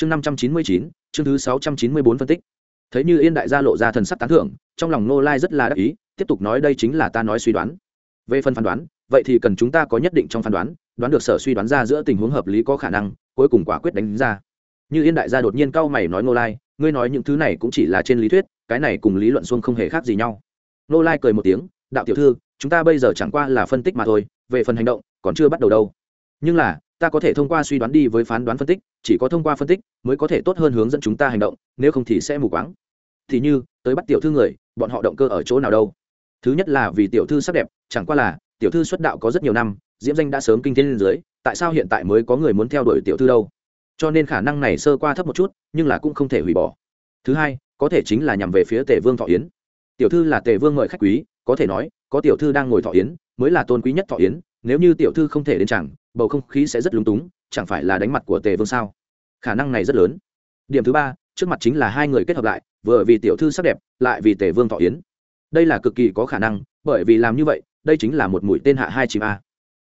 chương năm trăm chín mươi chín, chương thứ sáu trăm chín mươi bốn phân tích. Thấy như yên đại gia lộ ra thần sắc tán thưởng, trong lòng nô lai rất là đắc ý, tiếp tục nói đây chính là ta nói suy đoán. Về phần phán đoán, vậy thì cần chúng ta có nhất định trong phán đoán đoán được sở suy đoán ra giữa tình huống hợp lý có khả năng, cuối cùng quả quyết đánh ra. Như yên đại gia đột nhiên cau mày nói nô lai, ngươi nói những thứ này cũng chỉ là trên lý thuyết, cái này cùng lý luận xuông không hề khác gì nhau. Nô lai cười một tiếng, đạo tiểu thư, chúng ta bây giờ chẳng qua là phân tích mà thôi, về phần hành động, còn chưa bắt đầu đâu. Nhưng là ta có thể thông qua suy đoán đi với phán đoán phân tích, chỉ có thông qua phân tích mới có thể tốt hơn hướng dẫn chúng ta hành động, nếu không thì sẽ mù quáng. Thì như, tới bắt tiểu thư người, bọn họ động cơ ở chỗ nào đâu? Thứ nhất là vì tiểu thư sắc đẹp, chẳng qua là, tiểu thư xuất đạo có rất nhiều năm, diễm danh đã sớm kinh thiên lên dưới, tại sao hiện tại mới có người muốn theo đuổi tiểu thư đâu? Cho nên khả năng này sơ qua thấp một chút, nhưng là cũng không thể hủy bỏ. Thứ hai, có thể chính là nhằm về phía tề vương thọ yến. Tiểu thư là tề vương mời khách quý, có thể nói, có tiểu thư đang ngồi thọ yến, mới là tôn quý nhất thọ yến nếu như tiểu thư không thể đến chẳng, bầu không khí sẽ rất lúng túng, chẳng phải là đánh mặt của tề vương sao? Khả năng này rất lớn. Điểm thứ ba, trước mặt chính là hai người kết hợp lại, vừa vì tiểu thư sắc đẹp, lại vì tề vương thọ yến. Đây là cực kỳ có khả năng, bởi vì làm như vậy, đây chính là một mũi tên hạ hai chìm a.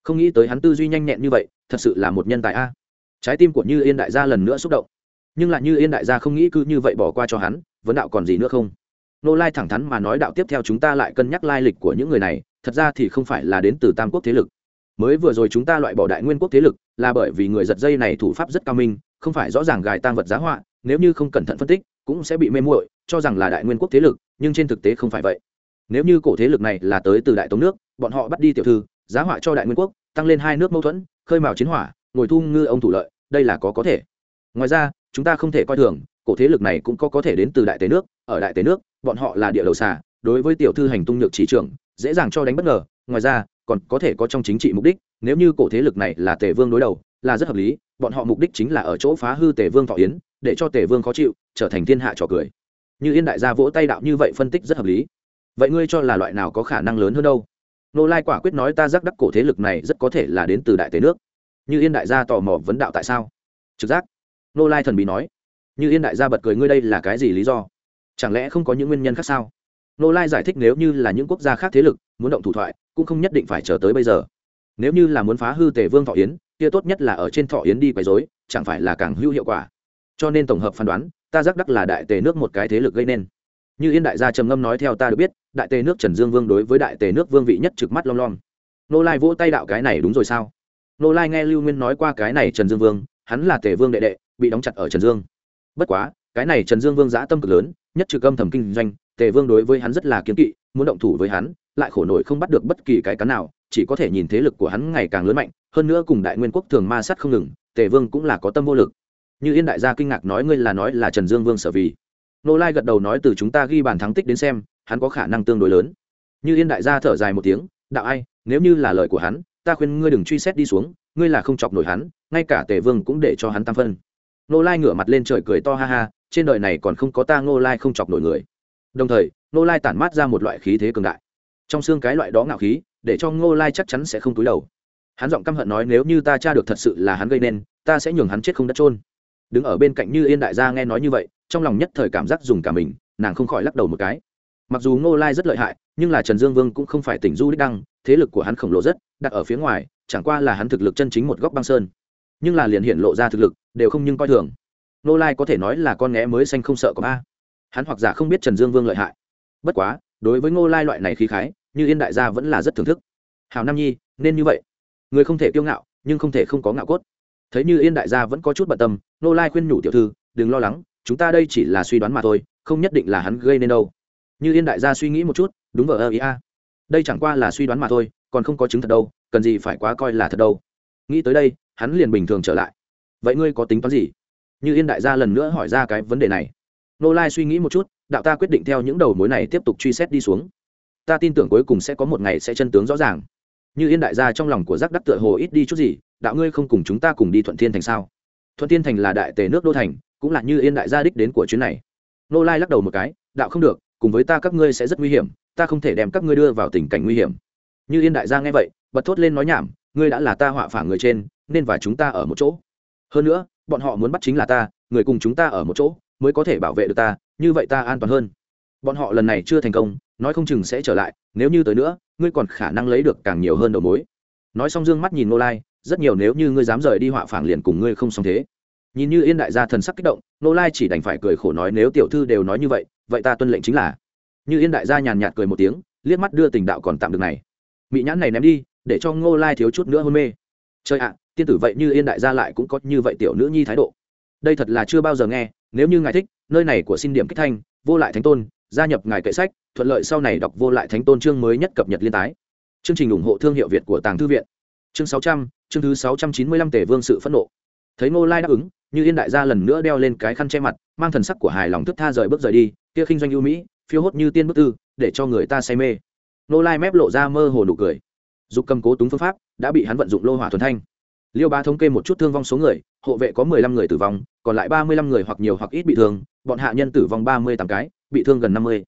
Không nghĩ tới hắn tư duy nhanh nhẹn như vậy, thật sự là một nhân tài a. Trái tim của như yên đại gia lần nữa xúc động. Nhưng lại như yên đại gia không nghĩ cứ như vậy bỏ qua cho hắn, vấn đạo còn gì nữa không? Nô lai thẳng thắn mà nói đạo tiếp theo chúng ta lại cân nhắc lai lịch của những người này, thật ra thì không phải là đến từ tam quốc thế lực mới vừa rồi chúng ta loại bỏ đại nguyên quốc thế lực, là bởi vì người giật dây này thủ pháp rất cao minh, không phải rõ ràng gài tăng vật giá họa, nếu như không cẩn thận phân tích, cũng sẽ bị mê muội, cho rằng là đại nguyên quốc thế lực, nhưng trên thực tế không phải vậy. Nếu như cổ thế lực này là tới từ đại tống nước, bọn họ bắt đi tiểu thư, giá họa cho đại nguyên quốc, tăng lên hai nước mâu thuẫn, khơi mào chiến hỏa, ngồi thu ngư ông thủ lợi, đây là có có thể. Ngoài ra, chúng ta không thể coi thường, cổ thế lực này cũng có có thể đến từ đại tế nước, ở đại tế nước, bọn họ là địa đầu xà, đối với tiểu thư hành tung nhược chỉ trưởng, dễ dàng cho đánh bất ngờ. Ngoài ra còn có thể có trong chính trị mục đích, nếu như cổ thế lực này là tề vương đối đầu, là rất hợp lý, bọn họ mục đích chính là ở chỗ phá hư tề vương thọ yến, để cho tề vương khó chịu, trở thành thiên hạ trò cười. Như yên đại gia vỗ tay đạo như vậy phân tích rất hợp lý. Vậy ngươi cho là loại nào có khả năng lớn hơn đâu? Nô lai quả quyết nói ta giác đắc cổ thế lực này rất có thể là đến từ đại tế nước. Như yên đại gia tò mò vấn đạo tại sao? Trực giác. Nô lai thần bí nói. Như yên đại gia bật cười ngươi đây là cái gì lý do? Chẳng lẽ không có những nguyên nhân khác sao? Nô lai giải thích nếu như là những quốc gia khác thế lực, muốn động thủ thoại cũng không nhất định phải chờ tới bây giờ. Nếu như là muốn phá hư tề vương thọ yến, kia tốt nhất là ở trên thọ yến đi quấy dối chẳng phải là càng hữu hiệu quả. Cho nên tổng hợp phán đoán, ta giác đắc là đại tề nước một cái thế lực gây nên. Như yên đại gia trầm ngâm nói theo ta được biết, đại tề nước trần dương vương đối với đại tề nước vương vị nhất trực mắt lom lom. Nô lai vỗ tay đạo cái này đúng rồi sao? Nô lai nghe lưu nguyên nói qua cái này trần dương vương, hắn là tề vương đệ đệ, bị đóng chặt ở trần dương. Bất quá, cái này trần dương vương giã tâm cực lớn, nhất trực âm thầm kinh doanh, tề vương đối với hắn rất là kiếm kỵ, muốn động thủ với hắn lại khổ nổi không bắt được bất kỳ cái cắn nào, chỉ có thể nhìn thế lực của hắn ngày càng lớn mạnh, hơn nữa cùng đại nguyên quốc thường ma sát không ngừng, tề vương cũng là có tâm vô lực. Như yên đại gia kinh ngạc nói ngươi là nói là trần dương vương sở vì. Nô lai gật đầu nói từ chúng ta ghi bàn thắng tích đến xem, hắn có khả năng tương đối lớn. Như yên đại gia thở dài một tiếng, đạo ai, nếu như là lời của hắn, ta khuyên ngươi đừng truy xét đi xuống, ngươi là không chọc nổi hắn, ngay cả tề vương cũng để cho hắn tam phân. Nô lai ngửa mặt lên trời cười to ha ha, trên đời này còn không có ta Ngô lai không chọc nổi người. Đồng thời, nô lai tản mát ra một loại khí thế cường đại trong xương cái loại đó ngạo khí, để cho Ngô lai chắc chắn sẽ không túi đầu. Hắn giọng căm hận nói, nếu như ta tra được thật sự là hắn gây nên, ta sẽ nhường hắn chết không đất trôn đứng ở bên cạnh như yên đại gia nghe nói như vậy, trong lòng nhất thời cảm giác dùng cả mình, nàng không khỏi lắc đầu một cái. Mặc dù ngô lai rất lợi hại, nhưng là trần dương vương cũng không phải tỉnh du đích đăng, thế lực của hắn khổng lồ rất, đặt ở phía ngoài, chẳng qua là hắn thực lực chân chính một góc băng sơn. Nhưng là liền hiện lộ ra thực lực, đều không nhưng coi thường. Ngô lai có thể nói là con nghé mới xanh không sợ có a hắn hoặc giả không biết trần dương vương lợi hại. Bất quá, đối với ngô lai loại này khí khái như yên đại gia vẫn là rất thưởng thức. Hào nam nhi, nên như vậy. Người không thể kiêu ngạo, nhưng không thể không có ngạo cốt. Thấy như yên đại gia vẫn có chút bận tâm, Nô lai khuyên nhủ tiểu thư, đừng lo lắng, chúng ta đây chỉ là suy đoán mà thôi, không nhất định là hắn gây nên đâu. Như yên đại gia suy nghĩ một chút, đúng vờ ơ ý a. Đây chẳng qua là suy đoán mà thôi, còn không có chứng thật đâu, cần gì phải quá coi là thật đâu. Nghĩ tới đây, hắn liền bình thường trở lại. Vậy ngươi có tính toán gì? Như yên đại gia lần nữa hỏi ra cái vấn đề này. Nô lai suy nghĩ một chút, đạo ta quyết định theo những đầu mối này tiếp tục truy xét đi xuống ta tin tưởng cuối cùng sẽ có một ngày sẽ chân tướng rõ ràng. Như yên đại gia trong lòng của giác đắc tựa hồ ít đi chút gì, đạo ngươi không cùng chúng ta cùng đi thuận thiên thành sao? Thuận thiên thành là đại tề nước đô thành, cũng là như yên đại gia đích đến của chuyến này. Nô lai lắc đầu một cái, đạo không được, cùng với ta các ngươi sẽ rất nguy hiểm, ta không thể đem các ngươi đưa vào tình cảnh nguy hiểm. Như yên đại gia nghe vậy, bật thốt lên nói nhảm, ngươi đã là ta họa phả người trên, nên và chúng ta ở một chỗ. Hơn nữa, bọn họ muốn bắt chính là ta, người cùng chúng ta ở một chỗ, mới có thể bảo vệ được ta, như vậy ta an toàn hơn. Bọn họ lần này chưa thành công nói không chừng sẽ trở lại, nếu như tới nữa, ngươi còn khả năng lấy được càng nhiều hơn đầu mối. Nói xong dương mắt nhìn nô lai, rất nhiều nếu như ngươi dám rời đi họa phảng liền cùng ngươi không xong thế. Nhìn như yên đại gia thần sắc kích động nô lai chỉ đành phải cười khổ nói nếu tiểu thư đều nói như vậy vậy ta tuân lệnh chính là. Như yên đại gia nhàn nhạt cười một tiếng, liếc mắt đưa tình đạo còn tạm được này. Mỹ nhãn này ném đi, để cho ngô lai thiếu chút nữa hôn mê. Chơi ạ, tiên tử vậy như yên đại gia lại cũng có như vậy tiểu nữ nhi thái độ. Đây thật là chưa bao giờ nghe, nếu như ngài thích, nơi này của xin điểm kích thanh, vô lại thánh tôn gia nhập ngài kệ sách, thuận lợi sau này đọc vô lại thánh tôn chương mới nhất cập nhật liên tái. Chương trình ủng hộ thương hiệu việt của tàng thư viện. Chương sáu trăm, chương thứ sáu trăm chín mươi lăm tể vương sự phẫn nộ. Thấy ngô lai đáp ứng, như yên đại gia lần nữa đeo lên cái khăn che mặt, mang thần sắc của hài lòng thức tha rời bước rời đi, kia khinh doanh ưu mỹ, phiêu hốt như tiên bức tư, để cho người ta say mê. Ngô lai mép lộ ra mơ hồ nụ cười. Dục cầm cố túng phương pháp, đã bị hắn vận dụng lô hỏa thuần thanh. Liêu ba thống kê một chút thương vong số người, hộ vệ có mười lăm người tử vong, còn lại ba mươi lăm người hoặc nhiều hoặc ít bị thương, bọn hạ nhân tử vong ba mươi tám cái bị thương gần năm mươi.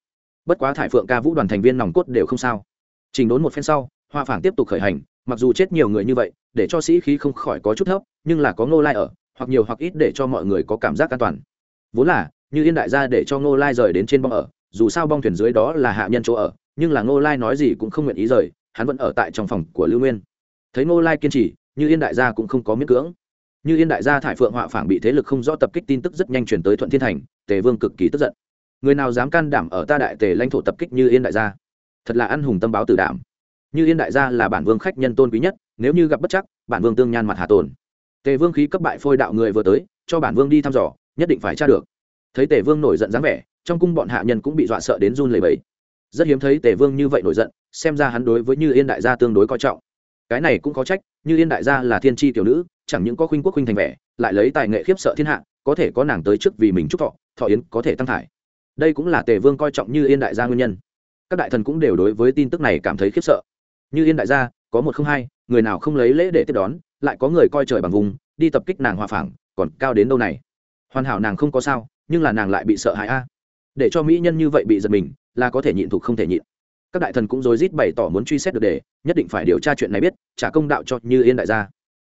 Bất quá thải phượng ca vũ đoàn thành viên nòng cốt đều không sao. Trình đốn một phen sau hoa phảng tiếp tục khởi hành, mặc dù chết nhiều người như vậy, để cho sĩ khí không khỏi có chút thấp, nhưng là có ngô lai ở, hoặc nhiều hoặc ít để cho mọi người có cảm giác an toàn. Vốn là, như yên đại gia để cho ngô lai rời đến trên bong ở, dù sao bong thuyền dưới đó là hạ nhân chỗ ở, nhưng là ngô lai nói gì cũng không nguyện ý rời, hắn vẫn ở tại trong phòng của lưu nguyên. Thấy ngô lai kiên trì, như yên đại gia cũng không có miễn cưỡng. Như yên đại gia thải phượng họa phảng bị thế lực không rõ tập kích tin tức rất nhanh chuyển tới thuận thiên thành, tề vương cực kỳ tức giận người nào dám can đảm ở ta đại tề lãnh thổ tập kích như yên đại gia? Thật là ăn hùng tâm báo tử đảm. Như yên đại gia là bản vương khách nhân tôn quý nhất, nếu như gặp bất chắc, bản vương tương nhan mặt hà tồn. Tề vương khí cấp bại phôi đạo người vừa tới, cho bản vương đi thăm dò, nhất định phải tra được. Thấy tề vương nổi giận dáng vẻ, trong cung bọn hạ nhân cũng bị dọa sợ đến run lẩy bẩy. Rất hiếm thấy tề vương như vậy nổi giận, xem ra hắn đối với như yên đại gia tương đối coi trọng. Cái này cũng có trách, như yên đại gia là thiên tri tiểu nữ, chẳng những có khuynh quốc khuynh thành vẻ, lại lấy tài nghệ khiếp sợ thiên hạ, có thể có nàng tới trước vì mình chúc thọ thọ yến có thể tăng thải đây cũng là tề vương coi trọng như yên đại gia nguyên nhân. Các đại thần cũng đều đối với tin tức này cảm thấy khiếp sợ. Như yên đại gia, có một không hai, người nào không lấy lễ để tiếp đón, lại có người coi trời bằng vùng, đi tập kích nàng hòa phảng, còn cao đến đâu này? Hoàn hảo nàng không có sao, nhưng là nàng lại bị sợ hãi a. Để cho mỹ nhân như vậy bị giật mình, là có thể nhịn thục không thể nhịn. Các đại thần cũng rối rít bày tỏ muốn truy xét được để, nhất định phải điều tra chuyện này biết, trả công đạo cho như yên đại gia.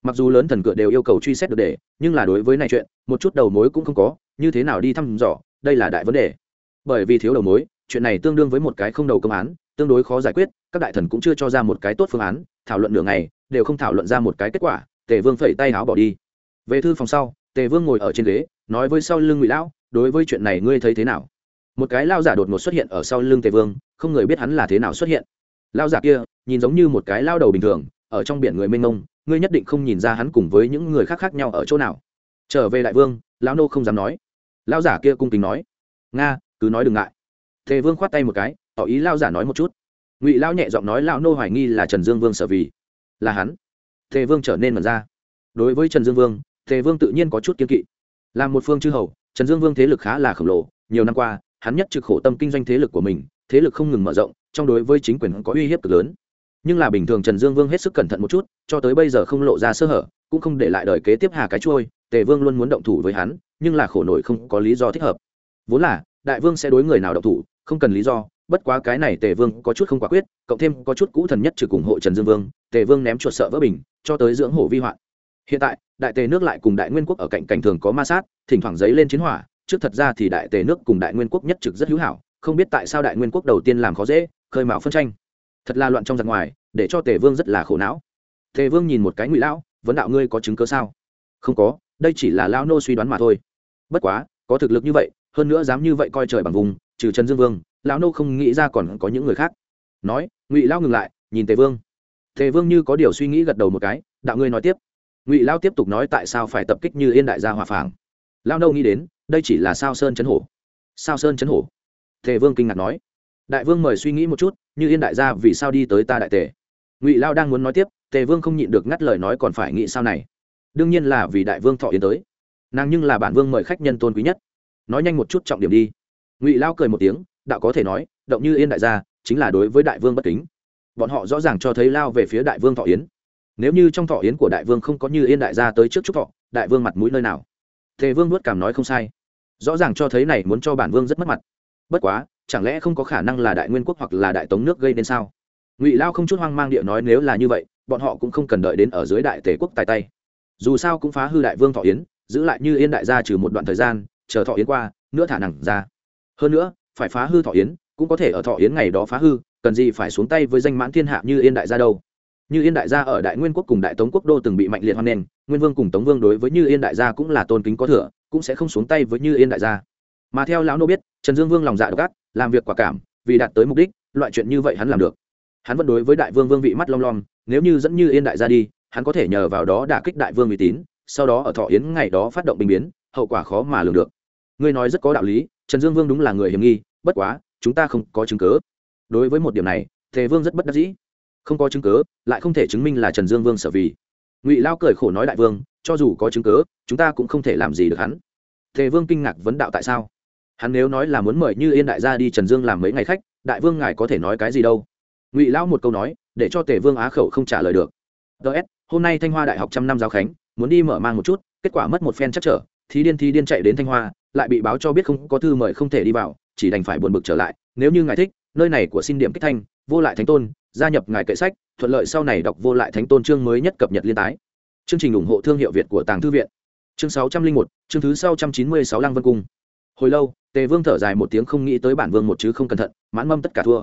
Mặc dù lớn thần cửa đều yêu cầu truy xét được để, nhưng là đối với này chuyện, một chút đầu mối cũng không có, như thế nào đi thăm dò, đây là đại vấn đề bởi vì thiếu đầu mối, chuyện này tương đương với một cái không đầu công án, tương đối khó giải quyết, các đại thần cũng chưa cho ra một cái tốt phương án, thảo luận nửa ngày, đều không thảo luận ra một cái kết quả, tề vương phẩy tay áo bỏ đi. Về thư phòng sau, tề vương ngồi ở trên ghế, nói với sau lưng ngụy lão, đối với chuyện này ngươi thấy thế nào? Một cái lao giả đột ngột xuất hiện ở sau lưng tề vương, không người biết hắn là thế nào xuất hiện. Lao giả kia, nhìn giống như một cái lao đầu bình thường, ở trong biển người mênh mông, ngươi nhất định không nhìn ra hắn cùng với những người khác khác nhau ở chỗ nào. Trở về đại vương, lão nô không dám nói. Lao giả kia cung kính nói, nga cứ nói đừng ngại. Tề vương khoát tay một cái, tỏ ý lao giả nói một chút. Ngụy lao nhẹ giọng nói lão nô hoài nghi là trần dương vương sở vì. Là hắn. Tề vương trở nên mật ra. Đối với trần dương vương, tề vương tự nhiên có chút kiên kỵ. Là một phương chư hầu, trần dương vương thế lực khá là khổng lồ. Nhiều năm qua, hắn nhất trực khổ tâm kinh doanh thế lực của mình, thế lực không ngừng mở rộng, trong đối với chính quyền có uy hiếp cực lớn. Nhưng là bình thường trần dương vương hết sức cẩn thận một chút, cho tới bây giờ không lộ ra sơ hở, cũng không để lại đời kế tiếp hà cái trôi tề vương luôn muốn động thủ với hắn, nhưng là khổ nổi không có lý do thích hợp. Vốn là đại vương sẽ đối người nào động thủ, không cần lý do, bất quá cái này tề vương có chút không quả quyết, cộng thêm có chút cũ thần nhất trừ ủng hộ trần dương vương, tề vương ném chuột sợ vỡ bình, cho tới dưỡng hổ vi hoạn. Hiện tại, đại tề nước lại cùng đại nguyên quốc ở cạnh cảnh thường có ma sát, thỉnh thoảng giấy lên chiến hỏa, trước thật ra thì đại tề nước cùng đại nguyên quốc nhất trực rất hữu hảo, không biết tại sao đại nguyên quốc đầu tiên làm khó dễ, khơi mào phân tranh. Thật là loạn trong giặc ngoài, để cho tề vương rất là khổ não. Tề vương nhìn một cái ngụy lão, vấn đạo ngươi có chứng cớ sao? Không có, đây chỉ là lão nô suy đoán mà thôi. Bất quá, có thực lực như vậy hơn nữa dám như vậy coi trời bằng vùng, trừ trần dương vương, lão nô không nghĩ ra còn có những người khác. Nói, ngụy lão ngừng lại, nhìn tề vương. Tề vương như có điều suy nghĩ gật đầu một cái, đạo ngươi nói tiếp. Ngụy lão tiếp tục nói tại sao phải tập kích như yên đại gia hòa phàng. Lão nô nghĩ đến, đây chỉ là sao sơn chấn hổ. Sao sơn chấn hổ. Tề vương kinh ngạc nói. Đại vương mời suy nghĩ một chút, như yên đại gia vì sao đi tới ta đại tề? Ngụy lao đang muốn nói tiếp, tề vương không nhịn được ngắt lời nói còn phải nghĩ sao này. Đương nhiên là vì đại vương thọ yến tới. Nàng nhưng là bản vương mời khách nhân tôn quý nhất nói nhanh một chút trọng điểm đi. Ngụy lao cười một tiếng, đạo có thể nói, động như yên đại gia, chính là đối với đại vương bất kính. Bọn họ rõ ràng cho thấy lao về phía đại vương thọ yến. Nếu như trong thọ yến của đại vương không có như yên đại gia tới trước chúc thọ, đại vương mặt mũi nơi nào? Thế vương nuốt cảm nói không sai. Rõ ràng cho thấy này muốn cho bản vương rất mất mặt. Bất quá, chẳng lẽ không có khả năng là đại nguyên quốc hoặc là đại tống nước gây nên sao? Ngụy lao không chút hoang mang địa nói nếu là như vậy, bọn họ cũng không cần đợi đến ở dưới đại tể quốc tài tay. Dù sao cũng phá hư đại vương thọ yến, giữ lại như yên đại gia trừ một đoạn thời gian chờ thọ yến qua nữa thả nặng ra. Hơn nữa phải phá hư thọ yến cũng có thể ở thọ yến ngày đó phá hư cần gì phải xuống tay với danh mãn thiên hạ như yên đại gia đâu. Như yên đại gia ở đại nguyên quốc cùng đại tống quốc đô từng bị mạnh liệt hoan nghênh nguyên vương cùng tống vương đối với như yên đại gia cũng là tôn kính có thừa cũng sẽ không xuống tay với như yên đại gia. Mà theo lão nô biết trần dương vương lòng dạ độc ác làm việc quả cảm vì đạt tới mục đích loại chuyện như vậy hắn làm được. Hắn vẫn đối với đại vương vương vị mắt long long, nếu như dẫn như yên đại gia đi hắn có thể nhờ vào đó đả kích đại vương uy tín sau đó ở thọ yến ngày đó phát động bình biến hậu quả khó mà lường được ngươi nói rất có đạo lý, trần dương vương đúng là người hiểm nghi, bất quá, chúng ta không có chứng cớ. Đối với một điểm này, tề vương rất bất đắc dĩ. Không có chứng cớ, lại không thể chứng minh là trần dương vương sở vì. Ngụy lao cười khổ nói đại vương, cho dù có chứng cớ, chúng ta cũng không thể làm gì được hắn. Tề vương kinh ngạc vấn đạo tại sao? Hắn nếu nói là muốn mời như yên đại gia đi trần dương làm mấy ngày khách, đại vương ngài có thể nói cái gì đâu? Ngụy lão một câu nói, để cho tề vương á khẩu không trả lời được. Ts hôm nay thanh hoa đại học trăm năm giáo khánh, muốn đi mở mang một chút, kết quả mất một phen chắc trở thì điên thì điên chạy đến thanh hoa, lại bị báo cho biết không có thư mời không thể đi vào, chỉ đành phải buồn bực trở lại. Nếu như ngài thích, nơi này của xin điểm kích thanh, vô lại thánh tôn, gia nhập ngài kệ sách, thuận lợi sau này đọc vô lại thánh tôn chương mới nhất cập nhật liên tái. Chương trình ủng hộ thương hiệu việt của tàng thư viện. Chương sáu trăm linh một, chương thứ sáu trăm chín mươi sáu lăng vân cung. Hồi lâu, tề vương thở dài một tiếng không nghĩ tới bản vương một chứ không cẩn thận, mãn mâm tất cả thua.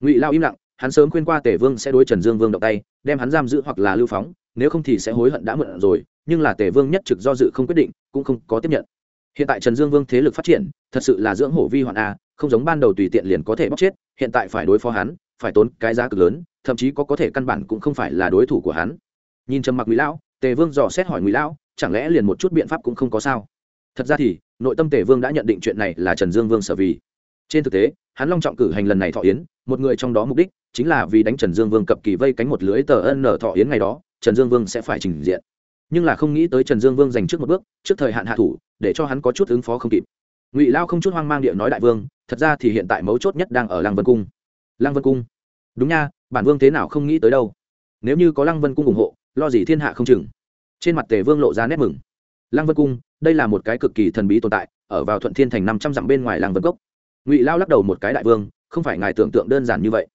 Ngụy lao im lặng, hắn sớm khuyên qua tề vương sẽ đối trần dương vương động tay, đem hắn giam giữ hoặc là lưu phóng nếu không thì sẽ hối hận đã mượn rồi, nhưng là tề vương nhất trực do dự không quyết định, cũng không có tiếp nhận. Hiện tại trần dương vương thế lực phát triển, thật sự là dưỡng hổ vi hoạn a, không giống ban đầu tùy tiện liền có thể bóc chết, hiện tại phải đối phó hắn, phải tốn cái giá cực lớn, thậm chí có có thể căn bản cũng không phải là đối thủ của hắn. Nhìn trầm mặc ngụy lão, tề vương dò xét hỏi ngụy lão, chẳng lẽ liền một chút biện pháp cũng không có sao? Thật ra thì, nội tâm tề vương đã nhận định chuyện này là trần dương vương sở vì. Trên thực tế, hắn long trọng cử hành lần này thọ yến, một người trong đó mục đích chính là vì đánh trần dương vương cập kỳ vây cánh một lưới tờ ân nở thọ yến ngày đó trần dương vương sẽ phải trình diện. Nhưng là không nghĩ tới trần dương vương giành trước một bước, trước thời hạn hạ thủ, để cho hắn có chút ứng phó không kịp. Ngụy lao không chút hoang mang địa nói đại vương, thật ra thì hiện tại mấu chốt nhất đang ở lăng vân cung. Lăng vân cung? Đúng nha, bản vương thế nào không nghĩ tới đâu. Nếu như có lăng vân cung ủng hộ, lo gì thiên hạ không chừng. Trên mặt tề vương lộ ra nét mừng. Lăng vân cung, đây là một cái cực kỳ thần bí tồn tại, ở vào thuận thiên thành năm trăm dặm bên ngoài lăng vân cốc. Ngụy lao lắc đầu một cái đại vương, không phải ngài tưởng tượng đơn giản như vậy.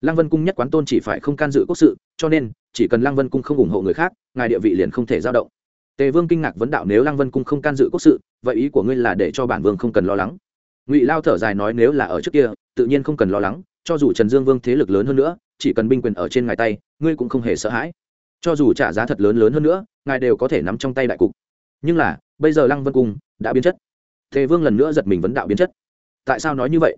Lăng vân cung nhất quán tôn chỉ phải không can dự quốc sự, cho nên chỉ cần lăng vân cung không ủng hộ người khác, ngài địa vị liền không thể giao động. Tề vương kinh ngạc vấn đạo, nếu lăng vân cung không can dự quốc sự, vậy ý của ngươi là để cho bản vương không cần lo lắng. Ngụy lao thở dài nói, nếu là ở trước kia, tự nhiên không cần lo lắng, cho dù trần dương vương thế lực lớn hơn nữa, chỉ cần binh quyền ở trên ngài tay, ngươi cũng không hề sợ hãi. Cho dù trả giá thật lớn lớn hơn nữa, ngài đều có thể nắm trong tay đại cục. Nhưng là, bây giờ lăng vân cung đã biến chất. Tề vương lần nữa giật mình vấn đạo biến chất. Tại sao nói như vậy?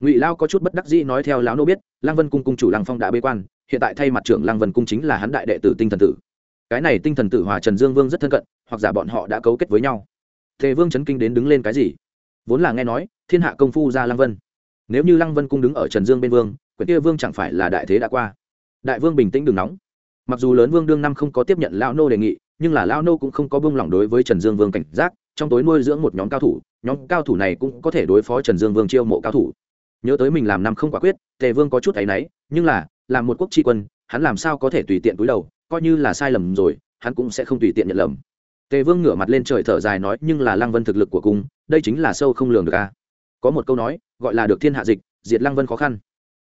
Ngụy lao có chút bất đắc dĩ nói theo lão nô biết, lăng vân cung cung chủ lăng phong đã bế quan hiện tại thay mặt trưởng lăng vân cung chính là hắn đại đệ tử tinh thần tử. Cái này tinh thần tử hòa trần dương vương rất thân cận, hoặc giả bọn họ đã cấu kết với nhau. Tề vương chấn kinh đến đứng lên cái gì? Vốn là nghe nói, thiên hạ công phu ra lăng vân. Nếu như lăng vân cung đứng ở trần dương bên vương quyển kia vương chẳng phải là đại thế đã qua. Đại vương bình tĩnh đừng nóng. Mặc dù lớn vương đương năm không có tiếp nhận lão nô đề nghị, nhưng là lão nô cũng không có buông lỏng đối với trần dương vương cảnh giác, trong tối nuôi dưỡng một nhóm cao thủ, nhóm cao thủ này cũng có thể đối phó trần dương vương chiêu mộ cao thủ. Nhớ tới mình làm năm không quả quyết, tề vương có chút áy náy, nhưng là làm một quốc tri quân, hắn làm sao có thể tùy tiện túi đầu, coi như là sai lầm rồi, hắn cũng sẽ không tùy tiện nhận lầm. Tề vương ngửa mặt lên trời thở dài nói, nhưng là lăng vân thực lực của cung đây chính là sâu không lường được a. Có một câu nói, gọi là được thiên hạ dịch, diệt lăng vân khó khăn.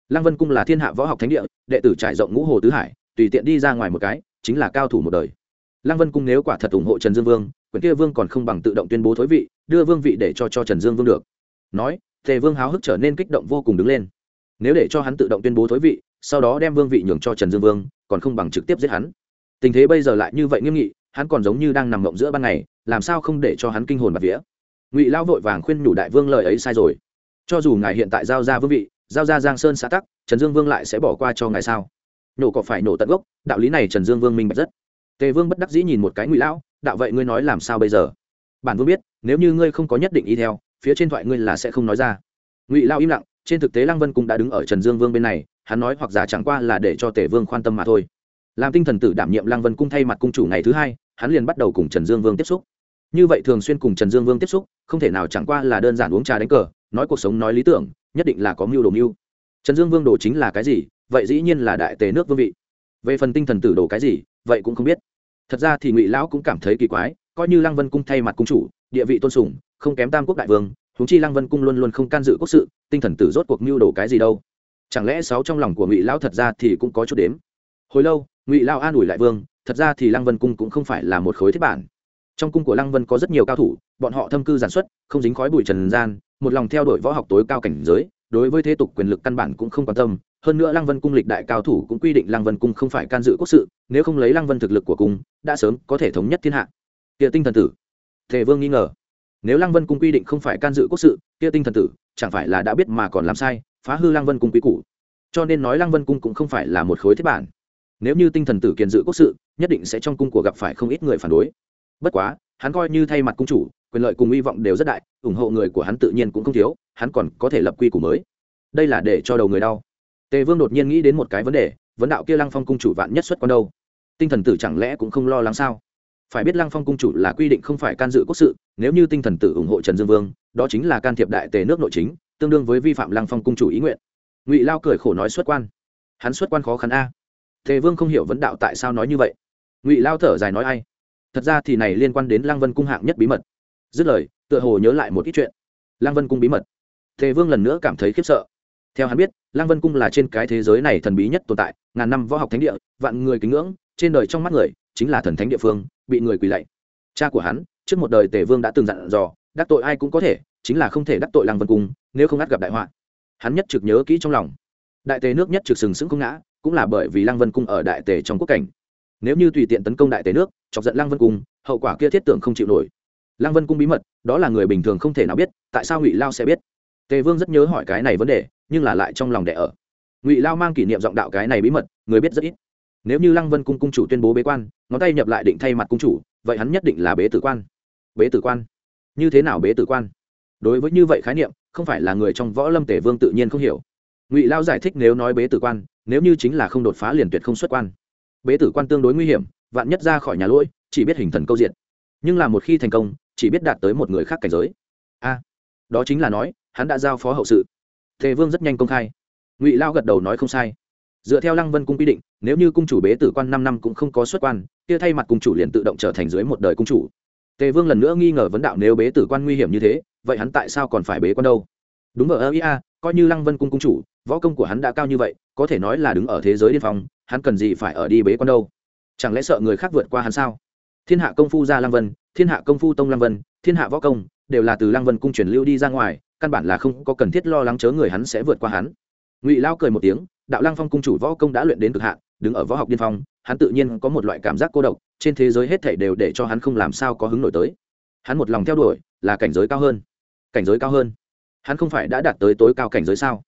Lăng vân cung là thiên hạ võ học thánh địa, đệ tử trải rộng ngũ hồ tứ hải, tùy tiện đi ra ngoài một cái, chính là cao thủ một đời. Lăng vân cung nếu quả thật ủng hộ trần dương vương, quyển kia vương còn không bằng tự động tuyên bố thối vị, đưa vương vị để cho cho trần dương vương được. Nói, tề vương háo hức trở nên kích động vô cùng đứng lên. Nếu để cho hắn tự động tuyên bố thối vị sau đó đem vương vị nhường cho trần dương vương, còn không bằng trực tiếp giết hắn. Tình thế bây giờ lại như vậy nghiêm nghị, hắn còn giống như đang nằm mộng giữa ban ngày, làm sao không để cho hắn kinh hồn bạt vía? Ngụy lao vội vàng khuyên nhủ đại vương lời ấy sai rồi. Cho dù ngài hiện tại giao ra vương vị, giao ra giang sơn xã tắc, trần dương vương lại sẽ bỏ qua cho ngài sao? Nổ có phải nổ tận gốc, đạo lý này trần dương vương minh bạch rất. Tề vương bất đắc dĩ nhìn một cái ngụy lão, đạo vậy ngươi nói làm sao bây giờ? Bản vương biết, nếu như ngươi không có nhất định ý theo, phía trên thoại ngươi là sẽ không nói ra. Ngụy lao im lặng trên thực tế lăng vân cũng đã đứng ở trần dương vương bên này, hắn nói hoặc giả chẳng qua là để cho tề vương quan tâm mà thôi. Làm tinh thần tử đảm nhiệm lăng vân cung thay mặt cung chủ ngày thứ hai, hắn liền bắt đầu cùng trần dương vương tiếp xúc. Như vậy thường xuyên cùng trần dương vương tiếp xúc, không thể nào chẳng qua là đơn giản uống trà đánh cờ, nói cuộc sống nói lý tưởng, nhất định là có mưu đồ mưu. Trần dương vương đồ chính là cái gì? Vậy dĩ nhiên là đại tề nước vương vị. Về phần tinh thần tử đồ cái gì, vậy cũng không biết. Thật ra thì ngụy lão cũng cảm thấy kỳ quái, coi như lăng vân cung thay mặt cung chủ, địa vị tôn sùng, không kém tam quốc đại vương húng chi lăng vân cung luôn luôn không can dự quốc sự, tinh thần tử rốt cuộc mưu đồ cái gì đâu. Chẳng lẽ sáu trong lòng của ngụy lão thật ra thì cũng có chút đếm? Hồi lâu, ngụy lão an ủi lại vương, thật ra thì lăng vân cung cũng không phải là một khối thiết bản. Trong cung của lăng vân có rất nhiều cao thủ, bọn họ thâm cư giản xuất, không dính khói bụi trần gian, một lòng theo đuổi võ học tối cao cảnh giới, đối với thế tục quyền lực căn bản cũng không quan tâm. Hơn nữa lăng vân cung lịch đại cao thủ cũng quy định lăng vân cung không phải can dự quốc sự, nếu không lấy lăng vân thực lực của cung, đã sớm có thể thống nhất thiên hạ. Địa tinh thần tử. Tề vương nghi ngờ nếu lăng vân cung quy định không phải can dự quốc sự, kia tinh thần tử, chẳng phải là đã biết mà còn làm sai, phá hư lăng vân cung quy củ. Cho nên nói lăng vân cung cũng không phải là một khối thiết bản. Nếu như tinh thần tử kiền dự quốc sự, nhất định sẽ trong cung của gặp phải không ít người phản đối. Bất quá, hắn coi như thay mặt cung chủ, quyền lợi cùng hy vọng đều rất đại, ủng hộ người của hắn tự nhiên cũng không thiếu, hắn còn có thể lập quy củ mới. Đây là để cho đầu người đau. Tề vương đột nhiên nghĩ đến một cái vấn đề, vấn đạo kia lăng phong cung chủ vạn nhất xuất con đâu? Tinh thần tử chẳng lẽ cũng không lo lắng sao? Phải biết lăng phong cung chủ là quy định không phải can dự quốc sự, nếu như tinh thần tử ủng hộ trần dương vương, đó chính là can thiệp đại tề nước nội chính, tương đương với vi phạm lăng phong cung chủ ý nguyện. Ngụy lao cười khổ nói xuất quan. Hắn xuất quan khó khăn a. Tề vương không hiểu vấn đạo tại sao nói như vậy. Ngụy lao thở dài nói ai? Thật ra thì này liên quan đến lăng vân cung hạng nhất bí mật. Dứt lời, tựa hồ nhớ lại một ít chuyện. Lăng vân cung bí mật. Tề vương lần nữa cảm thấy khiếp sợ. Theo hắn biết, lăng vân cung là trên cái thế giới này thần bí nhất tồn tại, ngàn năm võ học thánh địa, vạn người kính ngưỡng, trên đời trong mắt người, chính là thần thánh địa phương bị người quỳ lạy. Cha của hắn, trước một đời tề vương đã từng dặn dò, đắc tội ai cũng có thể, chính là không thể đắc tội lăng vân cung, nếu không ắt gặp đại họa. Hắn nhất trực nhớ kỹ trong lòng. Đại tề nước nhất trực sừng sững không ngã, cũng là bởi vì lăng vân cung ở đại tề trong quốc cảnh. Nếu như tùy tiện tấn công đại tề nước, chọc giận lăng vân cung, hậu quả kia thiết tưởng không chịu nổi. Lăng vân cung bí mật, đó là người bình thường không thể nào biết, tại sao ngụy lao sẽ biết? Tề vương rất nhớ hỏi cái này vấn đề, nhưng là lại trong lòng đẻ ở. Ngụy lao mang kỷ niệm giọng đạo cái này bí mật, người biết rất ít nếu như lăng vân cung cung chủ tuyên bố bế quan, ngón tay nhập lại định thay mặt cung chủ, vậy hắn nhất định là bế tử quan. Bế tử quan? Như thế nào bế tử quan? Đối với như vậy khái niệm, không phải là người trong võ lâm tể vương tự nhiên không hiểu. Ngụy lao giải thích nếu nói bế tử quan, nếu như chính là không đột phá liền tuyệt không xuất quan. Bế tử quan tương đối nguy hiểm, vạn nhất ra khỏi nhà lỗi, chỉ biết hình thần câu diện nhưng là một khi thành công, chỉ biết đạt tới một người khác cảnh giới. A, đó chính là nói, hắn đã giao phó hậu sự. Tề vương rất nhanh công khai. Ngụy lao gật đầu nói không sai dựa theo lăng vân cung quy định, nếu như cung chủ bế tử quan năm năm cũng không có xuất quan, kia thay mặt cung chủ liền tự động trở thành dưới một đời cung chủ. Tề vương lần nữa nghi ngờ vấn đạo nếu bế tử quan nguy hiểm như thế, vậy hắn tại sao còn phải bế quan đâu? Đúng ở ơ ia coi như lăng vân cung cung chủ, võ công của hắn đã cao như vậy, có thể nói là đứng ở thế giới điên phong, hắn cần gì phải ở đi bế quan đâu? Chẳng lẽ sợ người khác vượt qua hắn sao? Thiên hạ công phu ra lăng vân, thiên hạ công phu tông lăng vân, thiên hạ võ công, đều là từ lăng vân cung truyền lưu đi ra ngoài, căn bản là không có cần thiết lo lắng chớ người hắn sẽ vượt qua hắn. Ngụy lao cười một tiếng đạo lăng phong cung chủ võ công đã luyện đến cực hạn, đứng ở võ học điên phong, hắn tự nhiên có một loại cảm giác cô độc, trên thế giới hết thảy đều để cho hắn không làm sao có hứng nổi tới. Hắn một lòng theo đuổi, là cảnh giới cao hơn. Cảnh giới cao hơn? Hắn không phải đã đạt tới tối cao cảnh giới sao?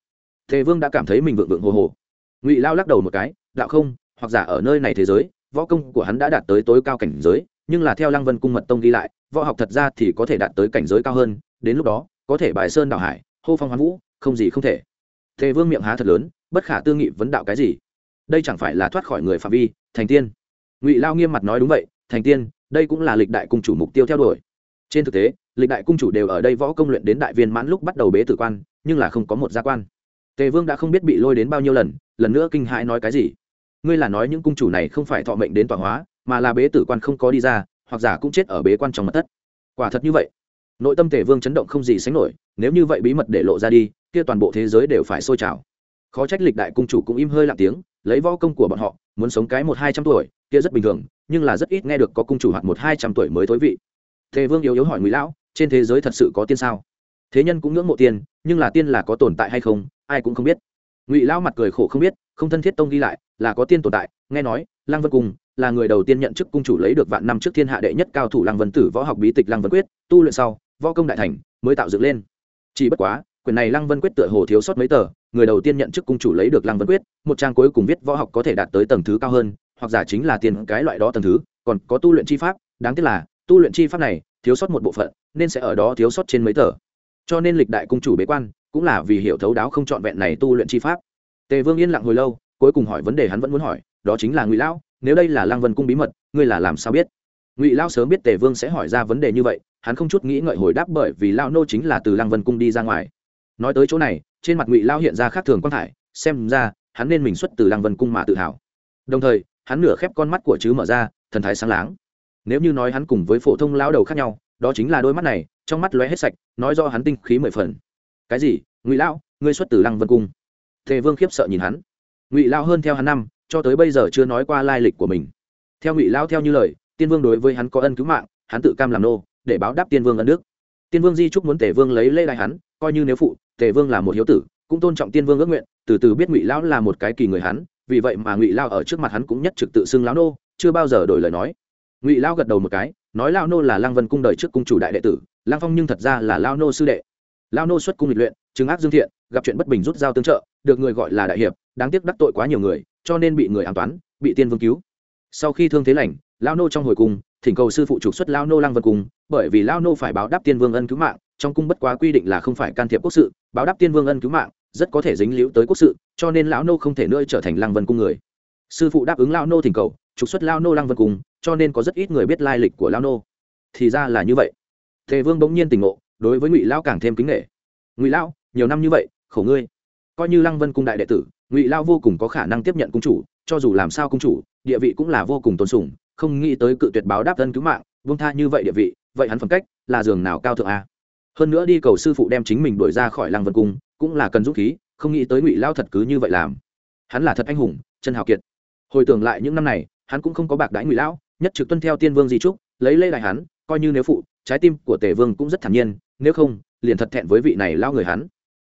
Thế vương đã cảm thấy mình vượng vượng hồ hồ. Ngụy lao lắc đầu một cái, đạo không, hoặc giả ở nơi này thế giới, võ công của hắn đã đạt tới tối cao cảnh giới, nhưng là theo lăng vân cung mật tông ghi lại, võ học thật ra thì có thể đạt tới cảnh giới cao hơn, đến lúc đó, có thể bài sơn đạo hải, hô phong hoán vũ, không gì không thể. Tề vương miệng há thật lớn bất khả tư nghị vấn đạo cái gì? Đây chẳng phải là thoát khỏi người phạm vi, thành tiên. Ngụy lao nghiêm mặt nói đúng vậy, thành tiên, đây cũng là lịch đại cung chủ mục tiêu theo đuổi. Trên thực tế, lịch đại cung chủ đều ở đây võ công luyện đến đại viên mãn lúc bắt đầu bế tử quan, nhưng là không có một gia quan. Tề vương đã không biết bị lôi đến bao nhiêu lần lần nữa kinh hãi nói cái gì? Ngươi là nói những cung chủ này không phải thọ mệnh đến tọa hóa, mà là bế tử quan không có đi ra, hoặc giả cũng chết ở bế quan trong mật thất. Quả thật như vậy. Nội tâm tề vương chấn động không gì sánh nổi, nếu như vậy bí mật để lộ ra đi, kia toàn bộ thế giới đều phải sôi trào khó trách lịch đại cung chủ cũng im hơi lặng tiếng, lấy võ công của bọn họ, muốn sống cái một hai trăm tuổi, kia rất bình thường, nhưng là rất ít nghe được có cung chủ hoặc một hai trăm tuổi mới thối vị. Thế vương yếu yếu hỏi ngụy lão, trên thế giới thật sự có tiên sao? Thế nhân cũng ngưỡng mộ tiên, nhưng là tiên là có tồn tại hay không, ai cũng không biết. Ngụy lão mặt cười khổ không biết, không thân thiết tông ghi lại, là có tiên tồn tại, nghe nói, lăng vân cung là người đầu tiên nhận chức cung chủ lấy được vạn năm trước thiên hạ đệ nhất cao thủ lăng vân tử võ học bí tịch lăng vân quyết, tu luyện sau, võ công đại thành, mới tạo dựng lên. Chỉ bất quá, quyền này lăng vân quyết tựa hồ thiếu sót mấy tờ người đầu tiên nhận chức cung chủ lấy được lăng vân quyết, một trang cuối cùng viết võ học có thể đạt tới tầng thứ cao hơn, hoặc giả chính là tiền cái loại đó tầng thứ, còn có tu luyện chi pháp, đáng tiếc là, tu luyện chi pháp này thiếu sót một bộ phận, nên sẽ ở đó thiếu sót trên mấy tờ. Cho nên lịch đại cung chủ bế quan, cũng là vì hiểu thấu đáo không trọn vẹn này tu luyện chi pháp. Tề vương yên lặng hồi lâu, cuối cùng hỏi vấn đề hắn vẫn muốn hỏi, đó chính là ngụy lão, nếu đây là lăng vân cung bí mật, ngươi là làm sao biết? Ngụy lao sớm biết tề vương sẽ hỏi ra vấn đề như vậy, hắn không chút nghĩ ngợi hồi đáp bởi vì lao nô chính là từ lăng vân cung đi ra ngoài. Nói tới chỗ này trên mặt ngụy lao hiện ra khác thường quan thải xem ra hắn nên mình xuất từ lăng vân cung mà tự hào đồng thời hắn nửa khép con mắt của chứ mở ra thần thái sáng láng nếu như nói hắn cùng với phổ thông lao đầu khác nhau đó chính là đôi mắt này trong mắt lóe hết sạch nói do hắn tinh khí mười phần cái gì ngụy lão ngươi xuất từ lăng vân cung Thề vương khiếp sợ nhìn hắn ngụy lao hơn theo hắn năm cho tới bây giờ chưa nói qua lai lịch của mình theo ngụy lao theo như lời tiên vương đối với hắn có ân cứu mạng hắn tự cam làm nô để báo đáp tiên vương ân đức tiên vương di trúc muốn tể vương lấy lễ đại hắn coi như nếu phụ tề vương là một hiếu tử, cũng tôn trọng tiên vương ước nguyện, từ từ biết ngụy lão là một cái kỳ người hắn, vì vậy mà ngụy lao ở trước mặt hắn cũng nhất trực tự xưng lão nô, chưa bao giờ đổi lời nói. Ngụy lao gật đầu một cái, nói lao nô là Lang vân cung đời trước cung chủ đại đệ tử lang phong nhưng thật ra là lao nô sư đệ. Lao nô xuất cung lịch luyện, chứng ác dương thiện, gặp chuyện bất bình rút dao tương trợ, được người gọi là đại hiệp, đáng tiếc đắc tội quá nhiều người, cho nên bị người an toán, bị tiên vương cứu. Sau khi thương thế lành lao nô trong hồi cung, thỉnh cầu sư phụ trục xuất lao nô Lang vân cung, bởi vì lao nô phải báo đáp tiên vương ân cứu mạng trong cung bất quá quy định là không phải can thiệp quốc sự, báo đáp tiên vương ân cứu mạng, rất có thể dính liễu tới quốc sự, cho nên lão nô không thể nữa trở thành lăng vân cung người. Sư phụ đáp ứng lão nô thỉnh cầu, trục xuất lao nô lăng vân cung, cho nên có rất ít người biết lai lịch của lao nô. Thì ra là như vậy. Tề vương bỗng nhiên tỉnh ngộ, đối với ngụy lão càng thêm kính nghệ ngụy lão, nhiều năm như vậy, khổ ngươi. Coi như lăng vân cung đại đệ tử, ngụy lao vô cùng có khả năng tiếp nhận cung chủ, cho dù làm sao cung chủ, địa vị cũng là vô cùng tôn sùng, không nghĩ tới cự tuyệt báo đáp ân cứu mạng vương tha như vậy địa vị, vậy hắn phẩm cách là giường nào cao thượng a? Hơn nữa đi cầu sư phụ đem chính mình đuổi ra khỏi lăng vân cung, cũng là cần dũng khí, không nghĩ tới ngụy lao thật cứ như vậy làm. Hắn là thật anh hùng, chân hào kiệt. Hồi tưởng lại những năm này, hắn cũng không có bạc đãi ngụy lão nhất trực tuân theo tiên vương di trúc, lấy lê đại hắn, coi như nếu phụ, trái tim của tề vương cũng rất thản nhiên, nếu không, liền thật thẹn với vị này lao người hắn.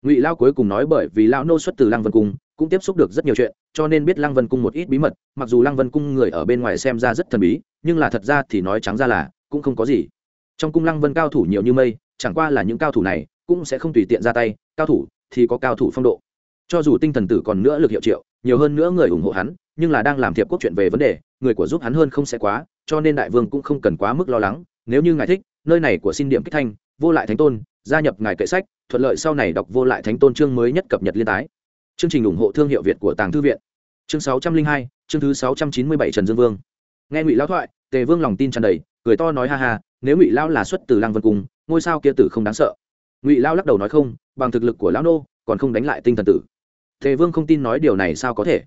Ngụy lao cuối cùng nói bởi vì lao nô xuất từ lăng vân cung, cũng tiếp xúc được rất nhiều chuyện, cho nên biết lăng vân cung một ít bí mật, mặc dù lăng vân cung người ở bên ngoài xem ra rất thần bí, nhưng là thật ra thì nói trắng ra là, cũng không có gì. Trong cung lăng vân cao thủ nhiều như mây chẳng qua là những cao thủ này cũng sẽ không tùy tiện ra tay, cao thủ thì có cao thủ phong độ. Cho dù tinh thần tử còn nữa lực hiệu triệu, nhiều hơn nữa người ủng hộ hắn, nhưng là đang làm thiệp quốc chuyện về vấn đề, người của giúp hắn hơn không sẽ quá, cho nên đại vương cũng không cần quá mức lo lắng. Nếu như ngài thích, nơi này của xin điểm kích thanh, vô lại thánh tôn, gia nhập ngài kệ sách, thuận lợi sau này đọc vô lại thánh tôn chương mới nhất cập nhật liên tái. Chương trình ủng hộ thương hiệu việt của tàng thư viện. Chương sáu trăm linh hai, chương thứ sáu trăm chín mươi bảy trần dương vương. Nghe ngụy lão thoại, tề vương lòng tin tràn đầy, cười to nói ha ha, nếu ngụy lão là xuất từ lăng vân cung ngôi sao kia tử không đáng sợ. Ngụy lão lắc đầu nói không, bằng thực lực của lão nô, còn không đánh lại tinh thần tử. Thế vương không tin nói điều này sao có thể?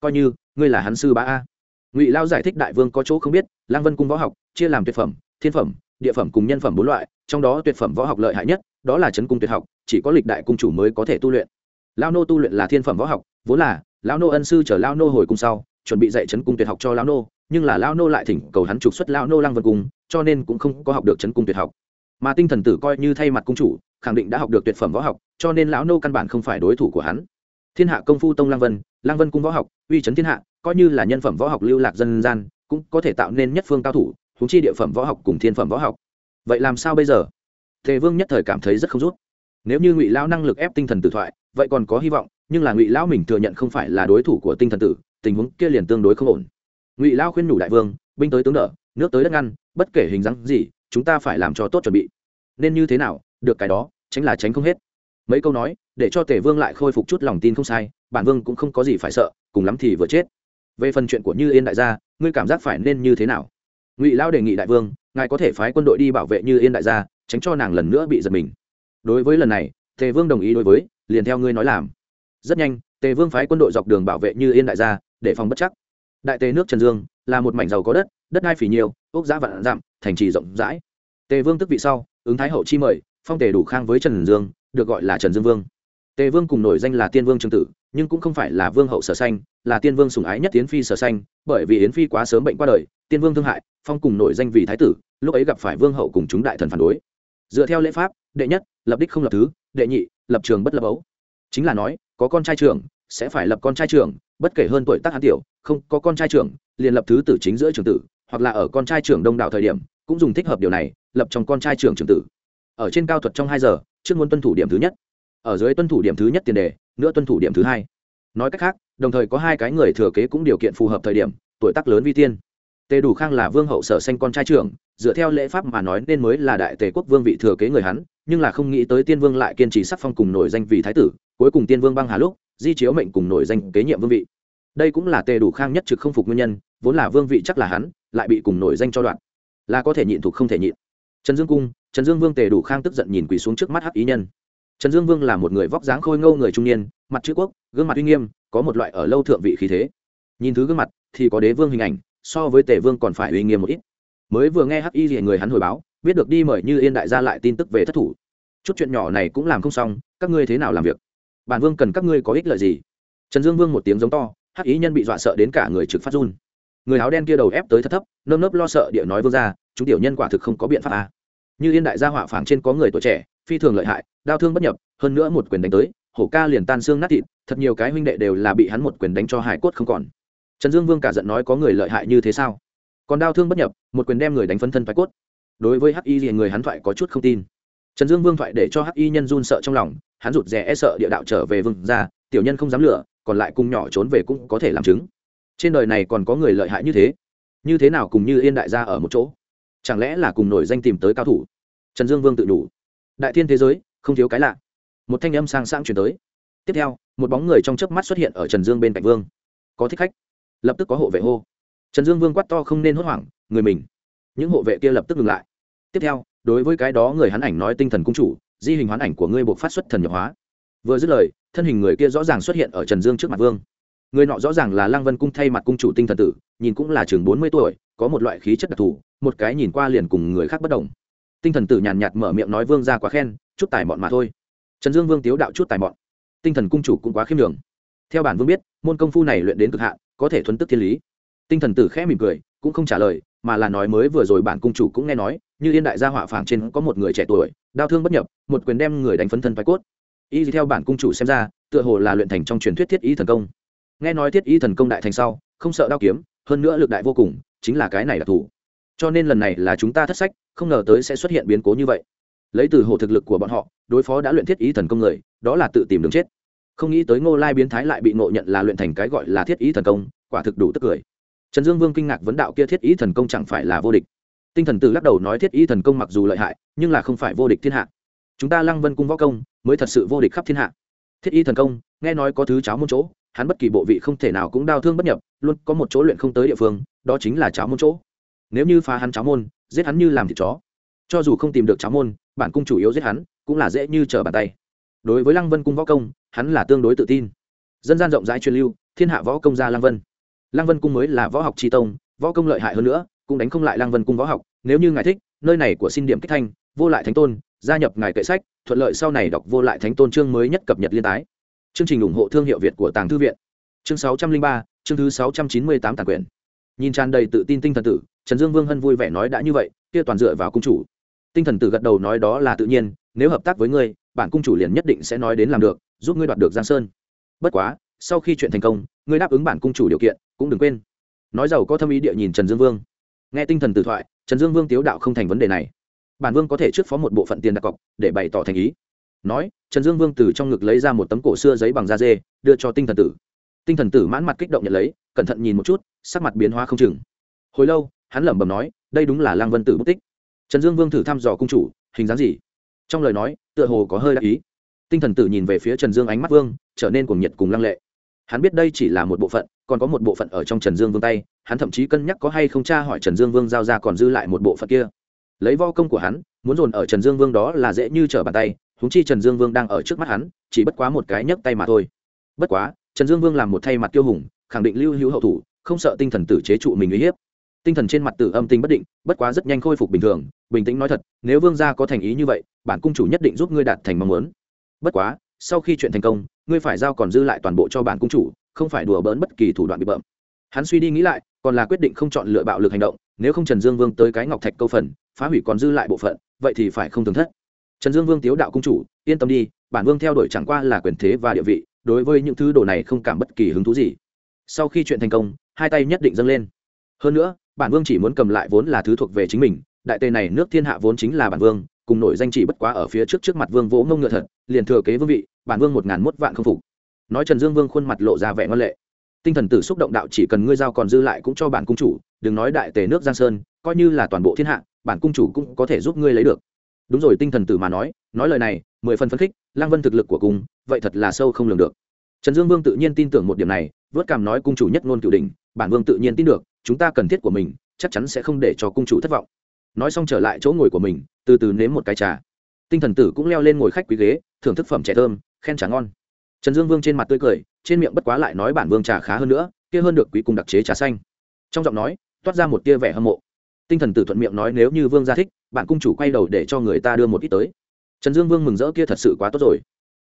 Coi như, ngươi là hắn sư bá a. Ngụy lao giải thích đại vương có chỗ không biết lang vân cung võ học, chia làm tuyệt phẩm, thiên phẩm, địa phẩm cùng nhân phẩm bốn loại, trong đó tuyệt phẩm võ học lợi hại nhất, đó là chấn cung tuyệt học, chỉ có lịch đại cung chủ mới có thể tu luyện. Lao nô tu luyện là thiên phẩm võ học, vốn là lao nô ân sư chở lao nô hồi cung sau, chuẩn bị dạy chấn cung tuyệt học cho lao nô, nhưng là lao nô lại thỉnh cầu hắn trục xuất lao nô Lang vân cung, cho nên cũng không có học được chấn cung tuyệt học mà tinh thần tử coi như thay mặt cung chủ, khẳng định đã học được tuyệt phẩm võ học, cho nên lão nô căn bản không phải đối thủ của hắn. Thiên hạ công phu tông lang vân lang vân cung võ học, uy chấn thiên hạ, coi như là nhân phẩm võ học lưu lạc dân gian, cũng có thể tạo nên nhất phương cao thủ húng chi địa phẩm võ học cùng thiên phẩm võ học. Vậy làm sao bây giờ? Tề vương nhất thời cảm thấy rất không rút. Nếu như ngụy lão năng lực ép tinh thần tử thoại, vậy còn có hy vọng, nhưng là ngụy lão mình thừa nhận không phải là đối thủ của tinh thần tử, tình huống kia liền tương đối không ổn. Ngụy lão khuyên nhủ đại vương, binh tới tướng đỡ, nước tới đất ngăn, bất kể hình dáng gì chúng ta phải làm cho tốt chuẩn bị. Nên như thế nào, được cái đó, tránh là tránh không hết. Mấy câu nói, để cho tề vương lại khôi phục chút lòng tin không sai, bản vương cũng không có gì phải sợ, cùng lắm thì vừa chết. Về phần chuyện của như yên đại gia, ngươi cảm giác phải nên như thế nào? Ngụy lão đề nghị đại vương, ngài có thể phái quân đội đi bảo vệ như yên đại gia, tránh cho nàng lần nữa bị giật mình. Đối với lần này, tề vương đồng ý đối với, liền theo ngươi nói làm. Rất nhanh, tề vương phái quân đội dọc đường bảo vệ như yên đại gia, để phòng bất chắc đại tề nước trần dương là một mảnh giàu có đất đất đai phỉ nhiều, ốc giá vạn dặm, thành trì rộng rãi. Tề vương tức vị sau, ứng thái hậu chi mời, phong tề đủ khang với trần dương, được gọi là trần dương vương. Tề vương cùng nổi danh là tiên vương Trương tử, nhưng cũng không phải là vương hậu sở xanh, là tiên vương sùng ái nhất yến phi sở xanh, bởi vì yến phi quá sớm bệnh qua đời, tiên vương thương hại, phong cùng nổi danh vì thái tử, lúc ấy gặp phải vương hậu cùng chúng đại thần phản đối. Dựa theo lễ pháp, đệ nhất, lập đích không lập thứ, đệ nhị, lập trường bất lập ấu. Chính là nói, có con trai trưởng, sẽ phải lập con trai trưởng bất kể hơn tuổi tác hắn tiểu, không có con trai trưởng, liền lập thứ tử chính giữa trường tử, hoặc là ở con trai trưởng đông đảo thời điểm, cũng dùng thích hợp điều này, lập trong con trai trưởng trường tử. Ở trên cao thuật trong hai giờ, trước muốn tuân thủ điểm thứ nhất. Ở dưới tuân thủ điểm thứ nhất tiền đề, nữa tuân thủ điểm thứ hai. Nói cách khác, đồng thời có hai cái người thừa kế cũng điều kiện phù hợp thời điểm, tuổi tác lớn vi tiên. Tề đủ khang là vương hậu sở sanh con trai trưởng, dựa theo lễ pháp mà nói nên mới là đại tề quốc vương vị thừa kế người hắn, nhưng là không nghĩ tới tiên vương lại kiên trì sắc phong cùng nổi danh vì thái tử, cuối cùng tiên vương băng hà lúc di chiếu mệnh cùng nổi danh kế nhiệm vương vị. Đây cũng là tề đủ khang nhất trực không phục nguyên nhân, vốn là vương vị chắc là hắn, lại bị cùng nổi danh cho đoạn. Là có thể nhịn thuộc không thể nhịn. Trần dương cung, trần dương vương tề đủ khang tức giận nhìn quỳ xuống trước mắt hắc ý nhân. Trần dương vương là một người vóc dáng khôi ngâu người trung niên, mặt chữ quốc, gương mặt uy nghiêm, có một loại ở lâu thượng vị khí thế. Nhìn thứ gương mặt thì có đế vương hình ảnh, so với tề vương còn phải uy nghiêm một ít. Mới vừa nghe hắc y gì người hắn hồi báo, biết được đi mời như yên đại gia lại tin tức về thất thủ. Chút chuyện nhỏ này cũng làm không xong, các ngươi thế nào làm việc? Bản vương cần các ngươi có ích lợi gì? Trần dương vương một tiếng giống to, hắc ý nhân bị dọa sợ đến cả người trực phát run. Người áo đen kia đầu ép tới thấp thấp, nơm nớp lo sợ địa nói vương ra chúng tiểu nhân quả thực không có biện pháp à. như yên đại gia hỏa phảng trên có người tuổi trẻ, phi thường lợi hại, đau thương bất nhập, hơn nữa một quyền đánh tới, hổ ca liền tan xương nát thịt, thật nhiều cái huynh đệ đều là bị hắn một quyền đánh cho hải cốt không còn. Trần dương vương cả giận nói có người lợi hại như thế sao? Còn đau thương bất nhập, một quyền đem người đánh phân thân phái cốt. Đối với hắc y thì người hắn thoại có chút không tin. Trần dương vương thoại để cho hắc y nhân run sợ trong lòng hắn rụt rè e sợ địa đạo trở về vương ra tiểu nhân không dám lựa còn lại cung nhỏ trốn về cũng có thể làm chứng. Trên đời này còn có người lợi hại như thế. Như thế nào cùng như yên đại gia ở một chỗ? Chẳng lẽ là cùng nổi danh tìm tới cao thủ? Trần dương vương tự đủ. Đại thiên thế giới, không thiếu cái lạ. Một thanh âm sang sang chuyển tới. Tiếp theo, một bóng người trong chớp mắt xuất hiện ở trần dương bên cạnh vương. Có thích khách. Lập tức có hộ vệ hô. Trần dương vương quát to không nên hốt hoảng, người mình. Những hộ vệ kia lập tức ngừng lại. Tiếp theo, đối với cái đó người hắn ảnh nói tinh thần cung chủ di hình hoán ảnh của ngươi buộc phát xuất thần nhập hóa. Vừa dứt lời, thân hình người kia rõ ràng xuất hiện ở trần dương trước mặt vương. Người nọ rõ ràng là lăng vân cung thay mặt cung chủ tinh thần tử, nhìn cũng là chừng bốn mươi tuổi, có một loại khí chất đặc thù, một cái nhìn qua liền cùng người khác bất đồng. Tinh thần tử nhàn nhạt mở miệng nói vương ra quá khen, chút tài mọn mà thôi. Trần dương vương tiếu đạo chút tài mọn. Tinh thần cung chủ cũng quá khiêm đường theo bản vương biết, môn công phu này luyện đến cực hạn, có thể thuấn tức thiên lý. Tinh thần tử khẽ mỉm cười, cũng không trả lời, mà là nói mới vừa rồi bản cung chủ cũng nghe nói như yên đại gia họa phảng trên có một người trẻ tuổi, đau thương bất nhập, một quyền đem người đánh phấn thân phái cốt. Y theo bản cung chủ xem ra, tựa hồ là luyện thành trong truyền thuyết thiết ý thần công. Nghe nói thiết ý thần công đại thành sau, không sợ đao kiếm, hơn nữa lực đại vô cùng, chính là cái này là thủ. Cho nên lần này là chúng ta thất sách, không ngờ tới sẽ xuất hiện biến cố như vậy. Lấy từ hồ thực lực của bọn họ, đối phó đã luyện thiết ý thần công người, đó là tự tìm đường chết. Không nghĩ tới ngô lai biến thái lại bị ngộ nhận là luyện thành cái gọi là thiết ý thần công, quả thực đủ tức cười. Trần dương vương kinh ngạc vấn đạo kia thiết ý thần công chẳng phải là vô địch tinh thần tử lắc đầu nói thiết Y thần công mặc dù lợi hại, nhưng là không phải vô địch thiên hạ. Chúng ta lăng vân cung võ công, mới thật sự vô địch khắp thiên hạ. Thiết Y thần công, nghe nói có thứ cháo môn chỗ, hắn bất kỳ bộ vị không thể nào cũng đau thương bất nhập, luôn có một chỗ luyện không tới địa phương, đó chính là cháo môn chỗ. Nếu như phá hắn cháo môn, giết hắn như làm thịt chó. Cho dù không tìm được cháo môn, bản cung chủ yếu giết hắn, cũng là dễ như trở bàn tay. Đối với lăng vân cung võ công, hắn là tương đối tự tin. Dân gian rộng rãi truyền lưu, thiên hạ võ công gia lăng vân. Lăng vân cung mới là võ học tri tông, võ công lợi hại hơn nữa cũng đánh không lại lăng vân cung võ học, nếu như ngài thích, nơi này của xin điểm kích thanh, vô lại thánh tôn, gia nhập ngài kệ sách, thuận lợi sau này đọc vô lại thánh tôn chương mới nhất cập nhật liên tái. Chương trình ủng hộ thương hiệu việt của tàng thư viện. Chương sáu trăm linh ba, chương thứ sáu trăm chín mươi tám tàng quyền nhìn tràn đầy tự tin tinh thần tử, trần dương vương hân vui vẻ nói đã như vậy, kia toàn dựa vào cung chủ. Tinh thần tử gật đầu nói đó là tự nhiên, nếu hợp tác với ngươi, bản cung chủ liền nhất định sẽ nói đến làm được, giúp ngươi đoạt được giang sơn. Bất quá, sau khi chuyện thành công, ngươi đáp ứng bản cung chủ điều kiện, cũng đừng quên. Nói giàu có thâm ý địa nhìn trần dương vương nghe tinh thần tử thoại, trần dương vương tiếu đạo không thành vấn đề này. Bản vương có thể trước phó một bộ phận tiền đặt cọc, để bày tỏ thành ý. Nói, trần dương vương từ trong ngực lấy ra một tấm cổ xưa giấy bằng da dê, đưa cho tinh thần tử. Tinh thần tử mãn mặt kích động nhận lấy, cẩn thận nhìn một chút, sắc mặt biến hóa không chừng. Hồi lâu, hắn lẩm bẩm nói, đây đúng là lang vân tử bút tích. Trần dương vương thử thăm dò cung chủ, hình dáng gì? Trong lời nói, tựa hồ có hơi đắc ý. Tinh thần tử nhìn về phía trần dương ánh mắt vương, trở nên cuồng nhiệt cùng lăng lệ. Hắn biết đây chỉ là một bộ phận còn có một bộ phận ở trong trần dương vương tay, hắn thậm chí cân nhắc có hay không tra hỏi trần dương vương giao ra còn dư lại một bộ phận kia. Lấy vo công của hắn, muốn dồn ở trần dương vương đó là dễ như trở bàn tay húng chi trần dương vương đang ở trước mắt hắn, chỉ bất quá một cái nhấc tay mà thôi. Bất quá, trần dương vương làm một thay mặt tiêu hùng, khẳng định lưu hữu hậu thủ, không sợ tinh thần tử chế trụ mình uy hiếp. Tinh thần trên mặt tử âm tinh bất định, bất quá rất nhanh khôi phục bình thường, bình tĩnh nói thật, nếu vương gia có thành ý như vậy, bản cung chủ nhất định giúp ngươi đạt thành mong muốn. Bất quá, sau khi chuyện thành công, ngươi phải giao còn dư lại toàn bộ cho bản cung chủ không phải đùa bỡn bất kỳ thủ đoạn bị bợm. Hắn suy đi nghĩ lại, còn là quyết định không chọn lựa bạo lực hành động, nếu không trần dương vương tới cái ngọc thạch câu phần, phá hủy còn dư lại bộ phận, vậy thì phải không thường thất. Trần dương vương tiếu đạo cung chủ, yên tâm đi, bản vương theo đuổi chẳng qua là quyền thế và địa vị, đối với những thứ đồ này không cảm bất kỳ hứng thú gì. Sau khi chuyện thành công, hai tay nhất định dâng lên. Hơn nữa, bản vương chỉ muốn cầm lại vốn là thứ thuộc về chính mình, đại tề này nước thiên hạ vốn chính là bản vương, cùng nổi danh chỉ bất quá ở phía trước trước mặt vương vỗ ngông ngựa thật, liền thừa kế vương vị, bản vương một ngàn mốt vạn không phục nói trần dương vương khuôn mặt lộ ra vẻ ngon lệ. Tinh thần tử xúc động đạo chỉ cần ngươi giao còn dư lại cũng cho bản cung chủ, đừng nói đại tề nước giang sơn, coi như là toàn bộ thiên hạ, bản cung chủ cũng có thể giúp ngươi lấy được. Đúng rồi, tinh thần tử mà nói nói lời này, mười phần phấn khích, lang vân thực lực của cung vậy thật là sâu không lường được. Trần dương vương tự nhiên tin tưởng một điểm này, vớt cảm nói cung chủ nhất ngôn cửu đình bản vương tự nhiên tin được, chúng ta cần thiết của mình, chắc chắn sẽ không để cho cung chủ thất vọng. Nói xong trở lại chỗ ngồi của mình, từ từ nếm một cái trà. Tinh thần tử cũng leo lên ngồi khách quý ghế, thưởng thức phẩm trẻ thơm, khen trà ngon trần dương vương trên mặt tươi cười, trên miệng bất quá lại nói bản vương trà khá hơn nữa, kia hơn được quý cùng đặc chế trà xanh. Trong giọng nói, toát ra một tia vẻ hâm mộ. Tinh thần tử thuận miệng nói nếu như vương gia thích, bạn cung chủ quay đầu để cho người ta đưa một ít tới. Trần dương vương mừng rỡ kia thật sự quá tốt rồi.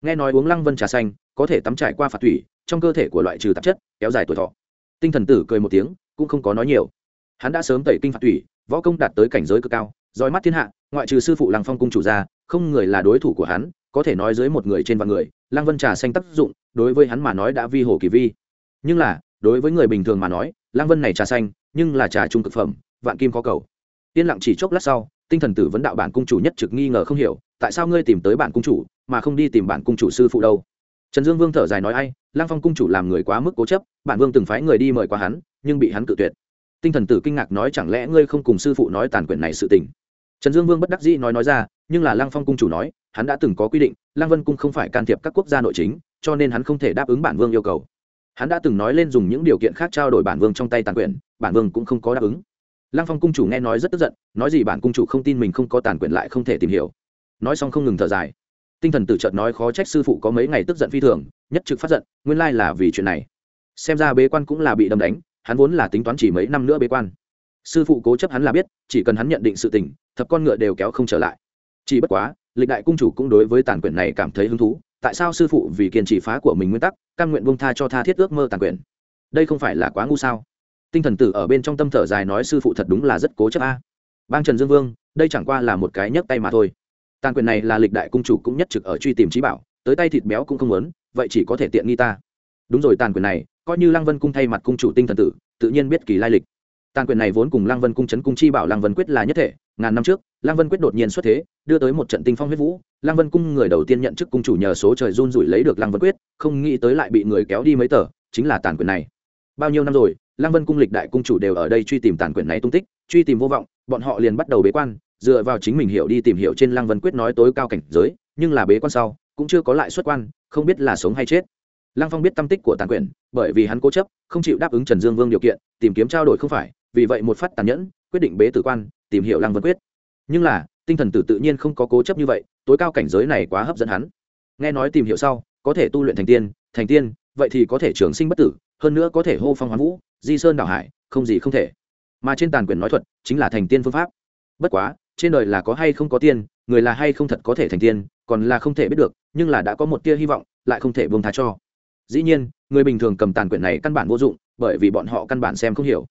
Nghe nói uống lăng vân trà xanh, có thể tắm trải qua phạt thủy, trong cơ thể của loại trừ tạp chất, kéo dài tuổi thọ. Tinh thần tử cười một tiếng, cũng không có nói nhiều. Hắn đã sớm tẩy kinh phạt thủy, võ công đạt tới cảnh giới cực cao roi mắt thiên hạ, ngoại trừ sư phụ lăng phong cung chủ ra, không người là đối thủ của hắn có thể nói dưới một người trên vạn người, lăng vân trà xanh tác dụng, đối với hắn mà nói đã vi hồ kỳ vi. Nhưng là, đối với người bình thường mà nói, lăng vân này trà xanh nhưng là trà trung thực phẩm, vạn kim có cầu. Yên lặng chỉ chốc lát sau, tinh thần tử vấn đạo bản cung chủ nhất trực nghi ngờ không hiểu, tại sao ngươi tìm tới bản cung chủ, mà không đi tìm bản cung chủ sư phụ đâu? Trần dương vương thở dài nói ai, lăng phong cung chủ làm người quá mức cố chấp, bản vương từng phái người đi mời qua hắn, nhưng bị hắn cự tuyệt. Tinh thần tử kinh ngạc nói chẳng lẽ ngươi không cùng sư phụ nói tàn quyền này sự tình? Trần dương vương bất đắc dĩ nói nói ra, nhưng là lăng phong cung chủ nói hắn đã từng có quy định, lăng vân cung không phải can thiệp các quốc gia nội chính, cho nên hắn không thể đáp ứng bản vương yêu cầu. Hắn đã từng nói lên dùng những điều kiện khác trao đổi bản vương trong tay tàn quyền, bản vương cũng không có đáp ứng. Lăng phong cung chủ nghe nói rất tức giận, nói gì bản cung chủ không tin mình không có tàn quyền lại không thể tìm hiểu. Nói xong không ngừng thở dài. Tinh thần tử trợt nói khó trách sư phụ có mấy ngày tức giận phi thường, nhất trực phát giận, nguyên lai là vì chuyện này. Xem ra bế quan cũng là bị đâm đánh, hắn vốn là tính toán chỉ mấy năm nữa bế quan. Sư phụ cố chấp hắn là biết, chỉ cần hắn nhận định sự tình, thập con ngựa đều kéo không trở lại. Chỉ bất quá lịch đại cung chủ cũng đối với tàn quyền này cảm thấy hứng thú, tại sao sư phụ vì kiên trì phá của mình nguyên tắc căn nguyện bông tha cho tha thiết ước mơ tàn quyền đây không phải là quá ngu sao? Tinh thần tử ở bên trong tâm thở dài nói sư phụ thật đúng là rất cố chấp a. Bang trần dương vương, đây chẳng qua là một cái nhấc tay mà thôi. Tàn quyền này là lịch đại cung chủ cũng nhất trực ở truy tìm trí bảo, tới tay thịt béo cũng không muốn, vậy chỉ có thể tiện nghi ta. Đúng rồi tàn quyền này, coi như lăng vân cung thay mặt cung chủ tinh thần tử, tự nhiên biết kỳ lai lịch tàn quyền này vốn cùng lăng vân cung chấn cung chi bảo lăng vân quyết là nhất thể, ngàn năm trước, lăng vân quyết đột nhiên xuất thế, đưa tới một trận tinh phong huyết vũ, lăng vân cung người đầu tiên nhận chức cung chủ nhờ số trời run rủi lấy được lăng vân quyết, không nghĩ tới lại bị người kéo đi mấy tờ, chính là tàn quyền này. Bao nhiêu năm rồi, lăng vân cung lịch đại cung chủ đều ở đây truy tìm tàn quyền này tung tích, truy tìm vô vọng, bọn họ liền bắt đầu bế quan, dựa vào chính mình hiểu đi tìm hiểu trên lăng vân quyết nói tối cao cảnh giới, nhưng là bế quan sau, cũng chưa có lại xuất quan, không biết là sống hay chết. Lăng phong biết tâm tích của tàn quyền, bởi vì hắn cố chấp, không chịu đáp ứng trần dương vương điều kiện, tìm kiếm trao đổi không phải vì vậy một phát tàn nhẫn, quyết định bế tử quan, tìm hiểu lăng vân quyết. Nhưng là, tinh thần tử tự nhiên không có cố chấp như vậy, tối cao cảnh giới này quá hấp dẫn hắn. Nghe nói tìm hiểu sau, có thể tu luyện thành tiên thành tiên, vậy thì có thể trường sinh bất tử, hơn nữa có thể hô phong hoán vũ, di sơn đảo hải, không gì không thể. Mà trên tàn quyền nói thuật, chính là thành tiên phương pháp. Bất quá, trên đời là có hay không có tiên, người là hay không thật có thể thành tiên, còn là không thể biết được, nhưng là đã có một tia hy vọng, lại không thể buông tha cho. Dĩ nhiên, người bình thường cầm tàn quyển này căn bản vô dụng, bởi vì bọn họ căn bản xem không hiểu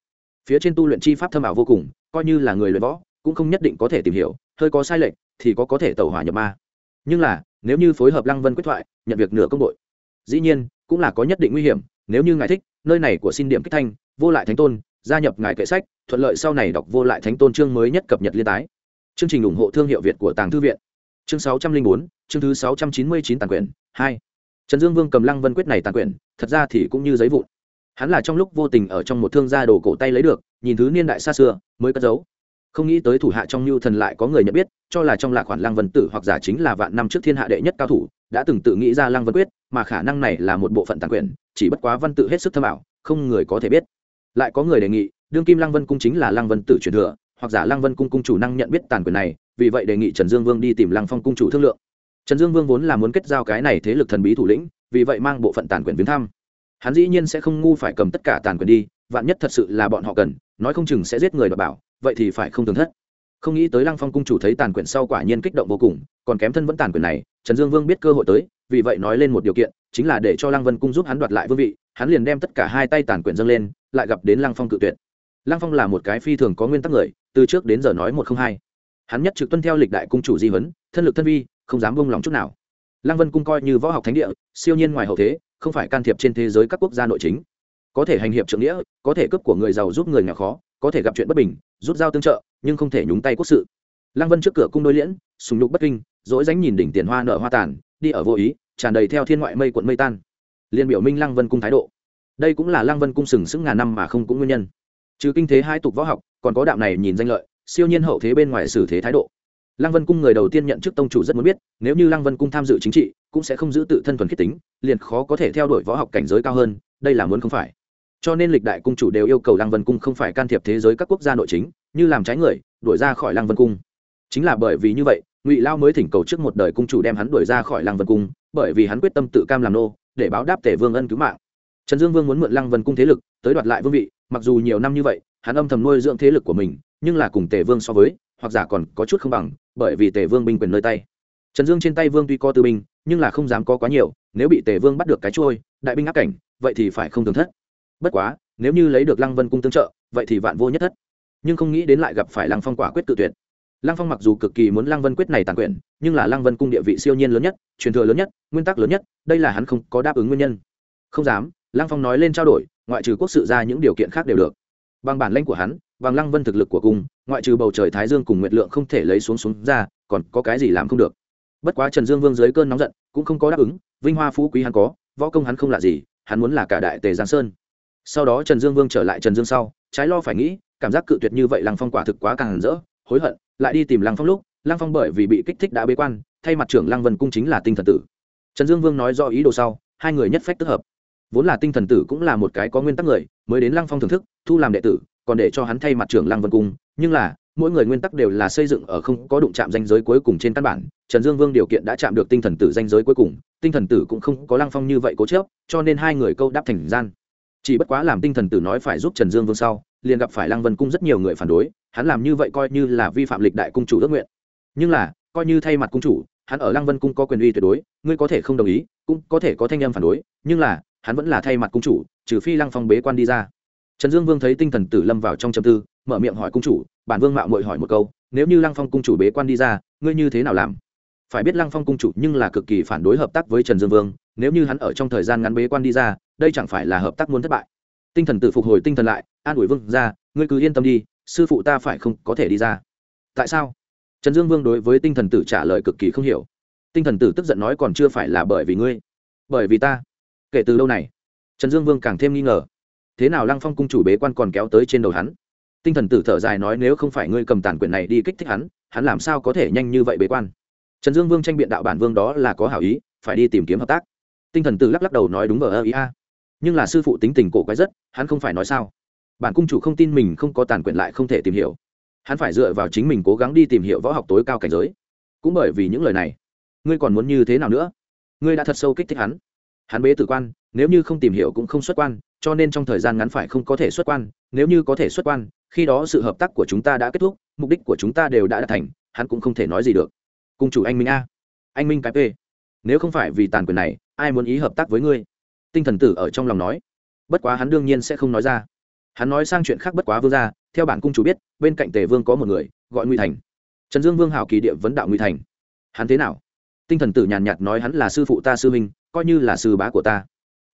phía trên tu luyện chi pháp thâm ảo vô cùng, coi như là người luyện võ, cũng không nhất định có thể tìm hiểu, hơi có sai lệch thì có có thể tẩu hỏa nhập ma. Nhưng là, nếu như phối hợp lăng vân quyết thoại, nhận việc nửa công đội, dĩ nhiên, cũng là có nhất định nguy hiểm, nếu như ngài thích, nơi này của xin điểm kích thanh, vô lại thánh tôn, gia nhập ngài kệ sách, thuận lợi sau này đọc vô lại thánh tôn chương mới nhất cập nhật liên tái. Chương trình ủng hộ thương hiệu việt của tàng thư viện. Chương sáu trăm linh bốn, chương thứ sáu trăm chín mươi chín tàn quyển, hai. Trần dương vương cầm lăng vân quyết này tàn quyển, thật ra thì cũng như giấy vụn hắn là trong lúc vô tình ở trong một thương gia đồ cổ tay lấy được, nhìn thứ niên đại xa xưa, mới cất giấu. Không nghĩ tới thủ hạ trong lưu thần lại có người nhận biết, cho là trong lạc khoản lăng vân tử hoặc giả chính là vạn năm trước thiên hạ đệ nhất cao thủ, đã từng tự nghĩ ra lăng vân quyết, mà khả năng này là một bộ phận tàn quyền, chỉ bất quá văn tự hết sức thâm ảo, không người có thể biết. Lại có người đề nghị, đương kim lăng vân cung chính là lăng vân tử truyền thừa, hoặc giả lăng vân cung cung chủ năng nhận biết tàn quyền này, vì vậy đề nghị trần dương vương đi tìm lăng phong cung chủ thương lượng. Trần dương vương vốn là muốn kết giao cái này thế lực thần bí thủ lĩnh, vì vậy mang bộ phận tàn quyền viếng thăm hắn dĩ nhiên sẽ không ngu phải cầm tất cả tàn quyền đi, vạn nhất thật sự là bọn họ cần, nói không chừng sẽ giết người đ bảo, vậy thì phải không thường thất. Không nghĩ tới lăng phong cung chủ thấy tàn quyền sau quả nhiên kích động vô cùng, còn kém thân vẫn tàn quyền này, trần dương vương biết cơ hội tới, vì vậy nói lên một điều kiện, chính là để cho lăng vân cung giúp hắn đoạt lại vương vị, hắn liền đem tất cả hai tay tàn quyền dâng lên, lại gặp đến lăng phong cự tuyệt. Lăng phong là một cái phi thường có nguyên tắc người, từ trước đến giờ nói một không hai. Hắn nhất trực tuân theo lịch đại cung chủ di huấn, thân lực thân vi, không dám bông lòng chút nào. Lăng vân cung coi như võ học thánh địa, siêu nhiên ngoài hậu thế không phải can thiệp trên thế giới các quốc gia nội chính. Có thể hành hiệp trượng nghĩa, có thể cấp của người giàu giúp người nghèo khó, có thể gặp chuyện bất bình, rút dao tương trợ, nhưng không thể nhúng tay quốc sự. Lăng vân trước cửa cung đôi liễn, sùng nhục bất kinh dỗi dánh nhìn đỉnh tiền hoa nở hoa tàn, đi ở vô ý, tràn đầy theo thiên ngoại mây quận mây tan. Liên biểu minh lăng vân cung thái độ. Đây cũng là lăng vân cung sừng sững ngàn năm mà không cũng nguyên nhân. Trừ kinh thế hai tục võ học, còn có đạo này nhìn danh lợi, siêu nhiên hậu thế bên ngoài xử thế thái độ lăng vân cung người đầu tiên nhận chức tông chủ rất muốn biết, nếu như lăng vân cung tham dự chính trị, cũng sẽ không giữ tự thân thuần khiết tính, liền khó có thể theo đuổi võ học cảnh giới cao hơn, đây là muốn không phải. Cho nên lịch đại cung chủ đều yêu cầu lăng vân cung không phải can thiệp thế giới các quốc gia nội chính, như làm trái người, đuổi ra khỏi lăng vân cung. Chính là bởi vì như vậy, ngụy lao mới thỉnh cầu trước một đời cung chủ đem hắn đuổi ra khỏi lăng vân cung, bởi vì hắn quyết tâm tự cam làm nô, để báo đáp tể vương ân cứu mạng. Trần dương vương muốn mượn lăng vân cung thế lực, tới đoạt lại vương vị, mặc dù nhiều năm như vậy, hắn âm thầm nuôi dưỡng thế lực của mình, nhưng là cùng tề vương so với, hoặc giả còn có chút không bằng bởi vì tề vương binh quyền nơi tay. Trần dương trên tay vương tuy có tư binh, nhưng là không dám có quá nhiều, nếu bị tề vương bắt được cái trôi đại binh áp cảnh, vậy thì phải không thường thất. Bất quá, nếu như lấy được lăng vân cung tương trợ, vậy thì vạn vô nhất thất. Nhưng không nghĩ đến lại gặp phải lăng phong quả quyết tự tuyệt. Lăng phong mặc dù cực kỳ muốn lăng vân quyết này tàn quyền, nhưng là lăng vân cung địa vị siêu nhiên lớn nhất, truyền thừa lớn nhất, nguyên tắc lớn nhất, đây là hắn không có đáp ứng nguyên nhân. Không dám, lăng phong nói lên trao đổi, ngoại trừ quốc sự ra những điều kiện khác đều được. Bằng bản lãnh của hắn bằng lăng vân thực lực của cung ngoại trừ bầu trời thái dương cùng nguyệt lượng không thể lấy xuống xuống ra, còn có cái gì làm không được? Bất quá trần dương vương dưới cơn nóng giận, cũng không có đáp ứng, vinh hoa phú quý hắn có, võ công hắn không là gì, hắn muốn là cả đại tề giang sơn. Sau đó trần dương vương trở lại trần dương sau, trái lo phải nghĩ, cảm giác cự tuyệt như vậy lăng phong quả thực quá càng rỡ, hối hận, lại đi tìm lăng phong lúc, lăng phong bởi vì bị kích thích đã bế quan, thay mặt trưởng lăng vân cung chính là tinh thần tử. Trần dương vương nói do ý đồ sau, hai người nhất phách tức hợp. Vốn là tinh thần tử cũng là một cái có nguyên tắc người, mới đến lăng phong thưởng thức, thu làm đệ tử còn để cho hắn thay mặt trưởng lăng vân cung, nhưng là, mỗi người nguyên tắc đều là xây dựng ở không có đụng chạm danh giới cuối cùng trên căn bản. Trần dương vương điều kiện đã chạm được tinh thần tử danh giới cuối cùng, tinh thần tử cũng không có lăng phong như vậy cố chớp cho nên hai người câu đáp thành gian. Chỉ bất quá làm tinh thần tử nói phải giúp trần dương vương sau, liền gặp phải lăng vân cung rất nhiều người phản đối, hắn làm như vậy coi như là vi phạm lịch đại cung chủ ước nguyện. Nhưng là, coi như thay mặt cung chủ, hắn ở lăng vân cung có quyền uy tuyệt đối, ngươi có thể không đồng ý, cũng có thể có thanh em phản đối, nhưng là, hắn vẫn là thay mặt cung chủ, trừ phi lăng phong bế quan đi ra trần dương vương thấy tinh thần tử lâm vào trong châm tư, mở miệng hỏi cung chủ, bản vương mạo mội hỏi một câu, nếu như lăng phong cung chủ bế quan đi ra, ngươi như thế nào làm? Phải biết lăng phong cung chủ nhưng là cực kỳ phản đối hợp tác với trần dương vương, nếu như hắn ở trong thời gian ngắn bế quan đi ra, đây chẳng phải là hợp tác muốn thất bại. Tinh thần tự phục hồi tinh thần lại, an ủi vương ra, ngươi cứ yên tâm đi, sư phụ ta phải không có thể đi ra. Tại sao? Trần dương vương đối với tinh thần tử trả lời cực kỳ không hiểu. Tinh thần tử tức giận nói còn chưa phải là bởi vì ngươi, bởi vì ta. Kể từ lâu này, trần dương vương càng thêm nghi ngờ thế nào lăng phong cung chủ bế quan còn kéo tới trên đầu hắn? Tinh thần tử thở dài nói nếu không phải ngươi cầm tàn quyền này đi kích thích hắn hắn làm sao có thể nhanh như vậy bế quan? Trần dương vương tranh biện đạo bản vương đó là có hảo ý, phải đi tìm kiếm hợp tác. Tinh thần tử lắc lắc đầu nói đúng vờ ơ ý a. Nhưng là sư phụ tính tình cổ quái rất, hắn không phải nói sao? Bản cung chủ không tin mình không có tàn quyền lại không thể tìm hiểu. Hắn phải dựa vào chính mình cố gắng đi tìm hiểu võ học tối cao cảnh giới. Cũng bởi vì những lời này, ngươi còn muốn như thế nào nữa? Ngươi đã thật sâu kích thích hắn. Hắn bế tử quan, nếu như không tìm hiểu cũng không xuất quan cho nên trong thời gian ngắn phải không có thể xuất quan, nếu như có thể xuất quan, khi đó sự hợp tác của chúng ta đã kết thúc, mục đích của chúng ta đều đã đạt thành, hắn cũng không thể nói gì được. Cung chủ anh minh a. Anh minh cái p. Nếu không phải vì tàn quyền này, ai muốn ý hợp tác với ngươi? Tinh thần tử ở trong lòng nói. Bất quá hắn đương nhiên sẽ không nói ra. Hắn nói sang chuyện khác bất quá vương ra theo bản cung chủ biết, bên cạnh tề vương có một người, gọi nguy thành. Trần dương vương hào kỳ địa vấn đạo nguy thành. Hắn thế nào? Tinh thần tử nhàn nhạt nói hắn là sư phụ ta sư minh coi như là sư bá của ta.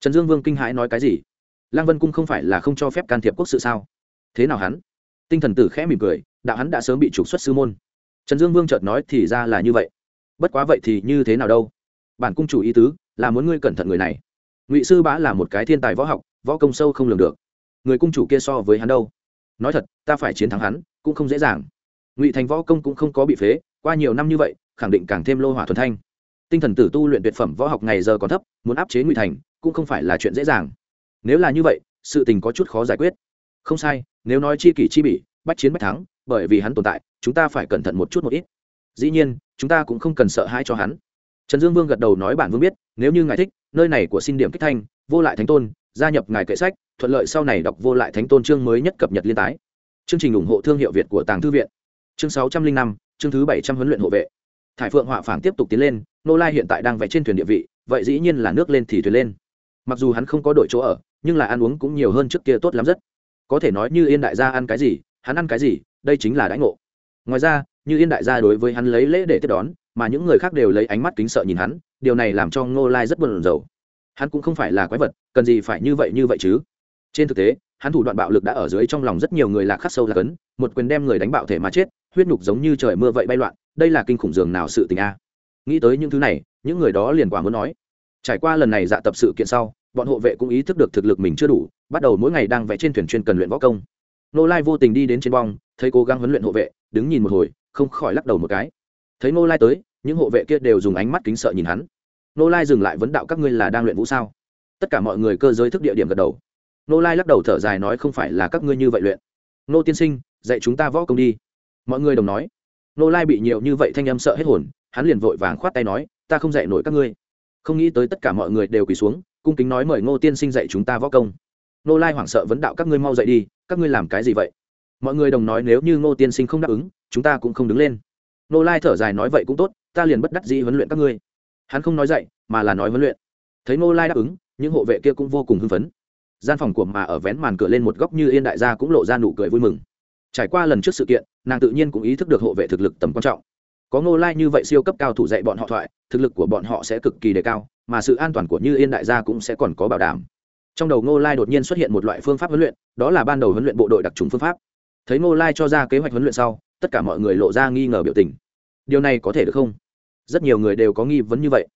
Trần dương vương kinh hãi nói cái gì? Lăng vân cung không phải là không cho phép can thiệp quốc sự sao? Thế nào hắn? Tinh thần tử khẽ mỉm cười, đạo hắn đã sớm bị trục xuất sư môn. Trần dương vương chợt nói thì ra là như vậy. Bất quá vậy thì như thế nào đâu? Bản cung chủ ý tứ, là muốn ngươi cẩn thận người này. Ngụy sư bá là một cái thiên tài võ học, võ công sâu không lường được. Người cung chủ kia so với hắn đâu? Nói thật, ta phải chiến thắng hắn, cũng không dễ dàng. Ngụy thành võ công cũng không có bị phế, qua nhiều năm như vậy, khẳng định càng thêm lô hỏa thuần thanh. Tinh thần tử tu luyện tuyệt phẩm võ học ngày giờ còn thấp, muốn áp chế ngụy thành, cũng không phải là chuyện dễ dàng nếu là như vậy, sự tình có chút khó giải quyết. Không sai, nếu nói chi kỷ chi bỉ, bách chiến bách thắng, bởi vì hắn tồn tại, chúng ta phải cẩn thận một chút một ít. Dĩ nhiên, chúng ta cũng không cần sợ hãi cho hắn. Trần dương vương gật đầu nói bản vương biết, nếu như ngài thích, nơi này của xin điểm kích thanh, vô lại thánh tôn, gia nhập ngài kệ sách, thuận lợi sau này đọc vô lại thánh tôn chương mới nhất cập nhật liên tái. Chương trình ủng hộ thương hiệu việt của tàng thư viện. Chương sáu trăm linh năm, chương thứ bảy trăm huấn luyện hộ vệ. Thải phượng họa phảng tiếp tục tiến lên, nô lai hiện tại đang vẽ trên thuyền địa vị, vậy dĩ nhiên là nước lên thì thuyền lên. Mặc dù hắn không có đổi chỗ ở nhưng là ăn uống cũng nhiều hơn trước kia tốt lắm rất. Có thể nói như yên đại gia ăn cái gì, hắn ăn cái gì, đây chính là đãi ngộ. Ngoài ra, như yên đại gia đối với hắn lấy lễ để tiếp đón, mà những người khác đều lấy ánh mắt kính sợ nhìn hắn, điều này làm cho ngô lai rất buồn rầu. Hắn cũng không phải là quái vật, cần gì phải như vậy như vậy chứ? Trên thực tế, hắn thủ đoạn bạo lực đã ở dưới trong lòng rất nhiều người lạc khắc sâu là cấn một quyền đem người đánh bạo thể mà chết, huyết nhục giống như trời mưa vậy bay loạn, đây là kinh khủng dường nào sự tình a. Nghĩ tới những thứ này, những người đó liền quả muốn nói. Trải qua lần này dạ tập sự kiện sau bọn hộ vệ cũng ý thức được thực lực mình chưa đủ, bắt đầu mỗi ngày đang vẽ trên thuyền chuyên cần luyện võ công. Nô lai vô tình đi đến trên bong, thấy cố gắng huấn luyện hộ vệ, đứng nhìn một hồi, không khỏi lắc đầu một cái. Thấy nô lai tới, những hộ vệ kia đều dùng ánh mắt kính sợ nhìn hắn. Nô lai dừng lại vấn đạo các ngươi là đang luyện vũ sao? Tất cả mọi người cơ giới thức địa điểm gật đầu. Nô lai lắc đầu thở dài nói không phải là các ngươi như vậy luyện. Nô tiên sinh, dạy chúng ta võ công đi. Mọi người đồng nói. Nô lai bị nhiều như vậy thanh âm sợ hết hồn, hắn liền vội vàng khoát tay nói, ta không dạy nổi các ngươi. Không nghĩ tới tất cả mọi người đều quỳ xuống cung kính nói mời ngô tiên sinh dạy chúng ta võ công. Nô lai hoảng sợ vấn đạo, các ngươi mau dậy đi, các ngươi làm cái gì vậy? Mọi người đồng nói, nếu như ngô tiên sinh không đáp ứng, chúng ta cũng không đứng lên. Nô lai thở dài nói, vậy cũng tốt, ta liền bất đắc dĩ huấn luyện các ngươi. Hắn không nói dậy, mà là nói huấn luyện. Thấy nô lai đáp ứng, những hộ vệ kia cũng vô cùng hưng phấn. Gian phòng của mà ở vén màn cửa lên một góc như yên đại gia cũng lộ ra nụ cười vui mừng. Trải qua lần trước sự kiện, nàng tự nhiên cũng ý thức được hộ vệ thực lực tầm quan trọng. Có ngô lai như vậy siêu cấp cao thủ dạy bọn họ thoại, thực lực của bọn họ sẽ cực kỳ đề cao mà sự an toàn của như yên đại gia cũng sẽ còn có bảo đảm. Trong đầu ngô lai đột nhiên xuất hiện một loại phương pháp huấn luyện, đó là ban đầu huấn luyện bộ đội đặc trùng phương pháp. Thấy ngô lai cho ra kế hoạch huấn luyện sau, tất cả mọi người lộ ra nghi ngờ biểu tình. Điều này có thể được không? Rất nhiều người đều có nghi vấn như vậy.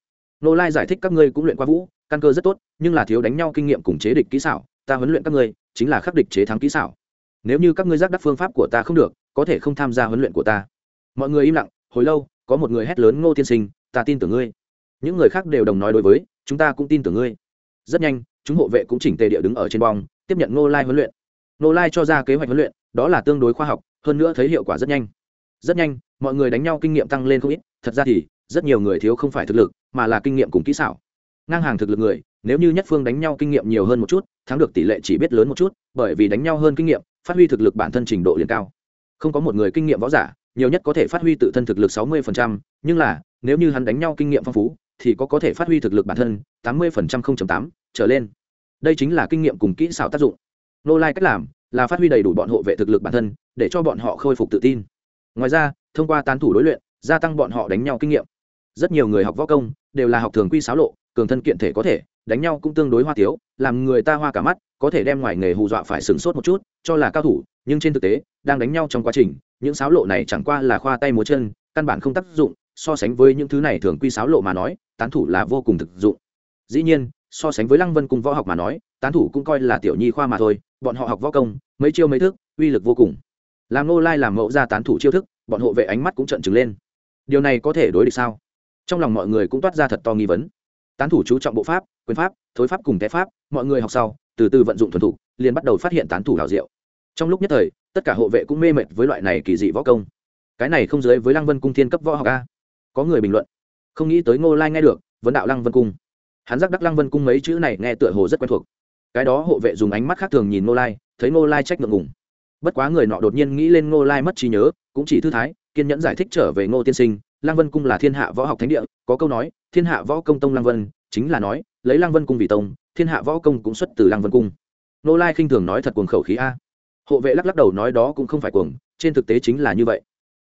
Ngô lai giải thích các ngươi cũng luyện qua vũ, căn cơ rất tốt, nhưng là thiếu đánh nhau kinh nghiệm cùng chế địch kỹ xảo, ta huấn luyện các ngươi chính là khắc địch chế thắng kỹ xảo. Nếu như các ngươi giác đắc phương pháp của ta không được, có thể không tham gia huấn luyện của ta. Mọi người im lặng, hồi lâu, có một người hét lớn ngô tiên sinh, ta tin tưởng ngươi những người khác đều đồng nói đối với, chúng ta cũng tin tưởng ngươi. Rất nhanh, chúng hộ vệ cũng chỉnh tề địa đứng ở trên bong, tiếp nhận ngô lai huấn luyện. Ngô lai cho ra kế hoạch huấn luyện, đó là tương đối khoa học, hơn nữa thấy hiệu quả rất nhanh. Rất nhanh, mọi người đánh nhau kinh nghiệm tăng lên không ít, thật ra thì, rất nhiều người thiếu không phải thực lực, mà là kinh nghiệm cùng kỹ xảo. Ngang hàng thực lực người, nếu như nhất phương đánh nhau kinh nghiệm nhiều hơn một chút, thắng được tỷ lệ chỉ biết lớn một chút, bởi vì đánh nhau hơn kinh nghiệm, phát huy thực lực bản thân trình độ liền cao. Không có một người kinh nghiệm võ giả, nhiều nhất có thể phát huy tự thân thực lực sáu mươi nhưng là, nếu như hắn đánh nhau kinh nghiệm phong phú thì có có thể phát huy thực lực bản thân, tám mươi tám, trở lên. Đây chính là kinh nghiệm cùng kỹ xảo tác dụng. Nô lai cách làm là phát huy đầy đủ bọn hộ vệ thực lực bản thân, để cho bọn họ khôi phục tự tin. Ngoài ra, thông qua tán thủ đối luyện, gia tăng bọn họ đánh nhau kinh nghiệm. Rất nhiều người học võ công đều là học thường quy xáo lộ, cường thân kiện thể có thể, đánh nhau cũng tương đối hoa tiếu, làm người ta hoa cả mắt, có thể đem ngoài nghề hù dọa phải sửng sốt một chút, cho là cao thủ, nhưng trên thực tế, đang đánh nhau trong quá trình, những sáo lộ này chẳng qua là khoa tay múa chân, căn bản không tác dụng so sánh với những thứ này thường quy sáo lộ mà nói tán thủ là vô cùng thực dụng. Dĩ nhiên so sánh với lăng vân cùng võ học mà nói tán thủ cũng coi là tiểu nhi khoa mà thôi bọn họ học võ công mấy chiêu mấy thức uy lực vô cùng. Làm nô lai làm mẫu ra tán thủ chiêu thức bọn hộ vệ ánh mắt cũng trận trừng lên. Điều này có thể đối địch sao? Trong lòng mọi người cũng toát ra thật to nghi vấn. Tán thủ chú trọng bộ pháp quyền pháp thối pháp cùng té pháp mọi người học sau từ từ vận dụng thuần thủ, liền bắt đầu phát hiện tán thủ hảo diệu. Trong lúc nhất thời tất cả hộ vệ cũng mê mệt với loại này kỳ dị võ công. Cái này không dưới với lăng vân cung thiên cấp võ học a có người bình luận. Không nghĩ tới ngô lai nghe được, vấn đạo lăng vân cung. Hắn giác đắc lăng vân cung mấy chữ này nghe tựa hồ rất quen thuộc. Cái đó hộ vệ dùng ánh mắt khác thường nhìn ngô lai, thấy ngô lai trách ngượng ngùng. Bất quá người nọ đột nhiên nghĩ lên ngô lai mất trí nhớ, cũng chỉ thư thái, kiên nhẫn giải thích trở về ngô tiên sinh, lăng vân cung là thiên hạ võ học thánh địa, có câu nói, thiên hạ võ công tông lăng vân, chính là nói, lấy lăng vân cung vì tông, thiên hạ võ công cũng xuất từ lăng vân cung. Ngô lai khinh thường nói thật cuồng khẩu khí a. Hộ vệ lắc lắc đầu nói đó cũng không phải cuồng, trên thực tế chính là như vậy.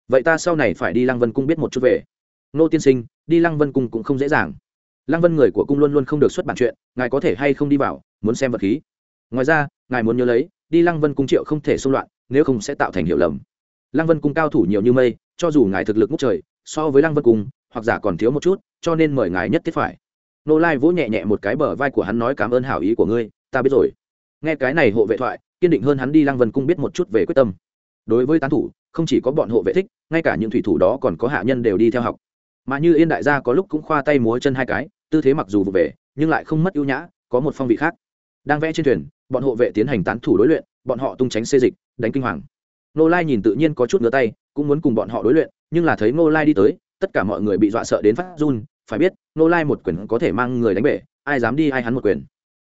Vậy ta sau này phải đi lăng vân cung biết một chút về nô tiên sinh, đi lăng vân cung cũng không dễ dàng. Lăng vân người của cung luôn luôn không được xuất bản chuyện, ngài có thể hay không đi vào, muốn xem vật khí. Ngoài ra, ngài muốn nhớ lấy, đi lăng vân cung triệu không thể xung loạn, nếu không sẽ tạo thành hiểu lầm. Lăng vân cung cao thủ nhiều như mây, cho dù ngài thực lực ngút trời, so với lăng vân cung, hoặc giả còn thiếu một chút, cho nên mời ngài nhất thiết phải. Nô lai vỗ nhẹ nhẹ một cái bờ vai của hắn nói cảm ơn hảo ý của ngươi, ta biết rồi. Nghe cái này hộ vệ thoại, kiên định hơn hắn đi lăng vân cung biết một chút về quyết tâm. Đối với tán thủ, không chỉ có bọn hộ vệ thích, ngay cả những thủy thủ đó còn có hạ nhân đều đi theo học mà như yên đại gia có lúc cũng khoa tay múa chân hai cái, tư thế mặc dù vụ về, nhưng lại không mất ưu nhã, có một phong vị khác. Đang vẽ trên thuyền, bọn hộ vệ tiến hành tán thủ đối luyện, bọn họ tung tránh xê dịch, đánh kinh hoàng. Nô lai nhìn tự nhiên có chút ngứa tay, cũng muốn cùng bọn họ đối luyện, nhưng là thấy nô lai đi tới, tất cả mọi người bị dọa sợ đến phát run, phải biết nô lai một quyền có thể mang người đánh bể, ai dám đi ai hắn một quyền.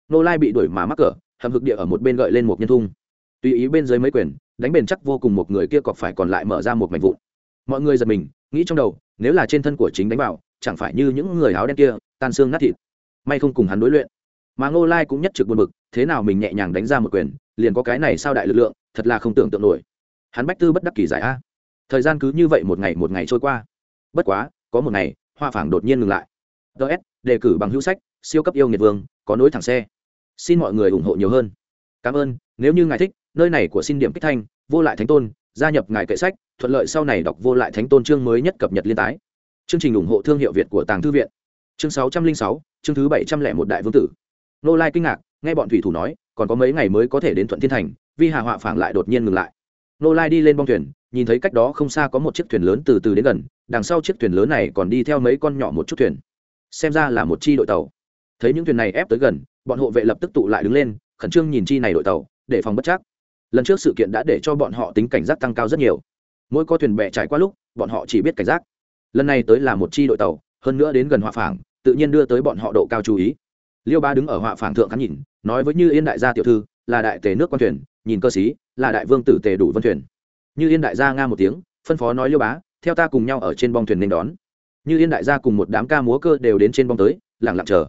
Nô lai bị đuổi mà mắc cỡ, hầm hực địa ở một bên gợi lên một nhân thung. Tùy ý bên dưới mấy quyền, đánh bền chắc vô cùng một người kia cọc phải còn lại mở ra một mảnh vụn. Mọi người giật mình, nghĩ trong đầu nếu là trên thân của chính đánh vào, chẳng phải như những người áo đen kia, tan xương nát thịt. May không cùng hắn đối luyện. Mà ngô lai cũng nhất trực buồn bực, thế nào mình nhẹ nhàng đánh ra một quyền, liền có cái này sao đại lực lượng, thật là không tưởng tượng nổi. Hắn bách tư bất đắc kỳ giải a. Thời gian cứ như vậy một ngày một ngày trôi qua. Bất quá, có một ngày hoa phảng đột nhiên ngừng lại. Ts đề cử bằng hữu sách, siêu cấp yêu nghiệt vương, có nối thẳng xe. Xin mọi người ủng hộ nhiều hơn. Cảm ơn, nếu như ngài thích, nơi này của xin điểm kích thanh, vô lại thánh tôn gia nhập ngài kệ sách, thuận lợi sau này đọc vô lại thánh tôn chương mới nhất cập nhật liên tái. Chương trình ủng hộ thương hiệu việt của tàng thư viện. Chương sáu trăm linh sáu, chương thứ bảy trăm lẻ một đại vương tử. Nô lai kinh ngạc, nghe bọn thủy thủ nói, còn có mấy ngày mới có thể đến thuận thiên thành vi hà họa phảng lại đột nhiên ngừng lại. Nô lai đi lên bong thuyền, nhìn thấy cách đó không xa có một chiếc thuyền lớn từ từ đến gần, đằng sau chiếc thuyền lớn này còn đi theo mấy con nhỏ một chút thuyền. Xem ra là một chi đội tàu. Thấy những thuyền này ép tới gần, bọn hộ vệ lập tức tụ lại đứng lên, khẩn trương nhìn chi này đội tàu, để phòng bất chắc lần trước sự kiện đã để cho bọn họ tính cảnh giác tăng cao rất nhiều. Mỗi có thuyền bè trải qua lúc, bọn họ chỉ biết cảnh giác. Lần này tới là một chi đội tàu, hơn nữa đến gần họa phảng, tự nhiên đưa tới bọn họ độ cao chú ý. Liêu ba đứng ở họa phảng thượng khán nhìn, nói với như yên đại gia tiểu thư, là đại tề nước quan thuyền, nhìn cơ sĩ, là đại vương tử tề đủ vân thuyền. Như yên đại gia nga một tiếng, phân phó nói liêu bá, theo ta cùng nhau ở trên bong thuyền nên đón. Như yên đại gia cùng một đám ca múa cơ đều đến trên bong tới lẳng lặng chờ.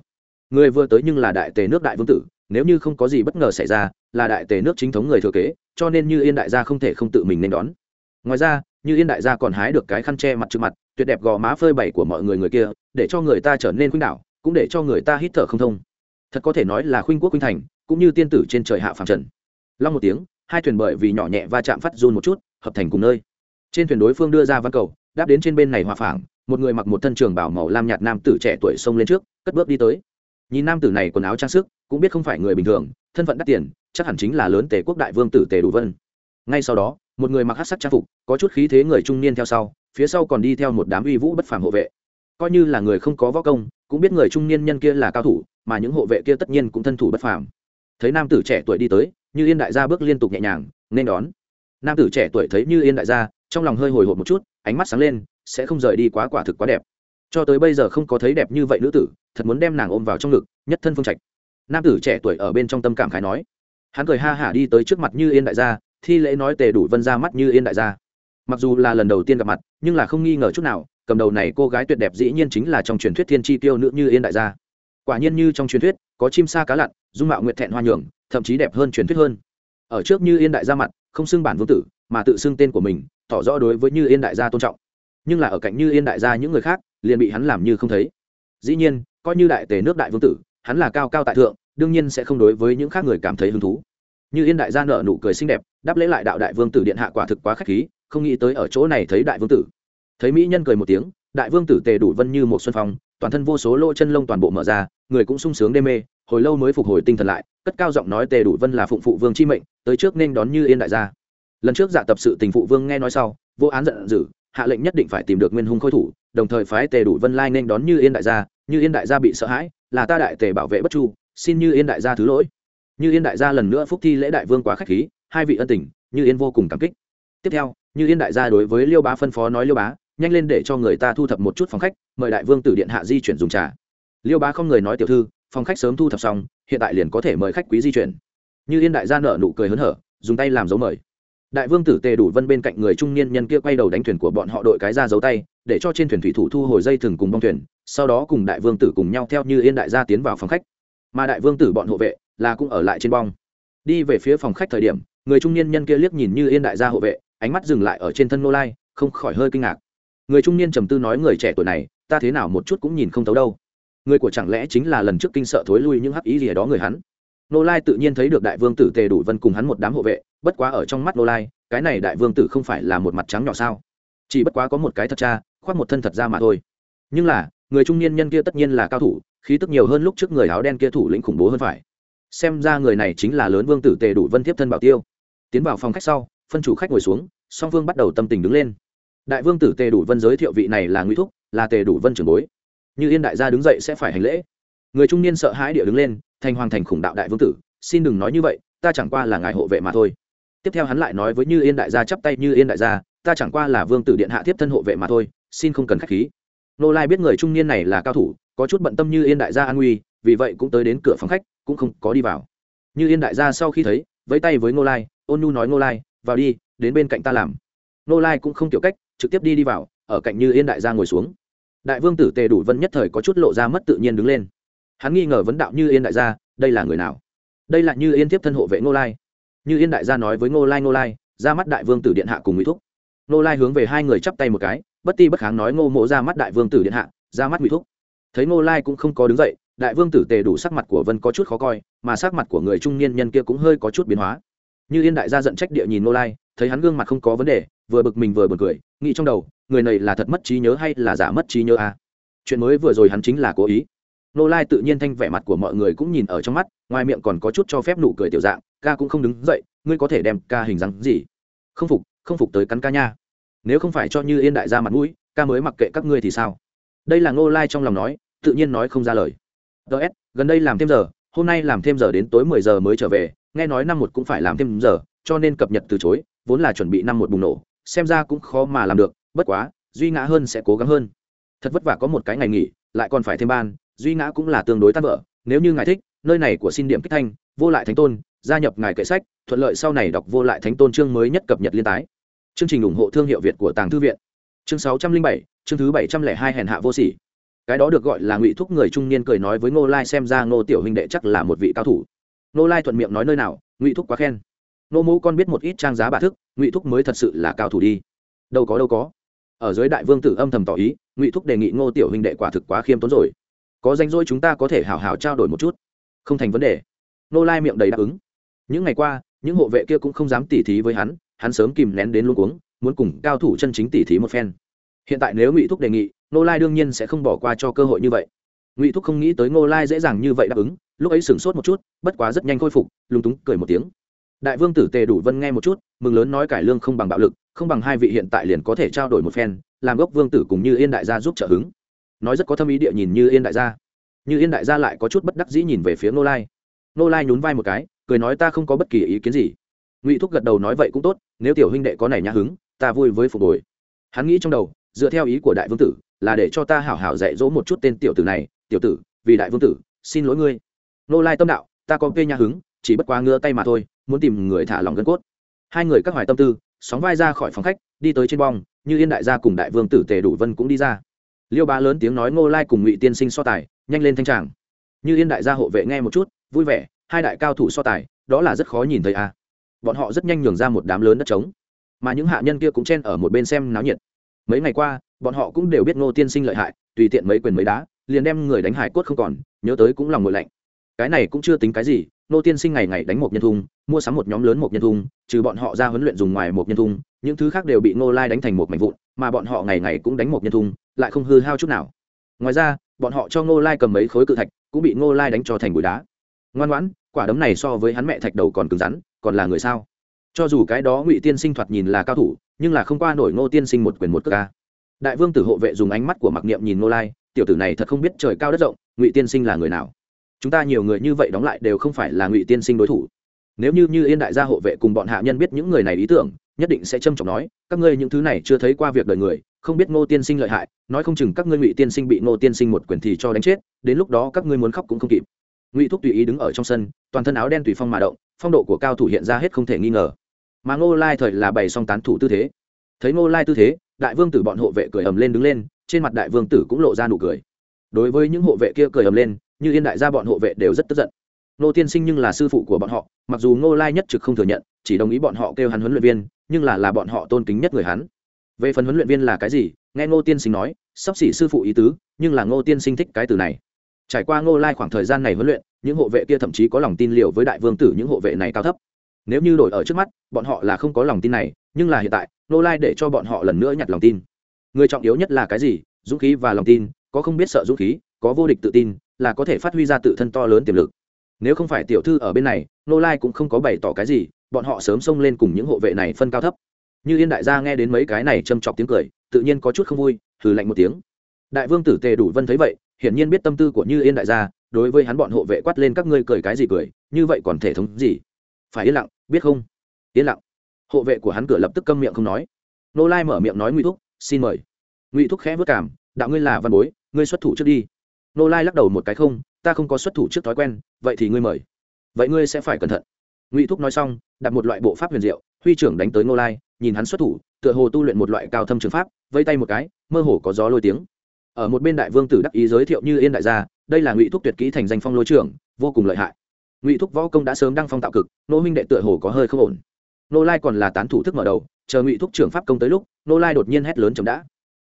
Người vừa tới nhưng là đại tề nước đại vương tử nếu như không có gì bất ngờ xảy ra, là đại tề nước chính thống người thừa kế, cho nên như yên đại gia không thể không tự mình nên đón. Ngoài ra, như yên đại gia còn hái được cái khăn che mặt trước mặt, tuyệt đẹp gò má phơi bày của mọi người người kia, để cho người ta trở nên khuynh đảo, cũng để cho người ta hít thở không thông. Thật có thể nói là khuynh quốc khuynh thành, cũng như tiên tử trên trời hạ phàm trần. Long một tiếng, hai thuyền bởi vì nhỏ nhẹ va chạm phát run một chút, hợp thành cùng nơi. Trên thuyền đối phương đưa ra văn cầu, đáp đến trên bên này hòa phảng, một người mặc một thân trường bảo màu lam nhạt nam tử trẻ tuổi xông lên trước, cất bước đi tới nhìn nam tử này quần áo trang sức, cũng biết không phải người bình thường, thân phận đắt tiền, chắc hẳn chính là lớn tề quốc đại vương tử tề đủ vân. Ngay sau đó, một người mặc hát sắc trang phục, có chút khí thế người trung niên theo sau, phía sau còn đi theo một đám uy vũ bất phàm hộ vệ. Coi như là người không có võ công, cũng biết người trung niên nhân kia là cao thủ, mà những hộ vệ kia tất nhiên cũng thân thủ bất phàm. Thấy nam tử trẻ tuổi đi tới, như yên đại gia bước liên tục nhẹ nhàng, nên đón. Nam tử trẻ tuổi thấy như yên đại gia, trong lòng hơi hồi hộp một chút, ánh mắt sáng lên, sẽ không rời đi quá quả thực quá đẹp. Cho tới bây giờ không có thấy đẹp như vậy nữ tử thật muốn đem nàng ôm vào trong ngực, nhất thân phương trạch. Nam tử trẻ tuổi ở bên trong tâm cảm khái nói. Hắn cười ha hả đi tới trước mặt như yên đại gia, thi lễ nói tề đủ vân ra mắt như yên đại gia. Mặc dù là lần đầu tiên gặp mặt, nhưng là không nghi ngờ chút nào, cầm đầu này cô gái tuyệt đẹp dĩ nhiên chính là trong truyền thuyết thiên tri tiêu nữ như yên đại gia. Quả nhiên như trong truyền thuyết, có chim sa cá lặn, dung mạo nguyện thẹn hoa nhường, thậm chí đẹp hơn truyền thuyết hơn. Ở trước như yên đại gia mặt, không xưng bản vương tử, mà tự xưng tên của mình, tỏ rõ đối với như yên đại gia tôn trọng. Nhưng là ở cạnh như yên đại gia những người khác, liền bị hắn làm như không thấy. Dĩ nhiên coi như đại tề nước đại vương tử, hắn là cao cao tại thượng, đương nhiên sẽ không đối với những khác người cảm thấy hứng thú. Như yên đại gia nợ nụ cười xinh đẹp, đáp lễ lại đạo đại vương tử điện hạ quả thực quá k h á c h khí, không nghĩ tới ở chỗ này thấy đại vương tử. Thấy mỹ nhân cười một tiếng, đại vương tử tề đủ vân như một xuân phong, toàn thân vô số lỗ chân lông toàn bộ mở ra, người cũng sung sướng đê mê, hồi lâu mới phục hồi tinh thần lại, cất cao giọng nói tề đủ vân là phụng phụ vương chi mệnh, tới trước nên đón như yên đại gia. Lần trước dạ tập sự tình phụ vương nghe nói sau, vô án giận dữ, hạ lệnh nhất định phải tìm được nguyên hung khôi thủ đồng thời phái tề đủ vân lai nên đón như yên đại gia, như yên đại gia bị sợ hãi, là ta đại tề bảo vệ bất chu, xin như yên đại gia thứ lỗi. Như yên đại gia lần nữa phúc thi lễ đại vương quá k h á c h khí, hai vị ân tình, như yên vô cùng cảm kích. Tiếp theo, như yên đại gia đối với liêu bá phân phó nói liêu bá, nhanh lên để cho người ta thu thập một chút phòng khách, mời đại vương tử điện hạ di chuyển dùng trà. Liêu bá không người nói tiểu thư, phòng khách sớm thu thập xong, hiện tại liền có thể mời khách quý di chuyển. Như yên đại gia nợ nụ cười hớn hở, dùng tay làm dấu mời đại vương tử tề đủ vân bên cạnh người trung niên nhân kia quay đầu đánh thuyền của bọn họ đội cái ra dấu tay, để cho trên thuyền thủy thủ thu hồi dây thừng cùng bong thuyền, sau đó cùng đại vương tử cùng nhau theo như yên đại gia tiến vào phòng khách. Mà đại vương tử bọn hộ vệ là cũng ở lại trên bong. Đi về phía phòng khách thời điểm, người trung niên nhân kia liếc nhìn như yên đại gia hộ vệ, ánh mắt dừng lại ở trên thân nô lai, không khỏi hơi kinh ngạc. Người trung niên trầm tư nói người trẻ tuổi này, ta thế nào một chút cũng nhìn không thấu đâu. Người của chẳng lẽ chính là lần trước kinh sợ thối lui những hắc ý gì đó người hắn? Nô lai tự nhiên thấy được đại vương tử tề đủ vân cùng hắn một đám hộ vệ, bất quá ở trong mắt nô lai, cái này đại vương tử không phải là một mặt trắng nhỏ sao? Chỉ bất quá có một cái thật cha, khoác một thân thật ra mà thôi. Nhưng là, người trung niên nhân kia tất nhiên là cao thủ, khí tức nhiều hơn lúc trước người áo đen kia thủ lĩnh khủng bố hơn phải. Xem ra người này chính là lớn vương tử tề đủ vân tiếp thân bảo tiêu. Tiến vào phòng khách sau, phân chủ khách ngồi xuống, song vương bắt đầu tâm tình đứng lên. Đại vương tử tề đủ vân giới thiệu vị này là nguy thúc, là tề đủ vân trưởng bối. Như yên đại gia đứng dậy sẽ phải hành lễ người trung niên sợ hãi địa đứng lên, thành hoàng thành khủng đạo đại vương tử, xin đừng nói như vậy, ta chẳng qua là ngài hộ vệ mà thôi. Tiếp theo hắn lại nói với như yên đại gia, chắp tay như yên đại gia, ta chẳng qua là vương tử điện hạ tiếp thân hộ vệ mà thôi, xin không cần khách khí. Nô lai biết người trung niên này là cao thủ, có chút bận tâm như yên đại gia an nguy, vì vậy cũng tới đến cửa phòng khách, cũng không có đi vào. Như yên đại gia sau khi thấy, vẫy tay với nô lai, ôn nhu nói nô lai, vào đi, đến bên cạnh ta làm. Nô lai cũng không tiểu cách, trực tiếp đi đi vào, ở cạnh như yên đại gia ngồi xuống. Đại vương tử tề đủ vân nhất thời có chút lộ ra mất tự nhiên đứng lên hắn nghi ngờ vấn đạo như yên đại gia, đây là người nào? Đây là như yên tiếp thân hộ vệ ngô lai. Như yên đại gia nói với ngô lai ngô lai, ra mắt đại vương tử điện hạ cùng mỹ thúc. Ngô lai hướng về hai người chắp tay một cái, bất ti bất kháng nói ngô mộ ra mắt đại vương tử điện hạ, ra mắt mỹ thúc. Thấy ngô lai cũng không có đứng dậy, đại vương tử tề đủ sắc mặt của vân có chút khó coi, mà sắc mặt của người trung niên nhân kia cũng hơi có chút biến hóa. Như yên đại gia giận trách địa nhìn ngô lai, thấy hắn gương mặt không có vấn đề, vừa bực mình vừa bực cười, nghĩ trong đầu, người này là thật mất trí nhớ hay là giả mất trí nhớ à? chuyện mới vừa rồi hắn chính là cố ý nô lai tự nhiên thanh vẻ mặt của mọi người cũng nhìn ở trong mắt, ngoài miệng còn có chút cho phép nụ cười tiểu dạng, ca cũng không đứng dậy, ngươi có thể đem ca hình dáng gì? Không phục không phục tới cắn ca nha. Nếu không phải cho như yên đại gia mặt mũi, ca mới mặc kệ các ngươi thì sao? Đây là nô lai trong lòng nói, tự nhiên nói không ra lời. Ts gần đây làm thêm giờ, hôm nay làm thêm giờ đến tối mười giờ mới trở về, nghe nói năm một cũng phải làm thêm giờ, cho nên cập nhật từ chối, vốn là chuẩn bị năm một bùng nổ, xem ra cũng khó mà làm được, bất quá, duy ngã hơn sẽ cố gắng hơn. Thật vất vả có một cái ngày nghỉ, lại còn phải thêm ban duy ngã cũng là tương đối tan vỡ. Nếu như ngài thích, nơi này của xin điểm kích thanh, vô lại thánh tôn, gia nhập ngài kệ sách, thuận lợi sau này đọc vô lại thánh tôn chương mới nhất cập nhật liên tái. Chương trình ủng hộ thương hiệu việt của tàng thư viện. Chương sáu trăm linh bảy, chương thứ bảy trăm lẻ hai hèn hạ vô sỉ. Cái đó được gọi là ngụy thúc người trung niên cười nói với ngô lai xem ra ngô tiểu huynh đệ chắc là một vị cao thủ. Ngô lai thuận miệng nói nơi nào, ngụy thúc quá khen. Ngô mẫu con biết một ít trang giá bà thức, ngụy thúc mới thật sự là cao thủ đi. Đâu có đâu có. Ở dưới đại vương tử âm thầm tỏ ý, ngụy thúc đề nghị ngô tiểu huynh đệ quả thực quá khiêm tốn rồi có danh rỗi chúng ta có thể hào hào trao đổi một chút. Không thành vấn đề. Nô lai miệng đầy đáp ứng. Những ngày qua, những hộ vệ kia cũng không dám tỉ thí với hắn hắn sớm kìm nén đến luôn cuống, muốn cùng cao thủ chân chính tỉ thí một phen. Hiện tại nếu ngụy thúc đề nghị, nô lai đương nhiên sẽ không bỏ qua cho cơ hội như vậy. Ngụy thúc không nghĩ tới ngô lai dễ dàng như vậy đáp ứng, lúc ấy sửng sốt một chút, bất quá rất nhanh khôi phục, lúng túng cười một tiếng. Đại vương tử tề đủ vân nghe một chút, mừng lớn nói cải lương không bằng bạo lực, không bằng hai vị hiện tại liền có thể trao đổi một phen, làm gốc vương tử cùng như yên đại gia giúp trợ hứng nói rất có thâm ý địa nhìn như yên đại gia. Như yên đại gia lại có chút bất đắc dĩ nhìn về phía nô lai. Nô lai nhún vai một cái, cười nói ta không có bất kỳ ý kiến gì. Ngụy thúc gật đầu nói vậy cũng tốt, nếu tiểu huynh đệ có này nhã hứng, ta vui với phục hồi. Hắn nghĩ trong đầu, dựa theo ý của đại vương tử, là để cho ta hảo hảo dạy dỗ một chút tên tiểu tử này, tiểu tử, vì đại vương tử, xin lỗi ngươi. Nô lai tâm đạo, ta có kê nhã hứng, chỉ bất quá ngứa tay mà thôi, muốn tìm người thả lòng gân cốt. Hai người các hoài tâm tư, sóng vai ra khỏi phòng khách, đi tới trên bong, như yên đại gia cùng đại vương tử tề đủ vân cũng đi ra liêu Bá lớn tiếng nói ngô lai cùng ngụy tiên sinh so tài, nhanh lên thanh tràng. Như yên đại gia hộ vệ nghe một chút, vui vẻ, hai đại cao thủ so tài, đó là rất khó nhìn thấy à. bọn họ rất nhanh nhường ra một đám lớn đất trống. Mà những hạ nhân kia cũng chen ở một bên xem náo nhiệt. Mấy ngày qua, bọn họ cũng đều biết ngô tiên sinh lợi hại, tùy tiện mấy quyền mấy đá, liền đem người đánh hải cốt không còn, nhớ tới cũng lòng ngội lạnh. Cái này cũng chưa tính cái gì, ngô tiên sinh ngày ngày đánh một nhân thung mua sắm một nhóm lớn một nhân thung trừ bọn họ ra huấn luyện dùng ngoài một nhân thung những thứ khác đều bị ngô lai đánh thành một mảnh vụn, mà bọn họ ngày ngày cũng đánh một nhân thung, lại không hư hao chút nào. Ngoài ra, bọn họ cho ngô lai cầm mấy khối cự thạch, cũng bị ngô lai đánh cho thành bụi đá. Ngoan ngoãn, quả đấm này so với hắn mẹ thạch đầu còn cứng rắn, còn là người sao? Cho dù cái đó ngụy tiên sinh thoạt nhìn là cao thủ, nhưng là không qua nổi ngô tiên sinh một quyền một cước ca đại vương tử hộ vệ dùng ánh mắt của mặc niệm nhìn ngô lai, tiểu tử này thật không biết trời cao đất rộng, ngụy tiên sinh là người nào? Chúng ta nhiều người như vậy đóng lại đều không phải là ngụy tiên sinh đối thủ. Nếu như như yên đại gia hộ vệ cùng bọn hạ nhân biết những người này ý tưởng nhất định sẽ trâm trọng nói, các ngươi những thứ này chưa thấy qua việc đời người, không biết ngô tiên sinh lợi hại, nói không chừng các ngươi ngụy tiên sinh bị ngô tiên sinh một quyền thì cho đánh chết, đến lúc đó các ngươi muốn khóc cũng không kịp. Ngụy thúc tùy ý đứng ở trong sân, toàn thân áo đen tùy phong mà động, phong độ của cao thủ hiện ra hết không thể nghi ngờ. Mà ngô lai thời là bày song tán thủ tư thế. Thấy ngô lai tư thế, đại vương tử bọn hộ vệ cười ầm lên đứng lên, trên mặt đại vương tử cũng lộ ra nụ cười. Đối với những hộ vệ kia cười ầm lên, như yên đại gia bọn hộ vệ đều rất tức giận. Ngô tiên sinh nhưng là sư phụ của bọn họ, mặc dù ngô lai nhất trực không thừa nhận, chỉ đồng ý bọn họ kêu hắn huấn luyện viên nhưng là là bọn họ tôn kính nhất người hắn. Về phần huấn luyện viên là cái gì, nghe ngô tiên sinh nói, sắp xỉ sư phụ ý tứ, nhưng là ngô tiên sinh thích cái từ này. Trải qua ngô lai khoảng thời gian này huấn luyện, những hộ vệ kia thậm chí có lòng tin liều với đại vương tử những hộ vệ này cao thấp. Nếu như đổi ở trước mắt, bọn họ là không có lòng tin này, nhưng là hiện tại, ngô lai để cho bọn họ lần nữa nhặt lòng tin. Người trọng yếu nhất là cái gì, dũng khí và lòng tin, có không biết sợ dũng khí, có vô địch tự tin, là có thể phát huy ra tự thân to lớn tiềm lực. Nếu không phải tiểu thư ở bên này, Ngô lai cũng không có bày tỏ cái gì bọn họ sớm xông lên cùng những hộ vệ này phân cao thấp. Như yên đại gia nghe đến mấy cái này châm chọc tiếng cười, tự nhiên có chút không vui thử lạnh một tiếng. Đại vương tử tề đủ vân thấy vậy, hiển nhiên biết tâm tư của như yên đại gia, đối với hắn bọn hộ vệ quát lên các ngươi cười cái gì cười, như vậy còn thể thống gì? Phải yên lặng, biết không? Yên lặng. Hộ vệ của hắn cửa lập tức câm miệng không nói. Nô lai mở miệng nói ngụy thúc, xin mời. Ngụy thúc khẽ vất cảm, đạo ngươi là văn bối, ngươi xuất thủ trước đi. Nô lai lắc đầu một cái không, ta không có xuất thủ trước thói quen, vậy thì ngươi mời. Vậy ngươi sẽ phải cẩn thận ngụy thúc nói xong, đặt một loại bộ pháp huyền diệu, huy trưởng đánh tới Ngô lai, nhìn hắn xuất thủ, tựa hồ tu luyện một loại cao thâm trường pháp, vây tay một cái, mơ hồ có gió lôi tiếng. Ở một bên đại vương tử đắc ý giới thiệu như yên đại gia, đây là ngụy thúc tuyệt kỹ thành danh phong lôi trưởng, vô cùng lợi hại. Ngụy thúc võ công đã sớm đăng phong tạo cực nô minh đệ tựa hồ có hơi không ổn. Nô lai còn là tán thủ thức mở đầu, chờ ngụy thúc trưởng pháp công tới lúc nô lai đột nhiên hét lớn chấm đã.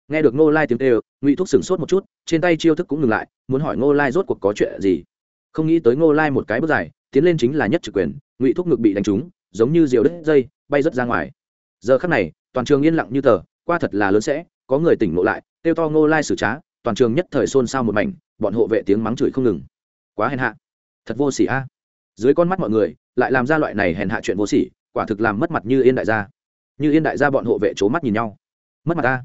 Nghe được nô lai tiếng tê ngụy thúc sửng sốt một chút, trên tay chiêu thức cũng ngừng lại, muốn hỏi nô lai rốt cuộc có chuyện gì. Không nghĩ tới nô lai một cái bước dài, tiến lên chính là nhất trực quyền ngụy thúc ngực bị đánh trúng, giống như diều đứt dây, bay rớt ra ngoài. Giờ khắc này, toàn trường yên lặng như tờ, qua thật là lớn sẽ, có người tỉnh ngộ lại, kêu to ngô lai xử trá, toàn trường nhất thời xôn xao một mảnh, bọn hộ vệ tiếng mắng chửi không ngừng. Quá hèn hạ. Thật vô sỉ a. Dưới con mắt mọi người, lại làm ra loại này hèn hạ chuyện vô sỉ, quả thực làm mất mặt như yên đại gia. Như yên đại gia bọn hộ vệ c mắt nhìn nhau. Mất mặt ta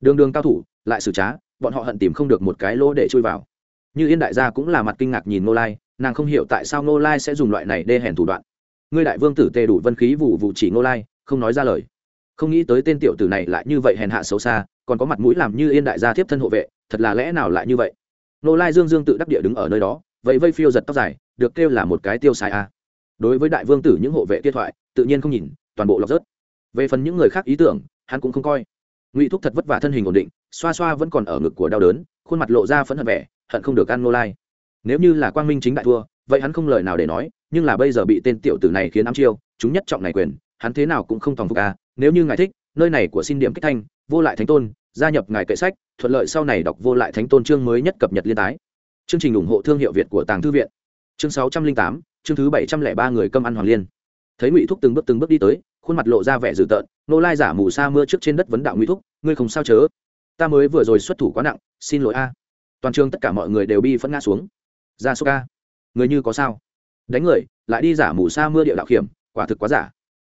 đường đường cao thủ, lại xử trá, bọn họ hận tìm không được một cái lỗ để chui vào. Như yên đại gia cũng là mặt kinh ngạc nhìn ngô lai, nàng không hiểu tại sao ngô lai sẽ dùng loại này đê hèn thủ đoạn ngươi đại vương tử tề đủ vân khí vụ vụ chỉ ngô lai, không nói ra lời. Không nghĩ tới tên tiểu tử này lại như vậy hèn hạ xấu xa, còn có mặt mũi làm như yên đại gia tiếp thân hộ vệ, thật là lẽ nào lại như vậy? Ngô lai dương dương tự đắc địa đứng ở nơi đó vậy vây phiêu giật tóc dài, được kêu là một cái tiêu sai a. Đối với đại vương tử những hộ vệ tiết thoại, tự nhiên không nhìn, toàn bộ lọc rớt. Về phần những người khác ý tưởng, hắn cũng không coi. Ngụy thúc thật vất vả thân hình ổn định, xoa xoa vẫn còn ở ngực của đau đớn, khuôn mặt lộ ra phẫn hận vẻ, hận không được ăn Ngô lai. Nếu như là quang minh chính đại thua, vậy hắn không lời nào để nói nhưng là bây giờ bị tên tiểu tử này khiến ám chiêu, chúng nhất trọng này quyền, hắn thế nào cũng không tòng phục a nếu như ngài thích, nơi này của xin điểm kích thanh, vô lại thánh tôn, gia nhập ngài kệ sách, thuận lợi sau này đọc vô lại thánh tôn chương mới nhất cập nhật liên tái. Chương trình ủng hộ thương hiệu việt của tàng thư viện. Chương sáu trăm linh tám, chương thứ bảy trăm lẻ ba người câm ăn hoàng liên. Thấy ngụy thúc từng bước từng bước đi tới, khuôn mặt lộ ra vẻ dữ tợn, nô lai giả mù sa mưa trước trên đất vấn đạo ngụy thúc, ngươi không sao chớ? Ta mới vừa rồi xuất thủ quá nặng, xin lỗi a. Toàn trường tất cả mọi người đều bi phẫn ngã xuống. Ra số ca người như có sao? Đánh người, lại đi giả mù sa mưa địa đạo hiểm, quả thực quá giả.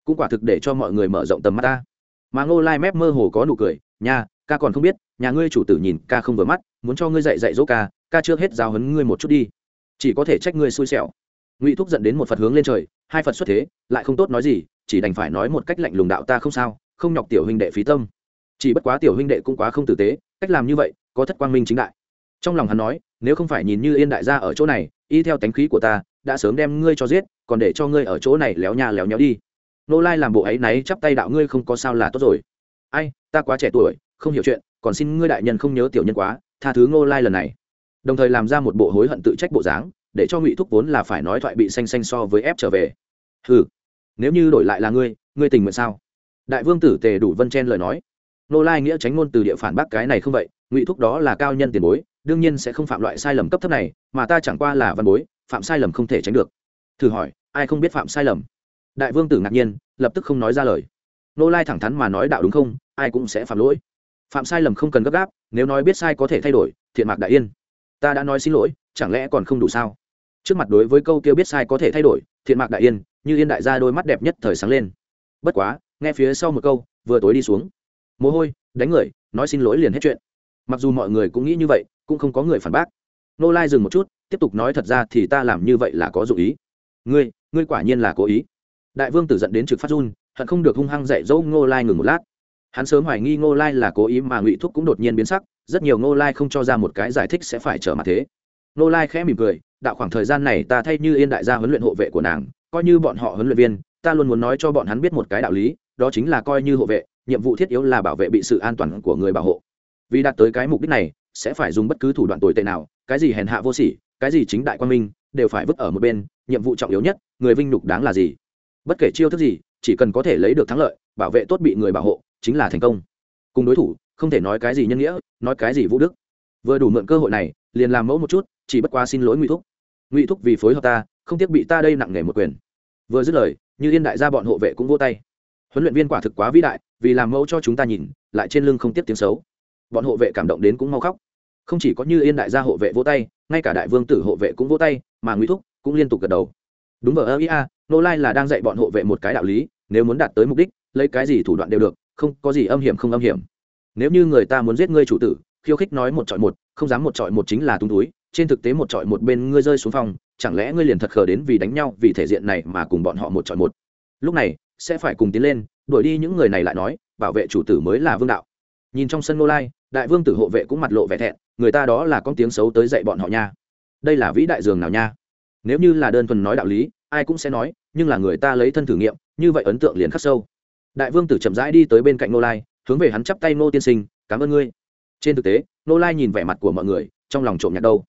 Cũng quả thực để cho mọi người mở rộng tầm mắt ta. Mà ngô lai mép mơ hồ có nụ cười nhà ca còn không biết, nhà ngươi chủ tử nhìn ca không vừa mắt, muốn cho ngươi dạy dạy dỗ ca ca trước hết giao hấn ngươi một chút đi. Chỉ có thể trách ngươi xui xẻo. Ngụy thúc dẫn đến một phật hướng lên trời, hai phật xuất thế, lại không tốt nói gì, chỉ đành phải nói một cách lạnh lùng đạo ta không sao, không nhọc tiểu huynh đệ phí tâm. Chỉ bất quá tiểu huynh đệ cũng quá không tử tế, cách làm như vậy, có thất quang minh chính đại. Trong lòng hắn nói, nếu không phải nhìn như yên đại gia ở chỗ này, y theo tánh khí của ta đã sớm đem ngươi cho giết, còn để cho ngươi ở chỗ này léo nhà léo nhéo đi. Nô lai làm bộ ấy náy chắp tay đạo ngươi không có sao là tốt rồi. Ai, ta quá trẻ tuổi, không hiểu chuyện, còn xin ngươi đại nhân không nhớ tiểu nhân quá, tha thứ ngô lai lần này. Đồng thời làm ra một bộ hối hận tự trách bộ dáng, để cho ngụy thúc vốn là phải nói thoại bị xanh xanh so với ép trở về. Ừ nếu như đổi lại là ngươi ngươi tình nguyện sao? Đại vương tử tề đủ vân chen lời nói. Nô lai nghĩa tránh ngôn từ địa phản bác cái này không vậy, ngụy thúc đó là cao nhân tiền bối, đương nhiên sẽ không phạm loại sai lầm cấp thấp này, mà ta chẳng qua là văn bối phạm sai lầm không thể tránh được. Thử hỏi, ai không biết phạm sai lầm? Đại vương tử ngạc nhiên, lập tức không nói ra lời. Nô lai thẳng thắn mà nói đạo đúng không, ai cũng sẽ phạm lỗi. Phạm sai lầm không cần gấp gáp, nếu nói biết sai có thể thay đổi, thiện mạc đại yên. Ta đã nói xin lỗi, chẳng lẽ còn không đủ sao? Trước mặt đối với câu kêu biết sai có thể thay đổi, thiện mạc đại yên, như yên đại gia đôi mắt đẹp nhất thời sáng lên. Bất quá, nghe phía sau một câu, vừa tối đi xuống. Mồ hôi, đánh người, nói xin lỗi liền hết chuyện. Mặc dù mọi người cũng nghĩ như vậy, cũng không có người phản bác. Nô lai dừng một chút tiếp tục nói thật ra thì ta làm như vậy là có dụng ý. Ngươi ngươi quả nhiên là cố ý. Đại vương tử dẫn đến trực phát run, hận không được hung hăng dạy dỗ ngô lai ngừng một lát. Hắn sớm hoài nghi ngô lai là cố ý mà ngụy thúc cũng đột nhiên biến sắc, rất nhiều ngô lai không cho ra một cái giải thích sẽ phải trở mặt thế. Ngô lai khẽ mỉm cười, đạo khoảng thời gian này ta thay như yên đại gia huấn luyện hộ vệ của nàng, coi như bọn họ huấn luyện viên, ta luôn muốn nói cho bọn hắn biết một cái đạo lý, đó chính là coi như hộ vệ, nhiệm vụ thiết yếu là bảo vệ bị sự an toàn của người bảo hộ. Vì đạt tới cái mục đích này, sẽ phải dùng bất cứ thủ đoạn tồi tệ nào, cái gì hèn hạ vô sỉ cái gì chính đại quan minh, đều phải vứt ở một bên, nhiệm vụ trọng yếu nhất, người vinh nhục đáng là gì? Bất kể chiêu thức gì, chỉ cần có thể lấy được thắng lợi, bảo vệ tốt bị người bảo hộ, chính là thành công. Cùng đối thủ, không thể nói cái gì nhân nghĩa, nói cái gì vũ đức. Vừa đủ mượn cơ hội này, liền làm mẫu một chút, chỉ bất quá xin lỗi ngụy thúc. Ngụy thúc vì phối hợp ta, không tiếc bị ta đây nặng nề một quyền. Vừa dứt lời, như yên đại gia bọn hộ vệ cũng vô tay. Huấn luyện viên quả thực quá vĩ đại, vì làm mẫu cho chúng ta nhìn, lại trên lưng không tiếp tiếng xấu. Bọn hộ vệ cảm động đến cũng mau khóc. Không chỉ có như yên đại gia hộ vệ vỗ tay ngay cả đại vương tử hộ vệ cũng vỗ tay, mà ngụy thúc cũng liên tục gật đầu. Đúng vào ơ ia nô lai là đang dạy bọn hộ vệ một cái đạo lý, nếu muốn đạt tới mục đích, lấy cái gì thủ đoạn đều được, không có gì âm hiểm không âm hiểm. Nếu như người ta muốn giết ngươi chủ tử, khiêu khích nói một trọi một, không dám một trọi một chính là tung túi, trên thực tế một trọi một bên ngươi rơi xuống phòng, chẳng lẽ ngươi liền thật khờ đến vì đánh nhau vì thể diện này mà cùng bọn họ một trọi một? Lúc này, sẽ phải cùng tiến lên, đuổi đi những người này lại nói, bảo vệ chủ tử mới là vương đạo. Nhìn trong sân nô lai, đại vương tử hộ vệ cũng mặt lộ vẻ thẹn người ta đó là con tiếng xấu tới dạy bọn họ nha. Đây là vĩ đại dường nào nha. Nếu như là đơn thuần nói đạo lý, ai cũng sẽ nói, nhưng là người ta lấy thân thử nghiệm, như vậy ấn tượng liền khắc sâu. Đại vương tử chậm rãi đi tới bên cạnh nô lai, hướng về hắn chắp tay nô tiên sinh, cảm ơn ngươi. Trên thực tế nô lai nhìn vẻ mặt của mọi người, trong lòng trộm nhặt đâu.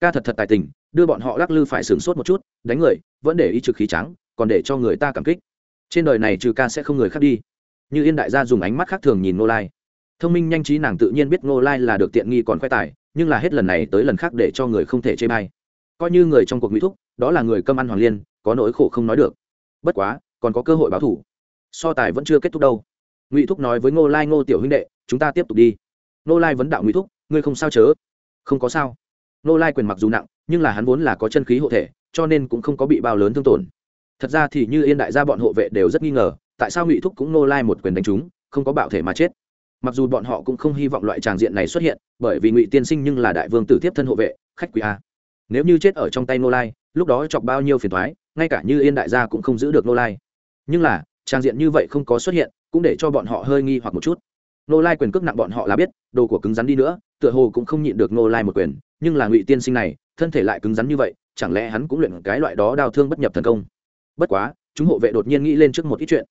Ca thật thật tài tình, đưa bọn họ lắc lư phải sửng sốt một chút, đánh người, vẫn để ý trực khí trắng, còn để cho người ta cảm kích. Trên đời này trừ ca sẽ không người khác đi. Như yên đại gia dùng ánh mắt khác thường nhìn nô lai thông minh nhanh trí nàng tự nhiên biết Ngô lai là được tiện nghi còn khoe tài, nhưng là hết lần này tới lần khác để cho người không thể chê bay coi như người trong cuộc mỹ thúc, đó là người cơm ăn hoàng liên, có nỗi khổ không nói được. Bất quá, còn có cơ hội báo thủ. So tài vẫn chưa kết thúc đâu. Ngụy thúc nói với ngô lai, ngô tiểu huynh đệ, chúng ta tiếp tục đi. Ngô lai vấn đạo ngụy thúc, ngươi không sao chớ? Không có sao. Ngô lai quyền mặc dù nặng, nhưng là hắn vốn là có chân khí hộ thể, cho nên cũng không có bị bao lớn thương tổn. Thật ra thì như yên đại gia bọn hộ vệ đều rất nghi ngờ, tại sao ngụy thúc cũng ngô lai một quyền đánh chúng không có bạo thể mà chết? Mặc dù bọn họ cũng không hy vọng loại tràng diện này xuất hiện, bởi vì ngụy tiên sinh nhưng là đại vương tử tiếp thân hộ vệ, khách quý a. Nếu như chết ở trong tay nô lai, lúc đó chọc bao nhiêu phiền thoái ngay cả như yên đại gia cũng không giữ được nô lai. Nhưng là trang diện như vậy không có xuất hiện, cũng để cho bọn họ hơi nghi hoặc một chút. Nô lai quyền cước nặng bọn họ là biết, đồ của cứng rắn đi nữa, tựa hồ cũng không nhịn được nô lai một quyền, nhưng là ngụy tiên sinh này, thân thể lại cứng rắn như vậy, chẳng lẽ hắn cũng luyện cái loại đó đau thương bất nhập thần công? Bất quá, chúng hộ vệ đột nhiên nghĩ lên trước một ít chuyện.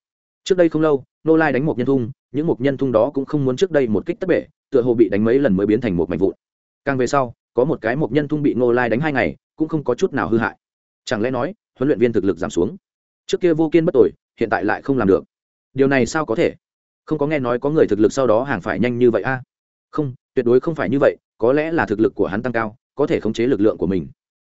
Trước đây không lâu nô lai đánh một nhân thung những mục nhân thung đó cũng không muốn trước đây một kích tất bể, tựa hồ bị đánh mấy lần mới biến thành một mảnh vụn. Càng về sau, có một cái mục nhân thung bị Ngô lai đánh hai ngày, cũng không có chút nào hư hại. Chẳng lẽ nói, huấn luyện viên thực lực giảm xuống? Trước kia vô kiên bất tội hiện tại lại không làm được. Điều này sao có thể? Không có nghe nói có người thực lực sau đó hàng phải nhanh như vậy a? Không, tuyệt đối không phải như vậy, có lẽ là thực lực của hắn tăng cao, có thể khống chế lực lượng của mình.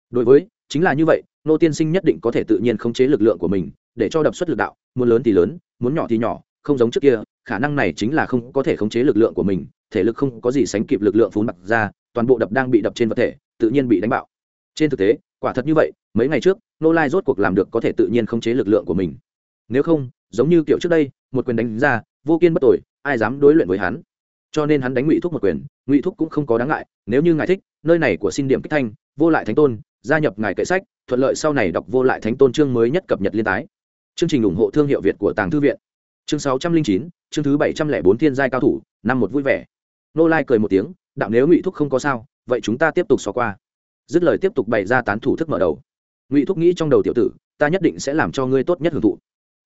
Đối với, chính là như vậy nô tiên sinh nhất định có thể tự nhiên khống chế lực lượng của mình, để cho đập xuất lực đạo, muốn lớn thì lớn, muốn nhỏ thì nhỏ không giống trước kia, khả năng này chính là không có thể khống chế lực lượng của mình, thể lực không có gì sánh kịp lực lượng phún bạc ra, toàn bộ đập đang bị đập trên vật thể, tự nhiên bị đánh bạo. Trên thực tế, quả thật như vậy, mấy ngày trước nô lai rốt cuộc làm được có thể tự nhiên khống chế lực lượng của mình. Nếu không, giống như kiểu trước đây, một quyền đánh ra, vô kiên bất tội ai dám đối luyện với hắn? Cho nên hắn đánh ngụy thúc một quyền, ngụy thúc cũng không có đáng ngại, nếu như ngài thích, nơi này của xin điểm kích thanh, vô lại thánh tôn, gia nhập ngài kệ sách, thuận lợi sau này đọc vô lại thánh tôn chương mới nhất cập nhật liên tái. Chương trình ủng hộ thương hiệu việt của tàng thư viện chương sáu trăm linh chín, chương thứ bảy trăm lẻ bốn thiên giai cao thủ, năm một vui vẻ. Nô lai cười một tiếng, đạo nếu ngụy thúc không có sao, vậy chúng ta tiếp tục xóa qua. Dứt lời tiếp tục bày ra tán thủ thức mở đầu. Ngụy thúc nghĩ trong đầu tiểu tử, ta nhất định sẽ làm cho ngươi tốt nhất hưởng thụ.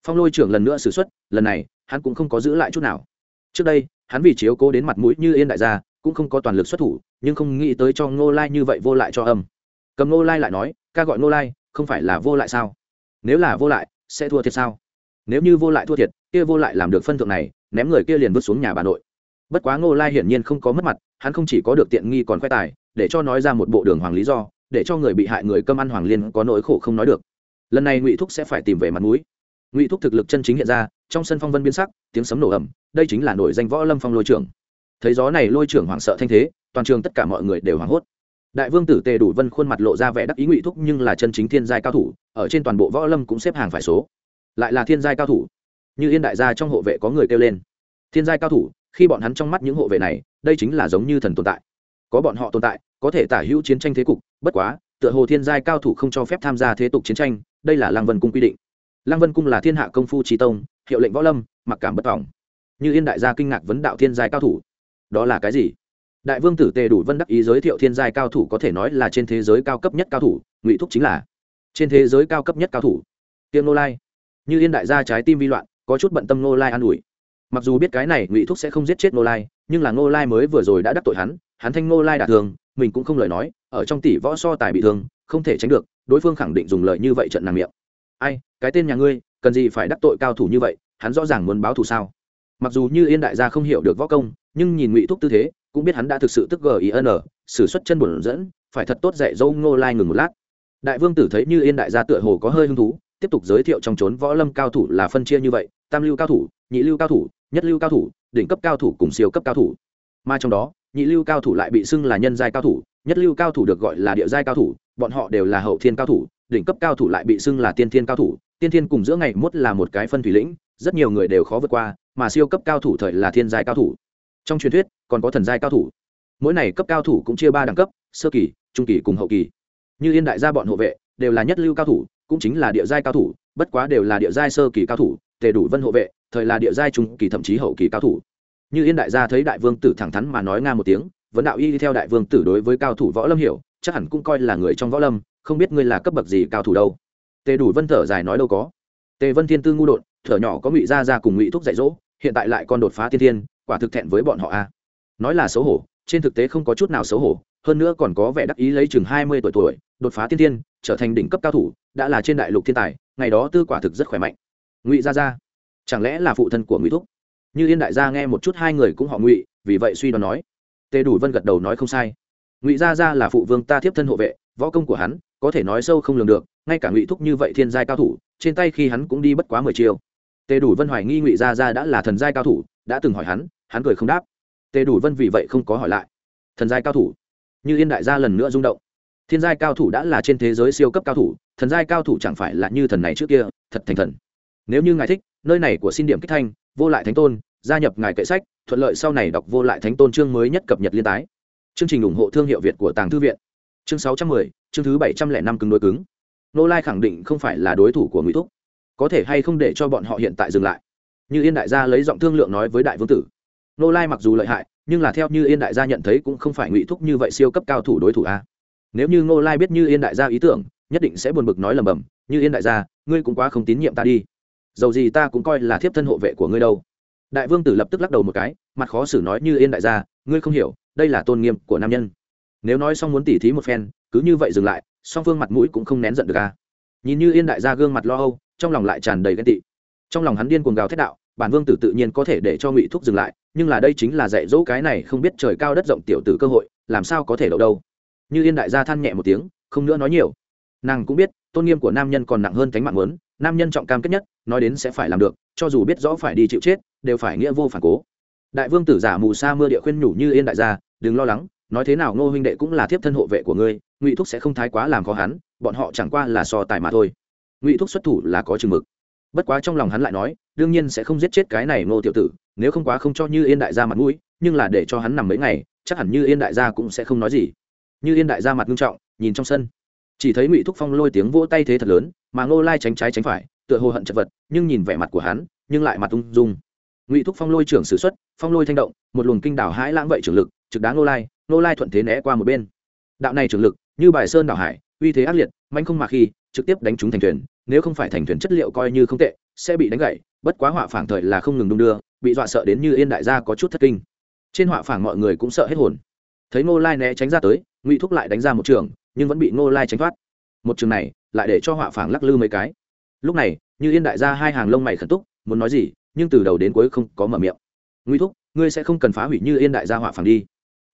Phong lôi trưởng lần nữa xử x u ấ t lần này, hắn cũng không có giữ lại chút nào. Trước đây, hắn vì chiếu cố đến mặt mũi như yên đại gia, cũng không có toàn lực xuất thủ, nhưng không nghĩ tới cho ngô lai như vậy vô lại cho âm. Cầm ngô lai lại nói, ca gọi ngô lai, không phải là vô lại sao? Nếu là vô lại, sẽ thua thiệt sao? Nếu như vô lại thua thiệt, kia vô lại làm được phân thượng này, ném người kia liền vứt xuống nhà bà nội. Bất quá ngô lai hiển nhiên không có mất mặt, hắn không chỉ có được tiện nghi còn khoe tài, để cho nói ra một bộ đường hoàng lý do, để cho người bị hại người cơm ăn hoàng liên có nỗi khổ không nói được. Lần này ngụy thúc sẽ phải tìm về mặt mũi. Ngụy thúc thực lực chân chính hiện ra, trong sân phong vân biến sắc, tiếng sấm nổ ẩm đây chính là nổi danh võ lâm phong lôi trưởng. Thấy gió này lôi trưởng hoảng sợ thanh thế, toàn trường tất cả mọi người đều hoảng hốt. Đại vương tử tề đủ vân khuôn mặt lộ ra vẻ đắc ý ngụy thúc nhưng là chân chính thiên giai cao thủ, ở trên toàn bộ võ lâm cũng xếp hàng phải số lại là thiên giai cao thủ. Như yên đại gia trong hộ vệ có người kêu lên. Thiên giai cao thủ, khi bọn hắn trong mắt những hộ vệ này, đây chính là giống như thần tồn tại. Có bọn họ tồn tại, có thể tả hữu chiến tranh thế cục, bất quá, tựa hồ thiên giai cao thủ không cho phép tham gia thế tục chiến tranh, đây là lăng vân cung quy định. Lăng vân cung là thiên hạ công phu trí tông, hiệu lệnh võ lâm, mặc cảm bất vọng như yên đại gia kinh ngạc vấn đạo thiên giai cao thủ, đó là cái gì? Đại vương tử tề đủ vân đắc ý giới thiệu thiên giai cao thủ có thể nói là trên thế giới cao cấp nhất cao thủ, ngụy thúc chính là trên thế giới cao cấp nhất cao thủ. Tiêm nô lai như yên đại gia trái tim vi loạn, có chút bận tâm nô lai an ủi. Mặc dù biết cái này ngụy thúc sẽ không giết chết nô lai, nhưng là nô lai mới vừa rồi đã đắc tội hắn hắn thanh nô lai đả thường mình cũng không lời nói, ở trong tỷ võ so tài bị thương, không thể tránh được, đối phương khẳng định dùng lời như vậy trận nàng miệng. Ai, cái tên nhà ngươi, cần gì phải đắc tội cao thủ như vậy, hắn rõ ràng muốn báo thù sao? Mặc dù như yên đại gia không hiểu được võ công, nhưng nhìn ngụy thúc tư thế, cũng biết hắn đã thực sự tức gin xử xuất chân buồn dẫn, phải thật tốt dạy dâu ngô lai ngừng một lát. Đại vương tử thấy như yên đại gia tựa hồ có hơi hứng thú tiếp tục giới thiệu trong trốn võ lâm cao thủ là phân chia như vậy, tam lưu cao thủ, nhị lưu cao thủ, nhất lưu cao thủ, đỉnh cấp cao thủ cùng siêu cấp cao thủ. Mà trong đó, nhị lưu cao thủ lại bị xưng là nhân giai cao thủ, nhất lưu cao thủ được gọi là địa giai cao thủ, bọn họ đều là hậu thiên cao thủ, đỉnh cấp cao thủ lại bị xưng là tiên thiên cao thủ. Tiên thiên cùng giữa ngày mốt là một cái phân thủy lĩnh, rất nhiều người đều khó vượt qua, mà siêu cấp cao thủ thời là thiên giai cao thủ. Trong truyền thuyết, còn có thần giai cao thủ. Mỗi này cấp cao thủ cũng chia ba đẳng cấp, sơ kỳ, trung kỳ cùng hậu kỳ. Như yên đại gia bọn hộ vệ, đều là nhất lưu cao thủ cũng chính là địa giai cao thủ, bất quá đều là địa giai sơ kỳ cao thủ, tề đủ vân hộ vệ, thời là địa giai trung kỳ thậm chí hậu kỳ cao thủ. Như yên đại gia thấy đại vương tử thẳng thắn mà nói nga một tiếng, vấn đạo y đi theo đại vương tử đối với cao thủ võ lâm hiểu, chắc hẳn cũng coi là người trong võ lâm, không biết ngươi là cấp bậc gì cao thủ đâu. Tề đủ vân thở dài nói đâu có. Tề vân thiên tư ngu đột, thở nhỏ có ngụy gia ra cùng ngụy thúc dạy dỗ, hiện tại lại còn đột phá thiên thiên, quả thực thẹn với bọn họ a. Nói là xấu hổ trên thực tế không có chút nào xấu hổ, hơn nữa còn có vẻ đắc ý lấy chừng hai mươi tuổi tuổi, đột phá tiên tiên, trở thành đỉnh cấp cao thủ, đã là trên đại lục thiên tài, ngày đó tư quả thực rất khỏe mạnh. Ngụy gia gia, chẳng lẽ là phụ thân của ngụy thúc? Như yên đại gia nghe một chút hai người cũng họ ngụy, vì vậy suy đoán nói. Tề đủ vân gật đầu nói không sai. Ngụy gia gia là phụ vương ta thiếp thân hộ vệ, võ công của hắn, có thể nói sâu không lường được, ngay cả ngụy thúc như vậy thiên giai cao thủ, trên tay khi hắn cũng đi bất quá mười chiều tề đủ vân hoài nghi ngụy gia gia đã là thần giai cao thủ, đã từng hỏi hắn hắn cười không đáp tề đủ vân vì vậy không có hỏi lại. Thần giai cao thủ. Như yên đại gia lần nữa rung động. Thiên giai cao thủ đã là trên thế giới siêu cấp cao thủ, thần giai cao thủ chẳng phải là như thần này trước kia, thật thành thần. Nếu như ngài thích, nơi này của xin điểm kích thanh, vô lại thánh tôn, gia nhập ngài kệ sách, thuận lợi sau này đọc vô lại thánh tôn chương mới nhất cập nhật liên tái. Chương trình ủng hộ thương hiệu việt của tàng thư viện. Chương sáu trăm mười, chương thứ bảy trăm lẻ năm cứng đối cứng. Nô lai khẳng định không phải là đối thủ của ngụy thúc. Có thể hay không để cho bọn họ hiện tại dừng lại? Như yên đại gia lấy giọng thương lượng nói với đại vương tử nô lai mặc dù lợi hại, nhưng là theo như yên đại gia nhận thấy cũng không phải ngụy thúc như vậy siêu cấp cao thủ đối thủ a. Nếu như nô lai biết như yên đại gia ý tưởng, nhất định sẽ buồn bực nói lầm bầm, như yên đại gia, ngươi cũng quá không tín nhiệm ta đi. Dầu gì ta cũng coi là thiếp thân hộ vệ của ngươi đâu. Đại vương tử lập tức lắc đầu một cái, mặt khó xử nói, như yên đại gia, ngươi không hiểu, đây là tôn nghiêm của nam nhân. Nếu nói xong muốn tỉ thí một phen, cứ như vậy dừng lại, song phương mặt mũi cũng không nén giận được a. Nhìn như yên đại gia gương mặt lo âu, trong lòng lại tràn đầy ghen tị. Trong lòng hắn điên cuồng gào thét đạo, bản vương tử tự nhiên có thể để cho ngụy thúc dừng lại nhưng là đây chính là dạy dỗ cái này không biết trời cao đất rộng tiểu tử cơ hội, làm sao có thể đậu đâu. Như yên đại gia than nhẹ một tiếng, không nữa nói nhiều. Nàng cũng biết, tôn nghiêm của nam nhân còn nặng hơn cánh mạng lớn nam nhân trọng cam kết nhất, nói đến sẽ phải làm được, cho dù biết rõ phải đi chịu chết, đều phải nghĩa vô phản cố. Đại vương tử giả mù sa mưa địa khuyên nhủ như yên đại gia, đừng lo lắng, nói thế nào ngô huynh đệ cũng là thiếp thân hộ vệ của ngươi, ngụy thúc sẽ không thái quá làm khó hắn, bọn họ chẳng qua là so tài mà thôi. Ngụy thúc xuất thủ là có chừng mực. Bất quá trong lòng hắn lại nói, đương nhiên sẽ không giết chết cái này ngô tiểu tử nếu không quá không cho như yên đại gia mặt mũi, nhưng là để cho hắn nằm mấy ngày, chắc hẳn như yên đại gia cũng sẽ không nói gì. Như yên đại gia mặt nghiêm trọng, nhìn trong sân. Chỉ thấy ngụy thúc phong lôi tiếng vỗ tay thế thật lớn, mà ngô lai tránh trái tránh phải, tựa hồ hận chật vật, nhưng nhìn vẻ mặt của hắn, nhưng lại mặt ung dung. Ngụy thúc phong lôi trưởng s ử x u ấ t phong lôi thanh động, một luồng kinh đảo hãi lãng vậy trưởng lực, trực đá ngô lai ngô lai thuận thế né qua một bên. Đạo này trưởng lực, như bài sơn đảo hải, uy thế ác liệt manh không mà khi, trực tiếp đánh trúng thành thuyền, nếu không phải thành thuyền chất liệu coi như không tệ, sẽ bị đánh gậy bất quá họa phảng thời là không ngừng đung đưa, bị dọa sợ đến như yên đại gia có chút thất kinh. Trên họa phảng mọi người cũng sợ hết hồn. Thấy ngô lai né tránh ra tới, ngụy thúc lại đánh ra một trường, nhưng vẫn bị ngô lai tránh thoát. Một trường này, lại để cho họa phảng lắc lư mấy cái. Lúc này, như yên đại gia hai hàng lông mày khẩn túc, muốn nói gì, nhưng từ đầu đến cuối không có mở miệng. Ngụy thúc, ngươi sẽ không cần phá hủy như yên đại gia họa phảng đi.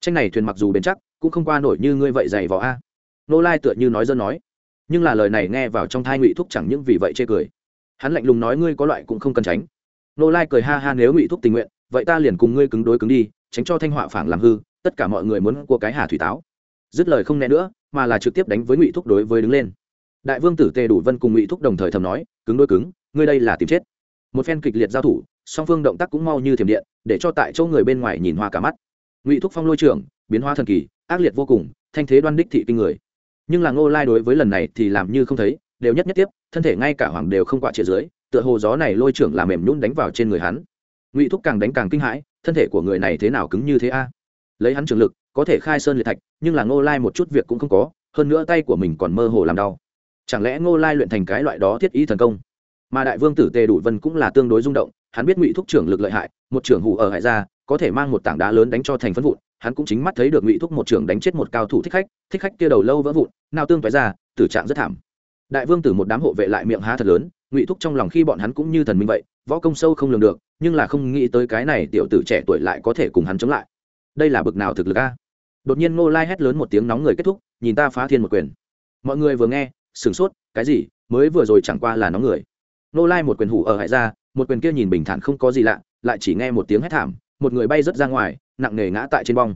Tranh này thuyền mặc dù bền chắc, cũng không qua nổi như ngươi vậy dày vỏ a. Ngô lai tựa như nói dân nói. Nhưng là lời này nghe vào trong thai ngụy thúc chẳng những vì vậy chê cười hắn lạnh lùng nói ngươi có loại cũng không cần tránh. Ngô lai cười ha ha nếu ngụy thúc tình nguyện, vậy ta liền cùng ngươi cứng đối cứng đi, tránh cho thanh họa phảng làm hư, tất cả mọi người muốn của cái hà thủy táo. Dứt lời không né nữa, mà là trực tiếp đánh với ngụy thúc đối với đứng lên. Đại vương tử tề đủ vân cùng ngụy thúc đồng thời thầm nói, cứng đôi cứng, ngươi đây là tìm chết. Một phen kịch liệt giao thủ, song phương động tác cũng mau như thiểm điện, để cho tại chỗ người bên ngoài nhìn hoa cả mắt. Ngụy thúc phong lôi trưởng, biến hoa thần kỳ, ác liệt vô cùng, thanh thế đoan đích thị kinh người. Nhưng là ngô lai đối với lần này thì làm như không thấy đều nhất nhất tiếp, thân thể ngay cả hoàng đều không quạ chia dưới, tựa hồ gió này lôi trưởng làm mềm nhún đánh vào trên người hắn. Ngụy thúc càng đánh càng kinh hãi, thân thể của người này thế nào cứng như thế a? Lấy hắn trường lực, có thể khai sơn liệt thạch, nhưng là ngô lai một chút việc cũng không có, hơn nữa tay của mình còn mơ hồ làm đau. Chẳng lẽ ngô lai luyện thành cái loại đó thiết ý thần công? Mà đại vương tử tề đủ vân cũng là tương đối rung động, hắn biết ngụy thúc trưởng lực lợi hại, một trưởng hủ ở hại ra có thể mang một tảng đá lớn đánh cho thành phân vụn, hắn cũng chính mắt thấy được ngụy thúc một trưởng đánh chết một cao thủ thích khách thích khách kia đầu lâu vỡ vụn, nào tương toái ra, tử trạng rất thảm đại vương tử một đám hộ vệ lại miệng há thật lớn, ngụy thúc trong lòng khi bọn hắn cũng như thần minh vậy, võ công sâu không lường được, nhưng là không nghĩ tới cái này tiểu tử trẻ tuổi lại có thể cùng hắn chống lại. Đây là bực nào thực lực a? Đột nhiên ngô lai hét lớn một tiếng nóng người kết thúc, nhìn ta phá thiên một quyền. Mọi người vừa nghe, sửng sốt, cái gì? Mới vừa rồi chẳng qua là nóng người. Ngô lai một quyền hủ ở hải ra, một quyền kia nhìn bình thản không có gì lạ, lại chỉ nghe một tiếng hét thảm, một người bay rớt ra ngoài, nặng nề ngã tại trên bong.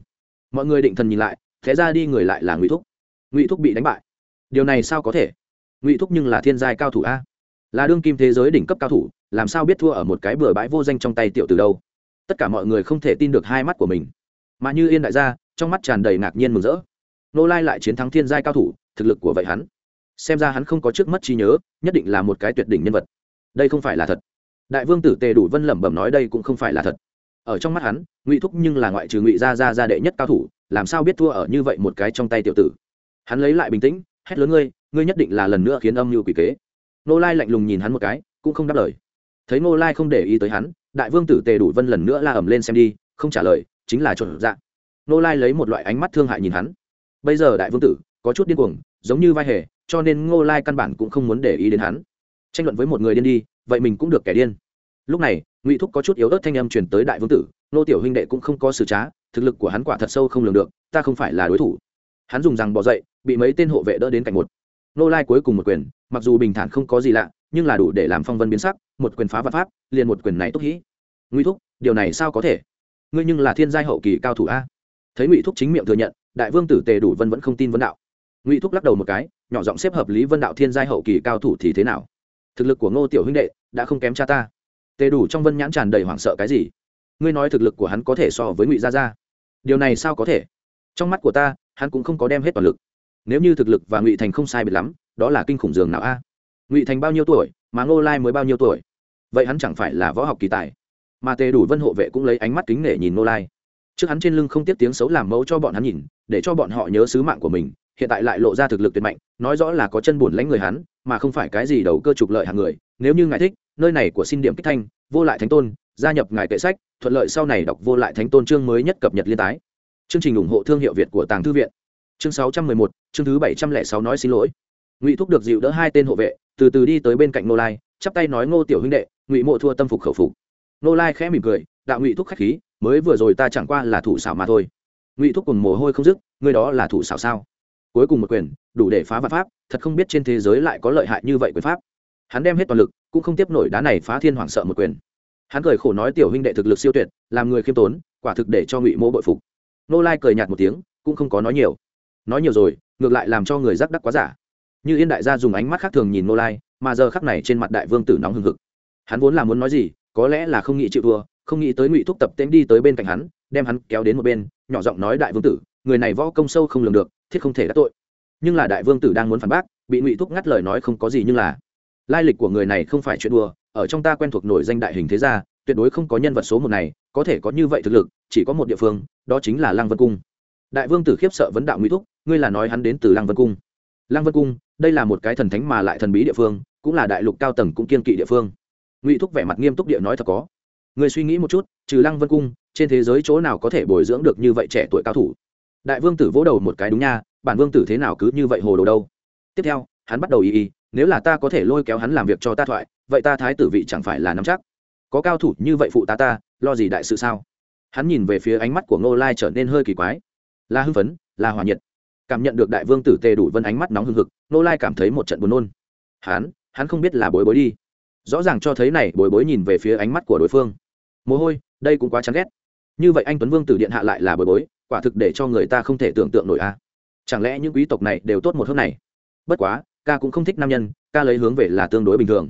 Mọi người định thần nhìn lại, thế ra đi người lại là ngụy thúc. Ngụy thúc bị đánh bại. Điều này sao có thể? Ngụy thúc nhưng là thiên giai cao thủ a. Là đương kim thế giới đỉnh cấp cao thủ, làm sao biết thua ở một cái bừa bãi vô danh trong tay tiểu từ đâu? Tất cả mọi người không thể tin được hai mắt của mình. Mà như yên đại gia, trong mắt tràn đầy ngạc nhiên mừng rỡ. Nô lai lại chiến thắng thiên giai cao thủ, thực lực của vậy hắn, xem ra hắn không có trước mất trí nhớ, nhất định là một cái tuyệt đỉnh nhân vật. Đây không phải là thật. Đại vương tử tề đủ vân lẩm bẩm nói đây cũng không phải là thật. Ở trong mắt hắn, ngụy thúc nhưng là ngoại trừ ngụy gia gia gia đệ nhất cao thủ, làm sao biết thua ở như vậy một cái trong tay tiểu tử? Hắn lấy lại bình tĩnh, hét lớn ngươi ngươi nhất định là lần nữa khiến âm mưu quỷ kế. Nô lai lạnh lùng nhìn hắn một cái, cũng không đáp lời. Thấy nô lai không để ý tới hắn, đại vương tử tề đủ vân lần nữa la ẩm lên xem đi, không trả lời, chính là chuẩn dạng nô lai lấy một loại ánh mắt thương hại nhìn hắn. Bây giờ đại vương tử, có chút điên cuồng, giống như vai hề, cho nên ngô lai căn bản cũng không muốn để ý đến hắn. Tranh luận với một người điên đi, vậy mình cũng được kẻ điên. Lúc này, ngụy thúc có chút yếu ớt thanh âm truyền tới đại vương tử nô tiểu huynh đệ cũng không có sự trá, thực lực của hắn quả thật sâu không lường được, ta không phải là đối thủ. Hắn dùng rằng bỏ dậy, bị mấy tên hộ vệ đỡ đến cạnh một nô lai cuối cùng một quyền, mặc dù bình thản không có gì lạ, nhưng là đủ để làm phong vân biến sắc, một quyền phá vật pháp, liền một quyền này túc hĩ ngụy thúc, điều này sao có thể? Ngươi nhưng là thiên giai hậu kỳ cao thủ a. Thấy ngụy thúc chính miệng thừa nhận, đại vương tử tề đủ vân vẫn không tin vân đạo. Ngụy thúc lắc đầu một cái, nhỏ giọng xếp hợp lý vân đạo thiên giai hậu kỳ cao thủ thì thế nào? Thực lực của ngô tiểu huynh đệ đã không kém cha ta. Tề đủ trong vân nhãn tràn đầy hoảng sợ cái gì? Ngươi nói thực lực của hắn có thể so với ngụy gia gia. Điều này sao có thể? Trong mắt của ta, hắn cũng không có đem hết toàn lực nếu như thực lực và ngụy thành không sai biệt lắm, đó là kinh khủng dường nào a? Ngụy thành bao nhiêu tuổi, mà ngô lai mới bao nhiêu tuổi? Vậy hắn chẳng phải là võ học kỳ tài. Mà tề đủ vân hộ vệ cũng lấy ánh mắt kính nể nhìn ngô lai. Trước hắn trên lưng không tiếp tiếng xấu làm mẫu cho bọn hắn nhìn, để cho bọn họ nhớ sứ mạng của mình, hiện tại lại lộ ra thực lực tuyệt mạnh, nói rõ là có chân buồn lãnh người hắn, mà không phải cái gì đầu cơ trục lợi hàng người. Nếu như ngài thích, nơi này của xin điểm kích thanh, vô lại thánh tôn, gia nhập ngài kệ sách, thuận lợi sau này đọc vô lại thánh tôn chương mới nhất cập nhật liên tái. Chương trình ủng hộ thương hiệu việt của tàng thư viện chương sáu trăm mười một, chương thứ bảy trăm lẻ sáu nói xin lỗi. Ngụy thúc được dịu đỡ hai tên hộ vệ, từ từ đi tới bên cạnh nô lai, chắp tay nói, ngô tiểu huynh đệ, ngụy mộ thua tâm phục khẩu phục. Nô lai khẽ mỉm cười, đạo ngụy thúc khách khí, mới vừa rồi ta chẳng qua là thủ xảo mà thôi. Ngụy thúc cùng mồ hôi không dứt, ngươi đó là thủ xảo sao? Cuối cùng một quyền, đủ để phá vạn pháp, thật không biết trên thế giới lại có lợi hại như vậy quyền pháp. Hắn đem hết toàn lực, cũng không tiếp nổi đá này phá thiên hoảng sợ một quyền. Hắn cười khổ nói, tiểu huynh đệ thực lực siêu tuyệt, làm người khiêm tốn, quả thực để cho ngụy mỗ bội phục. Nô lai cười nhạt một tiếng, cũng không có nói nhiều nói nhiều rồi, ngược lại làm cho người giác đắc quá giả. Như yên đại gia dùng ánh mắt khác thường nhìn nô lai, mà giờ khắc này trên mặt đại vương tử nóng hừng hực. Hắn vốn là muốn nói gì, có lẽ là không nghĩ chịu thua, không nghĩ tới ngụy thúc tập tễnh đi tới bên cạnh hắn, đem hắn kéo đến một bên, nhỏ giọng nói đại vương tử, người này võ công sâu không lường được, thiết không thể đắc tội. Nhưng là đại vương tử đang muốn phản bác, bị ngụy thúc ngắt lời nói không có gì nhưng là, lai lịch của người này không phải chuyện đùa, ở trong ta quen thuộc nổi danh đại hình thế gia, tuyệt đối không có nhân vật số một này, có thể có như vậy thực lực, chỉ có một địa phương, đó chính là lăng vân cung. Đại vương tử khiếp sợ vấn đạo ngụy thúc ngươi là nói hắn đến từ lăng vân cung. Lăng vân cung, đây là một cái thần thánh mà lại thần bí địa phương, cũng là đại lục cao tầng cũng kiên kỵ địa phương. Ngụy thúc vẻ mặt nghiêm túc địa nói thật có. Người suy nghĩ một chút, trừ lăng vân cung, trên thế giới chỗ nào có thể bồi dưỡng được như vậy trẻ tuổi cao thủ? Đại vương tử vỗ đầu một cái đúng nha, bản vương tử thế nào cứ như vậy hồ đồ đâu? Tiếp theo, hắn bắt đầu ý ý nếu là ta có thể lôi kéo hắn làm việc cho ta thoại, vậy ta thái tử vị chẳng phải là nắm chắc? Có cao thủ như vậy phụ ta ta, lo gì đại sự sao? Hắn nhìn về phía ánh mắt của ngô lai trở nên hơi kỳ quái. Là hưng phấn, là hòa nhiệt cảm nhận được đại vương tử tề đủ vân ánh mắt nóng hừng hực nô lai cảm thấy một trận buồn nôn. Hắn hắn không biết là bối bối đi. Rõ ràng cho thấy này, bối bối nhìn về phía ánh mắt của đối phương. Mồ hôi, đây cũng quá chán ghét. Như vậy anh tuấn vương tử điện hạ lại là bối bối, quả thực để cho người ta không thể tưởng tượng nổi a. Chẳng lẽ những quý tộc này đều tốt một hôm này? Bất quá, ca cũng không thích nam nhân, ca lấy hướng về là tương đối bình thường.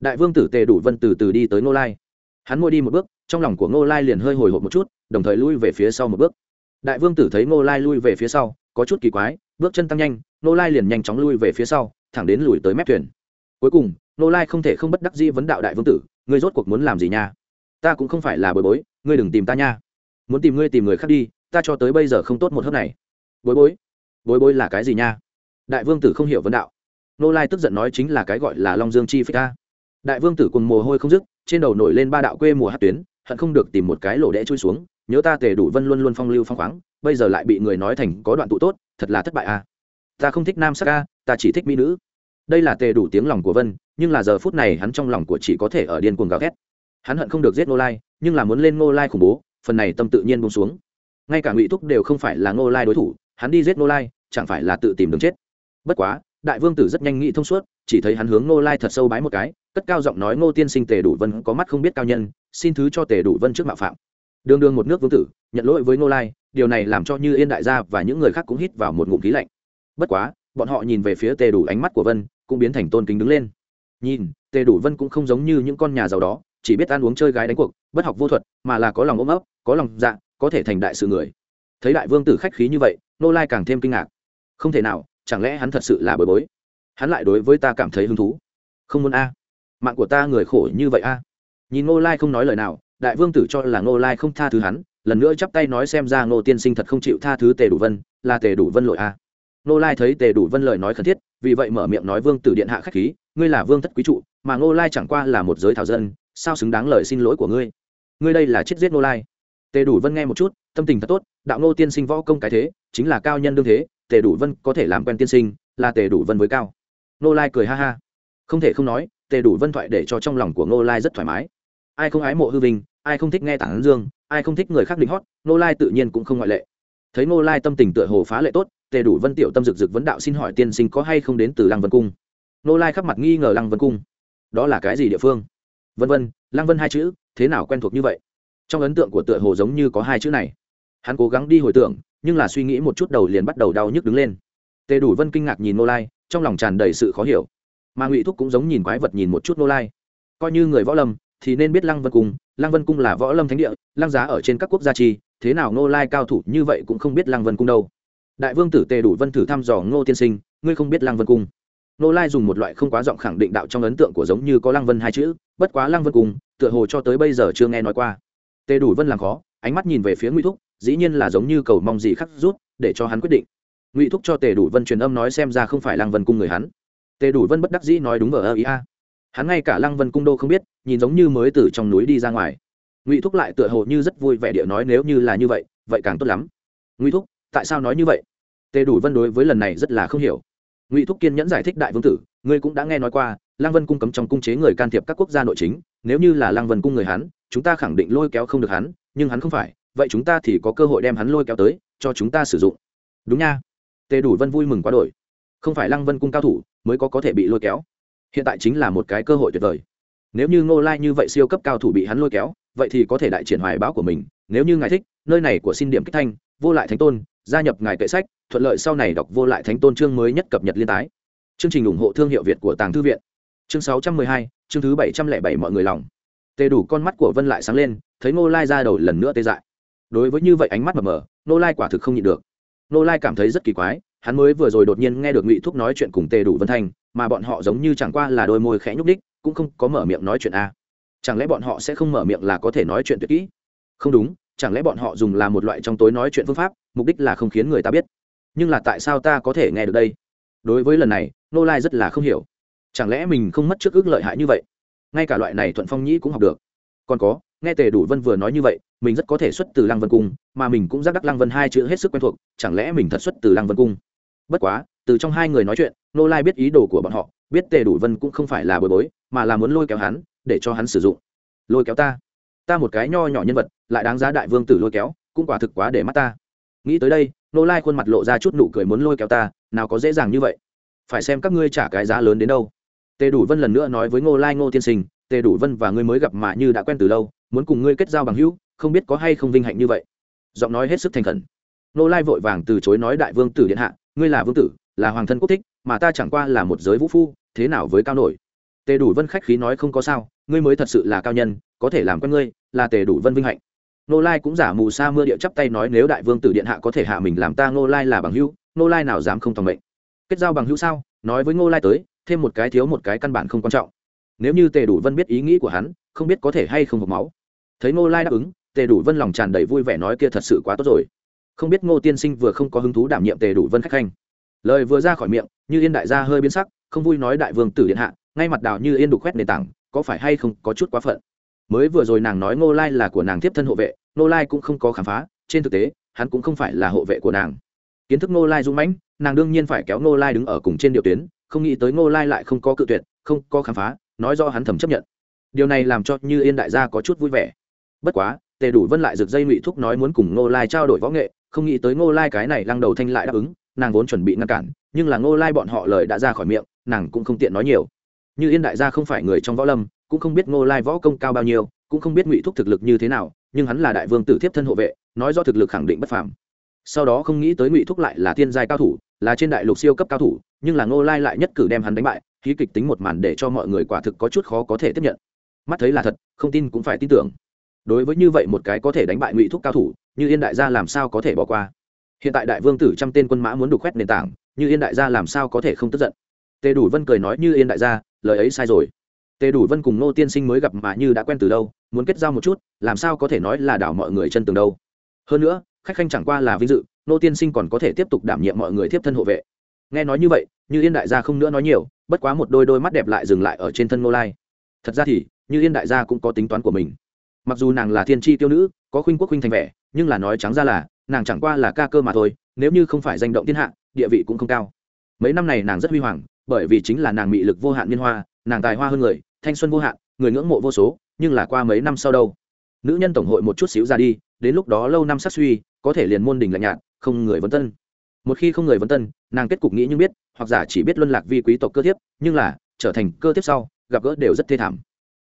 Đại vương tử tề đủ vân từ từ đi tới ngô lai. Hắn ngồi đi một bước, trong lòng của ngô lai liền hơi hồi hộp một chút, đồng thời lui về phía sau một bước. Đại vương tử thấy ngô lai lui về phía sau có chút kỳ quái, bước chân tăng nhanh Nô lai liền nhanh chóng lui về phía sau, thẳng đến lùi tới mép thuyền. Cuối cùng Nô lai không thể không bất đắc dĩ vấn đạo đại vương tử, ngươi rốt cuộc muốn làm gì nha? Ta cũng không phải là bối bối, ngươi đừng tìm ta nha. Muốn tìm ngươi tìm người khác đi, ta cho tới bây giờ không tốt một hớp này. Bối bối bối bối là cái gì nha? Đại vương tử không hiểu vấn đạo. Nô lai tức giận nói chính là cái gọi là long dương chi phích ta đại vương tử cùng mồ hôi không dứt, trên đầu nổi lên ba đạo quê mùa hát tuyến, hận không được tìm một cái lỗ đẽ chui xuống nhớ ta tề đủ vân luôn luôn phong lưu phong khoáng, bây giờ lại bị người nói thành có đoạn tụ tốt, thật là thất bại à ta không thích nam sắc a, ta chỉ thích mỹ nữ. Đây là tề đủ tiếng lòng của vân, nhưng là giờ phút này hắn trong lòng của chỉ có thể ở điên cuồng gào thét. Hắn hận không được giết ngô lai, nhưng là muốn lên ngô lai khủng bố, phần này tâm tự nhiên bông xuống. Ngay cả ngụy thúc đều không phải là ngô lai đối thủ, hắn đi giết ngô lai, chẳng phải là tự tìm đường chết. Bất quá, đại vương tử rất nhanh nghĩ thông suốt, chỉ thấy hắn hướng ngô lai thật sâu bái một cái, cất cao giọng nói, ngô tiên sinh tề đủ vân có mắt không biết cao nhân, xin thứ cho tề đủ vân trước mạo phạm đương đương một nước vương tử, nhận lỗi với ngô lai, điều này làm cho như yên đại gia và những người khác cũng hít vào một ngụm khí lạnh. Bất quá, bọn họ nhìn về phía tề đủ ánh mắt của vân, cũng biến thành tôn kính đứng lên. Nhìn, tề đủ vân cũng không giống như những con nhà giàu đó, chỉ biết ăn uống chơi gái đánh cuộc, bất học vô thuật, mà là có lòng ôm ấp, có lòng dạ có thể thành đại sự người. Thấy đại vương tử khách khí như vậy nô lai càng thêm kinh ngạc. Không thể nào, chẳng lẽ hắn thật sự là bồi bối? Hắn lại đối với ta cảm thấy hứng thú. Không muốn a. Mạng của ta người khổ như vậy a. Nhìn nô lai không nói lời nào đại vương tử cho là Ngô lai không tha thứ hắn, lần nữa chắp tay nói xem ra Ngô tiên sinh thật không chịu tha thứ tề đủ vân, là tề đủ vân lội a. Ngô lai thấy tề đủ vân lời nói khẩn thiết, vì vậy mở miệng nói vương tử điện hạ khách khí, ngươi là vương thất quý trụ, mà Ngô lai chẳng qua là một giới thảo dân, sao xứng đáng lời xin lỗi của ngươi? Ngươi đây là chết giết Ngô lai. Tề đủ vân nghe một chút, tâm tình thật tốt, đạo ngô tiên sinh võ công cái thế, chính là cao nhân đương thế, tề đủ vân có thể làm quen tiên sinh, là tề đủ vân với cao. Ngô lai cười ha ha. Không thể không nói, tề đủ vân thoại để cho trong lòng của Ngô lai rất thoải mái ai không ái mộ hư vinh, ai không thích nghe tản dương, ai không thích người khác định hót nô lai tự nhiên cũng không ngoại lệ. Thấy nô lai tâm tình tựa hồ phá lệ tốt, tề đủ vân tiểu tâm rực rực vấn đạo xin hỏi tiên sinh có hay không đến từ lăng vân cung? Nô lai khắp mặt nghi ngờ lăng vân cung. Đó là cái gì địa phương? Vân vân, lăng vân hai chữ, thế nào quen thuộc như vậy? Trong ấn tượng của tựa hồ giống như có hai chữ này. Hắn cố gắng đi hồi tưởng, nhưng là suy nghĩ một chút đầu liền bắt đầu đau nhức đứng lên. Tề đủ vân kinh ngạc nhìn nô lai, trong lòng tràn đầy sự khó hiểu. Mà ngụy thúc cũng giống nhìn quái vật nhìn một chút nô lai. Coi như người võ lâm thì nên biết lăng vân cung, lăng vân cung là võ lâm thánh địa, lăng giá ở trên các quốc gia chi, thế nào Ngô lai cao thủ như vậy cũng không biết lăng vân cung đâu. Đại vương tử tề đủ vân thử thăm dò ngô tiên sinh, ngươi không biết lăng vân cung. Ngô lai dùng một loại không quá giọng khẳng định đạo trong ấn tượng của giống như có lăng vân hai chữ, bất quá lăng vân cung, tựa hồ cho tới bây giờ chưa nghe nói qua. Tề đủ vân làm khó, ánh mắt nhìn về phía ngụy thúc, dĩ nhiên là giống như cầu mong gì khắc rút, để cho hắn quyết định. Ngụy thúc cho tề đủ vân truyền âm nói xem ra không phải lăng vân cung người hắn. Tề đủ vân bất đắc dĩ nói đúng ở ơ ý a hắn ngay cả lăng vân cung đô không biết, nhìn giống như mới từ trong núi đi ra ngoài. Ngụy thúc lại tựa hồ như rất vui vẻ địa nói nếu như là như vậy vậy càng tốt lắm. Ngụy thúc, tại sao nói như vậy? Tề đủ vân đối với lần này rất là không hiểu. Ngụy thúc kiên nhẫn giải thích đại vương tử, ngươi cũng đã nghe nói qua, lăng vân cung cấm trong cung chế người can thiệp các quốc gia nội chính, nếu như là lăng vân cung người hắn, chúng ta khẳng định lôi kéo không được hắn, nhưng hắn không phải, vậy chúng ta thì có cơ hội đem hắn lôi kéo tới, cho chúng ta sử dụng. Đúng nha. Tề đủ vân vui mừng quá đổi. Không phải lăng vân cung cao thủ, mới có có thể bị lôi kéo hiện tại chính là một cái cơ hội tuyệt vời. Nếu như ngô lai như vậy siêu cấp cao thủ bị hắn lôi kéo, vậy thì có thể đại triển hoài báo của mình. Nếu như ngài thích, nơi này của xin điểm kích thanh, vô lại thánh tôn, gia nhập ngài kệ sách, thuận lợi sau này đọc vô lại thánh tôn chương mới nhất cập nhật liên tái. Chương trình ủng hộ thương hiệu việt của tàng thư viện. Chương sáu trăm mười hai, chương thứ bảy trăm lẻ bảy mọi người lòng. Tề đủ con mắt của vân lại sáng lên, thấy ngô lai ra đầu lần nữa tê dại. Đối với như vậy ánh mắt mờ mờ, ngô lai quả thực không nhịn được. Ngô lai cảm thấy rất kỳ quái, hắn mới vừa rồi đột nhiên nghe được ngụy thúc nói chuyện cùng tề đủ vân thanh mà bọn họ giống như chẳng qua là đôi môi khẽ nhúc đích cũng không có mở miệng nói chuyện a. Chẳng lẽ bọn họ sẽ không mở miệng là có thể nói chuyện tuyệt kỹ? Không đúng, chẳng lẽ bọn họ dùng là một loại trong tối nói chuyện phương pháp, mục đích là không khiến người ta biết? Nhưng là tại sao ta có thể nghe được đây? Đối với lần này nô lai rất là không hiểu. Chẳng lẽ mình không mất trước ước lợi hại như vậy? Ngay cả loại này thuận phong nhĩ cũng học được. Còn có, nghe tề đủ vân vừa nói như vậy, mình rất có thể xuất từ lăng vân cung, mà mình cũng giác đắc lăng vân hai chữ hết sức quen thuộc, chẳng lẽ mình thật xuất từ lăng vân cung? Bất quá từ trong hai người nói chuyện nô lai biết ý đồ của bọn họ, biết tề đủ vân cũng không phải là bồi bối, mà là muốn lôi kéo hắn, để cho hắn sử dụng. Lôi kéo ta? Ta một cái nho nhỏ nhân vật, lại đáng giá đại vương tử lôi kéo, cũng quả thực quá để mắt ta. Nghĩ tới đây nô lai khuôn mặt lộ ra chút nụ cười muốn lôi kéo ta, nào có dễ dàng như vậy. Phải xem các ngươi trả cái giá lớn đến đâu. Tề đủ vân lần nữa nói với ngô lai ngô tiên sinh, tề đủ vân và ngươi mới gặp mà như đã quen từ lâu, muốn cùng ngươi kết giao bằng hữu, không biết có hay không vinh hạnh như vậy. Giọng nói hết sức thành khẩn. Nô lai vội vàng từ chối nói đại vương tử điện hạ, ngươi là vương tử là hoàng thân quốc thích, mà ta chẳng qua là một giới vũ phu, thế nào với cao nổi? Tề đủ vân khách khí nói không có sao, ngươi mới thật sự là cao nhân, có thể làm con ngươi, là tề đủ vân vinh hạnh. Nô lai cũng giả mù sa mưa địa chắp tay nói nếu đại vương tử điện hạ có thể hạ mình làm ta nô lai là bằng hữu nô lai nào dám không tòng mệnh. Kết giao bằng hữu sao? Nói với ngô lai tới, thêm một cái thiếu một cái căn bản không quan trọng. Nếu như tề đủ vân biết ý nghĩ của hắn, không biết có thể hay không hộp máu. Thấy ngô lai đáp ứng, tề đủ vân lòng tràn đầy vui vẻ nói kia thật sự quá tốt rồi. Không biết ngô tiên sinh vừa không có hứng thú đảm nhiệm tề đủ vân khách khanh lời vừa ra khỏi miệng, như yên đại gia hơi biến sắc, không vui nói đại vương tử điện hạ, ngay mặt đào như yên đục khoét nền tảng, có phải hay không có chút quá phận? Mới vừa rồi nàng nói ngô lai là của nàng tiếp thân hộ vệ, ngô lai cũng không có khám phá, trên thực tế, hắn cũng không phải là hộ vệ của nàng. Kiến thức ngô lai dũng mãnh, nàng đương nhiên phải kéo ngô lai đứng ở cùng trên điệu tuyến, không nghĩ tới ngô lai lại không có cự tuyệt, không có khám phá, nói do hắn thầm chấp nhận. Điều này làm cho như yên đại gia có chút vui vẻ. Bất quá, tề đủ vân lại rực dây ngụy thúc nói muốn cùng ngô lai trao đổi võ nghệ, không nghĩ tới ngô lai cái này lăng đầu thanh lại đáp ứng nàng vốn chuẩn bị ngăn cản, nhưng là ngô lai bọn họ lời đã ra khỏi miệng, nàng cũng không tiện nói nhiều. Như yên đại gia không phải người trong võ lâm, cũng không biết ngô lai võ công cao bao nhiêu, cũng không biết ngụy thúc thực lực như thế nào, nhưng hắn là đại vương tử thiếp thân hộ vệ, nói do thực lực khẳng định bất phàm. Sau đó không nghĩ tới ngụy thúc lại là thiên giai cao thủ, là trên đại lục siêu cấp cao thủ, nhưng là ngô lai lại nhất cử đem hắn đánh bại khí kịch tính một màn để cho mọi người quả thực có chút khó có thể tiếp nhận. Mắt thấy là thật, không tin cũng phải tin tưởng. Đối với như vậy một cái có thể đánh bại ngụy thúc cao thủ, như yên đại gia làm sao có thể bỏ qua? Hiện tại đại vương tử trăm tên quân mã muốn đục khoét nền tảng, như yên đại gia làm sao có thể không tức giận? Tề đủ vân cười nói, như yên đại gia, lời ấy sai rồi. Tề đủ vân cùng nô tiên sinh mới gặp mà như đã quen từ đâu muốn kết giao một chút, làm sao có thể nói là đảo mọi người chân tường đâu? Hơn nữa, khách khanh chẳng qua là vinh dự nô tiên sinh còn có thể tiếp tục đảm nhiệm mọi người tiếp thân hộ vệ. Nghe nói như vậy, như yên đại gia không nữa nói nhiều, bất quá một đôi đôi mắt đẹp lại dừng lại ở trên thân nô lai. Thật ra thì, như yên đại gia cũng có tính toán của mình. Mặc dù nàng là thiên tri tiêu nữ, có khuynh quốc khuynh thành vẻ, nhưng là nói trắng ra là nàng chẳng qua là ca cơ mà thôi, nếu như không phải danh động thiên hạ, địa vị cũng không cao. Mấy năm này nàng rất huy hoàng, bởi vì chính là nàng mị lực vô hạn liên hoa, nàng tài hoa hơn người, thanh xuân vô hạn, người ngưỡng mộ vô số, nhưng là qua mấy năm sau đâu, nữ nhân tổng hội một chút xíu ra đi, đến lúc đó lâu năm sát suy, có thể liền môn đình lạnh nhạt, không người vấn tân. Một khi không người vấn tân, nàng kết cục nghĩ như biết, hoặc giả chỉ biết luân lạc vi quý tộc cơ thiếp, nhưng là, trở thành cơ thiếp sau, gặp gỡ đều rất thê thảm.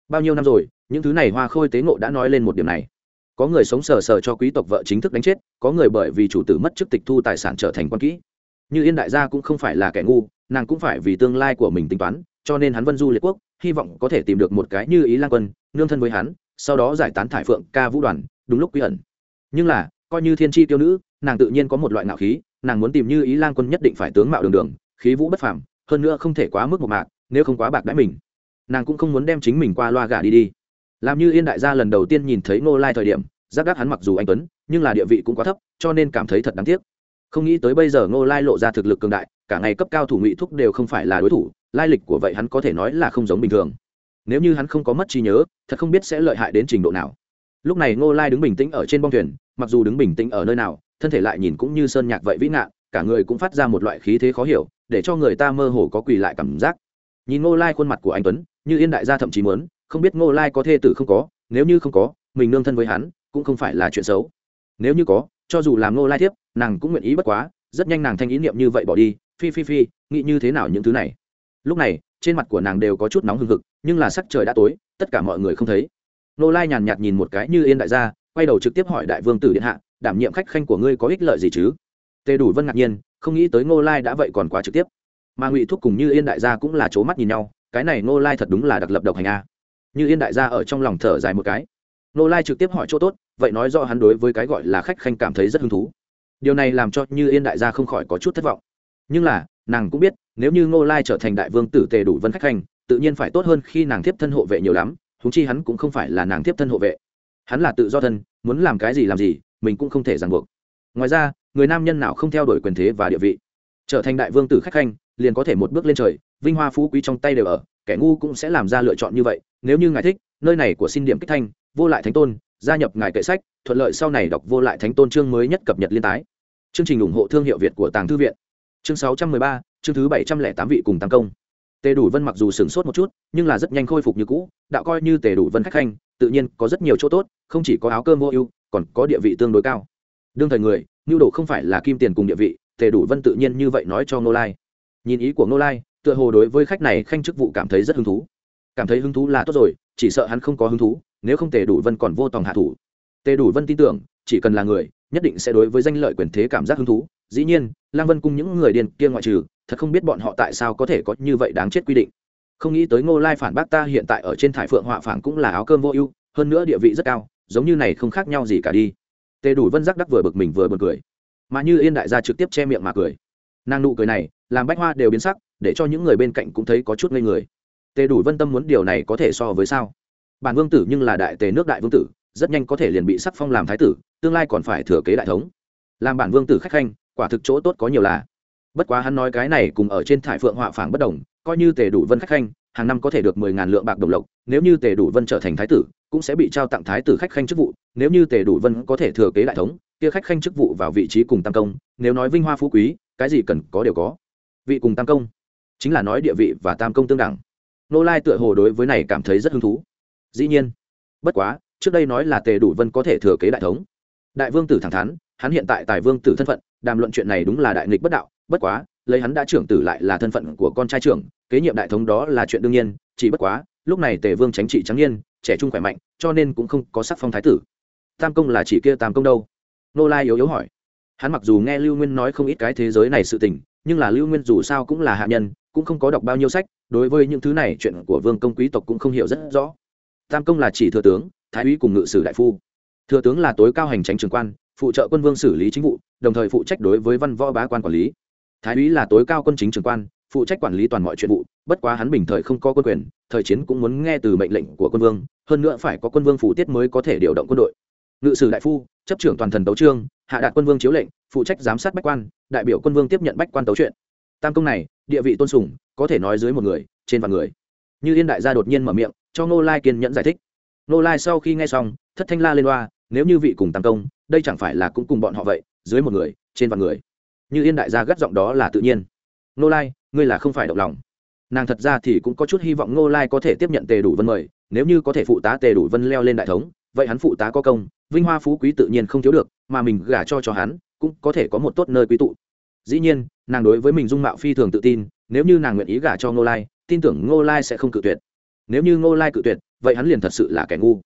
Bao nhiêu năm rồi, những thứ này hoa khôi tế ngộ đã nói lên một điểm này có người sống sờ sờ cho quý tộc vợ chính thức đánh chết, có người bởi vì chủ tử mất chức tịch thu tài sản trở thành quan kỹ. Như yên đại gia cũng không phải là kẻ ngu, nàng cũng phải vì tương lai của mình tính toán, cho nên hắn vân du liệt quốc, hy vọng có thể tìm được một cái như ý lan quân, nương thân với hắn, sau đó giải tán thải phượng ca vũ đoàn, đúng lúc quy ẩn. Nhưng là, coi như thiên tri tiêu nữ, nàng tự nhiên có một loại ngạo khí, nàng muốn tìm như ý lan quân nhất định phải tướng mạo đường đường, khí vũ bất phàm, hơn nữa không thể quá mức một mạc, nếu không quá bạc đãi mình. Nàng cũng không muốn đem chính mình qua loa gà đi đi làm như yên đại gia lần đầu tiên nhìn thấy ngô lai thời điểm, giác gác hắn mặc dù anh tuấn, nhưng là địa vị cũng quá thấp, cho nên cảm thấy thật đáng tiếc. Không nghĩ tới bây giờ ngô lai lộ ra thực lực cường đại, cả ngày cấp cao thủ ngụy thúc đều không phải là đối thủ, lai lịch của vậy hắn có thể nói là không giống bình thường. Nếu như hắn không có mất trí nhớ, thật không biết sẽ lợi hại đến trình độ nào. Lúc này ngô lai đứng bình tĩnh ở trên bong thuyền, mặc dù đứng bình tĩnh ở nơi nào, thân thể lại nhìn cũng như sơn nhạc vậy vĩ ngạn cả người cũng phát ra một loại khí thế khó hiểu, để cho người ta mơ hồ có quỳ lại cảm giác. Nhìn ngô lai khuôn mặt của anh tuấn, như yên đại gia thậm chí muốn không biết ngô lai có thê tử không có, nếu như không có, mình nương thân với hắn, cũng không phải là chuyện xấu. Nếu như có, cho dù làm Ngô lai thiếp, nàng cũng nguyện ý bất quá, rất nhanh nàng thanh ý niệm như vậy bỏ đi, phi phi phi, nghĩ như thế nào những thứ này. Lúc này, trên mặt của nàng đều có chút nóng hừng hực, nhưng là sắc trời đã tối, tất cả mọi người không thấy. Ngô lai nhàn nhạt nhìn một cái như yên đại gia, quay đầu trực tiếp hỏi đại vương tử điện hạ, đảm nhiệm khách khanh của ngươi có ích lợi gì chứ? Tề đủ vân ngạc nhiên, không nghĩ tới ngô lai đã vậy còn quá trực tiếp. Mà ngụy thúc cùng như yên đại gia cũng là c mắt nhìn nhau, cái này ngô lai thật đúng là đặc lập độc hành a như yên đại gia ở trong lòng thở dài một cái. Ngô lai trực tiếp hỏi chỗ tốt, vậy nói rõ hắn đối với cái gọi là khách khanh cảm thấy rất hứng thú. Điều này làm cho như yên đại gia không khỏi có chút thất vọng. Nhưng là, nàng cũng biết, nếu như ngô lai trở thành đại vương tử tề đủ vân khách khanh, tự nhiên phải tốt hơn khi nàng tiếp thân hộ vệ nhiều lắm húng chi hắn cũng không phải là nàng tiếp thân hộ vệ. Hắn là tự do thân, muốn làm cái gì làm gì, mình cũng không thể ràng buộc. Ngoài ra, người nam nhân nào không theo đuổi quyền thế và địa vị, trở thành đại vương tử khách khanh, liền có thể một bước lên trời vinh hoa phú quý trong tay đều ở, kẻ ngu cũng sẽ làm ra lựa chọn như vậy, nếu như ngài thích, nơi này của xin điểm kích thanh, vô lại thánh tôn, gia nhập ngài kệ sách, thuận lợi sau này đọc vô lại thánh tôn chương mới nhất cập nhật liên tái. Chương trình ủng hộ thương hiệu việt của tàng thư viện. Chương sáu trăm mười ba, chương thứ bảy trăm lẻ tám vị cùng tăng công. Tề đủ vân mặc dù sửng sốt một chút, nhưng là rất nhanh khôi phục như cũ, đạo coi như tề đủ vân khách khanh, tự nhiên có rất nhiều chỗ tốt, không chỉ có áo cơm vô ưu, còn có địa vị tương đối cao. Đương thời người, nhu đồ không phải là kim tiền cùng địa vị, tề đủ vân tự nhiên như vậy nói cho nô lai. Nhìn ý của nô lai tựa hồ đối với khách này khanh chức vụ cảm thấy rất hứng thú. Cảm thấy hứng thú là tốt rồi, chỉ sợ hắn không có hứng thú, nếu không tề đủ vân còn vô tòng hạ thủ. Tề đủ vân tin tưởng, chỉ cần là người, nhất định sẽ đối với danh lợi quyền thế cảm giác hứng thú. Dĩ nhiên, lang vân cung những người điên kia ngoại trừ, thật không biết bọn họ tại sao có thể có như vậy đáng chết quy định. Không nghĩ tới ngô lai phản bác ta hiện tại ở trên thải phượng họa phản cũng là áo cơm vô ưu, hơn nữa địa vị rất cao, giống như này không khác nhau gì cả đi. Tề đủ vân giác đắc vừa bực mình vừa bực cười. Mà như yên đại gia trực tiếp che miệng mà cười. Nàng nụ cười này, làm bách hoa đều biến sắc để cho những người bên cạnh cũng thấy có chút ngây người. Tề đủ vân tâm muốn điều này có thể so với sao? Bản vương tử nhưng là đại tề nước đại vương tử, rất nhanh có thể liền bị sắc phong làm thái tử, tương lai còn phải thừa kế đại thống. Làm bản vương tử khách khanh, quả thực chỗ tốt có nhiều là. Bất quá hắn nói cái này cùng ở trên thải phượng họa phảng bất đồng, coi như tề đủ vân khách khanh, hàng năm có thể được mười ngàn lượng bạc đồng lộc, nếu như tề đủ vân trở thành thái tử, cũng sẽ bị trao tặng thái tử khách khanh chức vụ, nếu như tề đủ vân có thể thừa kế đại thống, kia khách khanh chức vụ vào vị trí cùng tam công, nếu nói vinh hoa phú quý, cái gì cần có đều có. Vị cùng tam công chính là nói địa vị và tam công tương đẳng. Nô lai tựa hồ đối với này cảm thấy rất hứng thú. Dĩ nhiên bất quá trước đây nói là tề đủ vân có thể thừa kế đại thống. Đại vương tử thẳng thắn hắn hiện tại tài vương tử thân phận đàm luận chuyện này đúng là đại nghịch bất đạo bất quá lấy hắn đã trưởng tử lại là thân phận của con trai trưởng kế nhiệm đại thống đó là chuyện đương nhiên chỉ bất quá lúc này tề vương tránh trị trắng niên, trẻ trung khỏe mạnh cho nên cũng không có sắc phong thái tử. Tam công là chỉ kia tam công đâu? Nô lai yếu yếu hỏi. Hắn mặc dù nghe lưu nguyên nói không ít cái thế giới này sự tình nhưng là lưu nguyên dù sao cũng là hạ nhân cũng không có đọc bao nhiêu sách, đối với những thứ này chuyện của vương công quý tộc cũng không hiểu rất rõ. Tam công là chỉ thừa tướng, thái úy cùng ngự sử đại phu. Thừa tướng là tối cao hành tránh trường quan, phụ trợ quân vương xử lý chính vụ, đồng thời phụ trách đối với văn võ bá quan quản lý. Thái úy là tối cao quân chính trường quan, phụ trách quản lý toàn mọi chuyện vụ, bất quá hắn bình thời không có quân quyền, thời chiến cũng muốn nghe từ mệnh lệnh của quân vương, hơn nữa phải có quân vương phủ tiết mới có thể điều động quân đội. Ngự sử đại phu, chấp trưởng toàn thần tấu trương, hạ đạt quân vương chiếu lệnh, phụ trách giám sát bách quan, đại biểu quân vương tiếp nhận bách quan tấu chuyện. Tam công này địa vị tôn sùng, có thể nói dưới một người, trên vạn người. Như yên đại gia đột nhiên mở miệng, cho ngô lai kiên nhẫn giải thích. Ngô lai sau khi nghe xong, thất thanh la lên loa, nếu như vị cùng tăng công, đây chẳng phải là cũng cùng bọn họ vậy, dưới một người, trên vạn người. Như yên đại gia gắt giọng đó là tự nhiên. Ngô lai, ngươi là không phải động lòng. Nàng thật ra thì cũng có chút hy vọng ngô lai có thể tiếp nhận tề đủ vân mời, nếu như có thể phụ tá tề đủ vân leo lên đại thống, vậy hắn phụ tá có công, vinh hoa phú quý tự nhiên không thiếu được, mà mình gả cho cho hắn, cũng có thể có một tốt nơi quý tụ dĩ nhiên, nàng đối với mình dung mạo phi thường tự tin, nếu như nàng nguyện ý gả cho ngô lai, tin tưởng ngô lai sẽ không cự tuyệt. Nếu như ngô lai cự tuyệt, vậy hắn liền thật sự là kẻ ngu.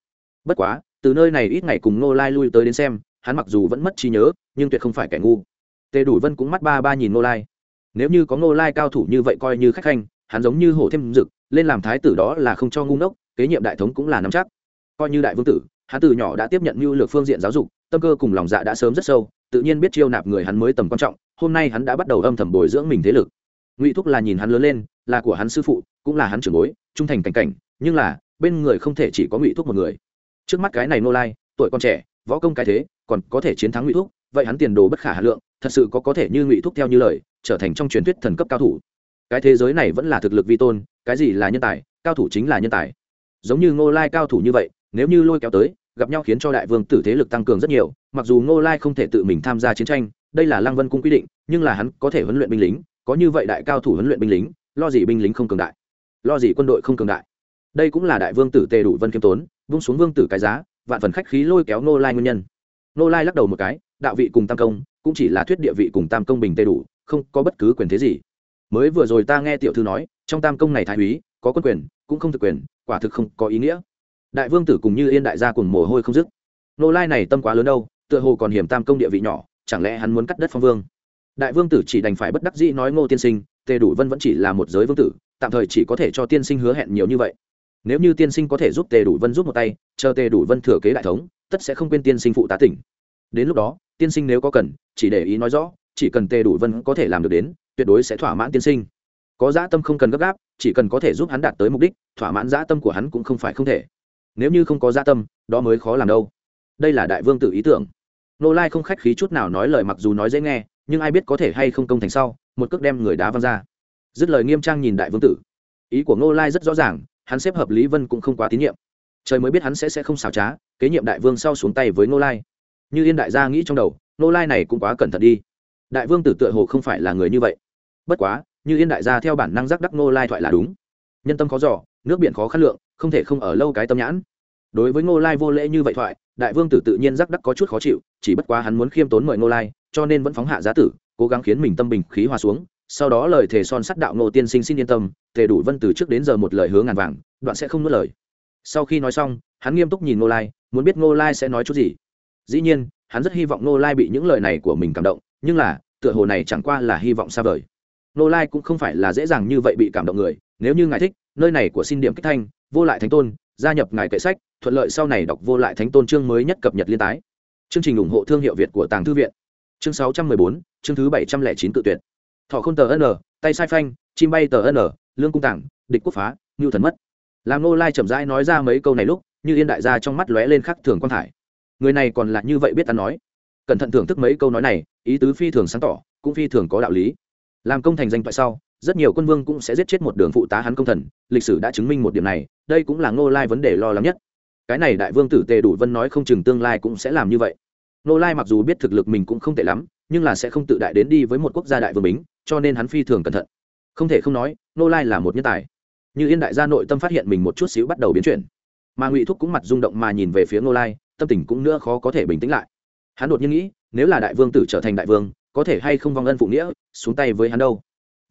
Bất quá, từ nơi này ít ngày cùng ngô lai lui tới đến xem, hắn mặc dù vẫn mất trí nhớ, nhưng tuyệt không phải kẻ ngu. Tề đủ vân cũng mắt ba ba nhìn ngô lai. Nếu như có ngô lai cao thủ như vậy coi như khách khanh, hắn giống như hổ thêm rực, lên làm thái tử đó là không cho ngu ngốc, kế nhiệm đại thống cũng là nắm chắc. Coi như đại vương tử, hắn từ nhỏ đã tiếp nhận mưu lược phương diện giáo dục, tâm cơ cùng lòng dạ đã sớm rất sâu tự nhiên biết chiêu nạp người hắn mới tầm quan trọng, hôm nay hắn đã bắt đầu âm thầm bồi dưỡng mình thế lực. Ngụy thúc là nhìn hắn lớn lên, là của hắn sư phụ, cũng là hắn trưởng bối, trung thành cảnh cảnh, nhưng là, bên người không thể chỉ có ngụy thúc một người. Trước mắt cái này nô lai, tuổi còn trẻ, võ công cái thế, còn có thể chiến thắng ngụy thúc, vậy hắn tiền đồ bất khả hà lượng, thật sự có có thể như ngụy thúc theo như lời, trở thành trong truyền thuyết thần cấp cao thủ. Cái thế giới này vẫn là thực lực vi tôn, cái gì là nhân tài, cao thủ chính là nhân tài. Giống như ngô lai cao thủ như vậy, nếu như lôi kéo tới gặp nhau khiến cho đại vương tử thế lực tăng cường rất nhiều, mặc dù ngô lai không thể tự mình tham gia chiến tranh, đây là lăng vân cung quy định, nhưng là hắn có thể huấn luyện binh lính, có như vậy đại cao thủ huấn luyện binh lính, lo gì binh lính không cường đại? Lo gì quân đội không cường đại? Đây cũng là đại vương tử tề đủ vân kiêm tốn, vung xuống vương tử cái giá, vạn phần khách khí lôi kéo Ngô lai nguyên nhân. Ngô lai lắc đầu một cái, đạo vị cùng tam công, cũng chỉ là thuyết địa vị cùng tam công bình tề đủ, không có bất cứ quyền thế gì. Mới vừa rồi ta nghe tiểu thư nói, trong tam công này thái úy, có quân quyền, cũng không thực quyền, quả thực không có ý nghĩa đại vương tử cùng như yên đại gia cùng mồ hôi không dứt. Nô lai này tâm quá lớn đâu, tựa hồ còn hiểm tam công địa vị nhỏ, chẳng lẽ hắn muốn cắt đất phong vương? Đại vương tử chỉ đành phải bất đắc dĩ nói ngô tiên sinh, tề đủ vân vẫn chỉ là một giới vương tử, tạm thời chỉ có thể cho tiên sinh hứa hẹn nhiều như vậy. Nếu như tiên sinh có thể giúp tề đủ vân giúp một tay, chờ tề đủ vân thừa kế đại thống, tất sẽ không quên tiên sinh phụ tá tỉnh. Đến lúc đó, tiên sinh nếu có cần, chỉ để ý nói rõ, chỉ cần tề đủ vân có thể làm được đến, tuyệt đối sẽ thỏa mãn tiên sinh. Có dã tâm không cần gấp gáp, chỉ cần có thể giúp hắn đạt tới mục đích, thỏa mãn dã tâm của hắn cũng không phải không thể nếu như không có gia tâm, đó mới khó làm đâu. Đây là đại vương tử ý tưởng. Nô lai không khách khí chút nào nói lời mặc dù nói dễ nghe, nhưng ai biết có thể hay không công thành sau, một cước đem người đá văng ra. Dứt lời nghiêm trang nhìn đại vương tử. Ý của ngô lai rất rõ ràng, hắn xếp hợp lý vân cũng không quá tín nhiệm. Trời mới biết hắn sẽ sẽ không xảo trá, kế nhiệm đại vương sau xuống tay với ngô lai. Như yên đại gia nghĩ trong đầu ngô lai này cũng quá cẩn thận đi. Đại vương tử tựa hồ không phải là người như vậy. Bất quá, như yên đại gia theo bản năng giác đắc ngô lai thoại là đúng. Nhân tâm khó giỏ nước biển khó khăn lượng không thể không ở lâu cái tâm nhãn. Đối với ngô lai vô lễ như vậy thoại, đại vương tử tự nhiên giác đắc có chút khó chịu, chỉ bất quá hắn muốn khiêm tốn mời ngô lai, cho nên vẫn phóng hạ giá tử, cố gắng khiến mình tâm bình khí hòa xuống. Sau đó lời thề son sắt đạo ngô tiên sinh xin yên tâm tề đủ vân từ trước đến giờ một lời hứa ngàn vàng, đoạn sẽ không nuốt lời. Sau khi nói xong, hắn nghiêm túc nhìn ngô lai, muốn biết ngô lai sẽ nói chút gì. Dĩ nhiên, hắn rất hy vọng ngô lai bị những lời này của mình cảm động, nhưng là, tựa hồ này chẳng qua là hy vọng xa vời. Ngô lai cũng không phải là dễ dàng như vậy bị cảm động người, nếu như ngài thích, nơi này của xin điểm kích thanh vô lại thánh tôn, gia nhập ngài kệ sách, thuận lợi sau này đọc vô lại thánh tôn chương mới nhất cập nhật liên tái. Chương trình ủng hộ thương hiệu việt của tàng thư viện. Chương sáu trăm mười bốn, chương thứ bảy trăm lẻ chín tự tuyệt. Thọ không tờ n, tay sai phanh, chim bay tờ n, lương cung tảng, địch quốc phá, ngưu thần mất. Làm nô lai chậm rãi nói ra mấy câu này lúc, như yên đại gia trong mắt lóe lên khắc thường quan thải. Người này còn là như vậy biết ta nói. Cẩn thận thưởng thức mấy câu nói này, ý tứ phi thường sáng tỏ, cũng phi thường có đạo lý. Làm công thành danh tại sau rất nhiều quân vương cũng sẽ giết chết một đường phụ tá hắn công thần, lịch sử đã chứng minh một điểm này, đây cũng là ngô lai vấn đề lo lắng nhất. Cái này đại vương tử tề đủ vân nói không chừng tương lai cũng sẽ làm như vậy. Ngô lai mặc dù biết thực lực mình cũng không tệ lắm, nhưng là sẽ không tự đại đến đi với một quốc gia đại vương bính, cho nên hắn phi thường cẩn thận. Không thể không nói, ngô lai là một nhân tài. Như yên đại gia nội tâm phát hiện mình một chút xíu bắt đầu biến chuyển. Mà ngụy thúc cũng mặt rung động mà nhìn về phía ngô lai, tâm tình cũng nữa khó có thể bình tĩnh lại. Hắn đột nhiên nghĩ, nếu là đại vương tử trở thành đại vương, có thể hay không vong ân phụ nghĩa, xuống tay với hắn đâu?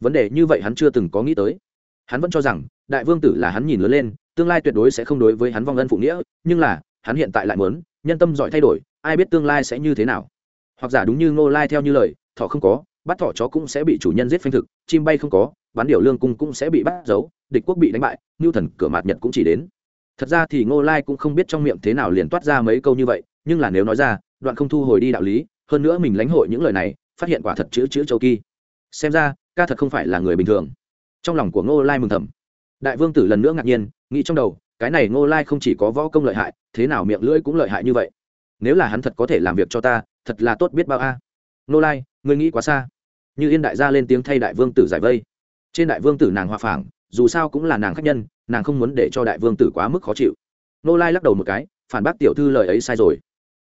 Vấn đề như vậy hắn chưa từng có nghĩ tới. Hắn vẫn cho rằng, đại vương tử là hắn nhìn lớn lên, tương lai tuyệt đối sẽ không đối với hắn vong ân phụ nghĩa, nhưng là, hắn hiện tại lại muốn, nhân tâm giỏi thay đổi, ai biết tương lai sẽ như thế nào. Hoặc giả đúng như ngô lai theo như lời, thọ không có, bắt thọ chó cũng sẽ bị chủ nhân giết phanh thực, chim bay không có, bán điều lương cung cũng sẽ bị bắt giấu, địch quốc bị đánh bại, ngưu thần cửa mạt nhật cũng chỉ đến. Thật ra thì ngô lai cũng không biết trong miệng thế nào liền toát ra mấy câu như vậy, nhưng là nếu nói ra, đoạn không thu hồi đi đạo lý, hơn nữa mình lãnh hội những lời này, phát hiện quả thật chữ chữ châu kỳ. Xem ra ca thật không phải là người bình thường. Trong lòng của ngô lai mừng thầm. Đại vương tử lần nữa ngạc nhiên, nghĩ trong đầu, cái này ngô lai không chỉ có võ công lợi hại, thế nào miệng lưỡi cũng lợi hại như vậy. Nếu là hắn thật có thể làm việc cho ta, thật là tốt biết bao a. À. ngô lai, ngươi nghĩ quá xa. Như yên đại gia lên tiếng thay đại vương tử giải vây. Trên đại vương tử nàng hòa phảng, dù sao cũng là nàng khách nhân, nàng không muốn để cho đại vương tử quá mức khó chịu. Ngô lai lắc đầu một cái, phản bác tiểu thư lời ấy sai rồi.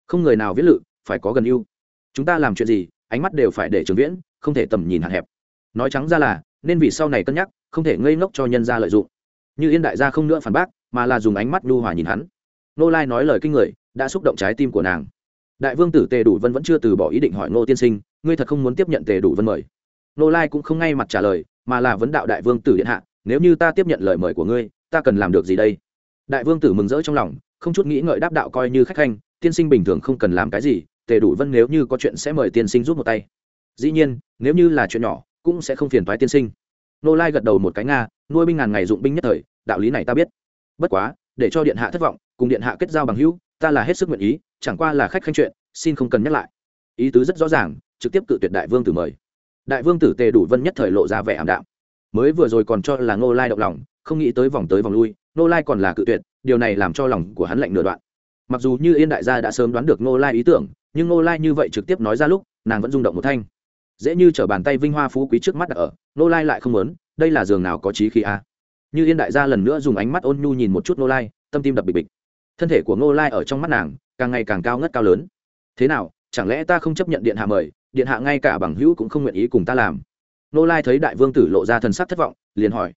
Không người nào viết lự, phải có gần yêu chúng ta làm chuyện gì, ánh mắt đều phải để trường viễn, không thể tầm nhìn hạn hẹp nói trắng ra là, nên vì sau này cân nhắc, không thể ngây ngốc cho nhân gia lợi dụng. Như yên đại gia không nữa phản bác, mà là dùng ánh mắt nhu hòa nhìn hắn. Nô lai nói lời kinh người, đã xúc động trái tim của nàng. Đại vương tử tề đủ vân vẫn chưa từ bỏ ý định hỏi ngô tiên sinh, ngươi thật không muốn tiếp nhận tề đủ vân mời? Nô lai cũng không ngay mặt trả lời, mà là vấn đạo đại vương tử điện hạ, nếu như ta tiếp nhận lời mời của ngươi, ta cần làm được gì đây? Đại vương tử mừng rỡ trong lòng, không chút nghĩ ngợi đáp đạo coi như khách khanh, tiên sinh bình thường không cần làm cái gì, tề đủ vân nếu như có chuyện sẽ mời tiên sinh rút một tay. Dĩ nhiên, nếu như là chuyện nhỏ cũng sẽ không phiền thoái tiên sinh. Nô lai gật đầu một cái nga, nuôi binh ngàn ngày dụng binh nhất thời, đạo lý này ta biết. Bất quá, để cho điện hạ thất vọng, cùng điện hạ kết giao bằng hữu, ta là hết sức nguyện ý, chẳng qua là khách khanh chuyện, xin không cần nhắc lại. Ý tứ rất rõ ràng, trực tiếp cự tuyệt đại vương tử mời. Đại vương tử tề đủ vân nhất thời lộ ra vẻ ảm đạm. Mới vừa rồi còn cho là ngô lai động lòng, không nghĩ tới vòng tới vòng lui, ngô lai còn là cự tuyệt, điều này làm cho lòng của hắn lạnh nửa đoạn. Mặc dù như yên đại gia đã sớm đoán được ngô lai ý tưởng, nhưng ngô lai như vậy trực tiếp nói ra lúc, nàng vẫn rung động một thanh dễ như t bàn tay vinh hoa phú quý trước mắt ở nô lai lại không muốn, đây là giường nào có trí khí a? Như yên đại gia lần nữa dùng ánh mắt ôn nhu nhìn một chút nô lai, tâm tim đập bịch bịch. Thân thể của nô lai ở trong mắt nàng, càng ngày càng cao ngất cao lớn. Thế nào, chẳng lẽ ta không chấp nhận điện hạ mời, điện hạ ngay cả bằng hữu cũng không nguyện ý cùng ta làm? Nô lai thấy đại vương tử lộ ra thần sắc thất vọng, liền hỏi.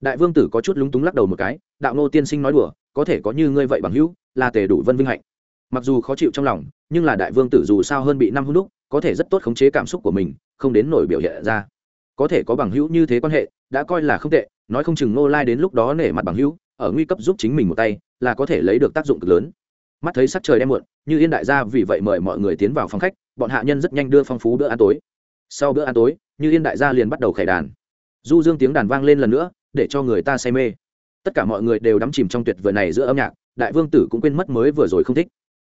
Đại vương tử có chút lúng túng lắc đầu một cái, đạo nô tiên sinh nói đùa, có thể có như ngươi vậy bằng hữu, là tề đủ vân vinh hạnh. Mặc dù khó chịu trong lòng, nhưng là đại vương tử dù sao hơn bị năm hút đúc, có thể rất tốt khống chế cảm xúc của mình không đến nổi biểu hiện ra. Có thể có bằng hữu như thế quan hệ, đã coi là không tệ, nói không chừng nô lai đến lúc đó nể mặt bằng hữu, ở nguy cấp giúp chính mình một tay, là có thể lấy được tác dụng cực lớn. Mắt thấy sắc trời đem muộn, như yên đại gia vì vậy mời mọi người tiến vào phòng khách, bọn hạ nhân rất nhanh đưa phong phú bữa ăn tối. Sau bữa ăn tối, như yên đại gia liền bắt đầu khải đàn. Du dương tiếng đàn vang lên lần nữa, để cho người ta say mê. Tất cả mọi người đều đắm chìm trong tuyệt vời này giữa âm nhạc, đại vương tử cũng quên mất mới vừa rồi không thích.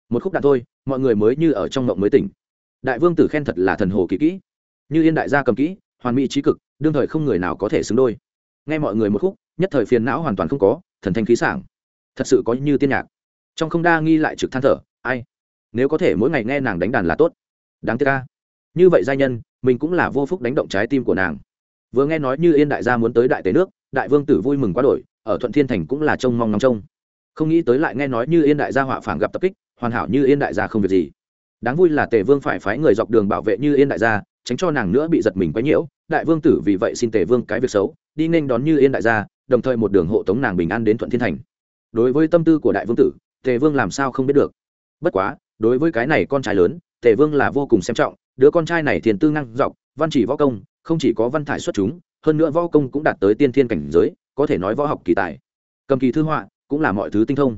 Một khúc đàn thôi, mọi người mới như ở trong mộng mới tỉnh. Đại vương tử khen thật là thần hồ kỳ kỹ như yên đại gia cầm kỹ, hoàn mỹ trí cực, đương thời không người nào có thể xứng đôi. Nghe mọi người một khúc, nhất thời phiền não hoàn toàn không có, thần thanh khí sảng. Thật sự có như tiên nhạc. Trong không đa nghi lại trực than thở, ai? Nếu có thể mỗi ngày nghe nàng đánh đàn là tốt. Đáng tiếc ca như vậy gia nhân, mình cũng là vô phúc đánh động trái tim của nàng. Vừa nghe nói như yên đại gia muốn tới đại tế nước, đại vương tử vui mừng quá đổi, ở thuận thiên thành cũng là trông mong ngóng trông. Không nghĩ tới lại nghe nói như yên đại gia họa phản gặp tập kích, hoàn hảo như yên đại gia không việc gì. Đáng vui là tề vương phải phái người dọc đường bảo vệ như yên đại gia tránh cho nàng nữa bị giật mình quấy nhiễu. Đại vương tử vì vậy xin tề vương cái việc xấu, đi nên đón như yên đại gia, đồng thời một đường hộ tống nàng bình an đến thuận thiên thành. Đối với tâm tư của đại vương tử, tề vương làm sao không biết được. Bất quá, đối với cái này con trai lớn, tề vương là vô cùng xem trọng. Đứa con trai này thiền tư năng dọc, văn chỉ võ công, không chỉ có văn thải xuất chúng, hơn nữa võ công cũng đạt tới tiên thiên cảnh giới, có thể nói võ học kỳ tài. Cầm kỳ thư họa cũng là mọi thứ tinh thông.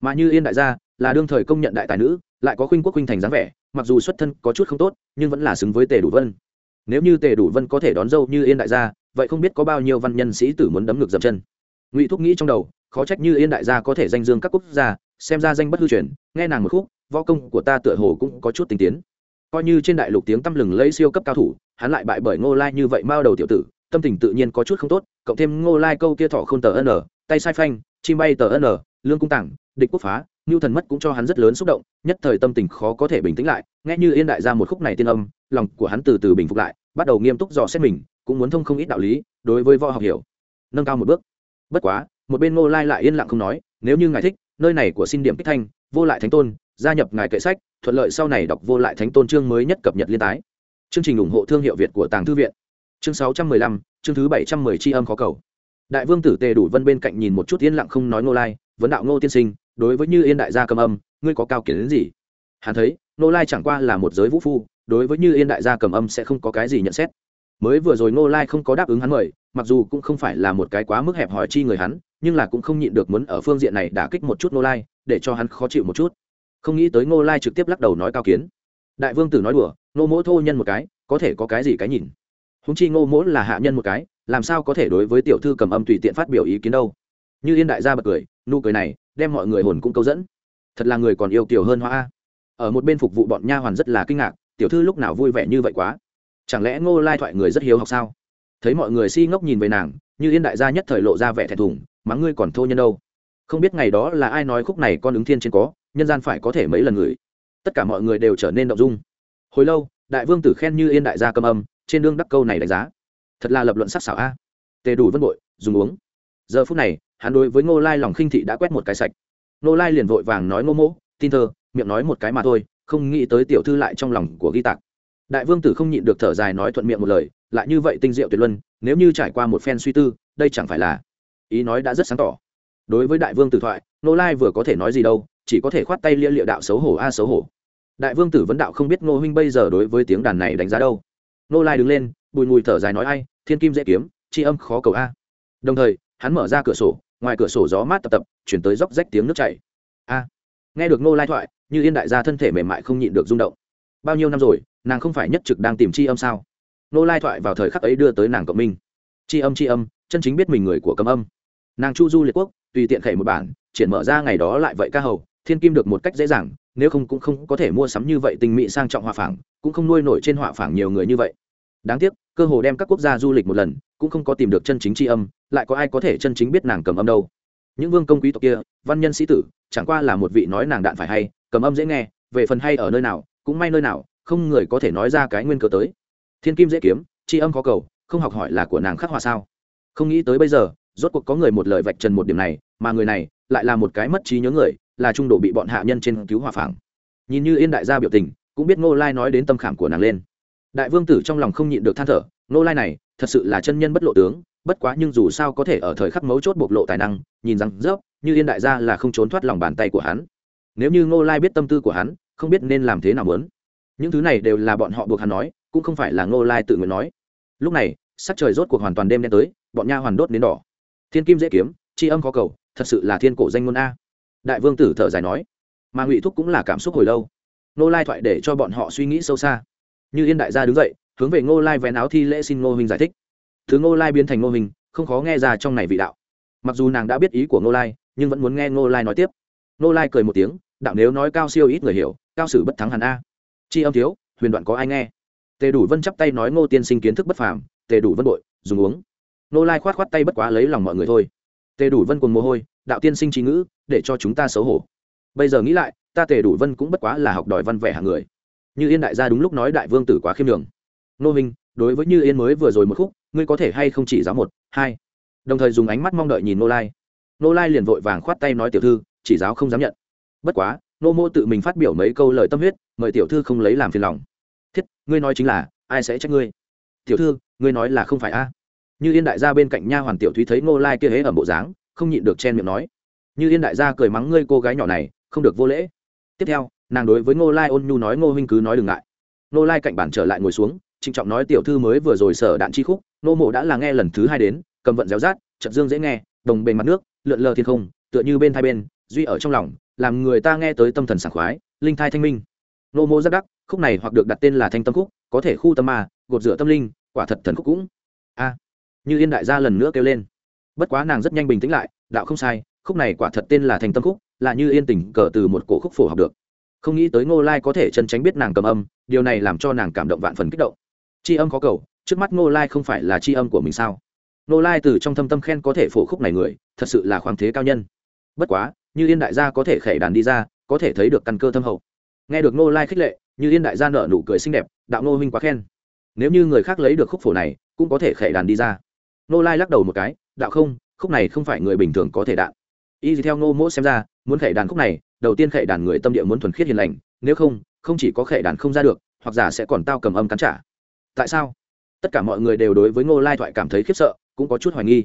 Mà như yên đại gia là đương thời công nhận đại tài nữ, lại có khuynh quốc khuynh thành dáng vẻ mặc dù xuất thân có chút không tốt, nhưng vẫn là xứng với tề đủ vân. Nếu như tề đủ vân có thể đón dâu như yên đại gia, vậy không biết có bao nhiêu văn nhân sĩ tử muốn đấm ngược dậm chân. Ngụy thúc nghĩ trong đầu, khó trách như yên đại gia có thể danh dương các quốc gia, xem ra danh bất hư truyền, nghe nàng một khúc, võ công của ta tựa hồ cũng có chút tinh tiến. Coi như trên đại lục tiếng tăm lừng lấy siêu cấp cao thủ, hắn lại bại bởi ngô lai như vậy mao đầu tiểu tử, tâm tình tự nhiên có chút không tốt, cộng thêm ngô lai câu kia thọ không tờ n, tay sai phanh, chim bay tờ n, lương cung tảng, địch quốc phá ngưu thần mất cũng cho hắn rất lớn xúc động, nhất thời tâm tình khó có thể bình tĩnh lại, nghe như yên đại ra một khúc này tiên âm, lòng của hắn từ từ bình phục lại, bắt đầu nghiêm túc dò xét mình, cũng muốn thông không ít đạo lý, đối với võ học hiểu, nâng cao một bước. Bất quá, một bên ngô lai lại yên lặng không nói, nếu như ngài thích, nơi này của xin điểm kích thanh, vô lại thánh tôn, gia nhập ngài kệ sách, thuận lợi sau này đọc vô lại thánh tôn chương mới nhất cập nhật liên tái. Chương trình ủng hộ thương hiệu việt của tàng thư viện. Chương sáu trăm mười lăm, chương thứ bảy trăm mười tri âm khó cầu. Đại vương tử tề đủ vân bên cạnh nhìn một chút yên lặng không nói ngô lai, vấn đạo ngô tiên sinh đối với như yên đại gia cầm âm, ngươi có cao kiến đến gì? Hắn thấy nô lai chẳng qua là một giới vũ phu, đối với như yên đại gia cầm âm sẽ không có cái gì nhận xét. Mới vừa rồi nô lai không có đáp ứng hắn mời, mặc dù cũng không phải là một cái quá mức hẹp hòi chi người hắn, nhưng là cũng không nhịn được muốn ở phương diện này đả kích một chút nô lai, để cho hắn khó chịu một chút. Không nghĩ tới nô lai trực tiếp lắc đầu nói cao kiến. Đại vương tử nói đùa nô mỗ thô nhân một cái, có thể có cái gì cái nhìn? Húng chi ngô mỗ là hạ nhân một cái, làm sao có thể đối với tiểu thư cầm âm tùy tiện phát biểu ý kiến đâu? Như yên đại gia bật cười, nụ cười này đem mọi người hồn cũng câu dẫn. Thật là người còn yêu kiểu hơn hoa ở một bên phục vụ bọn nha hoàn rất là kinh ngạc, tiểu thư lúc nào vui vẻ như vậy quá? Chẳng lẽ ngô lai thoại người rất hiếu học sao? Thấy mọi người si ngốc nhìn về nàng, như yên đại gia nhất thời lộ ra vẻ thẹn thùng mắng ngươi còn thô nhân đâu? Không biết ngày đó là ai nói khúc này con ứng thiên trên có, nhân gian phải có thể mấy lần gửi. tất cả mọi người đều trở nên động dung. Hồi lâu, đại vương tử khen như yên đại gia cầm âm, trên đương đắc câu này đánh giá. Thật là lập luận sắc xảo a. Tề đủ vân bội, dùng uống. Giờ phút này hắn đối với ngô lai lòng khinh thị đã quét một cái sạch. Ngô lai liền vội vàng nói ngô mỗ, tin thơ, miệng nói một cái mà thôi, không nghĩ tới tiểu thư lại trong lòng của ghi tạc. Đại vương tử không nhịn được thở dài nói thuận miệng một lời, lại như vậy tinh diệu tuyệt luân, nếu như trải qua một phen suy tư, đây chẳng phải là ý nói đã rất sáng tỏ. Đối với đại vương tử thoại, Ngô lai vừa có thể nói gì đâu, chỉ có thể khoát tay lia liệu đạo xấu hổ a xấu hổ. Đại vương tử vấn đạo không biết ngô huynh bây giờ đối với tiếng đàn này đánh giá đâu. Ngô lai đứng lên, bùi mùi thở dài nói ai, thiên kim dễ kiếm tri âm khó cầu a. Đồng thời, hắn mở ra cửa sổ ngoài cửa sổ gió mát tập tập, chuyển tới róc rách tiếng nước chảy. A, nghe được nô lai thoại, như yên đại gia thân thể mềm mại không nhịn được rung động. Bao nhiêu năm rồi, nàng không phải nhất trực đang tìm tri âm sao? Nô lai thoại vào thời khắc ấy đưa tới nàng cộng minh. Tri âm tri âm, chân chính biết mình người của cầm âm. Nàng chu du liệt quốc, tùy tiện khẩy một bản, triển mở ra ngày đó lại vậy ca hầu, thiên kim được một cách dễ dàng, nếu không cũng không có thể mua sắm như vậy tình mỹ sang trọng họa phảng, cũng không nuôi nổi trên họa phảng nhiều người như vậy đáng tiếc, cơ hồ đem các quốc gia du lịch một lần, cũng không có tìm được chân chính tri âm, lại có ai có thể chân chính biết nàng cầm âm đâu. Những vương công quý tộc kia, văn nhân sĩ tử, chẳng qua là một vị nói nàng đạn phải hay, cầm âm dễ nghe, về phần hay ở nơi nào, cũng may nơi nào, không người có thể nói ra cái nguyên cớ tới. Thiên kim dễ kiếm, tri âm khó cầu, không học hỏi là của nàng khắc họa sao? Không nghĩ tới bây giờ, rốt cuộc có người một lời vạch trần một điểm này, mà người này lại là một cái mất trí nhớ người, là trung độ bị bọn hạ nhân trên cứu hòa phảng. Nhìn như yên đại gia biểu tình, cũng biết ngô lai nói đến tâm khảm của nàng lên đại vương tử trong lòng không nhịn được than thở ngô lai này, thật sự là chân nhân bất lộ tướng, bất quá nhưng dù sao có thể ở thời khắc mấu chốt bộc lộ tài năng, nhìn rằng rớp, như yên đại gia là không trốn thoát lòng bàn tay của hắn. Nếu như ngô lai biết tâm tư của hắn, không biết nên làm thế nào muốn. Những thứ này đều là bọn họ buộc hắn nói, cũng không phải là ngô lai tự nguyện nói. Lúc này, sắc trời rốt cuộc hoàn toàn đêm đen tới, bọn nha hoàn đốt đến đỏ. Thiên kim dễ kiếm, tri âm khó cầu, thật sự là thiên cổ danh ngôn a. Đại vương tử thở dài nói. Mà ngụy thúc cũng là cảm xúc hồi lâu. Ngô lai thoại để cho bọn họ suy nghĩ sâu xa như yên đại gia đứng dậy, hướng về ngô lai vén áo thi lễ xin ngô huynh giải thích. Thứ ngô lai biến thành ngô huynh, không khó nghe ra trong này vị đạo. Mặc dù nàng đã biết ý của ngô lai, nhưng vẫn muốn nghe ngô lai nói tiếp. Ngô lai cười một tiếng, đạo nếu nói cao siêu ít người hiểu, cao sử bất thắng hẳn a. Chi âm thiếu, huyền đoạn có ai nghe? Tề đủ vân chắp tay nói ngô tiên sinh kiến thức bất phàm, tề đủ vân bội, dùng uống. Ngô lai khoát khoát tay bất quá lấy lòng mọi người thôi. Tề đủ vân cùng mồ hôi, đạo tiên sinh trí ngữ, để cho chúng ta xấu hổ. Bây giờ nghĩ lại, ta tề đủ vân cũng bất quá là học đòi văn vẻ hàng người như yên đại gia đúng lúc nói đại vương tử quá khiêm đường nô minh, đối với như yên mới vừa rồi một khúc, ngươi có thể hay không chỉ giáo một, hai? Đồng thời dùng ánh mắt mong đợi nhìn nô lai. Nô lai liền vội vàng khoát tay nói tiểu thư, chỉ giáo không dám nhận. Bất quá, nô mô tự mình phát biểu mấy câu lời tâm huyết, mời tiểu thư không lấy làm phiền lòng. Thiết, ngươi nói chính là, ai sẽ trách ngươi? Tiểu thư, ngươi nói là không phải a? Như yên đại gia bên cạnh nha hoàn tiểu thúy thấy nô lai kia hế ở bộ dáng, không nhịn được chen miệng nói. Như yên đại gia cười mắng ngươi cô gái nhỏ này, không được vô lễ. Tiếp theo nàng đối với ngô lai ôn nhu nói ngô huynh cứ nói đừng ngại. Ngô lai cạnh bản trở lại ngồi xuống trịnh trọng nói tiểu thư mới vừa rồi sở đạn chi khúc nô mộ đã là nghe lần thứ hai đến cầm vận réo rát trận dương dễ nghe đồng bền mặt nước lượn lờ thiên không tựa như bên thai bên duy ở trong lòng làm người ta nghe tới tâm thần sảng khoái linh thai thanh minh. Nô mô giác đắc khúc này hoặc được đặt tên là thanh tâm khúc có thể khu tâm mà, gột rửa tâm linh quả thật thần khúc cũng. A như yên đại gia lần nữa kêu lên. Bất quá nàng rất nhanh bình tĩnh lại đạo không sai khúc này quả thật tên là thanh tâm khúc là như yên tình cờ từ một cổ khúc phổ học được không nghĩ tới ngô lai có thể chân tránh biết nàng cầm âm, điều này làm cho nàng cảm động vạn phần kích động. C h i âm có cầu, trước mắt ngô lai không phải là c h i âm của mình sao? Ngô lai từ trong thâm tâm khen có thể phổ khúc này người, thật sự là khoáng thế cao nhân. Bất quá, như yên đại gia có thể khẩy đàn đi ra, có thể thấy được căn cơ thâm hậu. Nghe được ngô lai khích lệ, như yên đại gia nợ nụ cười xinh đẹp, đạo ngô huynh quá khen. Nếu như người khác lấy được khúc phổ này, cũng có thể khẩy đàn đi ra. Ngô lai lắc đầu một cái, đạo không, khúc này không phải người bình thường có thể đạn y theo ngô mỗ xem ra, muốn khẩy đàn khúc này, đầu tiên khẩy đàn người tâm địa muốn thuần khiết hiền lành, nếu không không chỉ có khẩy đàn không ra được, hoặc giả sẽ còn tao cầm âm cắn trả. Tại sao? Tất cả mọi người đều đối với ngô lai thoại cảm thấy khiếp sợ, cũng có chút hoài nghi.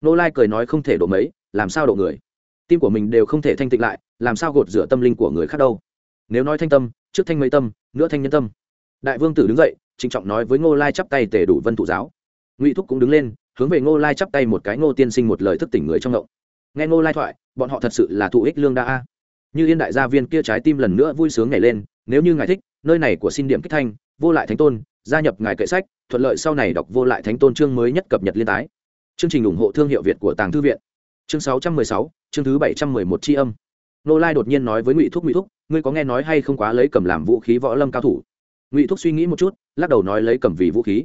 Ngô lai cười nói không thể độ mấy, làm sao độ người? Tim của mình đều không thể thanh tịnh lại, làm sao gột rửa tâm linh của người khác đâu? Nếu nói thanh tâm, trước thanh mấy tâm, nữa thanh nhân tâm. Đại vương tử đứng dậy, trịnh trọng nói với ngô lai chắp tay tề đủ vân thụ giáo. Ngụy thúc cũng đứng lên, hướng về ngô lai chắp tay một cái ngô tiên sinh một lời thức tỉnh người trong ngộng. Nghe ngô lai thoại bọn họ thật sự là thụ ích lương đa a. Như yên đại gia viên kia trái tim lần nữa vui sướng nhảy lên nếu như ngài thích nơi này của xin điểm kích thanh vô lại thánh tôn gia nhập ngài kệ sách thuận lợi sau này đọc vô lại thánh tôn chương mới nhất cập nhật liên tái. Chương trình ủng hộ thương hiệu việt của tàng thư viện. Chương 616, chương thứ 711 tri âm. Nô lai đột nhiên nói với ngụy thúc ngụy thúc ngươi có nghe nói hay không quá lấy cầm làm vũ khí võ lâm cao thủ? Ngụy thúc suy nghĩ một chút lắc đầu nói lấy cầm vì vũ khí.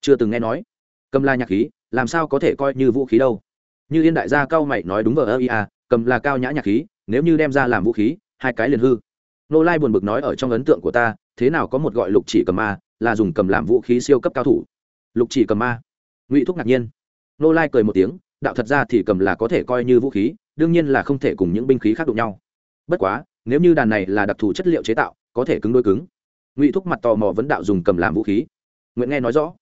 Chưa từng nghe nói. Cầm là nhạc khí làm sao có thể coi như vũ khí đâu? Như yên đại gia cao mày nói đúng vờ ơ ia cầm là cao nhã nhạc khí, nếu như đem ra làm vũ khí, hai cái liền hư. Nô lai buồn bực nói ở trong ấn tượng của ta, thế nào có một gọi lục chỉ cầm ma là dùng cầm làm vũ khí siêu cấp cao thủ? Lục chỉ cầm ma. Ngụy thúc ngạc nhiên. Nô lai cười một tiếng, đạo thật ra thì cầm là có thể coi như vũ khí, đương nhiên là không thể cùng những binh khí khác đụng nhau. Bất quá, nếu như đàn này là đặc thù chất liệu chế tạo, có thể cứng đôi cứng. Ngụy thúc mặt tò mò vấn đạo dùng cầm làm vũ khí. Nguyễn nghe nói rõ.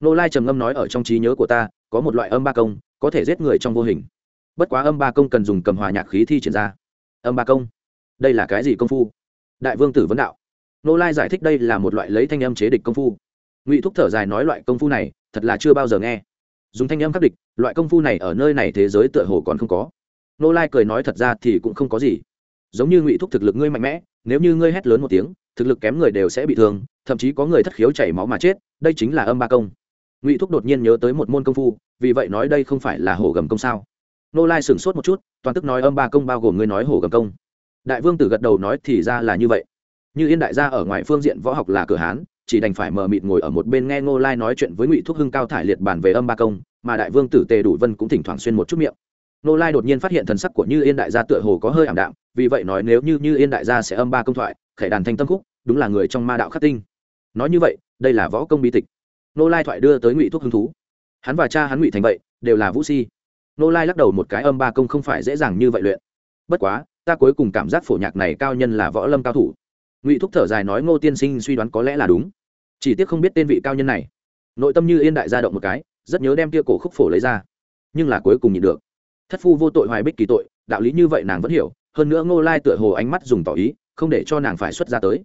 Nô lai trầm ngâm nói ở trong trí nhớ của ta, có một loại âm ba công, có thể giết người trong vô hình bất quá âm ba công cần dùng cầm hòa nhạc khí thi triển ra. Âm ba công? Đây là cái gì công phu? Đại vương tử vấn đạo. Nô lai giải thích đây là một loại lấy thanh âm chế địch công phu. Ngụy thúc thở dài nói loại công phu này, thật là chưa bao giờ nghe. Dùng thanh âm khắc địch, loại công phu này ở nơi này thế giới tựa hồ còn không có. Nô lai cười nói thật ra thì cũng không có gì. Giống như ngụy thúc thực lực ngươi mạnh mẽ, nếu như ngươi hét lớn một tiếng, thực lực kém người đều sẽ bị thương, thậm chí có người thất khiếu chảy máu mà chết, đây chính là âm ba công. Ngụy thúc đột nhiên nhớ tới một môn công phu, vì vậy nói đây không phải là hồ gầm công sao? Nô lai sửng sốt một chút, toàn tức nói âm ba công bao gồm ngươi nói hổ gầm công. Đại vương tử gật đầu nói thì ra là như vậy. Như yên đại gia ở ngoài phương diện võ học là cửa hán, chỉ đành phải mờ mịt ngồi ở một bên nghe ngô lai nói chuyện với ngụy thúc hưng cao thải liệt bàn về âm ba công, mà đại vương tử tề đủ vân cũng thỉnh thoảng xuyên một chút miệng. Ngô lai đột nhiên phát hiện thần sắc của như yên đại gia tựa hồ có hơi ảm đạm, vì vậy nói nếu như như yên đại gia sẽ âm ba công thoại, khải đàn thanh tâm khúc, đúng là người trong ma đạo khắc tinh. Nói như vậy, đây là võ công bi tịch. Ngô lai thoại đưa tới ngụy thúc Hưng thú. Hắn và cha hắn ngụy thành vậy, đều là vũ si. Nô lai lắc đầu một cái, âm ba công không phải dễ dàng như vậy luyện. Bất quá, ta cuối cùng cảm giác phổ nhạc này cao nhân là võ lâm cao thủ. Ngụy thúc thở dài nói, ngô tiên sinh suy đoán có lẽ là đúng. Chỉ tiếc không biết tên vị cao nhân này. Nội tâm như yên đại gia động một cái, rất nhớ đem tia cổ khúc phổ lấy ra. Nhưng là cuối cùng nhịn được. Thất phu vô tội hoài bích kỳ tội, đạo lý như vậy nàng vẫn hiểu, hơn nữa ngô lai tựa hồ ánh mắt dùng tỏ ý, không để cho nàng phải xuất ra tới.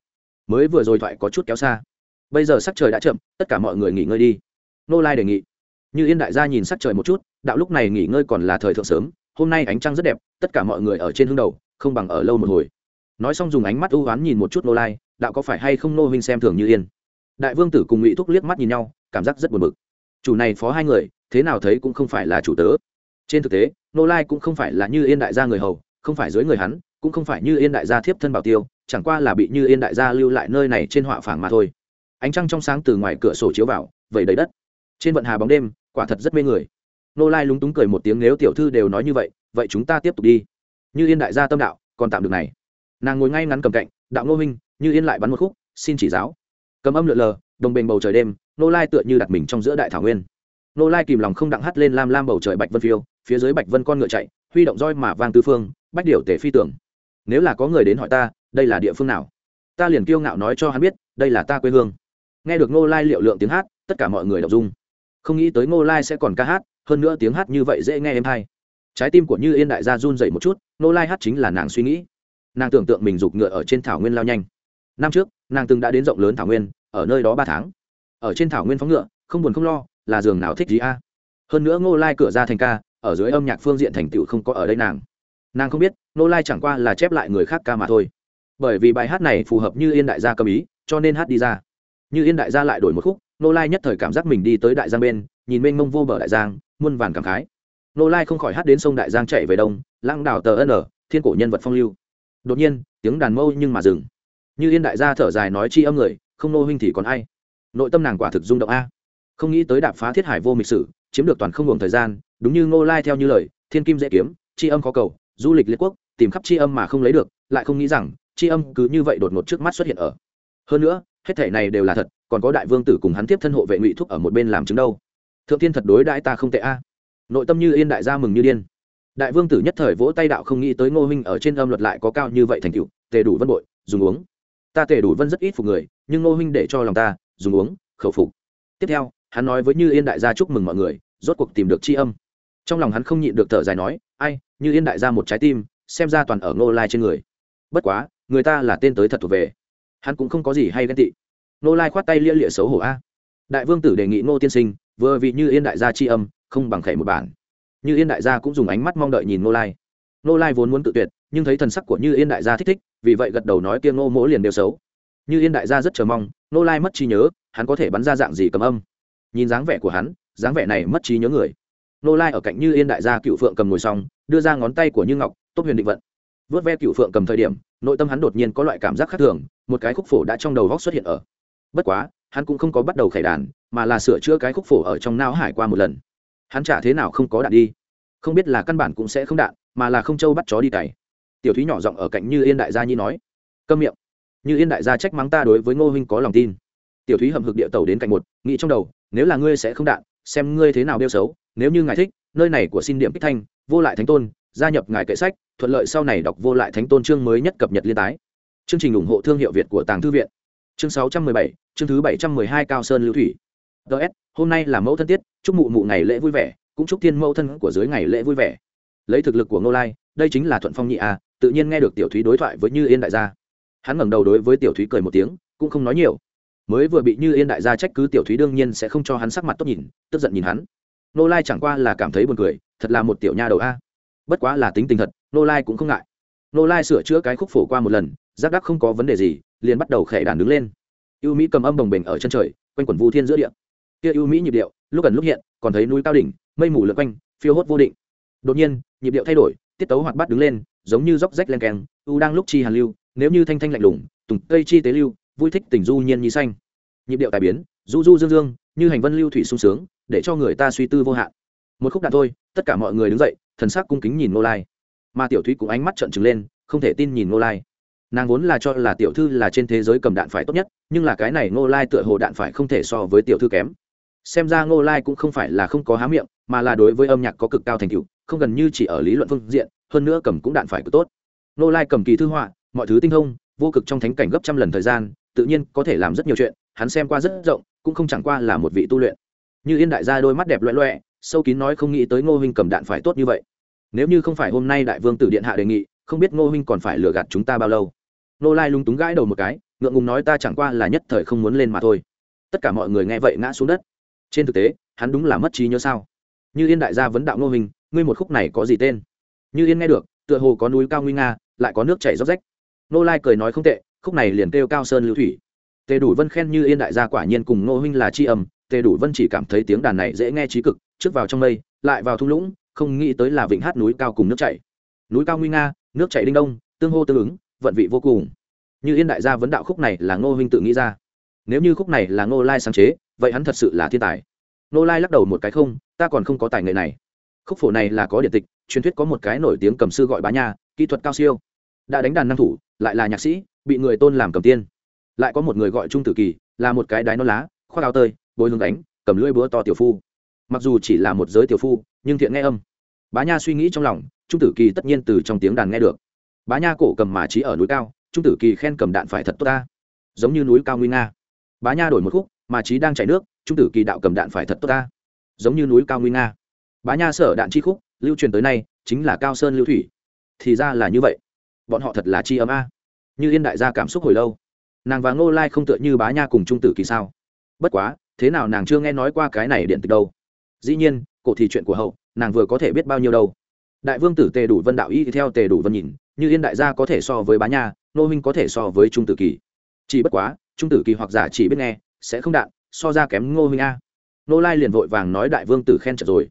Mới vừa rồi thoại có chút kéo xa. Bây giờ sắc trời đã chậm, tất cả mọi người nghỉ ngơi đi. Ngô lai đề nghị như yên đại gia nhìn sắc trời một chút, đạo lúc này nghỉ ngơi còn là thời thượng sớm, hôm nay ánh trăng rất đẹp, tất cả mọi người ở trên hương đầu, không bằng ở lâu một hồi. Nói xong dùng ánh mắt ưu oán nhìn một chút nô lai, đạo có phải hay không nô huynh xem thường như yên? Đại vương tử cùng ngụy thúc liếc mắt nhìn nhau, cảm giác rất buồn bực. Chủ này phó hai người, thế nào thấy cũng không phải là chủ tớ. Trên thực tế nô lai cũng không phải là như yên đại gia người hầu, không phải dưới người hắn, cũng không phải như yên đại gia thiếp thân bảo tiêu, chẳng qua là bị như yên đại gia lưu lại nơi này trên họa phảng mà thôi. Ánh trăng trong sáng từ ngoài cửa sổ chiếu vào, vẩy đầy đất. Trên vận hà bóng đêm quả thật rất mê người. Nô lai lúng túng cười một tiếng, nếu tiểu thư đều nói như vậy vậy chúng ta tiếp tục đi. Như yên đại gia tâm đạo, còn tạm được này. Nàng ngồi ngay ngắn cầm cạnh, đạo ngô minh như yên lại bắn một khúc, xin chỉ giáo. Cầm âm lượn lờ, đồng bền bầu trời đêm, nô lai tựa như đặt mình trong giữa đại thảo nguyên. Nô lai kìm lòng không đặng hắt lên lam lam bầu trời bạch vân phiêu, phía dưới bạch vân con ngựa chạy, huy động roi mà vang tư phương, bách điều tể phi tưởng nếu là có người đến hỏi ta, đây là địa phương nào? Ta liền kiêu ngạo nói cho hắn biết, đây là ta quê hương. Nghe được nô lai liệu lượng tiếng hát, tất cả mọi người đọc dung không nghĩ tới ngô lai sẽ còn ca hát, hơn nữa tiếng hát như vậy dễ nghe em hay trái tim của như yên đại gia run dậy một chút, Ngô lai hát chính là nàng suy nghĩ. Nàng tưởng tượng mình giục ngựa ở trên thảo nguyên lao nhanh. Năm trước, nàng từng đã đến rộng lớn thảo nguyên, ở nơi đó ba tháng. Ở trên thảo nguyên phóng ngựa, không buồn không lo, là giường nào thích gì a? Hơn nữa ngô lai cửa ra thành ca, ở dưới âm nhạc phương diện thành tựu không có ở đây nàng. Nàng không biết, ngô lai chẳng qua là chép lại người khác ca mà thôi. Bởi vì bài hát này phù hợp như yên đại gia cầm ý, cho nên hát đi ra như yên đại gia lại đổi một khúc, nô lai nhất thời cảm giác mình đi tới đại giang bên, nhìn mênh mông vô bờ đại giang, muôn vàn cảm khái. Nô lai không khỏi hát đến sông đại giang chạy về đông lãng đảo tờ n, thiên cổ nhân vật phong lưu. Đột nhiên, tiếng đàn mâu nhưng mà dừng. Như yên đại gia thở dài nói chi âm người, không nô huynh thì còn ai? Nội tâm nàng quả thực rung động a. Không nghĩ tới đạp phá thiết hải vô mịch sử, chiếm được toàn không ngừng thời gian, đúng như ngô lai theo như lời, thiên kim dễ kiếm, chi âm khó cầu, du lịch liệt quốc, tìm khắp chi âm mà không lấy được, lại không nghĩ rằng, chi âm cứ như vậy đột ngột trước mắt xuất hiện ở. Hơn nữa hết thể này đều là thật, còn có đại vương tử cùng hắn tiếp thân hộ vệ ngụy thúc ở một bên làm chứng đâu. Thượng tiên thật đối đãi ta không tệ a. Nội tâm như yên đại gia mừng như điên. Đại vương tử nhất thời vỗ tay đạo không nghĩ tới ngô huynh ở trên âm luật lại có cao như vậy thành cựu tề đủ vân bội, dùng uống. Ta tề đủ vân rất ít phục người, nhưng ngô huynh để cho lòng ta, dùng uống, khẩu phục. Tiếp theo, hắn nói với như yên đại gia chúc mừng mọi người, rốt cuộc tìm được c h i âm. Trong lòng hắn không nhịn được thở dài nói, ai, như yên đại gia một trái tim, xem ra toàn ở ngô lai trên người. Bất quá, người ta là tên tới thật thuộc về hắn cũng không có gì hay ghen tị. Nô lai khoát tay lia lịa xấu hổ a. Đại vương tử đề nghị ngô tiên sinh, vừa vì như yên đại gia c h i âm, không bằng khẩy một bản. Như yên đại gia cũng dùng ánh mắt mong đợi nhìn nô lai. Nô lai vốn muốn tự tuyệt, nhưng thấy thần sắc của như yên đại gia thích thích, vì vậy gật đầu nói kia ngô mỗ liền đều xấu. Như yên đại gia rất chờ mong nô lai mất trí nhớ, hắn có thể bắn ra dạng gì cầm âm. Nhìn dáng vẻ của hắn, dáng vẻ này mất trí nhớ người. Nô lai ở cạnh như yên đại gia cựu phượng cầm ngồi xong, đưa ra ngón tay của như ngọc tốt huyền định vận. Vớt ve cựu phượng cầm thời điểm, nội tâm hắn đột nhiên có loại cảm giác khác thường một cái khúc phổ đã trong đầu góc xuất hiện ở. Bất quá, hắn cũng không có bắt đầu khải đàn, mà là sửa chữa cái khúc phổ ở trong não hải qua một lần. Hắn chả thế nào không có đạn đi. Không biết là căn bản cũng sẽ không đạn, mà là không châu bắt chó đi cày. Tiểu thúy nhỏ giọng ở cạnh như yên đại gia nhi nói, câm miệng. Như yên đại gia trách mắng ta đối với ngô huynh có lòng tin. Tiểu thúy hầm hực địa tàu đến cạnh một, nghĩ trong đầu, nếu là ngươi sẽ không đạn, xem ngươi thế nào đeo xấu, nếu như ngài thích, nơi này của xin điểm kích thanh, vô lại thánh tôn, gia nhập ngài kệ sách, thuận lợi sau này đọc vô lại thánh tôn chương mới nhất cập nhật liên tái chương trình ủng hộ thương hiệu việt của tàng thư viện. Chương sáu trăm mười bảy, chương thứ bảy trăm mười hai cao sơn lưu thủy. Ts hôm nay là mẫu thân tiết, chúc mụ mụ ngày lễ vui vẻ, cũng chúc thiên mẫu thân của dưới ngày lễ vui vẻ. Lấy thực lực của ngô lai, đây chính là thuận phong nhị a, tự nhiên nghe được tiểu thúy đối thoại với như yên đại gia. Hắn ngẩng đầu đối với tiểu thúy cười một tiếng, cũng không nói nhiều. Mới vừa bị như yên đại gia trách cứ, tiểu thúy đương nhiên sẽ không cho hắn sắc mặt tốt nhìn, tức giận nhìn hắn. Ngô lai chẳng qua là cảm thấy buồn cười, thật là một tiểu nha đầu a. Bất quá là tính tình thật, Ngô lai cũng không ngại. Ngô lai sửa chữa cái khúc phổ qua một lần giác đắc không có vấn đề gì, liền bắt đầu khẽ đàn đứng lên. Ưu mỹ cầm âm đồng bình ở chân trời, quanh quẩn vu thiên giữa địa. Kia ưu mỹ nhịp điệu, lúc gần lúc hiện, còn thấy núi cao đỉnh, mây mù lượn quanh, phiêu hốt vô định. Đột nhiên, nhịp điệu thay đổi, tiết tấu hoạt bát đứng lên, giống như róc rách len keng, u đang lúc chi hàn lưu, nếu như thanh thanh lạnh lùng, tùng cây chi tế lưu, vui thích tình du nhiên nhi xanh. Nhịp điệu tài biến, du du dương dương, như hành vân lưu thủy sung sướng, để cho người ta suy tư vô hạn. Một khúc đạn thôi, tất cả mọi người đứng dậy, thần sắc cung kính nhìn nô lai. Mà tiểu thúy cũng ánh mắt trợn trừng lên, không thể tin nhìn nô lai nàng vốn là cho là tiểu thư là trên thế giới cầm đạn phải tốt nhất, nhưng là cái này ngô lai tựa hồ đạn phải không thể so với tiểu thư kém. Xem ra ngô lai cũng không phải là không có há miệng, mà là đối với âm nhạc có cực cao thành tựu, không gần như chỉ ở lý luận phương diện, hơn nữa cầm cũng đạn phải cực tốt. Ngô lai cầm kỳ thư họa, mọi thứ tinh thông, vô cực trong thánh cảnh gấp trăm lần thời gian, tự nhiên có thể làm rất nhiều chuyện, hắn xem qua rất rộng, cũng không chẳng qua là một vị tu luyện. Như yên đại gia đôi mắt đẹp loẹ loẹ sâu kín nói không nghĩ tới ngô huynh cầm đạn phải tốt như vậy. Nếu như không phải hôm nay đại vương tử điện hạ đề nghị, không biết ngô huynh còn phải lừa gạt chúng ta bao lâu nô lai lúng túng gãi đầu một cái, ngượng ngùng nói ta chẳng qua là nhất thời không muốn lên mà thôi. Tất cả mọi người nghe vậy ngã xuống đất. Trên thực tế, hắn đúng là mất trí nhớ sao? Như yên đại gia vấn đạo ngô hình, ngươi một khúc này có gì tên? Như yên nghe được, tựa hồ có núi cao nguy nga, lại có nước chảy róc rách. Nô lai cười nói không tệ, khúc này liền kêu cao sơn lưu thủy. Tề đủ vân khen như yên đại gia quả nhiên cùng ngô huynh là c h i âm, tề đủ vân chỉ cảm thấy tiếng đàn này dễ nghe trí cực, trước vào trong mây, lại vào thung lũng, không nghĩ tới là vịnh hát núi cao cùng nước chảy. Núi cao nguy nga, nước chảy đinh đông, tương hô tương ứng vận vị vô cùng. Như yên đại gia vấn đạo khúc này là ngô huynh tự nghĩ ra. Nếu như khúc này là ngô lai sáng chế, vậy hắn thật sự là thiên tài. Ngô lai lắc đầu một cái không, ta còn không có tài nghệ này. Khúc phổ này là có điện tịch, truyền thuyết có một cái nổi tiếng cầm sư gọi bá nha, kỹ thuật cao siêu. Đã đánh đàn năng thủ, lại là nhạc sĩ, bị người tôn làm cầm tiên. Lại có một người gọi trung tử kỳ, là một cái đái non lá, khoác áo tơi, bôi lưng đánh cầm lưỡi búa to tiểu phu. Mặc dù chỉ là một giới tiểu phu, nhưng thiện nghe âm. Bá nha suy nghĩ trong lòng, trung tử kỳ tất nhiên từ trong tiếng đàn nghe được bá nha cổ cầm mà trí ở núi cao, trung tử kỳ khen cầm đạn phải thật tốt ta. Giống như núi cao nguy nga. Bá nha đổi một khúc, mà trí đang chảy nước, trung tử kỳ đạo cầm đạn phải thật tốt ta. Giống như núi cao nguy nga. Bá nha sở đạn chi khúc, lưu truyền tới nay, chính là cao sơn lưu thủy. Thì ra là như vậy. Bọn họ thật là chi ấm a. Như yên đại gia cảm xúc hồi lâu. Nàng và ngô lai không tựa như bá nha cùng trung tử kỳ sao? Bất quá, thế nào nàng chưa nghe nói qua cái này điện từ đâu? Dĩ nhiên, cổ thì chuyện của hậu, nàng vừa có thể biết bao nhiêu đâu. Đại vương tử tề đủ vân đạo y theo tề đủ vân nhìn như yên đại gia có thể so với bá nha, nô huynh có thể so với trung tử kỳ. Chỉ bất quá, trung tử kỳ hoặc giả chỉ biết nghe, sẽ không đạn, so ra kém ngô huynh a. Nô lai liền vội vàng nói đại vương tử khen trật rồi.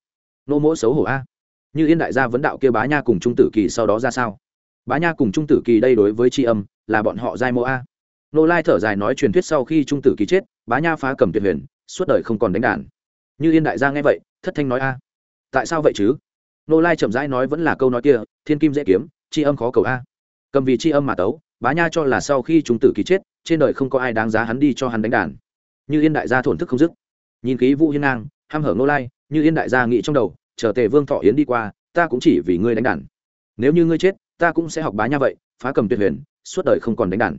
Nô mỗ xấu hổ a. Như yên đại gia vấn đạo kia bá nha cùng trung tử kỳ sau đó ra sao? Bá nha cùng trung tử kỳ đây đối với tri âm, là bọn họ giai mô a. Nô lai thở dài nói truyền thuyết sau khi trung tử kỳ chết, bá nha phá cầm tuyệt huyền, suốt đời không còn đánh đàn. Như yên đại gia nghe vậy, thất thanh nói a. Tại sao vậy chứ? Nô lai chậm rãi nói vẫn là câu nói kia, thiên kim dễ kiếm tri âm khó cầu a. Cầm vì tri âm mà tấu, bá nha cho là sau khi chúng tử ký chết, trên đời không có ai đáng giá hắn đi cho hắn đánh đàn. Như yên đại gia thổn thức không dứt. Nhìn ký vũ hiên ngang, ham hở nô lai, như yên đại gia nghĩ trong đầu, chờ tề vương thọ yến đi qua, ta cũng chỉ vì ngươi đánh đàn. Nếu như ngươi chết, ta cũng sẽ học bá nha vậy, phá cầm tuyệt huyền, suốt đời không còn đánh đàn.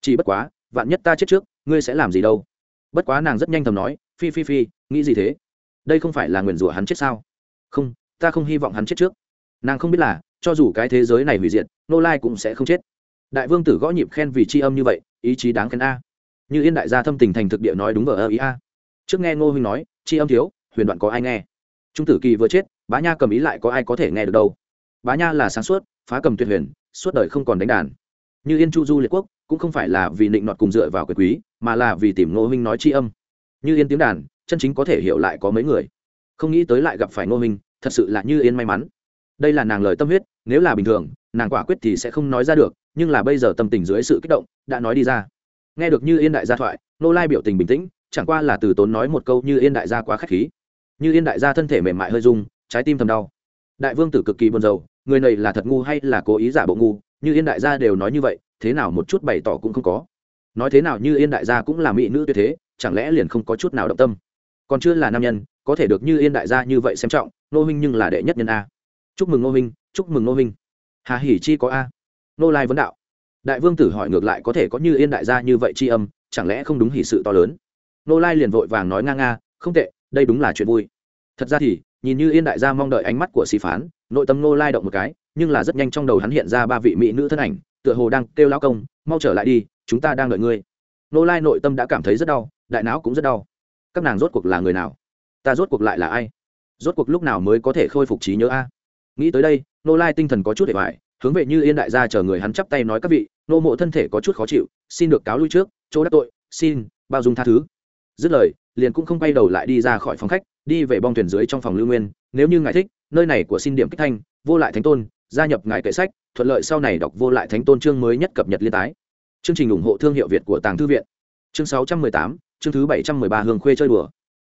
Chỉ bất quá, vạn nhất ta chết trước, ngươi sẽ làm gì đâu? Bất quá nàng rất nhanh thầm nói, phi phi phi, nghĩ gì thế? Đây không phải là nguyền rủa hắn chết sao? Không, ta không hy vọng hắn chết trước. Nàng không biết là cho dù cái thế giới này hủy diệt nô lai cũng sẽ không chết. Đại vương tử gõ nhịp khen vì c h i âm như vậy, ý chí đáng khen a. Như yên đại gia thâm tình thành thực địa nói đúng vờ ơ ý a. Trước nghe ngô huynh nói c h i âm thiếu, huyền đoạn có ai nghe? Trung tử kỳ vừa chết, bá nha cầm ý lại có ai có thể nghe được đâu? Bá nha là sáng suốt, phá cầm tuyệt huyền, suốt đời không còn đánh đàn. Như yên chu du liệt quốc, cũng không phải là vì định nọt cùng dựa vào quyền quý, mà là vì tìm ngô huynh nói c âm. Như yên tiếng đàn, chân chính có thể hiểu lại có mấy người. Không nghĩ tới lại gặp phải ngô huynh, thật sự là như yên may mắn đây là nàng lời tâm huyết, nếu là bình thường, nàng quả quyết thì sẽ không nói ra được, nhưng là bây giờ tâm tình dưới sự kích động, đã nói đi ra. Nghe được như yên đại gia thoại nô lai biểu tình bình tĩnh, chẳng qua là từ tốn nói một câu như yên đại gia quá k h á c h khí. Như yên đại gia thân thể mềm mại hơi rung, trái tim thầm đau. Đại vương tử cực kỳ buồn rầu, người này là thật ngu hay là cố ý giả bộ ngu, như yên đại gia đều nói như vậy, thế nào một chút bày tỏ cũng không có. Nói thế nào như yên đại gia cũng là mỹ nữ tuyệt thế, chẳng lẽ liền không có chút nào động tâm? Còn chưa là nam nhân, có thể được như yên đại gia như vậy xem trọng nô huynh nhưng là đệ nhất nhân a chúc mừng nô huynh, chúc mừng nô huynh. Hà hỉ chi có a. Nô lai vấn đạo. Đại vương tử hỏi ngược lại có thể có như yên đại gia như vậy c h i âm, chẳng lẽ không đúng hỷ sự to lớn? Nô lai liền vội vàng nói nga nga, không tệ, đây đúng là chuyện vui. Thật ra thì, nhìn như yên đại gia mong đợi ánh mắt của sĩ phán, nội tâm nô lai động một cái, nhưng là rất nhanh trong đầu hắn hiện ra ba vị mỹ nữ thân ảnh, tựa hồ đang kêu lao công, mau trở lại đi, chúng ta đang đợi ngươi. Nô lai nội tâm đã cảm thấy rất đau, đại não cũng rất đau. Các nàng rốt cuộc là người nào? Ta rốt cuộc lại là ai? Rốt cuộc lúc nào mới có thể khôi phục trí nhớ a? Nghĩ tới đây nô lai tinh thần có chút để hoài hướng về như yên đại gia chờ người hắn chắp tay nói các vị nô mộ thân thể có chút khó chịu, xin được cáo lui trước, chỗ đắc tội, xin, bao dung tha thứ. Dứt lời, liền cũng không quay đầu lại đi ra khỏi phòng khách, đi về bong thuyền dưới trong phòng lưu nguyên, nếu như ngài thích, nơi này của xin điểm kích thanh, vô lại thánh tôn, gia nhập ngài kệ sách, thuận lợi sau này đọc vô lại thánh tôn chương mới nhất cập nhật liên tái. Chương trình ủng hộ thương hiệu việt của tàng thư viện. Chương sáu trăm mười tám, chương thứ bảy trăm mười ba hương khuê chơi đùa.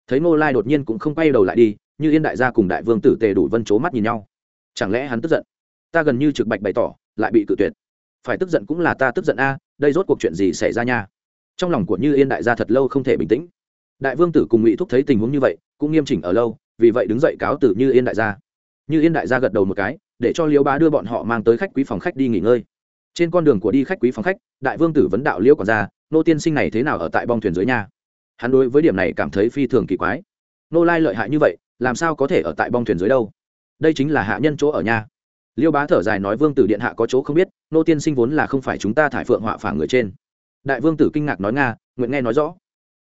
Thấy ngô lai đột nhiên cũng không quay đầu lại đi, như yên đại gia cùng đại vương tử tề đủ vân c mắt nhìn nhau chẳng lẽ hắn tức giận? Ta gần như trực bạch bày tỏ, lại bị cự tuyệt. Phải tức giận cũng là ta tức giận a, đây rốt cuộc chuyện gì xảy ra nha? Trong lòng của như yên đại gia thật lâu không thể bình tĩnh. Đại vương tử cùng ngụy thúc thấy tình huống như vậy, cũng nghiêm chỉnh ở lâu, vì vậy đứng dậy cáo tử như yên đại gia. Như yên đại gia gật đầu một cái, để cho liễu bá đưa bọn họ mang tới khách quý phòng khách đi nghỉ ngơi. Trên con đường của đi khách quý phòng khách, đại vương tử vấn đạo liễu còn ra nô tiên sinh này thế nào ở tại bong thuyền dưới nhà hắn đối với điểm này cảm thấy phi thường kỳ quái. Nô lai lợi hại như vậy, làm sao có thể ở tại bong thuyền dưới đâu? Đây chính là hạ nhân chỗ ở nhà liêu bá thở dài nói, vương tử điện hạ có chỗ không biết, nô tiên sinh vốn là không phải chúng ta thải phượng họa phả người trên. Đại vương tử kinh ngạc nói, nga, nguyện nghe nói rõ.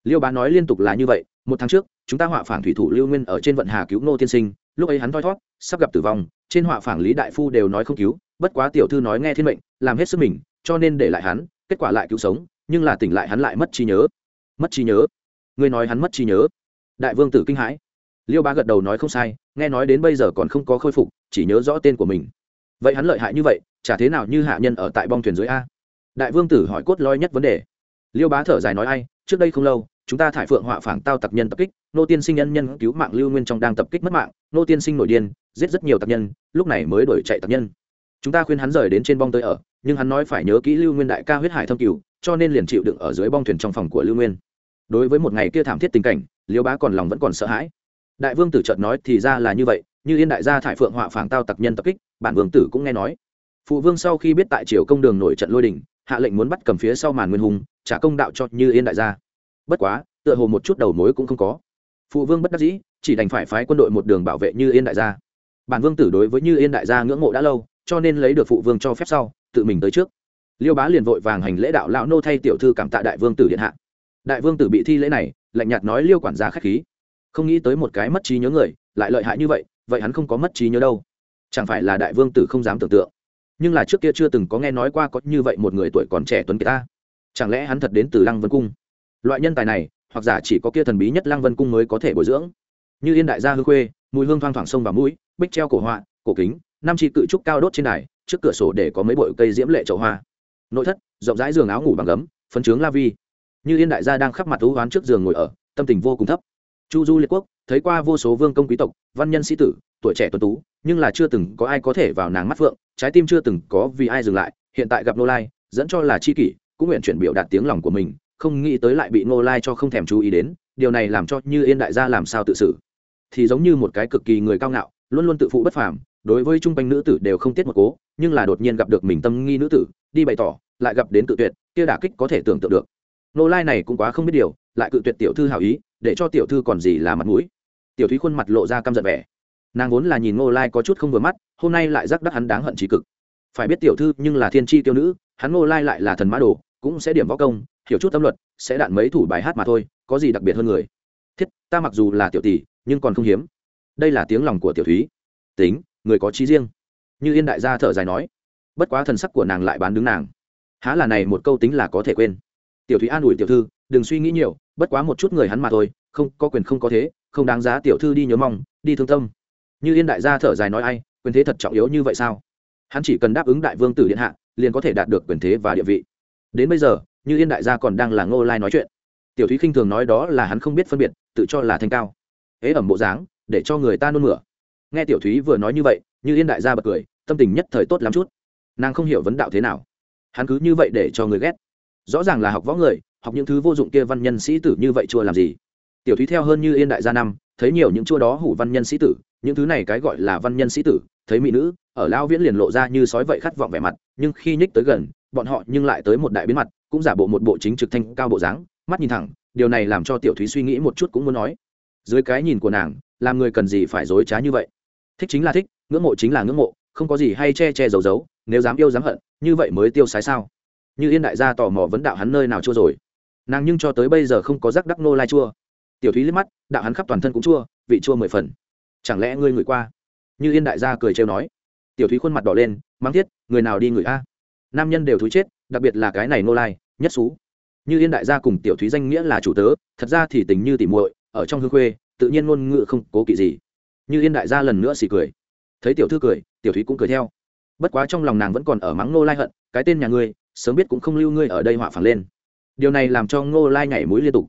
Liêu bá nói liên tục là như vậy, một tháng trước, chúng ta họa phản thủy thủ lưu nguyên ở trên vận hà cứu nô tiên sinh, lúc ấy hắn thoi thót sắp gặp tử vong, trên họa phản lý đại phu đều nói không cứu, bất quá tiểu thư nói nghe thiên mệnh, làm hết sức mình, cho nên để lại hắn, kết quả lại cứu sống, nhưng là tỉnh lại hắn lại mất trí nhớ. Mất trí nhớ? Ngươi nói hắn mất trí nhớ? Đại vương tử kinh hãi liêu bá gật đầu nói không sai, nghe nói đến bây giờ còn không có khôi phục, chỉ nhớ rõ tên của mình. Vậy hắn lợi hại như vậy, chả thế nào như hạ nhân ở tại bong thuyền dưới a? Đại vương tử hỏi cốt loi nhất vấn đề. Liêu bá thở dài nói ai, trước đây không lâu, chúng ta thải phượng họa phảng tao tặc nhân tập kích, nô tiên sinh nhân nhân cứu mạng lưu nguyên trong đang tập kích mất mạng, nô tiên sinh nổi điên, giết rất nhiều tặc nhân, lúc này mới đuổi chạy tặc nhân. Chúng ta khuyên hắn rời đến trên bong tới ở, nhưng hắn nói phải nhớ kỹ lưu nguyên đại ca huyết hải thâm cửu cho nên liền chịu đựng ở dưới bong thuyền trong phòng của lưu nguyên. Đối với một ngày kia thảm thiết tình cảnh, liêu bá còn lòng vẫn còn sợ hãi đại vương tử chợt nói, thì ra là như vậy, như yên đại gia thải phượng họa phảng tao tặc nhân tập kích, bản vương tử cũng nghe nói. Phụ vương sau khi biết tại triều công đường nổi trận lôi đình, hạ lệnh muốn bắt cầm phía sau màn nguyên hùng, trả công đạo cho như yên đại gia. Bất quá, tựa hồ một chút đầu mối cũng không có. Phụ vương bất đắc dĩ, chỉ đành phải phái quân đội một đường bảo vệ như yên đại gia. Bản vương tử đối với như yên đại gia ngưỡng mộ đã lâu, cho nên lấy được phụ vương cho phép sau, tự mình tới trước. Liêu bá liền vội vàng hành lễ đạo lão nô thay tiểu thư cảm tạ đại vương tử điện hạ. Đại vương tử bị thi lễ này, lạnh nhạt nói liêu quản gia khách khí không nghĩ tới một cái mất trí nhớ người, lại lợi hại như vậy vậy hắn không có mất trí nhớ đâu. Chẳng phải là đại vương tử không dám tưởng tượng. Nhưng là trước kia chưa từng có nghe nói qua có như vậy một người tuổi còn trẻ tuấn kiệt ta. Chẳng lẽ hắn thật đến từ lăng vân cung? Loại nhân tài này, hoặc giả chỉ có kia thần bí nhất lăng vân cung mới có thể bồi dưỡng. Như yên đại gia hư khuê, mùi hương thoang thoảng sông vào mũi, bích treo cổ họa, cổ kính, năm chi cự trúc cao đốt trên đài, trước cửa sổ để có mấy bụi cây diễm lệ chậu hoa. Nội thất, rộng rãi giường áo ngủ bằng gấm, phấn trướng la vi. Như yên đại gia đang khắp mặt thú hoán trước giường ngồi ở, tâm tình vô cùng thấp chu du liệt quốc, thấy qua vô số vương công quý tộc, văn nhân sĩ tử, tuổi trẻ tuấn tú, nhưng là chưa từng có ai có thể vào nàng mắt phượng, trái tim chưa từng có vì ai dừng lại, hiện tại gặp nô lai, dẫn cho là chi kỷ, cũng nguyện chuyển biểu đạt tiếng lòng của mình, không nghĩ tới lại bị nô lai cho không thèm chú ý đến, điều này làm cho như yên đại gia làm sao tự xử. Thì giống như một cái cực kỳ người cao ngạo, luôn luôn tự phụ bất phàm, đối với trung quanh nữ tử đều không tiết một cố, nhưng là đột nhiên gặp được mình tâm nghi nữ tử, đi bày tỏ, lại gặp đến tự tuyệt, kia đả kích có thể tưởng tượng được. Nô lai này cũng quá không biết điều, lại cự tuyệt tiểu thư hảo ý để cho tiểu thư còn gì là mặt mũi. Tiểu thúy khuôn mặt lộ ra căm giận vẻ. Nàng vốn là nhìn ngô lai có chút không vừa mắt, hôm nay lại rắc đắc hắn đáng hận trí cực. Phải biết tiểu thư nhưng là thiên tri tiêu nữ, hắn ngô lai lại là thần mã đồ, cũng sẽ điểm võ công, hiểu chút tâm luật, sẽ đạn mấy thủ bài hát mà thôi, có gì đặc biệt hơn người. Thiết, ta mặc dù là tiểu tỷ, nhưng còn không hiếm. Đây là tiếng lòng của tiểu thúy. Tính, người có trí riêng. Như yên đại gia thở dài nói. Bất quá thần sắc của nàng lại bán đứng nàng. Há là này một câu tính là có thể quên. Tiểu thúy an ủi tiểu thư, đừng suy nghĩ nhiều bất quá một chút người hắn mà thôi, không, có quyền không có thế, không đáng giá tiểu thư đi nhớ mong, đi thương tâm. Như yên đại gia thở dài nói ai, quyền thế thật trọng yếu như vậy sao? Hắn chỉ cần đáp ứng đại vương tử điện hạ, liền có thể đạt được quyền thế và địa vị. Đến bây giờ, như yên đại gia còn đang là ngô lai nói chuyện. Tiểu thúy khinh thường nói đó là hắn không biết phân biệt, tự cho là thanh cao. Ế ẩm bộ dáng, để cho người ta nôn mửa. Nghe tiểu thúy vừa nói như vậy, như yên đại gia bật cười, tâm tình nhất thời tốt lắm chút. Nàng không hiểu vấn đạo thế nào. Hắn cứ như vậy để cho người ghét. Rõ ràng là học võ người học những thứ vô dụng kia văn nhân sĩ tử như vậy chua làm gì? Tiểu thúy theo hơn như yên đại gia năm, thấy nhiều những chua đó hủ văn nhân sĩ tử, những thứ này cái gọi là văn nhân sĩ tử, thấy mỹ nữ, ở lao viễn liền lộ ra như sói vậy khát vọng vẻ mặt, nhưng khi nhích tới gần, bọn họ nhưng lại tới một đại biến mặt, cũng giả bộ một bộ chính trực thanh cao bộ dáng, mắt nhìn thẳng, điều này làm cho tiểu thúy suy nghĩ một chút cũng muốn nói. Dưới cái nhìn của nàng, làm người cần gì phải dối trá như vậy? Thích chính là thích, ngưỡng mộ chính là ngưỡng mộ, không có gì hay che che giấu giấu, nếu dám yêu dám hận, như vậy mới tiêu sái sao? Như yên đại gia tò mò vấn đạo hắn nơi nào chưa rồi nàng nhưng cho tới bây giờ không có rắc đắc nô lai chua. Tiểu thúy liếc mắt, đạo hắn khắp toàn thân cũng chua, vị chua mười phần. Chẳng lẽ ngươi ngửi qua? Như yên đại gia cười trêu nói. Tiểu thúy khuôn mặt đỏ lên mang thiết, người nào đi ngửi a? Nam nhân đều thúi chết, đặc biệt là cái này nô lai, nhất xú. Như yên đại gia cùng tiểu thúy danh nghĩa là chủ tớ, thật ra thì tình như tỉ muội, ở trong hương khuê, tự nhiên ngôn ngữ không cố kỵ gì. Như yên đại gia lần nữa xì cười. Thấy tiểu thư cười, tiểu thúy cũng cười theo. Bất quá trong lòng nàng vẫn còn ở mắng nô lai hận, cái tên nhà ngươi, sớm biết cũng không lưu ngươi ở đây họa phẳng lên điều này làm cho ngô lai nhảy mũi liên tục.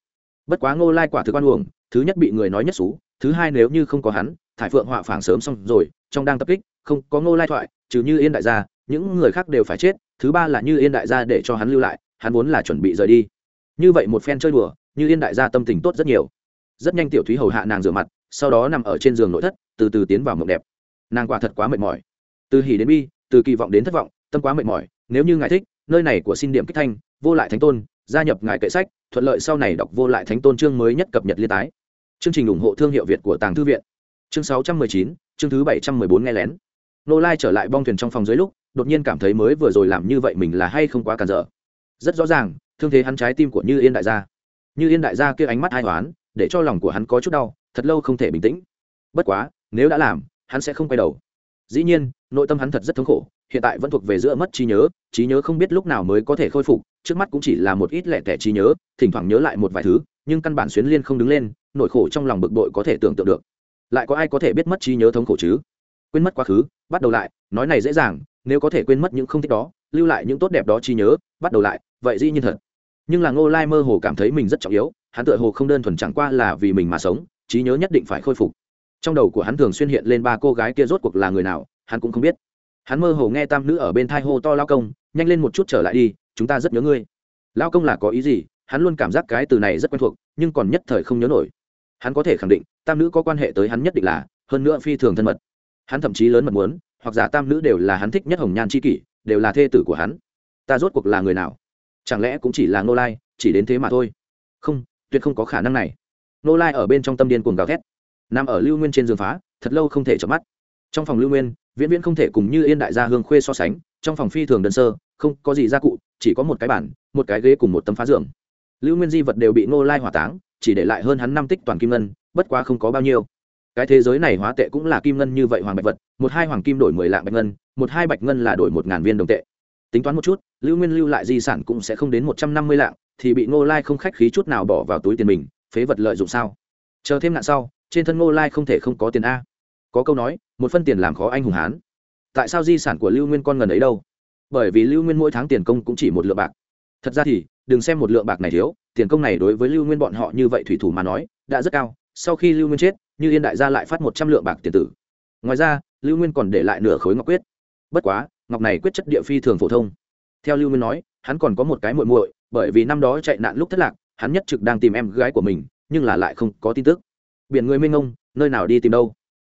Bất quá ngô lai quả thực quan uổng, thứ nhất bị người nói nhất xú, thứ hai nếu như không có hắn, thải phượng họa phảng sớm xong rồi, trong đang tập kích, không có ngô lai thoại, trừ như yên đại gia, những người khác đều phải chết, thứ ba là như yên đại gia để cho hắn lưu lại, hắn vốn là chuẩn bị rời đi. Như vậy một phen chơi đùa, như yên đại gia tâm tình tốt rất nhiều. Rất nhanh tiểu thúy hầu hạ nàng rửa mặt, sau đó nằm ở trên giường nội thất, từ từ tiến vào mộng đẹp. Nàng quả thật quá mệt mỏi. Từ hỉ đến bi, từ kỳ vọng đến thất vọng, tâm quá mệt mỏi, nếu như ngài thích, nơi này của xin điểm kích thanh, vô lại thánh tôn gia nhập ngài kệ sách, thuận lợi sau này đọc vô lại thánh tôn chương mới nhất cập nhật liên tái. Chương trình ủng hộ thương hiệu việt của tàng thư viện. Chương sáu trăm mười chín, chương thứ bảy trăm mười bốn nghe lén. Nô lai trở lại bong thuyền trong phòng dưới lúc, đột nhiên cảm thấy mới vừa rồi làm như vậy mình là hay không quá cản dở rất rõ ràng, thương thế hắn trái tim của như yên đại gia. Như yên đại gia kia ánh mắt ai hoán, để cho lòng của hắn có chút đau, thật lâu không thể bình tĩnh. Bất quá, nếu đã làm, hắn sẽ không quay đầu. Dĩ nhiên, nội tâm hắn thật rất thống khổ hiện tại vẫn thuộc về giữa mất trí nhớ trí nhớ không biết lúc nào mới có thể khôi phục, trước mắt cũng chỉ là một ít lẻ tẻ trí nhớ, thỉnh thoảng nhớ lại một vài thứ, nhưng căn bản xuyến liên không đứng lên, nỗi khổ trong lòng bực bội có thể tưởng tượng được. Lại có ai có thể biết mất trí nhớ thống khổ chứ? Quên mất quá khứ, bắt đầu lại, nói này dễ dàng, nếu có thể quên mất những không thích đó, lưu lại những tốt đẹp đó trí nhớ, bắt đầu lại, vậy dĩ nhiên thật. Nhưng là ngô lai mơ hồ cảm thấy mình rất trọng yếu, hắn tựa hồ không đơn thuần chẳng qua là vì mình mà sống, trí nhớ nhất định phải khôi phục. Trong đầu của hắn thường xuyên hiện lên ba cô gái kia rốt cuộc là người nào, hắn cũng không biết hắn mơ hồ nghe tam nữ ở bên thai hô to lao công, nhanh lên một chút trở lại đi, chúng ta rất nhớ ngươi. Lao công là có ý gì? Hắn luôn cảm giác cái từ này rất quen thuộc, nhưng còn nhất thời không nhớ nổi. Hắn có thể khẳng định, tam nữ có quan hệ tới hắn nhất định là, hơn nữa phi thường thân mật. Hắn thậm chí lớn mật muốn, hoặc giả tam nữ đều là hắn thích nhất hồng nhan c h i kỷ, đều là thê tử của hắn. Ta rốt cuộc là người nào? Chẳng lẽ cũng chỉ là nô lai, chỉ đến thế mà thôi? Không, tuyệt không có khả năng này. Nô lai ở bên trong tâm điên cuồng gào thét. Nằm ở lưu nguyên trên giường phá, thật lâu không thể chợp mắt. Trong phòng lưu nguyên viễn viễn không thể cùng như yên đại gia hương khuê so sánh, trong phòng phi thường đơn sơ, không có gì gia cụ, chỉ có một cái bản một cái ghế cùng một tấm phá giường. Lưu nguyên di vật đều bị Ngô lai hỏa táng, chỉ để lại hơn hắn năm tích toàn kim ngân, bất quá không có bao nhiêu. Cái thế giới này hóa tệ cũng là kim ngân như vậy hoàng bạch vật, một hai hoàng kim đổi mười lạng bạch ngân, một hai bạch ngân là đổi một ngàn viên đồng tệ. Tính toán một chút, lưu nguyên lưu lại di sản cũng sẽ không đến một trăm năm mươi lạng, thì bị ngô lai không khách khí chút nào bỏ vào túi tiền mình, phế vật lợi dụng sao? Chờ thêm nạn sau, trên thân ngô lai không thể không có tiền a. Có câu nói một phân tiền làm khó anh hùng hán. Tại sao di sản của lưu nguyên con ngần ấy đâu? Bởi vì lưu nguyên mỗi tháng tiền công cũng chỉ một lượng bạc. Thật ra thì, đừng xem một lượng bạc này thiếu, tiền công này đối với lưu nguyên bọn họ như vậy thủy thủ mà nói, đã rất cao. Sau khi lưu nguyên chết, như yên đại gia lại phát một trăm lượng bạc tiền tử. Ngoài ra, lưu nguyên còn để lại nửa khối ngọc quyết. Bất quá, ngọc này quyết chất địa phi thường phổ thông. Theo lưu nguyên nói, hắn còn có một cái muội muội, bởi vì năm đó chạy nạn lúc thất lạc, hắn nhất trực đang tìm em gái của mình, nhưng là lại không có tin tức. Biển người mênh ngông nơi nào đi tìm đâu?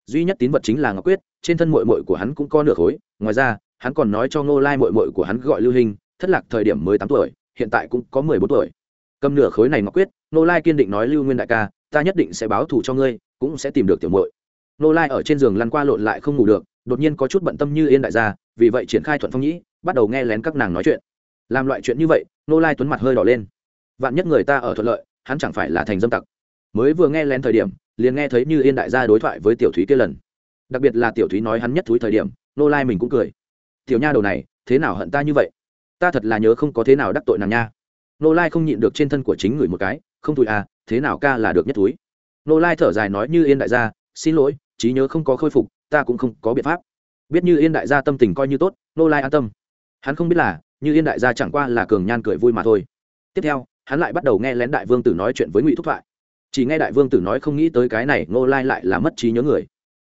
Duy nhất tín vật chính là ngọc quyết, trên thân muội muội của hắn cũng có nửa khối. Ngoài ra, hắn còn nói cho ngô lai muội muội của hắn gọi lưu hình thất lạc thời điểm mới tám tuổi, hiện tại cũng có mười bốn tuổi. Cầm nửa khối này ngọc quyết, ngô lai kiên định nói, lưu nguyên đại ca, ta nhất định sẽ báo thù cho ngươi, cũng sẽ tìm được tiểu muội. Ngô lai ở trên giường lăn qua lộn lại không ngủ được, đột nhiên có chút bận tâm như yên đại gia, vì vậy triển khai thuận phong nhĩ, bắt đầu nghe lén các nàng nói chuyện. Làm loại chuyện như vậy, ngô lai tuấn mặt hơi đỏ lên. Vạn nhất người ta ở thuận lợi, hắn chẳng phải là thành dâm tặc. Mới vừa nghe lén thời điểm liền nghe thấy như yên đại gia đối thoại với tiểu thúy kia lần. Đặc biệt là tiểu thúy nói hắn nhất thúy thời điểm, nô lai mình cũng cười. Tiểu nha đầu này, thế nào hận ta như vậy? Ta thật là nhớ không có thế nào đắc tội nàng nha. Nô lai không nhịn được trên thân của chính người một cái, không thúi à thế nào ca là được nhất thúi. Nô lai thở dài nói như yên đại gia, xin lỗi, trí nhớ không có khôi phục, ta cũng không có biện pháp. Biết như yên đại gia tâm tình coi như tốt, nô lai an tâm. Hắn không biết là, như yên đại gia chẳng qua là cường nhan cười vui mà thôi. Tiếp theo, hắn lại bắt đầu nghe lén đại vương tử nói chuyện với ngụy thúc thoại chỉ nghe đại vương tử nói không nghĩ tới cái này, ngô lai lại là mất trí nhớ người.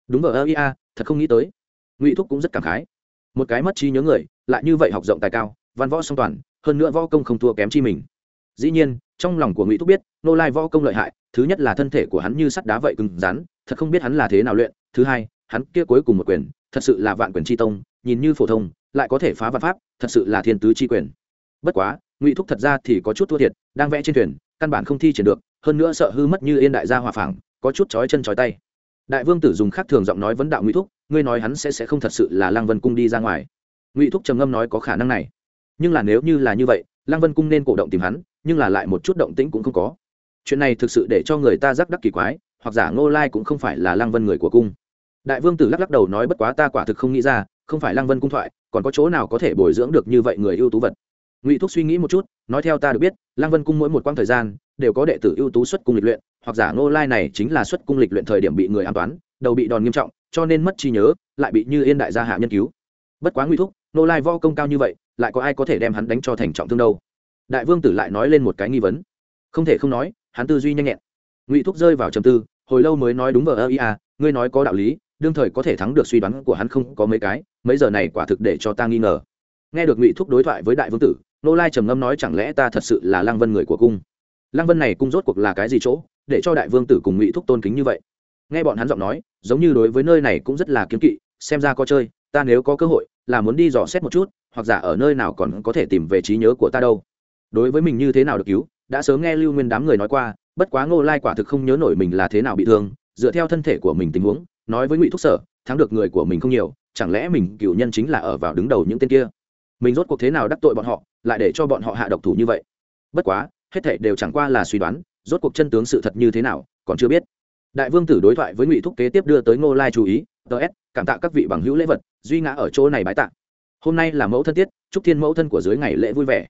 Đúng vào ơ ia, thật không nghĩ tới. Ngụy thúc cũng rất cảm khái. Một cái mất trí nhớ người, lại như vậy học rộng tài cao, văn võ song toàn, hơn nữa võ công không thua kém chi mình. Dĩ nhiên, trong lòng của ngụy thúc biết, Ngô lai võ công lợi hại, thứ nhất là thân thể của hắn như sắt đá vậy cứng rắn, thật không biết hắn là thế nào luyện. Thứ hai, hắn kia cuối cùng một quyền, thật sự là vạn quyền tri tông, nhìn như phổ thông, lại có thể phá vạn pháp, thật sự là thiên tứ tri quyền. Bất quá, ngụy thúc thật ra thì có chút thua thiệt, đang vẽ trên thuyền căn bản không thi triển được, hơn nữa sợ hư mất như yên đại gia hòa phẳng, có chút chói chân chói tay. Đại vương tử dùng khác thường giọng nói vấn đạo ngụy thúc, ngươi nói hắn sẽ sẽ không thật sự là lăng vân cung đi ra ngoài. Ngụy thúc trầm ngâm nói có khả năng này. Nhưng là nếu như là như vậy, lăng vân cung nên cổ động tìm hắn, nhưng là lại một chút động tĩnh cũng không có. Chuyện này thực sự để cho người ta rắc đắc kỳ quái, hoặc giả ngô lai cũng không phải là lăng vân người của cung. Đại vương tử lắc lắc đầu nói bất quá ta quả thực không nghĩ ra, không phải lăng vân cung thoại, còn có chỗ nào có thể bồi dưỡng được như vậy người ưu tú vật. Ngụy thúc suy nghĩ một chút nói theo ta được biết, lăng vân cung mỗi một quãng thời gian đều có đệ tử ưu tú xuất cung lịch luyện, hoặc giả ngô lai này chính là xuất cung lịch luyện thời điểm bị người an toán, đầu bị đòn nghiêm trọng, cho nên mất trí nhớ, lại bị như yên đại gia hạ nhân cứu. Bất quá nguy thúc, ngô lai vo công cao như vậy, lại có ai có thể đem hắn đánh cho thành trọng thương đâu? Đại vương tử lại nói lên một cái nghi vấn. Không thể không nói, hắn tư duy nhanh nhẹn. Ngụy thúc rơi vào trầm tư, hồi lâu mới nói đúng vờ ơ ia à, ngươi nói có đạo lý, đương thời có thể thắng được suy đoán của hắn không có mấy cái, mấy giờ này quả thực để cho ta nghi ngờ. Nghe được ngụy thúc đối thoại với đại vương tử nô lai trầm ngâm nói, chẳng lẽ ta thật sự là lăng vân người của cung? Lăng vân này cung rốt cuộc là cái gì chỗ, để cho đại vương tử cùng ngụy thúc tôn kính như vậy? Nghe bọn hắn giọng nói, giống như đối với nơi này cũng rất là kiếm kỵ, xem ra có chơi, ta nếu có cơ hội, là muốn đi dò xét một chút, hoặc giả ở nơi nào còn có thể tìm về trí nhớ của ta đâu. Đối với mình như thế nào được cứu, đã sớm nghe lưu nguyên đám người nói qua, bất quá ngô lai quả thực không nhớ nổi mình là thế nào bị thương, dựa theo thân thể của mình tình huống, nói với ngụy thúc sở, thắng được người của mình không nhiều, chẳng lẽ mình cựu nhân chính là ở vào đứng đầu những tên kia? Mình rốt cuộc thế nào đắc tội bọn họ, lại để cho bọn họ hạ độc thủ như vậy? Bất quá, hết thảy đều chẳng qua là suy đoán, rốt cuộc chân tướng sự thật như thế nào, còn chưa biết. Đại vương tử đối thoại với ngụy thúc kế tiếp đưa tới ngô lai chú ý ts cảm tạ các vị bằng hữu lễ vật, duy ngã ở chỗ này bái tạ. Hôm nay là mẫu thân tiết, chúc thiên mẫu thân của dưới ngày lễ vui vẻ.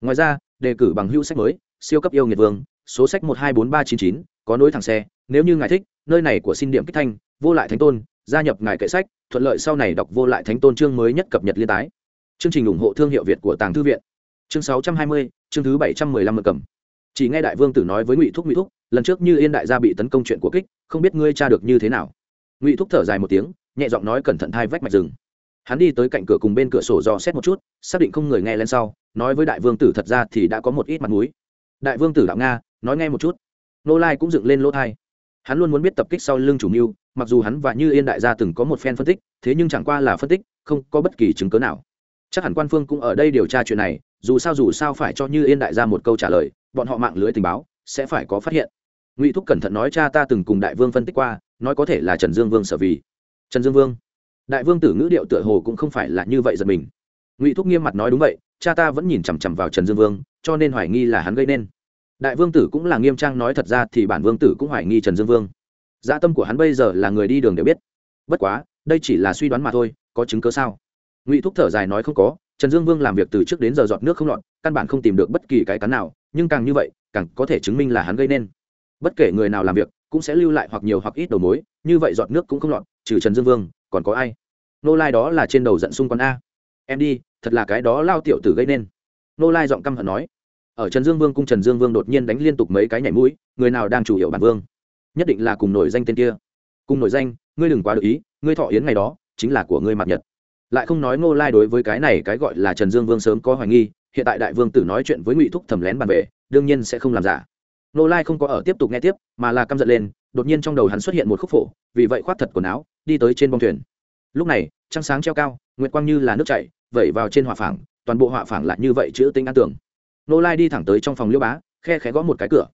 Ngoài ra, đề cử bằng hữu sách mới, siêu cấp yêu nghiệt vương, số sách một hai bốn ba chín chín, có nối thẳng xe, nếu như ngài thích, nơi này của xin điểm kích thanh, vô lại thánh tôn, gia nhập ngài kệ sách, thuận lợi sau này đọc vô lại thánh tôn chương mới nhất cập nhật liên tái chương trình ủng hộ thương hiệu việt của tàng thư viện. Chương sáu trăm hai mươi, chương thứ bảy trăm mười lăm cầm. Chỉ nghe đại vương tử nói với ngụy thúc ngụy thúc, lần trước như yên đại gia bị tấn công chuyện của kích, không biết ngươi cha được như thế nào. Ngụy thúc thở dài một tiếng, nhẹ giọng nói cẩn thận thai vách mạch rừng. Hắn đi tới cạnh cửa cùng bên cửa sổ dò xét một chút, xác định không người nghe lên sau, nói với đại vương tử thật ra thì đã có một ít mặt mũi. Đại vương tử đạo nga, nói nghe một chút. Nô lai cũng dựng lên lỗ thai. Hắn luôn muốn biết tập kích sau lưng chủ mưu, mặc dù hắn và như yên đại gia từng có một phen phân tích, thế nhưng chẳng qua là phân tích, không có bất kỳ chứng cớ nào chắc hẳn quan phương cũng ở đây điều tra chuyện này, dù sao dù sao phải cho như yên đại gia một câu trả lời, bọn họ mạng lưới tình báo sẽ phải có phát hiện. Ngụy thúc cẩn thận nói cha ta từng cùng đại vương phân tích qua, nói có thể là trần dương vương sở vì. Trần dương vương? Đại vương tử ngữ điệu tựa hồ cũng không phải là như vậy giật mình. Ngụy thúc nghiêm mặt nói đúng vậy, cha ta vẫn nhìn chằm chằm vào trần dương vương, cho nên hoài nghi là hắn gây nên. Đại vương tử cũng là nghiêm trang nói thật ra thì bản vương tử cũng hoài nghi trần dương vương. Gia dạ tâm của hắn bây giờ là người đi đường đều biết. Bất quá, đây chỉ là suy đoán mà thôi, có chứng cớ sao? Ngụy thúc thở dài nói không có, trần dương vương làm việc từ trước đến giờ giọt nước không lọt, căn bản không tìm được bất kỳ cái cắn nào, nhưng càng như vậy, càng có thể chứng minh là hắn gây nên. Bất kể người nào làm việc, cũng sẽ lưu lại hoặc nhiều hoặc ít đầu mối, như vậy giọt nước cũng không lọt, trừ trần dương vương, còn có ai? Nô lai đó là trên đầu giận xung quanh a. Em đi, thật là cái đó lao tiểu tử gây nên. Nô lai giọng căm hận nói. Ở trần dương vương cung trần dương vương đột nhiên đánh liên tục mấy cái nhảy mũi, người nào đang chủ hiệu bản vương? Nhất định là cùng nổi danh tên kia. Cùng nổi danh, ngươi đừng quá được ý, ngươi thọ yến ngày đó, chính là của ngươi mạc nhật lại không nói ngô lai đối với cái này cái gọi là trần dương vương sớm có hoài nghi, hiện tại đại vương tử nói chuyện với ngụy thúc thầm lén bàn về, đương nhiên sẽ không làm giả. Ngô lai không có ở tiếp tục nghe tiếp, mà là căm giận lên, đột nhiên trong đầu hắn xuất hiện một khúc phổ, vì vậy khoát thật quần áo, đi tới trên bông thuyền. Lúc này, trăng sáng treo cao, nguyệt quang như là nước chảy, vẩy vào trên hỏa phảng toàn bộ hỏa phảng lại như vậy chữ tinh an tưởng. Nô lai đi thẳng tới trong phòng liêu bá, khe khẽ gõ một cái cửa.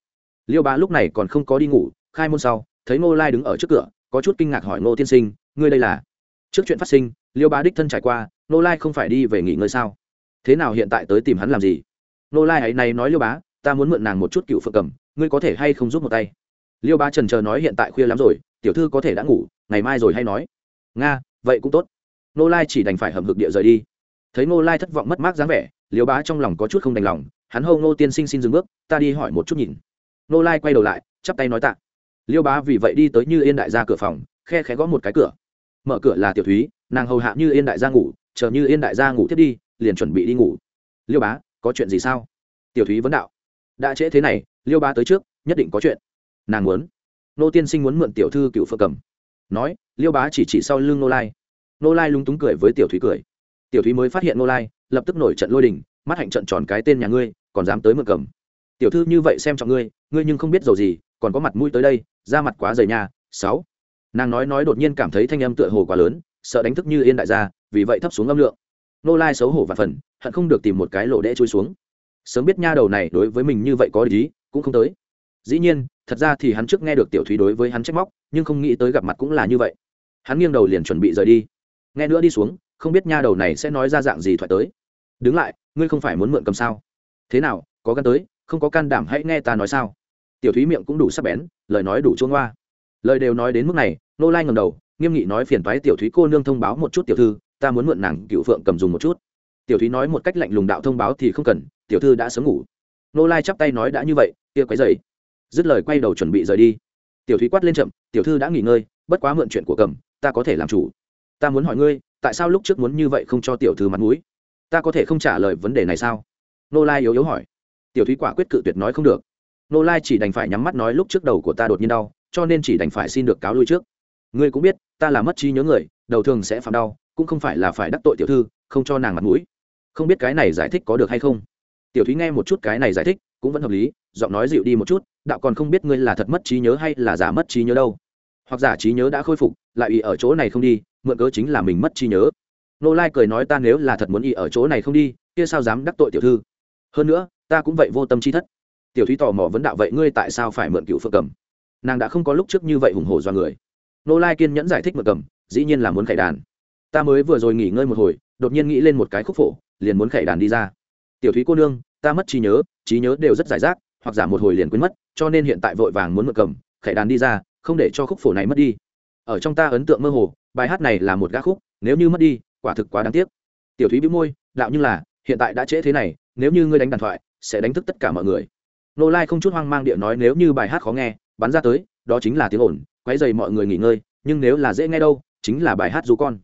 Liêu bá lúc này còn không có đi ngủ, khai môn sau, thấy nô lai đứng ở trước cửa, có chút kinh ngạc hỏi ngô tiên sinh, ngươi đây là? Trước chuyện phát sinh, liêu bá đích thân trải qua nô lai không phải đi về nghỉ ngơi sao? Thế nào hiện tại tới tìm hắn làm gì? Nô lai ấy này nói liêu bá, ta muốn mượn nàng một chút cựu phượng cầm, ngươi có thể hay không giúp một tay? Liêu bá trần chờ nói, hiện tại khuya lắm rồi, tiểu thư có thể đã ngủ, ngày mai rồi hay nói. Nga, vậy cũng tốt. Nô lai chỉ đành phải hầm hực địa rời đi. Thấy nô lai thất vọng mất mát dáng vẻ, liêu bá trong lòng có chút không đành lòng, hắn hâu nô tiên sinh xin dừng bước, ta đi hỏi một chút nhìn. Nô lai quay đầu lại, chắp tay nói tạ. Liêu bá vì vậy đi tới như yên đại gia cửa phòng, khe khẽ gõ một cái cửa mở cửa là tiểu thúy, nàng hầu hạ như yên đại gia ngủ, chờ như yên đại gia ngủ thiết đi, liền chuẩn bị đi ngủ. Liêu bá, có chuyện gì sao? Tiểu thúy vấn đạo. Đã trễ thế này, liêu bá tới trước, nhất định có chuyện. Nàng muốn. Nô tiên sinh muốn mượn tiểu thư cựu phượng cầm. Nói, liêu bá chỉ chỉ sau lưng nô lai. Nô lai lúng túng cười với tiểu thúy cười. Tiểu thúy mới phát hiện nô lai, lập tức nổi trận lôi đình, mắt hạnh trận tròn cái tên nhà ngươi, còn dám tới mượn cầm. Tiểu thư như vậy xem trọng ngươi ngươi nhưng không biết dầu gì, còn có mặt mũi tới đây, ra mặt quá dày nhà. Sáu nàng nói nói đột nhiên cảm thấy thanh âm tựa hồ quá lớn, sợ đánh thức như yên đại gia, vì vậy thấp xuống âm lượng. Nô lai xấu hổ và phần, hận không được tìm một cái lỗ đẽ trôi xuống. Sớm biết nha đầu này đối với mình như vậy có lý, cũng không tới. Dĩ nhiên, thật ra thì hắn trước nghe được tiểu thúy đối với hắn trách móc, nhưng không nghĩ tới gặp mặt cũng là như vậy. Hắn nghiêng đầu liền chuẩn bị rời đi. Nghe nữa đi xuống, không biết nha đầu này sẽ nói ra dạng gì thoại tới. Đứng lại, ngươi không phải muốn mượn cầm sao? Thế nào, có gan tới, không có can đảm hãy nghe ta nói sao? Tiểu thúy miệng cũng đủ sắc bén, lời nói đủ chuông hoa lời đều nói đến mức này, nô lai ngầm đầu, nghiêm nghị nói phiền toái tiểu thúy cô nương thông báo một chút tiểu thư, ta muốn mượn nàng cựu phượng cầm dùng một chút. Tiểu thúy nói một cách lạnh lùng đạo thông báo thì không cần, tiểu thư đã sớm ngủ. Nô lai chắp tay nói đã như vậy, kia quấy dày dứt lời quay đầu chuẩn bị rời đi. Tiểu thúy quát lên chậm, tiểu thư đã nghỉ ngơi, bất quá mượn chuyện của cầm, ta có thể làm chủ. Ta muốn hỏi ngươi, tại sao lúc trước muốn như vậy không cho tiểu thư mặt mũi? Ta có thể không trả lời vấn đề này sao? Nô lai yếu yếu hỏi. Tiểu thúy quả quyết cự tuyệt nói không được. Nô lai chỉ đành phải nhắm mắt nói lúc trước đầu của ta đột nhiên đau cho nên chỉ đành phải xin được cáo lui trước. Ngươi cũng biết, ta là mất trí nhớ người, đầu thường sẽ phạm đau, cũng không phải là phải đắc tội tiểu thư, không cho nàng mặt mũi. Không biết cái này giải thích có được hay không? Tiểu thúy nghe một chút cái này giải thích, cũng vẫn hợp lý, giọng nói dịu đi một chút, đạo còn không biết ngươi là thật mất trí nhớ hay là giả mất trí nhớ đâu. Hoặc giả trí nhớ đã khôi phục, lại ý ở chỗ này không đi, mượn cớ chính là mình mất trí nhớ. Nô lai cười nói ta nếu là thật muốn ý ở chỗ này không đi, kia sao dám đắc tội tiểu thư? Hơn nữa, ta cũng vậy vô tâm chi thất. Tiểu thúy tò mò vấn đạo vậy ngươi tại sao phải mượn cựu phượng cầm? Nàng đã không có lúc trước như vậy hùng hổ do người. Nô lai kiên nhẫn giải thích mượn cầm, dĩ nhiên là muốn khải đàn. Ta mới vừa rồi nghỉ ngơi một hồi, đột nhiên nghĩ lên một cái khúc phổ, liền muốn khải đàn đi ra. Tiểu thúy cô nương, ta mất trí nhớ trí nhớ đều rất giải rác, hoặc giả một hồi liền quên mất, cho nên hiện tại vội vàng muốn mượn cầm, khải đàn đi ra, không để cho khúc phổ này mất đi. Ở trong ta ấn tượng mơ hồ, bài hát này là một gã khúc, nếu như mất đi, quả thực quá đáng tiếc. Tiểu thúy bĩu môi, đạo như là, hiện tại đã trễ thế này, nếu như ngươi đánh đàn thoại, sẽ đánh thức tất cả mọi người. Nô lai không chút hoang mang địa nói nếu như bài hát khó nghe bắn ra tới, đó chính là tiếng ồn, quấy dày mọi người nghỉ ngơi, nhưng nếu là dễ nghe đâu, chính là bài hát du con.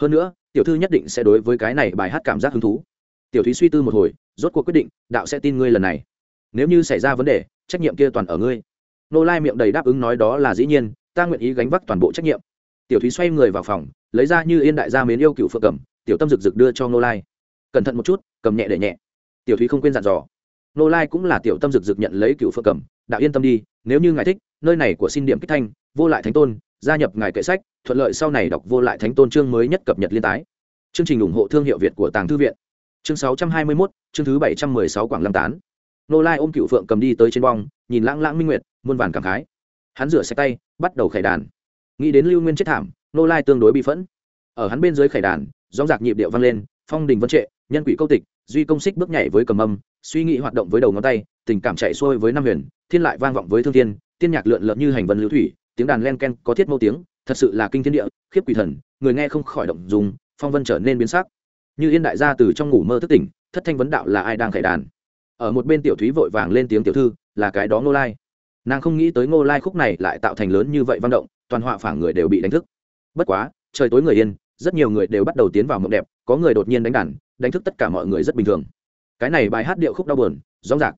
Hơn nữa, tiểu thư nhất định sẽ đối với cái này bài hát cảm giác hứng thú. Tiểu thúy suy tư một hồi, rốt cuộc quyết định, đạo sẽ tin ngươi lần này. Nếu như xảy ra vấn đề, trách nhiệm kia toàn ở ngươi. Nô lai miệng đầy đáp ứng nói đó là dĩ nhiên, ta nguyện ý gánh vác toàn bộ trách nhiệm. Tiểu thúy xoay người vào phòng, lấy ra như yên đại gia mến yêu cựu phượng cầm, tiểu tâm rực rực đưa cho nô lai. Cẩn thận một chút, cầm nhẹ để nhẹ. Tiểu thúy không quên dặn dò nô lai cũng là tiểu tâm rực rực nhận lấy cựu phượng cầm đạo yên tâm đi nếu như ngài thích nơi này của xin điểm kích thanh vô lại thánh tôn gia nhập ngài kệ sách thuận lợi sau này đọc vô lại thánh tôn chương mới nhất cập nhật liên tái. Chương trình ủng hộ thương hiệu việt của tàng thư viện. Chương 621, chương thứ 716 quảng lâm tán. Nô lai ôm cựu phượng cầm đi tới trên bong nhìn lãng lãng minh nguyệt muôn vàn cảm khái. Hắn rửa sạch tay bắt đầu khải đàn. Nghĩ đến lưu nguyên chết thảm nô lai tương đối bị phẫn. Ở hắn bên dưới khải đàn gióng giạc nhịp điệu vang lên phong đình vân trệ nhân quỷ câu tịch duy công xích bước nhảy với cầm âm, suy nghĩ hoạt động với đầu ngón tay, tình cảm chạy xuôi với năm huyền, thiên lại vang vọng với thương thiên, tiên nhạc lượn lợn như hành vân lưu thủy, tiếng đàn len ken có thiết mâu tiếng, thật sự là kinh thiên địa, khiếp quỷ thần, người nghe không khỏi động dùng phong vân trở nên biến sắc. Như yên đại gia từ trong ngủ mơ thức tỉnh, thất thanh vấn đạo là ai đang khải đàn? Ở một bên tiểu thúy vội vàng lên tiếng tiểu thư, là cái đó ngô lai. Nàng không nghĩ tới ngô lai khúc này lại tạo thành lớn như vậy văn động, toàn họa phảng người đều bị đánh thức. Bất quá, trời tối người yên, rất nhiều người đều bắt đầu tiến vào mộng đẹp, có người đột nhiên đánh đàn đánh thức tất cả mọi người rất bình thường. Cái này bài hát điệu khúc đau buồn rong rạc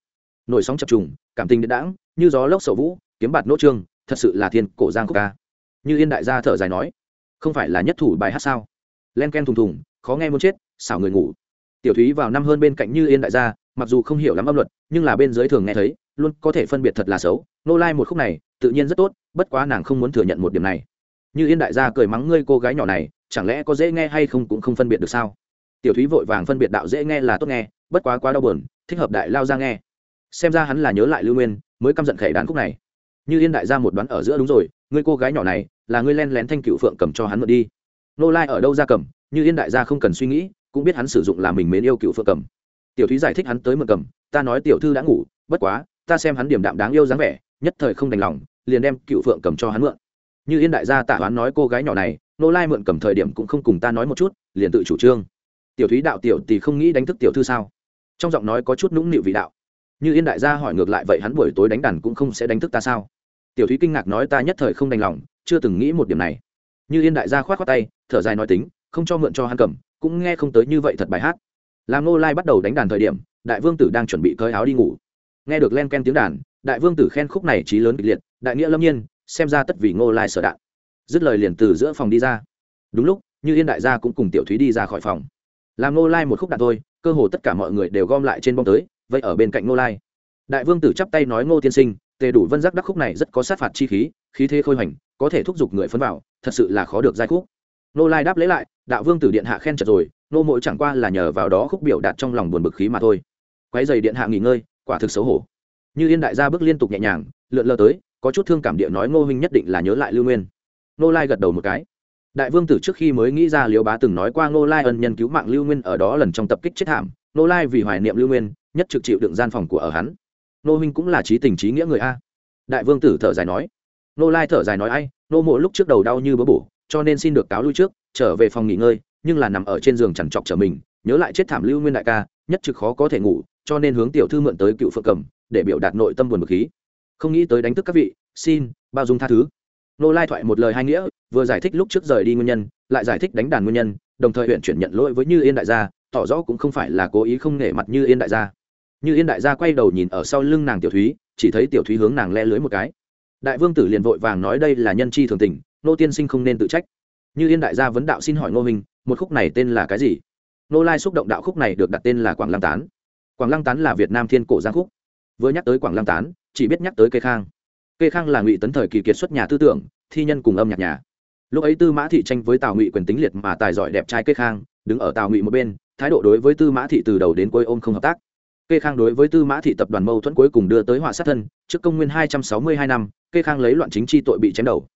nổi sóng chập trùng, cảm tình điện đãng, như gió lốc sầu vũ, kiếm bạt nỗ trương, thật sự là thiên cổ giang khúc ca. Như yên đại gia thở dài nói, không phải là nhất thủ bài hát sao? Len ken thùng thùng, khó nghe muốn chết, xảo người ngủ. Tiểu thúy vào năm hơn bên cạnh như yên đại gia, mặc dù không hiểu lắm âm luật, nhưng là bên dưới thường nghe thấy, luôn có thể phân biệt thật là xấu. Nô lai một khúc này, tự nhiên rất tốt, bất quá nàng không muốn thừa nhận một điểm này. Như yên đại gia cười mắng ngươi cô gái nhỏ này, chẳng lẽ có dễ nghe hay không cũng không phân biệt được sao? Tiểu thúy vội vàng phân biệt đạo dễ nghe là tốt nghe, bất quá quá đau buồn, thích hợp đại lao ra nghe. Xem ra hắn là nhớ lại lưu nguyên, mới căm giận khẩy đàn khúc này. Như yên đại gia một đoán ở giữa đúng rồi người cô gái nhỏ này, là người len lén thanh cựu phượng cầm cho hắn mượn đi. Nô lai ở đâu ra cầm, như yên đại gia không cần suy nghĩ, cũng biết hắn sử dụng là mình mến yêu cựu phượng cầm. Tiểu thúy giải thích hắn tới mượn cầm, ta nói tiểu thư đã ngủ, bất quá, ta xem hắn điểm đạm đáng yêu dáng vẻ, nhất thời không đành lòng, liền đem cựu phượng cầm cho hắn mượn. Như yên đại gia tạ hoán nói cô gái nhỏ này, nô lai mượn cầm thời điểm cũng không cùng ta nói một chút, liền tự chủ trương tiểu thúy đạo tiểu thì không nghĩ đánh thức tiểu thư sao? Trong giọng nói có chút nũng nịu vị đạo. Như yên đại gia hỏi ngược lại vậy hắn buổi tối đánh đàn cũng không sẽ đánh thức ta sao? Tiểu thúy kinh ngạc nói ta nhất thời không đành lòng, chưa từng nghĩ một điểm này. Như yên đại gia khoát khoát tay, thở dài nói tính, không cho mượn cho hắn cầm, cũng nghe không tới như vậy thật bài hát. Làm nô lai bắt đầu đánh đàn thời điểm, đại vương tử đang chuẩn bị cơi áo đi ngủ. Nghe được len ken tiếng đàn, đại vương tử khen khúc này trí lớn kịch liệt, đại nghĩa lâm nhiên, xem ra tất vì ngô lai sở đạn. Dứt lời liền từ giữa phòng đi ra. Đúng lúc, như yên đại gia cũng cùng tiểu thúy đi ra khỏi phòng làm ngô lai một khúc đạn thôi, cơ hồ tất cả mọi người đều gom lại trên bông tới vậy ở bên cạnh ngô lai. Đại vương tử chắp tay nói ngô tiên sinh, tề đủ vân giác đắc khúc này rất có sát phạt chi khí khí thế khôi hoành, có thể thúc giục người phấn vào, thật sự là khó được giai khúc. Ngô lai đáp lấy lại, đạo vương tử điện hạ khen chật rồi nô mỗi chẳng qua là nhờ vào đó khúc biểu đạt trong lòng buồn bực khí mà thôi. Quái dày điện hạ nghỉ ngơi, quả thực xấu hổ. Như yên đại gia bước liên tục nhẹ nhàng, lượn lờ tới, có chút thương cảm địa nói ngô huynh nhất định là nhớ lại lưu nguyên. Nô lai gật đầu một cái đại vương tử trước khi mới nghĩ ra liêu bá từng nói qua ngô lai ân nhân cứu mạng lưu nguyên ở đó lần trong tập kích chết thảm, Ngô lai vì hoài niệm lưu nguyên, nhất trực chịu đựng gian phòng của ở hắn. Ngô huynh cũng là trí tình trí nghĩa người a. Đại vương tử thở dài nói. Ngô lai thở dài nói ai nô mộ lúc trước đầu đau như bớ bổ, cho nên xin được cáo lui trước, trở về phòng nghỉ ngơi, nhưng là nằm ở trên giường chằn trọc trở mình, nhớ lại chết thảm lưu nguyên đại ca, nhất trực khó có thể ngủ, cho nên hướng tiểu thư mượn tới cựu phượng cầm, để biểu đạt nội tâm buồn bực khí. Không nghĩ tới đánh thức các vị, xin, bao dung tha thứ nô lai thoại một lời hai nghĩa, vừa giải thích lúc trước rời đi nguyên nhân, lại giải thích đánh đàn nguyên nhân, đồng thời huyện chuyển nhận lỗi với như yên đại gia, tỏ rõ cũng không phải là cố ý không nể mặt như yên đại gia. Như yên đại gia quay đầu nhìn ở sau lưng nàng tiểu thúy, chỉ thấy tiểu thúy hướng nàng le lưới một cái. Đại vương tử liền vội vàng nói đây là nhân chi thường tình nô tiên sinh không nên tự trách. Như yên đại gia vấn đạo xin hỏi ngô hình một khúc này tên là cái gì? Nô lai xúc động đạo khúc này được đặt tên là quảng lăng tán. Quảng lăng tán là việt nam thiên cổ giang khúc. Vừa nhắc tới quảng lăng tán, chỉ biết nhắc tới cây khang kê khang là ngụy tấn thời kỳ kiệt xuất nhà tư tưởng, thi nhân cùng âm nhạc nhà. Lúc ấy tư mã thị tranh với tào ngụy quyền tính liệt mà tài giỏi đẹp trai kê khang, đứng ở tào ngụy một bên, thái độ đối với tư mã thị từ đầu đến cuối ôm không hợp tác. Kê khang đối với tư mã thị tập đoàn mâu thuẫn cuối cùng đưa tới họa sát thân, trước công nguyên hai trăm sáu mươi hai năm, kê khang lấy loạn chính chi tội bị chém đầu.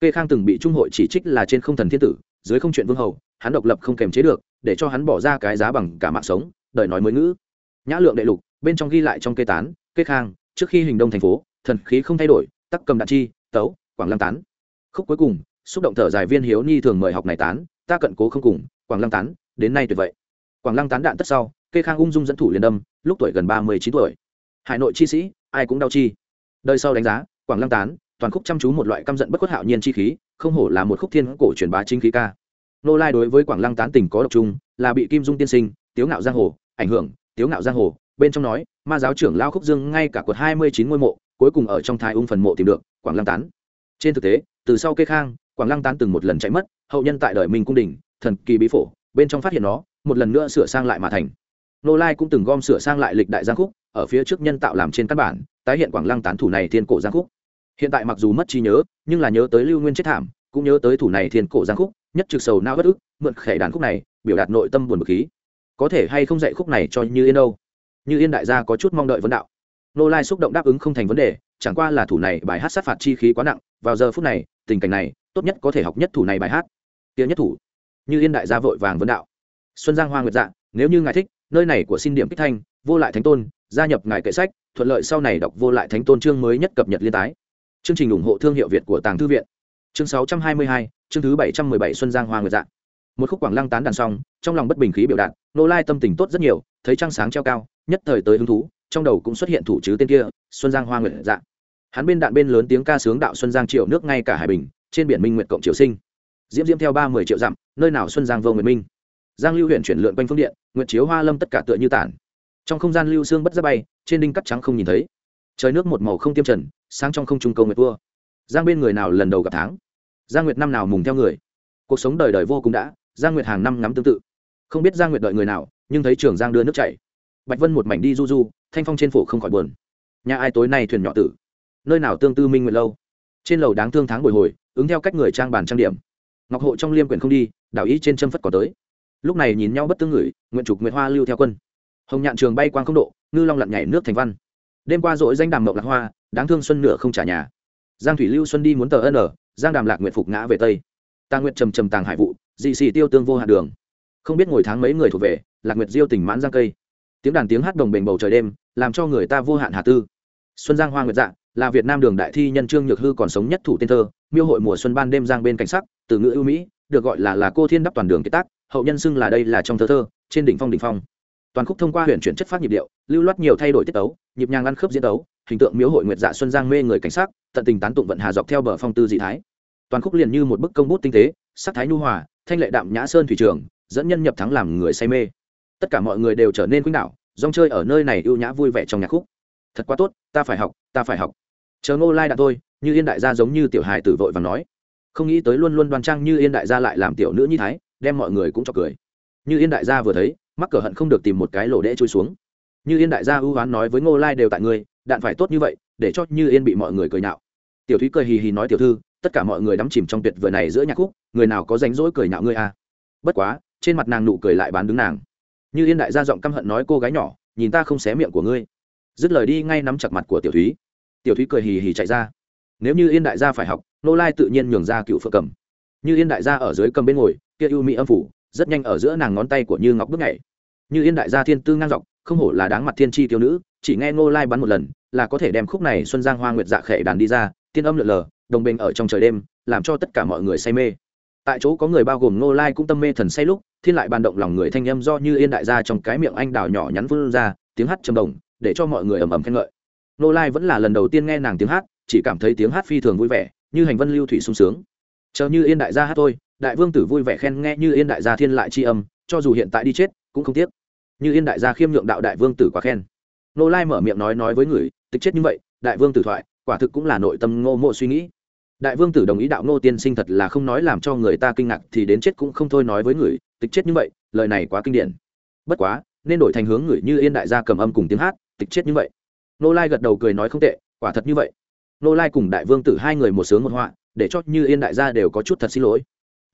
Kê khang từng bị trung hội chỉ trích là trên không thần thiên tử, dưới không chuyện vương hầu, hắn độc lập không kềm chế được, để cho hắn bỏ ra cái giá bằng cả mạng sống, đời nói mới ngữ. Nhã lượng đệ lục, bên trong ghi lại trong kê tán, kê khang, trước khi hình đông thành phố thần khí không thay đổi, tắc cầm đạn chi, tấu, quảng lăng tán. Khúc cuối cùng, xúc động thở dài viên hiếu ni thường mời học này tán, ta cận cố không cùng, quảng lăng tán, đến nay tuyệt vậy quảng lăng tán đạn tất sau, kê khang ung dung dẫn thủ liền đâm, lúc tuổi gần ba mươi chín tuổi. Hải nội chi sĩ, ai cũng đau chi. Đời sau đánh giá, quảng lăng tán, toàn khúc chăm chú một loại căm giận bất khuất hạo nhiên chi khí, không hổ là một khúc thiên cổ truyền bá chính khí ca. Nô lai đối với quảng lăng tán tình có độc trung là bị kim dung tiên sinh, tiếu ngạo giang hồ, ảnh hưởng, tiếu ngạo giang hồ, bên trong nói, ma giáo trưởng lao khúc dương ngay cả quật hai mươi chín ngôi mộ cuối cùng ở trong thái ung phần mộ tìm được, quảng lăng tán. Trên thực tế, từ sau kê khang, quảng lăng tán từng một lần chạy mất, hậu nhân tại đời minh cung đình, thần kỳ bí phổ, bên trong phát hiện nó, một lần nữa sửa sang lại mà thành. Nô lai cũng từng gom sửa sang lại lịch đại giang khúc, ở phía trước nhân tạo làm trên căn bản, tái hiện quảng lăng tán thủ này thiên cổ giang khúc. Hiện tại mặc dù mất trí nhớ, nhưng là nhớ tới lưu nguyên chết thảm, cũng nhớ tới thủ này thiên cổ giang khúc, nhất trực sầu nao bất ức, mượn khẻ đàn khúc này, biểu đạt nội tâm buồn bực khí. Có thể hay không dạy khúc này cho như yên đâu? Như yên đại gia có chút mong đợi vấn đạo nô lai xúc động đáp ứng không thành vấn đề chẳng qua là thủ này bài hát sát phạt chi khí quá nặng vào giờ phút này tình cảnh này tốt nhất có thể học nhất thủ này bài hát. Tiếng nhất thủ. Như yên đại gia vội vàng vấn đạo. Xuân giang hoa nguyệt dạ nếu như ngài thích nơi này của xin điểm kích thanh vô lại thánh tôn gia nhập ngài kệ sách thuận lợi sau này đọc vô lại thánh tôn chương mới nhất cập nhật liên tái. Chương trình ủng hộ thương hiệu việt của tàng thư viện. Chương 622, chương thứ 717 xuân giang hoa nguyệt dạ. Một khúc quảng lăng tán đàn xong trong lòng bất bình khí biểu đạt nô lai tâm tình tốt rất nhiều thấy trăng sáng treo cao nhất thời tới hứng thú trong đầu cũng xuất hiện thủ chứ tên kia, xuân giang hoa nguyệt dạ. Hắn bên đạn bên lớn tiếng ca sướng đạo xuân giang triệu nước ngay cả hải bình, trên biển minh nguyệt cộng triều sinh. Diễm diễm theo ba mươi triệu dặm, nơi nào xuân giang vô nguyệt minh? Giang lưu huyện chuyển lượn quanh phương điện, nguyệt chiếu hoa lâm tất cả tựa như tản. Trong không gian lưu xương bất giáp bay, trên đinh cắt trắng không nhìn thấy. Trời nước một màu không tiêm trần, sáng trong không trung cầu nguyệt vua. Giang bên người nào lần đầu gặp tháng? Giang nguyệt năm nào mùng theo người? Cuộc sống đời đời vô cùng đã, giang nguyệt hàng năm ngắm tương tự. Không biết giang nguyệt đợi người nào, nhưng thấy trường giang đưa nước chảy bạch vân một mảnh đi du du, thanh phong trên phổ không khỏi buồn. Nhà ai tối nay thuyền nhỏ tử? Nơi nào tương tư minh nguyện lâu? Trên lầu đáng thương tháng bồi hồi, ứng theo cách người trang bàn trang điểm. Ngọc hộ trong liêm quyển không đi, đảo ý trên châm phất còn tới. Lúc này nhìn nhau bất tương ngửi, nguyện trục nguyện hoa lưu theo quân. Hồng nhạn trường bay quang không độ, ngư long lặn nhảy nước thành văn. Đêm qua dội danh đàm mộng lạc hoa, đáng thương xuân nửa không trả nhà. Giang thủy lưu xuân đi muốn tờ ân ở giang đàm lạc nguyện phục ngã về tây. Ta nguyện trầm trầm tàng hải vụ, dị xì tiêu tương vô hạn đường. Không biết ngồi tháng mấy người thuộc về, lạc nguyệt diêu tỉnh mãn giang cây tiếng đàn tiếng hát đồng bình bầu trời đêm, làm cho người ta vô hạn hà tư. Xuân giang hoa nguyệt dạ là việt nam đường đại thi nhân trương nhược hư còn sống nhất thủ tên thơ, miêu hội mùa xuân ban đêm giang bên cảnh sắc, từ ngữ ưu mỹ, được gọi là là cô thiên đắp toàn đường kiệt tác, hậu nhân xưng là đây là trong thơ thơ, trên đỉnh phong đỉnh phong. Toàn khúc thông qua huyện chuyển chất phát nhịp điệu, lưu loát nhiều thay đổi tiết tấu, nhịp nhàng ăn khớp diễn tấu, hình tượng miếu hội nguyệt dạ xuân giang mê người cảnh sắc, tận tình tán tụng vận hà dọc theo bờ phong tư dị thái. Toàn khúc liền như một bức công bút tinh tế, sắc thái nhu hòa, thanh lệ đạm nhã sơn thủy trường, dẫn nhân nhập thắng làm người say mê tất cả mọi người đều trở nên quýnh đạo dòng chơi ở nơi này ưu nhã vui vẻ trong nhạc khúc. Thật quá tốt, ta phải học, ta phải học. Chờ ngô lai đã thôi, như yên đại gia giống như tiểu hài tử vội và nói. Không nghĩ tới luôn luôn đoan trang như yên đại gia lại làm tiểu nữ như thái, đem mọi người cũng cho cười. Như yên đại gia vừa thấy, mắc cờ hận không được tìm một cái lỗ đẽ trôi xuống. Như yên đại gia ưu hoán nói với ngô lai đều tại ngươi, đạn phải tốt như vậy, để cho như yên bị mọi người cười nhạo. Tiểu thúy cười hì hì nói tiểu thư, tất cả mọi người đắm chìm trong tuyệt vời này giữa nhạc khúc, người nào có rảnh rỗi cười nhạo ngươi à? Bất quá, trên mặt nàng nụ cười lại bán đứng nàng như yên đại gia giọng căm hận nói, cô gái nhỏ, nhìn ta không xé miệng của ngươi. Dứt lời đi ngay nắm chặt mặt của tiểu thúy. Tiểu thúy cười hì hì chạy ra. Nếu như yên đại gia phải học, nô lai tự nhiên nhường ra cựu phượng cầm. Như yên đại gia ở dưới cầm bên ngồi, kia ưu mỹ âm phủ, rất nhanh ở giữa nàng ngón tay của như ngọc bước nhảy. Như yên đại gia thiên tư ngang dọc, không hổ là đáng mặt thiên tri tiêu nữ, chỉ nghe ngô lai bắn một lần, là có thể đem khúc này xuân giang hoa nguyệt dạ khệ đàn đi ra, tiên âm lượn lờ, đồng bình ở trong trời đêm, làm cho tất cả mọi người say mê tại chỗ có người bao gồm ngô lai cũng tâm mê thần say lúc, thiên lại bàn động lòng người thanh âm do như yên đại gia trong cái miệng anh đào nhỏ nhắn vươn ra, tiếng hát trầm đồng, để cho mọi người ầm ầm khen ngợi. Ngô lai vẫn là lần đầu tiên nghe nàng tiếng hát, chỉ cảm thấy tiếng hát phi thường vui vẻ, như hành vân lưu thủy sung sướng. Chờ như yên đại gia hát thôi, đại vương tử vui vẻ khen nghe như yên đại gia thiên lại tri âm, cho dù hiện tại đi chết, cũng không tiếc. Như yên đại gia khiêm nhượng đạo đại vương tử quá khen. Nô lai mở miệng nói nói với người, tịch chết như vậy, đại vương tử thoại, quả thực cũng là nội tâm ngô mộ suy nghĩ đại vương tử đồng ý đạo ngô tiên sinh thật là không nói làm cho người ta kinh ngạc thì đến chết cũng không thôi nói với người, tịch chết như vậy, lời này quá kinh điển. Bất quá, nên đổi thành hướng người như yên đại gia cầm âm cùng tiếng hát, tịch chết như vậy. Nô lai gật đầu cười nói không tệ, quả thật như vậy. Nô lai cùng đại vương tử hai người một sướng một họa, để cho như yên đại gia đều có chút thật xin lỗi.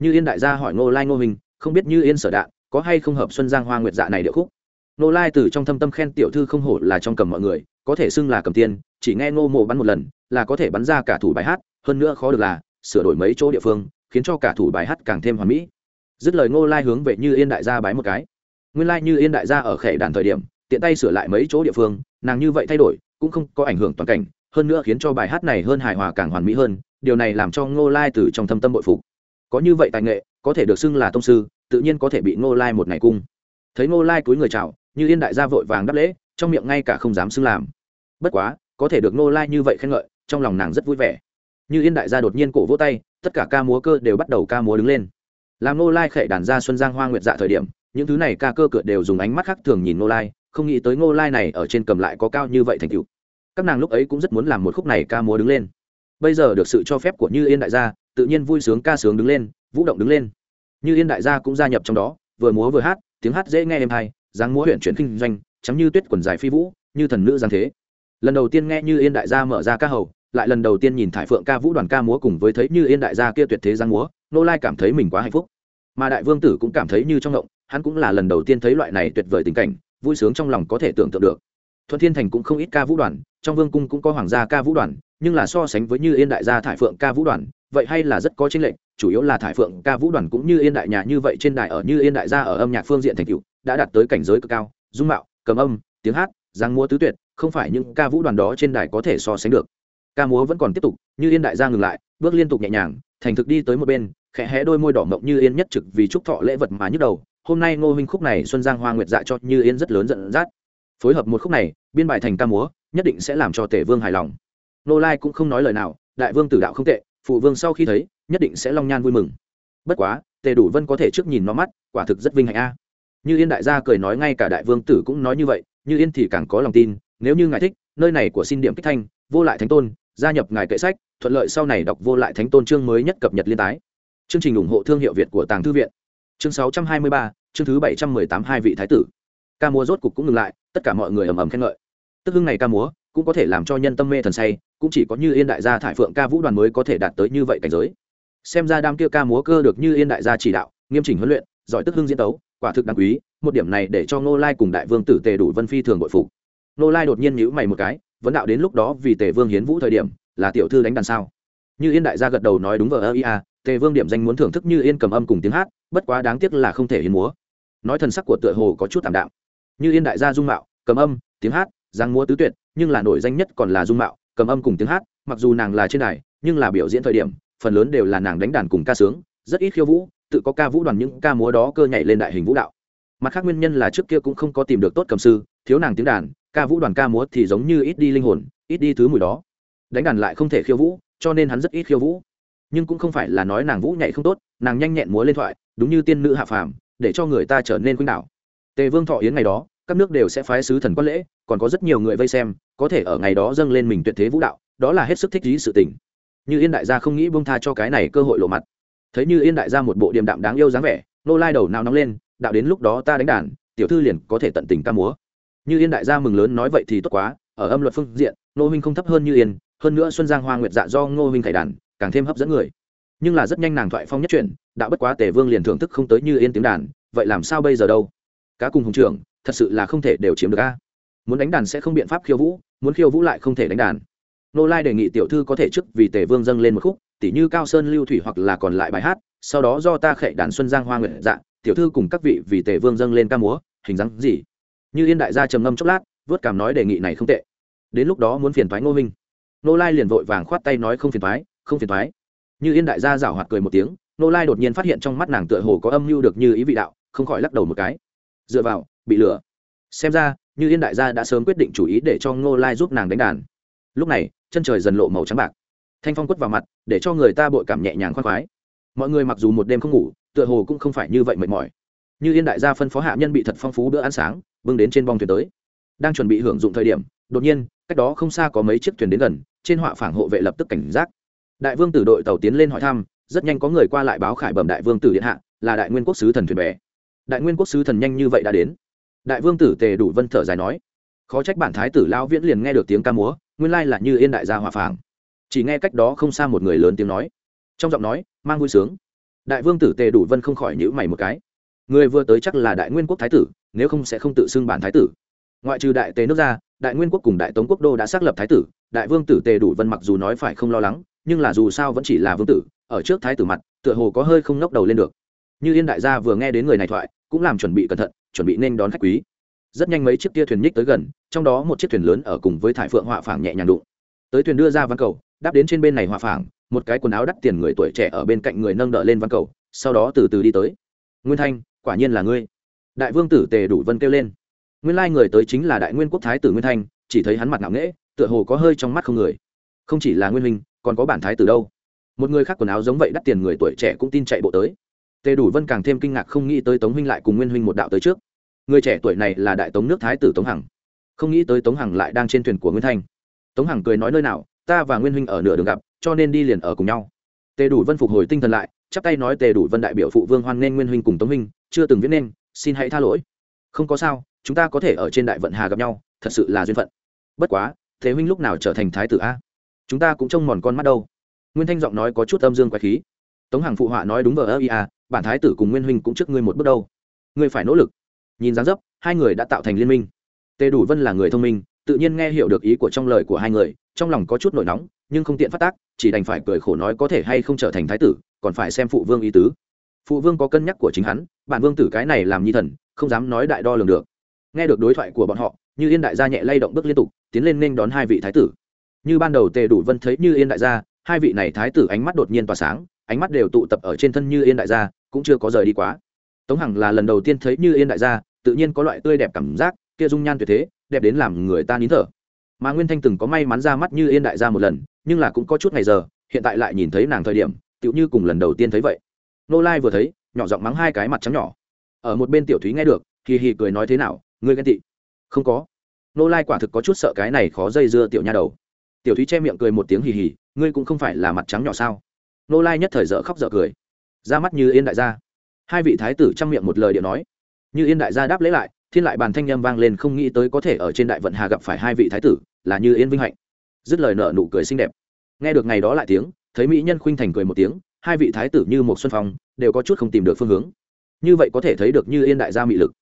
Như yên đại gia hỏi nô lai ngô hình không biết như yên sở đạn có hay không hợp xuân giang hoa nguyệt dạ này điệu khúc? Nô lai từ trong thâm tâm khen tiểu thư không hổ là trong cầm mọi người, có thể xưng là cầm tiên, chỉ nghe ngô mộ bắn một lần, là có thể bắn ra cả thủ bài hát hơn nữa khó được là, sửa đổi mấy chỗ địa phương, khiến cho cả thủ bài hát càng thêm hoàn mỹ. Dứt lời ngô lai hướng về như yên đại gia bái một cái. Nguyên lai như yên đại gia ở khẻ đàn thời điểm, tiện tay sửa lại mấy chỗ địa phương, nàng như vậy thay đổi, cũng không có ảnh hưởng toàn cảnh, hơn nữa khiến cho bài hát này hơn hài hòa càng hoàn mỹ hơn, điều này làm cho ngô lai từ trong thâm tâm bội phục. Có như vậy tài nghệ, có thể được xưng là tông sư, tự nhiên có thể bị ngô lai một ngày cung. Thấy ngô lai cúi người chào, như yên đại gia vội vàng đáp lễ, trong miệng ngay cả không dám xưng làm. Bất quá, có thể được ngô lai như vậy khen ngợi, trong lòng nàng rất vui vẻ như yên đại gia đột nhiên cổ vỗ tay, tất cả ca múa cơ đều bắt đầu ca múa đứng lên. Làm Nô lai khệ đàn ra xuân giang hoa nguyệt dạ thời điểm, những thứ này ca cơ cửa đều dùng ánh mắt khác thường nhìn Nô lai, không nghĩ tới ngô lai này ở trên cầm lại có cao như vậy thành cựu các nàng lúc ấy cũng rất muốn làm một khúc này ca múa đứng lên. Bây giờ được sự cho phép của như yên đại gia, tự nhiên vui sướng ca sướng đứng lên, vũ động đứng lên. Như yên đại gia cũng gia nhập trong đó, vừa múa vừa hát, tiếng hát dễ nghe êm hay dáng múa huyện chuyển kinh doanh, trắng như tuyết quần dài phi vũ, như thần nữ giang thế. Lần đầu tiên nghe như yên đại gia mở ra ca hầu lại lần đầu tiên nhìn thải phượng ca vũ đoàn ca múa cùng với thấy như yên đại gia kia tuyệt thế giang múa nô lai cảm thấy mình quá hạnh phúc. Mà đại vương tử cũng cảm thấy như trong ngộng, hắn cũng là lần đầu tiên thấy loại này tuyệt vời tình cảnh, vui sướng trong lòng có thể tưởng tượng được. Thuận thiên thành cũng không ít ca vũ đoàn, trong vương cung cũng có hoàng gia ca vũ đoàn, nhưng là so sánh với như yên đại gia thải phượng ca vũ đoàn, vậy hay là rất có tranh lệch, chủ yếu là thải phượng ca vũ đoàn cũng như yên đại nhà như vậy trên đài ở như yên đại gia ở âm nhạc phương diện thành tựu, đã đạt tới cảnh giới cực cao, dung mạo, cầm âm, tiếng hát, giang múa tứ tuyệt, không phải những ca vũ đoàn đó trên đài có thể so sánh được ca múa vẫn còn tiếp tục, như yên đại gia ngừng lại, bước liên tục nhẹ nhàng, thành thực đi tới một bên, khẽ hé đôi môi đỏ mộng như yên nhất trực vì chúc thọ lễ vật mà nhức đầu. Hôm nay ngô huynh khúc này xuân giang hoa nguyệt dạ cho như yên rất lớn giận dắt. Phối hợp một khúc này, biên bài thành ca múa, nhất định sẽ làm cho tể vương hài lòng. Nô lai cũng không nói lời nào, đại vương tử đạo không tệ, phụ vương sau khi thấy, nhất định sẽ long nhan vui mừng. Bất quá, tề đủ vân có thể trước nhìn nó mắt, quả thực rất vinh hạnh a. Như yên đại gia cười nói ngay cả đại vương tử cũng nói như vậy, như yên thì càng có lòng tin, nếu như ngài thích, nơi này của xin điểm kích thanh vô lại thánh tôn, gia nhập ngài kệ sách, thuận lợi sau này đọc vô lại thánh tôn chương mới nhất cập nhật liên tái. Chương trình ủng hộ thương hiệu việt của tàng thư viện. Chương sáu trăm hai mươi ba, chương thứ bảy trăm mười tám hai vị thái tử. Ca múa rốt cục cũng ngừng lại, tất cả mọi người ầm ầm khen ngợi. Tức hưng này ca múa cũng có thể làm cho nhân tâm mê thần say, cũng chỉ có như yên đại gia thải phượng ca vũ đoàn mới có thể đạt tới như vậy cảnh giới. Xem ra đam kia ca múa cơ được như yên đại gia chỉ đạo, nghiêm chỉnh huấn luyện, giỏi tức hưng diễn tấu, quả thực đáng quý, một điểm này để cho ngô lai cùng đại vương tử tề đủ vân phi thường bội phục. Ngô lai đột nhiên nhữ mày một cái vấn đạo đến lúc đó vì tề vương hiến vũ thời điểm, là tiểu thư đánh đàn sao? Như yên đại gia gật đầu nói đúng vờ ơ ia tề vương điểm danh muốn thưởng thức như yên cầm âm cùng tiếng hát, bất quá đáng tiếc là không thể hiến múa. Nói thần sắc của tựa hồ có chút tạm đạm. Như yên đại gia dung mạo, cầm âm, tiếng hát giang múa tứ tuyệt, nhưng là nổi danh nhất còn là dung mạo, cầm âm cùng tiếng hát, mặc dù nàng là trên đài, nhưng là biểu diễn thời điểm, phần lớn đều là nàng đánh đàn cùng ca sướng, rất ít khiêu vũ, tự có ca vũ đoàn những ca múa đó cơ nhảy lên đại hình vũ đạo. Mặt khác nguyên nhân là trước kia cũng không có tìm được tốt cầm sư, thiếu nàng tiếng đàn ca vũ đoàn ca múa thì giống như ít đi linh hồn, ít đi thứ mùi đó. Đánh đàn lại không thể khiêu vũ, cho nên hắn rất ít khiêu vũ. Nhưng cũng không phải là nói nàng vũ nhảy không tốt, nàng nhanh nhẹn múa lên thoại, đúng như tiên nữ hạ phàm, để cho người ta trở nên khuynh đảo. Tề vương thọ yến ngày đó, các nước đều sẽ phái sứ thần quan lễ, còn có rất nhiều người vây xem, có thể ở ngày đó dâng lên mình tuyệt thế vũ đạo, đó là hết sức thích lý sự tình. Như yên đại gia không nghĩ bông tha cho cái này cơ hội lộ mặt. Thấy như yên đại gia một bộ điềm đạm đáng yêu dáng vẻ, nô lai đầu nào nóng lên, đạo đến lúc đó ta đánh đàn, tiểu thư liền có thể tận tình ca múa như yên đại gia mừng lớn nói vậy thì tốt quá, ở âm luật phương diện, ngô huynh không thấp hơn như yên, hơn nữa xuân giang hoa nguyệt dạ do ngô huynh khải đàn, càng thêm hấp dẫn người. Nhưng là rất nhanh nàng thoại phong nhất chuyển, đã bất quá tề vương liền thưởng thức không tới như yên tiếng đàn, vậy làm sao bây giờ đâu? Cá cùng hùng trưởng, thật sự là không thể đều chiếm được a. Muốn đánh đàn sẽ không biện pháp khiêu vũ, muốn khiêu vũ lại không thể đánh đàn. Nô lai đề nghị tiểu thư có thể trước vì tề vương dâng lên một khúc, tỉ như cao sơn lưu thủy hoặc là còn lại bài hát, sau đó do ta khệ đàn xuân giang hoa nguyện dạ tiểu thư cùng các vị vì tề vương dâng lên ca múa, hình dáng gì? Như yên đại gia trầm ngâm chốc lát, vớt cảm nói đề nghị này không tệ. Đến lúc đó muốn phiền thoái ngô minh. Nô lai liền vội vàng khoát tay nói không phiền thoái không phiền thoái như yên đại gia rảo hoạt cười một tiếng nô lai đột nhiên phát hiện trong mắt nàng tựa hồ có âm mưu được như ý vị đạo, không khỏi lắc đầu một cái. Dựa vào, bị lừa. Xem ra, như yên đại gia đã sớm quyết định chủ ý để cho ngô lai giúp nàng đánh đàn. Lúc này, chân trời dần lộ màu trắng bạc. Thanh phong quất vào mặt, để cho người ta bội cảm nhẹ nhàng khoan khoái. Mọi người mặc dù một đêm không ngủ, tựa hồ cũng không phải như vậy mệt mỏi. Như yên đại gia phân phó hạ nhân bị thật phong phú bữa ăn sáng bưng đến trên bong thuyền tới. Đang chuẩn bị hưởng dụng thời điểm, đột nhiên, cách đó không xa có mấy chiếc thuyền đến gần, trên họa phảng hộ vệ lập tức cảnh giác. Đại vương tử đội tàu tiến lên hỏi thăm, rất nhanh có người qua lại báo khải bẩm đại vương tử điện hạ, là đại nguyên quốc sứ thần thuyền bè. Đại nguyên quốc sứ thần nhanh như vậy đã đến. Đại vương tử tề đủ vân thở dài nói, khó trách bản thái tử lão viễn liền nghe được tiếng ca múa, nguyên lai là như yên đại gia hòa phảng. Chỉ nghe cách đó không xa một người lớn tiếng nói, trong giọng nói, mang vui sướng. Đại vương tử tề đủ vân không khỏi nhữ mày một cái người vừa tới chắc là đại nguyên quốc thái tử, nếu không sẽ không tự xưng bản thái tử. Ngoại trừ đại tề nước ra, đại nguyên quốc cùng đại tống quốc đô đã xác lập thái tử, đại vương tử tề đủ vân mặc dù nói phải không lo lắng, nhưng là dù sao vẫn chỉ là vương tử, ở trước thái tử mặt, tựa hồ có hơi không ngóc đầu lên được. Như yên đại gia vừa nghe đến người này thoại, cũng làm chuẩn bị cẩn thận, chuẩn bị nên đón khách quý. Rất nhanh mấy chiếc tia thuyền nhích tới gần, trong đó một chiếc thuyền lớn ở cùng với thải phượng họa phảng nhẹ nhàng đụng. Tới thuyền đưa ra văn cầu, đáp đến trên bên này họa phảng, một cái quần áo đắt tiền người tuổi trẻ ở bên cạnh người nâng đỡ lên văn cầu, sau đó từ từ đi tới. Nguyên thanh quả nhiên là ngươi. Đại vương tử tề đủ vân kêu lên. Nguyên lai người tới chính là đại nguyên quốc thái tử nguyên thanh, chỉ thấy hắn mặt ngạo nghễ, tựa hồ có hơi trong mắt không người. Không chỉ là nguyên huynh còn có bản thái tử đâu. Một người khác quần áo giống vậy đắt tiền người tuổi trẻ cũng tin chạy bộ tới. Tề đủ vân càng thêm kinh ngạc không nghĩ tới tống huynh lại cùng nguyên huynh một đạo tới trước. Người trẻ tuổi này là đại tống nước thái tử tống hằng. Không nghĩ tới tống hằng lại đang trên thuyền của nguyên thanh. Tống hằng cười nói nơi nào, ta và nguyên huynh ở nửa đường gặp, cho nên đi liền ở cùng nhau. Tề đủ vân phục hồi tinh thần lại, chắp tay nói tề đủ vân đại biểu phụ vương hoan nên nguyên huynh cùng tống huynh chưa từng viết nên, xin hãy tha lỗi. Không có sao, chúng ta có thể ở trên đại vận hà gặp nhau, thật sự là duyên phận. Bất quá, thế huynh lúc nào trở thành thái tử a? Chúng ta cũng trông mòn con mắt đâu. Nguyên thanh giọng nói có chút âm dương quái khí. Tống hằng phụ họa nói đúng vờ ơ ia, bản thái tử cùng nguyên huynh cũng trước ngươi một bước đâu. Ngươi phải nỗ lực. Nhìn dáng dấp, hai người đã tạo thành liên minh. Tề đủ vân là người thông minh, tự nhiên nghe hiểu được ý của trong lời của hai người, trong lòng có chút nổi nóng, nhưng không tiện phát tác, chỉ đành phải cười khổ nói có thể hay không trở thành thái tử, còn phải xem phụ vương ý tứ. Phụ vương có cân nhắc của chính hắn bản vương tử cái này làm nhi thần, không dám nói đại đo lường được. Nghe được đối thoại của bọn họ, như yên đại gia nhẹ lay động bước liên tục, tiến lên nên đón hai vị thái tử. Như ban đầu tề đủ vân thấy như yên đại gia, hai vị này thái tử ánh mắt đột nhiên tỏa sáng, ánh mắt đều tụ tập ở trên thân như yên đại gia, cũng chưa có rời đi quá. Tống hằng là lần đầu tiên thấy như yên đại gia, tự nhiên có loại tươi đẹp cảm giác, kia dung nhan tuyệt thế, đẹp đến làm người ta nín thở. Mà nguyên thanh từng có may mắn ra mắt như yên đại gia một lần, nhưng là cũng có chút ngày giờ, hiện tại lại nhìn thấy nàng thời điểm, tựu như cùng lần đầu tiên thấy vậy. Nô lai vừa thấy nhỏ giọng mắng hai cái mặt trắng nhỏ. Ở một bên tiểu thúy nghe được, hì hì cười nói thế nào, ngươi ghen tị. Không có. Nô lai quả thực có chút sợ cái này khó dây dưa tiểu nha đầu. Tiểu thúy che miệng cười một tiếng hì hì, ngươi cũng không phải là mặt trắng nhỏ sao? Nô lai nhất thời dở khóc dở cười. Ra mắt như yên đại gia. Hai vị thái tử chăm miệng một lời điện nói. Như yên đại gia đáp lấy lại, thiên lại bàn thanh â m vang lên không nghĩ tới có thể ở trên đại vận hà gặp phải hai vị thái tử, là như yên vinh hạnh. Dứt lời nợ nụ cười xinh đẹp. Nghe được ngày đó lại tiếng, thấy mỹ nhân khuynh thành cười một tiếng hai vị thái tử như một xuân phong đều có chút không tìm được phương hướng. Như vậy có thể thấy được như yên đại gia mị lực.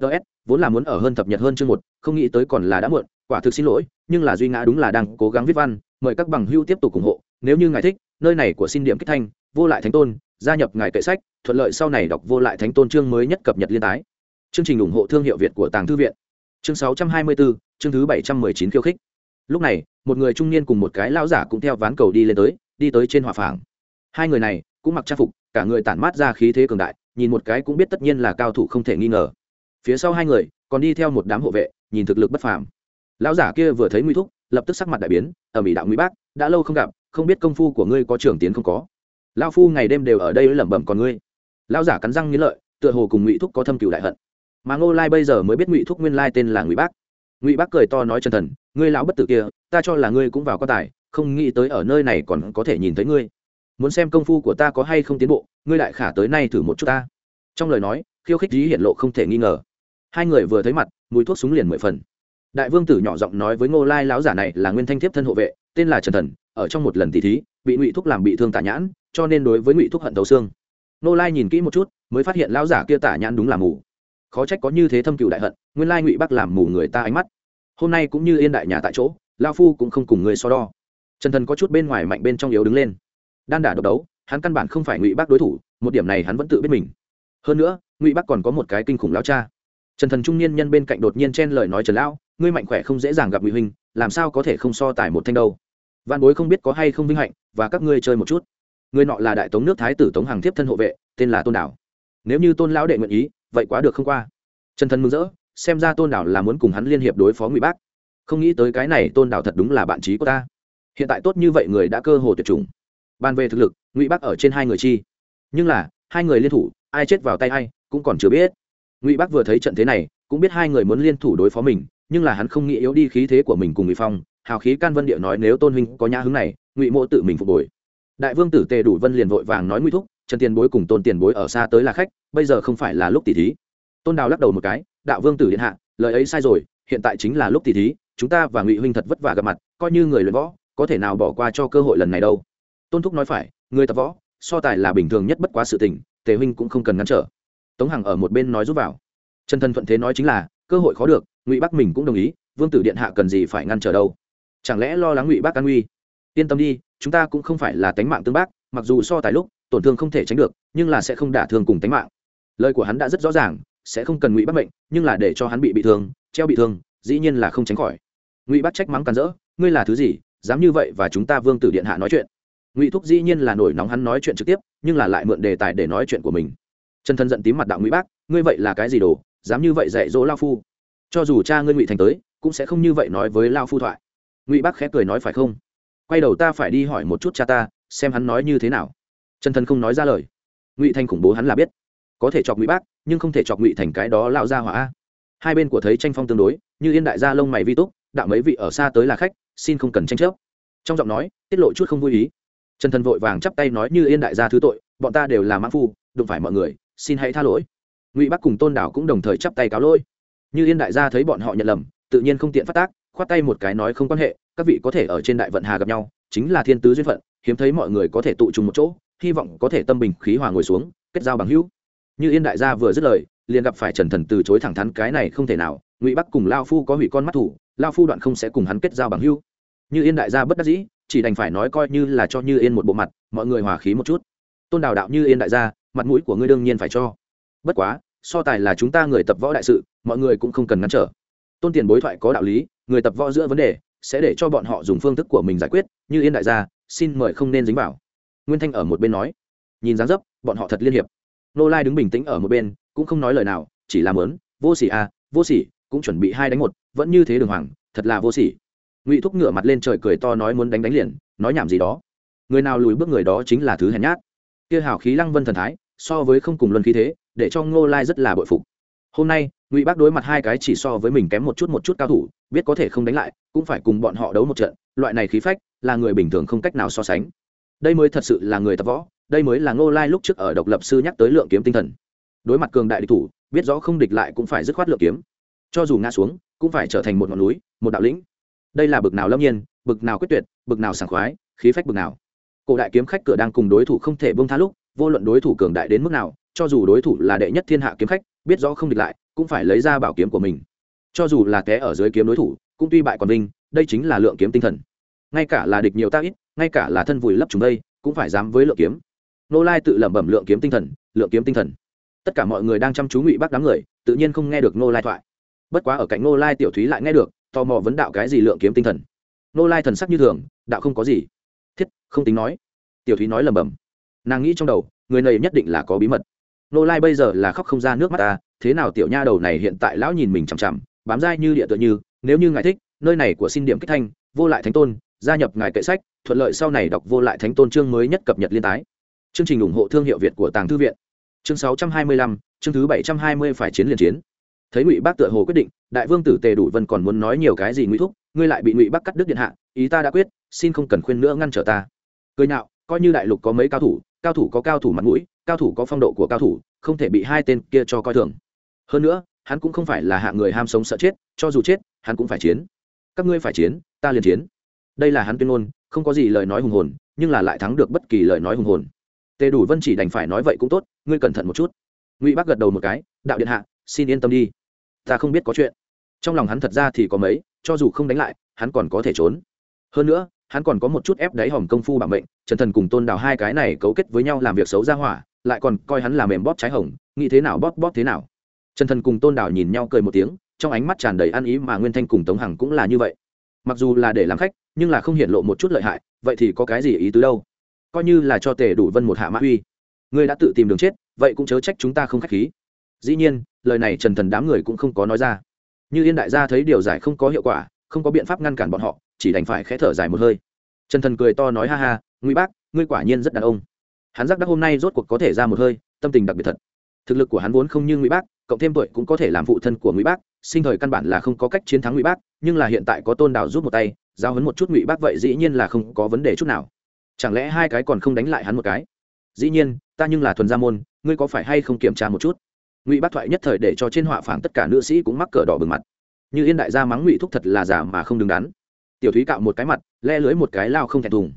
Ts vốn là muốn ở hơn thập nhật hơn chương một không nghĩ tới còn là đã muộn quả thực xin lỗi nhưng là duy ngã đúng là đang cố gắng viết văn mời các bằng hưu tiếp tục ủng hộ nếu như ngài thích nơi này của xin điểm kích thanh vô lại thánh tôn gia nhập ngài kệ sách thuận lợi sau này đọc vô lại thánh tôn chương mới nhất cập nhật liên tái. Chương trình ủng hộ thương hiệu việt của tàng thư viện. Chương 624, chương thứ 719 khiêu khích. Lúc này một người trung niên cùng một cái lão giả cũng theo ván cầu đi lên tới đi tới trên hỏa phảng hai người này cũng mặc trang phục, cả người tản mát ra khí thế cường đại, nhìn một cái cũng biết tất nhiên là cao thủ không thể nghi ngờ. Phía sau hai người còn đi theo một đám hộ vệ, nhìn thực lực bất phàm. Lão giả kia vừa thấy nguy thúc, lập tức sắc mặt đại biến, ở mỹ đạo nguy bác, đã lâu không gặp, không biết công phu của ngươi có trưởng tiến không có. Lão phu ngày đêm đều ở đây lẩm bẩm còn ngươi. Lão giả cắn răng nghĩ lợi, tựa hồ cùng ngụy thúc có thâm cựu đại hận. Mà ngô lai bây giờ mới biết ngụy thúc nguyên lai tên là ngụy bác. Ngụy bác cười to nói chân thần, ngươi lão bất tử kia, ta cho là ngươi cũng vào có tài, không nghĩ tới ở nơi này còn có thể nhìn thấy ngươi muốn xem công phu của ta có hay không tiến bộ, ngươi lại khả tới nay thử một chút ta. Trong lời nói, khiêu khích dí hiện lộ không thể nghi ngờ. Hai người vừa thấy mặt, mùi thuốc súng liền mười phần. Đại vương tử nhỏ giọng nói với ngô lai lão giả này là nguyên thanh thiếp thân hộ vệ, tên là trần thần, ở trong một lần tỷ thí, bị ngụy thúc làm bị thương tả nhãn, cho nên đối với ngụy thúc hận tấu xương. Ngô lai nhìn kỹ một chút, mới phát hiện lão giả kia tả nhãn đúng là mù. Khó trách có như thế thâm cựu đại hận, nguyên lai ngụy bắc làm mù người ta ánh mắt. Hôm nay cũng như yên đại nhà tại chỗ lao phu cũng không cùng người so đo. Trần thần có chút bên ngoài mạnh bên trong yếu đứng lên đan đả độc đấu, hắn căn bản không phải ngụy bác đối thủ, một điểm này hắn vẫn tự biết mình. Hơn nữa, ngụy bác còn có một cái kinh khủng lao cha. Trần thần trung niên nhân bên cạnh đột nhiên chen lời nói trần lão, ngươi mạnh khỏe không dễ dàng gặp ngụy huynh, làm sao có thể không so tài một thanh đâu? Văn bối không biết có hay không vinh hạnh, và các ngươi chơi một chút. Người nọ là đại tống nước thái tử tống hàng tiếp thân hộ vệ, tên là tôn đảo. Nếu như tôn lão đệ nguyện ý, vậy quá được không qua. Trần thần mừng rỡ, xem ra tôn đảo là muốn cùng hắn liên hiệp đối phó ngụy bác. Không nghĩ tới cái này tôn đảo thật đúng là bạn trí của ta. Hiện tại tốt như vậy người đã cơ hồ tuyệt chủng bàn về thực lực, ngụy bác ở trên hai người chi. Nhưng là, hai người liên thủ, ai chết vào tay ai, cũng còn chưa biết. Ngụy bác vừa thấy trận thế này, cũng biết hai người muốn liên thủ đối phó mình, nhưng là hắn không nghĩ yếu đi khí thế của mình cùng ngụy phong, hào khí can vân địa nói nếu tôn huynh có nhã hứng này, ngụy mộ tự mình phục hồi. Đại vương tử tề đủ vân liền vội vàng nói ngụy thúc, trần tiền bối cùng tôn tiền bối ở xa tới là khách, bây giờ không phải là lúc tỷ thí. Tôn đào lắc đầu một cái, đạo vương tử điện hạ, lời ấy sai rồi, hiện tại chính là lúc tỷ thí, chúng ta và ngụy huynh thật vất vả gặp mặt, coi như người luyện võ, có thể nào bỏ qua cho cơ hội lần này đâu? Tôn thúc nói phải người tập võ so tài là bình thường nhất bất quá sự tình tề huynh cũng không cần ngăn trở. Tống hằng ở một bên nói giúp vào. Trần thân thuận thế nói chính là cơ hội khó được ngụy bắc mình cũng đồng ý vương tử điện hạ cần gì phải ngăn trở đâu? Chẳng lẽ lo lắng ngụy bắc an nguy? Yên tâm đi chúng ta cũng không phải là tánh mạng tương bác mặc dù so tài lúc tổn thương không thể tránh được nhưng là sẽ không đả thương cùng tánh mạng. Lời của hắn đã rất rõ ràng sẽ không cần ngụy bắt mệnh, nhưng là để cho hắn bị bị thương treo bị thương dĩ nhiên là không tránh khỏi. Ngụy bắt trách mắng càn rỡ ngươi là thứ gì dám như vậy và chúng ta vương tử điện hạ nói chuyện? Ngụy thúc dĩ nhiên là nổi nóng hắn nói chuyện trực tiếp, nhưng là lại mượn đề tài để nói chuyện của mình. Chân thân giận tím mặt đạo ngụy bác, ngươi vậy là cái gì đồ, dám như vậy dạy dỗ lao phu? Cho dù cha ngươi ngụy thành tới, cũng sẽ không như vậy nói với lao phu thoại. Ngụy bác khẽ cười nói, phải không? Quay đầu ta phải đi hỏi một chút cha ta, xem hắn nói như thế nào. Chân thân không nói ra lời. Ngụy thành khủng bố hắn là biết. Có thể chọc ngụy bác, nhưng không thể chọc ngụy thành cái đó lao ra hỏa hai bên của thấy tranh phong tương đối, như yên đại gia lông mày vi túc, đạo mấy vị ở xa tới là khách, xin không cần tranh chấp. Trong giọng nói, tiết lộ chút không vui ý trần thần vội vàng chắp tay nói như yên đại gia thứ tội, bọn ta đều là mãn phu, đụng phải mọi người, xin hãy tha lỗi. Ngụy bắc cùng tôn đảo cũng đồng thời chắp tay cáo lỗi. Như yên đại gia thấy bọn họ nhận lầm, tự nhiên không tiện phát tác, khoát tay một cái nói không quan hệ, các vị có thể ở trên đại vận hà gặp nhau, chính là thiên tứ duyên phận, hiếm thấy mọi người có thể tụ trùng một chỗ, hy vọng có thể tâm bình khí hòa ngồi xuống, kết giao bằng hữu. Như yên đại gia vừa dứt lời, liền gặp phải trần thần từ chối thẳng thắn cái này không thể nào, ngụy bắc cùng lao phu có hủy con mắt thủ, lao phu đoạn không sẽ cùng hắn kết giao bằng hữu. Như yên đại gia bất đắc dĩ chỉ đành phải nói coi như là cho như yên một bộ mặt, mọi người hòa khí một chút. Tôn đào đạo như yên đại gia, mặt mũi của ngươi đương nhiên phải cho. Bất quá, so tài là chúng ta người tập võ đại sự, mọi người cũng không cần ngăn trở. Tôn tiền bối thoại có đạo lý, người tập võ giữa vấn đề, sẽ để cho bọn họ dùng phương thức của mình giải quyết. Như yên đại gia, xin mời không nên dính vào. Nguyên thanh ở một bên nói. Nhìn dáng dấp, bọn họ thật liên hiệp. Nô lai đứng bình tĩnh ở một bên, cũng không nói lời nào, chỉ làm lớn, vô sỉ à vô sỉ, cũng chuẩn bị hai đánh một, vẫn như thế đường hoàng, thật là vô sỉ ngụy thúc ngửa mặt lên trời cười to nói muốn đánh đánh liền, nói nhảm gì đó. Người nào lùi bước người đó chính là thứ hèn nhát. Kia hào khí lăng vân thần thái, so với không cùng luân khí thế, để cho ngô lai rất là bội phục. Hôm nay, ngụy bác đối mặt hai cái chỉ so với mình kém một chút một chút cao thủ, biết có thể không đánh lại, cũng phải cùng bọn họ đấu một trận, loại này khí phách, là người bình thường không cách nào so sánh. Đây mới thật sự là người tập võ, đây mới là ngô lai lúc trước ở độc lập sư nhắc tới lượng kiếm tinh thần. Đối mặt cường đại địch thủ, biết rõ không địch lại cũng phải dứt khoát lượng kiếm. Cho dù ngã xuống, cũng phải trở thành một ngọn núi, một đạo lĩnh đây là bực nào lâm nhiên, bực nào quyết tuyệt, bực nào sảng khoái, khí phách bực nào. Cổ đại kiếm khách cửa đang cùng đối thủ không thể bông tha lúc, vô luận đối thủ cường đại đến mức nào, cho dù đối thủ là đệ nhất thiên hạ kiếm khách, biết rõ không địch lại, cũng phải lấy ra bảo kiếm của mình. Cho dù là té ở dưới kiếm đối thủ, cũng tuy bại còn vinh, đây chính là lượng kiếm tinh thần. Ngay cả là địch nhiều ta ít, ngay cả là thân vùi lấp chúng đây, cũng phải dám với lượng kiếm. Nô lai tự lẩm bẩm lượng kiếm tinh thần, lượng kiếm tinh thần. Tất cả mọi người đang chăm chú ngụy bác đám người, tự nhiên không nghe được nô lai thoại. Bất quá ở cạnh nô lai tiểu thúy lại nghe được tò mò vấn đạo cái gì lượng kiếm tinh thần. Nô lai thần sắc như thường, đạo không có gì. Thiết, không tính nói. Tiểu thúy nói lầm bầm nàng nghĩ trong đầu, người này nhất định là có bí mật. Nô lai bây giờ là khóc không ra nước mắt ta, thế nào tiểu nha đầu này hiện tại lão nhìn mình chằm chằm, bám dai như địa tựa như, nếu như ngài thích, nơi này của xin điểm kích thanh, vô lại thánh tôn, gia nhập ngài kệ sách, thuận lợi sau này đọc vô lại thánh tôn chương mới nhất cập nhật liên tái. Chương trình ủng hộ thương hiệu việt của tàng thư viện. Chương sáu trăm hai mươi lăm, chương thứ bảy trăm hai mươi phải chiến liền chiến thấy ngụy bác tựa hồ quyết định, đại vương tử tề đủ vân còn muốn nói nhiều cái gì ngụy thúc, ngươi lại bị ngụy bác cắt đứt điện hạ, ý ta đã quyết, xin không cần khuyên nữa ngăn trở ta. Cười nhạo, coi như đại lục có mấy cao thủ cao thủ có cao thủ mặt mũi, cao thủ có phong độ của cao thủ, không thể bị hai tên kia cho coi thường. Hơn nữa, hắn cũng không phải là hạ người ham sống sợ chết, cho dù chết, hắn cũng phải chiến. Các ngươi phải chiến, ta liền chiến. Đây là hắn tuyên ngôn, không có gì lời nói hùng hồn, nhưng là lại thắng được bất kỳ lời nói hùng hồn. Tề đủ vân chỉ đành phải nói vậy cũng tốt, ngươi cẩn thận một chút. Ngụy bác gật đầu một cái, đạo điện hạ, xin yên tâm đi ta không biết có chuyện. Trong lòng hắn thật ra thì có mấy, cho dù không đánh lại, hắn còn có thể trốn. Hơn nữa, hắn còn có một chút ép đáy hòm công phu bảo mệnh, trần thần cùng tôn đào hai cái này cấu kết với nhau làm việc xấu ra hỏa, lại còn coi hắn là mềm bóp trái hồng, nghĩ thế nào bóp bóp thế nào. Trần thần cùng tôn đào nhìn nhau cười một tiếng, trong ánh mắt tràn đầy ăn ý mà nguyên thanh cùng tống hằng cũng là như vậy. Mặc dù là để làm khách, nhưng là không hiện lộ một chút lợi hại, vậy thì có cái gì ý tứ đâu? Coi như là cho tề đủ vân một hạ mã uy. Ngươi đã tự tìm đường chết, vậy cũng chớ trách chúng ta không khách khí dĩ nhiên, lời này trần thần đám người cũng không có nói ra. Như yên đại gia thấy điều giải không có hiệu quả, không có biện pháp ngăn cản bọn họ, chỉ đành phải khẽ thở dài một hơi. Trần thần cười to nói ha ha nguy bác, ngươi quả nhiên rất đàn ông. Hắn giác đắc hôm nay rốt cuộc có thể ra một hơi, tâm tình đặc biệt thật. Thực lực của hắn vốn không như ngụy bác, cộng thêm tuổi cũng có thể làm phụ thân của ngụy bác, sinh thời căn bản là không có cách chiến thắng ngụy bác, nhưng là hiện tại có tôn đào rút một tay, giao hấn một chút ngụy bác vậy dĩ nhiên là không có vấn đề chút nào. Chẳng lẽ hai cái còn không đánh lại hắn một cái? Dĩ nhiên, ta nhưng là thuần gia môn, ngươi có phải hay không kiểm tra một chút? Ngụy bác thoại nhất thời để cho trên họa phảng tất cả nữ sĩ cũng mắc cờ đỏ bừng mặt. Như yên đại gia mắng ngụy thúc thật là giả mà không đứng đắn. Tiểu thúy cạo một cái mặt, le lưới một cái lao không thẹn thùng.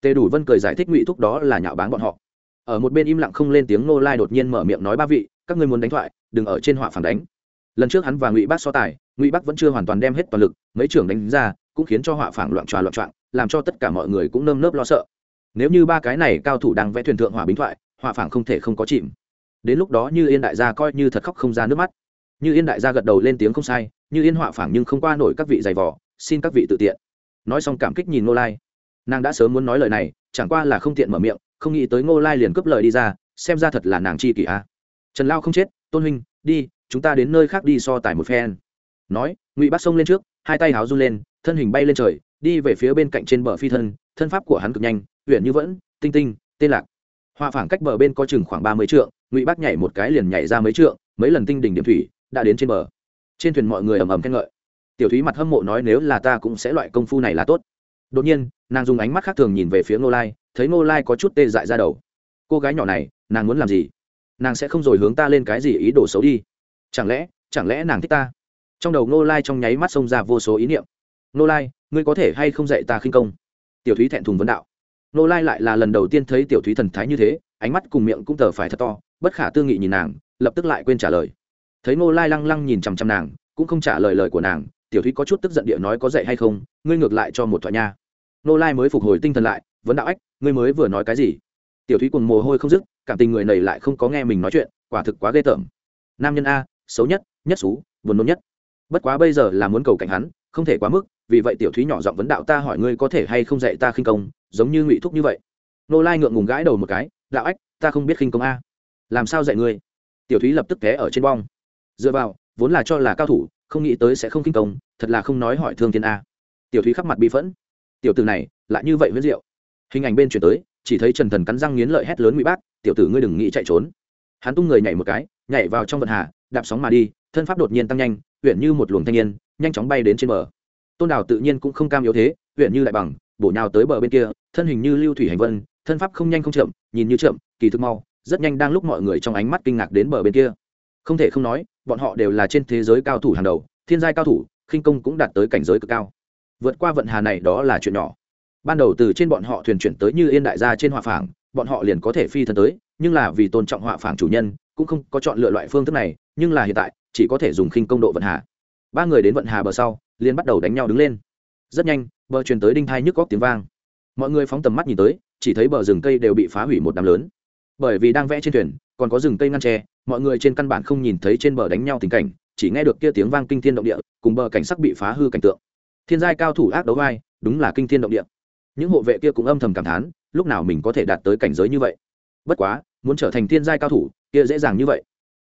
Tề đủ vân cười giải thích ngụy thúc đó là nhạo báng bọn họ. Ở một bên im lặng không lên tiếng nô lai đột nhiên mở miệng nói, ba vị, các ngươi muốn đánh thoại, đừng ở trên họa phản đánh. Lần trước hắn và ngụy bác so tài, ngụy bác vẫn chưa hoàn toàn đem hết toàn lực, mấy trưởng đánh ra, cũng khiến cho họa phảng loạn tròa loạn trọng làm cho tất cả mọi người cũng nơm nớp lo sợ. Nếu như ba cái này cao thủ đang vẽ thuyền thượng hỏa bính thoại, họa phảng không thể không có chìm đến lúc đó như yên đại gia coi như thật khóc không ra nước mắt. Như yên đại gia gật đầu lên tiếng không sai, như yên họa phảng nhưng không qua nổi các vị giày vò, xin các vị tự tiện. Nói xong cảm kích nhìn ngô lai. Nàng đã sớm muốn nói lời này, chẳng qua là không tiện mở miệng, không nghĩ tới ngô lai liền cướp lời đi ra, xem ra thật là nàng chi kỷ a. Trần lao không chết, tôn huynh, đi, chúng ta đến nơi khác đi so tài một phen. Nói, ngụy bắt sông lên trước, hai tay háo run lên, thân hình bay lên trời, đi về phía bên cạnh trên bờ phi thân thân pháp của hắn cực nhanh huyện như vẫn, tinh tinh, tên lạc. Họa phảng cách bờ bên có chừng khoảng ba mươi trượng ngụy bác nhảy một cái liền nhảy ra mấy trượng, mấy lần tinh đỉnh điểm thủy đã đến trên bờ. Trên thuyền mọi người ầm ầm khen ngợi. Tiểu thúy mặt hâm mộ nói nếu là ta cũng sẽ loại công phu này là tốt. Đột nhiên, nàng dùng ánh mắt khác thường nhìn về phía ngô lai, thấy ngô lai có chút tê dại ra đầu. Cô gái nhỏ này, nàng muốn làm gì? Nàng sẽ không rồi hướng ta lên cái gì ý đồ xấu đi. Chẳng lẽ chẳng lẽ nàng thích ta? Trong đầu ngô lai trong nháy mắt xông ra vô số ý niệm. Ngô lai, ngươi có thể hay không dạy ta khinh công? Tiểu thúy thẹn thùng vấn đạo. Ngô lai lại là lần đầu tiên thấy tiểu thúy thần thái như thế, ánh mắt cùng miệng cũng tờ phải thật to bất khả tư nghị nhìn nàng, lập tức lại quên trả lời. Thấy ngô lai lăng lăng nhìn chằm chằm nàng, cũng không trả lời lời của nàng, tiểu thúy có chút tức giận địa nói có dạy hay không, ngươi ngược lại cho một thoại nha. Ngô lai mới phục hồi tinh thần lại, vấn đạo ách, ngươi mới vừa nói cái gì? Tiểu thúy cùng mồ hôi không dứt, cảm tình người này lại không có nghe mình nói chuyện, quả thực quá ghê tởm. Nam nhân a, xấu nhất nhất xú, buồn nôn nhất. Bất quá bây giờ là muốn cầu cảnh hắn, không thể quá mức, vì vậy tiểu thúy nhỏ giọng vấn đạo ta hỏi ngươi có thể hay không dạy ta khinh công, giống như ngụy thúc như vậy. Nô lai ngượng ngùng gãi đầu một cái, đạo ách, ta không biết khinh công a làm sao dạy ngươi? Tiểu thúy lập tức té ở trên bong. Dựa vào, vốn là cho là cao thủ, không nghĩ tới sẽ không kinh công, thật là không nói hỏi thương thiên a. Tiểu thúy khắp mặt bị phẫn. Tiểu tử này, lại như vậy với rượu hình ảnh bên chuyển tới, chỉ thấy trần thần cắn răng nghiến lợi hét lớn ngụy bác, tiểu tử ngươi đừng nghĩ chạy trốn. Hắn tung người nhảy một cái, nhảy vào trong vận hà, đạp sóng mà đi, thân pháp đột nhiên tăng nhanh huyện như một luồng thanh niên, nhanh chóng bay đến trên bờ. Tôn đảo tự nhiên cũng không cam yếu thế huyện như lại bằng, bổ nhào tới bờ bên kia, thân hình như lưu thủy hành vân, thân pháp không nhanh không chậm, nhìn như chậm, kỳ thực mau rất nhanh đang lúc mọi người trong ánh mắt kinh ngạc đến bờ bên kia. Không thể không nói, bọn họ đều là trên thế giới cao thủ hàng đầu, thiên giai cao thủ, khinh công cũng đạt tới cảnh giới cực cao. Vượt qua vận hà này đó là chuyện nhỏ. Ban đầu từ trên bọn họ thuyền chuyển tới như yên đại gia trên họa phảng, bọn họ liền có thể phi thân tới, nhưng là vì tôn trọng họa phảng chủ nhân, cũng không có chọn lựa loại phương thức này, nhưng là hiện tại, chỉ có thể dùng khinh công độ vận hà. Ba người đến vận hà bờ sau, liền bắt đầu đánh nhau đứng lên. Rất nhanh, bờ truyền tới đinh thai nhức góc tiếng vang. Mọi người phóng tầm mắt nhìn tới, chỉ thấy bờ rừng cây đều bị phá hủy một đám lớn bởi vì đang vẽ trên thuyền, còn có rừng cây ngăn tre, mọi người trên căn bản không nhìn thấy trên bờ đánh nhau tình cảnh, chỉ nghe được kia tiếng vang kinh thiên động địa, cùng bờ cảnh sắc bị phá hư cảnh tượng. Thiên giai cao thủ ác đấu vai, đúng là kinh thiên động địa. Những hộ vệ kia cũng âm thầm cảm thán, lúc nào mình có thể đạt tới cảnh giới như vậy? Bất quá, muốn trở thành thiên giai cao thủ, kia dễ dàng như vậy.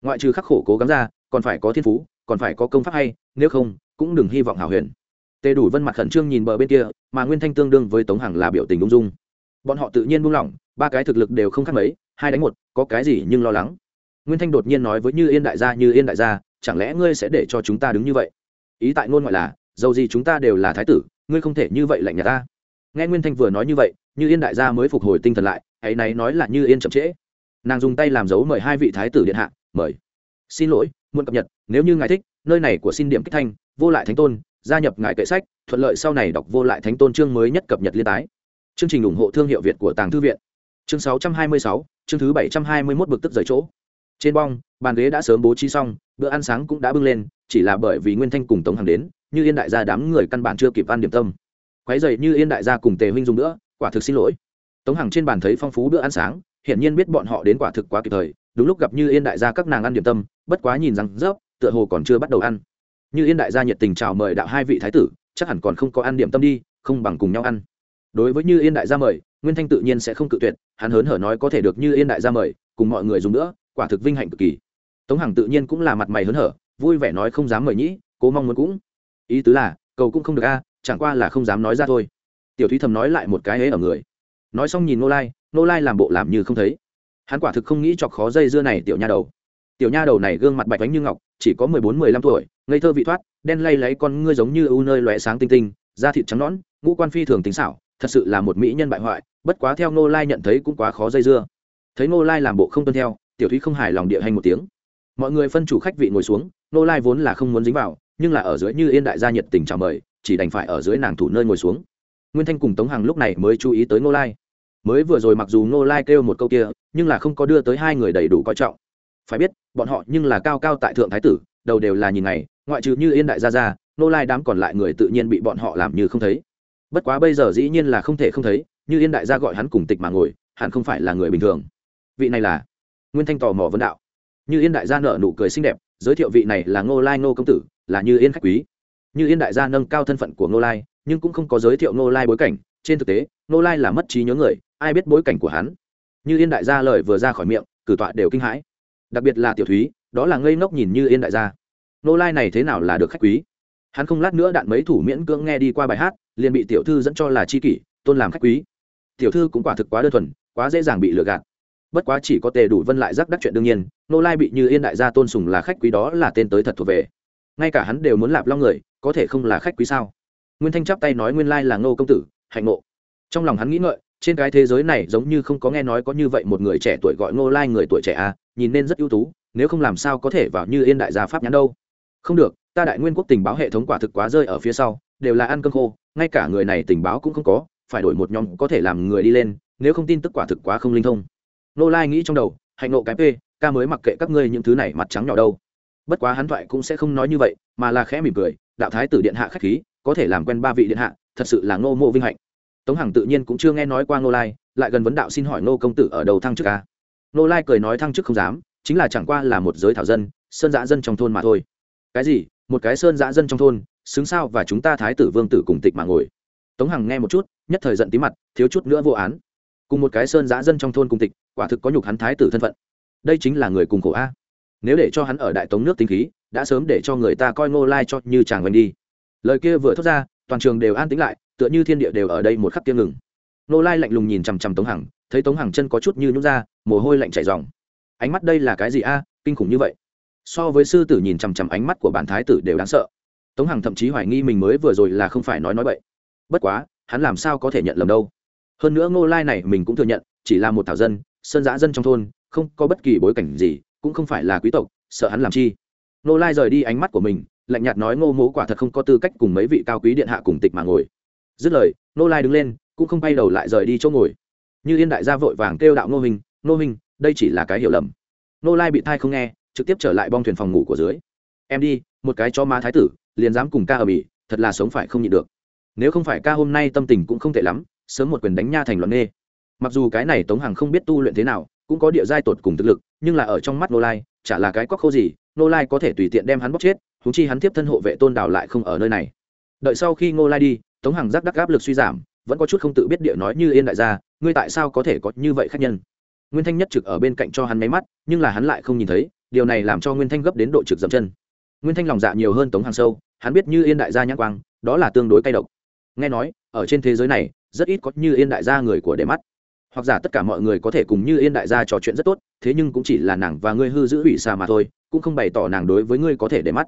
Ngoại trừ khắc khổ cố gắng ra, còn phải có thiên phú, còn phải có công pháp hay, nếu không, cũng đừng hy vọng hảo huyền. Tề đủ vân mặt khẩn trương nhìn bờ bên kia, mà nguyên thanh tương đương với tống hằng là biểu tình ung dung bọn họ tự nhiên buông lỏng, ba cái thực lực đều không khác mấy, hai đánh một, có cái gì nhưng lo lắng. Nguyên thanh đột nhiên nói với như yên đại gia, như yên đại gia, chẳng lẽ ngươi sẽ để cho chúng ta đứng như vậy? Ý tại ngôn ngoại là, dầu gì chúng ta đều là thái tử, ngươi không thể như vậy lạnh nhà ta. Nghe nguyên thanh vừa nói như vậy, như yên đại gia mới phục hồi tinh thần lại, hãy này nói là như yên chậm trễ. Nàng dùng tay làm dấu mời hai vị thái tử điện hạ, mời. Xin lỗi, muộn cập nhật, nếu như ngài thích, nơi này của xin điểm kích thanh, vô lại thánh tôn, gia nhập ngài kệ sách, thuận lợi sau này đọc vô lại thánh tôn chương mới nhất cập nhật liên tái chương trình ủng hộ thương hiệu việt của tàng thư viện. Chương 626, chương thứ 721 bực tức rời chỗ. Trên bong bàn ghế đã sớm bố trí xong bữa ăn sáng cũng đã bưng lên chỉ là bởi vì nguyên thanh cùng tống hàng đến như yên đại gia đám người căn bản chưa kịp ăn điểm tâm. Quái dậy như yên đại gia cùng tề huynh dùng nữa quả thực xin lỗi. Tống hằng trên bàn thấy phong phú bữa ăn sáng hiển nhiên biết bọn họ đến quả thực quá kịp thời đúng lúc gặp như yên đại gia các nàng ăn điểm tâm bất quá nhìn rằng rớp tựa hồ còn chưa bắt đầu ăn. Như yên đại gia nhiệt tình chào mời đạo hai vị thái tử chắc hẳn còn không có ăn điểm tâm đi không bằng cùng nhau ăn đối với như yên đại gia mời, nguyên thanh tự nhiên sẽ không cự tuyệt, hắn hớn hở nói có thể được như yên đại gia mời, cùng mọi người dùng nữa, quả thực vinh hạnh cực kỳ. Tống hằng tự nhiên cũng là mặt mày hớn hở, vui vẻ nói không dám mời nhĩ, cố mong muốn cũng. Ý tứ là, cầu cũng không được a, chẳng qua là không dám nói ra thôi. Tiểu thúy thầm nói lại một cái ấy ở người. Nói xong nhìn nô lai nô lai làm bộ làm như không thấy. Hắn quả thực không nghĩ chọc khó dây dưa này tiểu nha đầu. Tiểu nha đầu này gương mặt bạch bánh như ngọc, chỉ có mười bốn, mười lăm tuổi, ngây thơ vị thoát, đen lay lấy con ngươi giống như ưu nơi loé sáng tinh tinh, da thịt trắng nõn, ngũ quan phi thường tính xảo thật sự là một mỹ nhân bại hoại, bất quá theo nô lai nhận thấy cũng quá khó dây dưa. Thấy nô lai làm bộ không tuân theo, tiểu thúy không hài lòng địa hành một tiếng. Mọi người phân chủ khách vị ngồi xuống nô lai vốn là không muốn dính vào, nhưng là ở dưới như yên đại gia nhiệt tình chào mời, chỉ đành phải ở dưới nàng thủ nơi ngồi xuống. Nguyên thanh cùng tống hằng lúc này mới chú ý tới nô lai. Mới vừa rồi mặc dù nô lai kêu một câu kia, nhưng là không có đưa tới hai người đầy đủ coi trọng. Phải biết, bọn họ nhưng là cao cao tại thượng thái tử, đầu đều là nhìn này ngoại trừ như yên đại gia ra nô lai đám còn lại người tự nhiên bị bọn họ làm như không thấy bất quá bây giờ dĩ nhiên là không thể không thấy, như yên đại gia gọi hắn cùng tịch mà ngồi, hẳn không phải là người bình thường. Vị này là nguyên thanh tò mò vấn đạo. Như yên đại gia nợ nụ cười xinh đẹp, giới thiệu vị này là ngô lai ngô công tử, là như yên khách quý. Như yên đại gia nâng cao thân phận của ngô lai, nhưng cũng không có giới thiệu ngô lai bối cảnh. Trên thực tế, ngô lai là mất trí nhớ người, ai biết bối cảnh của hắn. Như yên đại gia lời vừa ra khỏi miệng, cử tọa đều kinh hãi. Đặc biệt là tiểu thúy, đó là ngây ngốc nhìn như yên đại gia. Ngô lai này thế nào là được khách quý? Hắn không lát nữa đạn mấy thủ miễn cưỡng nghe đi qua bài hát liền bị tiểu thư dẫn cho là chi kỷ, tôn làm khách quý. Tiểu thư cũng quả thực quá đơn thuần, quá dễ dàng bị lừa gạt. Bất quá chỉ có tề đủ vân lại rắc đắc chuyện đương nhiên, nô lai bị như yên đại gia tôn sùng là khách quý đó là tên tới thật thuộc về. Ngay cả hắn đều muốn lạp long người, có thể không là khách quý sao? Nguyên thanh chắp tay nói nguyên lai là ngô công tử, hạnh ngộ. Trong lòng hắn nghĩ ngợi, trên cái thế giới này giống như không có nghe nói có như vậy một người trẻ tuổi gọi ngô lai người tuổi trẻ à nhìn nên rất ưu tú, nếu không làm sao có thể vào như yên đại gia pháp nhãn đâu. Không được, ta đại nguyên quốc tình báo hệ thống quả thực quá rơi ở phía sau, đều là ăn cơm khô ngay cả người này tình báo cũng không có, phải đổi một nhóm có thể làm người đi lên, nếu không tin tức quả thực quá không linh thông. Nô lai nghĩ trong đầu, hạnh nộ cái p ca mới mặc kệ các ngươi những thứ này mặt trắng nhỏ đâu. Bất quá hắn thoại cũng sẽ không nói như vậy, mà là khẽ mỉm cười, đạo thái tử điện hạ khách khí, có thể làm quen ba vị điện hạ, thật sự là ngô mộ vinh hạnh. Tống hằng tự nhiên cũng chưa nghe nói qua ngô lai, lại gần vấn đạo xin hỏi ngô công tử ở đầu thăng chức à? ca ngô lai cười nói thăng chức không dám, chính là chẳng qua là một giới thảo dân, sơn dã dân trong thôn mà thôi. Cái gì? Một cái sơn dã dân trong thôn xứng sao và chúng ta thái tử vương tử cùng tịch mà ngồi. Tống hằng nghe một chút, nhất thời giận tí mặt, thiếu chút nữa vô án. Cùng một cái sơn giã dân trong thôn cùng tịch, quả thực có nhục hắn thái tử thân phận. Đây chính là người cùng khổ a. Nếu để cho hắn ở đại tống nước tinh khí, đã sớm để cho người ta coi ngô lai cho như chàng vành đi. Lời kia vừa thốt ra, toàn trường đều an tĩnh lại, tựa như thiên địa đều ở đây một khắc tiêm ngừng. Ngô lai lạnh lùng nhìn chằm chằm tống hằng, thấy tống hằng chân có chút như nhút ra, mồ hôi lạnh chảy dòng ánh mắt đây là cái gì a? Kinh khủng như vậy. So với sư tử nhìn chằm chằm ánh mắt của bản thái tử đều đáng sợ tống hằng thậm chí hoài nghi mình mới vừa rồi là không phải nói nói vậy bất quá, hắn làm sao có thể nhận lầm đâu? Hơn nữa ngô lai này mình cũng thừa nhận, chỉ là một thảo dân, sơn giã dân trong thôn, không có bất kỳ bối cảnh gì, cũng không phải là quý tộc, sợ hắn làm chi. Ngô lai rời đi ánh mắt của mình, lạnh nhạt nói ngô mố quả thật không có tư cách cùng mấy vị cao quý điện hạ cùng tịch mà ngồi. Dứt lời, ngô lai đứng lên, cũng không bay đầu lại rời đi chỗ ngồi. Như yên đại gia vội vàng kêu đạo ngô minh ngô minh đây chỉ là cái hiểu lầm. Ngô lai bị thai không nghe, trực tiếp trở lại bong thuyền phòng ngủ của dưới. Em đi, một cái cho má thái tử liền dám cùng ca ở bỉ thật là sống phải không nhịn được. Nếu không phải ca hôm nay tâm tình cũng không tệ lắm, sớm một quyền đánh nha thành loạn nghê. Mặc dù cái này tống hằng không biết tu luyện thế nào, cũng có địa giai tột cùng thực lực, nhưng là ở trong mắt nô lai, chả là cái quắc khô gì nô lai có thể tùy tiện đem hắn bóc chết thúng chi hắn tiếp thân hộ vệ tôn đào lại không ở nơi này. Đợi sau khi ngô lai đi, tống hằng giác đắc áp lực suy giảm, vẫn có chút không tự biết địa nói như yên đại gia, ngươi tại sao có thể có như vậy khách nhân? Nguyên thanh nhất trực ở bên cạnh cho hắn máy mắt, nhưng là hắn lại không nhìn thấy, điều này làm cho nguyên thanh gấp đến độ trực dậm chân nguyên thanh lòng dạ nhiều hơn tống hàng sâu, hắn biết như yên đại gia nhãn quang, đó là tương đối cay độc. Nghe nói, ở trên thế giới này, rất ít có như yên đại gia người của để mắt. Hoặc giả tất cả mọi người có thể cùng như yên đại gia trò chuyện rất tốt, thế nhưng cũng chỉ là nàng và ngươi hư giữ ủy xa mà thôi, cũng không bày tỏ nàng đối với ngươi có thể để mắt.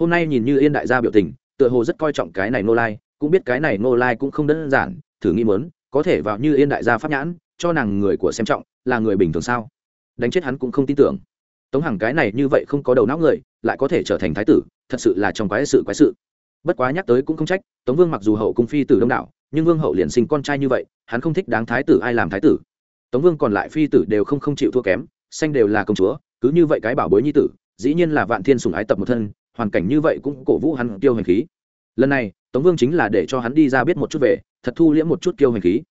Hôm nay nhìn như yên đại gia biểu tình, tựa hồ rất coi trọng cái này nô lai, cũng biết cái này nô lai cũng không đơn giản, thử nghĩ mớn có thể vào như yên đại gia pháp nhãn, cho nàng người của xem trọng, là người bình thường sao? Đánh chết hắn cũng không tin tưởng tống hằng cái này như vậy không có đầu não người, lại có thể trở thành thái tử, thật sự là trong quái sự quái sự. Bất quá nhắc tới cũng không trách, tống vương mặc dù hậu cung phi tử đông đảo, nhưng vương hậu liền sinh con trai như vậy, hắn không thích đáng thái tử ai làm thái tử. Tống vương còn lại phi tử đều không không chịu thua kém xanh đều là công chúa, cứ như vậy cái bảo bối nhi tử, dĩ nhiên là vạn thiên sùng ái tập một thân, hoàn cảnh như vậy cũng cổ vũ hắn tiêu hành khí. Lần này, tống vương chính là để cho hắn đi ra biết một chút về, thật thu liễm một chút kiêu hành khí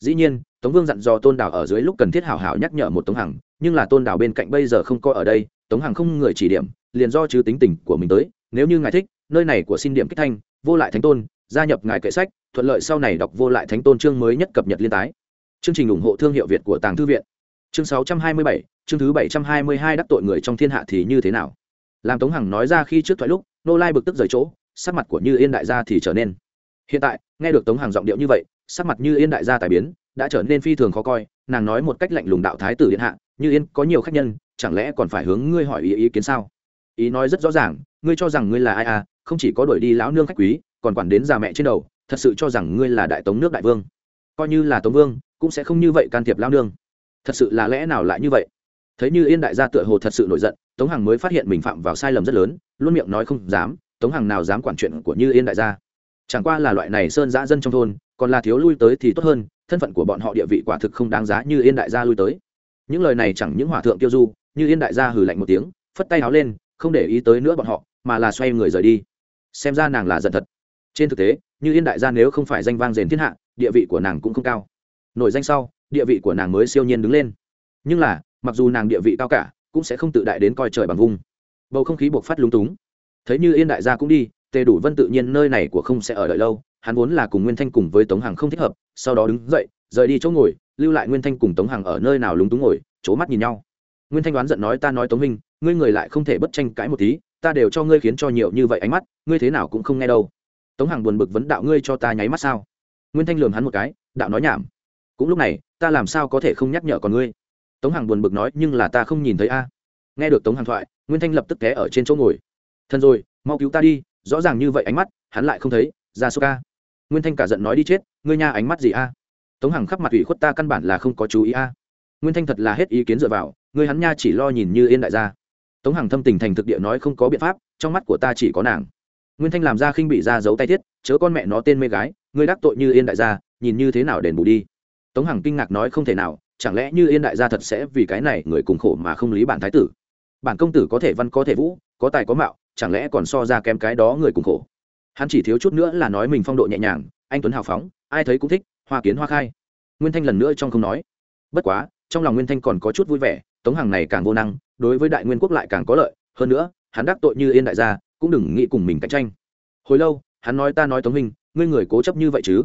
dĩ nhiên tống vương dặn dò tôn đảo ở dưới lúc cần thiết hảo hảo nhắc nhở một tống hằng nhưng là tôn đảo bên cạnh bây giờ không coi ở đây tống hằng không người chỉ điểm liền do chứ tính tình của mình tới nếu như ngài thích nơi này của xin điểm kích thanh vô lại thánh tôn gia nhập ngài kệ sách thuận lợi sau này đọc vô lại thánh tôn chương mới nhất cập nhật liên tái. Chương trình ủng hộ thương hiệu việt của tàng thư viện. Chương 627, chương thứ 722 đắc tội người trong thiên hạ thì như thế nào? Làm tống hằng nói ra khi trước thoại lúc nô lai bực tức rời chỗ sắc mặt của như yên đại gia thì trở nên. Hiện tại nghe được tống hằng giọng điệu như vậy sắc mặt như yên đại gia tài biến, đã trở nên phi thường khó coi, nàng nói một cách lạnh lùng đạo thái tử điện hạ, như yên, có nhiều khách nhân, chẳng lẽ còn phải hướng ngươi hỏi ý ý kiến sao? Ý nói rất rõ ràng, ngươi cho rằng ngươi là ai à không chỉ có đổi đi lão nương khách quý, còn quản đến già mẹ trên đầu, thật sự cho rằng ngươi là đại tống nước đại vương. Coi như là tống vương, cũng sẽ không như vậy can thiệp lão nương. Thật sự là lẽ nào lại như vậy? Thấy như yên đại gia tựa hồ thật sự nổi giận, tống hằng mới phát hiện mình phạm vào sai lầm rất lớn, luôn miệng nói không dám, tống hằng nào dám quản chuyện của như yên đại gia chẳng qua là loại này sơn giã dân trong thôn, còn là thiếu lui tới thì tốt hơn, thân phận của bọn họ địa vị quả thực không đáng giá như yên đại gia lui tới. Những lời này chẳng những hòa thượng tiêu du, như yên đại gia hừ lạnh một tiếng, phất tay áo lên, không để ý tới nữa bọn họ, mà là xoay người rời đi. Xem ra nàng là giận thật. Trên thực tế, như yên đại gia nếu không phải danh vang rền thiên hạ, địa vị của nàng cũng không cao. Nổi danh sau, địa vị của nàng mới siêu nhiên đứng lên. Nhưng là, mặc dù nàng địa vị cao cả, cũng sẽ không tự đại đến coi trời bằng vung bầu không khí buộc phát lúng túng. Thấy như yên đại gia cũng đi tề đủ vân tự nhiên nơi này của không sẽ ở đợi lâu, hắn vốn là cùng nguyên thanh cùng với tống hằng không thích hợp, sau đó đứng dậy, rời đi chỗ ngồi, lưu lại nguyên thanh cùng tống hằng ở nơi nào lúng túng ngồi, c h ố mắt nhìn nhau. Nguyên thanh đoán giận nói, ta nói tống minh, ngươi người lại không thể bất tranh cãi một tí, ta đều cho ngươi khiến cho nhiều như vậy ánh mắt, ngươi thế nào cũng không nghe đâu. Tống hằng buồn bực vấn, đạo ngươi cho ta nháy mắt sao? Nguyên thanh lường hắn một cái, đạo nói nhảm. Cũng lúc này, ta làm sao có thể không nhắc nhở còn ngươi? Tống hằng buồn bực nói, nhưng là ta không nhìn thấy a. Nghe được tống hằng thoại, nguyên thanh lập tức té ở trên chỗ ngồi. Thân rồi, mau cứu ta đi rõ ràng như vậy ánh mắt, hắn lại không thấy, ra số ca. Nguyên thanh cả giận nói đi chết, ngươi nha ánh mắt gì a? Tống hằng khắp mặt ủy khuất ta căn bản là không có chú ý a. Nguyên thanh thật là hết ý kiến dựa vào, ngươi hắn nha chỉ lo nhìn như yên đại gia. Tống hằng thâm tình thành thực địa nói không có biện pháp, trong mắt của ta chỉ có nàng. Nguyên thanh làm ra khinh bị ra giấu tay thiết, chớ con mẹ nó tên mê gái, ngươi đắc tội như yên đại gia, nhìn như thế nào đền bù đi. Tống hằng kinh ngạc nói không thể nào, chẳng lẽ như yên đại gia thật sẽ vì cái này người cùng khổ mà không lý bản thái tử? Bản công tử có thể văn có thể vũ, có tài có mạo chẳng lẽ còn so ra kém cái đó người cùng khổ? Hắn chỉ thiếu chút nữa là nói mình phong độ nhẹ nhàng, anh tuấn hào phóng, ai thấy cũng thích, hoa kiến hoa khai. Nguyên thanh lần nữa trong không nói. Bất quá, trong lòng nguyên thanh còn có chút vui vẻ, tống hàng này càng vô năng, đối với đại nguyên quốc lại càng có lợi, hơn nữa, hắn đắc tội như yên đại gia, cũng đừng nghĩ cùng mình cạnh tranh. Hồi lâu, hắn nói ta nói tống minh ngươi người cố chấp như vậy chứ?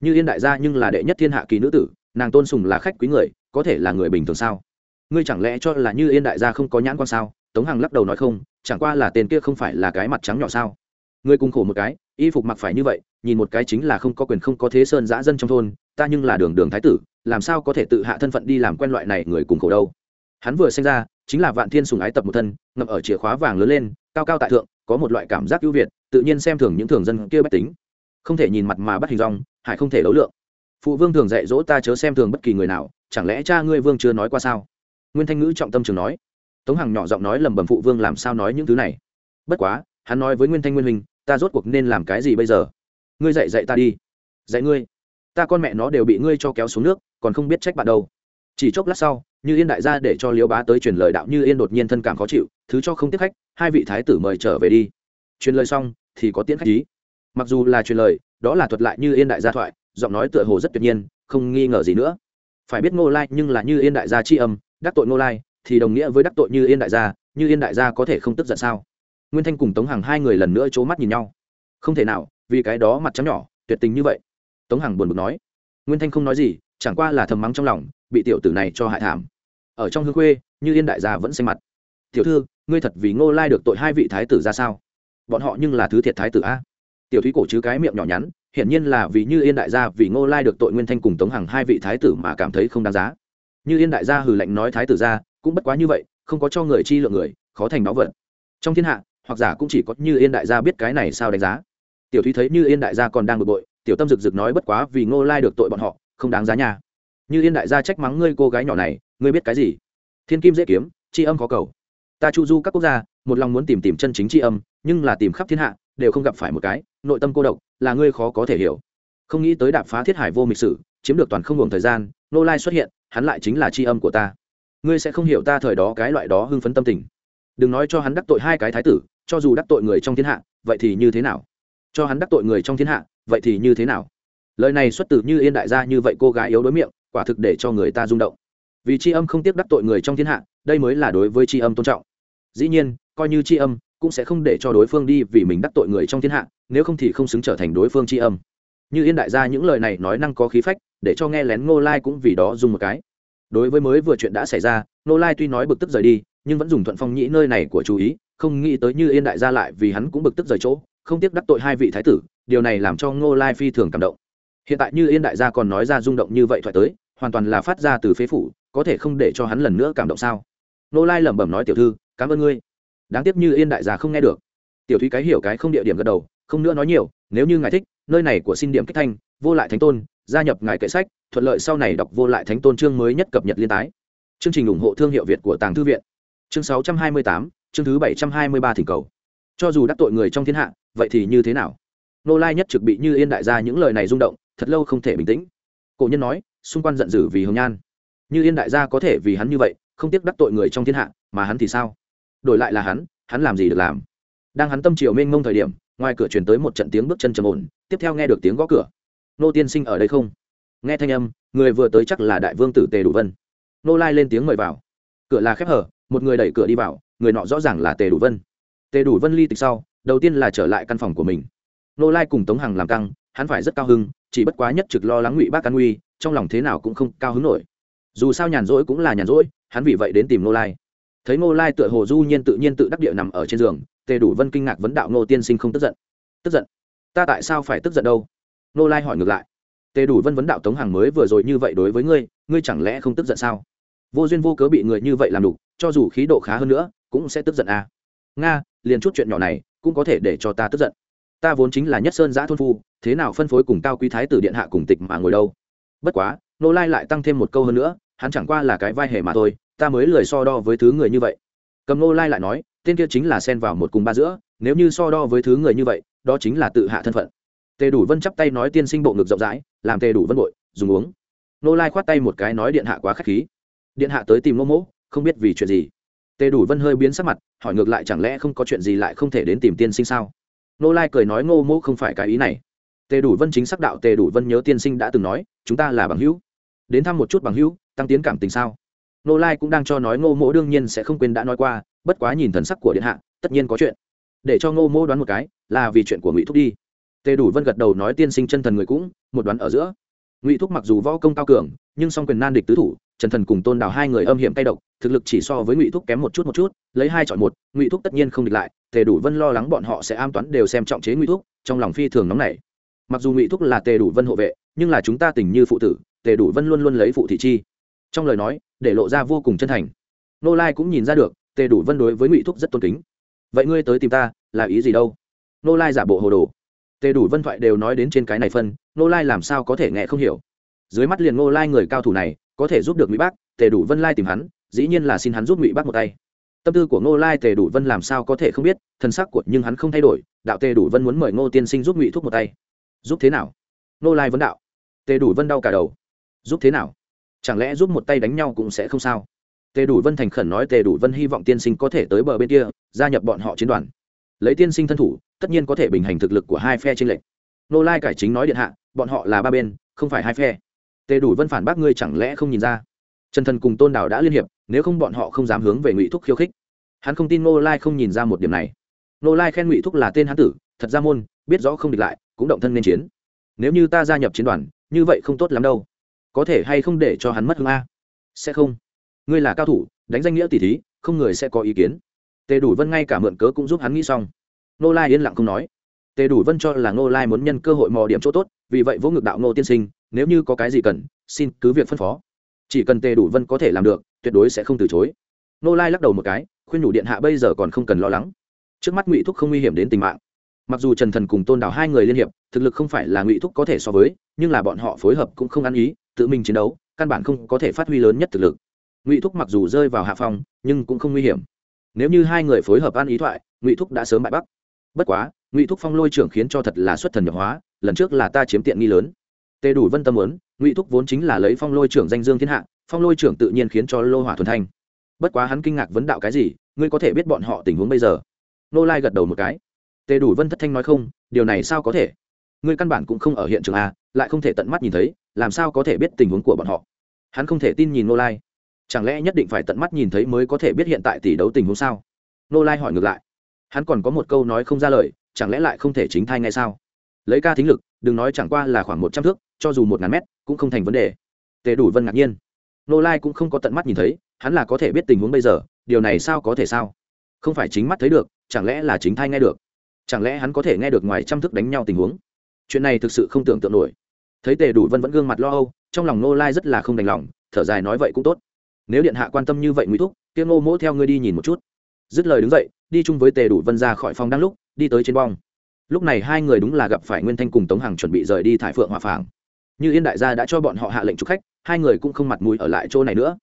Như yên đại gia nhưng là đệ nhất thiên hạ kỳ nữ tử, nàng tôn sùng là khách quý người, có thể là người bình thường sao? Ngươi chẳng lẽ cho là như yên đại gia không có nhãn quan sao? Tống hằng lắc đầu nói không chẳng qua là tên kia không phải là cái mặt trắng nhỏ sao? Ngươi cùng khổ một cái, y phục mặc phải như vậy, nhìn một cái chính là không có quyền không có thế sơn giã dân trong thôn, ta nhưng là đường đường thái tử, làm sao có thể tự hạ thân phận đi làm quen loại này người cùng khổ đâu? Hắn vừa sinh ra, chính là vạn thiên sùng ái tập một thân ngập ở chìa khóa vàng lớn lên, cao cao tại thượng, có một loại cảm giác ưu việt, tự nhiên xem thường những thường dân kia bách tính. Không thể nhìn mặt mà bắt hình rong hải không thể đấu lượng. Phụ vương thường dạy dỗ ta chớ xem thường bất kỳ người nào, chẳng lẽ cha ngươi vương chưa nói qua sao? Nguyên thanh ngữ trọng tâm trường nói tống hằng nhỏ giọng nói lầm bầm phụ vương làm sao nói những thứ này. Bất quá, hắn nói với nguyên thanh nguyên huynh, ta rốt cuộc nên làm cái gì bây giờ? Ngươi dạy dạy ta đi. Dạy ngươi? Ta con mẹ nó đều bị ngươi cho kéo xuống nước, còn không biết trách bạn đâu. Chỉ chốc lát sau, như yên đại gia để cho liêu bá tới truyền lời đạo như yên đột nhiên thân cảm khó chịu, thứ cho không tiếp khách, hai vị thái tử mời trở về đi. Truyền lời xong, thì có tiễn khách ý. Mặc dù là truyền lời, đó là thuật lại như yên đại gia thoại, giọng nói tựa hồ rất tuyệt nhiên, không nghi ngờ gì nữa. Phải biết ngô lai nhưng là như yên đại gia tri âm, đắc tội ngô lai thì đồng nghĩa với đắc tội như yên đại gia như yên đại gia có thể không tức giận sao? Nguyên thanh cùng tống hằng hai người lần nữa c h ố mắt nhìn nhau. Không thể nào vì cái đó mặt trắng nhỏ tuyệt tình như vậy. Tống hằng buồn bực nói. Nguyên thanh không nói gì chẳng qua là thầm mắng trong lòng bị tiểu tử này cho hại thảm. Ở trong hương quê, như yên đại gia vẫn xanh mặt. Tiểu thư ngươi thật vì ngô lai được tội hai vị thái tử ra sao? Bọn họ nhưng là thứ thiệt thái tử a. Tiểu thúy cổ chứ cái miệng nhỏ nhắn hiển nhiên là vì như yên đại gia vì ngô lai được tội nguyên thanh cùng tống hằng hai vị thái tử mà cảm thấy không đáng giá. Như yên đại gia hừ lạnh nói thái tử ra cũng bất quá như vậy, không có cho người chi lượng người, khó thành báo vật. Trong thiên hạ, hoặc giả cũng chỉ có như yên đại gia biết cái này sao đánh giá. Tiểu thúy thấy như yên đại gia còn đang bực bội, tiểu tâm rực rực nói bất quá vì ngô lai được tội bọn họ, không đáng giá nhà như yên đại gia trách mắng ngươi cô gái nhỏ này, ngươi biết cái gì? Thiên kim dễ kiếm, tri âm khó cầu. Ta chu du các quốc gia, một lòng muốn tìm tìm chân chính tri âm, nhưng là tìm khắp thiên hạ, đều không gặp phải một cái, nội tâm cô độc, là ngươi khó có thể hiểu. Không nghĩ tới đạp phá thiết hải vô mịch sử, chiếm được toàn không ngừng thời gian nô lai xuất hiện, hắn lại chính là tri âm của ta ngươi sẽ không hiểu ta thời đó cái loại đó hưng phấn tâm tình. Đừng nói cho hắn đắc tội hai cái thái tử, cho dù đắc tội người trong thiên hạ, vậy thì như thế nào? Cho hắn đắc tội người trong thiên hạ, vậy thì như thế nào? Lời này xuất từ như yên đại gia như vậy cô gái yếu đối miệng, quả thực để cho người ta rung động. Vì tri âm không tiếc đắc tội người trong thiên hạ, đây mới là đối với tri âm tôn trọng. Dĩ nhiên, coi như tri âm, cũng sẽ không để cho đối phương đi vì mình đắc tội người trong thiên hạ, nếu không thì không xứng trở thành đối phương tri âm. Như yên đại gia những lời này nói năng có khí phách, để cho nghe lén ngô lai cũng vì đó dùng một cái đối với mới vừa chuyện đã xảy ra, nô lai tuy nói bực tức rời đi, nhưng vẫn dùng thuận phong nhĩ nơi này của chú ý, không nghĩ tới như yên đại gia lại vì hắn cũng bực tức rời chỗ, không tiếc đắc tội hai vị thái tử, điều này làm cho ngô lai phi thường cảm động. Hiện tại như yên đại gia còn nói ra rung động như vậy thoại tới, hoàn toàn là phát ra từ phế phủ, có thể không để cho hắn lần nữa cảm động sao? Nô lai lẩm bẩm nói, tiểu thư, cảm ơn ngươi. Đáng tiếc như yên đại gia không nghe được. Tiểu thúy cái hiểu cái không địa điểm gật đầu, không nữa nói nhiều, nếu như ngài thích, nơi này của xin điểm kích thanh, vô lại thánh tôn gia nhập ngài kệ sách, thuận lợi sau này đọc vô lại thánh tôn chương mới nhất cập nhật liên tái. Chương trình ủng hộ thương hiệu việt của tàng thư viện. Chương sáu trăm hai mươi tám, chương thứ bảy trăm hai mươi ba thỉnh cầu. Cho dù đắc tội người trong thiên hạ, vậy thì như thế nào? Nô lai nhất trực bị như yên đại gia những lời này rung động, thật lâu không thể bình tĩnh. Cổ nhân nói, xung quanh giận dữ vì hồng nhan. Như yên đại gia có thể vì hắn như vậy, không tiếc đắc tội người trong thiên hạ, mà hắn thì sao? Đổi lại là hắn hắn làm gì được làm? Đang hắn tâm triều mênh mông thời điểm, ngoài cửa chuyển tới một trận tiếng bước chân trầm ổn, tiếp theo nghe được tiếng gõ cửa nô tiên sinh ở đây không? Nghe thanh âm, người vừa tới chắc là đại vương tử tề đủ vân. Nô lai lên tiếng mời vào. Cửa là khép hở, một người đẩy cửa đi vào, người nọ rõ ràng là tề đủ vân. Tề đủ vân ly tịch sau, đầu tiên là trở lại căn phòng của mình. Nô lai cùng tống hằng làm căng, hắn phải rất cao hưng chỉ bất quá nhất trực lo lắng ngụy bác căn nguy trong lòng thế nào cũng không cao hứng nổi. Dù sao nhàn rỗi cũng là nhàn rỗi, hắn vì vậy đến tìm nô lai. Thấy nô lai tựa hồ du nhiên tự nhiên tự đắc địa nằm ở trên giường, tề đủ vân kinh ngạc vấn đạo nô tiên sinh không tức giận. Tức giận? Ta tại sao phải tức giận đâu? Nô lai hỏi ngược lại. Tề đủ vân vấn đạo tống hàng mới vừa rồi như vậy đối với ngươi ngươi chẳng lẽ không tức giận sao? Vô duyên vô cớ bị người như vậy làm đủ cho dù khí độ khá hơn nữa, cũng sẽ tức giận à. nga, liền chút chuyện nhỏ này, cũng có thể để cho ta tức giận. Ta vốn chính là nhất sơn giã thôn phu, thế nào phân phối cùng cao quý thái tử điện hạ cùng tịch mà ngồi đâu? Bất quá nô lai lại tăng thêm một câu hơn nữa, hắn chẳng qua là cái vai hề mà thôi, ta mới lười so đo với thứ người như vậy. Cầm nô lai lại nói, tên kia chính là xen vào một cùng ba giữa, nếu như so đo với thứ người như vậy, đó chính là tự hạ thân phận tề đủ vân chắp tay nói tiên sinh bộ ngực rộng rãi, làm tề đủ vân bội, dùng uống. Nô lai khoát tay một cái nói điện hạ quá k h á c h khí. Điện hạ tới tìm nô mỗ, không biết vì chuyện gì. Tề đủ vân hơi biến sắc mặt, hỏi ngược lại chẳng lẽ không có chuyện gì lại không thể đến tìm tiên sinh sao? Nô lai cười nói ngô mỗ không phải cái ý này. Tề đủ vân chính sắc đạo tề đủ vân nhớ tiên sinh đã từng nói, chúng ta là bằng hữu. Đến thăm một chút bằng hữu, tăng tiến cảm tình sao? Nô lai cũng đang cho nói ngô mỗ đương nhiên sẽ không quên đã nói qua, bất quá nhìn thần sắc của điện hạ, tất nhiên có chuyện. Để cho ngô mỗ đoán một cái, là vì chuyện của ngụy thúc đi tề đủ vân gật đầu nói tiên sinh chân thần người cũng, một đoán ở giữa. Ngụy thúc mặc dù võ công cao cường, nhưng song quyền nan địch tứ thủ trần thần cùng tôn đào hai người âm hiểm tay độc, thực lực chỉ so với ngụy thúc kém một chút một chút, lấy hai chọn một, ngụy thúc tất nhiên không địch lại, tề đủ vân lo lắng bọn họ sẽ am toán đều xem trọng chế ngụy thúc, trong lòng phi thường nóng nảy. Mặc dù ngụy thúc là tề đủ vân hộ vệ, nhưng là chúng ta tình như phụ tử, tề đủ vân luôn luôn lấy phụ thị chi. Trong lời nói, để lộ ra vô cùng chân thành. Nô lai cũng nhìn ra được, tề đủ vân đối với ngụy thúc rất tôn kính. Vậy ngươi tới tìm ta, là ý gì đâu? Nô lai giả bộ hồ đồ tề đủ vân thoại đều nói đến trên cái này phân nô lai làm sao có thể nghe không hiểu? Dưới mắt liền nô lai người cao thủ này, có thể giúp được mỹ bác, tề đủ vân lai tìm hắn, dĩ nhiên là xin hắn giúp mỹ bác một tay. Tâm tư của ngô lai tề đủ vân làm sao có thể không biết, thân sắc của nhưng hắn không thay đổi, đạo tề đủ vân muốn mời ngô tiên sinh giúp ngụy thuốc một tay. Giúp thế nào? Ngô lai vấn đạo. Tề đủ vân đau cả đầu. Giúp thế nào? Chẳng lẽ giúp một tay đánh nhau cũng sẽ không sao? Tề đủ vân thành khẩn nói tề đủ vân hy vọng tiên sinh có thể tới bờ bên kia, gia nhập bọn họ chiến đoàn. Lấy tiên sinh thân thủ tất nhiên có thể bình hành thực lực của hai phe trên lệnh nô lai cải chính nói điện hạ, bọn họ là ba bên, không phải hai phe. Tề đủ vân phản bác ngươi chẳng lẽ không nhìn ra? Trần thần cùng tôn đảo đã liên hiệp, nếu không bọn họ không dám hướng về ngụy thúc khiêu khích. Hắn không tin nô lai không nhìn ra một điểm này. Nô lai khen ngụy thúc là tên hán tử, thật ra môn, biết rõ không địch lại, cũng động thân nên chiến. Nếu như ta gia nhập chiến đoàn, như vậy không tốt lắm đâu. Có thể hay không để cho hắn mất hương a? Sẽ không. Ngươi là cao thủ, đánh danh nghĩa tỷ thí, không người sẽ có ý kiến. Tề đủ vân ngay cả mượn cớ cũng giúp hắn nghĩ xong nô lai yên lặng không nói. Tề đủ vân cho là nô lai muốn nhân cơ hội mò điểm chỗ tốt, vì vậy vỗ ngực đạo nô tiên sinh, nếu như có cái gì cần, xin cứ việc phân phó. Chỉ cần tề đủ vân có thể làm được, tuyệt đối sẽ không từ chối. Nô lai lắc đầu một cái, khuyên nhủ điện hạ bây giờ còn không cần lo lắng. Trước mắt ngụy thúc không nguy hiểm đến tính mạng. Mặc dù trần thần cùng tôn đảo hai người liên hiệp, thực lực không phải là ngụy thúc có thể so với, nhưng là bọn họ phối hợp cũng không ăn ý, tự mình chiến đấu, căn bản không có thể phát huy lớn nhất thực lực. Ngụy thúc mặc dù rơi vào hạ phong, nhưng cũng không nguy hiểm. Nếu như hai người phối hợp ăn ý thoại, ngụy thúc đã sớm bại bắc bất quá, ngụy thúc phong lôi trưởng khiến cho thật là xuất thần nhập hóa, lần trước là ta chiếm tiện nghi lớn. Tê đủ vân tâm muốn, ngụy thúc vốn chính là lấy phong lôi trưởng danh dương thiên hạ, phong lôi trưởng tự nhiên khiến cho lô hỏa thuần thanh. Bất quá hắn kinh ngạc vấn đạo cái gì, ngươi có thể biết bọn họ tình huống bây giờ? Nô lai gật đầu một cái. Tê đủ vân thất thanh nói không, điều này sao có thể? Ngươi căn bản cũng không ở hiện trường a lại không thể tận mắt nhìn thấy, làm sao có thể biết tình huống của bọn họ? Hắn không thể tin nhìn nô lai. Chẳng lẽ nhất định phải tận mắt nhìn thấy mới có thể biết hiện tại tỷ đấu tình huống sao? Nô lai hỏi ngược lại hắn còn có một câu nói không ra lời, chẳng lẽ lại không thể chính thai ngay sao? Lấy ca thính lực, đừng nói chẳng qua là khoảng một trăm thước, cho dù một ngàn mét, cũng không thành vấn đề. Tề đủ vân ngạc nhiên. Nô lai cũng không có tận mắt nhìn thấy, hắn là có thể biết tình huống bây giờ, điều này sao có thể sao? Không phải chính mắt thấy được, chẳng lẽ là chính thai nghe được? Chẳng lẽ hắn có thể nghe được ngoài trăm thức đánh nhau tình huống? Chuyện này thực sự không tưởng tượng nổi. Thấy tề đủ vân vẫn gương mặt lo âu, trong lòng nô lai rất là không đành lòng, thở dài nói vậy cũng tốt. Nếu điện hạ quan tâm như vậy ngụy thúc, kia ngô mỗ theo ngươi đi nhìn một chút. Dứt lời đứng dậy đi chung với tề đủ vân ra khỏi phòng đang lúc, đi tới trên bong. Lúc này hai người đúng là gặp phải nguyên thanh cùng tống hằng chuẩn bị rời đi thải phượng hòa phảng. Như yên đại gia đã cho bọn họ hạ lệnh chụp khách, hai người cũng không mặt mũi ở lại chỗ này nữa.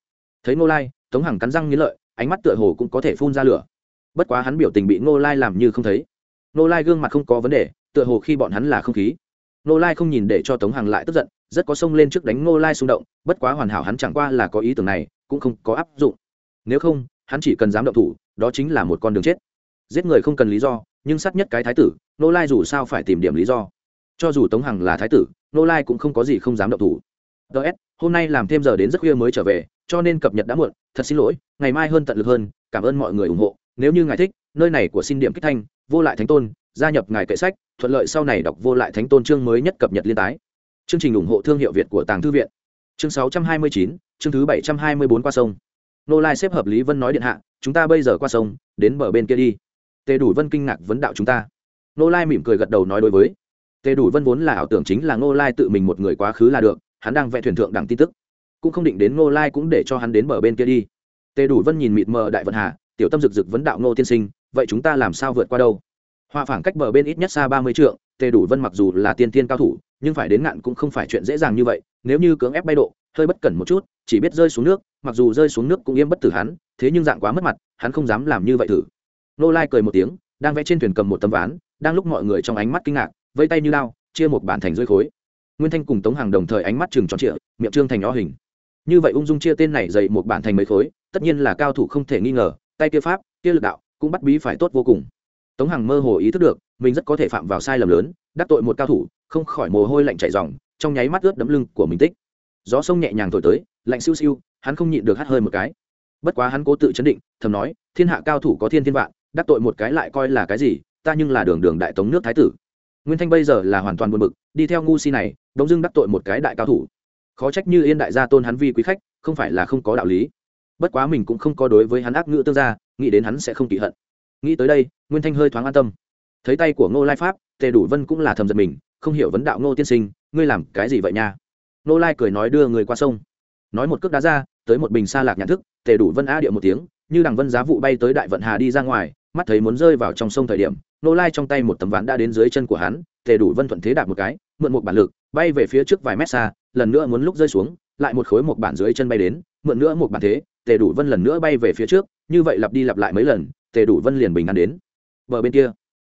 Thấy ngô lai, tống hằng cắn răng nghĩ lợi, ánh mắt tựa hồ cũng có thể phun ra lửa. Bất quá hắn biểu tình bị ngô lai làm như không thấy. Ngô lai gương mặt không có vấn đề, tựa hồ khi bọn hắn là không khí. Ngô lai không nhìn để cho tống hằng lại tức giận, rất có xông lên trước đánh ngô lai xung động, bất quá hoàn hảo hắn chẳng qua là có ý tưởng này, cũng không có áp dụng. Nếu không, hắn chỉ cần dám động thủ đó chính là một con đường chết. Giết người không cần lý do nhưng sát nhất cái thái tử nô lai dù sao phải tìm điểm lý do. Cho dù tống hằng là thái tử nô lai cũng không có gì không dám động thủ. Ts hôm nay làm thêm giờ đến rất khuya mới trở về cho nên cập nhật đã muộn thật xin lỗi ngày mai hơn tận lực hơn cảm ơn mọi người ủng hộ. Nếu như ngài thích nơi này của xin điểm kích thanh vô lại thánh tôn gia nhập ngài kệ sách thuận lợi sau này đọc vô lại thánh tôn chương mới nhất cập nhật liên tái. Chương trình ủng hộ thương hiệu việt của tàng thư viện. Chương 629, chương thứ 724 qua sông nô lai xếp hợp lý vân nói điện hạ, chúng ta bây giờ qua sông, đến bờ bên kia đi. Tề đủ vân kinh ngạc vấn đạo chúng ta. Nô lai mỉm cười gật đầu nói đối với. Tề đủ vân vốn là ảo tưởng chính là nô lai tự mình một người quá khứ là được, hắn đang vẽ thuyền thượng đẳng tin tức. Cũng không định đến nô lai cũng để cho hắn đến bờ bên kia đi. Tề đủ vân nhìn mịt mờ đại vận hà tiểu tâm rực rực vấn đạo nô tiên sinh, vậy chúng ta làm sao vượt qua đâu? Hoa phảng cách bờ bên ít nhất xa ba mươi trượng tề đủ vân mặc dù là tiên tiên cao thủ, nhưng phải đến ngạn cũng không phải chuyện dễ dàng như vậy, nếu như cưỡng ép bay độ, hơi bất cẩn một chút, chỉ biết rơi xuống nước, mặc dù rơi xuống nước cũng yếm bất tử hắn, thế nhưng dạng quá mất mặt, hắn không dám làm như vậy thử. Nô lai cười một tiếng, đang vẽ trên thuyền cầm một tấm ván, đang lúc mọi người trong ánh mắt kinh ngạc, vây tay như lao, chia một bản thành rơi khối. Nguyên thanh cùng tống hàng đồng thời ánh mắt chừng tròn trịa, miệng trương thành ó hình. Như vậy ung dung chia tên này dày một bản thành mấy khối, tất nhiên là cao thủ không thể nghi ngờ, tay kia pháp, kia lực đạo, cũng bắt bí phải tốt vô cùng tống hằng mơ hồ ý thức được, mình rất có thể phạm vào sai lầm lớn, đắc tội một cao thủ, không khỏi mồ hôi lạnh chảy dòng trong nháy mắt ướt đấm lưng của mình tích. Gió sông nhẹ nhàng thổi tới, lạnh siêu siêu, hắn không nhịn được hắt hơi một cái. Bất quá hắn cố tự chấn định, thầm nói, thiên hạ cao thủ có thiên thiên vạn, đắc tội một cái lại coi là cái gì, ta nhưng là đường đường đại tống nước thái tử. Nguyên thanh bây giờ là hoàn toàn buồn bực, đi theo ngu si này, bỗng dưng đắc tội một cái đại cao thủ. Khó trách như yên đại gia tôn hắn vi quý khách, không phải là không có đạo lý. Bất quá mình cũng không có đối với hắn ác ngữ tương gia, nghĩ đến hắn sẽ không kỵ hận nghĩ tới đây, nguyên thanh hơi thoáng an tâm. Thấy tay của ngô lai pháp, tề đủ vân cũng là thầm giật mình, không hiểu vấn đạo ngô tiên sinh, ngươi làm cái gì vậy nha? Ngô lai cười nói đưa người qua sông. Nói một cước đá ra, tới một bình xa lạc nhãn thức, tề đủ vân a điệu một tiếng, như đằng vân giá vụ bay tới đại vận hà đi ra ngoài, mắt thấy muốn rơi vào trong sông thời điểm nô lai trong tay một tấm ván đã đến dưới chân của hắn, tề đủ vân thuận thế đạp một cái, mượn một bản lực, bay về phía trước vài mét xa, lần nữa muốn lúc rơi xuống, lại một khối một bản dưới chân bay đến, mượn nữa một bản thế, tề đủ vân lần nữa bay về phía trước, như vậy lặp đi lặp lại mấy lần tề đủ vân liền bình an đến. Bờ bên kia.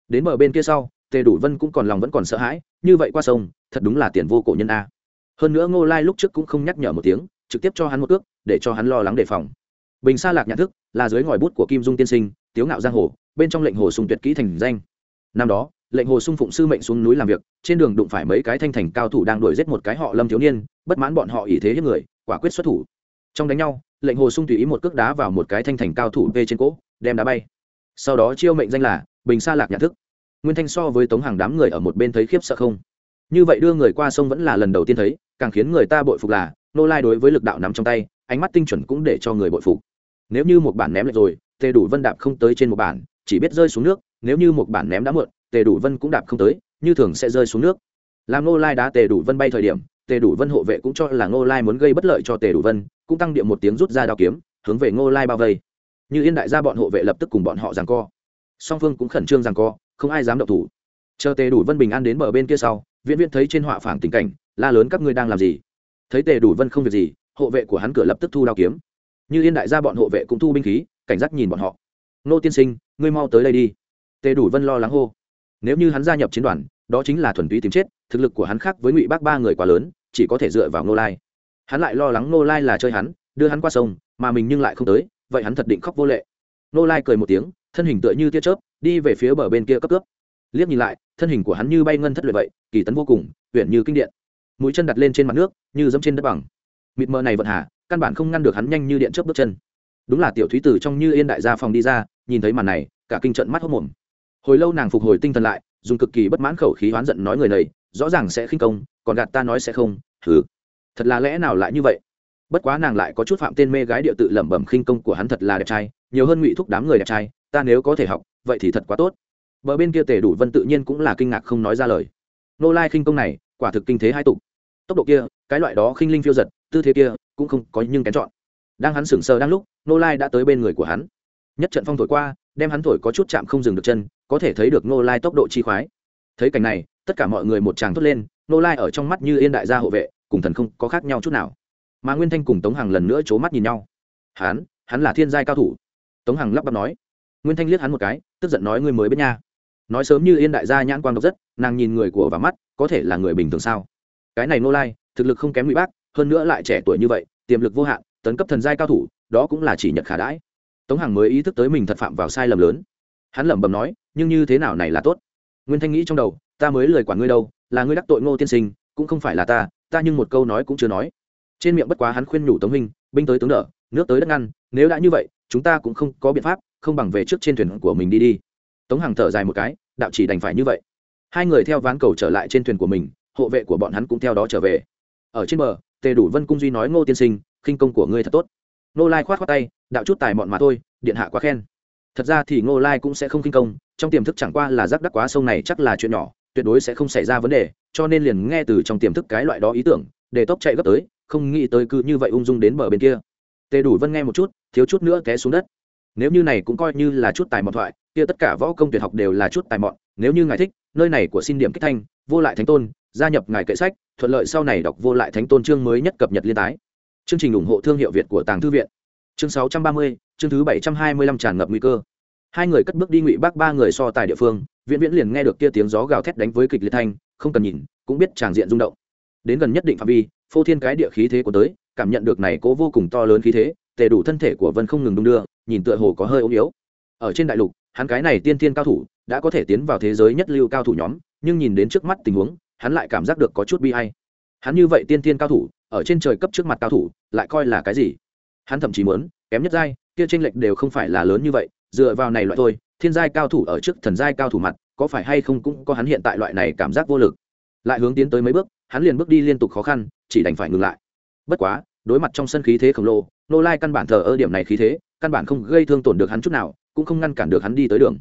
Đến bờ bên kia sau, tề đủ vân cũng còn lòng vẫn còn sợ hãi, như vậy qua sông, thật đúng là tiền vô cổ nhân a. Hơn nữa ngô lai lúc trước cũng không nhắc nhở một tiếng, trực tiếp cho hắn một ước, để cho hắn lo lắng đề phòng. Bình sa lạc nhận thức, là dưới ngòi bút của kim dung tiên sinh, tiếu ngạo giang hồ, bên trong lệnh hồ sung tuyệt kỹ thành danh. Năm đó, lệnh hồ sung phụng sư mệnh xuống núi làm việc, trên đường đụng phải mấy cái thanh thành cao thủ đang đuổi giết một cái họ lâm thiếu niên, bất mãn bọn họ ý thế hết người, quả quyết xuất thủ. Trong đánh nhau, lệnh hồ sung tùy ý một cước đá vào một cái thanh thành cao thủ về trên cỗ đem đá bay. Sau đó chiêu mệnh danh là bình sa lạc nhận thức. Nguyên thanh so với tống hàng đám người ở một bên thấy khiếp sợ không? Như vậy đưa người qua sông vẫn là lần đầu tiên thấy, càng khiến người ta bội phục là, nô lai đối với lực đạo nắm trong tay, ánh mắt tinh chuẩn cũng để cho người bội phục. Nếu như một bản ném lại rồi, tề đủ vân đạp không tới trên một bản, chỉ biết rơi xuống nước, nếu như một bản ném đã muộn, tề đủ vân cũng đạp không tới, như thường sẽ rơi xuống nước. Làm nô lai đá tề đủ vân bay thời điểm, tề đủ vân hộ vệ cũng cho là nô lai muốn gây bất lợi cho tề đủ vân, cũng tăng điện một tiếng rút ra đao kiếm, hướng về nô lai bao vây như yên đại gia bọn hộ vệ lập tức cùng bọn họ giằng co. Song phương cũng khẩn trương giằng co, không ai dám động thủ. Chờ tề đủ vân bình an đến bờ bên kia sau, viễn viễn thấy trên họa phản tình cảnh, la lớn các ngươi đang làm gì? Thấy tề đủ vân không việc gì, hộ vệ của hắn cửa lập tức thu đao kiếm. Như yên đại gia bọn hộ vệ cũng thu binh khí, cảnh giác nhìn bọn họ. Nô tiên sinh, ngươi mau tới đây đi. Tề đủ vân lo lắng hô. Nếu như hắn gia nhập chiến đoàn, đó chính là thuần túy tìm chết, thực lực của hắn khác với ngụy bác ba người quá lớn, chỉ có thể dựa vào nô lai. Hắn lại lo lắng nô lai là chơi hắn, đưa hắn qua sông, mà mình nhưng lại không tới vậy hắn thật định khóc vô lệ. Nô lai cười một tiếng, thân hình tựa như tia chớp, đi về phía bờ bên kia cấp cướp. Liếc nhìn lại, thân hình của hắn như bay ngân thất luyện vậy, kỳ tấn vô cùng huyện như kinh điện. Mũi chân đặt lên trên mặt nước, như dẫm trên đất bằng. Mịt mờ này vận hà, căn bản không ngăn được hắn nhanh như điện chớp bước chân. Đúng là tiểu thúy tử trong như yên đại gia phòng đi ra, nhìn thấy màn này, cả kinh trận mắt hốc mồm. Hồi lâu nàng phục hồi tinh thần lại, dùng cực kỳ bất mãn khẩu khí hoán giận nói người này, rõ ràng sẽ khinh công, còn gạt ta nói sẽ không thử thật là lẽ nào lại như vậy? Bất quá nàng lại có chút phạm tên mê gái địa tự lẩm bẩm khinh công của hắn thật là đẹp trai, nhiều hơn ngụy thúc đám người đẹp trai, ta nếu có thể học, vậy thì thật quá tốt. Bờ bên kia tề đủ vân tự nhiên cũng là kinh ngạc không nói ra lời. Nô lai khinh công này, quả thực kinh thế hai tục. Tốc độ kia, cái loại đó khinh linh phiêu giật, tư thế kia, cũng không có nhưng kén chọn. Đang hắn sững sờ đang lúc, nô lai đã tới bên người của hắn. Nhất trận phong thổi qua, đem hắn thổi có chút chạm không dừng được chân, có thể thấy được nô lai tốc độ chi khoái. Thấy cảnh này, tất cả mọi người một tràng thốt lên, nô lai ở trong mắt như yên đại gia hộ vệ, cùng thần không có khác nhau chút nào mà nguyên thanh cùng tống hằng lần nữa c h ố mắt nhìn nhau. Hắn hắn là thiên giai cao thủ. Tống hằng lắp bắp nói. Nguyên thanh liếc hắn một cái, tức giận nói, ngươi mới biết nha. Nói sớm như yên đại gia nhãn quang độc rất, nàng nhìn người của và mắt, có thể là người bình thường sao? Cái này nô lai, thực lực không kém ngụy bác, hơn nữa lại trẻ tuổi như vậy, tiềm lực vô hạn, tấn cấp thần giai cao thủ, đó cũng là chỉ nhật khả đãi. Tống hằng mới ý thức tới mình thật phạm vào sai lầm lớn. Hắn lẩm bẩm nói, nhưng như thế nào này là tốt? Nguyên thanh nghĩ trong đầu, ta mới lời quản ngươi đâu, là ngươi đắc tội ngô tiên sinh, cũng không phải là ta ta nhưng một câu nói cũng chưa nói trên miệng bất quá hắn khuyên nhủ tống huynh, binh tới tướng đỡ, nước tới đất ngăn, nếu đã như vậy, chúng ta cũng không có biện pháp, không bằng về trước trên thuyền của mình đi đi. Tống hằng thở dài một cái, đạo chỉ đành phải như vậy. Hai người theo ván cầu trở lại trên thuyền của mình, hộ vệ của bọn hắn cũng theo đó trở về. Ở trên bờ, tề đủ vân cung duy nói ngô tiên sinh, khinh công của ngươi thật tốt. Ngô lai khoát khoát tay, đạo chút tài mọn mà thôi, điện hạ quá khen. Thật ra thì ngô lai cũng sẽ không khinh công, trong tiềm thức chẳng qua là rắc đắc quá sông này chắc là chuyện nhỏ, tuyệt đối sẽ không xảy ra vấn đề, cho nên liền nghe từ trong tiềm thức cái loại đó ý tưởng, để tốc chạy gấp tới không nghĩ tới cứ như vậy ung dung đến bờ bên kia. Tề đủ vân nghe một chút thiếu chút nữa té xuống đất. Nếu như này cũng coi như là chút tài mọn thoại kia tất cả võ công tuyệt học đều là chút tài mọn nếu như ngài thích nơi này của xin điểm kích thanh vô lại thánh tôn gia nhập ngài kệ sách thuận lợi sau này đọc vô lại thánh tôn chương mới nhất cập nhật liên tái. Chương trình ủng hộ thương hiệu việt của tàng thư viện. Chương 630, chương thứ 725 tràn ngập nguy cơ. Hai người cất bước đi ngụy bắc ba người so tài địa phương viễn viễn liền nghe được kia tiếng gió gào thét đánh với kịch liệt thanh không cần nhìn cũng biết tràng diện rung động. Đến gần nhất định phạm vi phô thiên cái địa khí thế của tới, cảm nhận được này cố vô cùng to lớn khí thế, tề đủ thân thể của vân không ngừng đung đưa, nhìn tựa hồ có hơi ốm yếu. Ở trên đại lục, hắn cái này tiên thiên cao thủ đã có thể tiến vào thế giới nhất lưu cao thủ nhóm, nhưng nhìn đến trước mắt tình huống, hắn lại cảm giác được có chút bi hay hắn như vậy tiên thiên cao thủ, ở trên trời cấp trước mặt cao thủ, lại coi là cái gì? Hắn thậm chí muốn, kém nhất giai, kia tranh lệch đều không phải là lớn như vậy, dựa vào này loại thôi, thiên giai cao thủ ở trước thần giai cao thủ mặt, có phải hay không cũng có hắn hiện tại loại này cảm giác vô lực. Lại hướng tiến tới mấy bước, hắn liền bước đi liên tục khó khăn chỉ đành phải ngừng lại. Bất quá, đối mặt trong sân khí thế khổng lồ nô lai căn bản thờ ơ điểm này khí thế, căn bản không gây thương tổn được hắn chút nào, cũng không ngăn cản được hắn đi tới đường.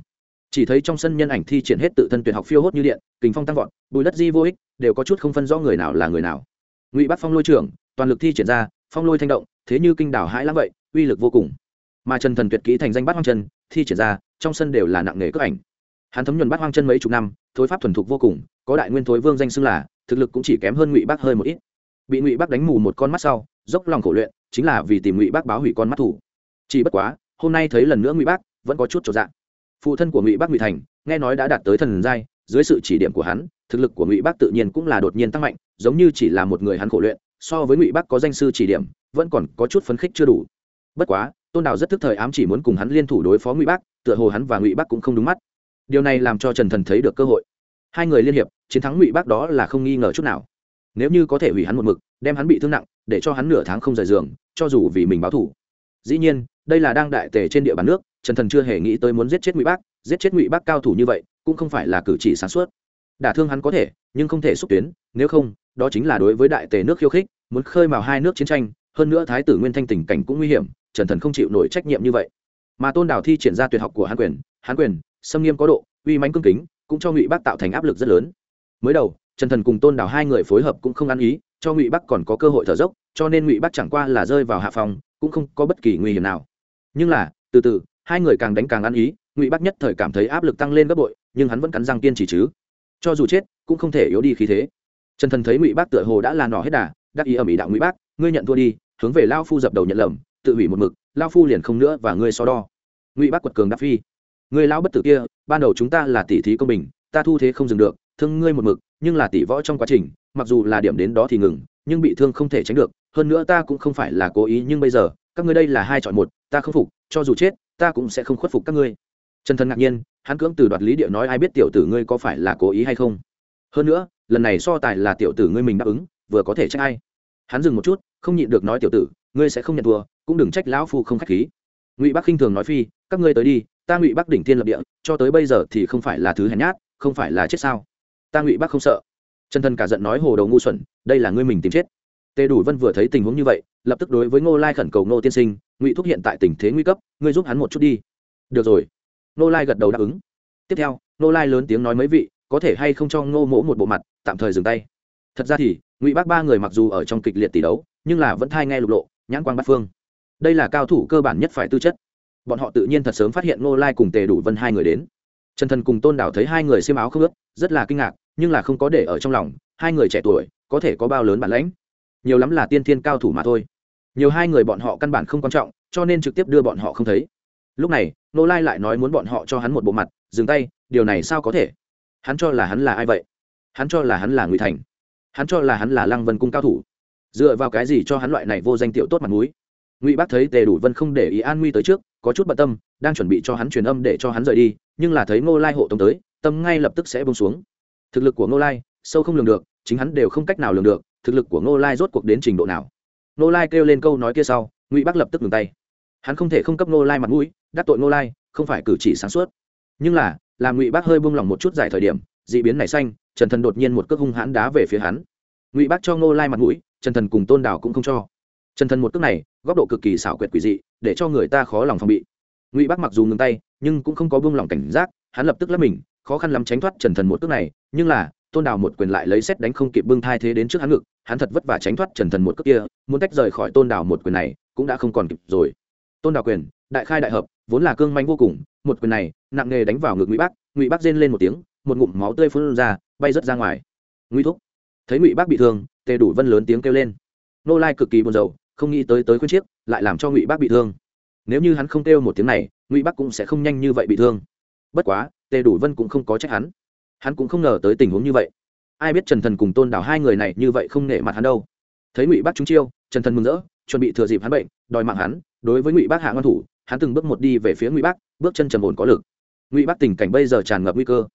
Chỉ thấy trong sân nhân ảnh thi triển hết tự thân tuyệt học phiêu hốt như điện, kình phong tăng vọt, bùi đất di vô ích, đều có chút không phân rõ người nào là người nào. Ngụy Bát phong lôi trưởng, toàn lực thi triển ra, phong lôi thanh động, thế như kinh đảo hãi lắm vậy, uy lực vô cùng. Mà trần thần tuyệt kỹ thành danh bát hoang chân, thi triển ra, trong sân đều là nặng nghề cước ảnh. Hắn thấm nhuần bát hoang chân mấy chục năm, thối pháp thuần thục vô cùng, có đại nguyên thối vương danh xưng là, thực lực cũng chỉ kém hơn ngụy Bác hơi một ít bị ngụy Bác đánh mù một con mắt sau dốc lòng khổ luyện chính là vì tìm ngụy Bác báo hủy con mắt thủ. Chỉ bất quá hôm nay thấy lần nữa ngụy Bác vẫn có chút trọn dạng phụ thân của ngụy Bác ngụy thành nghe nói đã đạt tới thần giai dưới sự chỉ điểm của hắn thực lực của ngụy Bác tự nhiên cũng là đột nhiên tăng mạnh giống như chỉ là một người hắn khổ luyện so với ngụy Bác có danh sư chỉ điểm vẫn còn có chút phấn khích chưa đủ. Bất quá tôn đào rất thức thời ám chỉ muốn cùng hắn liên thủ đối phó ngụy Bác, tựa hồ hắn và ngụy Bác cũng không đúng mắt. Điều này làm cho trần thần thấy được cơ hội. Hai người liên hiệp chiến thắng ngụy Bác đó là không nghi ngờ chút nào nếu như có thể hủy hắn một mực, đem hắn bị thương nặng, để cho hắn nửa tháng không rời giường, cho dù vì mình báo thủ dĩ nhiên, đây là đang đại tề trên địa bàn nước, trần thần chưa hề nghĩ tới muốn giết chết ngụy bác, giết chết ngụy bác cao thủ như vậy, cũng không phải là cử chỉ sáng suốt. Đả thương hắn có thể, nhưng không thể xúc tuyến, nếu không, đó chính là đối với đại tề nước khiêu khích, muốn khơi mào hai nước chiến tranh, hơn nữa thái tử nguyên thanh tình cảnh cũng nguy hiểm, trần thần không chịu nổi trách nhiệm như vậy. Mà tôn đào thi triển ra tuyệt học của hán quyền hán quyền, xâm nghiêm có độ, uy mãnh cương kính, cũng cho ngụy bác tạo thành áp lực rất lớn. Mới đầu trần thần cùng tôn đảo hai người phối hợp cũng không ăn ý, cho ngụy bắc còn có cơ hội thở dốc, cho nên ngụy bắc chẳng qua là rơi vào hạ phòng, cũng không có bất kỳ nguy hiểm nào. Nhưng là, từ từ, hai người càng đánh càng ăn ý, ngụy bắc nhất thời cảm thấy áp lực tăng lên gấp bội, nhưng hắn vẫn cắn răng kiên trì chứ. Cho dù chết, cũng không thể yếu đi khí thế. Trần thần thấy ngụy bắc tựa hồ đã là nỏ hết đà, đắc ý ở mỹ đạo ngụy bắc, ngươi nhận thua đi, hướng về lao phu dập đầu nhận lầm, tự hủy một mực, lao phu liền không nữa và ngươi so đo. Ngụy bắc quật cường đắc phi người lao bất tử kia, ban đầu chúng ta là tỷ thí công bình ta thu thế không dừng được, thương ngươi một mực, nhưng là tỷ võ trong quá trình, mặc dù là điểm đến đó thì ngừng, nhưng bị thương không thể tránh được, hơn nữa ta cũng không phải là cố ý, nhưng bây giờ, các ngươi đây là hai chọn một, ta không phục, cho dù chết, ta cũng sẽ không khuất phục các ngươi. Trần thần ngạc nhiên, hắn cưỡng từ đoạt lý địa nói ai biết tiểu tử ngươi có phải là cố ý hay không. Hơn nữa, lần này so tài là tiểu tử ngươi mình đáp ứng, vừa có thể trách ai. Hắn dừng một chút, không nhịn được nói tiểu tử, ngươi sẽ không nhận thua, cũng đừng trách lão phu không k h á c h khí. Ngụy bắc khinh thường nói phi, các ngươi tới đi, ta ngụy bắc đỉnh thiên lập địa, cho tới bây giờ thì không phải là thứ hèn nhát không phải là chết sao? Ta ngụy bắc không sợ. Trần thần cả giận nói hồ đầu ngu xuẩn, đây là ngươi mình tìm chết. Tề đủ vân vừa thấy tình huống như vậy, lập tức đối với ngô lai khẩn cầu ngô tiên sinh, ngụy thúc hiện tại tình thế nguy cấp, ngươi giúp hắn một chút đi. Được rồi. Ngô lai gật đầu đáp ứng. Tiếp theo, ngô lai lớn tiếng nói mấy vị, có thể hay không cho ngô mỗ một bộ mặt, tạm thời dừng tay. Thật ra thì, ngụy bác ba người mặc dù ở trong kịch liệt tỷ đấu, nhưng là vẫn thai nghe lục lộ, nhãn quang bát phương. Đây là cao thủ cơ bản nhất phải tư chất. Bọn họ tự nhiên thật sớm phát hiện ngô lai cùng tề đủ vân hai người đến trần thần cùng tôn đảo thấy hai người xiêm áo không ướt, rất là kinh ngạc, nhưng là không có để ở trong lòng, hai người trẻ tuổi, có thể có bao lớn bản lãnh. Nhiều lắm là tiên thiên cao thủ mà thôi. Nhiều hai người bọn họ căn bản không quan trọng, cho nên trực tiếp đưa bọn họ không thấy. Lúc này nô lai lại nói muốn bọn họ cho hắn một bộ mặt, dừng tay, điều này sao có thể? Hắn cho là hắn là ai vậy? Hắn cho là hắn là ngụy thành. Hắn cho là hắn là lăng vân cung cao thủ. Dựa vào cái gì cho hắn loại này vô danh tiểu tốt mặt mũi? Ngụy bác thấy tề đủ vân không để ý an nguy tới trước có chút bận tâm, đang chuẩn bị cho hắn truyền âm để cho hắn rời đi, nhưng là thấy ngô lai hộ tống tới, tâm ngay lập tức sẽ bông xuống. Thực lực của ngô lai, sâu không lường được, chính hắn đều không cách nào lường được, thực lực của ngô lai rốt cuộc đến trình độ nào. Ngô lai kêu lên câu nói kia sau, ngụy bắc lập tức ngừng tay. Hắn không thể không cấp ngô lai mặt mũi, đắc tội ngô lai, không phải cử chỉ sáng suốt. Nhưng là, làm ngụy bắc hơi buông lỏng một chút dài thời điểm d ị biến nảy xanh, trần thần đột nhiên một cước hung hãn đá về phía hắn. Ngụy bắc cho ngô lai mặt mũi, trần thần cùng tôn đảo cũng không cho. Trần thần một cước này góc độ cực kỳ xảo quyệt quỷ dị, để cho người ta khó lòng phòng bị. Ngụy bắc mặc dù ngừng tay, nhưng cũng không có buông lỏng cảnh giác, hắn lập tức lấp mình, khó khăn lắm tránh thoát trần thần một cước này, nhưng là, tôn đào một quyền lại lấy xét đánh không kịp bưng thai thế đến trước hắn ngực, hắn thật vất vả tránh thoát trần thần một cước kia, muốn tách rời khỏi tôn đào một quyền này, cũng đã không còn kịp rồi. Tôn đào quyền, đại khai đại hợp, vốn là cương manh vô cùng, một quyền này, nặng nề đánh vào ngực ngụy bắc ngụy bắc rên lên một tiếng, một ngụm máu tươi phun ra, bay rớt ra ngoài. Ngụy thúc. Thấy ngụy bắc bị thương, tề đủ vân lớn tiếng kêu lên. Nô lai cực kỳ buồn rầu không nghĩ tới tới khuyên chiếc lại làm cho ngụy bác bị thương. Nếu như hắn không kêu một tiếng này ngụy bác cũng sẽ không nhanh như vậy bị thương. Bất quá tề đủ vân cũng không có trách hắn. Hắn cũng không ngờ tới tình huống như vậy. Ai biết trần thần cùng tôn đảo hai người này như vậy không nể mặt hắn đâu. Thấy ngụy bác trúng chiêu trần thần mừng rỡ chuẩn bị thừa dịp hắn bệnh đòi mạng hắn. Đối với ngụy bác hạ ngon thủ hắn từng bước một đi về phía ngụy bác, bước chân trầm ổn có lực. Ngụy bác tình cảnh bây giờ tràn ngập nguy cơ.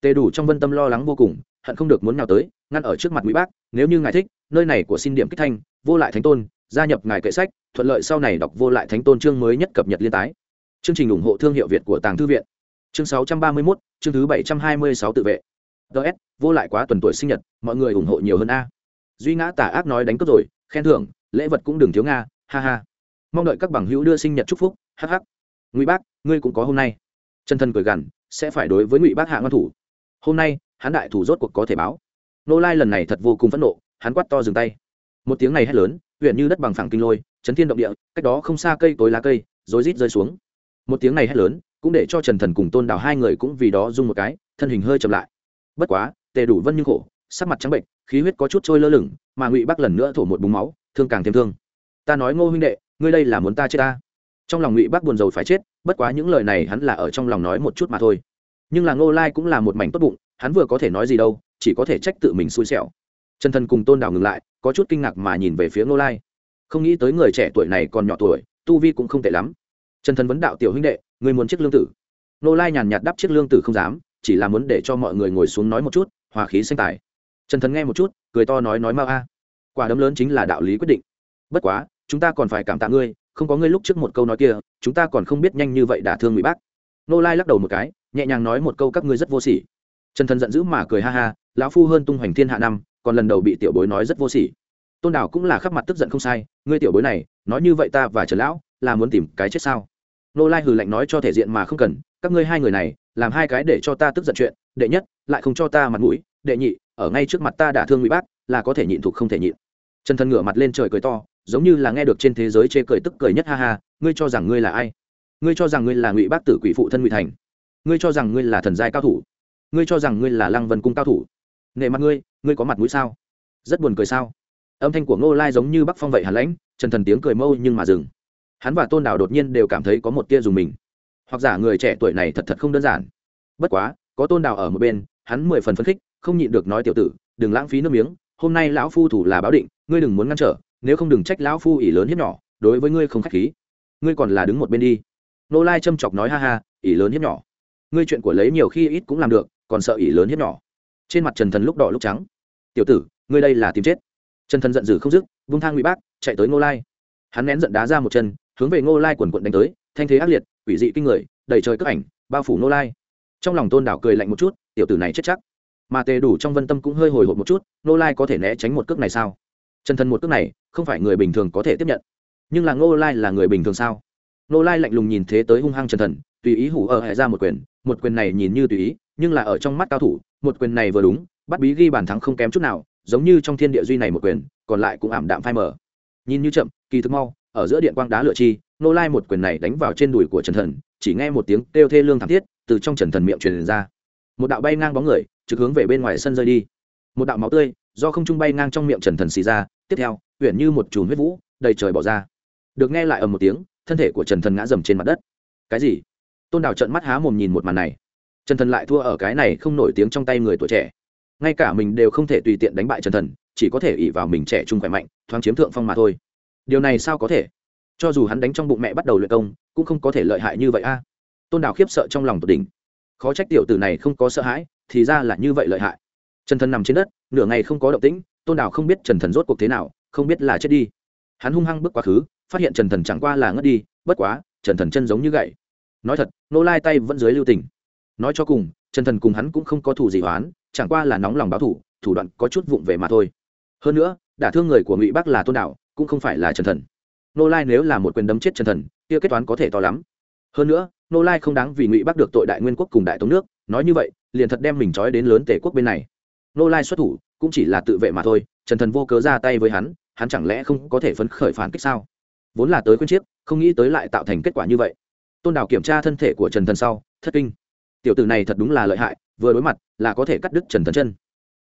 Tề đủ trong vân tâm lo lắng vô cùng hận không được muốn nào tới ngăn ở trước mặt ngụy bác. nếu như ngài thích nơi này của xin điểm kích thanh vô lại thánh tôn gia nhập ngài kệ sách thuận lợi sau này đọc vô lại thánh tôn chương mới nhất cập nhật liên tái. Chương trình ủng hộ thương hiệu việt của tàng thư viện. Chương 631, chương thứ 726 tự vệ. Ts vô lại quá tuần tuổi sinh nhật mọi người ủng hộ nhiều hơn a. Duy ngã tả ác nói đánh cướp rồi khen thưởng lễ vật cũng đừng thiếu nga ha ha. Mong đợi các bằng hữu đưa sinh nhật chúc phúc hh ngụy bác ngươi cũng có hôm nay. Chân thân cười gằn sẽ phải đối với ngụy bác hạ ngăn thủ. Hôm nay hắn đại thủ rốt cuộc có thể báo. Nô lai lần này thật vô cùng phẫn nộ hắn quát to dừng tay một tiếng này hét lớn, huyện như đất bằng phẳng kinh lôi, chấn thiên động địa, cách đó không xa cây tối lá cây rối rít rơi xuống. Một tiếng này hét lớn, cũng để cho trần thần cùng tôn đào hai người cũng vì đó rung một cái, thân hình hơi chậm lại. Bất quá, tề đủ vân như khổ, sắc mặt trắng bệnh, khí huyết có chút trôi lơ lửng, mà ngụy bắc lần nữa thổ một búng máu, thương càng thêm thương. Ta nói ngô huynh đệ, ngươi đây là muốn ta chết ta? Trong lòng ngụy bắc buồn rầu phải chết, bất quá những lời này hắn là ở trong lòng nói một chút mà thôi. Nhưng là ngô lai cũng là một mảnh tốt bụng, hắn vừa có thể nói gì đâu, chỉ có thể trách tự mình xui xẻo. Trần thần cùng tôn đào ngừng lại có chút kinh ngạc mà nhìn về phía ngô lai. Không nghĩ tới người trẻ tuổi này còn nhỏ tuổi, tu vi cũng không tệ lắm. Trần thần vấn đạo tiểu huynh đệ người muốn chiếc lương tử? Ngô lai nhàn nhạt đáp chiếc lương tử không dám, chỉ là muốn để cho mọi người ngồi xuống nói một chút, hòa khí xanh tài. Trần thần nghe một chút, cười to nói nói mau a. Quả đấm lớn chính là đạo lý quyết định. Bất quá, chúng ta còn phải cảm tạ ngươi, không có ngươi lúc trước một câu nói kia, chúng ta còn không biết nhanh như vậy đả thương ngụy bác. Nô lai lắc đầu một cái, nhẹ nhàng nói một câu các ngươi rất vô sỉ. Trần thần giận dữ mà cười ha ha, lão phu hơn tung hoành thiên hạ năm còn lần đầu bị tiểu bối nói rất vô sỉ. Tôn đảo cũng là khắp mặt tức giận không sai, ngươi tiểu bối này, nói như vậy ta và trần lão là muốn tìm cái chết sao? Nô lai hừ lạnh nói cho thể diện mà không cần, các ngươi hai người này, làm hai cái để cho ta tức giận chuyện, đệ nhất, lại không cho ta mặt mũi, đệ nhị, ở ngay trước mặt ta đả thương ngụy bác, là có thể nhịn thuộc không thể nhịn. Trần thần ngửa mặt lên trời cười to, giống như là nghe được trên thế giới chê cười tức cười nhất ha ha, ngươi cho rằng ngươi là ai? Ngươi cho rằng ngươi là ngụy bác tử quỷ phụ thân ngụy thành? Ngươi cho rằng ngươi là thần giai cao thủ? Ngươi cho rằng ngươi là lăng vân cung cao thủ? Nệ mặt ngươi ngươi có mặt mũi sao? Rất buồn cười sao? Âm thanh của ngô lai giống như bắc phong vậy hàn lãnh, trần thần tiếng cười mâu nhưng mà dừng. Hắn và tôn đào đột nhiên đều cảm thấy có một tia dùng mình. Hoặc giả người trẻ tuổi này thật thật không đơn giản. Bất quá, có tôn đào ở một bên, hắn mười phần phấn khích, không nhịn được nói tiểu tử, đừng lãng phí nước miếng, hôm nay lão phu thủ là báo định, ngươi đừng muốn ngăn trở, nếu không đừng trách lão phu ỷ lớn hiếp nhỏ, đối với ngươi không k h á c h khí. Ngươi còn là đứng một bên đi. Nô lai châm chọc nói ha ha, ỷ lớn hiếp nhỏ. Ngươi chuyện của lấy nhiều khi ít cũng làm được, còn sợ ỷ lớn hiếp nhỏ. Trên mặt trần thần lúc đỏ lúc trắng tiểu tử, ngươi đây là tìm chết. Trần thần giận dữ không dứt, vung thang ngụy bác, chạy tới ngô lai. Hắn nén giận đá ra một chân, hướng về ngô lai quần quận đánh tới, thanh thế ác liệt, quỷ dị kinh người đầy trời cất ảnh, bao phủ ngô lai. Trong lòng tôn đảo cười lạnh một chút, tiểu tử này chết chắc. Mà tề đủ trong vân tâm cũng hơi hồi hộp một chút, ngô lai có thể né tránh một cước này sao? Trần Thân một cước này, không phải người bình thường có thể tiếp nhận. Nhưng là ngô lai là người bình thường sao? Ngô lai lạnh lùng nhìn thế tới hung hăng trần thần, tùy ý hủ ở hệ ra một quyền một quyền này nhìn như tùy ý, nhưng là ở trong mắt cao thủ, một quyền này vừa đúng bắt bí ghi bàn thắng không kém chút nào, giống như trong thiên địa duy này một quyền, còn lại cũng ảm đạm phai mở nhìn như chậm, kỳ thực mau, ở giữa điện quang đá lựa chi nô lai một quyền này đánh vào trên đùi của trần thần, chỉ nghe một tiếng kêu thê lương thảm thiết, từ trong trần thần miệng truyền ra. Một đạo bay ngang bóng người, trực hướng về bên ngoài sân rơi đi. Một đạo máu tươi, do không trung bay ngang trong miệng trần thần xì ra, tiếp theo uyển như một chùm huyết vũ, đầy trời bỏ ra. Được nghe lại ầm một tiếng, thân thể của trần thần ngã dầm trên mặt đất. Cái gì? Tôn đào trận mắt há mồm nhìn một màn này. Trần thần lại thua ở cái này không nổi tiếng trong tay người tuổi trẻ ngay cả mình đều không thể tùy tiện đánh bại trần thần, chỉ có thể ỉ vào mình trẻ trung khỏe mạnh, thoáng chiếm thượng phong mà thôi. Điều này sao có thể? Cho dù hắn đánh trong bụng mẹ bắt đầu luyện công, cũng không có thể lợi hại như vậy a. Tôn đào khiếp sợ trong lòng tột đỉnh. Khó trách tiểu tử này không có sợ hãi, thì ra là như vậy lợi hại. Trần thần nằm trên đất, nửa ngày không có động tĩnh, tôn đào không biết trần thần rốt cuộc thế nào, không biết là chết đi. Hắn hung hăng bước quá khứ, phát hiện trần thần chẳng qua là ngất đi, bất quá, trần thần chân giống như gậy. Nói thật, nô lai tay vẫn dưới lưu tình. Nói cho cùng, trần thần cùng hắn cũng không có thủ gì hoán chẳng qua là nóng lòng báo thủ thủ đoạn có chút vụng về mà thôi. Hơn nữa, đả thương người của ngụy bắc là tôn đạo, cũng không phải là trần thần. Nô lai nếu là một quyền đấm chết trần thần, kia kết toán có thể to lắm. Hơn nữa, nô lai không đáng vì ngụy bắc được tội đại nguyên quốc cùng đại tống nước, nói như vậy, liền thật đem mình trói đến lớn tể quốc bên này. Nô lai xuất thủ, cũng chỉ là tự vệ mà thôi trần thần vô cớ ra tay với hắn hắn chẳng lẽ không có thể phấn khởi phản kích sao? Vốn là tới khuyên chiếc, không nghĩ tới lại tạo thành kết quả như vậy. Tôn đảo kiểm tra thân thể của trần thần sau, thất kinh tiểu tử này thật đúng là lợi hại, vừa đối mặt là có thể cắt đứt trần thần chân.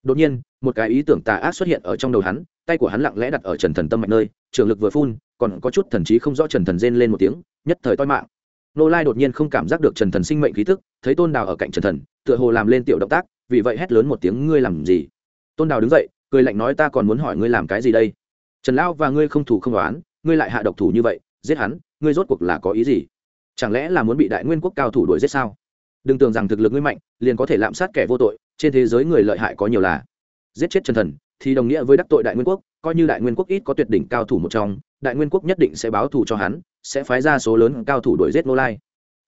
Đột nhiên, một cái ý tưởng tà ác xuất hiện ở trong đầu hắn, tay của hắn lặng lẽ đặt ở trần thần tâm mạch nơi, trường lực vừa phun, còn có chút thần trí không rõ trần thần rên lên một tiếng, nhất thời toi mạng. Nô lai đột nhiên không cảm giác được trần thần sinh mệnh khí thức thấy tôn đào ở cạnh trần thần, tựa hồ làm lên tiểu động tác, vì vậy hét lớn một tiếng, ngươi làm gì? Tôn đào đứng dậy, cười lạnh nói, ta còn muốn hỏi ngươi làm cái gì đây? Trần lão và ngươi không thủ không đoán ngươi lại hạ độc thủ như vậy, giết hắn, ngươi rốt cuộc là có ý gì? Chẳng lẽ là muốn bị đại nguyên quốc cao thủ đuổi giết sao? Đừng tưởng rằng thực lực ngươi mạnh, liền có thể lạm sát kẻ vô tội, trên thế giới người lợi hại có nhiều là. Giết chết chân thần, thì đồng nghĩa với đắc tội đại nguyên quốc, coi như đại nguyên quốc ít có tuyệt đỉnh cao thủ một trong, đại nguyên quốc nhất định sẽ báo thù cho hắn, sẽ phái ra số lớn cao thủ đuổi giết nô lai.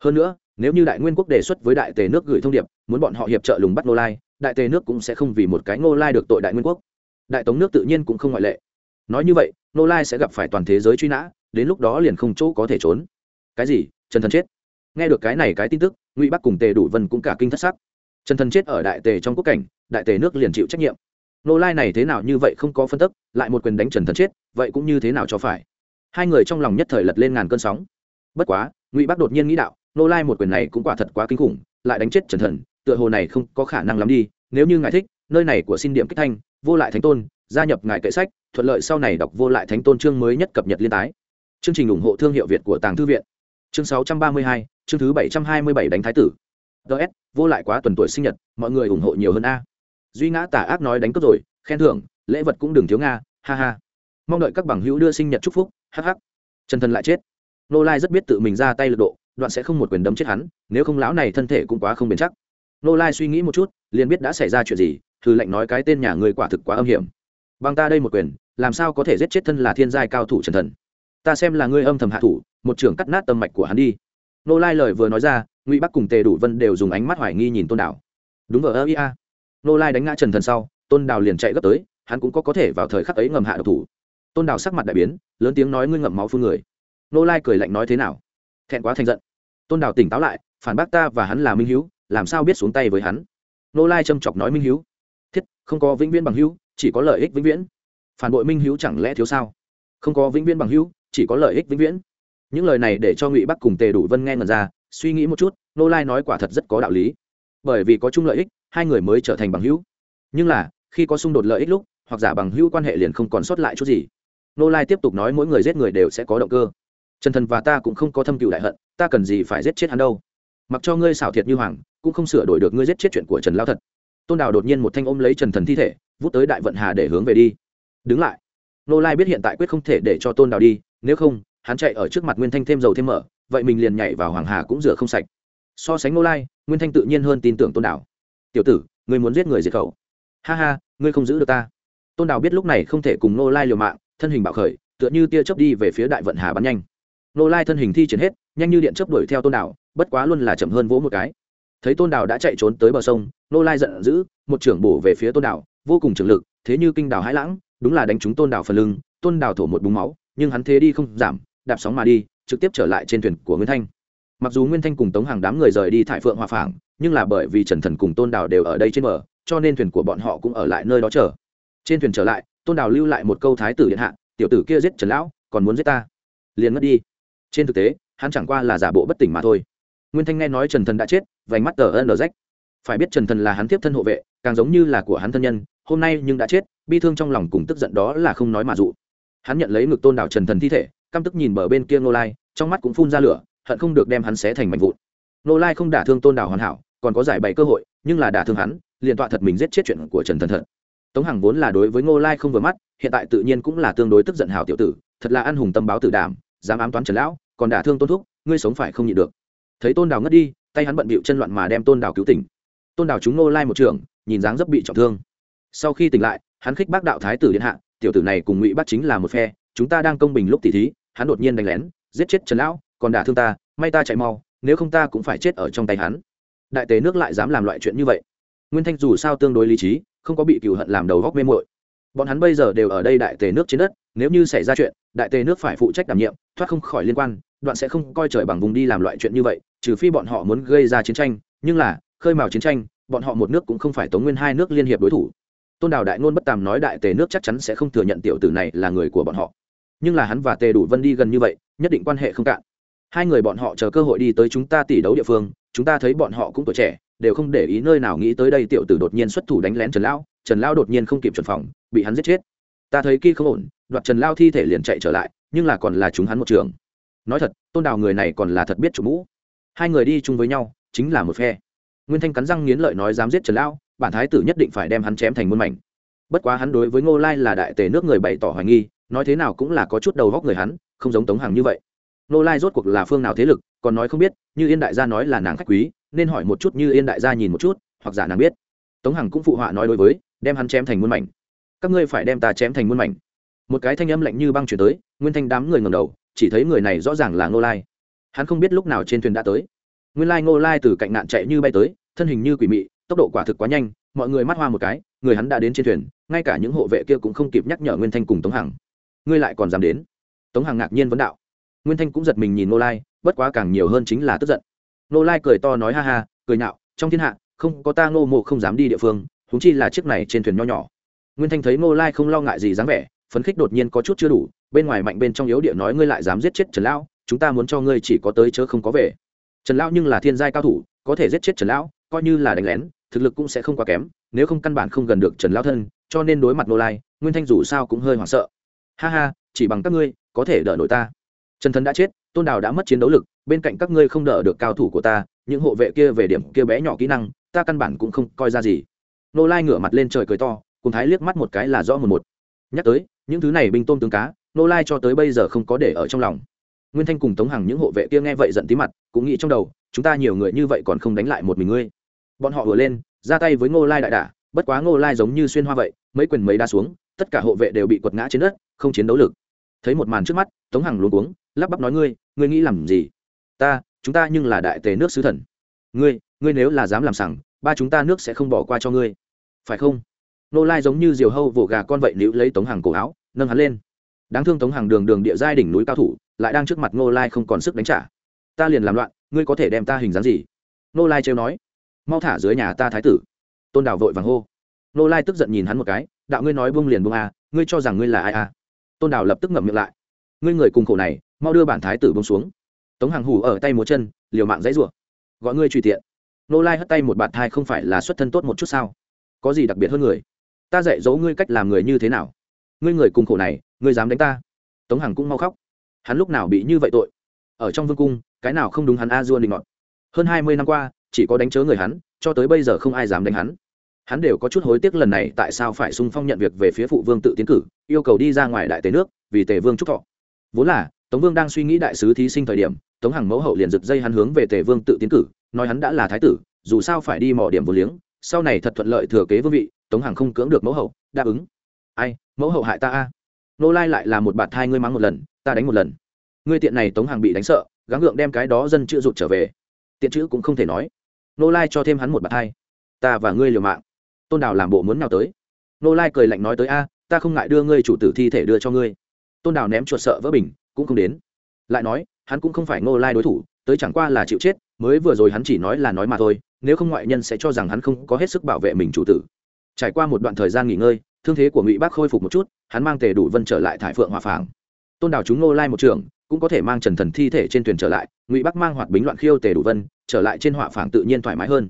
Hơn nữa, nếu như đại nguyên quốc đề xuất với đại tề nước gửi thông điệp, muốn bọn họ hiệp trợ lùng bắt nô lai, đại tề nước cũng sẽ không vì một cái nô lai được tội đại nguyên quốc. Đại tống nước tự nhiên cũng không ngoại lệ. Nói như vậy nô lai sẽ gặp phải toàn thế giới truy nã, đến lúc đó liền không chỗ có thể trốn. Cái gì? Trần thần chết. Nghe được cái này cái tin tức ngụy bắc cùng tề đủ vân cũng cả kinh thất sắc trần thần chết ở đại tề trong quốc cảnh đại tề nước liền chịu trách nhiệm nô lai này thế nào như vậy không có phân tức lại một quyền đánh trần thần chết vậy cũng như thế nào cho phải hai người trong lòng nhất thời lật lên ngàn cơn sóng bất quá ngụy bắc đột nhiên nghĩ đạo nô lai một quyền này cũng quả thật quá kinh khủng lại đánh chết trần thần tựa hồ này không có khả năng lắm đi nếu như ngài thích nơi này của xin điểm kích thanh vô lại thánh tôn gia nhập ngài kệ sách thuận lợi sau này đọc vô lại thánh tôn chương mới nhất cập nhật liên tái chương trình ủng hộ thương hiệu việt của tàng thư viện chương 632, chương thứ 727 đánh thái tử. Ts vô lại quá tuần tuổi sinh nhật mọi người ủng hộ nhiều hơn a. Duy ngã tả ác nói đánh cướp rồi khen thưởng lễ vật cũng đừng thiếu nga ha ha. Mong đợi các bằng hữu đưa sinh nhật chúc phúc hh trần thần lại chết. Nô lai rất biết tự mình ra tay lực độ đoạn sẽ không một quyền đấm chết hắn nếu không lão này thân thể cũng quá không bền chắc. Nô lai suy nghĩ một chút liền biết đã xảy ra chuyện gì thư lệnh nói cái tên nhà người quả thực quá âm hiểm. Bằng ta đây một quyền làm sao có thể giết chết thân là thiên giai cao thủ trần thần? Ta xem là ngươi âm thầm hạ thủ một trưởng cắt nát tâm mạch của hắn đi. Nô lai lời vừa nói ra, ngụy bắc cùng tề đủ vân đều dùng ánh mắt hoài nghi nhìn tôn đảo đúng vờ ơ, ia. Nô lai đánh ngã trần thần sau, tôn đảo liền chạy gấp tới, hắn cũng có có thể vào thời khắc ấy ngầm hạ độc thủ. Tôn đảo sắc mặt đại biến, lớn tiếng nói ngươi ngậm máu phun người. Nô lai cười lạnh nói thế nào? Thẹn quá thành giận. Tôn đảo tỉnh táo lại, phản bác ta và hắn là minh hữu làm sao biết xuống tay với hắn? Nô lai châm chọc nói minh hữu thiết, không có vĩnh viễn bằng hữu, chỉ có lợi ích vĩnh viễn. Phản bội minh hữu chẳng lẽ thiếu sao? Không có vĩnh viễn bằng hữu, chỉ có lợi ích vĩnh viễn những lời này để cho ngụy bắc cùng tề đủ vân nghe ngần ra, suy nghĩ một chút, nô lai nói quả thật rất có đạo lý. Bởi vì có chung lợi ích, hai người mới trở thành bằng hữu. Nhưng là, khi có xung đột lợi ích lúc, hoặc giả bằng hữu quan hệ liền không còn sót lại chút gì. Nô lai tiếp tục nói mỗi người giết người đều sẽ có động cơ. Trần thần và ta cũng không có thâm cựu đại hận, ta cần gì phải giết chết hắn đâu. Mặc cho ngươi xảo thiệt như hoàng, cũng không sửa đổi được ngươi giết chết chuyện của trần lao thật. Tôn đào đột nhiên một thanh ôm lấy trần thần thi thể, vút tới đại vận hà để hướng về đi. Đứng lại. Nô lai biết hiện tại quyết không thể để cho tôn đào đi, nếu không hắn chạy ở trước mặt nguyên thanh thêm dầu thêm mở vậy mình liền nhảy vào hoàng hà cũng rửa không sạch. So sánh nô lai, nguyên thanh tự nhiên hơn tin tưởng tôn đảo. Tiểu tử, ngươi muốn giết người diệt khẩu. Ha ha, ngươi không giữ được ta. Tôn đảo biết lúc này không thể cùng nô lai liều mạng, thân hình bạo khởi, tựa như tia chớp đi về phía đại vận hà bắn nhanh. Nô lai thân hình thi triển hết, nhanh như điện chớp đuổi theo tôn đảo, bất quá luôn là chậm hơn vỗ một cái. Thấy tôn đảo đã chạy trốn tới bờ sông nô lai giận dữ, một trưởng bổ về phía tôn đảo, vô cùng trường lực, thế như kinh đảo hãi lãng, đúng là đánh trúng tôn đảo phần lưng, tôn đảo thổ một búng máu, nhưng hắn thế đi không giảm đạp sóng mà đi, trực tiếp trở lại trên thuyền của nguyên thanh. Mặc dù nguyên thanh cùng tống hàng đám người rời đi thải phượng hòa phảng, nhưng là bởi vì trần thần cùng tôn đào đều ở đây trên bờ, cho nên thuyền của bọn họ cũng ở lại nơi đó chờ. Trên thuyền trở lại, tôn đào lưu lại một câu thái tử điện hạ, tiểu tử kia giết trần lão, còn muốn giết ta? Liền mất đi. Trên thực tế, hắn chẳng qua là giả bộ bất tỉnh mà thôi. Nguyên thanh nghe nói trần thần đã chết, vành mắt tờ ân rách. Phải biết trần thần là hắn tiếp thân hộ vệ, càng giống như là của hắn thân nhân, hôm nay nhưng đã chết, bi thương trong lòng cùng tức giận đó là không nói mà dụ. Hắn nhận lấy ngực tôn đảo trần thần thi thể căm tức nhìn bờ bên kia nô lai, trong mắt cũng phun ra lửa, hận không được đem hắn xé thành mảnh vụn. Nô lai không đả thương tôn đảo hoàn hảo, còn có giải bày cơ hội, nhưng là đả thương hắn, liền tọa thật mình giết chết chuyện của trần thần thật tống hằng vốn là đối với ngô lai không vừa mắt, hiện tại tự nhiên cũng là tương đối tức giận hào tiểu tử, thật là ăn hùng tâm báo tử đảm, dám ám toán trần lão, còn đả thương tôn thúc, ngươi sống phải không nhịn được. Thấy tôn đào ngất đi, tay hắn bận bịu chân loạn mà đem tôn đào cứu tỉnh. Tôn đào chúng nô lai một trường, nhìn dáng dấp bị trọng thương. Sau khi tỉnh lại, hắn khích bác đạo thái tử điện hạ, tiểu tử này cùng ngụy bắt chính là một phe, chúng ta đang công bình lúc tỉ thí hắn đột nhiên đánh lén, giết chết trần lão, còn đả thương ta, may ta chạy mau, nếu không ta cũng phải chết ở trong tay hắn. Đại tế nước lại dám làm loại chuyện như vậy. Nguyên thanh dù sao tương đối lý trí, không có bị cựu hận làm đầu góc mê mội bọn hắn bây giờ đều ở đây đại tề nước trên đất, nếu như xảy ra chuyện, đại tề nước phải phụ trách đảm nhiệm, thoát không khỏi liên quan, đoạn sẽ không coi trời bằng vùng đi làm loại chuyện như vậy, trừ phi bọn họ muốn gây ra chiến tranh, nhưng là, khơi mào chiến tranh, bọn họ một nước cũng không phải tống nguyên hai nước liên hiệp đối thủ. Tôn đào đại ngôn bất tàm nói đại tề nước chắc chắn sẽ không thừa nhận tiểu tử này là người của bọn họ nhưng là hắn và tề đủ vân đi gần như vậy, nhất định quan hệ không cạn. Hai người bọn họ chờ cơ hội đi tới chúng ta tỷ đấu địa phương, chúng ta thấy bọn họ cũng tuổi trẻ, đều không để ý nơi nào nghĩ tới đây tiểu tử đột nhiên xuất thủ đánh lén trần lão trần lão đột nhiên không kịp chuẩn phòng, bị hắn giết chết. Ta thấy kia không ổn, đoạt trần lao thi thể liền chạy trở lại, nhưng là còn là chúng hắn một trường. Nói thật, tôn đào người này còn là thật biết chủ mũ. Hai người đi chung với nhau, chính là một phe. Nguyên thanh cắn răng nghiến lợi nói dám giết trần lão, bản thái tử nhất định phải đem hắn chém thành muôn mảnh. Bất quá hắn đối với ngô lai là đại tề nước người bày tỏ hoài nghi nói thế nào cũng là có chút đầu góc người hắn, không giống tống hàng như vậy. Ngô lai rốt cuộc là phương nào thế lực, còn nói không biết, như yên đại gia nói là nàng khách quý, nên hỏi một chút như yên đại gia nhìn một chút, hoặc giả nàng biết. Tống hằng cũng phụ họa nói đối với, đem hắn chém thành muôn mảnh. Các ngươi phải đem ta chém thành muôn mảnh. Một cái thanh âm lạnh như băng chuyển tới, nguyên thanh đám người ngầm đầu, chỉ thấy người này rõ ràng là ngô lai. Hắn không biết lúc nào trên thuyền đã tới. Nguyên lai ngô lai từ cạnh nạn chạy như bay tới, thân hình như quỷ mị, tốc độ quả thực quá nhanh, mọi người mắt hoa một cái, người hắn đã đến trên thuyền, ngay cả những hộ vệ kia cũng không kịp nhắc nhở nguyên thanh cùng tống hằng ngươi lại còn dám đến? Tống hằng ngạc nhiên vấn đạo. Nguyên thanh cũng giật mình nhìn nô lai, bất quá càng nhiều hơn chính là tức giận. Nô lai cười to nói ha ha, cười nhạo, trong thiên hạ, không có ta ngô mộ không dám đi địa phương húng chi là chiếc này trên thuyền nho nhỏ. Nguyên thanh thấy nô lai không lo ngại gì dáng vẻ, phấn khích đột nhiên có chút chưa đủ, bên ngoài mạnh bên trong yếu địa nói, ngươi lại dám giết chết trần lão, chúng ta muốn cho ngươi chỉ có tới chớ không có về. Trần lão nhưng là thiên giai cao thủ, có thể giết chết trần lão, coi như là đánh lén, thực lực cũng sẽ không quá kém, nếu không căn bản không gần được trần lão thân, cho nên đối mặt nô lai, nguyên thanh dù sao cũng hơi hoảng sợ ha ha, chỉ bằng các ngươi, có thể đỡ nổi ta. Trần thần đã chết, tôn đào đã mất chiến đấu lực, bên cạnh các ngươi không đỡ được cao thủ của ta, những hộ vệ kia về điểm kia bé nhỏ kỹ năng, ta căn bản cũng không coi ra gì. Nô lai ngửa mặt lên trời cười to, cùng thái liếc mắt một cái là rõ một một. Nhắc tới, những thứ này binh tôm tướng cá, nô lai cho tới bây giờ không có để ở trong lòng. Nguyên thanh cùng tống hằng những hộ vệ kia nghe vậy giận tí mặt, cũng nghĩ trong đầu, chúng ta nhiều người như vậy còn không đánh lại một mình ngươi. Bọn họ vừa lên, ra tay với ngô lai đại đả, bất quá ngô lai giống như xuyên hoa vậy, mấy quyền mấy đa xuống, tất cả hộ vệ đều bị quật ngã trên đất không chiến đấu lực. Thấy một màn trước mắt tống hằng luôn uống lắp bắp nói ngươi ngươi nghĩ làm gì? Ta chúng ta nhưng là đại tề nước sứ thần. Ngươi ngươi nếu là dám làm sằng ba chúng ta nước sẽ không bỏ qua cho ngươi. Phải không? Nô lai giống như diều hâu vỗ gà con vậy níu lấy tống hàng cổ áo nâng hắn lên. Đáng thương tống hàng đường đường địa giai đỉnh núi cao thủ lại đang trước mặt nô lai không còn sức đánh trả. Ta liền làm loạn ngươi có thể đem ta hình dáng gì? Nô lai trêu nói. Mau thả dưới nhà ta thái tử. Tôn đào vội vàng hô. Nô lai tức giận nhìn hắn một cái đạo ngươi nói buông liền buông a à, ngươi cho rằng ngươi là ai a à tôn đào lập tức ngậm miệng lại. Ngươi người cùng khổ này, mau đưa bản thái tử bông xuống. Tống hàng hủ ở tay múa chân, liều mạng dãy rủa. Gọi ngươi truy tiện. Nô lai hất tay một bạt thai không phải là xuất thân tốt một chút sao? Có gì đặc biệt hơn người? Ta dạy dỗ ngươi cách làm người như thế nào? Ngươi người cùng khổ này, ngươi dám đánh ta? Tống hằng cũng mau khóc. Hắn lúc nào bị như vậy tội? Ở trong vương cung, cái nào không đúng hắn a dua định ngọt hơn hai mươi năm qua, chỉ có đánh chớ người hắn, cho tới bây giờ không ai dám đánh hắn hắn đều có chút hối tiếc lần này tại sao phải sung phong nhận việc về phía phụ vương tự tiến cử, yêu cầu đi ra ngoài đại tế nước, vì tề vương trúc thọ. Vốn là, tống vương đang suy nghĩ đại sứ thí sinh thời điểm, tống hằng mẫu hậu liền giật dây hắn hướng về tề vương tự tiến cử, nói hắn đã là thái tử, dù sao phải đi mỏ điểm vô liếng, sau này thật thuận lợi thừa kế vương vị, tống hằng không cưỡng được mẫu hậu, đáp ứng. Ai, mẫu hậu hại ta a? Nô lai lại là một bạt thai ngươi mắng một lần, ta đánh một lần. Ngươi tiện này tống hằng bị đánh sợ, gắng gượng đem cái đó dân chữ rụt trở về. Tiện chữ cũng không thể nói. Nô lai cho thêm hắn một bạt thai. Ta và ngươi liều mạng tôn đào làm bộ muốn nào tới. Nô lai cười lạnh nói tới, a, ta không ngại đưa ngươi chủ tử thi thể đưa cho ngươi. Tôn đào ném chuột sợ vỡ bình, cũng không đến. Lại nói, hắn cũng không phải nô lai đối thủ, tới chẳng qua là chịu chết, mới vừa rồi hắn chỉ nói là nói mà thôi, nếu không ngoại nhân sẽ cho rằng hắn không có hết sức bảo vệ mình chủ tử. Trải qua một đoạn thời gian nghỉ ngơi, thương thế của ngụy bác khôi phục một chút, hắn mang tề đủ vân trở lại thải phượng hòa phảng tôn đào chúng nô lai một trường, cũng có thể mang trần thần thi thể trên thuyền trở lại, ngụy Bác mang hoạt bính loạn khiêu tề đủ vân, trở lại trên họa phảng tự nhiên thoải mái hơn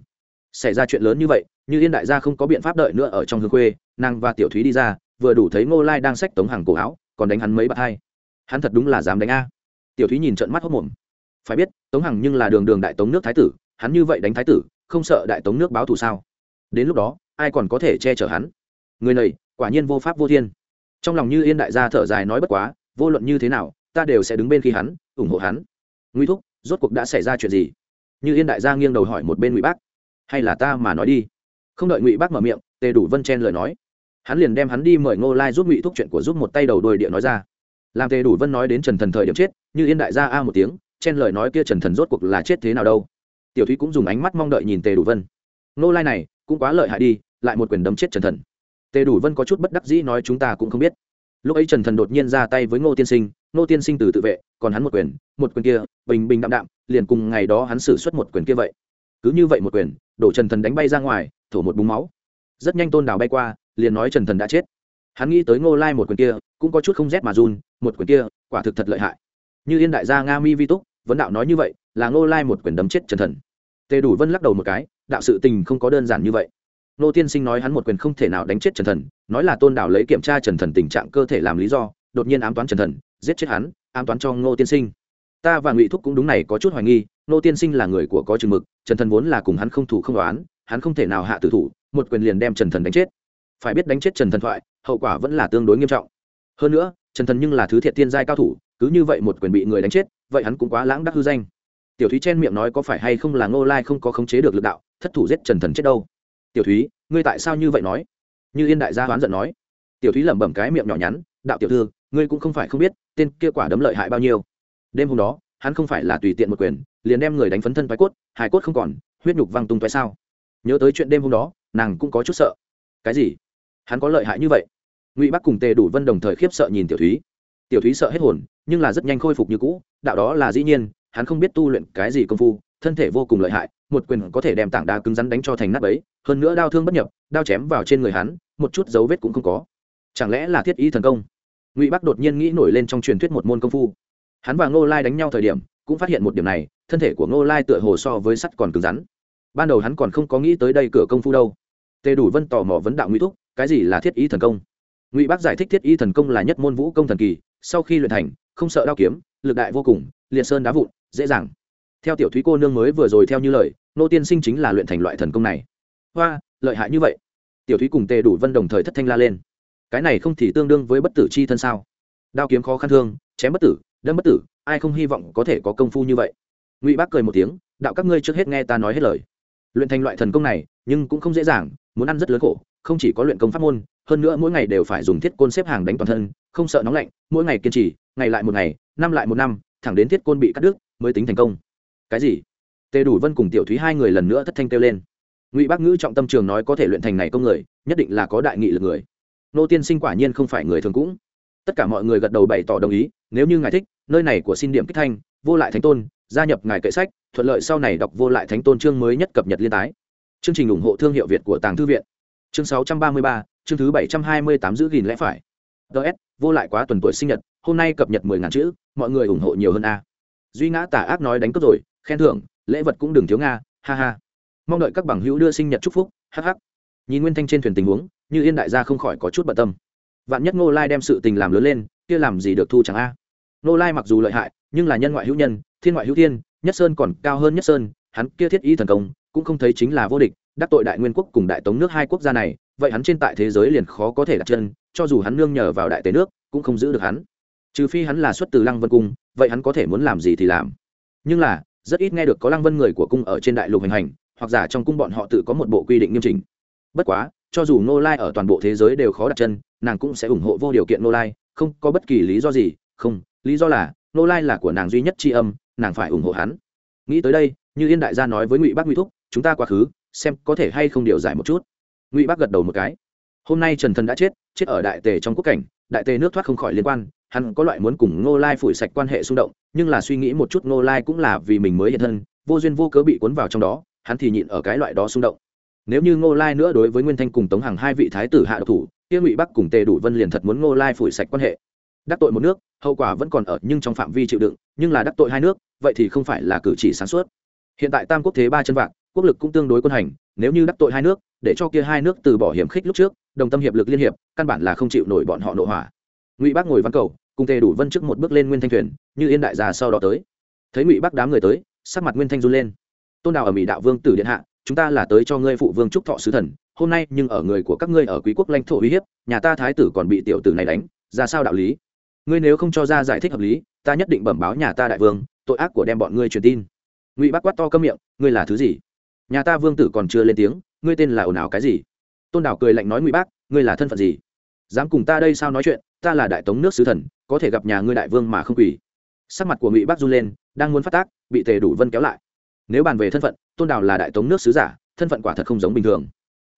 xảy ra chuyện lớn như vậy, như yên đại gia không có biện pháp đợi nữa ở trong hương quê nàng và tiểu thúy đi ra, vừa đủ thấy ngô lai đang xách tống hàng cổ áo, còn đánh hắn mấy bạt hai. Hắn thật đúng là dám đánh a. Tiểu thúy nhìn trận mắt hốc mồm. Phải biết, tống hằng nhưng là đường đường đại tống nước thái tử, hắn như vậy đánh thái tử, không sợ đại tống nước báo thù sao? Đến lúc đó, ai còn có thể che chở hắn? Người này, quả nhiên vô pháp vô thiên. Trong lòng như yên đại gia thở dài nói bất quá, vô luận như thế nào, ta đều sẽ đứng bên khi hắn, ủng hộ hắn. Nguy thúc, rốt cuộc đã xảy ra chuyện gì? Như yên đại gia nghiêng đầu hỏi một bên ngụy bác hay là ta mà nói đi. Không đợi ngụy bác mở miệng, tề đủ vân chen lời nói. Hắn liền đem hắn đi mời ngô lai giúp ngụy thúc chuyện của giúp một tay đầu đôi địa nói ra. Làm tề đủ vân nói đến trần thần thời điểm chết, như yên đại gia a một tiếng, chen lời nói kia trần thần rốt cuộc là chết thế nào đâu. Tiểu thúy cũng dùng ánh mắt mong đợi nhìn tề đủ vân. Ngô lai này, cũng quá lợi hại đi, lại một quyền đấm chết trần thần. Tề đủ vân có chút bất đắc dĩ nói chúng ta cũng không biết. Lúc ấy trần thần đột nhiên ra tay với ngô tiên sinh, ngô tiên sinh từ tự vệ, còn hắn một quyền một quyền kia, bình bình đạm đạm, liền cùng ngày đó hắn xử suất một quyền kia vậy. Cứ như vậy một quyền đổ trần thần đánh bay ra ngoài, thổ một búng máu. Rất nhanh tôn đào bay qua, liền nói trần thần đã chết. Hắn nghĩ tới ngô lai một quyền kia, cũng có chút không rét mà run, một quyền kia, quả thực thật lợi hại. Như yên đại gia nga mi vi túc, vấn đạo nói như vậy, là ngô lai một quyền đấm chết trần thần. Tề đủ vân lắc đầu một cái, đạo sự tình không có đơn giản như vậy. Nô tiên sinh nói hắn một quyền không thể nào đánh chết trần thần, nói là tôn đảo lấy kiểm tra trần thần tình trạng cơ thể làm lý do, đột nhiên ám toán trần thần, giết chết hắn, ám toán cho ngô tiên sinh ta và ngụy thúc cũng đúng này có chút hoài nghi nô tiên sinh là người của có chừng mực trần thần vốn là cùng hắn không thủ không đoán hắn không thể nào hạ tử thủ một quyền liền đem trần thần đánh chết phải biết đánh chết trần thần thoại hậu quả vẫn là tương đối nghiêm trọng hơn nữa trần thần nhưng là thứ thiệt tiên giai cao thủ cứ như vậy một quyền bị người đánh chết vậy hắn cũng quá lãng đắc hư danh tiểu thúy chen miệng nói có phải hay không là ngô lai không có khống chế được lực đạo thất thủ giết trần thần chết đâu tiểu thúy ngươi tại sao như vậy nói như yên đại gia hoán giận nói tiểu thúy lẩm bẩm cái miệng nhỏ nhắn đạo tiểu thư ngươi cũng không phải không biết tên kia quả đấm lợi hại bao nhiêu đêm hôm đó, hắn không phải là tùy tiện một quyền, liền đem người đánh phấn thân thoái cốt hải cốt không còn, huyết nhục văng tung toái sao? Nhớ tới chuyện đêm hôm đó, nàng cũng có chút sợ. Cái gì? Hắn có lợi hại như vậy? Ngụy bắc cùng tề đủ vân đồng thời khiếp sợ nhìn tiểu thúy. Tiểu thúy sợ hết hồn, nhưng là rất nhanh khôi phục như cũ, đạo đó là dĩ nhiên, hắn không biết tu luyện cái gì công phu, thân thể vô cùng lợi hại, một quyền có thể đem tảng đá cứng rắn đánh cho thành nát ấy hơn nữa đau thương bất nhập, đao chém vào trên người hắn, một chút dấu vết cũng không có. Chẳng lẽ là thiết y thần công? Ngụy bắc đột nhiên nghĩ nổi lên trong truyền thuyết một môn công phu hắn và ngô lai đánh nhau thời điểm, cũng phát hiện một điểm này, thân thể của ngô lai tựa hồ so với sắt còn cứng rắn. Ban đầu hắn còn không có nghĩ tới đây cửa công phu đâu. Tề đủ vân tò mò vấn đạo ngụy thúc, cái gì là thiết y thần công? Ngụy Bác giải thích thiết y thần công là nhất môn vũ công thần kỳ, sau khi luyện thành, không sợ đao kiếm, lực đại vô cùng, liệt sơn đá vụn, dễ dàng. Theo tiểu thúy cô nương mới vừa rồi theo như lời, nô tiên sinh chính là luyện thành loại thần công này. Hoa, lợi hại như vậy. Tiểu thúy cùng tề đủ vân đồng thời thất thanh la lên. Cái này không thì tương đương với bất tử c h i thân sao? Đao kiếm khó khăn thương, chém bất tử đâm bất tử, ai không hy vọng có thể có công phu như vậy? Ngụy bác cười một tiếng, đạo các ngươi trước hết nghe ta nói hết lời. Luyện thành loại thần công này, nhưng cũng không dễ dàng, muốn ăn rất lớn khổ, không chỉ có luyện công pháp môn, hơn nữa mỗi ngày đều phải dùng thiết côn xếp hàng đánh toàn thân, không sợ nóng lạnh, mỗi ngày kiên trì, ngày lại một ngày, năm lại một năm, thẳng đến thiết côn bị cắt đứt, mới tính thành công. Cái gì? Tề đủ vân cùng tiểu thúy hai người lần nữa thất thanh kêu lên. Ngụy bác ngữ trọng tâm trường nói có thể luyện thành này công người, nhất định là có đại nghị lực người. Nô tiên sinh quả nhiên không phải người thường cũng. Tất cả mọi người gật đầu bày tỏ đồng ý, nếu như ngài thích nơi này của xin điểm kích thanh vô lại thánh tôn gia nhập ngài kệ sách thuận lợi sau này đọc vô lại thánh tôn chương mới nhất cập nhật liên tái. Chương trình ủng hộ thương hiệu việt của tàng thư viện. Chương 633, chương thứ 728 giữ gìn lẽ phải. Ts vô lại quá tuần tuổi sinh nhật hôm nay cập nhật mười ngàn chữ mọi người ủng hộ nhiều hơn a. Duy ngã tả ác nói đánh cướp rồi khen thưởng lễ vật cũng đừng thiếu nga ha ha. Mong đợi các bằng hữu đưa sinh nhật chúc phúc hh nhìn nguyên thanh trên thuyền tình huống như yên đại gia không khỏi có chút bận tâm. Vạn nhất ngô lai đem sự tình làm lớn lên kia làm gì được thu chẳng a? Nô lai mặc dù lợi hại, nhưng là nhân ngoại hữu nhân, thiên ngoại hữu thiên, nhất sơn còn cao hơn nhất sơn, hắn kia thiết y thần công, cũng không thấy chính là vô địch, đắc tội đại nguyên quốc cùng đại tống nước hai quốc gia này, vậy hắn trên tại thế giới liền khó có thể đặt chân, cho dù hắn nương nhờ vào đại tế nước, cũng không giữ được hắn. Trừ phi hắn là xuất từ lăng vân cung, vậy hắn có thể muốn làm gì thì làm. Nhưng là, rất ít nghe được có lăng vân người của cung ở trên đại lục hành hành, hoặc giả trong cung bọn họ tự có một bộ quy định nghiêm chỉnh. Bất quá, cho dù nô lai ở toàn bộ thế giới đều khó đặt chân, nàng cũng sẽ ủng hộ vô điều kiện nô lai, không có bất kỳ lý do gì, không lý do là nô lai là của nàng duy nhất tri âm, nàng phải ủng hộ hắn. Nghĩ tới đây, như yên đại gia nói với ngụy bác ngụy thúc, chúng ta quá khứ, xem có thể hay không điều giải một chút. Ngụy bác gật đầu một cái. Hôm nay trần thần đã chết chết ở đại tề trong quốc cảnh, đại tề nước thoát không khỏi liên quan, hắn có loại muốn cùng ngô lai phủi sạch quan hệ xung động, nhưng là suy nghĩ một chút ngô lai cũng là vì mình mới hiện thân, vô duyên vô cớ bị cuốn vào trong đó, hắn thì nhịn ở cái loại đó xung động. Nếu như ngô lai nữa đối với nguyên thanh cùng tống Hằng hai vị thái tử hạ độc thủ, kia ngụy bắc cùng tề đủ vân liền thật muốn ngô lai phủi sạch quan hệ. Đắc tội một nước hậu quả vẫn còn ở nhưng trong phạm vi chịu đựng, nhưng là đắc tội hai nước, vậy thì không phải là cử chỉ sáng suốt. Hiện tại tam quốc thế ba chân vạn, quốc lực cũng tương đối quân hành, nếu như đắc tội hai nước, để cho kia hai nước từ bỏ hiểm khích lúc trước, đồng tâm hiệp lực liên hiệp, căn bản là không chịu nổi bọn họ nội hỏa ngụy bác ngồi văn cầu, cùng tề đủ vân trước một bước lên nguyên thanh thuyền, như yên đại già sau đó tới. Thấy ngụy bác đám người tới, sắc mặt nguyên thanh run lên. Tôn đào ở mỹ đạo vương tử điện hạ, chúng ta là tới cho ngươi phụ vương trúc thọ sứ thần, hôm nay nhưng ở người của các ngươi ở quý quốc lãnh thổ uy hiếp, nhà ta thái tử còn bị tiểu tử này đánh, ra sao đạo lý? Ngươi nếu không cho ra giải thích hợp lý, ta nhất định bẩm báo nhà ta đại vương, tội ác của đem bọn ngươi truyền tin. Ngụy bác quát to câm miệng, ngươi là thứ gì? Nhà ta vương tử còn chưa lên tiếng, ngươi tên là ồn ào cái gì? Tôn đảo cười lạnh nói ngụy bác ngươi là thân phận gì? Dám cùng ta đây sao nói chuyện, ta là đại tống nước sứ thần, có thể gặp nhà ngươi đại vương mà không quỳ. Sắc mặt của ngụy bác run lên, đang muốn phát tác, bị tề đủ vân kéo lại. Nếu bàn về thân phận, tôn đảo là đại tống nước sứ giả, thân phận quả thật không giống bình thường.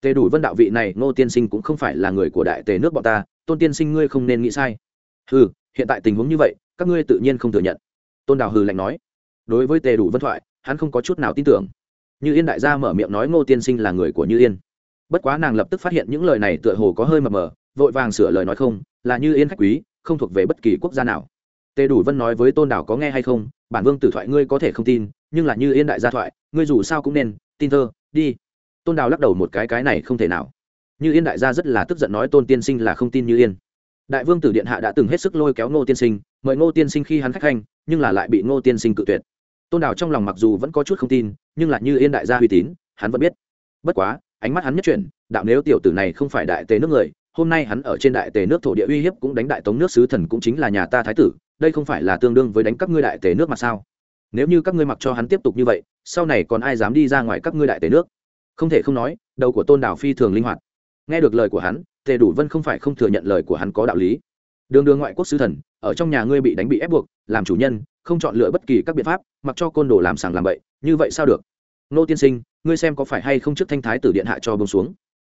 Tề đủ vân đạo vị này, ngô tiên sinh cũng không phải là người của đại tề nước bọn ta, tôn tiên sinh ngươi không nên nghĩ sai. Hừ, hiện tại tình huống như vậy các ngươi tự nhiên không thừa nhận. Tôn đào hừ lạnh nói. Đối với tề đủ vân thoại hắn không có chút nào tin tưởng. Như yên đại gia mở miệng nói ngô tiên sinh là người của như yên. Bất quá nàng lập tức phát hiện những lời này tựa hồ có hơi mập mờ vội vàng sửa lời nói không là như yên khách quý không thuộc về bất kỳ quốc gia nào. Tề đủ vân nói với tôn đảo có nghe hay không bản vương tử thoại ngươi có thể không tin nhưng là như yên đại gia thoại ngươi dù sao cũng nên tin thơ đi. Tôn đào lắc đầu một cái cái này không thể nào. Như yên đại gia rất là tức giận nói tôn tiên sinh là không tin như yên đại vương tử điện hạ đã từng hết sức lôi kéo ngô tiên sinh, mời ngô tiên sinh khi hắn khách khanh, nhưng là lại bị ngô tiên sinh cự tuyệt. Tôn đào trong lòng mặc dù vẫn có chút không tin, nhưng là như yên đại gia uy tín, hắn vẫn biết. Bất quá, ánh mắt hắn nhất chuyển, đạo nếu tiểu tử này không phải đại tế nước người, hôm nay hắn ở trên đại tề nước thổ địa uy hiếp cũng đánh đại tống nước sứ thần cũng chính là nhà ta thái tử, đây không phải là tương đương với đánh các ngươi đại tề nước mà sao? Nếu như các ngươi mặc cho hắn tiếp tục như vậy, sau này còn ai dám đi ra ngoài các ngươi đại tề nước? Không thể không nói, đầu của tôn đảo phi thường linh hoạt. Nghe được lời của hắn tề đủ vân không phải không thừa nhận lời của hắn có đạo lý. Đường đường ngoại quốc sứ thần, ở trong nhà ngươi bị đánh bị ép buộc, làm chủ nhân, không chọn lựa bất kỳ các biện pháp, mặc cho côn đồ làm sàng làm bậy, như vậy sao được? Nô tiên sinh, ngươi xem có phải hay không trước thanh thái tử điện hạ cho bông xuống?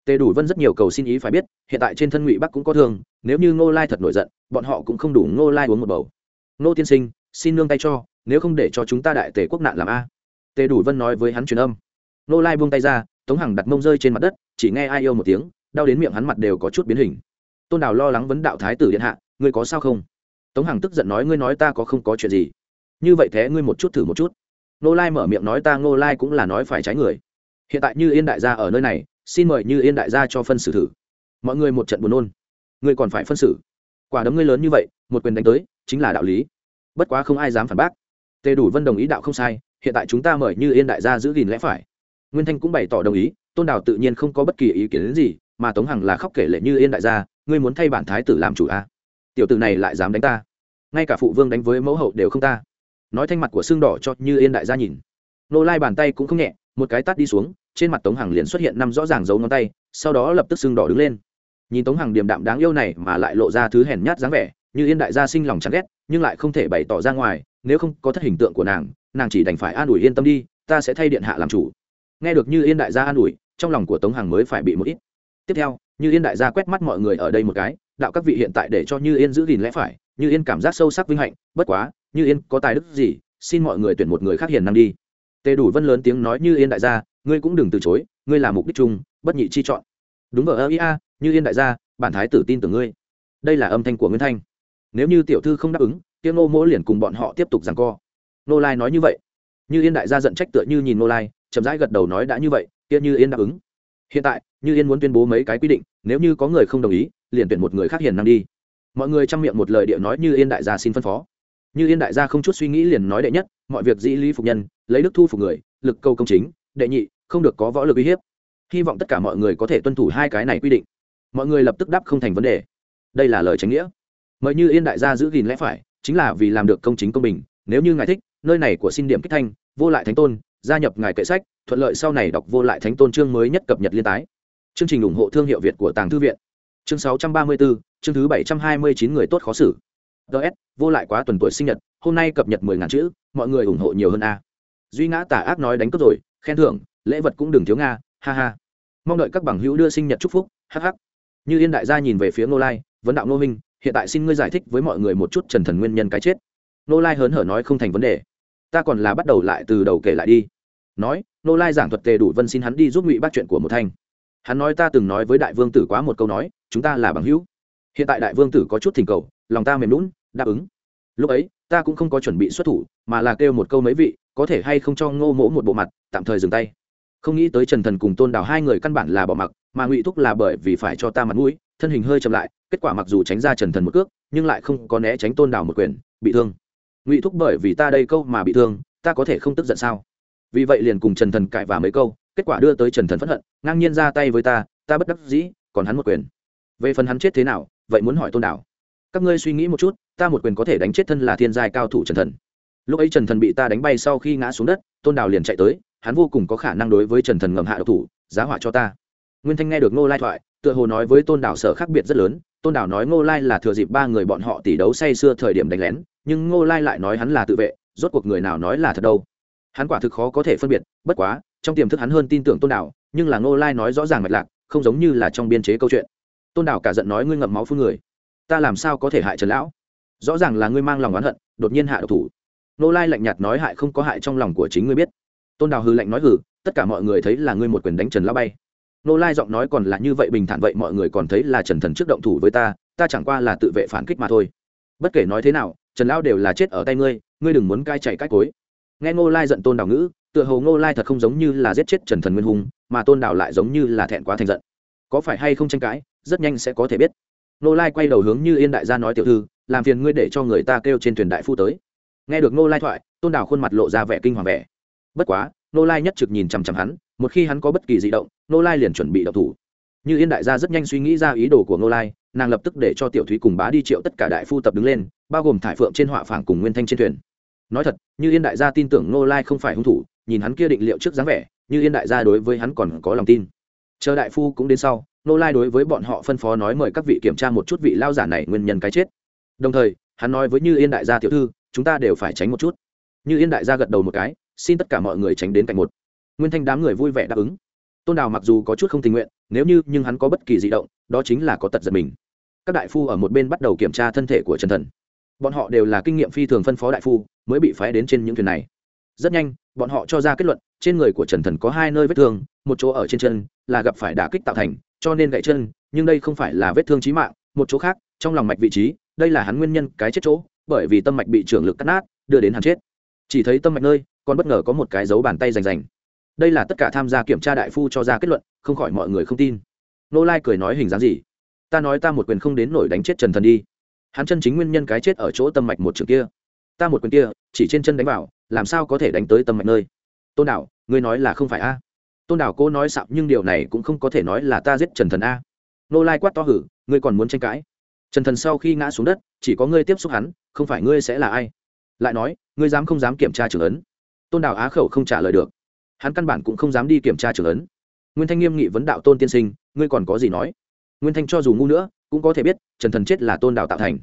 Tề đủ vân rất nhiều cầu xin ý phải biết, hiện tại trên thân ngụy bắc cũng có thương, nếu như ngô lai thật nổi giận, bọn họ cũng không đủ ngô lai uống một bầu. Nô tiên sinh, xin nương tay cho, nếu không để cho chúng ta đại tề quốc nạn làm a. Tề đủ vân nói với hắn truyền âm. Nô lai buông tay ra, tống hằng đặt mông rơi trên mặt đất, chỉ nghe ai yêu một tiếng đau đến miệng hắn mặt đều có chút biến hình. Tôn đào lo lắng vấn đạo thái tử điện hạ, ngươi có sao không? Tống hằng tức giận nói, ngươi nói ta có không có chuyện gì. Như vậy thế ngươi một chút thử một chút. Nô lai mở miệng nói ta Ngô lai cũng là nói phải trái người. Hiện tại như yên đại gia ở nơi này, xin mời như yên đại gia cho phân xử thử. Mọi người một trận buồn nôn. Ngươi còn phải phân xử. Quả đấm ngươi lớn như vậy, một quyền đánh tới, chính là đạo lý. Bất quá không ai dám phản bác. Tề đủ vân đồng ý đạo không sai, hiện tại chúng ta mời như yên đại gia giữ gìn lẽ phải. Nguyên thanh cũng bày tỏ đồng ý, tôn đào tự nhiên không có bất kỳ ý kiến gì mà tống hằng là khóc kể lệ như yên đại gia, ngươi muốn thay bản thái tử làm chủ a à? tiểu tử này lại dám đánh ta. Ngay cả phụ vương đánh với mẫu hậu đều không ta. Nói thanh mặt của xương đỏ cho như yên đại gia nhìn. Nô lai bàn tay cũng không nhẹ, một cái tát đi xuống, trên mặt tống hằng liền xuất hiện năm rõ ràng dấu ngón tay, sau đó lập tức xương đỏ đứng lên. Nhìn tống hằng điềm đạm đáng yêu này mà lại lộ ra thứ hèn nhát dáng vẻ, như yên đại gia sinh lòng chán ghét, nhưng lại không thể bày tỏ ra ngoài, nếu không có thất hình tượng của nàng nàng chỉ đành phải an ủi yên tâm đi, ta sẽ thay điện hạ làm chủ. Nghe được như yên đại gia an ủi, trong lòng của tống hằng mới phải bị một ít tiếp theo, như yên đại gia quét mắt mọi người ở đây một cái, đạo các vị hiện tại để cho như yên giữ gìn lẽ phải, như yên cảm giác sâu sắc vinh hạnh, bất quá, như yên có tài đức gì, xin mọi người tuyển một người khác hiền năng đi. Tề đủ vân lớn tiếng nói như yên đại gia, ngươi cũng đừng từ chối, ngươi là mục đích chung, bất nhị chi chọn. Đúng ở ơ ia như yên đại gia, bản thái tử tin tưởng ngươi. Đây là âm thanh của nguyên thanh. Nếu như tiểu thư không đáp ứng tiếng nô mỗ liền cùng bọn họ tiếp tục rằng co. Nô lai nói như vậy. Như yên đại gia giận trách tựa như nhìn nô lai, chậm rãi gật đầu nói đã như vậy, kia như yên đáp ứng. Hiện tại như yên muốn tuyên bố mấy cái quy định, nếu như có người không đồng ý, liền tuyển một người khác hiền năng đi. Mọi người chăm miệng một lời địa nói như yên đại gia xin phân phó. Như yên đại gia không chút suy nghĩ liền nói đệ nhất, mọi việc dĩ lý phục nhân, lấy đức thu phục người, lực câu công chính, đệ nhị, không được có võ lực uy hiếp. Hy vọng tất cả mọi người có thể tuân thủ hai cái này quy định. Mọi người lập tức đáp không thành vấn đề. Đây là lời tránh nghĩa. Mời như yên đại gia giữ gìn lẽ phải, chính là vì làm được công chính công bình, nếu như ngài thích, nơi này của xin điểm kích thanh, vô lại thánh tôn, gia nhập ngài kệ sách, thuận lợi sau này đọc vô lại thánh tôn chương mới nhất cập nhật liên tái chương trình ủng hộ thương hiệu việt của tàng thư viện. Chương 634, chương thứ 729 người tốt khó xử. Ts vô lại quá tuần tuổi sinh nhật hôm nay cập nhật mười ngàn chữ mọi người ủng hộ nhiều hơn a. Duy ngã tả ác nói đánh cướp rồi khen thưởng lễ vật cũng đừng thiếu nga ha ha. Mong đợi các bằng hữu đưa sinh nhật chúc phúc hh như yên đại gia nhìn về phía ngô lai vấn đạo ngô minh hiện tại xin ngươi giải thích với mọi người một chút trần thần nguyên nhân cái chết. Ngô lai hớn hở nói không thành vấn đề. Ta còn là bắt đầu lại từ đầu kể lại đi. Nói nô lai giảng thuật tề đủ vân xin hắn đi giúp ngụy bác chuyện của một thanh hắn nói ta từng nói với đại vương tử quá một câu nói, chúng ta là bằng hữu. Hiện tại đại vương tử có chút thỉnh cầu, lòng ta mềm lún đáp ứng. Lúc ấy, ta cũng không có chuẩn bị xuất thủ, mà là kêu một câu mấy vị, có thể hay không cho ngô mỗ một bộ mặt, tạm thời dừng tay. Không nghĩ tới trần thần cùng tôn đào hai người căn bản là bỏ mặc, mà ngụy thúc là bởi vì phải cho ta mặt mũi, thân hình hơi chậm lại, kết quả mặc dù tránh ra trần thần một cước, nhưng lại không có né tránh tôn đào một quyền, bị thương. Ngụy thúc bởi vì ta đây câu mà bị thương, ta có thể không tức giận sao? Vì vậy liền cùng trần thần cãi và mấy câu kết quả đưa tới trần thần phẫn hận, ngang nhiên ra tay với ta ta bất đắc dĩ, còn hắn một quyền. Về phần hắn chết thế nào, vậy muốn hỏi tôn đảo. Các ngươi suy nghĩ một chút, ta một quyền có thể đánh chết thân là thiên giai cao thủ trần thần. Lúc ấy trần thần bị ta đánh bay sau khi ngã xuống đất, tôn đảo liền chạy tới, hắn vô cùng có khả năng đối với trần thần ngầm hạ độc thủ, giá họa cho ta. Nguyên thanh nghe được ngô lai thoại, tựa hồ nói với tôn đảo sở khác biệt rất lớn, tôn đảo nói ngô lai là thừa dịp ba người bọn họ tỷ đấu say sưa thời điểm đánh lén, nhưng ngô lai lại nói hắn là tự vệ, rốt cuộc người nào nói là thật đâu. Hắn quả thực khó có thể phân biệt, bất quá trong tiềm thức hắn hơn tin tưởng tôn đảo, nhưng là ngô lai nói rõ ràng mạch lạc, không giống như là trong biên chế câu chuyện. Tôn đảo cả giận nói, ngươi ngậm máu phương người, ta làm sao có thể hại trần lão? Rõ ràng là ngươi mang lòng oán hận, đột nhiên hạ độc thủ. Ngô lai lạnh nhạt nói, hại không có hại trong lòng của chính ngươi biết. Tôn đảo hư lạnh nói hử tất cả mọi người thấy là ngươi một quyền đánh trần lão bay. Nô lai giọng nói còn là như vậy bình thản, vậy mọi người còn thấy là trần thần trước động thủ với ta ta chẳng qua là tự vệ phản kích mà thôi. Bất kể nói thế nào, trần lão đều là chết ở tay ngươi ngươi đừng muốn cai chạy cách cối nghe ngô lai giận tôn đào ngữ, tựa hồ ngô lai thật không giống như là giết chết trần thần nguyên hùng, mà tôn đào lại giống như là thẹn quá thành giận. Có phải hay không tranh cãi, rất nhanh sẽ có thể biết. Ngô lai quay đầu hướng như yên đại gia nói tiểu thư, làm phiền ngươi để cho người ta kêu trên thuyền đại phu tới. Nghe được ngô lai thoại, tôn đào khuôn mặt lộ ra vẻ kinh hoàng vẻ. Bất quá, ngô lai nhất trực nhìn chằm chằm hắn, một khi hắn có bất kỳ di động, ngô lai liền chuẩn bị đậu thủ. Như yên đại gia rất nhanh suy nghĩ ra ý đồ của ngô lai, nàng lập tức để cho tiểu thúy cùng bá đi triệu tất cả đại phu tập đứng lên, bao gồm thải phượng trên họa phảng cùng nguyên thanh trên thuyền nói thật, như yên đại gia tin tưởng ngô lai không phải hung thủ, nhìn hắn kia định liệu trước dáng vẻ, như yên đại gia đối với hắn còn có lòng tin. Chờ đại phu cũng đến sau, ngô lai đối với bọn họ phân phó nói mời các vị kiểm tra một chút vị lao giả này nguyên nhân cái chết. Đồng thời, hắn nói với như yên đại gia tiểu thư, chúng ta đều phải tránh một chút. Như yên đại gia gật đầu một cái, xin tất cả mọi người tránh đến cạnh một. Nguyên thanh đám người vui vẻ đáp ứng. Tôn đào mặc dù có chút không tình nguyện, nếu như, nhưng hắn có bất kỳ di động, đó chính là có tật giật mình. Các đại phu ở một bên bắt đầu kiểm tra thân thể của trần thần. Bọn họ đều là kinh nghiệm phi thường phân phó đại phu mới bị phái đến trên những thuyền này. Rất nhanh, bọn họ cho ra kết luận, trên người của trần thần có hai nơi vết thương, một chỗ ở trên chân là gặp phải đả kích tạo thành, cho nên gãy chân, nhưng đây không phải là vết thương trí mạng, một chỗ khác, trong lòng mạch vị trí, đây là hắn nguyên nhân cái chết chỗ, bởi vì tâm mạch bị trưởng lực cắt nát, đưa đến hắn chết. Chỉ thấy tâm mạch nơi, còn bất ngờ có một cái dấu bàn tay rành rành. Đây là tất cả tham gia kiểm tra đại phu cho ra kết luận, không khỏi mọi người không tin. Nô lai cười nói hình dáng gì? Ta nói ta một quyền không đến nổi đánh chết trần thần đi. Hắn chân chính nguyên nhân cái chết ở chỗ tâm mạch một trường kia ta một quyền kia, chỉ trên chân đánh vào, làm sao có thể đánh tới tâm mạch nơi? Tôn đảo, ngươi nói là không phải a? Tôn đảo cô nói xạo, nhưng điều này cũng không có thể nói là ta giết trần thần a. Nô lai quát to hử, ngươi còn muốn tranh cãi? Trần thần sau khi ngã xuống đất, chỉ có ngươi tiếp xúc hắn, không phải ngươi sẽ là ai? Lại nói, ngươi dám không dám kiểm tra trưởng ấn? Tôn đảo á khẩu không trả lời được. Hắn căn bản cũng không dám đi kiểm tra trưởng ấn. Nguyên thanh nghiêm nghị vấn đạo tôn tiên sinh, ngươi còn có gì nói? Nguyên thanh cho dù ngu nữa, cũng có thể biết, trần thần chết là tôn Đảo tạo thành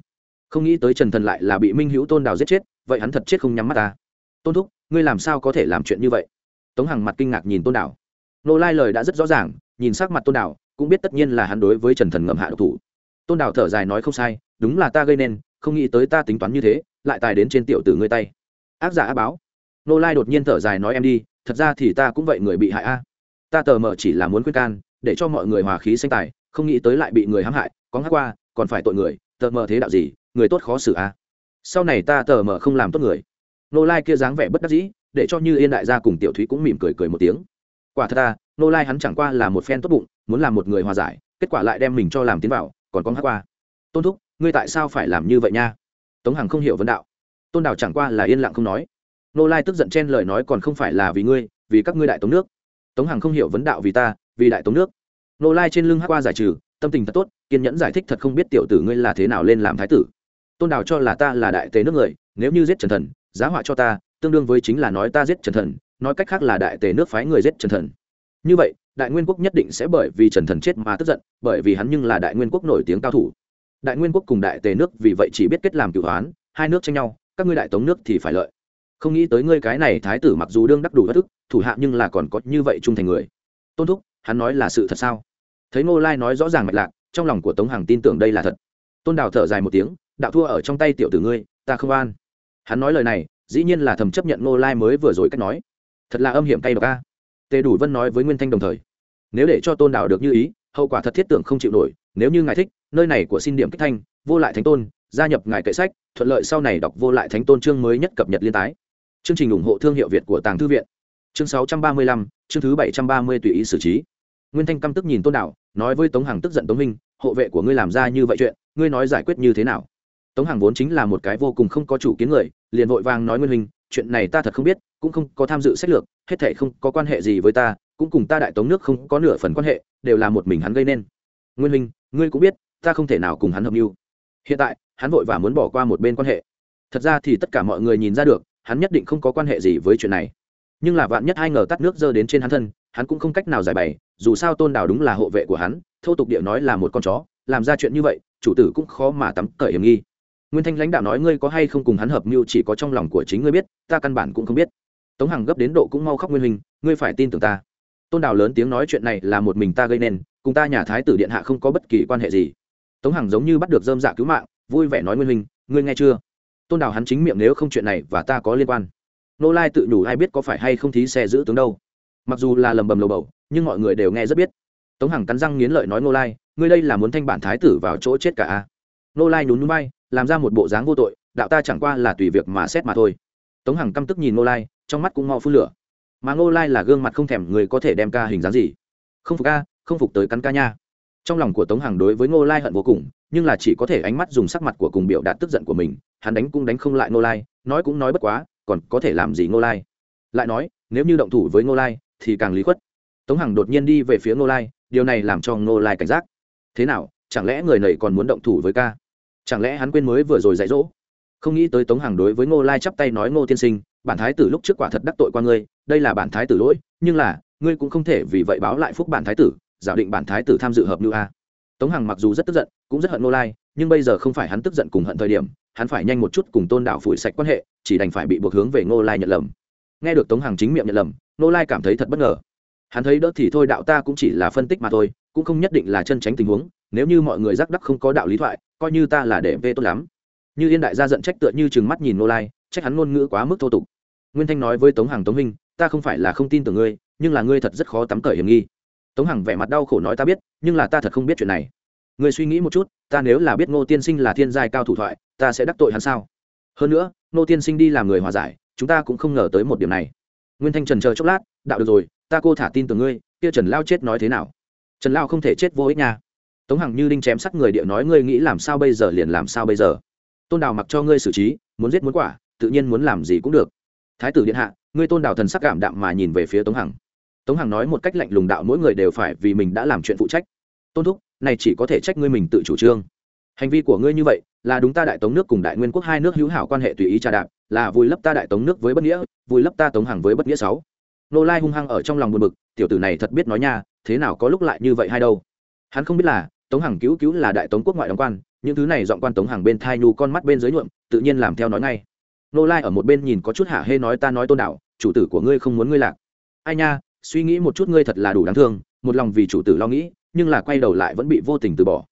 không nghĩ tới trần thần lại là bị minh hữu tôn đào giết chết vậy hắn thật chết không nhắm mắt ta tôn thúc ngươi làm sao có thể làm chuyện như vậy tống hằng mặt kinh ngạc nhìn tôn đào nô lai lời đã rất rõ ràng nhìn sắc mặt tôn đào cũng biết tất nhiên là hắn đối với trần thần ngầm hạ độc thủ tôn đào thở dài nói không sai đúng là ta gây nên không nghĩ tới ta tính toán như thế lại tài đến trên tiểu tử ngươi tay ác giả á báo nô lai đột nhiên thở dài nói em đi thật ra thì ta cũng vậy người bị hại a ta tờ mờ chỉ là muốn khuyên can để cho mọi người hòa khí sanh tài không nghĩ tới lại bị người hãm hại có ngắc qua còn phải tội người tờ mờ thế đạo gì người tốt khó xử a sau này ta tờ mờ không làm tốt người. Nô lai kia dáng vẻ bất đắc dĩ, để cho như yên đại gia cùng tiểu thúy cũng mỉm cười cười một tiếng. Quả thật ta, nô lai hắn chẳng qua là một phen tốt bụng, muốn làm một người hòa giải, kết quả lại đem mình cho làm tiến vào, còn có hát qua. Tôn thúc, ngươi tại sao phải làm như vậy nha? Tống hằng không hiểu vấn đạo. Tôn đào chẳng qua là yên lặng không nói. Nô lai tức giận chen lời nói còn không phải là vì ngươi, vì các ngươi đại tống nước. Tống hằng không hiểu vấn đạo vì ta, vì đại tống nước. Nô lai trên lưng hát qua giải trừ, tâm tình thật tốt, kiên nhẫn giải thích thật không biết tiểu tử ngươi là thế nào lên làm thái tử tôn đào cho là ta là đại tề nước người, nếu như giết trần thần, giá họa cho ta, tương đương với chính là nói ta giết trần thần, nói cách khác là đại tề nước phái người giết trần thần. Như vậy, đại nguyên quốc nhất định sẽ bởi vì trần thần chết mà tức giận, bởi vì hắn nhưng là đại nguyên quốc nổi tiếng cao thủ. Đại nguyên quốc cùng đại tề nước vì vậy chỉ biết kết làm cửu hoán, hai nước tranh nhau, các ngươi đại tống nước thì phải lợi. Không nghĩ tới ngươi cái này thái tử mặc dù đương đắc đủ bất thức thủ hạ nhưng là còn có như vậy trung thành người. Tôn thúc, hắn nói là sự thật sao? Thấy ngô lai nói rõ ràng mạch lạc, trong lòng của tống hằng tin tưởng đây là thật. Tôn đào thở dài một tiếng đạo thua ở trong tay tiểu tử ngươi ta không an hắn nói lời này dĩ nhiên là thầm chấp nhận ngô lai mới vừa rồi cách nói. Thật là âm hiểm cay độc a. tề đủ vân nói với nguyên thanh đồng thời nếu để cho tôn đạo được như ý hậu quả thật thiết tưởng không chịu nổi nếu như ngài thích nơi này của xin điểm kích thanh vô lại thánh tôn gia nhập ngài kệ sách thuận lợi sau này đọc vô lại thánh tôn chương mới nhất cập nhật liên tái. Chương trình ủng hộ thương hiệu việt của tàng thư viện. Chương 635, chương thứ 730 tùy ý xử trí. Nguyên thanh căm tức nhìn tôn đạo nói với tống hằng tức giận tống minh hộ vệ của ngươi làm ra như vậy chuyện ngươi nói giải quyết như thế nào? Tống hằng vốn chính là một cái vô cùng không có chủ kiến người liền vội vàng nói nguyên hình, chuyện này ta thật không biết cũng không có tham dự sách lược hết thể không có quan hệ gì với ta cũng cùng ta đại tống nước không có nửa phần quan hệ đều là một mình hắn gây nên. Nguyên hình, ngươi cũng biết ta không thể nào cùng hắn hợp mưu. Hiện tại hắn vội và muốn bỏ qua một bên quan hệ. Thật ra thì tất cả mọi người nhìn ra được hắn nhất định không có quan hệ gì với chuyện này. Nhưng là vạn nhất hai ngờ tắt nước dơ đến trên hắn thân hắn cũng không cách nào giải bày dù sao tôn đào đúng là hộ vệ của hắn thô tục địa nói là một con chó làm ra chuyện như vậy chủ tử cũng khó mà tắm cởi hiểm nghi nguyên thanh lãnh đạo nói, ngươi có hay không cùng hắn hợp mưu chỉ có trong lòng của chính ngươi biết, ta căn bản cũng không biết. Tống hằng gấp đến độ cũng mau khóc nguyên hình, ngươi phải tin tưởng ta. Tôn đào lớn tiếng nói, chuyện này là một mình ta gây nên, cùng ta nhà thái tử điện hạ không có bất kỳ quan hệ gì. Tống hằng giống như bắt được dơm dạ cứu mạng, vui vẻ nói nguyên hình, ngươi nghe chưa? Tôn đào hắn chính miệng, nếu không chuyện này và ta có liên quan. Nô lai tự nhủ, ai biết có phải hay không thí xe giữ tướng đâu. Mặc dù là lầm bầm lầu bầu, nhưng mọi người đều nghe rất biết. Tống hằng cắn răng nghiến lợi nói, nô lai, ngươi đây là muốn thanh bản thái tử vào chỗ chết cả a? Nô lai nhún núi bay làm ra một bộ dáng vô tội, đạo ta chẳng qua là tùy việc mà xét mà thôi. Tống hằng căm tức nhìn Ngô lai, trong mắt cũng mau phun lửa. Mà Ngô lai là gương mặt không thèm người có thể đem ca hình dáng gì. Không phục ca không phục tới cắn ca nha. Trong lòng của tống hằng đối với ngô lai hận vô cùng, nhưng là chỉ có thể ánh mắt dùng sắc mặt của cùng biểu đạt tức giận của mình, hắn đánh cũng đánh không lại ngô lai, nói cũng nói bất quá, còn có thể làm gì ngô lai? Lại nói, nếu như động thủ với ngô lai, thì càng lý khuất. Tống hằng đột nhiên đi về phía ngô lai, điều này làm cho ngô lai cảnh giác. Thế nào, chẳng lẽ người này còn muốn động thủ với ca? Chẳng lẽ hắn quên mới vừa rồi dạy dỗ? Không nghĩ tới tống hằng đối với ngô lai chắp tay nói, ngô tiên sinh, bản thái tử lúc trước quả thật đắc tội qua ngươi, đây là bản thái tử lỗi, nhưng là, ngươi cũng không thể vì vậy báo lại phúc bản thái tử, giả định bản thái tử tham dự hợp nữ a. Tống hằng mặc dù rất tức giận, cũng rất hận ngô lai, nhưng bây giờ không phải hắn tức giận cùng hận thời điểm, hắn phải nhanh một chút cùng tôn đạo phủi sạch quan hệ, chỉ đành phải bị buộc hướng về ngô lai nhận lầm. Nghe được tống hằng chính miệng nhận lầm, ngô lai cảm thấy thật bất ngờ. Hắn thấy đỡ thì thôi, đạo ta cũng chỉ là phân tích mà thôi, cũng không nhất định là chân tránh tình huống nếu như mọi người giác đắc không có đạo lý thoại, coi như ta là để vê tốt lắm. Như yên đại gia giận trách tựa như chừng mắt nhìn nô lai, trách hắn ngôn ngữ quá mức thô tục. Nguyên thanh nói với tống hằng tống minh, ta không phải là không tin tưởng ngươi, nhưng là ngươi thật rất khó tắm cởi hiểm nghi. Tống hằng vẻ mặt đau khổ nói ta biết, nhưng là ta thật không biết chuyện này. Ngươi suy nghĩ một chút, ta nếu là biết ngô tiên sinh là thiên giai cao thủ thoại, ta sẽ đắc tội hắn sao? Hơn nữa, ngô tiên sinh đi làm người hòa giải, chúng ta cũng không ngờ tới một điểm này. Nguyên thanh trần chờ chốc lát, đạo được rồi, ta cô thả tin tưởng ngươi, kia trần lao chết nói thế nào? Trần lao không thể chết vô ích nha tống hằng như đinh chém sắt người địa nói, ngươi nghĩ làm sao bây giờ, liền làm sao bây giờ? Tôn đào mặc cho ngươi xử trí, muốn giết muốn quả, tự nhiên muốn làm gì cũng được. Thái tử điện hạ, ngươi tôn đào thần sắc cảm đạm mà nhìn về phía tống hằng. Tống hằng nói một cách lạnh lùng đạo, mỗi người đều phải vì mình đã làm chuyện phụ trách. Tôn thúc, này chỉ có thể trách ngươi mình tự chủ trương. Hành vi của ngươi như vậy, là đúng ta đại tống nước cùng đại nguyên quốc hai nước hữu hảo quan hệ tùy ý trà đạp, là vùi lấp ta đại tống nước với bất nghĩa, vùi lấp ta tống Hằng với bất nghĩa sáu. Nô lai hung hăng ở trong lòng buồn bực, tiểu tử này thật biết nói nha, thế nào có lúc lại như vậy hay đâu? Hắn không biết là tống hằng cứu cứu là đại tống quốc ngoại đóng quan, những thứ này dọn quan tống Hằng bên thai nhu con mắt bên dưới nhuộm, tự nhiên làm theo nói ngay. Nô lai ở một bên nhìn có chút hạ hê nói ta nói tôn đạo, chủ tử của ngươi không muốn ngươi lạc. Ai nha, suy nghĩ một chút ngươi thật là đủ đáng thương, một lòng vì chủ tử lo nghĩ, nhưng là quay đầu lại vẫn bị vô tình từ bỏ.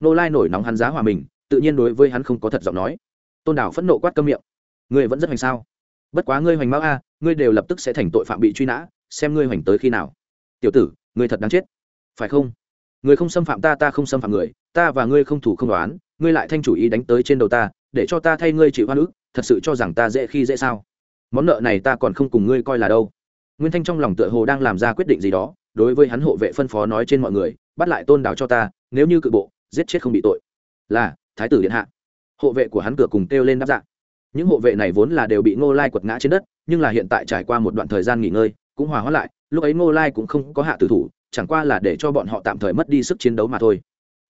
Nô lai nổi nóng hắn giá hòa mình, tự nhiên đối với hắn không có thật giọng nói. Tôn đảo phẫn nộ quát câm miệng. Ngươi vẫn rất hoành sao? Bất quá ngươi hoành máu a, ngươi đều lập tức sẽ thành tội phạm bị truy nã, xem ngươi hoành tới khi nào. Tiểu tử, ngươi thật đáng chết. Phải không? Người không xâm phạm ta ta không xâm phạm người, ta và ngươi không thủ không đoán ngươi lại thanh chủ ý đánh tới trên đầu ta, để cho ta thay ngươi chịu hoa ức, thật sự cho rằng ta dễ khi dễ sao? Món nợ này ta còn không cùng ngươi coi là đâu. Nguyên thanh trong lòng tựa hồ đang làm ra quyết định gì đó, đối với hắn hộ vệ phân phó nói trên mọi người, bắt lại tôn đào cho ta, nếu như cự bộ, giết chết không bị tội. Là, thái tử điện hạ. Hộ vệ của hắn cửa cùng kêu lên đáp dạng. Những hộ vệ này vốn là đều bị ngô lai quật ngã trên đất, nhưng là hiện tại trải qua một đoạn thời gian nghỉ ngơi, cũng hòa hóa lại, lúc ấy ngô lai cũng không có hạ tử thủ chẳng qua là để cho bọn họ tạm thời mất đi sức chiến đấu mà thôi.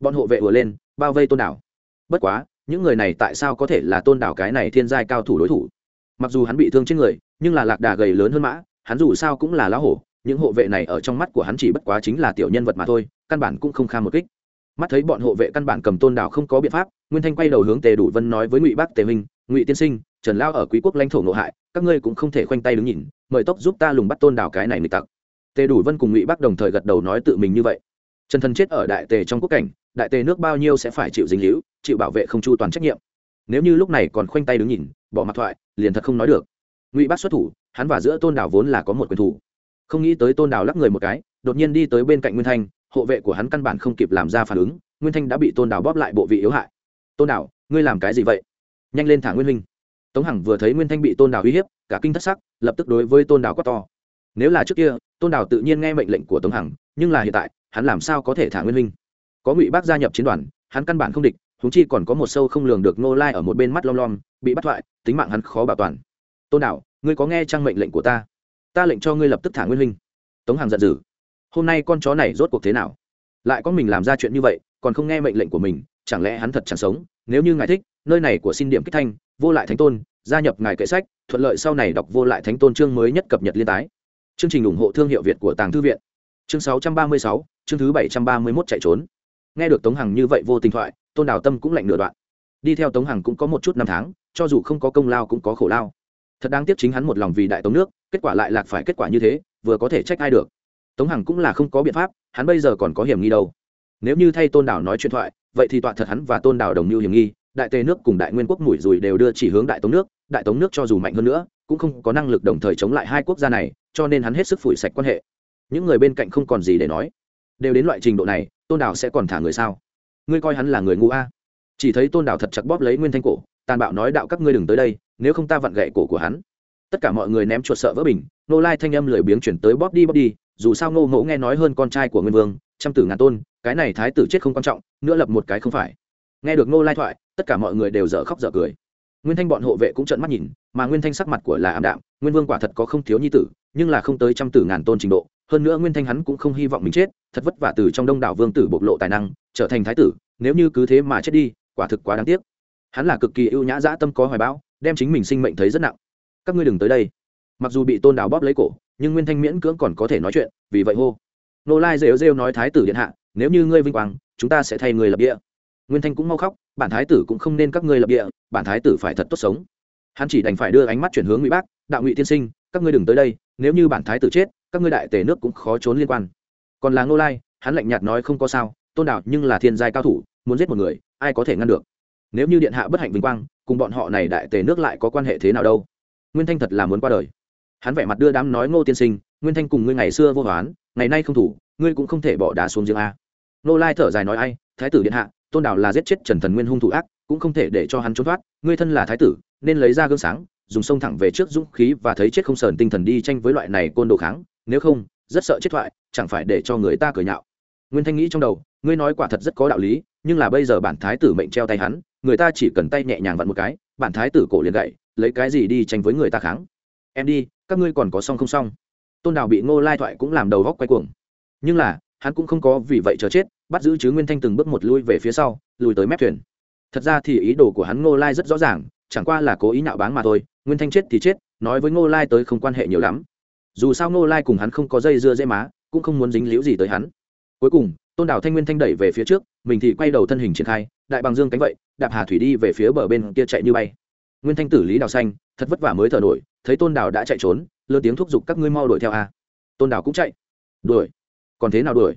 Bọn hộ vệ ùa lên, bao vây tôn đảo. Bất quá, những người này tại sao có thể là tôn đảo cái này thiên giai cao thủ đối thủ? Mặc dù hắn bị thương trên người, nhưng là lạc đà gầy lớn hơn mã, hắn dù sao cũng là lá hổ, những hộ vệ này ở trong mắt của hắn chỉ bất quá chính là tiểu nhân vật mà thôi, căn bản cũng không kha một kích. Mắt thấy bọn hộ vệ căn bản cầm tôn đảo không có biện pháp, nguyên thanh quay đầu hướng tề đủ vân nói với ngụy bác tề minh, ngụy tiên sinh, trần lao ở quý quốc lãnh thổ nội hại, các ngươi cũng không thể khoanh tay đứng nhìn, mời tốc giúp ta lùng bắt tôn đảo cái này người tặc tề đủ vân cùng ngụy bắc đồng thời gật đầu nói tự mình như vậy. Trần thần chết ở đại tề trong quốc cảnh, đại tề nước bao nhiêu sẽ phải chịu dính hữu chịu bảo vệ không chu toàn trách nhiệm. Nếu như lúc này còn khoanh tay đứng nhìn, bỏ mặt thoại, liền thật không nói được. Ngụy bắc xuất thủ, hắn và giữa tôn đảo vốn là có một quyền thủ. Không nghĩ tới tôn đảo lắc người một cái, đột nhiên đi tới bên cạnh nguyên thanh, hộ vệ của hắn căn bản không kịp làm ra phản ứng, nguyên thanh đã bị tôn đảo bóp lại bộ vị yếu hại. Tôn đảo ngươi làm cái gì vậy? Nhanh lên thả nguyên huynh tống hằng vừa thấy nguyên thanh bị tôn đảo uy hiếp, cả kinh thất sắc, lập tức đối với tôn đảo quát to. Nếu là trước kia tôn đảo tự nhiên nghe mệnh lệnh của tống hằng, nhưng là hiện tại, hắn làm sao có thể thả nguyên huynh có ngụy bác gia nhập chiến đoàn, hắn căn bản không địch húng chi còn có một sâu không lường được nô lai ở một bên mắt lom lom, bị bắt thoại, tính mạng hắn khó bảo toàn. Tôn đảo ngươi có nghe trang mệnh lệnh của ta? Ta lệnh cho ngươi lập tức thả nguyên huynh tống hằng giận dữ. Hôm nay con chó này rốt cuộc thế nào? Lại có mình làm ra chuyện như vậy, còn không nghe mệnh lệnh của mình, chẳng lẽ hắn thật chẳng sống? Nếu như ngài thích, nơi này của xin điểm kích thanh, vô lại thánh tôn, gia nhập ngài kệ sách, thuận lợi sau này đọc vô lại thánh tôn chương mới nhất cập nhật liên tái chương trình ủng hộ thương hiệu việt của tàng thư viện. Chương 636, chương thứ 731 chạy trốn. Nghe được tống hằng như vậy vô tình thoại tôn đào tâm cũng lạnh nửa đoạn. Đi theo tống hằng cũng có một chút năm tháng cho dù không có công lao cũng có khổ lao. Thật đáng tiếc chính hắn một lòng vì đại tống nước kết quả lại lạc phải kết quả như thế vừa có thể trách ai được. Tống hằng cũng là không có biện pháp hắn bây giờ còn có hiểm nghi đâu. Nếu như thay tôn đảo nói chuyện thoại vậy thì tọa thật hắn và tôn đảo đồng mưu hiểm nghi đại tề nước cùng đại nguyên quốc mùi rùi đều đưa chỉ hướng đại tống nước đại tống nước cho dù mạnh hơn nữa cũng không có năng lực đồng thời chống lại hai quốc gia này, cho nên hắn hết sức phủi sạch quan hệ. Những người bên cạnh không còn gì để nói. Đều đến loại trình độ này, tôn đảo sẽ còn thả người sao? Ngươi coi hắn là người ngu a. Chỉ thấy tôn đảo thật chặt bóp lấy nguyên thanh cổ, tàn bạo nói đạo các ngươi đừng tới đây, nếu không ta vặn gậy cổ của hắn. Tất cả mọi người ném chuột sợ vỡ bình, nô lai thanh âm lười biếng chuyển tới bóp đi bóp đi, dù sao ngô ngỗ nghe nói hơn con trai của nguyên vương, trăm tử ngàn tôn, cái này thái tử chết không quan trọng, nữa lập một cái không phải. Nghe được ngô lai thoại, tất cả mọi người đều dở khóc dở cười nguyên thanh bọn hộ vệ cũng trợn mắt nhìn, mà nguyên thanh sắc mặt của là ảm đạm, nguyên vương quả thật có không thiếu nhi tử, nhưng là không tới trăm tử ngàn tôn trình độ, hơn nữa nguyên thanh hắn cũng không hy vọng mình chết, thật vất vả từ trong đông đảo vương tử bộc lộ tài năng, trở thành thái tử, nếu như cứ thế mà chết đi, quả thực quá đáng tiếc. Hắn là cực kỳ ưu nhã dã tâm có hoài bão, đem chính mình sinh mệnh thấy rất nặng. Các ngươi đừng tới đây. Mặc dù bị tôn đào bóp lấy cổ, nhưng nguyên thanh miễn cưỡng còn có thể nói chuyện, vì vậy hô. Nô lai rêu rêu nói thái tử điện hạ, nếu như ngươi vinh quang, chúng ta sẽ thay người lập địa. Nguyên thanh cũng mau khóc, bản thái tử cũng không nên các ngươi lập địa bản thái tử phải thật tốt sống. Hắn chỉ đành phải đưa ánh mắt chuyển hướng ngụy bác, đạo ngụy tiên sinh, các ngươi đừng tới đây, nếu như bản thái tử chết, các ngươi đại tề nước cũng khó trốn liên quan. Còn là ngô lai, hắn lạnh nhạt nói không có sao, tôn đạo nhưng là thiên giai cao thủ, muốn giết một người, ai có thể ngăn được? Nếu như điện hạ bất hạnh vinh quang, cùng bọn họ này đại tề nước lại có quan hệ thế nào đâu? Nguyên thanh thật là muốn qua đời. Hắn vẻ mặt đưa đám nói, ngô tiên sinh, nguyên thanh cùng ngươi ngày xưa vô hoán, ngày nay không thủ, ngươi cũng không thể bỏ đá xuống giếng a. Nô lai thở dài nói, ai, thái tử điện hạ, tôn đảo là giết chết trần thần nguyên hung thủ ác cũng không thể để cho hắn trốn thoát, ngươi thân là thái tử, nên lấy ra gương sáng, dùng sông thẳng về trước dũng khí và thấy chết không sờn tinh thần đi tranh với loại này côn đồ kháng, nếu không, rất sợ chết thoại, chẳng phải để cho người ta cười nhạo. Nguyên thanh nghĩ trong đầu, ngươi nói quả thật rất có đạo lý, nhưng là bây giờ bản thái tử mệnh treo tay hắn, người ta chỉ cần tay nhẹ nhàng vặn một cái, bản thái tử cổ liền gậy, lấy cái gì đi tranh với người ta kháng. Em đi, các ngươi còn có xong không xong? Tôn đào bị ngô lai thoại cũng làm đầu góc quay cuồng. Nhưng là, hắn cũng không có vì vậy chờ chết, bắt giữ chứ nguyên thanh từng bước một lui về phía sau, lùi tới mép thuyền thật ra thì ý đồ của hắn ngô lai rất rõ ràng, chẳng qua là cố ý nhạo báng mà thôi, nguyên thanh chết thì chết, nói với ngô lai tới không quan hệ nhiều lắm. Dù sao ngô lai cùng hắn không có dây dưa dễ má, cũng không muốn dính líu gì tới hắn. Cuối cùng, tôn đảo thanh nguyên thanh đẩy về phía trước, mình thì quay đầu thân hình triển khai, đại bằng dương cánh vậy, đạp hà thủy đi về phía bờ bên kia chạy như bay. Nguyên thanh tử lý đào xanh, thật vất vả mới thở nổi, thấy tôn đảo đã chạy trốn lơ tiếng thúc giục các ngươi mau đuổi theo a. Tôn đảo cũng chạy. Đuổi. Còn thế nào đuổi?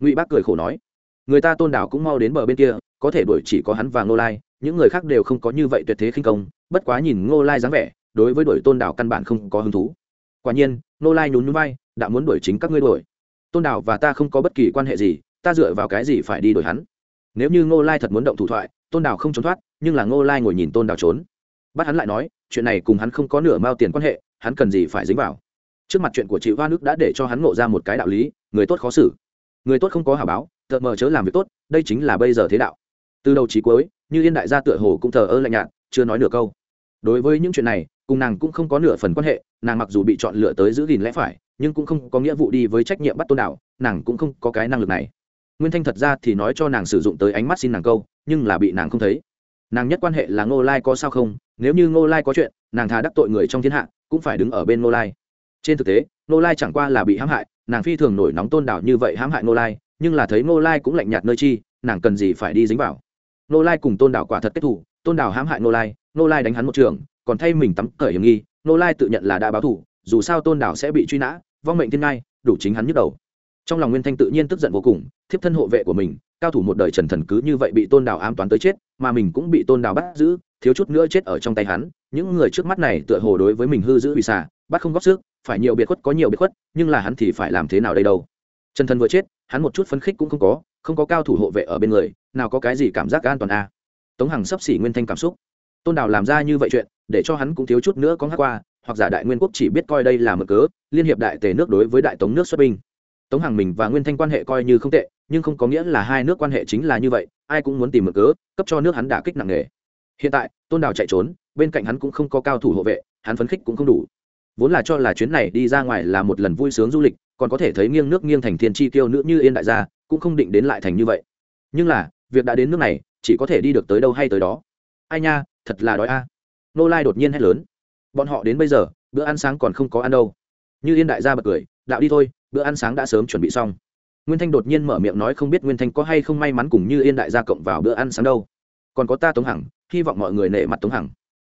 Ngụy bác cười khổ nói. Người ta tôn đảo cũng mau đến bờ bên kia có thể đuổi chỉ có hắn và ngô lai, những người khác đều không có như vậy tuyệt thế khinh công, bất quá nhìn ngô lai dáng vẻ, đối với đuổi tôn đảo căn bản không có hứng thú. Quả nhiên, ngô lai nhún nhún vai, đã muốn đuổi chính các ngươi đuổi. Tôn đảo và ta không có bất kỳ quan hệ gì, ta dựa vào cái gì phải đi đuổi hắn? Nếu như ngô lai thật muốn động thủ thoại, tôn đảo không trốn thoát, nhưng là ngô lai ngồi nhìn tôn đảo trốn. Bắt hắn lại nói, chuyện này cùng hắn không có nửa mao tiền quan hệ, hắn cần gì phải dính vào? Trước mặt chuyện của chị hoa nước đã để cho hắn ngộ ra một cái đạo lý, người tốt khó xử. Người tốt không có hảo báo tợt mờ chớ làm việc tốt, đây chính là bây giờ thế đạo từ đầu chí cuối, như yên đại gia tựa hồ cũng thờ ơ lạnh nhạt, chưa nói nửa câu. Đối với những chuyện này, cùng nàng cũng không có nửa phần quan hệ, nàng mặc dù bị chọn lựa tới giữ gìn lẽ phải, nhưng cũng không có nghĩa vụ đi với trách nhiệm bắt tôn đạo, nàng cũng không có cái năng lực này. Nguyên thanh thật ra thì nói cho nàng sử dụng tới ánh mắt xin nàng câu, nhưng là bị nàng không thấy. Nàng nhất quan hệ là ngô lai có sao không? Nếu như ngô lai có chuyện, nàng thà đắc tội người trong thiên hạ, cũng phải đứng ở bên ngô lai. Trên thực tế, ngô lai chẳng qua là bị hãm hại, nàng phi thường nổi nóng tôn đảo như vậy hãm hại ngô lai, nhưng là thấy ngô lai cũng lạnh nhạt nơi chi, nàng cần gì phải đi dính vào? Nô lai cùng tôn đảo quả thật kết thủ tôn đảo hãm hại Nô lai Nô lai đánh hắn một trường, còn thay mình tắm cởi hiểm nghi, Nô lai tự nhận là đã báo thủ dù sao tôn đảo sẽ bị truy nã, vong mệnh thiên ngai, đủ chính hắn nhức đầu. Trong lòng nguyên thanh tự nhiên tức giận vô cùng, thiếp thân hộ vệ của mình, cao thủ một đời trần thần cứ như vậy bị tôn đảo ám toán tới chết, mà mình cũng bị tôn đảo bắt giữ, thiếu chút nữa chết ở trong tay hắn. Những người trước mắt này tựa hồ đối với mình hư giữ vì xả bắt không góp sức, phải nhiều biệt khuất có nhiều biệt khuất, nhưng là hắn thì phải làm thế nào đây đâu? Trần thần vừa chết, hắn một chút phấn khích cũng không có không có cao thủ hộ vệ ở bên người nào có cái gì cảm giác an toàn a à. tống hằng sắp xỉ nguyên thanh cảm xúc. Tôn đào làm ra như vậy chuyện, để cho hắn cũng thiếu chút nữa có ngắc qua, hoặc giả đại nguyên quốc chỉ biết coi đây là mở cớ, liên hiệp đại tề nước đối với đại tống nước xuất binh. Tống hằng mình và nguyên thanh quan hệ coi như không tệ, nhưng không có nghĩa là hai nước quan hệ chính là như vậy, ai cũng muốn tìm mở cớ, cấp cho nước hắn đả kích nặng nề. Hiện tại, tôn đào chạy trốn, bên cạnh hắn cũng không có cao thủ hộ vệ, hắn phấn khích cũng không đủ. Vốn là cho là chuyến này đi ra ngoài là một lần vui sướng du lịch, còn có thể thấy nghiêng nước nghiêng thành thiên chi tiêu nữ như yên đại gia, cũng không định đến lại thành như vậy. Nhưng là việc đã đến nước này, chỉ có thể đi được tới đâu hay tới đó. Ai nha, thật là đói a. Nô lai đột nhiên hét lớn. Bọn họ đến bây giờ, bữa ăn sáng còn không có ăn đâu. Như yên đại gia bật cười, đạo đi thôi, bữa ăn sáng đã sớm chuẩn bị xong. Nguyên thanh đột nhiên mở miệng nói không biết nguyên thanh có hay không may mắn cùng như yên đại gia cộng vào bữa ăn sáng đâu. Còn có ta tống hằng, hy vọng mọi người nể mặt tống hằng.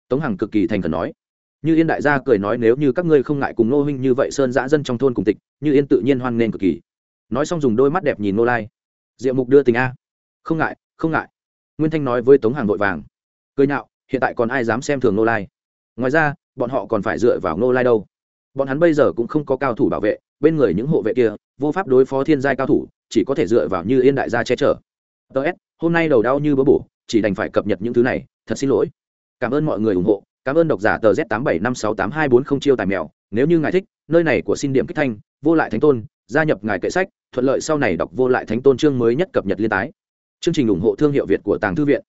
Tống hằng cực kỳ thành khẩn nói. Như yên đại gia cười nói, nếu như các ngươi không ngại cùng nô huynh như vậy sơn dã dân trong thôn cùng tịch, như yên tự nhiên hoan nghênh cực kỳ. Nói xong dùng đôi mắt đẹp nhìn nô lai. Diệu mục đưa tình a không ngại không ngại. Nguyên thanh nói với tống hàng vội vàng. Cười nhạo, hiện tại còn ai dám xem thường nô lai? Ngoài ra, bọn họ còn phải dựa vào nô lai đâu. Bọn hắn bây giờ cũng không có cao thủ bảo vệ, bên người những hộ vệ kia, vô pháp đối phó thiên giai cao thủ, chỉ có thể dựa vào như yên đại gia che chở. Tớ s, hôm nay đầu đau như bớ bổ, chỉ đành phải cập nhật những thứ này, thật xin lỗi. Cảm ơn mọi người ủng hộ, cảm ơn độc giả tờ z tám bảy năm sáu tám hai bốn không chiêu tài mèo, nếu như ngài thích, nơi này của xin điểm kích thanh, vô lại thánh tôn, gia nhập ngài kệ sách, thuận lợi sau này đọc vô lại thánh tôn chương mới nhất cập nhật liên tái chương trình ủng hộ thương hiệu việt của tàng thư viện.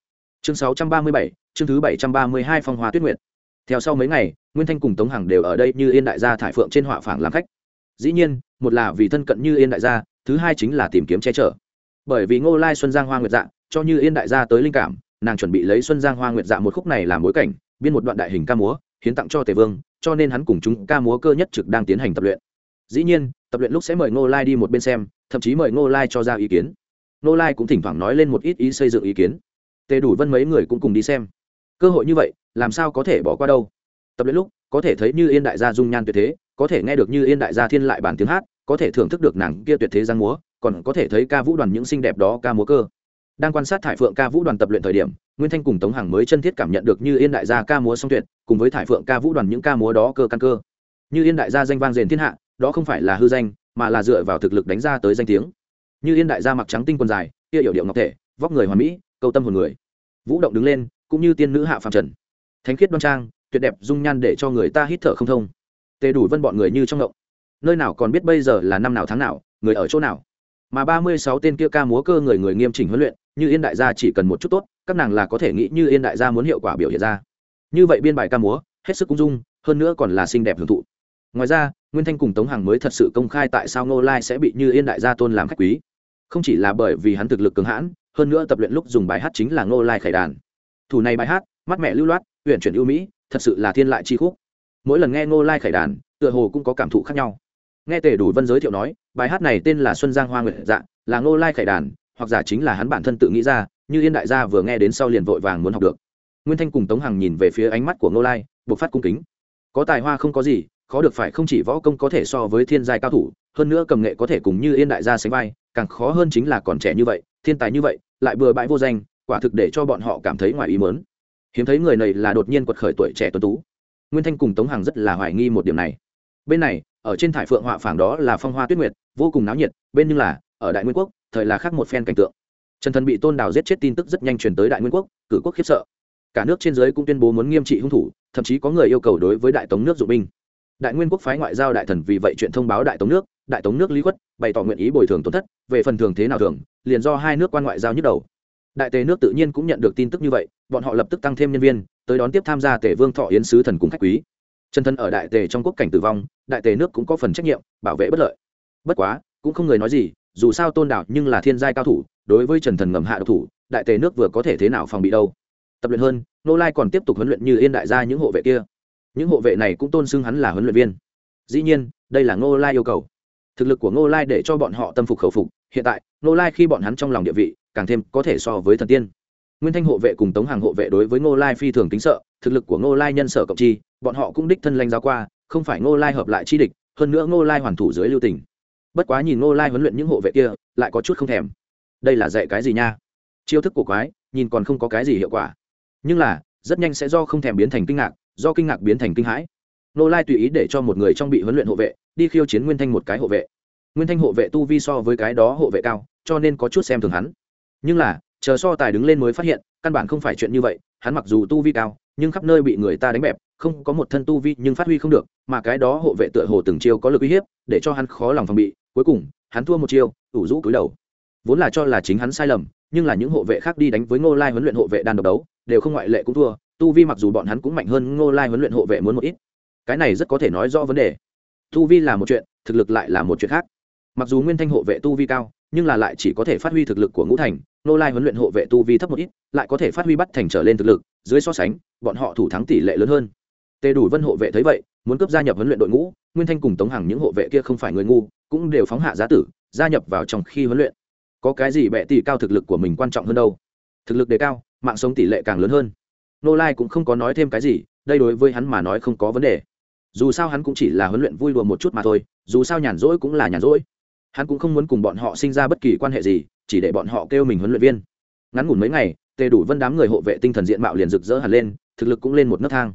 Chương sáu trăm ba mươi bảy, chương thứ bảy trăm ba mươi hai phong hoa tuyết nguyệt. Theo sau mấy ngày, nguyên thanh cùng tống hằng đều ở đây như yên đại gia thải phượng trên họa phảng làm khách. Dĩ nhiên, một là vì thân cận như yên đại gia, thứ hai chính là tìm kiếm che chở. Bởi vì ngô lai xuân giang hoa nguyệt dạ cho như yên đại gia tới linh cảm, nàng chuẩn bị lấy xuân giang hoa nguyệt dạ một khúc này làm bối cảnh, biên một đoạn đại hình ca múa, hiến tặng cho tề vương, cho nên hắn cùng chúng ca múa cơ nhất trực đang tiến hành tập luyện. Dĩ nhiên, tập luyện lúc sẽ mời ngô lai đi một bên xem, thậm chí mời ngô lai cho ra ý kiến. Nô lai cũng thỉnh thoảng nói lên một ít ý xây dựng ý kiến. Tề đủ vân mấy người cũng cùng đi xem. Cơ hội như vậy, làm sao có thể bỏ qua đâu? Tập luyện lúc, có thể thấy như yên đại gia dung nhan tuyệt thế, có thể nghe được như yên đại gia thiên lại bản tiếng hát, có thể thưởng thức được nàng kia tuyệt thế giang múa, còn có thể thấy ca vũ đoàn những xinh đẹp đó ca múa cơ. Đang quan sát thải phượng ca vũ đoàn tập luyện thời điểm, nguyên thanh cùng tống hằng mới chân thiết cảm nhận được như yên đại gia ca múa song tuyệt, cùng với thải phượng ca vũ đoàn những ca múa đó cơ căn cơ. Như yên đại gia danh vang rền thiên hạ, đó không phải là hư danh, mà là dựa vào thực lực đánh ra tới danh tiếng như yên đại gia mặc trắng tinh quần dài, kia yểu điệu ngọc thể, vóc người hoàn mỹ, câu tâm hồn người. Vũ động đứng lên, cũng như tiên nữ hạ phàm trần. Thánh khiết đoan trang, tuyệt đẹp dung nhan để cho người ta hít thở không thông. Tề đủ vân bọn người như trong động nơi nào còn biết bây giờ là năm nào tháng nào, người ở chỗ nào? Mà ba mươi sáu tên kia ca múa cơ người người nghiêm chỉnh huấn luyện, như yên đại gia chỉ cần một chút tốt, các nàng là có thể nghĩ như yên đại gia muốn hiệu quả biểu hiện ra. Như vậy biên bài ca múa, hết sức cung dung, hơn nữa còn là xinh đẹp hưởng thụ. Ngoài ra, nguyên thanh cùng tống hằng mới thật sự công khai tại sao ngô lai sẽ bị như yên đại gia tôn làm khách quý không chỉ là bởi vì hắn thực lực cường hãn, hơn nữa tập luyện lúc dùng bài hát chính là ngô lai khải đàn. Thủ này bài hát, mắt mẹ lưu loát huyện chuyển ưu mỹ, thật sự là thiên lại chi khúc. Mỗi lần nghe ngô lai khải đàn, tựa hồ cũng có cảm thụ khác nhau. Nghe tề đủ vân giới thiệu nói, bài hát này tên là xuân giang hoa nguyệt dạ là ngô lai khải đàn, hoặc giả chính là hắn bản thân tự nghĩ ra, như yên đại gia vừa nghe đến sau liền vội vàng muốn học được. Nguyên thanh cùng tống hằng nhìn về phía ánh mắt của ngô lai buộc phát cung kính. Có tài hoa không có gì, khó được phải không chỉ võ công có thể so với thiên giai cao thủ hơn nữa cầm nghệ có thể cùng như yên đại gia sánh vai, càng khó hơn chính là còn trẻ như vậy, thiên tài như vậy, lại bừa bãi vô danh, quả thực để cho bọn họ cảm thấy ngoài ý mớn hiếm thấy người này là đột nhiên quật khởi tuổi trẻ tuấn tú. Nguyên thanh cùng tống hằng rất là hoài nghi một điểm này. Bên này, ở trên thải phượng họa phảng đó là phong hoa tuyết nguyệt, vô cùng náo nhiệt, bên nhưng là, ở đại nguyên quốc, thời là khác một phen cảnh tượng. Trần thần bị tôn đào giết chết tin tức rất nhanh truyền tới đại nguyên quốc, cử quốc khiếp sợ. Cả nước trên giới cũng tuyên bố muốn nghiêm trị hung thủ, thậm chí có người yêu cầu đối với đại tống nước dụng binh đại nguyên quốc phái ngoại giao đại thần vì vậy chuyện thông báo đại tống nước, đại tống nước lý quất bày tỏ nguyện ý bồi thường tổn thất, về phần thường thế nào thường, liền do hai nước quan ngoại giao nhức đầu. Đại tề nước tự nhiên cũng nhận được tin tức như vậy, bọn họ lập tức tăng thêm nhân viên, tới đón tiếp tham gia tề vương thọ yến sứ thần cùng khách quý. Chân thân ở đại tề trong quốc cảnh tử vong, đại tề nước cũng có phần trách nhiệm, bảo vệ bất lợi. Bất quá, cũng không người nói gì, dù sao tôn đạo nhưng là thiên giai cao thủ, đối với trần thần ngầm hạ độc thủ, đại tề nước vừa có thể thế nào phòng bị đâu. Tập luyện hơn, nô lai còn tiếp tục huấn luyện như yên đại gia những hộ vệ kia những hộ vệ này cũng tôn xưng hắn là huấn luyện viên. Dĩ nhiên, đây là ngô lai yêu cầu. Thực lực của ngô lai để cho bọn họ tâm phục khẩu phục, hiện tại, ngô lai khi bọn hắn trong lòng địa vị, càng thêm có thể so với thần tiên. Nguyên thanh hộ vệ cùng tống hàng hộ vệ đối với ngô lai phi thường tính sợ, thực lực của ngô lai nhân sở cộng chi, bọn họ cũng đích thân lanh giáo qua, không phải ngô lai hợp lại chi địch, hơn nữa ngô lai hoàn thủ dưới lưu tình. Bất quá nhìn ngô lai huấn luyện những hộ vệ kia, lại có chút không thèm. Đây là dạy cái gì nha? Chiêu thức của quái, nhìn còn không có cái gì hiệu quả. Nhưng là, rất nhanh sẽ do không thèm biến thành kinh ngạc do kinh ngạc biến thành kinh hãi. Ngô lai tùy ý để cho một người trong bị huấn luyện hộ vệ đi khiêu chiến nguyên thanh một cái hộ vệ. Nguyên thanh hộ vệ tu vi so với cái đó hộ vệ cao, cho nên có chút xem thường hắn. Nhưng là, chờ so tài đứng lên mới phát hiện, căn bản không phải chuyện như vậy, hắn mặc dù tu vi cao, nhưng khắp nơi bị người ta đánh bẹp, không có một thân tu vi nhưng phát huy không được, mà cái đó hộ vệ tựa hồ từng chiêu có lực uy hiếp, để cho hắn khó lòng phòng bị, cuối cùng, hắn thua một chiêu, ủ rũ cúi đầu. Vốn là cho là chính hắn sai lầm, nhưng là những hộ vệ khác đi đánh với ngô lai huấn luyện hộ vệ đàn độc đấu, đều không ngoại lệ cũng thua tu vi mặc dù bọn hắn cũng mạnh hơn ngô lai huấn luyện hộ vệ muốn một ít. Cái này rất có thể nói rõ vấn đề. Tu vi là một chuyện, thực lực lại là một chuyện khác. Mặc dù nguyên thanh hộ vệ tu vi cao, nhưng là lại chỉ có thể phát huy thực lực của ngũ thành nô lai huấn luyện hộ vệ tu vi thấp một ít, lại có thể phát huy bắt thành trở lên thực lực, dưới so sánh, bọn họ thủ thắng tỷ lệ lớn hơn. Tề đủ vân hộ vệ thấy vậy, muốn cướp gia nhập huấn luyện đội ngũ, nguyên thanh cùng tống hằng những hộ vệ kia không phải người ngu, cũng đều phóng hạ giá tử, gia nhập vào trong khi huấn luyện. Có cái gì bệ tỷ cao thực lực của mình quan trọng hơn đâu? Thực lực đề cao, mạng sống tỷ lệ càng lớn hơn nô lai cũng không có nói thêm cái gì, đây đối với hắn mà nói không có vấn đề. Dù sao hắn cũng chỉ là huấn luyện vui đùa một chút mà thôi, dù sao nhàn rỗi cũng là nhàn rỗi. Hắn cũng không muốn cùng bọn họ sinh ra bất kỳ quan hệ gì, chỉ để bọn họ kêu mình huấn luyện viên. Ngắn ngủn mấy ngày, tề đủ vân đám người hộ vệ tinh thần diện mạo liền rực rỡ hẳn lên, thực lực cũng lên một nấc thang.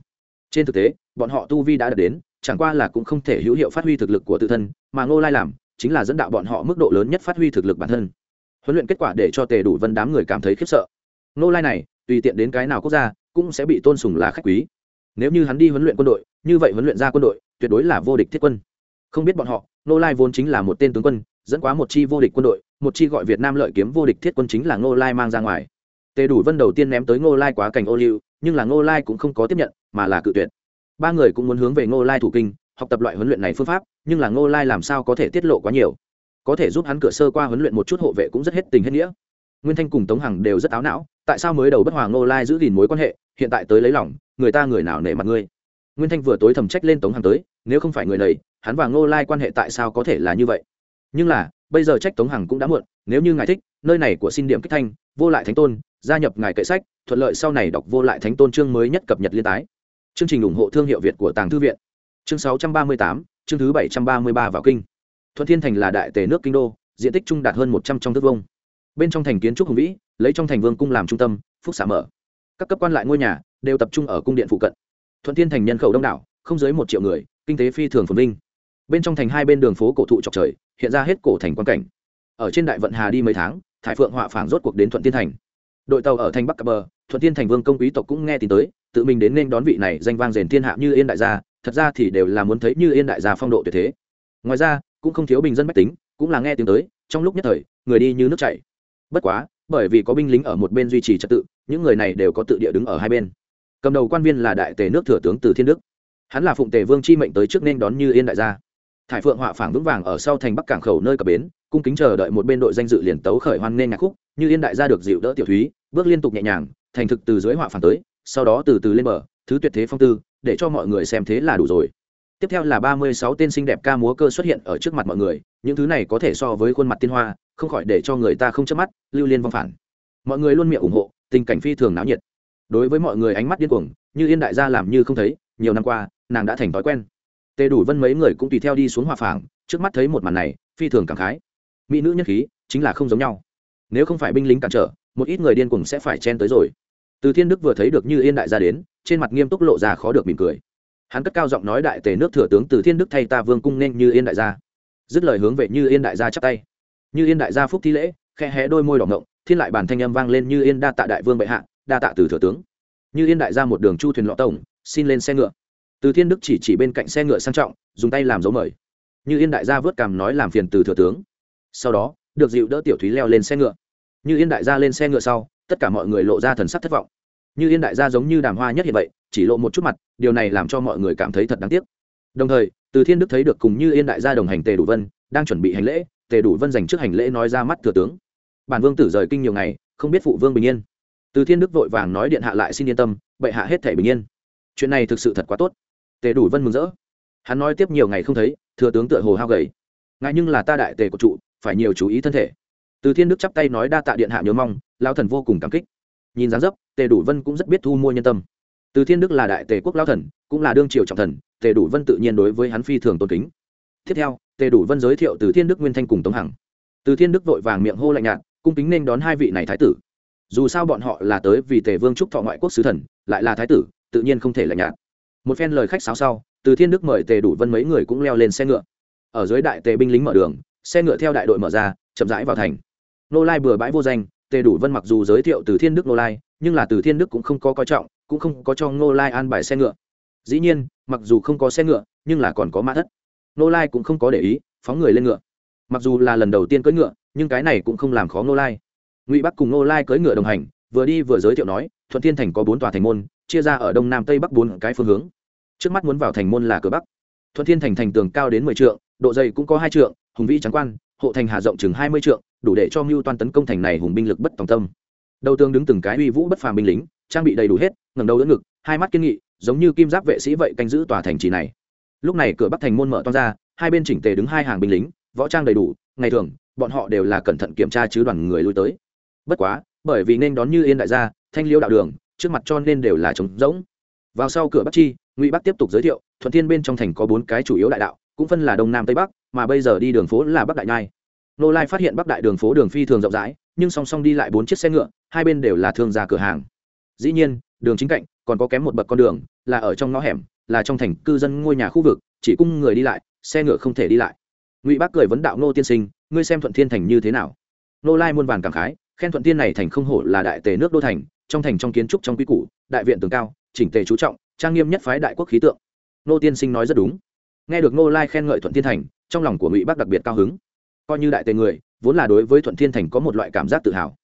Trên thực tế, bọn họ tu vi đã đạt đến, chẳng qua là cũng không thể hữu hiệu phát huy thực lực của tự thân, mà ngô lai làm chính là dẫn đạo bọn họ mức độ lớn nhất phát huy thực lực bản thân. Huấn luyện kết quả để cho tề đủ vân đám người cảm thấy khiếp sợ. Ngô lai này, tùy tiện đến cái nào quốc gia cũng sẽ bị tôn sùng là khách quý. Nếu như hắn đi huấn luyện quân đội, như vậy huấn luyện ra quân đội, tuyệt đối là vô địch thiết quân. Không biết bọn họ, ngô lai vốn chính là một tên tướng quân, dẫn quá một chi vô địch quân đội, một chi gọi việt nam lợi kiếm vô địch thiết quân chính là ngô lai mang ra ngoài. Tề đủ vân đầu tiên ném tới ngô lai quá cảnh ô liu, nhưng là ngô lai cũng không có tiếp nhận, mà là cự tuyệt. Ba người cũng muốn hướng về ngô lai thủ kinh, học tập loại huấn luyện này phương pháp, nhưng là ngô lai làm sao có thể tiết lộ quá nhiều. Có thể giúp hắn cửa sơ qua huấn luyện một chút hộ vệ cũng rất hết tình hết nghĩa. Nguyên thanh cùng tống hằng đều rất áo não tại sao mới đầu bất hòa ngô lai giữ gìn mối quan hệ hiện tại tới lấy lòng người ta người nào nể mặt ngươi? Nguyên thanh vừa tối thầm trách lên tống hằng tới nếu không phải người này hắn và ngô lai quan hệ tại sao có thể là như vậy? Nhưng là bây giờ trách tống hằng cũng đã muộn nếu như ngài thích nơi này của xin điểm kích thanh vô lại thánh tôn gia nhập ngài kệ sách thuận lợi sau này đọc vô lại thánh tôn chương mới nhất cập nhật liên tái. Chương trình ủng hộ thương hiệu việt của tàng thư viện. Chương 638, chương thứ 733 vào kinh. Thuận thiên thành là đại tề nước kinh đô diện tích trung đạt hơn một trăm trong thước vông bên trong thành kiến trúc hùng vĩ, lấy trong thành vương cung làm trung tâm, phúc xả mở. Các cấp quan lại ngôi nhà đều tập trung ở cung điện phụ cận. Thuận thiên thành nhân khẩu đông đảo, không dưới một triệu người, kinh tế phi thường phồn vinh. Bên trong thành hai bên đường phố cổ thụ trọc trời, hiện ra hết cổ thành quan cảnh. Ở trên đại vận hà đi mấy tháng, thải phượng họa phảng rốt cuộc đến thuận thiên thành. Đội tàu ở thành bắc cập bờ, thuận thiên thành vương công quý tộc cũng nghe tin tới, tự mình đến nên đón vị này danh vang rền thiên hạ như yên đại gia, thật ra thì đều là muốn thấy như yên đại gia phong độ tuyệt thế. Ngoài ra, cũng không thiếu bình dân mách tính, cũng là nghe tiếng tới, trong lúc nhất thời, người đi như nước chảy bất quá, bởi vì có binh lính ở một bên duy trì trật tự, những người này đều có tự địa đứng ở hai bên. Cầm đầu quan viên là đại tề nước thừa tướng từ thiên đức. Hắn là phụng tề vương chi mệnh tới trước nên đón như yên đại gia. Thải phượng họa phảng vững vàng ở sau thành bắc cảng khẩu nơi cập bến, cung kính chờ đợi một bên đội danh dự liền tấu khởi hoan nên nhạc khúc, như yên đại gia được dịu đỡ tiểu thúy, bước liên tục nhẹ nhàng, thành thực từ dưới họa phảng tới, sau đó từ từ lên bờ, thứ tuyệt thế phong tư, để cho mọi người xem thế là đủ rồi. Tiếp theo là ba mươi sáu tên xinh đẹp ca múa cơ xuất hiện ở trước mặt mọi người, những thứ này có thể so với khuôn mặt tiên hoa không khỏi để cho người ta không chớp mắt, lưu liên vong phản. Mọi người luôn miệng ủng hộ, tình cảnh phi thường náo nhiệt. Đối với mọi người ánh mắt điên cuồng, như yên đại gia làm như không thấy, nhiều năm qua, nàng đã thành thói quen. Tề đủ vân mấy người cũng tùy theo đi xuống hòa phảng, trước mắt thấy một màn này, phi thường cảm khái. Mỹ nữ nhất khí, chính là không giống nhau. Nếu không phải binh lính cản trở, một ít người điên cuồng sẽ phải chen tới rồi. Từ thiên đức vừa thấy được như yên đại gia đến, trên mặt nghiêm túc lộ ra khó được mỉm cười. Hắn cất cao giọng nói đại tề nước thừa tướng từ thiên đức thay ta vương cung nên như yên đại gia. Dứt lời hướng về như yên đại gia chắp tay như yên đại gia phúc thi lễ, khe hé đôi môi đỏ ngộng thiên lại bản thanh âm vang lên như yên đa tạ đại vương bệ hạ, đa tạ từ thừa tướng. Như yên đại gia một đường chu thuyền lọ tổng, xin lên xe ngựa. Từ thiên đức chỉ chỉ bên cạnh xe ngựa sang trọng, dùng tay làm dấu mời. Như yên đại gia vớt cằm nói làm phiền từ thừa tướng. Sau đó, được dịu đỡ tiểu thúy leo lên xe ngựa. Như yên đại gia lên xe ngựa sau, tất cả mọi người lộ ra thần sắc thất vọng. Như yên đại gia giống như đàm hoa nhất hiện vậy, chỉ lộ một chút mặt, điều này làm cho mọi người cảm thấy thật đáng tiếc. Đồng thời, từ thiên đức thấy được cùng như yên đại gia đồng hành tề đủ vân, đang chuẩn bị hành lễ tề đủ vân dành trước hành lễ nói ra mắt thừa tướng. Bản vương tử rời kinh nhiều ngày, không biết phụ vương bình yên. Từ thiên đức vội vàng nói điện hạ lại xin yên tâm, bệ hạ hết thể bình yên. Chuyện này thực sự thật quá tốt. Tề đủ vân mừng rỡ. Hắn nói tiếp nhiều ngày không thấy, thừa tướng tựa hồ hao gầy. Ngại nhưng là ta đại tề của trụ, phải nhiều chú ý thân thể. Từ thiên đức chắp tay nói đa tạ điện hạ nhớ mong lao thần vô cùng cảm kích. Nhìn dáng dấp, tề đủ vân cũng rất biết thu mua nhân tâm. Từ thiên đức là đại tề quốc lao thần, cũng là đương triều trọng thần, tề đủ vân tự nhiên đối với hắn phi thường tôn kính. Tiếp theo tề đủ vân giới thiệu từ thiên đức nguyên thanh cùng tống hằng từ thiên đức vội vàng miệng hô lạnh nhạt cung kính nên đón hai vị này thái tử dù sao bọn họ là tới vì tề vương trúc thọ ngoại quốc sứ thần lại là thái tử tự nhiên không thể lạnh nhạt một phen lời khách sáo sau từ thiên đức mời tề đủ vân mấy người cũng leo lên xe ngựa ở dưới đại tề binh lính mở đường xe ngựa theo đại đội mở ra chậm rãi vào thành nô lai bừa bãi vô danh tề đủ vân mặc dù giới thiệu từ thiên đức nô lai nhưng là từ thiên đức cũng không có coi trọng cũng không có cho nô lai an bài xe ngựa dĩ nhiên mặc dù không có xe ngựa nhưng là còn có mã thất nô lai cũng không có để ý, phóng người lên ngựa. Mặc dù là lần đầu tiên cưỡi ngựa, nhưng cái này cũng không làm khó nô lai. Ngụy bắc cùng nô lai cưỡi ngựa đồng hành, vừa đi vừa giới thiệu nói, thuận thiên thành có bốn tòa thành môn, chia ra ở đông nam tây bắc bốn cái phương hướng. Trước mắt muốn vào thành môn là cửa bắc. Thuận thiên thành thành tường cao đến mười trượng, độ dày cũng có hai trượng, hùng vĩ trắng quan, hộ thành hạ rộng chừng hai mươi trượng, đủ để cho mưu toan tấn công thành này hùng binh lực bất tòng tâm. Đầu tường đứng từng cái uy vũ bất phàm binh lính, trang bị đầy đủ hết, ngẩng đầu đỡ ngực, hai mắt kiên nghị, giống như kim giáp vệ sĩ vậy canh giữ tòa thành trì này lúc này cửa bắc thành môn mở toang ra, hai bên chỉnh tề đứng hai hàng binh lính, võ trang đầy đủ, ngày thường, bọn họ đều là cẩn thận kiểm tra chứ đoàn người lui tới. Bất quá, bởi vì nên đón như yên đại gia, thanh liêu đạo đường, trước mặt cho nên đều là trống rỗng. Vào sau cửa bắc chi, ngụy bắc tiếp tục giới thiệu, thuận thiên bên trong thành có bốn cái chủ yếu đại đạo, cũng phân là đông nam tây bắc, mà bây giờ đi đường phố là bắc đại nhai. Nô lai phát hiện bắc đại đường phố đường phi thường rộng rãi, nhưng song song đi lại bốn chiếc xe ngựa, hai bên đều là thương gia cửa hàng. Dĩ nhiên, đường chính cạnh còn có kém một bậc con đường, là ở trong ngõ hẻm là trong thành cư dân ngôi nhà khu vực, chỉ cung người đi lại, xe ngựa không thể đi lại. Ngụy bác cười vấn đạo nô tiên sinh, ngươi xem thuận thiên thành như thế nào? Nô lai muôn vàn cảm khái, khen thuận thiên này thành không hổ là đại tề nước đô thành, trong thành trong kiến trúc trong quy củ, đại viện tường cao, chỉnh tề chú trọng, trang nghiêm nhất phái đại quốc khí tượng. Nô tiên sinh nói rất đúng. Nghe được nô lai khen ngợi thuận thiên thành, trong lòng của ngụy bác đặc biệt cao hứng. Coi như đại tề người, vốn là đối với thuận thiên thành có một loại cảm giác tự hào.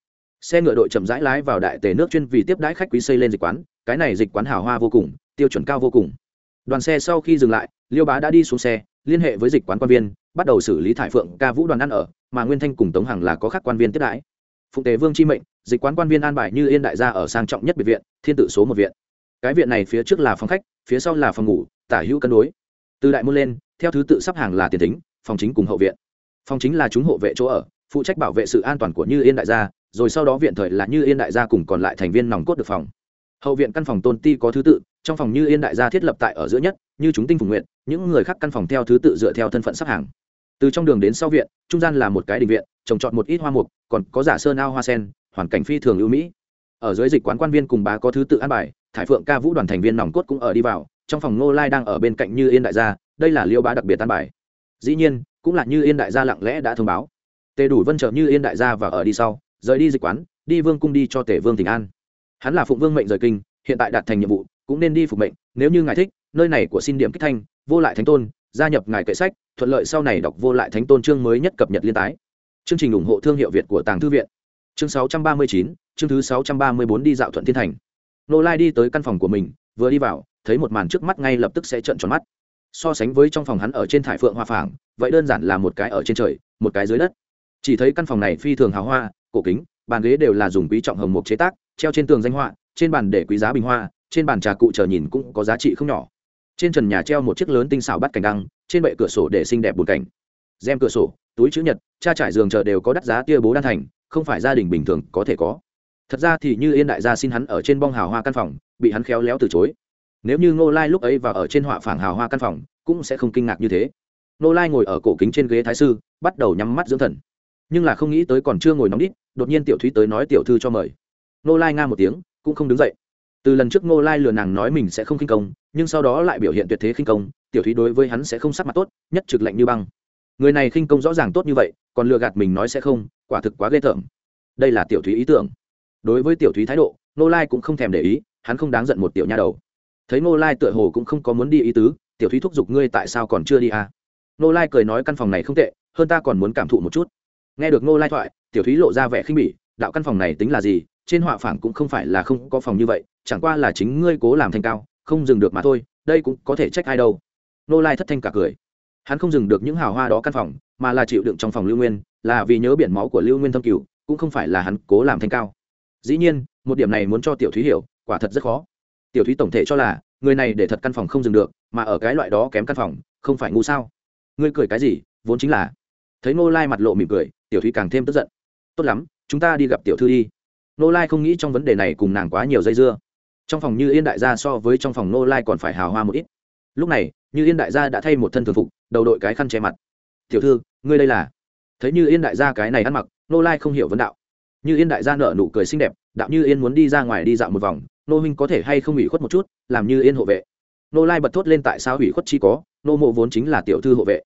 Xe ngựa đội chậm rãi lái vào đại tề nước chuyên vì tiếp đãi khách quý xây lên dịch quán, cái này dịch quán hào hoa vô cùng, tiêu chuẩn cao vô cùng đoàn xe sau khi dừng lại, liêu bá đã đi xuống xe, liên hệ với dịch quán quan viên, bắt đầu xử lý thải phượng ca vũ đoàn ăn ở, mà nguyên thanh cùng tống hằng là có khác quan viên tiếp đãi. Phụng tề vương chi mệnh, dịch quán quan viên an bài như yên đại gia ở sang trọng nhất biệt viện, thiên tự số một viện. Cái viện này phía trước là phòng khách, phía sau là phòng ngủ, tả hữu cân đối. Từ đại môn lên, theo thứ tự sắp hàng là tiền tính phòng chính cùng hậu viện. Phòng chính là chúng hộ vệ chỗ ở, phụ trách bảo vệ sự an toàn của như yên đại gia, rồi sau đó viện thời là như yên đại gia cùng còn lại thành viên nòng cốt được phòng. Hậu viện căn phòng tôn ti có thứ tự trong phòng như yên đại gia thiết lập tại ở giữa nhất, như chúng tinh phùng nguyện, những người khác căn phòng theo thứ tự dựa theo thân phận sắp hàng. Từ trong đường đến sau viện, trung gian là một cái đình viện, trồng trọt một ít hoa mục, còn có giả sơn ao hoa sen, hoàn cảnh phi thường ưu mỹ. Ở dưới dịch quán quan viên cùng bá có thứ tự an bài, thải phượng ca vũ đoàn thành viên nòng cốt cũng ở đi vào, trong phòng ngô lai đang ở bên cạnh như yên đại gia, đây là liêu bá đặc biệt an bài. Dĩ nhiên, cũng là như yên đại gia lặng lẽ đã thông báo. Tề đủ vân trợ như yên đại gia và ở đi sau, rời đi dịch quán, đi vương cung đi cho tể vương tỉnh an. Hắn là phụng vương mệnh rời kinh, hiện tại đạt thành nhiệm vụ cũng nên đi phục mệnh nếu như ngài thích nơi này của xin điểm kích thanh vô lại thánh tôn gia nhập ngài kệ sách thuận lợi sau này đọc vô lại thánh tôn chương mới nhất cập nhật liên tái. Chương trình ủng hộ thương hiệu việt của tàng thư viện. Chương 639, chương thứ 634 đi dạo thuận thiên thành. Nô lai đi tới căn phòng của mình vừa đi vào thấy một màn trước mắt ngay lập tức sẽ trợn tròn mắt. So sánh với trong phòng hắn ở trên thải phượng hoa phảng vậy đơn giản là một cái ở trên trời một cái dưới đất. Chỉ thấy căn phòng này phi thường hào hoa cổ kính bàn ghế đều là dùng quý trọng hồng mục chế tác treo trên tường danh họa trên bàn để quý giá bình hoa trên bàn trà cụ chờ nhìn cũng có giá trị không nhỏ. Trên trần nhà treo một chiếc lớn tinh xảo bắt cảnh đăng, trên bệ cửa sổ để xinh đẹp bùn cảnh rèm cửa sổ, túi chữ nhật, cha trải giường chờ đều có đắt giá tia bố đan thành, không phải gia đình bình thường có thể có. Thật ra thì như yên đại gia xin hắn ở trên bong hào hoa căn phòng, bị hắn khéo léo từ chối. Nếu như ngô lai lúc ấy và ở trên họa phảng hào hoa căn phòng, cũng sẽ không kinh ngạc như thế. Ngô lai ngồi ở cổ kính trên ghế thái sư, bắt đầu nhắm mắt dưỡng thần. Nhưng là không nghĩ tới còn chưa ngồi nóng đít, đột nhiên tiểu thúy tới nói tiểu thư cho mời. Ngô lai nga một tiếng, cũng không đứng dậy từ lần trước ngô lai lừa nàng nói mình sẽ không khinh công, nhưng sau đó lại biểu hiện tuyệt thế khinh công, tiểu thúy đối với hắn sẽ không sắc mặt tốt, nhất trực lạnh như băng. Người này khinh công rõ ràng tốt như vậy, còn lừa gạt mình nói sẽ không, quả thực quá ghê tởm. Đây là tiểu thúy ý tưởng. Đối với tiểu thúy thái độ, ngô lai cũng không thèm để ý, hắn không đáng giận một tiểu nha đầu. Thấy ngô lai tựa hồ cũng không có muốn đi ý tứ, tiểu thúy thúc giục ngươi tại sao còn chưa đi à? Ngô lai cười nói căn phòng này không tệ, hơn ta còn muốn cảm thụ một chút. Nghe được ngô lai thoại, tiểu thúy lộ ra vẻ khinh bỉ, đạo căn phòng này tính là gì, trên họa phảng cũng không phải là không có phòng như vậy chẳng qua là chính ngươi cố làm thành cao, không dừng được mà thôi, đây cũng có thể trách ai đâu. Nô lai thất thanh cả cười. Hắn không dừng được những hào hoa đó căn phòng, mà là chịu đựng trong phòng lưu nguyên, là vì nhớ biển máu của lưu nguyên thâm cửu, cũng không phải là hắn cố làm thành cao. Dĩ nhiên, một điểm này muốn cho tiểu thúy hiểu, quả thật rất khó. Tiểu thúy tổng thể cho là, người này để thật căn phòng không dừng được, mà ở cái loại đó kém căn phòng, không phải ngu sao? Ngươi cười cái gì, vốn chính là. Thấy nô lai mặt lộ mỉm cười, tiểu thúy càng thêm tức giận. Tốt lắm, chúng ta đi gặp tiểu thư đi. Nô lai không nghĩ trong vấn đề này cùng nàng quá nhiều dây dưa trong phòng như yên đại gia so với trong phòng nô lai còn phải hào hoa một ít. Lúc này, như yên đại gia đã thay một thân thường phục, đầu đội cái khăn che mặt. Tiểu thư, ngươi đây là? Thấy như yên đại gia cái này ăn mặc nô lai không hiểu vấn đạo. Như yên đại gia nở nụ cười xinh đẹp, đạo như yên muốn đi ra ngoài đi dạo một vòng nô minh có thể hay không ủy khuất một chút, làm như yên hộ vệ. Nô lai bật thốt lên tại sao ủy khuất chi có nô mộ vốn chính là tiểu thư hộ vệ.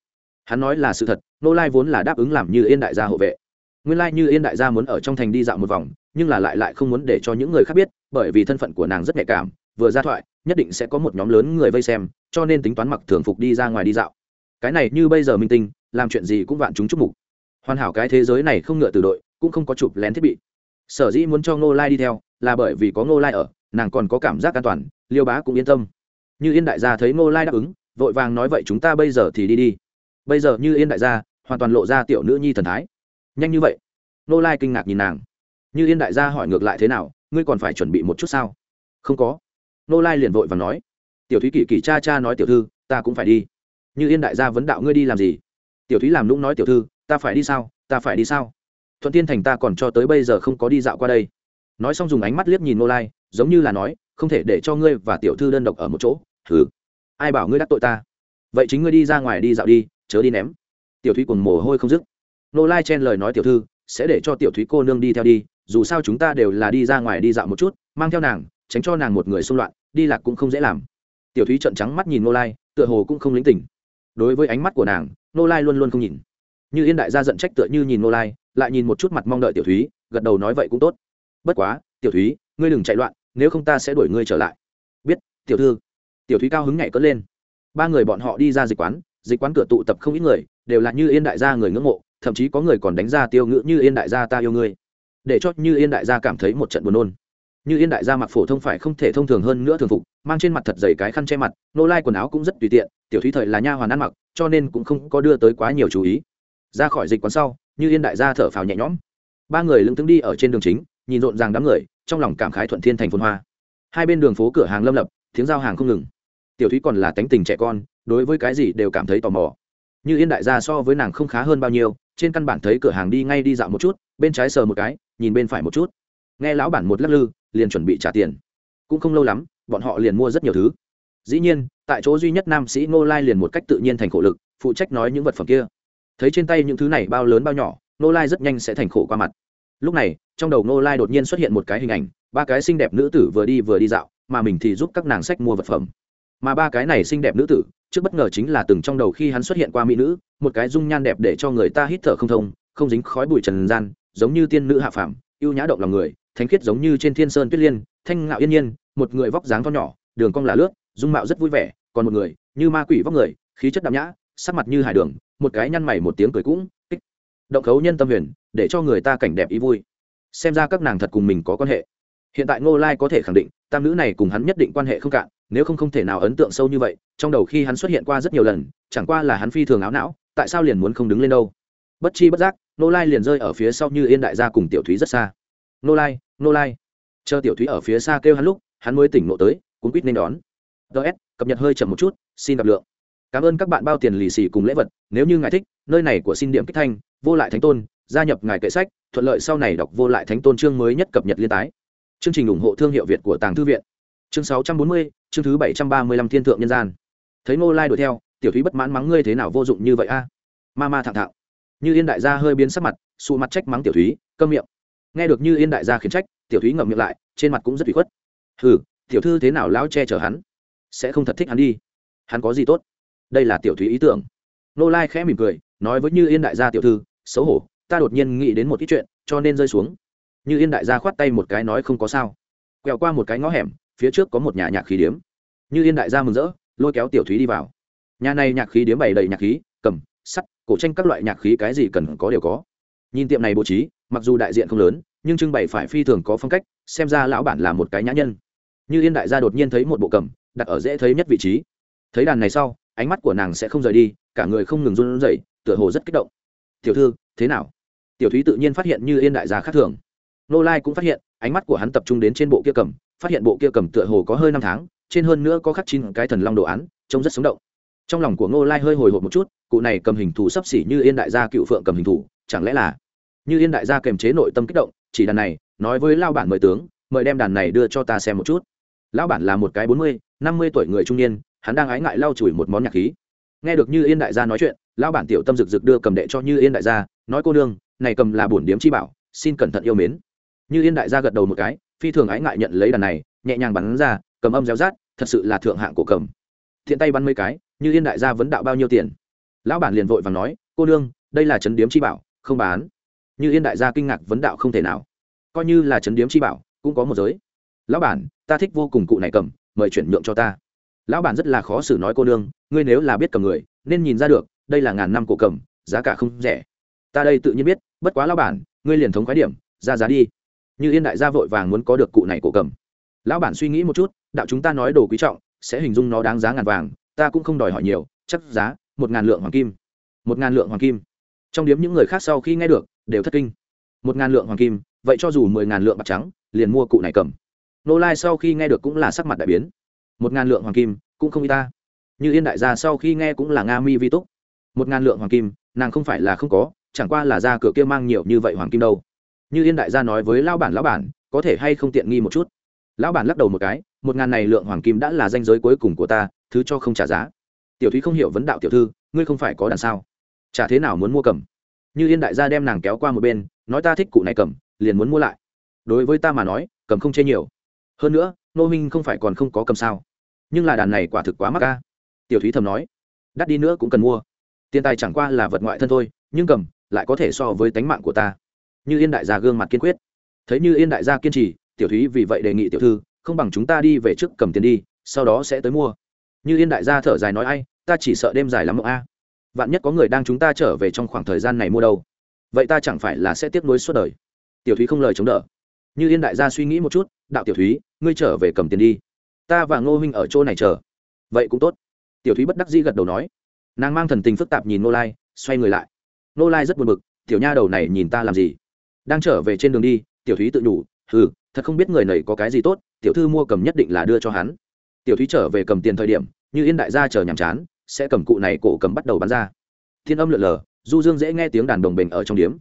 Hắn nói là sự thật nô lai vốn là đáp ứng làm như yên đại gia hộ vệ. Nguyên lai như yên đại gia muốn ở trong thành đi dạo một vòng nhưng là lại lại không muốn để cho những người khác biết, bởi vì thân phận của nàng rất nhạy cảm, vừa ra thoại, nhất định sẽ có một nhóm lớn người vây xem, cho nên tính toán mặc thường phục đi ra ngoài đi dạo. Cái này như bây giờ minh tinh, làm chuyện gì cũng vạn chúng chúc mục. Hoàn hảo cái thế giới này không ngựa từ đội, cũng không có chụp lén thiết bị. Sở dĩ muốn cho ngô lai đi theo, là bởi vì có ngô lai ở, nàng còn có cảm giác an toàn, liêu bá cũng yên tâm. Như yên đại gia thấy ngô lai đáp ứng, vội vàng nói vậy chúng ta bây giờ thì đi đi. Bây giờ như yên đại gia, hoàn toàn lộ ra tiểu nữ nhi thần thái. Nhanh như vậy. Ngô lai kinh ngạc nhìn nàng như yên đại gia hỏi ngược lại thế nào, ngươi còn phải chuẩn bị một chút sao? Không có. Nô lai liền vội và nói. Tiểu thúy kỳ kỳ cha cha nói tiểu thư, ta cũng phải đi. Như yên đại gia vấn đạo ngươi đi làm gì? Tiểu thúy làm lũng nói tiểu thư, ta phải đi sao, ta phải đi sao? Thuận tiên thành ta còn cho tới bây giờ không có đi dạo qua đây. Nói xong dùng ánh mắt liếc nhìn nô lai, giống như là nói, không thể để cho ngươi và tiểu thư đơn độc ở một chỗ thử ai bảo ngươi đắc tội ta? Vậy chính ngươi đi ra ngoài đi dạo đi, chớ đi ném. Tiểu thúy cùng mồ hôi không dứt. Nô lai chen lời nói tiểu thư, sẽ để cho tiểu thúy cô nương đi theo đi dù sao chúng ta đều là đi ra ngoài đi dạo một chút, mang theo nàng, tránh cho nàng một người xung loạn, đi lạc cũng không dễ làm. Tiểu thúy trợn trắng mắt nhìn nô lai, tựa hồ cũng không lĩnh tỉnh đối với ánh mắt của nàng nô lai luôn luôn không nhìn. Như yên đại gia giận trách tựa như nhìn nô lai, lại nhìn một chút mặt mong đợi tiểu thúy, gật đầu nói vậy cũng tốt. Bất quá, tiểu thúy, ngươi đừng chạy loạn, nếu không ta sẽ đuổi ngươi trở lại. Biết, tiểu thư. Tiểu thúy cao hứng nhảy cất lên. Ba người bọn họ đi ra dịch quán dịch quán cửa tụ tập không ít người, đều là như yên đại gia người ngưỡng mộ, thậm chí có người còn đánh ra tiêu ngữ như yên đại gia ta yêu ngươi để cho như yên đại gia cảm thấy một trận buồn nôn. Như yên đại gia mặc phổ thông phải không thể thông thường hơn nữa thường phục, mang trên mặt thật dày cái khăn che mặt, nô lai quần áo cũng rất tùy tiện, tiểu thúy thời là nha hoàn ăn mặc, cho nên cũng không có đưa tới quá nhiều chú ý. Ra khỏi dịch quán sau, như yên đại gia thở phào nhẹ nhõm. Ba người lưng tướng đi ở trên đường chính, nhìn rộn ràng đám người, trong lòng cảm khái thuận thiên thành phồn hoa. Hai bên đường phố cửa hàng lâm lập, tiếng giao hàng không ngừng. Tiểu thúy còn là tánh tình trẻ con, đối với cái gì đều cảm thấy tò mò. Như yên đại gia so với nàng không khá hơn bao nhiêu, trên căn bản thấy cửa hàng đi ngay đi dạo một chút, bên trái sờ một cái nhìn bên phải một chút. Nghe lão bản một lắc lư, liền chuẩn bị trả tiền. Cũng không lâu lắm, bọn họ liền mua rất nhiều thứ. Dĩ nhiên, tại chỗ duy nhất nam sĩ ngô lai liền một cách tự nhiên thành khổ lực, phụ trách nói những vật phẩm kia. Thấy trên tay những thứ này bao lớn bao nhỏ, ngô lai rất nhanh sẽ thành khổ qua mặt. Lúc này, trong đầu ngô lai đột nhiên xuất hiện một cái hình ảnh, ba cái xinh đẹp nữ tử vừa đi vừa đi dạo, mà mình thì giúp các nàng sách mua vật phẩm. Mà ba cái này xinh đẹp nữ tử, trước bất ngờ chính là từng trong đầu khi hắn xuất hiện qua mỹ nữ, một cái dung nhan đẹp để cho người ta hít thở không thông, không dính khói bụi trần gian giống như tiên nữ hạ phàm, ưu nhã động lòng người, thánh khiết giống như trên thiên sơn tuyết liên, thanh ngạo yên nhiên, một người vóc dáng to nhỏ, đường cong là lướt, dung mạo rất vui vẻ, còn một người, như ma quỷ vóc người, khí chất đạm nhã, sắc mặt như hải đường, một cái nhăn mày một tiếng cười cũng kích. Động khấu nhân tâm huyền, để cho người ta cảnh đẹp ý vui. Xem ra các nàng thật cùng mình có quan hệ. Hiện tại ngô lai có thể khẳng định, tam nữ này cùng hắn nhất định quan hệ không cạn, nếu không không thể nào ấn tượng sâu như vậy, trong đầu khi hắn xuất hiện qua rất nhiều lần, chẳng qua là hắn phi thường áo não, tại sao liền muốn không đứng lên đâu? Bất chi bất giác, nô lai liền rơi ở phía sau như yên đại gia cùng tiểu thúy rất xa. Nô lai nô lai. Chờ tiểu thúy ở phía xa kêu hắn lúc, hắn mới tỉnh ngộ tới, cuốn quýt nên đón. Ts cập nhật hơi chậm một chút, xin gặp lượng. Cảm ơn các bạn bao tiền lì xì cùng lễ vật, nếu như ngài thích, nơi này của xin điểm kích thanh, vô lại thánh tôn, gia nhập ngài kệ sách, thuận lợi sau này đọc vô lại thánh tôn chương mới nhất cập nhật liên tái. Chương trình ủng hộ thương hiệu việt của tàng thư viện. Chương sáu trăm bốn mươi, chương thứ bảy trăm ba mươi lăm thiên thượng nhân gian. Thấy ngô lai đuổi theo, tiểu thúy bất mãn mắng ngươi thế nào vô dụng như vậy a? Ma ma thẳng thạo như yên đại gia hơi biến sắc mặt, sụ mặt trách mắng tiểu thúy, câm miệng. Nghe được như yên đại gia khiển trách, tiểu thúy ngậm miệng lại, trên mặt cũng rất bị khuất. Hừ, tiểu thư thế nào lão che chở hắn? Sẽ không thật thích hắn đi. Hắn có gì tốt? Đây là tiểu thúy ý tưởng. Nô lai khẽ mỉm cười, nói với như yên đại gia tiểu thư, xấu hổ, ta đột nhiên nghĩ đến một ít chuyện, cho nên rơi xuống. Như yên đại gia khoát tay một cái nói không có sao. Quẹo qua một cái ngõ hẻm, phía trước có một nhà nhạc khí điếm. Như yên đại gia mừng rỡ, lôi kéo tiểu thúy đi vào. Nhà này nhạc khí điếm bày đầy nhạc khí, cầm, sắt cổ tranh các loại nhạc khí cái gì cần có đều có. Nhìn tiệm này bố trí, mặc dù đại diện không lớn, nhưng trưng bày phải phi thường có phong cách, xem ra lão bản là một cái nhã nhân. Như yên đại gia đột nhiên thấy một bộ cầm, đặt ở dễ thấy nhất vị trí. Thấy đàn này sau, ánh mắt của nàng sẽ không rời đi, cả người không ngừng run rẩy, tựa hồ rất kích động. Tiểu thư, thế nào? Tiểu thúy tự nhiên phát hiện như yên đại gia khác thường. Nô lai cũng phát hiện, ánh mắt của hắn tập trung đến trên bộ kia cầm, phát hiện bộ kia cầm tựa hồ có hơi năm tháng, trên hơn nữa có khắc chín cái thần long đồ án, trông rất sống động trong lòng của ngô lai hơi hồi hộp một chút, cụ này cầm hình thù sắp xỉ như yên đại gia cựu phượng cầm hình thù, chẳng lẽ là như yên đại gia kềm chế nội tâm kích động, chỉ đàn này, nói với lao bản mời tướng, mời đem đàn này đưa cho ta xem một chút. Lão bản là một cái bốn mươi, năm mươi tuổi người trung niên, hắn đang ái ngại lau chùi một món nhạc khí. Nghe được như yên đại gia nói chuyện lão bản tiểu tâm rực rực đưa cầm đệ cho như yên đại gia, nói cô nương, này cầm là bổn điếm chi bảo, xin cẩn thận yêu mến. Như yên đại gia gật đầu một cái, phi thường ái ngại nhận lấy đàn này, nhẹ nhàng bắn ra, cầm âm réo rát, thật sự là thượng hạng của cầm. Thiện tay bắn mấy cái như yên đại gia vấn đạo bao nhiêu tiền? Lão bản liền vội và nói, cô nương, đây là trấn điếm chi bảo, không bán. Như yên đại gia kinh ngạc vấn đạo không thể nào. Coi như là trấn điếm chi bảo, cũng có một giới. Lão bản, ta thích vô cùng cụ này cầm, mời chuyển nhượng cho ta. Lão bản rất là khó xử nói, cô nương, ngươi nếu là biết cầm người, nên nhìn ra được, đây là ngàn năm cổ cầm, giá cả không rẻ. Ta đây tự nhiên biết, bất quá lão bản, ngươi liền thống khái điểm, ra giá đi. Như yên đại gia vội vàng muốn có được cụ này cổ cầm. Lão bản suy nghĩ một chút, đạo chúng ta nói đồ quý trọng, sẽ hình dung nó đáng giá ngàn vàng ta cũng không đòi hỏi nhiều, chắc giá, một ngàn lượng hoàng kim. Một ngàn lượng hoàng kim. Trong điếm những người khác sau khi nghe được, đều thất kinh. Một ngàn lượng hoàng kim, vậy cho dù mười ngàn lượng bạc trắng, liền mua cụ này cầm. Nô lai sau khi nghe được cũng là sắc mặt đại biến. Một ngàn lượng hoàng kim, cũng không y ta. Như yên đại gia sau khi nghe cũng là nga mi vi túc. Một ngàn lượng hoàng kim, nàng không phải là không có, chẳng qua là ra cửa kia mang nhiều như vậy hoàng kim đâu. Như yên đại gia nói với lão bản lão bản, có thể hay không tiện nghi một chút? Lão bản lắc đầu một cái, một ngàn này lượng hoàng kim đã là danh giới cuối cùng của ta thứ cho không trả giá. Tiểu thúy không hiểu vấn đạo tiểu thư, ngươi không phải có đàn sao? Chả thế nào muốn mua cầm? Như yên đại gia đem nàng kéo qua một bên, nói ta thích cụ này cầm, liền muốn mua lại. Đối với ta mà nói, cầm không chê nhiều. Hơn nữa, nô minh không phải còn không có cầm sao? Nhưng là đàn này quả thực quá mắc ca tiểu thúy thầm nói, đắt đi nữa cũng cần mua. Tiền tài chẳng qua là vật ngoại thân thôi, nhưng cầm lại có thể so với tánh mạng của ta. Như yên đại gia gương mặt kiên quyết. Thấy như yên đại gia kiên trì, tiểu thúy vì vậy đề nghị tiểu thư, không bằng chúng ta đi về trước cầm tiền đi, sau đó sẽ tới mua như yên đại gia thở dài nói ai, ta chỉ sợ đêm dài lắm mộng a. Vạn nhất có người đang chúng ta trở về trong khoảng thời gian này mua đâu. Vậy ta chẳng phải là sẽ tiếp nối suốt đời. Tiểu thúy không lời chống đỡ. Như yên đại gia suy nghĩ một chút, đạo tiểu thúy, ngươi trở về cầm tiền đi. Ta và ngô huynh ở chỗ này chờ. Vậy cũng tốt. Tiểu thúy bất đắc dĩ gật đầu nói. Nàng mang thần tình phức tạp nhìn nô lai, xoay người lại. Nô lai rất buồn bực, tiểu nha đầu này nhìn ta làm gì? Đang trở về trên đường đi, tiểu thúy tự nhủ ừ thật không biết người này có cái gì tốt, tiểu thư mua cầm nhất định là đưa cho hắn. Tiểu thúy trở về cầm tiền thời điểm như yên đại gia chờ nhàm chán, sẽ cầm cụ này cổ cầm bắt đầu bắn ra. Thiên âm lượn lờ, du dương dễ nghe tiếng đàn đồng bình ở trong điếm.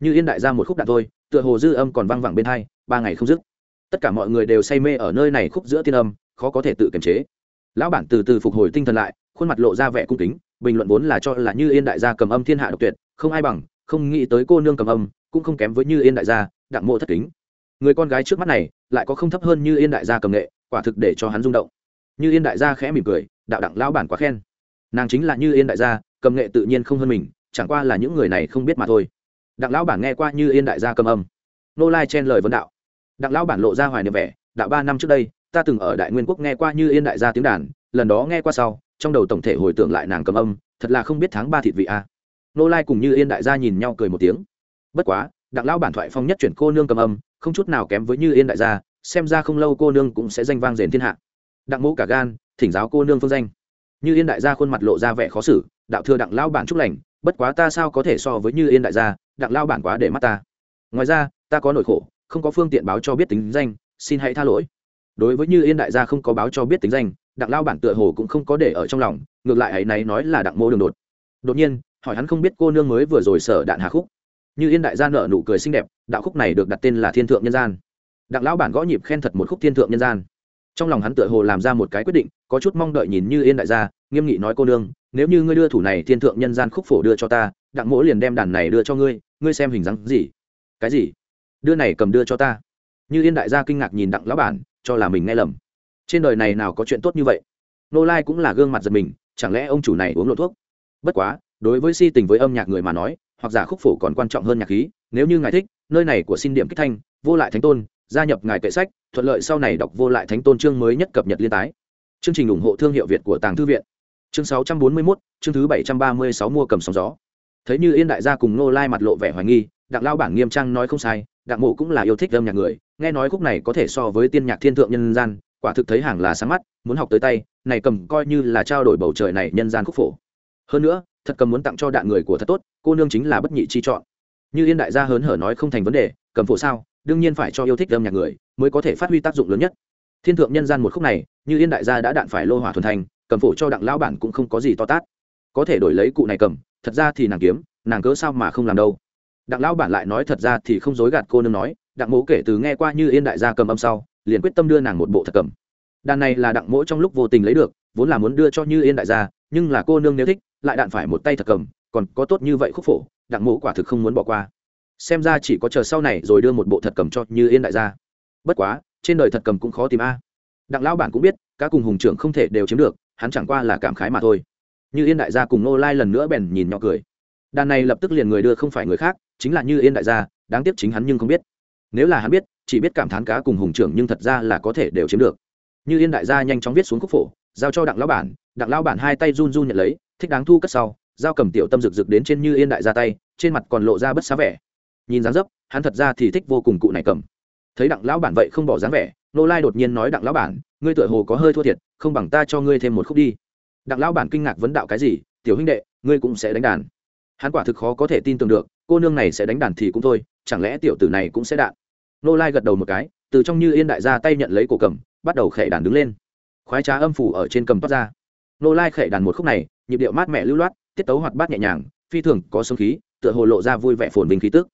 Như yên đại gia một khúc đạn thôi, tựa hồ dư âm còn văng vẳng bên hai, ba ngày không dứt. Tất cả mọi người đều say mê ở nơi này khúc giữa thiên âm, khó có thể tự kiềm chế. Lão bản từ từ phục hồi tinh thần lại, khuôn mặt lộ ra vẻ cung kính, bình luận vốn là cho là như yên đại gia cầm âm thiên hạ độc tuyệt, không ai bằng, không nghĩ tới cô nương cầm âm, cũng không kém với như yên đại gia, đặng mộ thất kính. Người con gái trước mắt này, lại có không thấp hơn như yên đại gia cầm nghệ, quả thực để cho hắn rung động như yên đại gia khẽ mỉm cười, đạo đặng lão bản quá khen. Nàng chính là như yên đại gia, cầm nghệ tự nhiên không hơn mình, chẳng qua là những người này không biết mà thôi. Đặng lão bản nghe qua như yên đại gia cầm âm. Nô lai chen lời vấn đạo. Đặng lão bản lộ ra hoài niệm vẻ, đạo ba năm trước đây, ta từng ở đại nguyên quốc nghe qua như yên đại gia tiếng đàn, lần đó nghe qua sau, trong đầu tổng thể hồi tưởng lại nàng cầm âm, thật là không biết tháng ba thịt vị a. Nô lai cùng như yên đại gia nhìn nhau cười một tiếng. Bất quá, đặng lão bản thoại phong nhất chuyển cô nương cầm âm, không chút nào kém với như yên đại gia, xem ra không lâu cô nương cũng sẽ danh vang rền thiên hạ đặng mẫu cả gan, thỉnh giáo cô nương phương danh. Như yên đại gia khuôn mặt lộ ra vẻ khó xử, đạo thừa đặng lao bản chúc lành, bất quá ta sao có thể so với như yên đại gia, đặng lao bản quá để mắt ta. Ngoài ra, ta có nỗi khổ, không có phương tiện báo cho biết tính danh, xin hãy tha lỗi. Đối với như yên đại gia không có báo cho biết tính danh, đặng lao bản tựa hồ cũng không có để ở trong lòng, ngược lại ấy này nói là đặng mô đường đột. Đột nhiên, hỏi hắn không biết cô nương mới vừa rồi sở đạn hà khúc. Như yên đại gia nợ nụ cười xinh đẹp, đạo khúc này được đặt tên là thiên thượng nhân gian. Đặng lão bản gõ nhịp khen thật một khúc thiên thượng nhân gian trong lòng hắn tựa hồ làm ra một cái quyết định, có chút mong đợi nhìn như yên đại gia, nghiêm nghị nói cô nương, nếu như ngươi đưa thủ này, thiên thượng nhân gian khúc phổ đưa cho ta, đặng mỗ liền đem đàn này đưa cho ngươi ngươi xem hình dáng gì? Cái gì? Đưa này cầm đưa cho ta. Như yên đại gia kinh ngạc nhìn đặng lão bản, cho là mình nghe lầm. Trên đời này nào có chuyện tốt như vậy? Nô lai cũng là gương mặt giật mình, chẳng lẽ ông chủ này uống lộ thuốc? Bất quá, đối với si tình với âm nhạc người mà nói, hoặc giả khúc phổ còn quan trọng hơn nhạc khí, nếu như ngài thích, nơi này của xin điểm kích thanh, vô lại thánh tôn gia nhập ngài kệ sách thuận lợi sau này đọc vô lại thánh tôn chương mới nhất cập nhật liên tái. Chương trình ủng hộ thương hiệu việt của tàng thư viện. Chương 641, chương thứ 736 mua cầm sóng gió. Thấy như yên đại gia cùng nô lai mặt lộ vẻ hoài nghi đặng lao bảng nghiêm trang nói không sai đặng mộ cũng là yêu thích âm nhạc người nghe nói khúc này có thể so với tiên nhạc thiên thượng nhân gian quả thực thấy hàng là sáng mắt muốn học tới tay này cầm coi như là trao đổi bầu trời này nhân gian khúc phổ. Hơn nữa thật cầm muốn tặng cho đạn người của thật tốt cô nương chính là bất nhị chi chọn. Như yên đại gia hớn hở nói không thành vấn đề cầm phổ sao? Đương nhiên phải cho yêu thích âm nhạc người mới có thể phát huy tác dụng lớn nhất. Thiên thượng nhân gian một khúc này, như yên đại gia đã đạn phải lô hỏa thuần thành, cầm phổ cho đặng lão bản cũng không có gì to tát. Có thể đổi lấy cụ này cầm, thật ra thì nàng kiếm, nàng cớ sao mà không làm đâu. Đặng lão bản lại nói thật ra thì không dối gạt cô nương nói, đặng mỗ kể từ nghe qua như yên đại gia cầm âm sau, liền quyết tâm đưa nàng một bộ thật cầm. Đàn này là đặng mỗ trong lúc vô tình lấy được, vốn là muốn đưa cho như yên đại gia, nhưng là cô nương nếu thích, lại đạn phải một tay thật cầm, còn có tốt như vậy khúc phổ, đặng mỗ quả thực không muốn bỏ qua xem ra chỉ có chờ sau này rồi đưa một bộ thật cầm cho như yên đại gia. Bất quá, trên đời thật cầm cũng khó tìm a. Đặng lão bản cũng biết, cá cùng hùng trưởng không thể đều chiếm được, hắn chẳng qua là cảm khái mà thôi. Như yên đại gia cùng nô lai lần nữa bèn nhìn nhỏ cười. Đàn này lập tức liền người đưa không phải người khác, chính là như yên đại gia, đáng tiếc chính hắn nhưng không biết. Nếu là hắn biết, chỉ biết cảm thán cá cùng hùng trưởng nhưng thật ra là có thể đều chiếm được. Như yên đại gia nhanh chóng viết xuống khúc phổ, giao cho đặng lão bản, đặng lão bản hai tay run run nhận lấy, thích đáng thu cất sau, giao cầm tiểu tâm rực rực đến trên như yên đại gia tay, trên mặt còn lộ ra bất xá vẻ nhìn dáng dấp, hắn thật ra thì thích vô cùng cụ này cầm. Thấy đặng lão bản vậy không bỏ dáng vẻ, nô lai đột nhiên nói đặng lão bản, ngươi tựa hồ có hơi thua thiệt, không bằng ta cho ngươi thêm một khúc đi. Đặng lão bản kinh ngạc vấn đạo cái gì, tiểu huynh đệ, ngươi cũng sẽ đánh đàn. Hắn quả thực khó có thể tin tưởng được, cô nương này sẽ đánh đàn thì cũng thôi, chẳng lẽ tiểu tử này cũng sẽ đạn? Nô lai gật đầu một cái, từ trong như yên đại gia tay nhận lấy cổ cầm, bắt đầu khệ đàn đứng lên. Khoái trá âm phủ ở trên cầm toát ra. Nô lai khệ đàn một khúc này, nhịp điệu mát mẻ lưu loát, tiết tấu hoạt bát nhẹ nhàng, phi thường có sông khí, tựa hồ lộ ra vui vẻ phồn vinh khí tức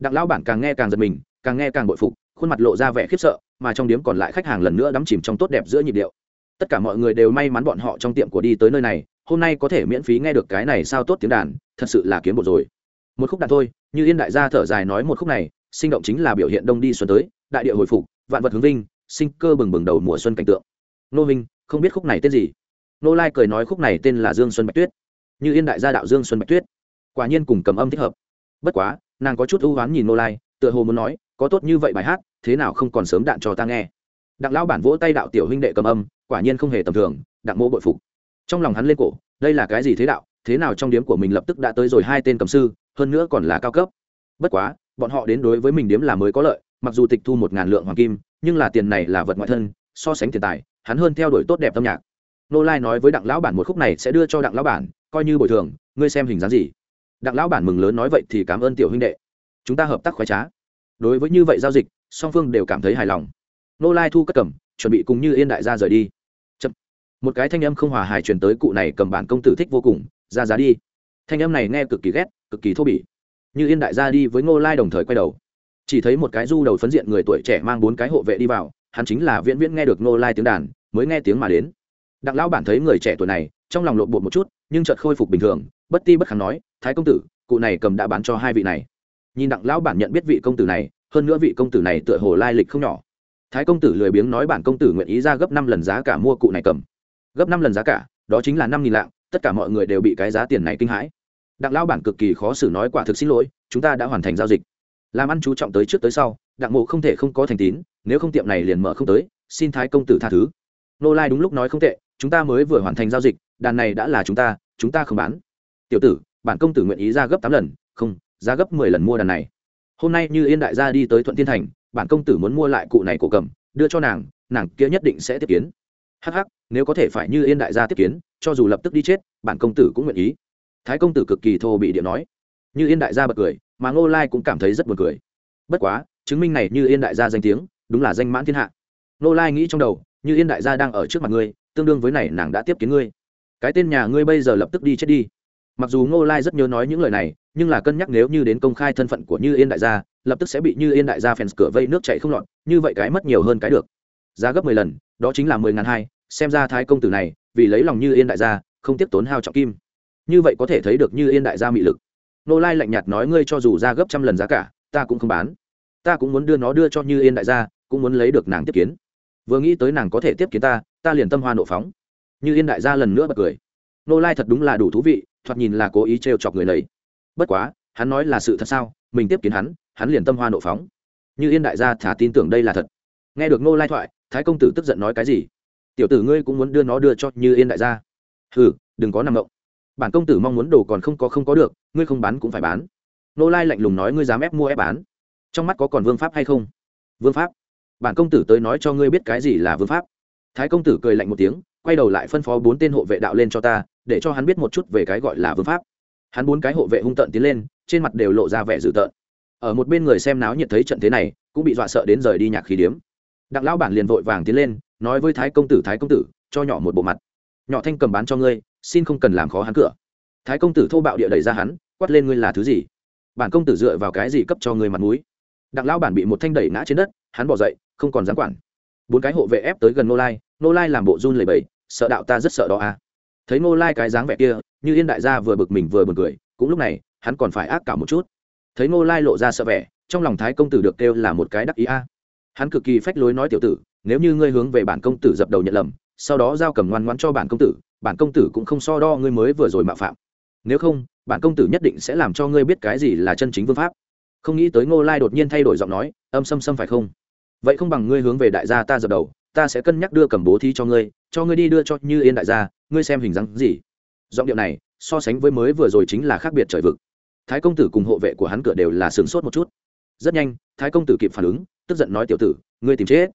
đặng lão bản càng nghe càng giật mình, càng nghe càng bội phục, khuôn mặt lộ ra vẻ khiếp sợ, mà trong điếm còn lại khách hàng lần nữa đắm chìm trong tốt đẹp giữa nhịp điệu. Tất cả mọi người đều may mắn bọn họ trong tiệm của đi tới nơi này, hôm nay có thể miễn phí nghe được cái này sao tốt tiếng đàn, thật sự là kiếm bộ rồi. Một khúc đàn thôi, như yên đại gia thở dài nói một khúc này, sinh động chính là biểu hiện đông đi xuân tới, đại địa hồi phục, vạn vật hướng vinh, sinh cơ bừng bừng đầu mùa xuân cảnh tượng. Nô vinh, không biết khúc này tên gì? Nô lai cười nói khúc này tên là dương xuân bạch tuyết. Như yên đại gia đạo dương xuân bạch tuyết. Quả nhiên cùng cầm âm thích hợp. Bất quá nàng có chút ưu oán nhìn nô lai, tựa hồ muốn nói, có tốt như vậy bài hát, thế nào không còn sớm đạn cho ta nghe? Đặng lão bản vỗ tay đạo tiểu huynh đệ cầm âm, quả nhiên không hề tầm thường, đặng mô bội phục. Trong lòng hắn lên cổ, đây là cái gì thế đạo, thế nào trong điếm của mình lập tức đã tới rồi hai tên cầm sư, hơn nữa còn là cao cấp. Bất quá, bọn họ đến đối với mình điếm là mới có lợi, mặc dù tịch thu một ngàn lượng hoàng kim, nhưng là tiền này là vật ngoại thân, so sánh tiền tài, hắn hơn theo đuổi tốt đẹp âm nhạc. Nô lai nói với đặng lão bản một khúc này sẽ đưa cho đặng lão bản, coi như bồi thường, ngươi xem hình dáng gì? Đặng lão bản mừng lớn nói vậy thì cảm ơn tiểu huynh đệ. Chúng ta hợp tác khoái trá. Đối với như vậy giao dịch, song phương đều cảm thấy hài lòng. Nô lai thu cất cầm, chuẩn bị cùng như yên đại gia rời đi. Chậm. một cái thanh âm không hòa hài truyền tới cụ này cầm bản công tử thích vô cùng, ra giá đi. Thanh âm này nghe cực kỳ ghét, cực kỳ thô bỉ. Như yên đại gia đi với ngô lai đồng thời quay đầu. Chỉ thấy một cái du đầu phấn diện người tuổi trẻ mang bốn cái hộ vệ đi vào, hắn chính là viễn viễn nghe được ngô lai tiếng đàn, mới nghe tiếng mà đến. Đặng lão bản thấy người trẻ tuổi này trong lòng lộn bột một chút, nhưng chợt khôi phục bình thường, bất ti bất kháng nói, thái công tử, cụ này cầm đã bán cho hai vị này. Nhìn đặng lão bản nhận biết vị công tử này, hơn nữa vị công tử này tựa hồ lai lịch không nhỏ. Thái công tử lười biếng nói bản công tử nguyện ý ra gấp năm lần giá cả mua cụ này cầm. Gấp năm lần giá cả, đó chính là năm nghìn lạng, tất cả mọi người đều bị cái giá tiền này kinh hãi. Đặng lão bản cực kỳ khó xử nói quả thực xin lỗi, chúng ta đã hoàn thành giao dịch. Làm ăn chú trọng tới trước tới sau, đặng mộ không thể không có thành tín, nếu không tiệm này liền mở không tới, xin thái công tử tha thứ. Nô lai đúng lúc nói không tệ chúng ta mới vừa hoàn thành giao dịch, đàn này đã là chúng ta chúng ta không bán. Tiểu tử, bản công tử nguyện ý ra gấp tám lần, không, ra gấp mười lần mua đàn này. Hôm nay như yên đại gia đi tới thuận thiên thành, bản công tử muốn mua lại cụ này cổ cầm, đưa cho nàng nàng kia nhất định sẽ tiếp kiến. Hắc hắc, nếu có thể phải như yên đại gia tiếp kiến, cho dù lập tức đi chết, bản công tử cũng nguyện ý. Thái công tử cực kỳ thô bị điện nói. Như yên đại gia bật cười, mà ngô lai cũng cảm thấy rất buồn cười. Bất quá, chứng minh này như yên đại gia danh tiếng, đúng là danh mãn thiên hạ. Ngô lai nghĩ trong đầu, như yên đại gia đang ở trước mặt ngươi tương đương với này nàng đã tiếp kiến ngươi. Cái tên nhà ngươi bây giờ lập tức đi chết đi. Mặc dù ngô lai rất nhớ nói những lời này, nhưng là cân nhắc nếu như đến công khai thân phận của như yên đại gia, lập tức sẽ bị như yên đại gia fans cửa vây nước chạy không lọt, như vậy cái mất nhiều hơn cái được. Giá gấp mười lần, đó chính là mười ngàn hai, xem ra thái công tử này, vì lấy lòng như yên đại gia, không tiếp tốn hao trọng kim. Như vậy có thể thấy được như yên đại gia mị lực. Nô lai lạnh nhạt nói ngươi cho dù ra gấp trăm lần giá cả, ta cũng không bán. Ta cũng muốn đưa nó đưa cho như yên đại gia, cũng muốn lấy được nàng tiếp kiến. Vừa nghĩ tới nàng có thể tiếp kiến ta ta liền tâm hoa nộ phóng. Như yên đại gia lần nữa bật cười. Nô lai thật đúng là đủ thú vị, thoạt nhìn là cố ý trêu chọc người lấy bất quá, hắn nói là sự thật sao, mình tiếp kiến hắn hắn liền tâm hoa nộ phóng. Như yên đại gia thả tin tưởng đây là thật. Nghe được nô lai thoại, thái công tử tức giận nói cái gì? Tiểu tử ngươi cũng muốn đưa nó đưa cho như yên đại gia. Hừ, đừng có nằm ngộng bản công tử mong muốn đồ còn không có không có được, ngươi không bán cũng phải bán. Nô lai lạnh lùng nói ngươi dám ép mua ép bán. Trong mắt có còn vương pháp hay không? Vương pháp. Bản công tử tới nói cho ngươi biết cái gì là vương pháp thái công tử cười lạnh một tiếng, quay đầu lại phân phó bốn tên hộ vệ đạo lên cho ta, để cho hắn biết một chút về cái gọi là vương pháp. Hắn bốn cái hộ vệ hung tợn tiến lên, trên mặt đều lộ ra vẻ dữ tợn. Ở một bên người xem náo nhiệt thấy trận thế này, cũng bị dọa sợ đến rời đi nhạc khí điếm. Đặng lão bản liền vội vàng tiến lên, nói với thái công tử, thái công tử, cho nhỏ một bộ mặt. Nhỏ thanh cầm bán cho ngươi, xin không cần làm khó hắn cửa. Thái công tử thô bạo địa đẩy ra hắn, quát lên ngươi là thứ gì? Bản công tử dựa vào cái gì cấp cho ngươi mặt mũi? Đặng lão bản bị một thanh đẩy ngã trên đất, hắn bỏ dậy, không còn dám quản bốn cái hộ vệ ép tới gần nô lai nô lai làm bộ run lầy bầy sợ đạo ta rất sợ đó à thấy nô lai cái dáng vẻ kia, như yên đại gia vừa bực mình vừa buồn cười, cũng lúc này, hắn còn phải ác cả một chút. Thấy nô lai lộ ra sợ vẻ, trong lòng thái công tử được kêu là một cái đắc ý a. Hắn cực kỳ phách lối nói, tiểu tử, nếu như ngươi hướng về bản công tử dập đầu nhận lầm, sau đó giao cầm ngoan ngoãn cho bản công tử, bản công tử cũng không so đo ngươi mới vừa rồi mạo phạm. Nếu không, bản công tử nhất định sẽ làm cho ngươi biết cái gì là chân chính vương pháp. Không nghĩ tới ngô lai đột nhiên thay đổi giọng nói, âm xâm xâm phải không? Vậy không bằng ngươi hướng về đại gia ta dập đầu, ta sẽ cân nhắc đưa cầm bố thi cho ngươi cho ngươi đi đưa cho như yên đại gia, ngươi xem hình dáng gì. Giọng điệu này, so sánh với mới vừa rồi chính là khác biệt trời vực. Thái công tử cùng hộ vệ của hắn cửa đều là sướng sốt một chút. Rất nhanh, thái công tử kịp phản ứng, tức giận nói tiểu tử, ngươi tìm chết.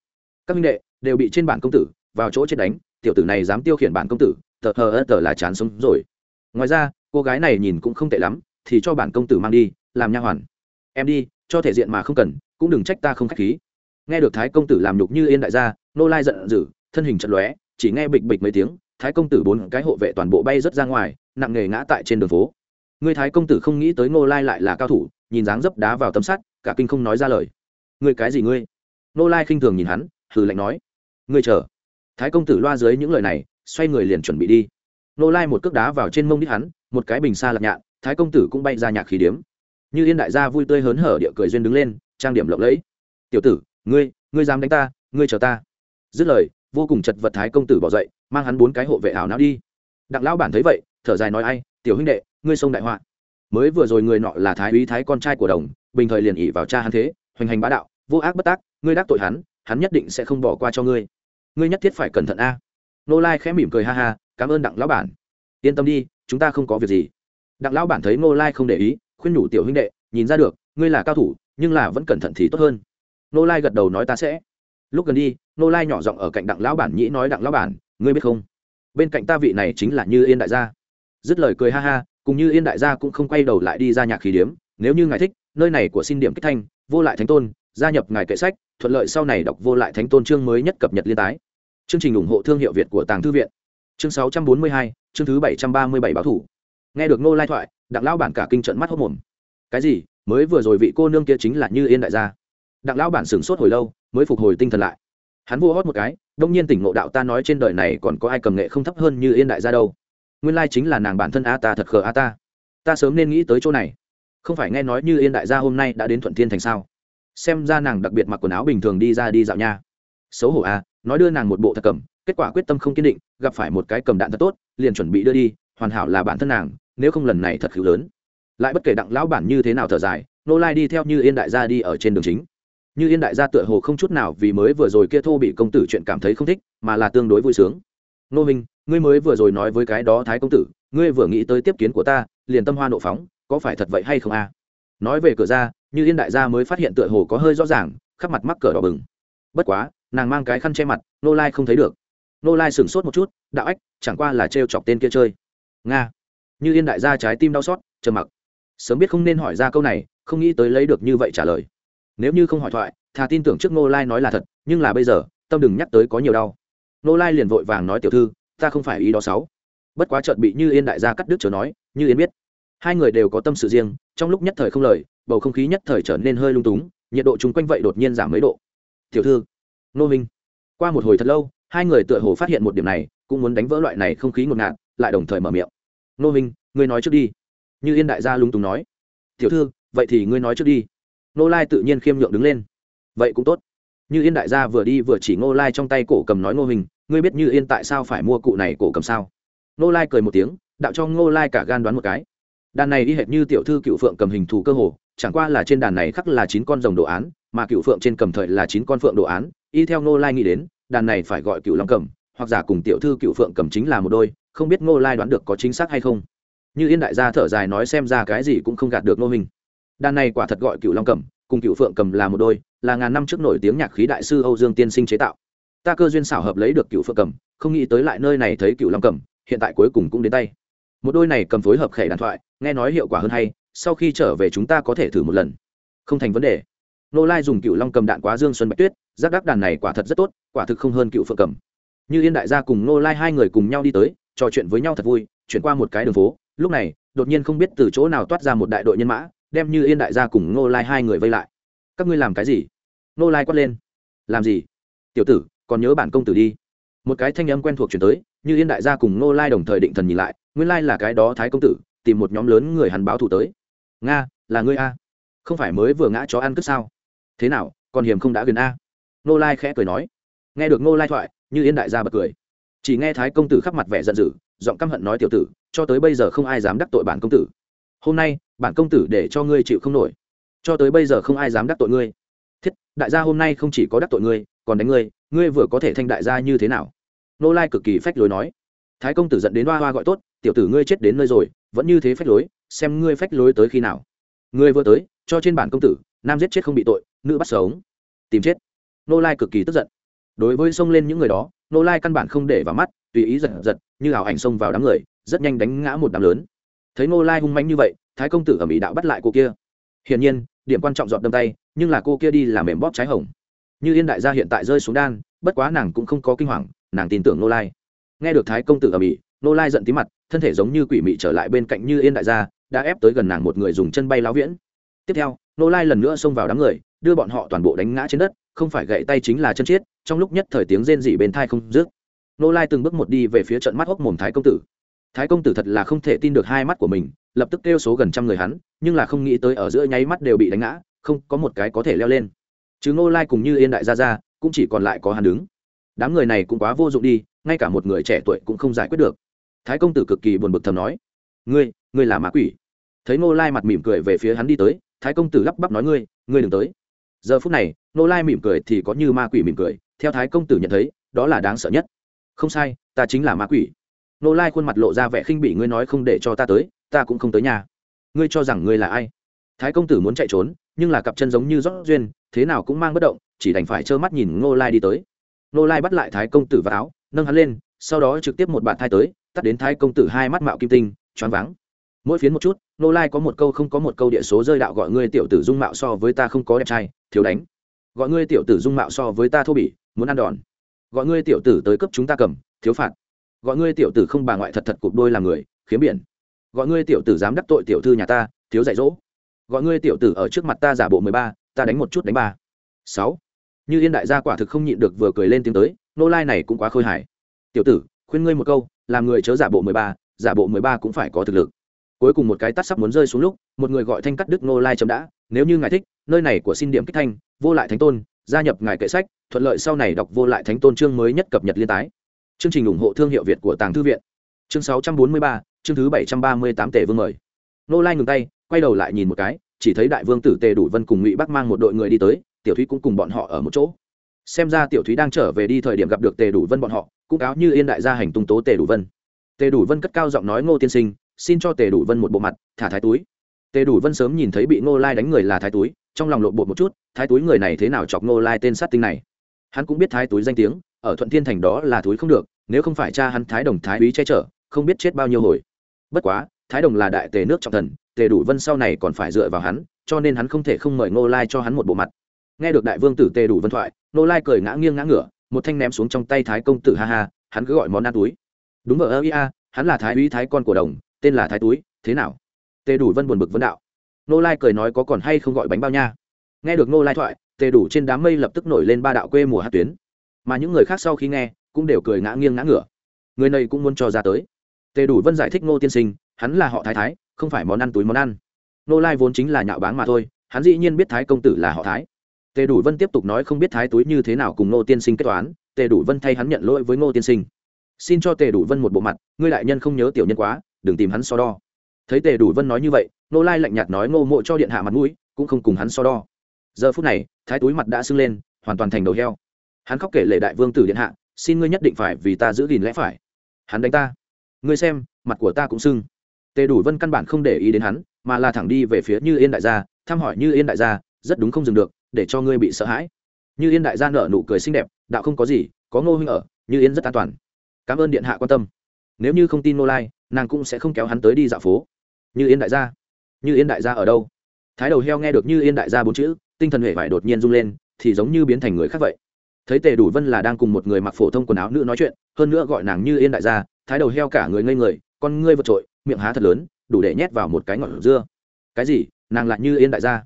Các minh đệ, đều bị trên bản công tử, vào chỗ chết đánh, tiểu tử này dám tiêu khiển bản công tử, tờ hờ ơ tờ là chán sống rồi. Ngoài ra, cô gái này nhìn cũng không tệ lắm, thì cho bản công tử mang đi, làm nha hoàn. Em đi, cho thể diện mà không cần, cũng đừng trách ta không k h á c h khí nghe được thái công tử làm nhục như yên đại gia, nô lai giận dữ, thân hình chật lóe, chỉ nghe bịch bịch mấy tiếng, thái công tử bốn cái hộ vệ toàn bộ bay rớt ra ngoài, nặng nề ngã tại trên đường phố. Người thái công tử không nghĩ tới nô lai lại là cao thủ, nhìn dáng dấp đá vào tấm sắt, cả kinh không nói ra lời. Ngươi cái gì ngươi? Nô lai khinh thường nhìn hắn, hừ lạnh nói. Ngươi chờ. Thái công tử loa dưới những lời này, xoay người liền chuẩn bị đi. Nô lai một cước đá vào trên mông đít hắn, một cái bình xa lạc nhạn, thái công tử cũng bay ra nhạc khí điếm. Như yên đại gia vui tươi hớn hở địa cười duyên đứng lên, trang điểm lộng lẫy. Tiểu tử ngươi ngươi dám đánh ta, ngươi chờ ta. Dứt lời, vô cùng chật vật thái công tử bỏ dậy, mang hắn bốn cái hộ vệ ảo não đi. Đặng lão bản thấy vậy, thở dài nói ai, tiểu huynh đệ, ngươi sông đại họa. Mới vừa rồi người nọ là thái úy thái con trai của đồng, bình thời liền ỉ vào cha hắn thế, hoành hành bá đạo, vô ác bất tác, ngươi đắc tội hắn hắn nhất định sẽ không bỏ qua cho ngươi. Ngươi nhất thiết phải cẩn thận a. Nô lai khẽ mỉm cười ha ha, cảm ơn đặng lão bản. Yên tâm đi, chúng ta không có việc gì. Đặng lão bản thấy nô lai không để ý, khuyên nhủ tiểu huynh đệ, nhìn ra được, ngươi là cao thủ, nhưng là vẫn cẩn thận thì tốt hơn nô lai gật đầu nói ta sẽ. Lúc gần đi, nô lai nhỏ giọng ở cạnh đặng lão bản nhĩ nói đặng lão bản, ngươi biết không? Bên cạnh ta vị này chính là như yên đại gia. Dứt lời cười ha ha, cùng như yên đại gia cũng không quay đầu lại đi ra nhạc khí điếm. Nếu như ngài thích, nơi này của xin điểm kích thanh, vô lại thánh tôn, gia nhập ngài kệ sách, thuận lợi sau này đọc vô lại thánh tôn chương mới nhất cập nhật liên tái. Chương trình ủng hộ thương hiệu việt của tàng thư viện. Chương sáu trăm bốn mươi hai, chương thứ bảy trăm ba mươi bảy báo thủ. Nghe được nô lai thoại, đặng lão bản cả kinh trận mắt hốc mồm cái gì? Mới vừa rồi vị cô nương kia chính là như yên đại gia đặng lão bản sửng sốt hồi lâu, mới phục hồi tinh thần lại. Hắn vua hót một cái, đông nhiên tỉnh ngộ đạo ta nói trên đời này còn có ai cầm nghệ không thấp hơn như yên đại gia đâu. Nguyên lai chính là nàng bản thân a ta thật khờ a ta. Ta sớm nên nghĩ tới chỗ này. Không phải nghe nói như yên đại gia hôm nay đã đến thuận thiên thành sao? Xem ra nàng đặc biệt mặc quần áo bình thường đi ra đi dạo nha. Xấu hổ a, nói đưa nàng một bộ thật cầm, kết quả quyết tâm không kiên định, gặp phải một cái cầm đạn thật tốt, liền chuẩn bị đưa đi, hoàn hảo là bản thân nàng, nếu không lần này thật khử lớn. Lại bất kể đặng lão bản như thế nào thở dài, nô lai đi theo như yên đại gia đi ở trên đường chính như yên đại gia tựa hồ không chút nào vì mới vừa rồi kia thô bị công tử chuyện cảm thấy không thích, mà là tương đối vui sướng. Nô minh, ngươi mới vừa rồi nói với cái đó thái công tử, ngươi vừa nghĩ tới tiếp kiến của ta, liền tâm hoa nộ phóng, có phải thật vậy hay không a? Nói về cửa ra, như yên đại gia mới phát hiện tựa hồ có hơi rõ ràng, khắp mặt mắc cờ đỏ bừng. Bất quá, nàng mang cái khăn che mặt, nô lai không thấy được. Nô lai sửng sốt một chút, đạo ách, chẳng qua là trêu chọc tên kia chơi. Nga. Như yên đại gia trái tim đau xót, trầm mặc. Sớm biết không nên hỏi ra câu này, không nghĩ tới lấy được như vậy trả lời nếu như không hỏi thoại, thà tin tưởng trước nô lai nói là thật, nhưng là bây giờ, tâm đừng nhắc tới có nhiều đau. Nô lai liền vội vàng nói, tiểu thư, ta không phải ý đó sáu bất quá chợt bị như yên đại gia cắt đứt chớ nói, như yên biết, hai người đều có tâm sự riêng, trong lúc nhất thời không lời, bầu không khí nhất thời trở nên hơi lung túng, nhiệt độ chung quanh vậy đột nhiên giảm mấy độ. Tiểu thư nô minh qua một hồi thật lâu, hai người tựa hồ phát hiện một điểm này, cũng muốn đánh vỡ loại này không khí ngột ngạt, lại đồng thời mở miệng. Nô minh ngươi nói trước đi. Như yên đại gia lung túng nói. Tiểu thư, vậy thì ngươi nói trước đi nô lai tự nhiên khiêm nhượng đứng lên. Vậy cũng tốt. Như yên đại gia vừa đi vừa chỉ ngô lai trong tay cổ cầm nói ngô hình, ngươi biết như yên tại sao phải mua cụ này cổ cầm sao? Ngô lai cười một tiếng, đạo cho ngô lai cả gan đoán một cái. Đàn này y hệt như tiểu thư cựu phượng cầm hình thù cơ hồ, chẳng qua là trên đàn này khắc là chín con rồng đồ án, mà cựu phượng trên cầm thời là chín con phượng đồ án, y theo ngô lai nghĩ đến, đàn này phải gọi cựu long cầm, hoặc giả cùng tiểu thư cựu phượng cầm chính là một đôi, không biết ngô lai đoán được có chính xác hay không. Như yên đại gia thở dài nói xem ra cái gì cũng không gạt được ngô hình đàn này quả thật gọi cựu long cầm, cùng cựu phượng cầm là một đôi, là ngàn năm trước nổi tiếng nhạc khí đại sư âu dương tiên sinh chế tạo. Ta cơ duyên xảo hợp lấy được cựu phượng cầm, không nghĩ tới lại nơi này thấy cựu long cầm, hiện tại cuối cùng cũng đến tay. Một đôi này cầm phối hợp khẽ đàn thoại, nghe nói hiệu quả hơn hay, sau khi trở về chúng ta có thể thử một lần. Không thành vấn đề. Nô lai dùng cựu long cầm đạn quá dương xuân bạch tuyết, giác đắc đàn này quả thật rất tốt, quả thực không hơn cựu phượng cầm. Như yên đại gia cùng nô lai hai người cùng nhau đi tới, trò chuyện với nhau thật vui, chuyển qua một cái đường phố, lúc này, đột nhiên không biết từ chỗ nào toát ra một đại đội nhân mã đem như yên đại gia cùng nô lai hai người vây lại. Các ngươi làm cái gì? Nô lai quát lên. Làm gì? Tiểu tử, còn nhớ bản công tử đi. Một cái thanh âm quen thuộc chuyển tới, như yên đại gia cùng nô lai đồng thời định thần nhìn lại, nguyên lai là cái đó thái công tử, tìm một nhóm lớn người hắn báo thủ tới. Nga, là ngươi a. Không phải mới vừa ngã chó ăn cướp sao? Thế nào còn hiểm không đã gần a? Nô lai khẽ cười nói. Nghe được nô lai thoại, như yên đại gia bật cười. Chỉ nghe thái công tử khắp mặt vẻ giận dữ, giọng căm hận nói tiểu tử, cho tới bây giờ không ai dám đắc tội bản công tử hôm nay, bản công tử để cho ngươi chịu không nổi. Cho tới bây giờ không ai dám đắc tội ngươi. Thiết, đại gia hôm nay không chỉ có đắc tội ngươi, còn đánh ngươi ngươi vừa có thể thanh đại gia như thế nào? Nô lai cực kỳ phách lối nói. Thái công tử dẫn đến hoa hoa gọi tốt, tiểu tử ngươi chết đến nơi rồi, vẫn như thế phách lối, xem ngươi phách lối tới khi nào. Ngươi vừa tới, cho trên bản công tử, nam giết chết không bị tội, nữ bắt sống. Tìm chết. Nô lai cực kỳ tức giận. Đối với xông lên những người đó, nô lai căn bản không để vào mắt, tùy ý giật giật, như ảo ảnh xông vào đám người, rất nhanh đánh ngã một đám lớn thấy nô lai hung manh như vậy, thái công tử ở mỹ đạo bắt lại cô kia. Hiển nhiên, điểm quan trọng dọn đâm tay, nhưng là cô kia đi làm mềm bóp trái hồng. Như yên đại gia hiện tại rơi xuống đan, bất quá nàng cũng không có kinh hoàng, nàng tin tưởng nô lai. Nghe được thái công tử ở mỹ nô lai giận tí mặt, thân thể giống như quỷ mị trở lại bên cạnh như yên đại gia, đã ép tới gần nàng một người dùng chân bay láo viễn. Tiếp theo nô lai lần nữa xông vào đám người, đưa bọn họ toàn bộ đánh ngã trên đất, không phải gậy tay chính là chân chiết, trong lúc nhất thời tiếng rên rỉ bên thai không dứt. Nô lai từng bước một đi về phía trận mắt hốc mồm thái công tử thái công tử thật là không thể tin được hai mắt của mình, lập tức kêu số gần trăm người hắn, nhưng là không nghĩ tới ở giữa nháy mắt đều bị đánh ngã, không, có một cái có thể leo lên. Chứ Ngô lai cùng như yên đại gia ra cũng chỉ còn lại có hắn đứng. Đám người này cũng quá vô dụng đi, ngay cả một người trẻ tuổi cũng không giải quyết được. Thái công tử cực kỳ buồn bực thầm nói, ngươi ngươi là ma quỷ. Thấy Ngô lai mặt mỉm cười về phía hắn đi tới, thái công tử lắp bắp nói, ngươi ngươi đừng tới. Giờ phút này, Ngô lai mỉm cười thì có như ma quỷ mỉm cười, theo thái công tử nhận thấy, đó là đáng sợ nhất. Không sai, ta chính là ma quỷ nô lai khuôn mặt lộ ra vẻ khinh bỉ, ngươi nói không để cho ta tới ta cũng không tới nhà. Ngươi cho rằng ngươi là ai? Thái công tử muốn chạy trốn nhưng là cặp chân giống như rót duyên thế nào cũng mang bất động chỉ đành phải trơ mắt nhìn ngô lai đi tới. Ngô lai bắt lại thái công tử vào áo nâng hắn lên sau đó trực tiếp một bạn thai tới tắt đến thái công tử hai mắt mạo kim tinh choáng váng. Mỗi phiến một chút ngô lai có một câu không có một câu địa số rơi đạo gọi ngươi tiểu tử dung mạo so với ta không có đẹp trai thiếu đánh. Gọi ngươi tiểu tử dung mạo so với ta thô bỉ muốn ăn đòn. Gọi ngươi tiểu tử tới cấp chúng ta cầm thiếu phạt gọi ngươi tiểu tử không bà ngoại thật thật cụp đôi làm người, khiếm biển. Gọi ngươi tiểu tử dám đắc tội tiểu thư nhà ta, thiếu dạy dỗ. Gọi ngươi tiểu tử ở trước mặt ta giả bộ mười ba, ta đánh một chút đánh ba. Sáu. Như yên đại gia quả thực không nhịn được vừa cười lên tiếng tới, nô lai này cũng quá khôi hài. Tiểu tử, khuyên ngươi một câu, làm người chớ giả bộ mười ba, giả bộ mười ba cũng phải có thực lực. Cuối cùng một cái tắt sắp muốn rơi xuống lúc, một người gọi thanh cắt đức nô lai chấm đã, nếu như ngài thích, nơi này của xin điểm kích thanh, vô lại thánh tôn, gia nhập ngài kệ sách, thuận lợi sau này đọc vô lại thánh tôn chương mới nhất cập nhật liên tái chương trình ủng hộ thương hiệu việt của tàng thư viện. Chương sáu trăm bốn mươi ba, chương thứ 738 Tề vương mời. Nô lai ngừng tay, quay đầu lại nhìn một cái, chỉ thấy đại vương tử tề đủ vân cùng ngụy bắc mang một đội người đi tới, tiểu thúy cũng cùng bọn họ ở một chỗ. Xem ra tiểu thúy đang trở về đi thời điểm gặp được tề đủ vân bọn họ, cũng cáo như yên đại gia hành tung tố tề đủ vân. Tề đủ vân cất cao giọng nói, ngô tiên sinh, xin cho tề đủ vân một bộ mặt, thả thái túi. Tề đủ vân sớm nhìn thấy bị ngô lai đánh người là thái túi, trong lòng lộn bộ một chút, thái túi người này thế nào chọc ngô lai tên sát tinh này? Hắn cũng biết thái túi danh tiếng ở thuận thiên thành đó là thúi không được, nếu không phải cha hắn thái đồng thái úy che chở, không biết chết bao nhiêu hồi. Bất quá, thái đồng là đại tề nước trọng thần, tề đủ vân sau này còn phải dựa vào hắn, cho nên hắn không thể không mời ngô lai cho hắn một bộ mặt. Nghe được đại vương tử tề đủ vân thoại, ngô lai cười ngã nghiêng ngã ngửa, một thanh ném xuống trong tay thái công tử ha ha, hắn cứ gọi món ăn túi. Đúng ở ơ ia hắn là thái úy thái con của đồng, tên là thái túi, thế nào? Tề đủ vân buồn bực vấn đạo. Ngô lai cười nói có còn hay không gọi bánh bao nha? Nghe được ngô lai thoại, tề đủ trên đám mây lập tức nổi lên ba đạo quê mùa hát tuyến mà những người khác sau khi nghe, cũng đều cười ngã nghiêng ngã ngửa. Người này cũng muốn cho ra tới. Tề đủ vân giải thích ngô tiên sinh, hắn là họ thái thái, không phải món ăn túi món ăn. Nô lai vốn chính là nhạo báng mà thôi, hắn dĩ nhiên biết thái công tử là họ thái. Tề đủ vân tiếp tục nói không biết thái túi như thế nào cùng ngô tiên sinh kết toán, tề đủ vân thay hắn nhận lỗi với ngô tiên sinh. Xin cho tề đủ vân một bộ mặt, ngươi đại nhân không nhớ tiểu nhân quá, đừng tìm hắn so đo. Thấy tề đủ vân nói như vậy nô lai lạnh nhạt nói ngô mộ cho điện hạ mặt mũi, cũng không cùng hắn so đo. Giờ phút này, thái túi mặt đã sưng lên, hoàn toàn thành đầu heo hắn khóc kể lệ đại vương tử điện hạ, xin ngươi nhất định phải vì ta giữ gìn lẽ phải. Hắn đánh ta. Ngươi xem, mặt của ta cũng sưng. Tề đủ vân căn bản không để ý đến hắn, mà là thẳng đi về phía như yên đại gia, thăm hỏi như yên đại gia, rất đúng không dừng được, để cho ngươi bị sợ hãi. Như yên đại gia nở nụ cười xinh đẹp, đạo không có gì, có ngô huynh ở, như yên rất an toàn. Cảm ơn điện hạ quan tâm. Nếu như không tin nô lai, nàng cũng sẽ không kéo hắn tới đi dạo phố. Như yên đại gia. Như yên đại gia ở đâu? Thái đầu heo nghe được như yên đại gia bốn chữ, tinh thần hệ vải đột nhiên rung lên, thì giống như biến thành người khác vậy thấy tề đủ vân là đang cùng một người mặc phổ thông quần áo nữ nói chuyện, hơn nữa gọi nàng như yên đại gia, thái đầu heo cả người ngây người, con ngươi vượt trội, miệng há thật lớn, đủ để nhét vào một cái ngọn dưa. Cái gì? Nàng lại như yên đại gia?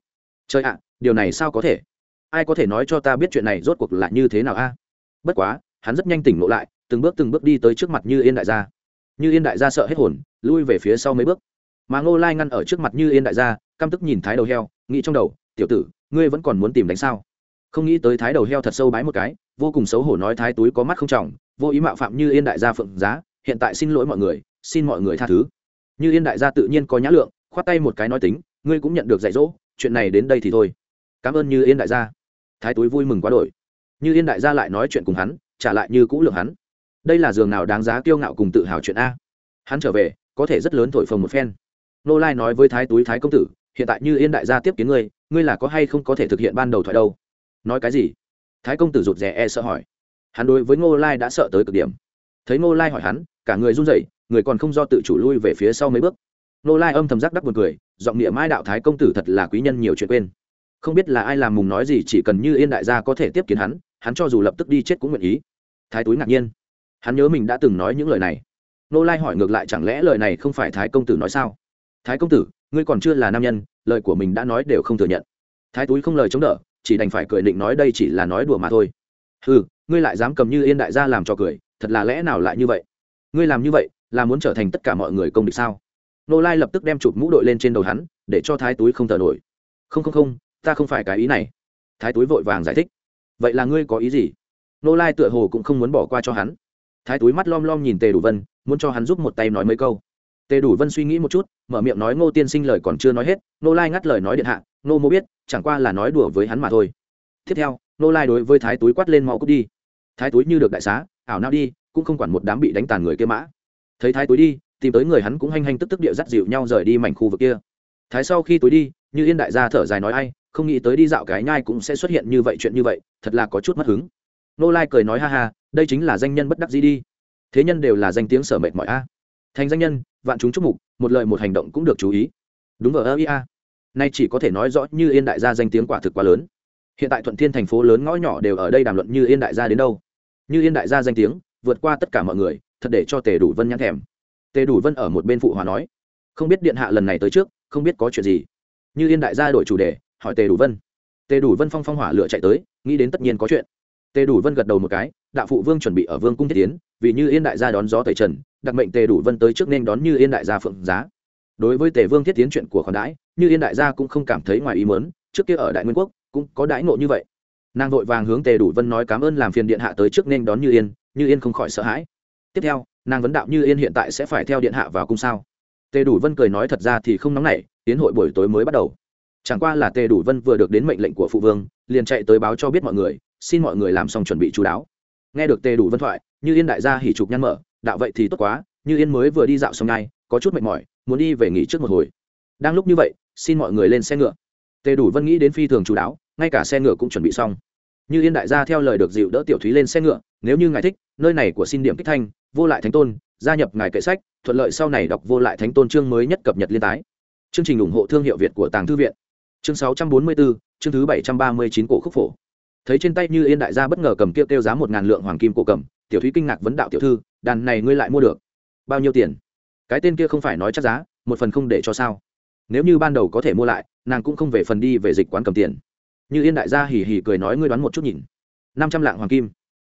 Trời ạ, điều này sao có thể? Ai có thể nói cho ta biết chuyện này rốt cuộc là như thế nào a? Bất quá, hắn rất nhanh tỉnh lộ lại, từng bước từng bước đi tới trước mặt như yên đại gia. Như yên đại gia sợ hết hồn, lui về phía sau mấy bước. Mà ngô lai ngăn ở trước mặt như yên đại gia, căm tức nhìn thái đầu heo, nghĩ trong đầu, tiểu tử, ngươi vẫn còn muốn tìm đánh sao? Không nghĩ tới thái đầu heo thật sâu bái một cái, vô cùng xấu hổ nói thái túi có mắt không trọng, vô ý mạo phạm như yên đại gia phượng giá, hiện tại xin lỗi mọi người, xin mọi người tha thứ. Như yên đại gia tự nhiên có nhã lượng, khoát tay một cái nói tính, ngươi cũng nhận được dạy dỗ, chuyện này đến đây thì thôi. Cảm ơn như yên đại gia. Thái túi vui mừng quá đổi. Như yên đại gia lại nói chuyện cùng hắn, trả lại như cũ lượng hắn. Đây là giường nào đáng giá kiêu ngạo cùng tự hào chuyện a. Hắn trở về, có thể rất lớn thổi phồng một phen. Nô lai nói với thái túi thái công tử, hiện tại như yên đại gia tiếp kiến ngươi ngươi là có hay không có thể thực hiện ban đầu thoại đâu? Nói cái gì? Thái công tử rụt rè e sợ hỏi. Hắn đối với ngô lai đã sợ tới cực điểm. Thấy ngô lai hỏi hắn, cả người run rẩy, người còn không do tự chủ lui về phía sau mấy bước. Ngô lai âm thầm giác đắc buồn cười, giọng niệm mai đạo thái công tử thật là quý nhân nhiều chuyện quên. Không biết là ai làm mùng nói gì, chỉ cần như yên đại gia có thể tiếp kiến hắn hắn cho dù lập tức đi chết cũng nguyện ý. Thái túi ngạc nhiên. Hắn nhớ mình đã từng nói những lời này. Nô lai hỏi ngược lại chẳng lẽ lời này không phải thái công tử nói sao? Thái công tử, ngươi còn chưa là nam nhân, lời của mình đã nói đều không thừa nhận. Thái túi không lời chống đỡ chỉ đành phải cười định nói đây chỉ là nói đùa mà thôi. Ừ ngươi lại dám cầm như yên đại gia làm cho cười, thật là lẽ nào lại như vậy? Ngươi làm như vậy, là muốn trở thành tất cả mọi người công địch sao? Nô lai lập tức đem chụp mũ đội lên trên đầu hắn, để cho thái túi không thở nổi. Không không không, ta không phải cái ý này. Thái túi vội vàng giải thích. Vậy là ngươi có ý gì? Nô lai tựa hồ cũng không muốn bỏ qua cho hắn. Thái túi mắt lom lom nhìn tề đủ vân, muốn cho hắn giúp một tay nói mấy câu. Tề đủ vân suy nghĩ một chút, mở miệng nói ngô tiên sinh lời còn chưa nói hết, nô lai ngắt lời nói điện hạ nô mô biết, chẳng qua là nói đùa với hắn mà thôi. Tiếp theo nô lai đối với thái túi quát lên mau cút đi. Thái túi như được đại xá, ảo nao đi, cũng không quản một đám bị đánh tàn người kia mã. Thấy thái túi đi, tìm tới người hắn cũng hanh hanh tức tức địa dắt dịu nhau rời đi mảnh khu vực kia. Thái sau khi túi đi, như yên đại gia thở dài nói ai, không nghĩ tới đi dạo cái nhai cũng sẽ xuất hiện như vậy chuyện như vậy, thật là có chút mất hứng. Nô lai cười nói ha ha, đây chính là danh nhân bất đắc dĩ đi. Thế nhân đều là danh tiếng sở mệt mỏi a. Thành danh nhân, vạn chúng chúc mục, một lời một hành động cũng được chú ý. Đúng vào ơ ia nay chỉ có thể nói rõ như yên đại gia danh tiếng quả thực quá lớn. Hiện tại thuận thiên thành phố lớn ngõ nhỏ đều ở đây đàm luận như yên đại gia đến đâu. Như yên đại gia danh tiếng, vượt qua tất cả mọi người, thật để cho tề đủ vân nhắn thèm. Tề đủ vân ở một bên phụ hòa nói, không biết điện hạ lần này tới trước, không biết có chuyện gì? Như yên đại gia đổi chủ đề, hỏi tề đủ vân. Tề đủ vân phong phong hỏa lựa chạy tới, nghĩ đến tất nhiên có chuyện. Tề đủ vân gật đầu một cái, đạo phụ vương chuẩn bị ở vương cung thiết tiến, vì như yên đại gia đón gió tẩy trần, đặc mệnh tề đủ vân tới trước nên đón như yên đại gia phượng giá. Đối với tề vương thiết tiến chuyện của khoản đãi như yên đại gia cũng không cảm thấy ngoài ý mớn trước kia ở đại nguyên quốc cũng có đãi ngộ như vậy. Nàng vội vàng hướng tề đủ vân nói cảm ơn làm phiền điện hạ tới trước nên đón như yên như yên không khỏi sợ hãi. Tiếp theo, nàng vấn đạo như yên hiện tại sẽ phải theo điện hạ vào cung sao? Tề đủ vân cười nói thật ra thì không nóng nảy, tiến hội buổi tối mới bắt đầu. Chẳng qua là tề đủ vân vừa được đến mệnh lệnh của phụ vương, liền chạy tới báo cho biết mọi người, xin mọi người làm xong chuẩn bị chú đáo. Nghe được tề đủ vân thoại, như yên đại gia hỉ trục nhăn mở, đạo vậy thì tốt quá, như yên mới vừa đi dạo xong ngay, có chút mệt mỏi, muốn đi về nghỉ trước một hồi đang lúc như vậy xin mọi người lên xe ngựa. Tề đủ vân nghĩ đến phi thường chú đáo ngay cả xe ngựa cũng chuẩn bị xong. Như yên đại gia theo lời được dịu đỡ tiểu thúy lên xe ngựa nếu như ngài thích nơi này của xin điểm kích thanh vô lại thánh tôn gia nhập ngài kệ sách thuận lợi sau này đọc vô lại thánh tôn chương mới nhất cập nhật liên tái. Chương trình ủng hộ thương hiệu việt của tàng thư viện. Chương 644, chương thứ 739 cổ khúc phổ. Thấy trên tay như yên đại gia bất ngờ cầm kia kêu giá một ngàn lượng hoàng kim cổ cầm tiểu thúy kinh ngạc vấn đạo tiểu thư đàn này ngươi lại mua được? Bao nhiêu tiền? Cái tên kia không phải nói chắc giá một phần không để cho sao nếu như ban đầu có thể mua lại, nàng cũng không về phần đi về dịch quán cầm tiền. Như yên đại gia hỉ hỉ cười nói ngươi đoán một chút nhìn. Năm trăm lạng hoàng kim.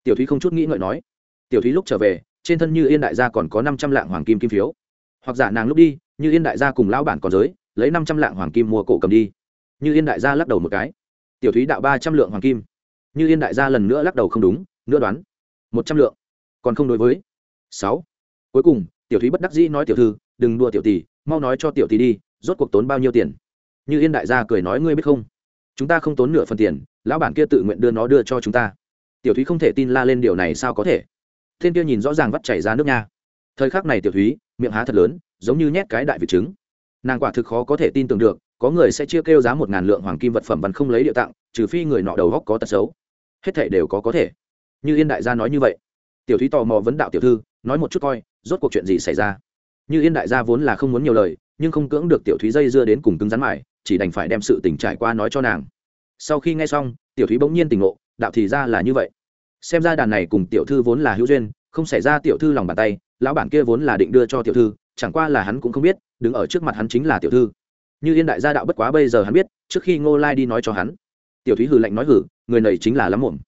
Tiểu thúy không chút nghĩ ngợi nói. Tiểu thúy lúc trở về, trên thân như yên đại gia còn có năm trăm lạng hoàng kim kim phiếu. Hoặc giả nàng lúc đi, như yên đại gia cùng lão bản còn giới, lấy năm trăm lạng hoàng kim mua cổ cầm đi. Như yên đại gia lắc đầu một cái. Tiểu thúy đạo ba trăm lượng hoàng kim. Như yên đại gia lần nữa lắc đầu không đúng, nữa đoán. một trăm lượng. Còn không đối với. Sáu. Cuối cùng, tiểu thúy bất đắc dĩ nói tiểu thư, đừng đua tiểu tỷ, mau nói cho tiểu tỷ đi rốt cuộc tốn bao nhiêu tiền? Như yên đại gia cười nói, ngươi biết không? Chúng ta không tốn nửa phần tiền, lão bản kia tự nguyện đưa nó đưa cho chúng ta. Tiểu thúy không thể tin la lên điều này sao có thể? Thiên kia nhìn rõ ràng vắt chảy ra nước nha. Thời khắc này tiểu thúy, miệng há thật lớn, giống như nhét cái đại vị trứng. Nàng quả thực khó có thể tin tưởng được, có người sẽ chia kêu giá một ngàn lượng hoàng kim vật phẩm văn không lấy địa tặng trừ phi người nọ đầu góc có tật xấu. Hết thể đều có có thể. Như yên đại gia nói như vậy. Tiểu thúy tò mò vấn đạo tiểu thư, nói một chút coi, rốt cuộc chuyện gì xảy ra? Như yên đại gia vốn là không muốn nhiều lời nhưng không cưỡng được tiểu thúy dây dưa đến cùng cứng rắn mải chỉ đành phải đem sự tình trải qua nói cho nàng. Sau khi nghe xong, tiểu thúy bỗng nhiên tỉnh ngộ, đạo thì ra là như vậy. Xem ra đàn này cùng tiểu thư vốn là hữu duyên, không xảy ra tiểu thư lòng bàn tay, lão bản kia vốn là định đưa cho tiểu thư, chẳng qua là hắn cũng không biết, đứng ở trước mặt hắn chính là tiểu thư. Như yên đại gia đạo bất quá bây giờ hắn biết, trước khi ngô lai đi nói cho hắn. Tiểu thúy hừ lạnh nói hử người này chính là lắm muộn.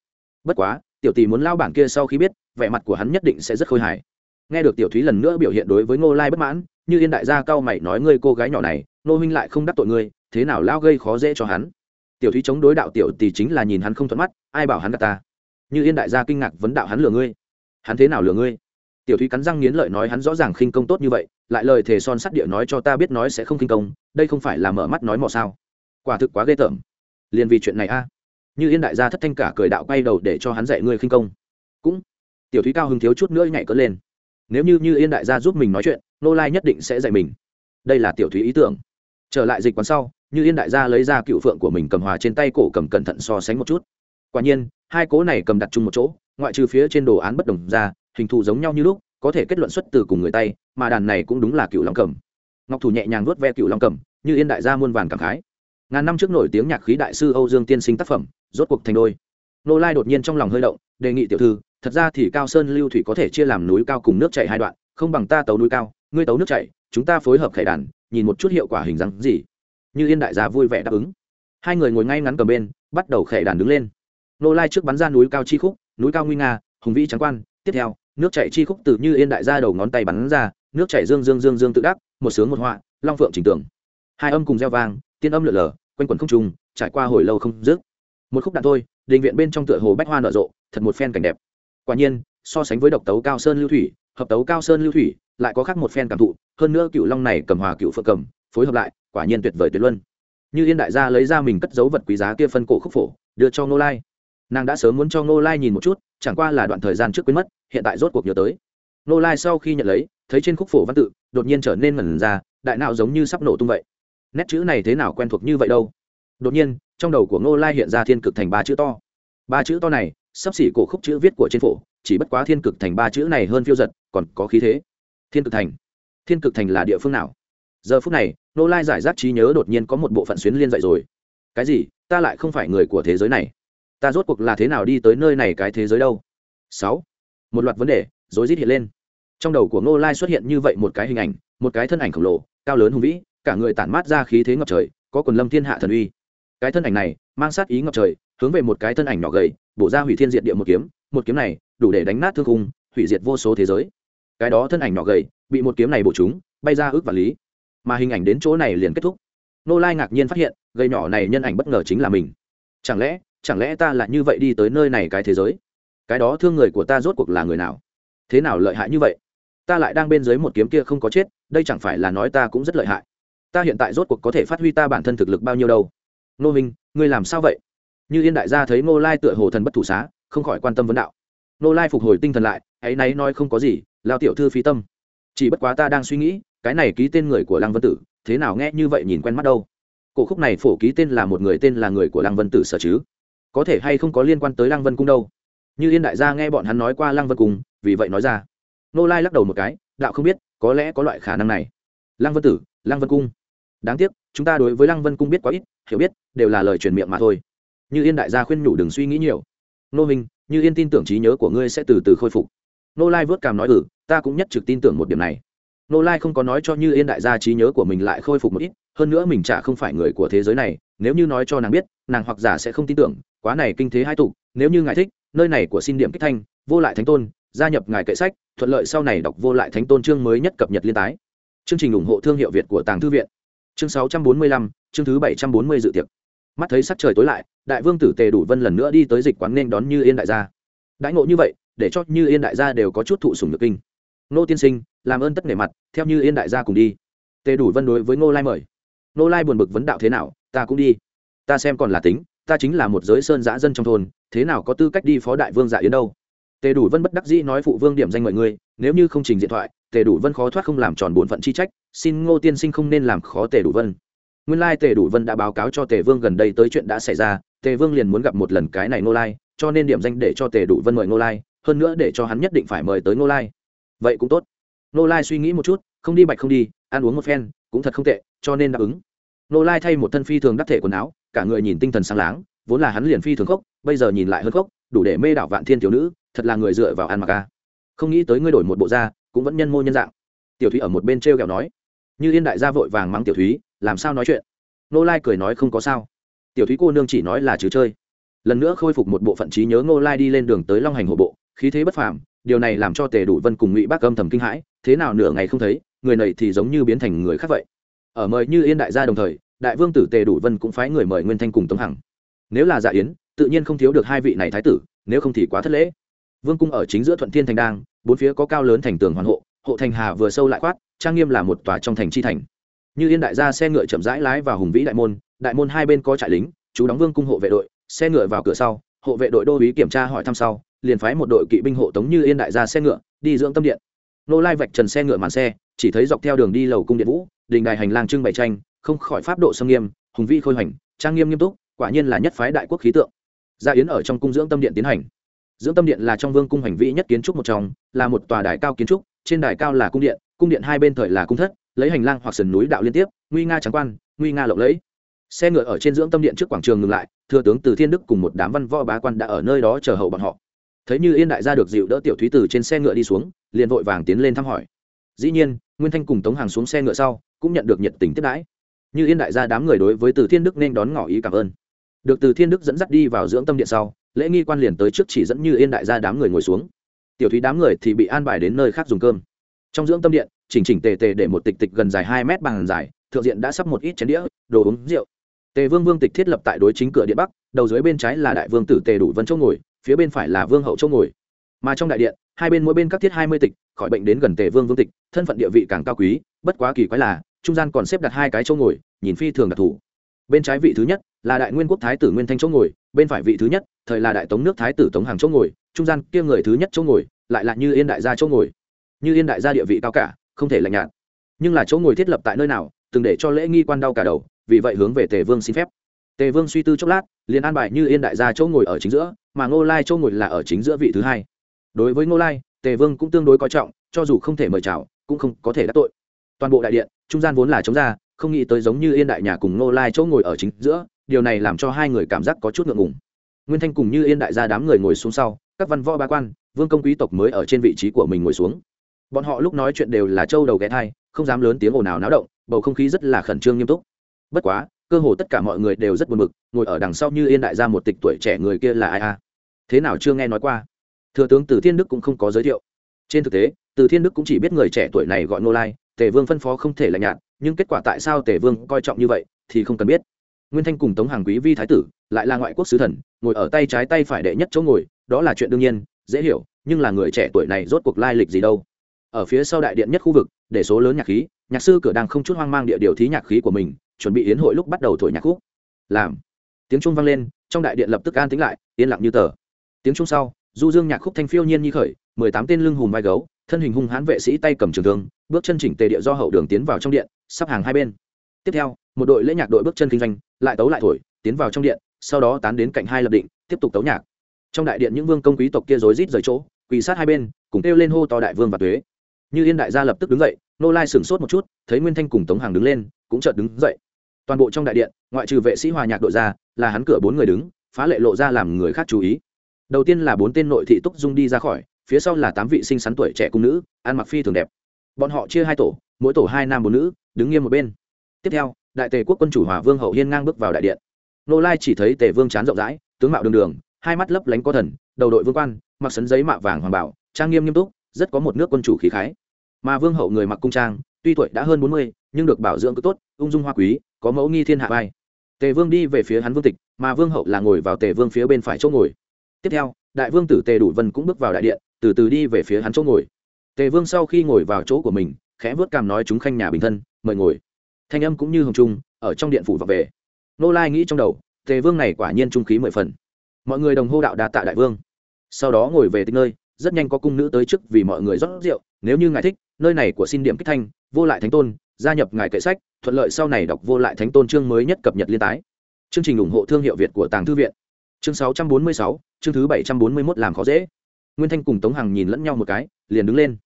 Bất quá, tiểu tỷ muốn lao bản kia sau khi biết, vẻ mặt của hắn nhất định sẽ rất khôi hài. Nghe được tiểu thúy lần nữa biểu hiện đối với ngô lai bất mãn như yên đại gia cao mày nói ngươi cô gái nhỏ này, nô huynh lại không đắc tội ngươi, thế nào lao gây khó dễ cho hắn? Tiểu thúy chống đối đạo tiểu tỷ chính là nhìn hắn không thuận mắt, ai bảo hắn gạt ta? Như yên đại gia kinh ngạc vấn đạo hắn lừa ngươi. Hắn thế nào lừa ngươi? Tiểu thúy cắn răng nghiến lợi nói hắn rõ ràng khinh công tốt như vậy, lại lời thề son sắt địa nói cho ta biết nói sẽ không khinh công, đây không phải là mở mắt nói mò sao? Quả thực quá ghê tởm. Liền vì chuyện này a. Như yên đại gia thất thanh cả cười đạo quay đầu để cho hắn dạy ngươi khinh công. Cũng. Tiểu thúy cao hứng thiếu chút nữa nhảy cỡ lên. Nếu như như yên đại gia giúp mình nói chuyện nô lai nhất định sẽ dạy mình. Đây là tiểu thúy ý tưởng. Trở lại dịch quán sau, như yên đại gia lấy ra cựu phượng của mình cầm hòa trên tay cổ cầm cẩn thận so sánh một chút. Quả nhiên, hai cố này cầm đặt chung một chỗ, ngoại trừ phía trên đồ án bất đồng ra, hình thù giống nhau như lúc, có thể kết luận xuất từ cùng người tay, mà đàn này cũng đúng là cựu long cầm. Ngọc thủ nhẹ nhàng vuốt ve cựu long cầm, như yên đại gia muôn vàn cảm khái. Ngàn năm trước nổi tiếng nhạc khí đại sư âu dương tiên sinh tác phẩm, rốt cuộc thành đôi. Nô lai đột nhiên trong lòng hơi động, đề nghị tiểu thư, thật ra thì cao sơn lưu thủy có thể chia làm núi cao cùng nước chảy hai đoạn, không bằng ta tấu núi cao ngươi tấu nước chảy, chúng ta phối hợp khải đàn, nhìn một chút hiệu quả hình dáng gì. Như yên đại gia vui vẻ đáp ứng. Hai người ngồi ngay ngắn cầm bên, bắt đầu khải đàn đứng lên. Nô lai trước bắn ra núi cao chi khúc, núi cao nguy nga, hùng vĩ trắng quan. Tiếp theo, nước chảy chi khúc từ như yên đại gia đầu ngón tay bắn ra, nước chảy dương dương dương dương tự đắc, một sướng một họa, long phượng trình tưởng hai âm cùng gieo vang, tiên âm lượn lờ, quanh quẩn không trùng trải qua hồi lâu không dứt. Một khúc đạn thôi, đình viện bên trong tựa hồ bách hoa nở rộ, thật một phen cảnh đẹp. Quả nhiên, so sánh với độc tấu cao sơn lưu thủy, hợp tấu cao sơn lưu thủy lại có khác một phen cảm thụ, hơn nữa cựu long này cầm hòa cựu phượng cầm, phối hợp lại, quả nhiên tuyệt vời tuyệt luân. Như yên đại gia lấy ra mình cất dấu vật quý giá kia phân cổ khúc phổ, đưa cho ngô lai. Nàng đã sớm muốn cho ngô lai nhìn một chút, chẳng qua là đoạn thời gian trước quên mất, hiện tại rốt cuộc nhớ tới. Ngô lai sau khi nhận lấy, thấy trên khúc phổ văn tự, đột nhiên trở nên mẩn ra, đại nào giống như sắp nổ tung vậy. Nét chữ này thế nào quen thuộc như vậy đâu? Đột nhiên, trong đầu của ngô lai hiện ra thiên cực thành ba chữ to. Ba chữ to này, sắp xỉ cổ khúc chữ viết của trên phổ, chỉ bất quá thiên cực thành ba chữ này hơn phiêu giật, còn có khí thế thiên cực thành. Thiên cực thành là địa phương nào? Giờ phút này, nô lai giải rác trí nhớ đột nhiên có một bộ phận xuyến liên dậy rồi. Cái gì? Ta lại không phải người của thế giới này. Ta rốt cuộc là thế nào đi tới nơi này cái thế giới đâu? Sáu. Một loạt vấn đề, rối rít hiện lên. Trong đầu của Nô lai xuất hiện như vậy một cái hình ảnh, một cái thân ảnh khổng lồ, cao lớn hùng vĩ, cả người tản mát ra khí thế ngập trời, có quần lâm thiên hạ thần uy. Cái thân ảnh này, mang sát ý ngập trời, hướng về một cái thân ảnh nhỏ gầy, bổ ra hủy thiên diệt địa một kiếm. Một kiếm này, đủ để đánh nát thương khung, hủy diệt vô số thế giới cái đó thân ảnh nhỏ gầy, bị một kiếm này bổ chúng bay ra ước và lý. Mà hình ảnh đến chỗ này liền kết thúc. Nô lai ngạc nhiên phát hiện, gầy nhỏ này nhân ảnh bất ngờ chính là mình. Chẳng lẽ chẳng lẽ ta lại như vậy đi tới nơi này cái thế giới? Cái đó thương người của ta rốt cuộc là người nào? Thế nào lợi hại như vậy? Ta lại đang bên dưới một kiếm kia không có chết, đây chẳng phải là nói ta cũng rất lợi hại. Ta hiện tại rốt cuộc có thể phát huy ta bản thân thực lực bao nhiêu đâu? Nô minh, ngươi làm sao vậy? Như yên đại gia thấy nô lai tựa hồ thần bất thủ xá, không khỏi quan tâm vấn đạo. Nô lai phục hồi tinh thần lại hãy náy nói không có gì lao tiểu thư phí tâm. Chỉ bất quá ta đang suy nghĩ, cái này ký tên người của lăng vân tử, thế nào nghe như vậy nhìn quen mắt đâu? Cổ khúc này phổ ký tên là một người tên là người của lăng vân tử sở chứ? Có thể hay không có liên quan tới lăng vân cung đâu? Như yên đại gia nghe bọn hắn nói qua lăng vân cung, vì vậy nói ra. Nô lai lắc đầu một cái, đạo không biết, có lẽ có loại khả năng này. Lăng vân tử, lăng vân cung. Đáng tiếc, chúng ta đối với lăng vân cung biết quá ít, hiểu biết, đều là lời truyền miệng mà thôi. Như yên đại gia khuyên nhủ đừng suy nghĩ nhiều. Nô minh như yên tin tưởng trí nhớ của ngươi sẽ từ từ khôi phục. Nô lai vớt cảm nói ừ ta cũng nhất trực tin tưởng một điểm này. Nô lai không có nói cho như yên đại gia trí nhớ của mình lại khôi phục một ít, hơn nữa mình chả không phải người của thế giới này, nếu như nói cho nàng biết, nàng hoặc giả sẽ không tin tưởng, quá này kinh thế hai tục nếu như ngài thích, nơi này của xin điểm kích thanh, vô lại thánh tôn, gia nhập ngài kệ sách, thuận lợi sau này đọc vô lại thánh tôn chương mới nhất cập nhật liên tái. Chương trình ủng hộ thương hiệu việt của tàng thư viện. Chương sáu trăm bốn mươi lăm, chương thứ bảy trăm bốn mươi dự tiệc. Mắt thấy sắc trời tối lại, đại vương tử tề đủ vân lần nữa đi tới dịch quán nên đón như yên đại gia. Đãi ngộ như vậy, để cho như yên đại gia đều có chút thụ sùng được kinh nô tiên sinh, làm ơn tất nể mặt, theo như yên đại gia cùng đi. Tề đủ vân đối với ngô lai mời. Ngô lai buồn bực vấn đạo thế nào, ta cũng đi. Ta xem còn là tính, ta chính là một giới sơn giã dân trong thôn, thế nào có tư cách đi phó đại vương dạ yến đâu? Tề đủ vân bất đắc dĩ nói phụ vương điểm danh mọi người, nếu như không trình điện thoại, tề đủ vân khó thoát không làm tròn bổn phận chi trách, xin ngô tiên sinh không nên làm khó tề đủ vân. Nguyên lai tề đủ vân đã báo cáo cho tề vương gần đây tới chuyện đã xảy ra, tề vương liền muốn gặp một lần cái này ngô lai, cho nên điểm danh để cho tề đủ vân mời ngô lai, hơn nữa để cho hắn nhất định phải mời tới ngô lai vậy cũng tốt. Nô lai suy nghĩ một chút, không đi bạch không đi, ăn uống một phen, cũng thật không tệ, cho nên đáp ứng. Nô lai thay một thân phi thường đắc thể quần áo, cả người nhìn tinh thần sáng láng, vốn là hắn liền phi thường khốc, bây giờ nhìn lại hơn khốc, đủ để mê đảo vạn thiên thiếu nữ, thật là người dựa vào ăn mặc ca không nghĩ tới ngươi đổi một bộ da, cũng vẫn nhân mô nhân dạng. Tiểu thúy ở một bên t r e o kẹo nói. Như yên đại gia vội vàng mắng tiểu thúy, làm sao nói chuyện? Nô lai cười nói không có sao. Tiểu thúy cô nương chỉ nói là chứ chơi. Lần nữa khôi phục một bộ phận trí nhớ Nô lai đi lên đường tới long hành hộ bộ, khí thế bất phàm điều này làm cho tề đủ vân cùng ngụy bác âm thầm kinh hãi, thế nào nửa ngày không thấy, người này thì giống như biến thành người khác vậy. Ở mời như yên đại gia đồng thời, đại vương tử tề đủ vân cũng phái người mời nguyên thanh cùng tống hằng. Nếu là dạ yến, tự nhiên không thiếu được hai vị này thái tử, nếu không thì quá thất lễ. Vương cung ở chính giữa thuận thiên thành đang, bốn phía có cao lớn thành tường hoàn hộ hộ thành hà vừa sâu lại khoát, trang nghiêm là một tòa trong thành chi thành. Như yên đại gia xe ngựa chậm rãi lái vào hùng vĩ đại môn đại môn hai bên có trại lính, chú đóng vương cung hộ vệ đội, xe ngựa vào cửa sau, hộ vệ đội đô uý kiểm tra hỏi thăm sau liền phái một đội kỵ binh hộ tống như yên đại gia xe ngựa, đi dưỡng tâm điện. Nô lai vạch trần xe ngựa màn xe, chỉ thấy dọc theo đường đi lầu cung điện vũ, đình đài hành lang trưng bày tranh, không khỏi pháp độ sâm nghiêm, hùng vĩ khôi hoành, trang nghiêm nghiêm túc, quả nhiên là nhất phái đại quốc khí tượng. Gia yến ở trong cung dưỡng tâm điện tiến hành. Dưỡng tâm điện là trong vương cung hành vĩ nhất kiến trúc một trong, là một tòa đài cao kiến trúc, trên đài cao là cung điện cung điện hai bên thời là cung thất, lấy hành lang hoặc sườn núi đạo liên tiếp, nguy nga trắng quan, nguy nga lộng lẫy. Xe ngựa ở trên dưỡng tâm điện trước quảng trường ngừng lại, thừa tướng từ thiên đức cùng một đám văn võ bá quan đã ở nơi đó chờ hậu bọn họ thấy như yên đại gia được dịu đỡ tiểu thúy từ trên xe ngựa đi xuống, liền vội vàng tiến lên thăm hỏi. Dĩ nhiên, nguyên thanh cùng tống hàng xuống xe ngựa sau, cũng nhận được nhiệt tình tiếp đãi. Như yên đại gia đám người đối với từ thiên đức nên đón ngỏ ý cảm ơn. Được từ thiên đức dẫn dắt đi vào dưỡng tâm điện sau, lễ nghi quan liền tới trước chỉ dẫn như yên đại gia đám người ngồi xuống. Tiểu thúy đám người thì bị an bài đến nơi khác dùng cơm. Trong dưỡng tâm điện, chỉnh chỉnh tề tề để một tịch tịch gần dài hai mét bằng dài, thượng diện đã sắp một ít chén đĩa, đồ uống, rượu. Tề vương vương tịch thiết lập tại đối chính cửa điện bắc, đầu dưới bên trái là đại vương tử tề đủ vân chỗ ngồi phía bên phải là vương hậu chỗ ngồi. Mà trong đại điện, hai bên mỗi bên các thiết hai mươi tịch, khỏi bệnh đến gần tề vương vương tịch, thân phận địa vị càng cao quý, bất quá kỳ quái là, trung gian còn xếp đặt hai cái chỗ ngồi, nhìn phi thường đặc thù. Bên trái vị thứ nhất là đại nguyên quốc thái tử nguyên thanh chỗ ngồi, bên phải vị thứ nhất, thời là đại tống nước thái tử tống hàng chỗ ngồi, trung gian kia người thứ nhất chỗ ngồi, lại là như yên đại gia chỗ ngồi. Như yên đại gia địa vị cao cả, không thể lạnh nhạt. Nhưng là chỗ ngồi thiết lập tại nơi nào, từng để cho lễ nghi quan đau cả đầu, vì vậy hướng về tề vương xin phép tề vương suy tư chốc lát, liền an bài như yên đại gia chỗ ngồi ở chính giữa, mà ngô lai chỗ ngồi là ở chính giữa vị thứ hai. Đối với ngô lai, tề vương cũng tương đối coi trọng, cho dù không thể mời chào, cũng không có thể đắc tội. Toàn bộ đại điện, trung gian vốn là chống ra, không nghĩ tới giống như yên đại nhà cùng ngô lai chỗ ngồi ở chính giữa, điều này làm cho hai người cảm giác có chút ngượng ngùng. Nguyên thanh cùng như yên đại gia đám người ngồi xuống sau, các văn võ ba quan, vương công quý tộc mới ở trên vị trí của mình ngồi xuống. Bọn họ lúc nói chuyện đều là trâu đầu ghé thai, không dám lớn tiếng ồn ào náo động, bầu không khí rất là khẩn trương nghiêm túc. Bất quá cơ hồ tất cả mọi người đều rất buồn bực, ngồi ở đằng sau như yên đại gia một tịch tuổi trẻ người kia là ai a? Thế nào chưa nghe nói qua? Thừa tướng từ thiên đức cũng không có giới thiệu. Trên thực tế, từ thiên đức cũng chỉ biết người trẻ tuổi này gọi nô lai, tề vương phân phó không thể là nhạt, nhưng kết quả tại sao tề vương coi trọng như vậy thì không cần biết. Nguyên thanh cùng tống hàng quý vi thái tử lại là ngoại quốc sứ thần, ngồi ở tay trái tay phải đệ nhất chỗ ngồi, đó là chuyện đương nhiên, dễ hiểu, nhưng là người trẻ tuổi này rốt cuộc lai lịch gì đâu? Ở phía sau đại điện nhất khu vực, để số lớn nhạc khí, nhạc sư cửa đang không chút hoang mang địa điều thí nhạc khí của mình chuẩn bị yến hội lúc bắt đầu thổi nhạc khúc. Làm. Tiếng trung vang lên, trong đại điện lập tức an tính lại, yên lặng như tờ. Tiếng trung sau, du dương nhạc khúc thanh phiêu nhiên nhi khởi, mười tám tên lưng hùm vai gấu, thân hình hung hãn vệ sĩ tay cầm trường thương, bước chân chỉnh tề địa do hậu đường tiến vào trong điện, sắp hàng hai bên. Tiếp theo, một đội lễ nhạc đội bước chân kinh doanh, lại tấu lại thổi, tiến vào trong điện, sau đó tán đến cạnh hai lập định, tiếp tục tấu nhạc. Trong đại điện những vương công quý tộc kia rối rít rời chỗ, quỳ sát hai bên, cùng kêu lên hô to đại vương và tuế. Như yên đại gia lập tức đứng dậy, nô lai sửng sốt một chút, thấy nguyên thanh cùng tống hàng đứng lên cũng chợt đứng dậy. Toàn bộ trong đại điện, ngoại trừ vệ sĩ hòa nhạc đội ra, là hắn cửa bốn người đứng, phá lệ lộ ra làm người khác chú ý. Đầu tiên là bốn tên nội thị túc dung đi ra khỏi, phía sau là tám vị sinh sắn tuổi trẻ cung nữ, ăn mặc phi thường đẹp. Bọn họ chia hai tổ, mỗi tổ hai nam bốn nữ, đứng nghiêm một bên. Tiếp theo, đại tề quốc quân chủ hòa vương hậu hiên ngang bước vào đại điện. Nô lai chỉ thấy tề vương chán rộng rãi, tướng mạo đường đường, hai mắt lấp lánh có thần, đầu đội vương quan, mặc sấn giấy mạ vàng hoàng bảo, trang nghiêm nghiêm túc, rất có một nước quân chủ khí khái. Mà vương hậu người mặc cung trang, tuy tuổi đã hơn bốn mươi, nhưng được bảo dưỡng cứ tốt ung dung hoa quý, có mẫu nghi thiên hạ vai. Tề vương đi về phía hắn vương tịch, mà vương hậu là ngồi vào tề vương phía bên phải chỗ ngồi. Tiếp theo, đại vương tử tề đủ vân cũng bước vào đại điện, từ từ đi về phía hắn chỗ ngồi. Tề vương sau khi ngồi vào chỗ của mình, khẽ vớt cằm nói chúng khanh nhà bình thân, mời ngồi. Thanh âm cũng như hồng trung, ở trong điện phủ và về. Nô lai nghĩ trong đầu, tề vương này quả nhiên trung khí mười phần. Mọi người đồng hô đạo đà tạ đại vương. Sau đó ngồi về tích nơi, rất nhanh có cung nữ tới trước vì mọi người rót rượu, nếu như ngài thích, nơi này của xin điểm kích thanh, vô lại thánh tôn gia nhập ngài kệ sách thuận lợi sau này đọc vô lại thánh tôn chương mới nhất cập nhật liên tái. Chương trình ủng hộ thương hiệu việt của tàng thư viện. Chương 646, chương thứ 741 làm khó dễ. Nguyên thanh cùng tống hằng nhìn lẫn nhau một cái liền đứng lên.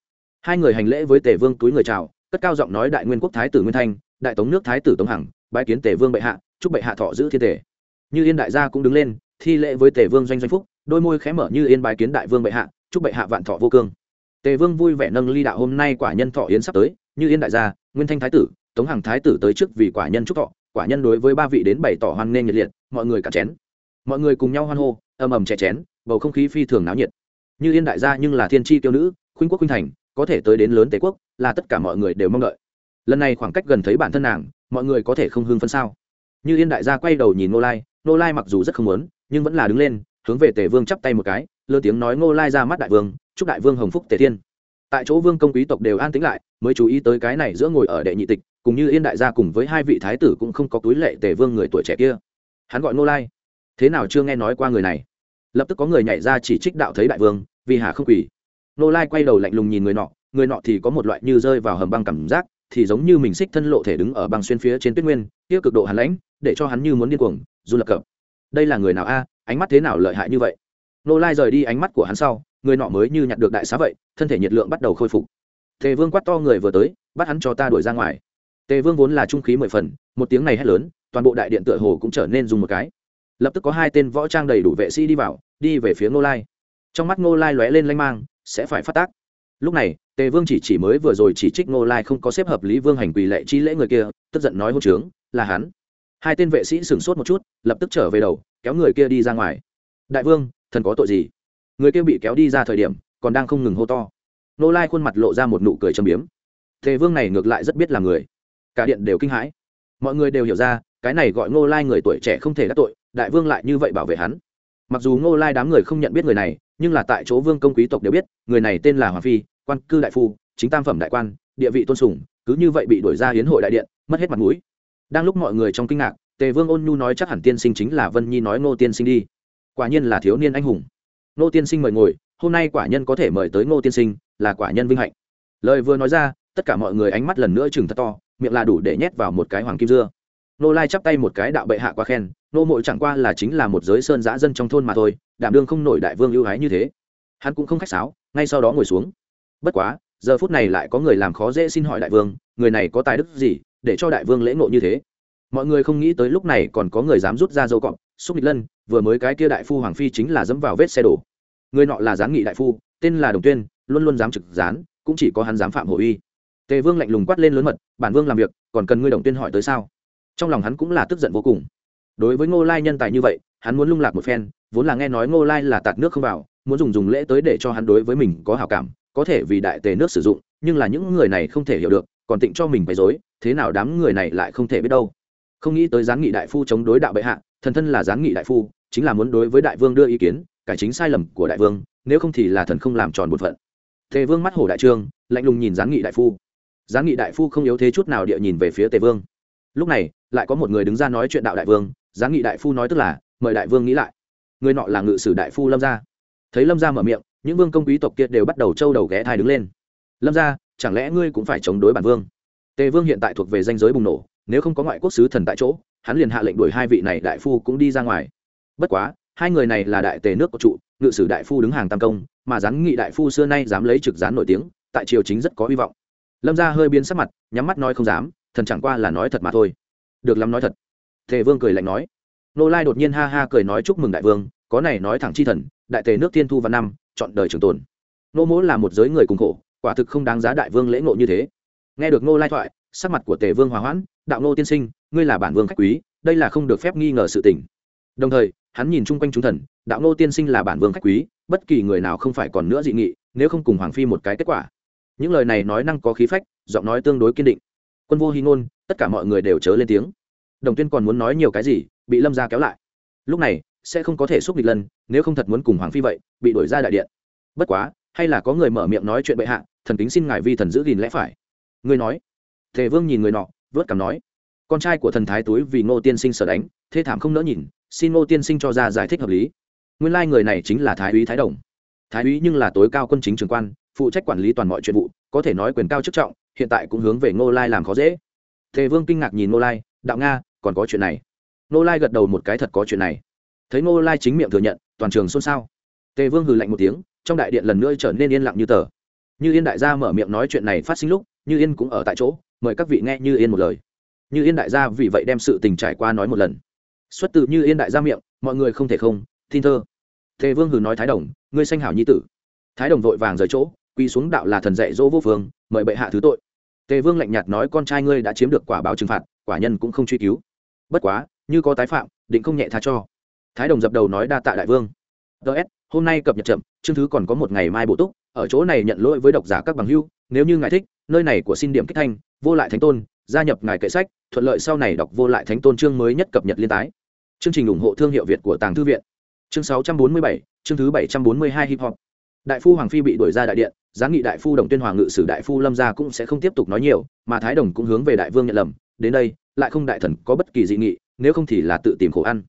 Hai người hành lễ với tề vương túi người chào cất cao giọng nói đại nguyên quốc thái tử nguyên thanh đại tống nước thái tử tống hằng bái kiến tề vương bệ hạ chúc bệ hạ thọ giữ thiên tề như yên đại gia cũng đứng lên thi lễ với tề vương doanh doanh phúc đôi môi khẽ mở như yên bái kiến đại vương bệ hạ chúc bệ hạ vạn thọ vô cương. Tề vương vui vẻ nâng ly đạo hôm nay quả nhân thọ yến sắp tới như yên đại gia nguyên thanh thái tử, tống hằng thái tử tới trước vì quả nhân chúc thọ, quả nhân đối với ba vị đến bày tỏ hoan nghênh nhiệt liệt, mọi người cả chén. Mọi người cùng nhau hoan hô, ầm ầm chè chén, bầu không khí phi thường náo nhiệt. Như yên đại gia nhưng là thiên tri tiêu nữ, khuynh quốc khuynh thành, có thể tới đến lớn tề quốc, là tất cả mọi người đều mong đợi. Lần này khoảng cách gần thấy bản thân nàng, mọi người có thể không hưng phân sao? Như yên đại gia quay đầu nhìn nô lai nô lai mặc dù rất không muốn, nhưng vẫn là đứng lên, hướng về tề vương chắp tay một cái lơ tiếng nói ngô lai ra mắt đại vương, chúc đại vương hồng phúc tề thiên tại chỗ vương công quý tộc đều an tĩnh lại, mới chú ý tới cái này giữa ngồi ở đệ nhị tịch, cùng như yên đại gia cùng với hai vị thái tử cũng không có túi lệ tề vương người tuổi trẻ kia. Hắn gọi Nô lai. Thế nào chưa nghe nói qua người này? Lập tức có người nhảy ra chỉ trích đạo thấy đại vương, vì hà không quỳ. Nô lai quay đầu lạnh lùng nhìn người nọ người nọ thì có một loại như rơi vào hầm băng cảm giác, thì giống như mình xích thân lộ thể đứng ở băng xuyên phía trên tuyết nguyên, kia cực độ hàn lãnh, để cho hắn như muốn điên cuồng dù lập cập. Đây là người nào a? Ánh mắt thế nào lợi hại như vậy? Nô lai rời đi ánh mắt của hắn sau người nọ mới như nhặt được đại xá vậy, thân thể nhiệt lượng bắt đầu khôi phục. Tề vương quát to người vừa tới, bắt hắn cho ta đuổi ra ngoài. Tề vương vốn là trung khí mười phần, một tiếng này hét lớn, toàn bộ đại điện tựa hồ cũng trở nên dùng một cái. Lập tức có hai tên võ trang đầy đủ vệ sĩ đi vào, đi về phía Ngô lai. Trong mắt ngô lai lóe lên lanh mang, sẽ phải phát tác. Lúc này, tề vương chỉ chỉ mới vừa rồi chỉ trích ngô lai không có xếp hợp lý vương hành quỳ lệ chi lễ người kia, tức giận nói hôn trướng, là hắn. Hai tên vệ sĩ sửng sốt một chút, lập tức trở về đầu, kéo người kia đi ra ngoài. Đại vương, thần có tội gì? Người kia bị kéo đi ra thời điểm, còn đang không ngừng hô to. Nô lai khuôn mặt lộ ra một nụ cười châm biếm. Tề vương này ngược lại rất biết là người. Cả điện đều kinh hãi. Mọi người đều hiểu ra, cái này gọi ngô lai người tuổi trẻ không thể đắc tội, đại vương lại như vậy bảo vệ hắn. Mặc dù ngô lai đám người không nhận biết người này, nhưng là tại chỗ vương công quý tộc đều biết, người này tên là hoàng phi, quan cư đại phu, chính tam phẩm đại quan, địa vị tôn sùng, cứ như vậy bị đuổi ra hiến hội đại điện, mất hết mặt mũi. Đang lúc mọi người trong kinh ngạc, tề vương ôn nhu nói chắc hẳn tiên sinh chính là vân nhi nói ngô tiên sinh đi. Quả nhiên là thiếu niên anh hùng ngô tiên sinh mời ngồi, hôm nay quả nhân có thể mời tới ngô tiên sinh, là quả nhân vinh hạnh. Lời vừa nói ra, tất cả mọi người ánh mắt lần nữa chừng thật to, miệng là đủ để nhét vào một cái hoàng kim dưa. Nô lai chắp tay một cái đạo bệ hạ quá khen nô mội chẳng qua là chính là một giới sơn giã dân trong thôn mà thôi, đảm đương không nổi đại vương ưu ái như thế. Hắn cũng không khách sáo, ngay sau đó ngồi xuống. Bất quá, giờ phút này lại có người làm khó dễ xin hỏi đại vương, người này có tài đức gì, để cho đại vương lễ ngộ như thế? Mọi người không nghĩ tới lúc này còn có người dám rút ra dâu cọp xúc nghịch lân, vừa mới cái kia đại phu hoàng phi chính là dẫm vào vết xe đổ người nọ là gián nghị đại phu, tên là đồng tuyên, luôn luôn dám trực gián, cũng chỉ có hắn dám phạm hồ uy. Tề vương lạnh lùng quát lên lớn mật, bản vương làm việc, còn cần ngươi đồng tuyên hỏi tới sao? Trong lòng hắn cũng là tức giận vô cùng. Đối với ngô lai nhân tài như vậy, hắn muốn lung lạc một phen, vốn là nghe nói ngô lai là tạt nước không vào, muốn dùng dùng lễ tới để cho hắn đối với mình có hào cảm, có thể vì đại tề nước sử dụng, nhưng là những người này không thể hiểu được, còn tịnh cho mình bày dối thế nào đám người này lại không thể biết đâu. Không nghĩ tới gián nghị đại phu chống đối đạo bệ hạ, thần thân là gián nghị đại phu, chính là muốn đối với đại vương đưa ý kiến cải chính sai lầm của đại vương, nếu không thì là thần không làm tròn bổn phận. Tề vương mắt hổ đại trương, lạnh lùng nhìn gián nghị đại phu. Gián nghị đại phu không yếu thế chút nào địa nhìn về phía tề vương. Lúc này, lại có một người đứng ra nói chuyện đạo đại vương gián nghị đại phu nói tức là, mời đại vương nghĩ lại. Người nọ là ngự sử đại phu lâm gia. Thấy lâm gia mở miệng, những vương công quý tộc kia đều bắt đầu trâu đầu ghé thai đứng lên. Lâm gia, chẳng lẽ ngươi cũng phải chống đối bản vương? Tề vương hiện tại thuộc về danh giới bùng nổ, nếu không có ngoại quốc sứ thần tại chỗ, hắn liền hạ lệnh đuổi hai vị này đại phu cũng đi ra ngoài. Bất quá hai người này là đại tề nước của trụ, ngự sử đại phu đứng hàng tam công, mà gián nghị đại phu xưa nay dám lấy trực gián nổi tiếng, tại triều chính rất có hy vọng. Lâm gia hơi biến sắc mặt, nhắm mắt nói không dám, thần chẳng qua là nói thật mà thôi. Được lắm nói thật. Tề vương cười lạnh nói. Nô lai đột nhiên ha ha cười nói chúc mừng đại vương, có này nói thẳng chi thần, đại tề nước thiên thu văn năm, chọn đời trường tồn. Nô mỗ là một giới người cùng khổ, quả thực không đáng giá đại vương lễ ngộ như thế. Nghe được nô lai thoại, sắc mặt của tề vương hòa hoãn, đạo nô tiên sinh, ngươi là bản vương khách quý, đây là không được phép nghi ngờ sự tình đồng thời, hắn nhìn chung quanh chúng thần, đạo nô tiên sinh là bản vương khách quý, bất kỳ người nào không phải còn nữa dị nghị, nếu không cùng hoàng phi một cái kết quả. Những lời này nói năng có khí phách, giọng nói tương đối kiên định. Quân vô hy ngôn, tất cả mọi người đều chớ lên tiếng. Đồng tuyên còn muốn nói nhiều cái gì, bị lâm gia kéo lại. Lúc này, sẽ không có thể xúc địch lần, nếu không thật muốn cùng hoàng phi vậy, bị đuổi ra đại điện. Bất quá, hay là có người mở miệng nói chuyện bệ hạ, thần kính xin ngài vi thần giữ gìn lẽ phải. Ngươi nói. Tề vương nhìn người nọ, vớt cảm nói. Con trai của thần thái túi vì ngô tiên sinh sở đánh, thê thảm không nỡ nhìn xin ngô tiên sinh cho ra giải thích hợp lý. Nguyên lai người này chính là thái úy thái đồng. Thái úy nhưng là tối cao quân chính trường quan, phụ trách quản lý toàn mọi chuyện vụ, có thể nói quyền cao chức trọng, hiện tại cũng hướng về ngô lai làm khó dễ. Tề vương kinh ngạc nhìn ngô lai, đạo nga, còn có chuyện này? Ngô lai gật đầu một cái, thật có chuyện này. Thấy ngô lai chính miệng thừa nhận, toàn trường xôn xao. Tề vương hừ lạnh một tiếng, trong đại điện lần nữa trở nên yên lặng như tờ. Như yên đại gia mở miệng nói chuyện này phát sinh lúc, như yên cũng ở tại chỗ, mời các vị nghe như yên một lời. Như yên đại gia vì vậy đem sự tình trải qua nói một lần xuất từ như yên đại gia miệng, mọi người không thể không, tin thơ. Tề vương hừ nói thái đồng, ngươi sanh hảo nhi tử. Thái đồng vội vàng rời chỗ quy xuống đạo là thần dạy dỗ vô phương, mời bệ hạ thứ tội. Tề vương lạnh nhạt nói con trai ngươi đã chiếm được quả báo trừng phạt, quả nhân cũng không truy cứu. Bất quá, như có tái phạm, định không nhẹ tha cho. Thái đồng dập đầu nói đa tạ đại vương. Ts hôm nay cập nhật chậm, chương thứ còn có một ngày mai bổ túc, ở chỗ này nhận lỗi với độc giả các bằng hưu, nếu như ngài thích, nơi này của xin điểm kích thanh, vô lại thánh tôn, gia nhập ngài kệ sách, thuận lợi sau này đọc vô lại thánh tôn chương mới nhất cập nhật liên tái chương trình ủng hộ thương hiệu việt của tàng thư viện. Chương 647, chương thứ 742 hip hop. Đại phu hoàng phi bị đuổi ra đại điện giáng nghị đại phu đồng tuyên hoàng ngự sử đại phu lâm gia cũng sẽ không tiếp tục nói nhiều mà thái đồng cũng hướng về đại vương nhận lầm đến đây lại không đại thần có bất kỳ dị nghị nếu không thì là tự tìm khổ ăn.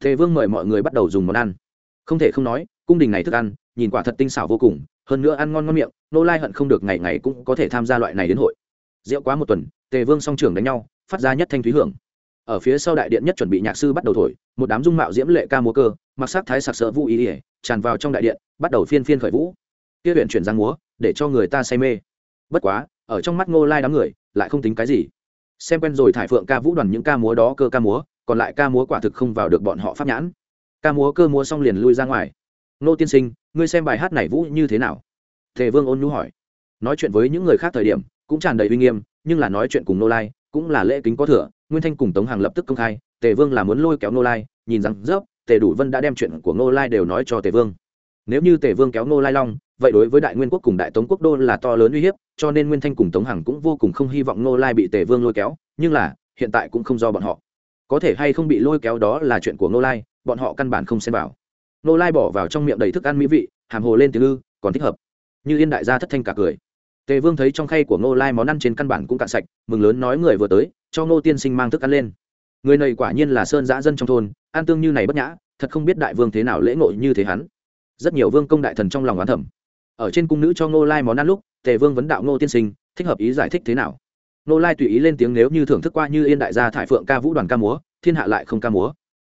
Thế vương mời mọi người bắt đầu dùng món ăn. Không thể không nói cung đình này thức ăn nhìn quả thật tinh xảo vô cùng hơn nữa ăn ngon ngon miệng nô lai hận không được ngày ngày cũng có thể tham gia loại này đến hội. Rượu quá một tuần tề vương song trưởng đánh nhau phát ra nhất thanh thúy hưởng ở phía sau đại điện nhất chuẩn bị nhạc sư bắt đầu thổi, một đám dung mạo diễm lệ ca múa cơ, mặc sắc thái sặc sỡ vũ ý ỉa tràn vào trong đại điện, bắt đầu phiên phiên khởi vũ. Kia huyện chuyển giang múa, để cho người ta say mê. Bất quá, ở trong mắt ngô lai đám người, lại không tính cái gì. Xem quen rồi thải phượng ca vũ đoàn những ca múa đó cơ ca múa, còn lại ca múa quả thực không vào được bọn họ pháp nhãn. Ca múa cơ múa xong liền lui ra ngoài. Nô tiên sinh, ngươi xem bài hát này vũ như thế nào? Tề vương ôn nhu hỏi. Nói chuyện với những người khác thời điểm, cũng tràn đầy uy nghiêm, nhưng là nói chuyện cùng nô lai, cũng là lễ kính có thừa nguyên thanh cùng tống hàng lập tức công khai, tề vương là muốn lôi kéo nô lai, nhìn rằng, dốc, tề đủ vân đã đem chuyện của nô lai đều nói cho tề vương. Nếu như tề vương kéo nô lai long, vậy đối với đại nguyên quốc cùng đại tống quốc đô là to lớn uy hiếp, cho nên nguyên thanh cùng tống hằng cũng vô cùng không hy vọng nô lai bị tề vương lôi kéo, nhưng là, hiện tại cũng không do bọn họ. Có thể hay không bị lôi kéo đó là chuyện của nô lai, bọn họ căn bản không xem vào. Nô lai bỏ vào trong miệng đầy thức ăn mỹ vị, hàm hồ lên tiếng ư, còn thích hợp. Như yên đại gia thất thanh cả cười. Tề vương thấy trong khay của nô lai món ăn trên căn bản cũng cạn sạch, mừng lớn nói người vừa tới cho Ngô tiên sinh mang thức ăn lên. Người này quả nhiên là sơn giã dân trong thôn an tương như này bất nhã, thật không biết đại vương thế nào lễ ngộ như thế hắn. Rất nhiều vương công đại thần trong lòng oán thẩm ở trên cung nữ cho ngô lai món ăn lúc, tề vương vấn đạo ngô tiên sinh, thích hợp ý giải thích thế nào? Ngô lai tùy ý lên tiếng nếu như thưởng thức qua như yên đại gia thải phượng ca vũ đoàn ca múa, thiên hạ lại không ca múa.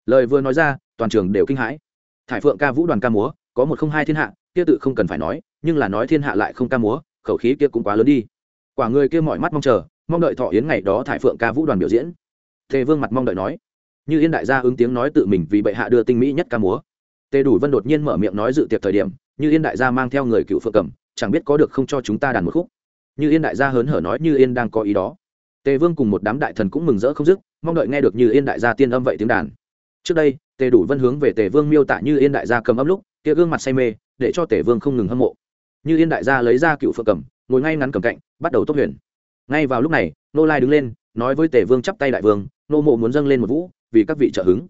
Lời vừa nói ra, toàn trường đều kinh hãi. Thải phượng ca vũ đoàn ca múa, có một không hai thiên hạ, kia tự không cần phải nói, nhưng là nói thiên hạ lại không ca múa, khẩu khí kia cũng quá lớn đi. Quả người kia mọi mắt mong chờ mong đợi thọ yến ngày đó thải phượng ca vũ đoàn biểu diễn tề vương mặt mong đợi nói như yên đại gia ứng tiếng nói tự mình vì bệ hạ đưa tinh mỹ nhất ca múa tề đủ vân đột nhiên mở miệng nói dự tiệc thời điểm như yên đại gia mang theo người cựu phượng cầm chẳng biết có được không cho chúng ta đàn một khúc như yên đại gia hớn hở nói như yên đang có ý đó tề vương cùng một đám đại thần cũng mừng rỡ không dứt mong đợi nghe được như yên đại gia tiên âm vậy tiếng đàn trước đây tề đủ vân hướng về tề vương miêu tả như yên đại gia cầm âm lúc kia gương mặt say mê để cho tề vương không ngừng hâm mộ như yên đại gia lấy ra cựu phượng cầm ngồi ngay ngắn cầm cạnh bắt đầu tốt huyền ngay vào lúc này nô lai đứng lên, nói với tề vương chắp tay đại vương nô mộ muốn dâng lên một vũ, vì các vị trợ hứng.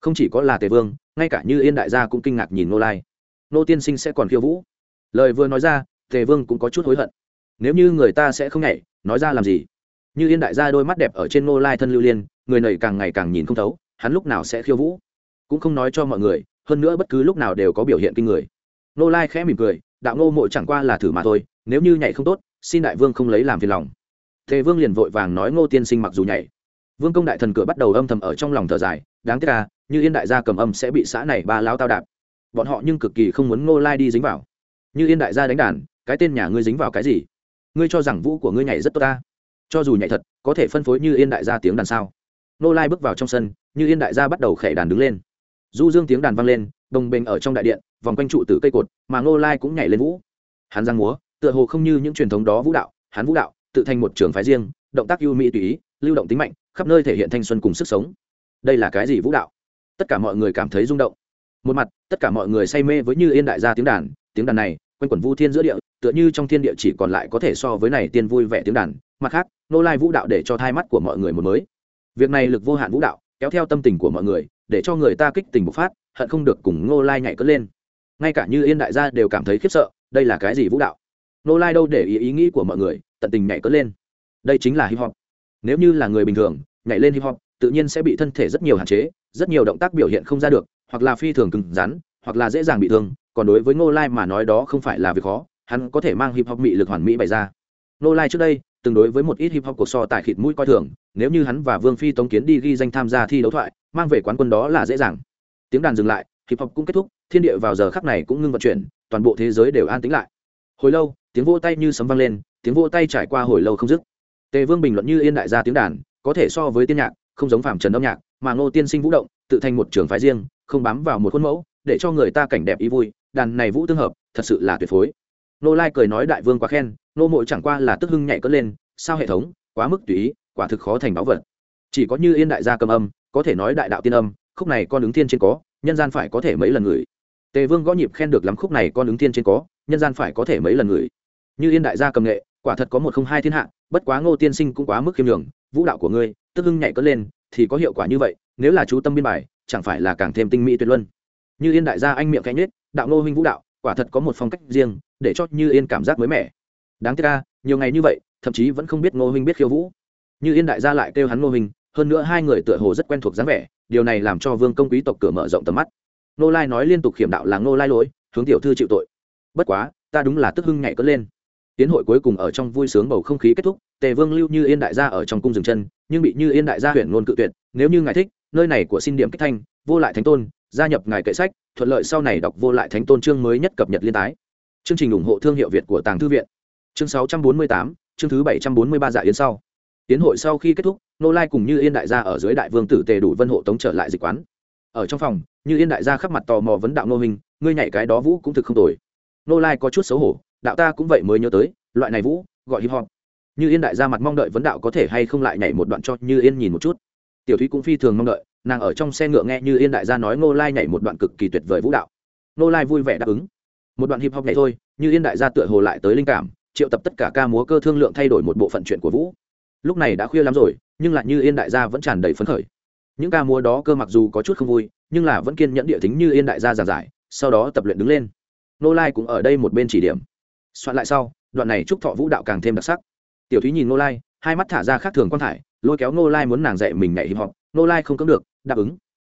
Không chỉ có là tề vương, ngay cả như yên đại gia cũng kinh ngạc nhìn nô lai. Nô tiên sinh sẽ còn khiêu vũ? Lời vừa nói ra, tề vương cũng có chút hối hận. Nếu như người ta sẽ không nhảy, nói ra làm gì? Như yên đại gia đôi mắt đẹp ở trên nô lai thân lưu liên, người này càng ngày càng nhìn không thấu, hắn lúc nào sẽ khiêu vũ? Cũng không nói cho mọi người, hơn nữa bất cứ lúc nào đều có biểu hiện kinh người. Nô lai khẽ mỉm cười, đạo Nô mộ chẳng qua là thử mà thôi, nếu như nhảy không tốt, xin đại vương không lấy làm phiền lòng tề vương liền vội vàng nói ngô tiên sinh mặc dù nhảy. Vương công đại thần cửa bắt đầu âm thầm ở trong lòng thở dài, đáng tiếc là như yên đại gia cầm âm sẽ bị xã này ba lão tao đạp. Bọn họ nhưng cực kỳ không muốn ngô lai đi dính vào. Như yên đại gia đánh đàn, cái tên nhà ngươi dính vào cái gì? Ngươi cho rằng vũ của ngươi nhảy rất tốt ta? Cho dù nhảy thật, có thể phân phối như yên đại gia tiếng đàn sao? Ngô lai bước vào trong sân, như yên đại gia bắt đầu khẽ đàn đứng lên. Du dương tiếng đàn vang lên, đồng bình ở trong đại điện, vòng quanh trụ tử cây cột, mà ngô lai cũng nhảy lên vũ. Hắn giang múa, tựa hồ không như những truyền thống đó vũ đạo, hắn vũ đạo tự thành một trường phái riêng, động tác ưu mỹ tùy ý, lưu động tính mạnh, khắp nơi thể hiện thanh xuân cùng sức sống. Đây là cái gì vũ đạo? Tất cả mọi người cảm thấy rung động. Một mặt, tất cả mọi người say mê với như yên đại gia tiếng đàn tiếng đàn này, quanh quẩn vu thiên giữa địa, tựa như trong thiên địa chỉ còn lại có thể so với này tiên vui vẻ tiếng đàn. Mặt khác, nô lai vũ đạo để cho thai mắt của mọi người một mới. Việc này lực vô hạn vũ đạo, kéo theo tâm tình của mọi người, để cho người ta kích tình bộc phát, hận không được cùng nô lai nhảy cất lên. Ngay cả như yên đại gia đều cảm thấy khiếp sợ, đây là cái gì vũ đạo? Nô lai đâu để ý ý nghĩ của mọi người tận tình nhảy cất lên. Đây chính là hip hop. Nếu như là người bình thường, nhảy lên hip hop, tự nhiên sẽ bị thân thể rất nhiều hạn chế, rất nhiều động tác biểu hiện không ra được, hoặc là phi thường cứng rắn, hoặc là dễ dàng bị thương, còn đối với ngô lai mà nói đó không phải là việc khó, hắn có thể mang hip hop mị lực hoàn mỹ bày ra. Ngô lai trước đây, từng đối với một ít hip hop cuộc so tại khịt mũi coi thường, nếu như hắn và vương phi tống kiến đi ghi danh tham gia thi đấu thoại, mang về quán quân đó là dễ dàng. Tiếng đàn dừng lại, hip hop cũng kết thúc, thiên địa vào giờ khắc này cũng ngưng vận chuyển, toàn bộ thế giới đều an tĩnh lại. Hồi lâu, tiếng vô tay như sấm vang lên tiếng vỗ tay trải qua hồi lâu không dứt. Tề vương bình luận như yên đại gia tiếng đàn, có thể so với tiên nhạc, không giống phạm trần âm nhạc, mà ngô tiên sinh vũ động, tự thành một trường phái riêng, không bám vào một khuôn mẫu, để cho người ta cảnh đẹp ý vui, đàn này vũ tương hợp, thật sự là tuyệt phối. Nô lai cười nói đại vương quá khen nô mội chẳng qua là tức hưng nhảy cất lên, sao hệ thống, quá mức tùy ý, quả thực khó thành báu vật. Chỉ có như yên đại gia cầm âm, có thể nói đại đạo tiên âm, khúc này con ứng thiên trên có, nhân gian phải có thể mấy lần ngửi. Tề vương gõ nhịp khen được lắm khúc này con ứng thiên trên có, nhân gian phải có thể mấy lần ngửi. Như yên đại gia cầm nghệ quả thật có một không hai thiên hạ, bất quá ngô tiên sinh cũng quá mức khiêm đường vũ đạo của ngươi, tức hưng nhảy cất lên, thì có hiệu quả như vậy, nếu là chú tâm biên bài, chẳng phải là càng thêm tinh mỹ tuyệt luân. Như yên đại gia anh miệng cánh nết đạo ngô huynh vũ đạo, quả thật có một phong cách riêng, để cho như yên cảm giác mới mẻ. Đáng tiếc ca nhiều ngày như vậy, thậm chí vẫn không biết ngô huynh biết khiêu vũ. Như yên đại gia lại kêu hắn ngô huynh, hơn nữa hai người tựa hồ rất quen thuộc dáng vẻ, điều này làm cho vương công quý tộc cửa mở rộng tầm mắt. Nô lai nói liên tục khiểm đạo là Ngô lai lỗi, hướng tiểu thư chịu tội. Bất quá, ta đúng là tức hưng nhảy cất lên tiến hội cuối cùng ở trong vui sướng bầu không khí kết thúc tề vương lưu như yên đại gia ở trong cung dừng chân nhưng bị như yên đại gia huyện ngôn cự tuyệt nếu như ngài thích nơi này của xin điểm kích thanh vô lại thánh tôn gia nhập ngài kệ sách thuận lợi sau này đọc vô lại thánh tôn chương mới nhất cập nhật liên tái. Chương trình ủng hộ thương hiệu việt của tàng thư viện. Chương 648, chương thứ 743 dạ yến sau. Tiến hội sau khi kết thúc nô lai cùng như yên đại gia ở dưới đại vương tử tề đủ vân hộ tống trở lại dịch quán. Ở trong phòng như yên đại gia khắp mặt tò mò vấn đạo nô hình ngươi nhảy cái đó vũ cũng thực không tồi. Nô lai có chút xấu hổ đạo ta cũng vậy mới nhớ tới, loại này vũ, gọi hip hop. Như yên đại gia mặt mong đợi vấn đạo có thể hay không lại nhảy một đoạn cho như yên nhìn một chút. Tiểu thúy cũng phi thường mong đợi, nàng ở trong xe ngựa nghe như yên đại gia nói ngô lai nhảy một đoạn cực kỳ tuyệt vời vũ đạo. Ngô lai vui vẻ đáp ứng. Một đoạn hip hop này thôi, như yên đại gia tựa hồ lại tới linh cảm, triệu tập tất cả ca múa cơ thương lượng thay đổi một bộ phận chuyện của vũ. Lúc này đã khuya lắm rồi, nhưng lại như yên đại gia vẫn tràn đầy phấn khởi. Những ca múa đó cơ mặc dù có chút không vui, nhưng là vẫn kiên nhẫn địa tính như yên đại gia giảng giải, sau đó tập luyện đứng lên. Nô lai cũng ở đây một bên chỉ điểm soạn lại sau, đoạn này chúc thọ vũ đạo càng thêm đặc sắc. Tiểu thúy nhìn nô lai, hai mắt thả ra khác thường quan thải, lôi kéo nô lai muốn nàng dạy mình nhảy hip hop. Nô lai không cưỡng được, đáp ứng.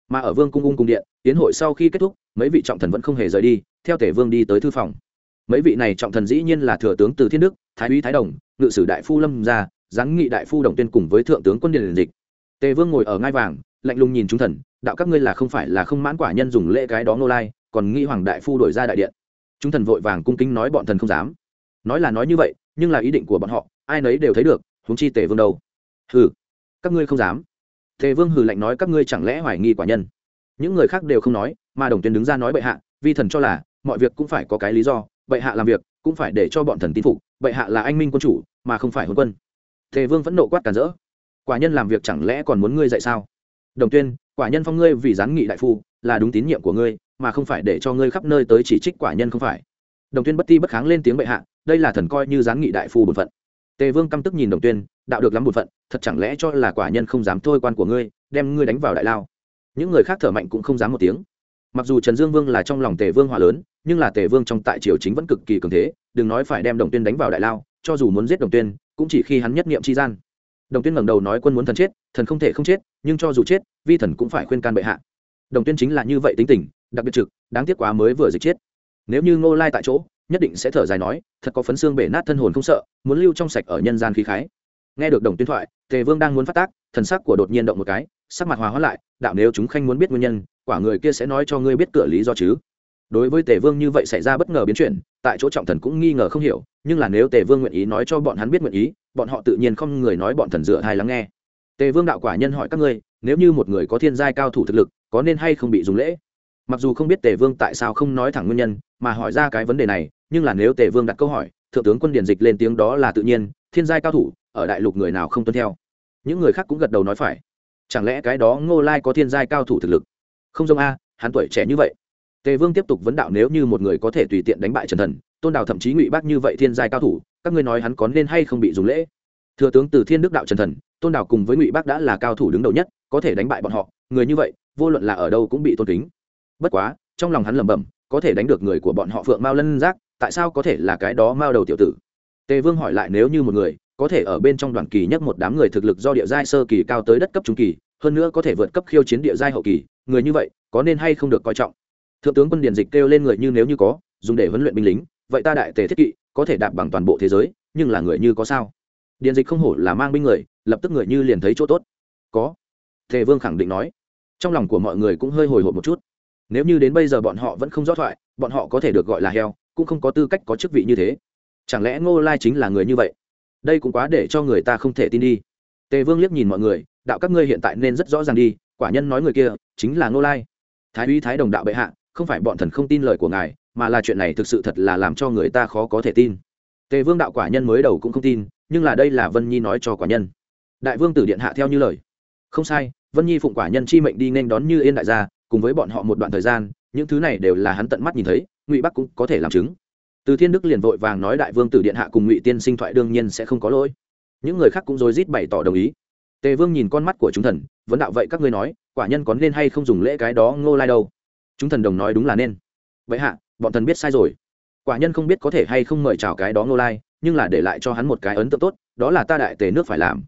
Mà ở vương cung ung cung điện, tiến hội sau khi kết thúc, mấy vị trọng thần vẫn không hề rời đi, theo tể vương đi tới thư phòng. Mấy vị này trọng thần dĩ nhiên là thừa tướng từ thiên đức, thái úy thái đồng, ngự sử đại phu lâm gia, giáng nghị đại phu đồng tuyên cùng với thượng tướng quân điện dịch tề vương ngồi ở ngai vàng, lạnh lùng nhìn chúng thần, đạo các ngươi là không phải là không mãn quả nhân dùng lễ cái đó nô lai, còn nghĩ hoàng đại phu đổi ra đại điện chúng thần vội vàng cung kính nói bọn thần không dám. Nói là nói như vậy, nhưng là ý định của bọn họ, ai nấy đều thấy được, huống chi tề vương đâu. Hừ, các ngươi không dám. Tề vương hừ lạnh nói các ngươi chẳng lẽ hoài nghi quả nhân. Những người khác đều không nói, mà đồng tuyên đứng ra nói bệ hạ, vi thần cho là, mọi việc cũng phải có cái lý do, bệ hạ làm việc, cũng phải để cho bọn thần tin phục, bệ hạ là anh minh quân chủ, mà không phải hôn quân. Tề vương vẫn nộ quát cản rỡ. Quả nhân làm việc chẳng lẽ còn muốn ngươi dạy sao? Đồng tuyên, quả nhân phong ngươi vì gián nghị đại phu, là đúng tín nhiệm của ngươi mà không phải để cho ngươi khắp nơi tới chỉ trích quả nhân không phải. Đồng tuyên bất ti bất kháng lên tiếng bệ hạ, đây là thần coi như gián nghị đại phu bổn phận. Tề vương căm tức nhìn đồng tuyên, đạo được lắm bổn phận, thật chẳng lẽ cho là quả nhân không dám thôi quan của ngươi, đem ngươi đánh vào đại lao? Những người khác thở mạnh cũng không dám một tiếng. Mặc dù trần dương vương là trong lòng tề vương hòa lớn, nhưng là tề vương trong tại triều chính vẫn cực kỳ cường thế, đừng nói phải đem đồng tuyên đánh vào đại lao, cho dù muốn giết đồng tuyên, cũng chỉ khi hắn nhất niệm chi gian. Đồng tuyên ngẩng đầu nói quân muốn thần chết, thần không thể không chết, nhưng cho dù chết, vi thần cũng phải khuyên can bệ hạ. Đồng tuyên chính là như vậy tính tình đặc biệt trực, đáng tiếc quá mới vừa dịch chết. Nếu như ngô lai tại chỗ, nhất định sẽ thở dài nói, thật có phấn xương bể nát thân hồn không sợ, muốn lưu trong sạch ở nhân gian khí khái. Nghe được đồng tuyên thoại, tề vương đang muốn phát tác, thần sắc của đột nhiên động một cái, sắc mặt hòa hóa lại, đạo nếu chúng khanh muốn biết nguyên nhân, quả người kia sẽ nói cho ngươi biết cửa lý do chứ. Đối với tề vương như vậy xảy ra bất ngờ biến chuyển, tại chỗ trọng thần cũng nghi ngờ không hiểu, nhưng là nếu tề vương nguyện ý nói cho bọn hắn biết nguyện ý, bọn họ tự nhiên không người nói bọn thần dựa hay lắng nghe. Tề vương đạo quả nhân hỏi các ngươi, nếu như một người có thiên giai cao thủ thực lực, có nên hay không bị dùng lễ? Mặc dù không biết tề vương tại sao không nói thẳng nguyên nhân, mà hỏi ra cái vấn đề này, nhưng là nếu tề vương đặt câu hỏi, thượng tướng quân điển dịch lên tiếng đó là tự nhiên, thiên giai cao thủ, ở đại lục người nào không tuân theo? Những người khác cũng gật đầu nói phải. Chẳng lẽ cái đó ngô lai có thiên giai cao thủ thực lực? Không giống a, hắn tuổi trẻ như vậy. Tề vương tiếp tục vấn đạo nếu như một người có thể tùy tiện đánh bại trần thần, tôn đào thậm chí ngụy bác như vậy thiên giai cao thủ, các ngươi nói hắn có nên hay không bị dùng lễ? Thừa tướng từ thiên đức đạo trần thần, tôn đào cùng với ngụy bác đã là cao thủ đứng đầu nhất, có thể đánh bại bọn họ, người như vậy, vô luận là ở đâu cũng bị tôn kính bất quá, trong lòng hắn lẩm bẩm, có thể đánh được người của bọn họ phượng mao lân giác, tại sao có thể là cái đó mao đầu tiểu tử? Tề vương hỏi lại nếu như một người, có thể ở bên trong đoàn kỳ nhất một đám người thực lực do địa giai sơ kỳ cao tới đất cấp trung kỳ, hơn nữa có thể vượt cấp khiêu chiến địa giai hậu kỳ, người như vậy, có nên hay không được coi trọng? Thượng tướng quân điền dịch kêu lên người như nếu như có, dùng để huấn luyện binh lính, vậy ta đại tề thiết kỵ, có thể đạp bằng toàn bộ thế giới, nhưng là người như có sao? Điền dịch không hổ là mang binh người, lập tức người như liền thấy chỗ tốt. Có, tề vương khẳng định nói. Trong lòng của mọi người cũng hơi hồi hộp một chút nếu như đến bây giờ bọn họ vẫn không rõ thoại, bọn họ có thể được gọi là heo, cũng không có tư cách có chức vị như thế. Chẳng lẽ ngô lai chính là người như vậy? Đây cũng quá để cho người ta không thể tin đi. Tề vương liếc nhìn mọi người, đạo các ngươi hiện tại nên rất rõ ràng đi, quả nhân nói người kia chính là ngô lai. Thái úy thái đồng đạo bệ hạ, không phải bọn thần không tin lời của ngài, mà là chuyện này thực sự thật là làm cho người ta khó có thể tin. Tề vương đạo quả nhân mới đầu cũng không tin, nhưng là đây là vân nhi nói cho quả nhân. Đại vương tử điện hạ theo như lời. Không sai, vân nhi phụng quả nhân chi mệnh đi nên đón như yên đại gia cùng với bọn họ một đoạn thời gian, những thứ này đều là hắn tận mắt nhìn thấy, ngụy bắc cũng có thể làm chứng. Từ thiên đức liền vội vàng nói đại vương tử điện hạ cùng ngụy tiên sinh thoại đương nhiên sẽ không có lỗi. Những người khác cũng rối rít bày tỏ đồng ý. Tề vương nhìn con mắt của chúng thần vẫn đạo vậy các ngươi nói, quả nhân có nên hay không dùng lễ cái đó ngô lai đâu? Chúng thần đồng nói đúng là nên. Vậy hạ, bọn thần biết sai rồi. Quả nhân không biết có thể hay không mời chào cái đó ngô lai, nhưng là để lại cho hắn một cái ấn tượng tốt, đó là ta đại tề nước phải làm.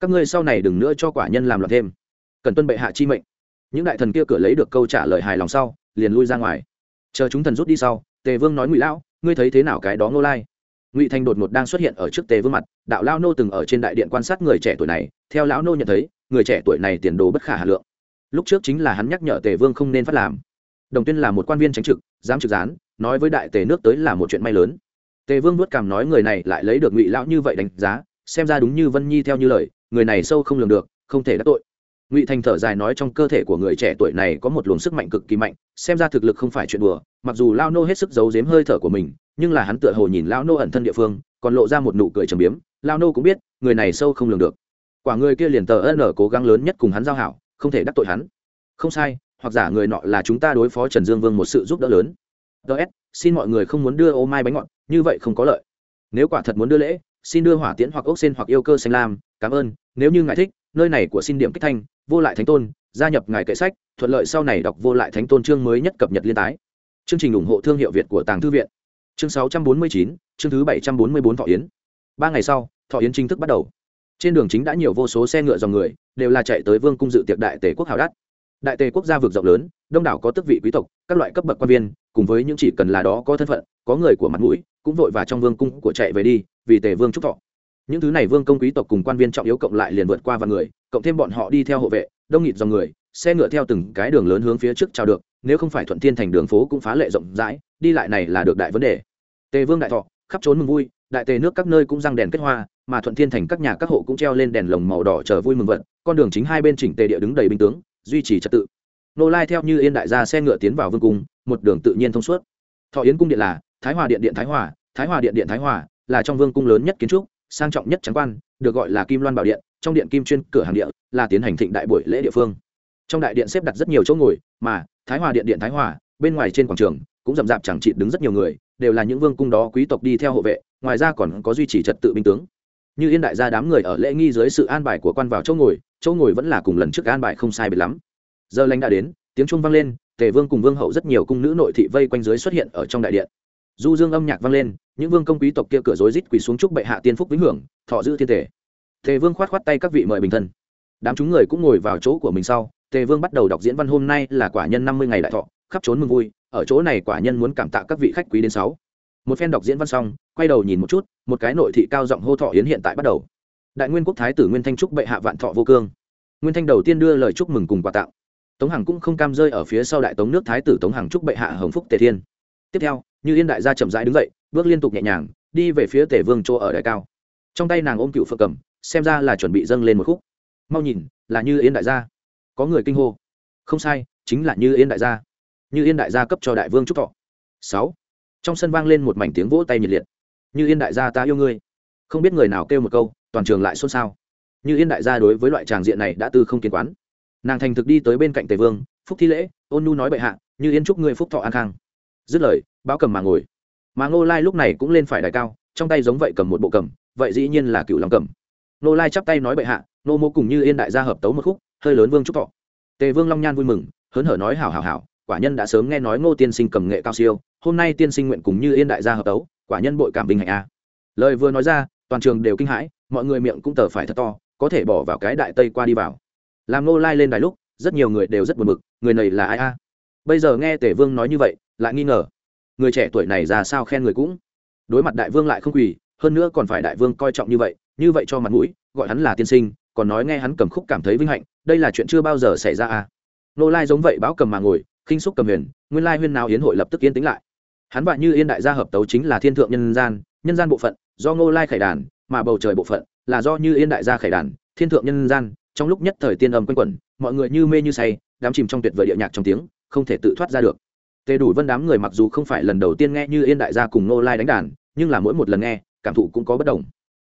Các ngươi sau này đừng nữa cho quả nhân làm loạn thêm. Cần tuân bệ hạ chi mệnh những đại thần kia cửa lấy được câu trả lời hài lòng sau, liền lui ra ngoài. Chờ chúng thần rút đi sau, tề vương nói ngụy lão, ngươi thấy thế nào cái đó ngô lai? Ngụy thành đột ngột đang xuất hiện ở trước tề vương mặt, đạo lao nô từng ở trên đại điện quan sát người trẻ tuổi này, theo lão nô nhận thấy, người trẻ tuổi này tiền đồ bất khả hà lượng. Lúc trước chính là hắn nhắc nhở tề vương không nên phát làm. Đồng tuyên là một quan viên tránh trực, dám trực gián, nói với đại tề nước tới là một chuyện may lớn. Tề vương vuốt cảm nói người này lại lấy được ngụy lão như vậy đánh giá, xem ra đúng như vân nhi theo như lời, người này sâu không lường được, không thể đắc tội ngụy thành thở dài nói trong cơ thể của người trẻ tuổi này có một luồng sức mạnh cực kỳ mạnh, xem ra thực lực không phải chuyện đùa, mặc dù lao nô hết sức giấu giếm hơi thở của mình, nhưng là hắn tựa hồ nhìn lao nô ẩn thân địa phương, còn lộ ra một nụ cười trầm biếm, lao nô cũng biết, người này sâu không lường được. Quả người kia liền tờ ân ở cố gắng lớn nhất cùng hắn giao hảo, không thể đắc tội hắn. Không sai, hoặc giả người nọ là chúng ta đối phó trần dương vương một sự giúp đỡ lớn. Ts xin mọi người không muốn đưa ô mai bánh ngọt, như vậy không có lợi. Nếu quả thật muốn đưa lễ, xin đưa hỏa tiễn hoặc ốc sen hoặc yêu cơ xanh lam, cảm ơn, nếu như ngài thích, nơi này của xin điểm kích thanh vô lại thánh tôn gia nhập ngài kệ sách thuận lợi sau này đọc vô lại thánh tôn chương mới nhất cập nhật liên tái. Chương trình ủng hộ thương hiệu việt của tàng thư viện. Chương 649, chương thứ 744 thọ yến. Ba ngày sau thọ yến chính thức bắt đầu. Trên đường chính đã nhiều vô số xe ngựa dòng người đều là chạy tới vương cung dự tiệc đại tề quốc hào đắt đại tề quốc gia vực rộng lớn đông đảo có tước vị quý tộc các loại cấp bậc quan viên cùng với những chỉ cần là đó có thân phận có người của mặt mũi cũng vội và trong vương cung của chạy về đi vì tề vương trúc thọ những thứ này vương công quý tộc cùng quan viên trọng yếu cộng lại liền vượt qua vài người, cộng thêm bọn họ đi theo hộ vệ, đông nghịt dòng người, xe ngựa theo từng cái đường lớn hướng phía trước chào được, nếu không phải thuận thiên thành đường phố cũng phá lệ rộng rãi, đi lại này là được đại vấn đề. Tề vương đại thọ, khắp trốn mừng vui, đại tề nước các nơi cũng răng đèn kết hoa, mà thuận thiên thành các nhà các hộ cũng treo lên đèn lồng màu đỏ chờ vui mừng vận con đường chính hai bên chỉnh tề địa đứng đầy binh tướng, duy trì trật tự. Nô lai theo như yên đại gia xe ngựa tiến vào vương cung, một đường tự nhiên thông suốt. Thọ yến cung điện là thái hòa điện điện thái hòa thái hòa điện điện thái hòa là trong vương cung lớn nhất kiến trúc sang trọng nhất trắng quan, được gọi là kim loan bảo điện, trong điện kim chuyên cửa hàng điện là tiến hành thịnh đại buổi lễ địa phương. Trong đại điện xếp đặt rất nhiều chỗ ngồi, mà, thái hòa điện điện thái hòa, bên ngoài trên quảng trường, cũng rậm rạp chẳng trị đứng rất nhiều người, đều là những vương cung đó quý tộc đi theo hộ vệ, ngoài ra còn có duy trì trật tự binh tướng. Như yên đại gia đám người ở lễ nghi dưới sự an bài của quan vào chỗ ngồi chỗ ngồi vẫn là cùng lần trước an bài không sai biệt lắm. Giờ lãnh đã đến, tiếng chuông vang lên, tề vương cùng vương hậu rất nhiều cung nữ nội thị vây quanh dưới xuất hiện ở trong đại điện du dương âm nhạc vang lên, những vương công quý tộc kia cửa rối rít quỳ xuống chúc bệ hạ tiên phúc vĩnh hưởng, thọ giữ thiên thể tề vương khoát khoát tay các vị mời bình thân. Đám chúng người cũng ngồi vào chỗ của mình sau, tề vương bắt đầu đọc diễn văn hôm nay là quả nhân năm mươi ngày đại thọ, khắp trốn mừng vui, ở chỗ này quả nhân muốn cảm tạ các vị khách quý đến sáu. Một phen đọc diễn văn xong, quay đầu nhìn một chút, một cái nội thị cao giọng hô thọ yến hiện tại bắt đầu. Đại nguyên quốc thái tử nguyên thanh trúc bệ hạ vạn thọ vô cương. Nguyên thanh đầu tiên đưa lời chúc mừng cùng quà tặng. Tống hằng cũng không cam rơi ở phía sau đại tống nước thái tử tống hằng trúc bệ hạ hồng phúc tề thiên. Tiếp theo như yên đại gia chậm rãi đứng dậy, bước liên tục nhẹ nhàng, đi về phía tể vương chỗ ở đại cao. Trong tay nàng ôm cựu phượng cầm, xem ra là chuẩn bị dâng lên một khúc. Mau nhìn, là như yên đại gia. Có người kinh hô. Không sai, chính là như yên đại gia. Như yên đại gia cấp cho đại vương trúc thọ. Sáu. Trong sân vang lên một mảnh tiếng vỗ tay nhiệt liệt. Như yên đại gia ta yêu ngươi. Không biết người nào kêu một câu, toàn trường lại xôn xao. Như yên đại gia đối với loại tràng diện này đã tư không kiến quán. Nàng thành thực đi tới bên cạnh tề vương, phúc thi lễ, ôn nu nói bệ hạ, như yên chúc ngươi phúc thọ an khang dứt lời, báo cầm mà ngồi. Mà ngô lai lúc này cũng lên phải đài cao, trong tay giống vậy cầm một bộ cầm, vậy dĩ nhiên là cựu lòng cầm. Ngô lai chắp tay nói bệ hạ, Ngô mô cùng như yên đại gia hợp tấu một khúc, hơi lớn vương trúc thọ. Tề vương long nhan vui mừng, hớn hở nói hảo hảo hảo, quả nhân đã sớm nghe nói ngô tiên sinh cầm nghệ cao siêu, hôm nay tiên sinh nguyện cùng như yên đại gia hợp tấu, quả nhân bội cảm bình hạnh a. Lời vừa nói ra, toàn trường đều kinh hãi, mọi người miệng cũng tờ phải thật to, có thể bỏ vào cái đại tây qua đi vào. Làm Ngô lai lên đài lúc, rất nhiều người đều rất buồn bực, người này là ai a? Bây giờ nghe tể vương nói như vậy, lại nghi ngờ. Người trẻ tuổi này ra sao khen người cũng? Đối mặt đại vương lại không quỳ, hơn nữa còn phải đại vương coi trọng như vậy như vậy cho mặt mũi, gọi hắn là tiên sinh, còn nói nghe hắn cầm khúc cảm thấy vinh hạnh, đây là chuyện chưa bao giờ xảy ra à? Nô lai giống vậy báo cầm mà ngồi, khinh xúc cầm huyền, nguyên lai huyên nào yến hội lập tức yên tĩnh lại. Hắn và như yên đại gia hợp tấu chính là thiên thượng nhân gian nhân gian bộ phận, do ngô lai khải đàn, mà bầu trời bộ phận, là do như yên đại gia khải đàn, thiên thượng nhân gian, trong lúc nhất thời tiên âm quanh quẩn, mọi người như mê như say đám chìm trong tuyệt vời địa nhạc trong tiếng không thể tự thoát ra được. Tề đủ vân đám người mặc dù không phải lần đầu tiên nghe như yên đại gia cùng nô lai đánh đàn, nhưng là mỗi một lần nghe, cảm thụ cũng có bất đồng.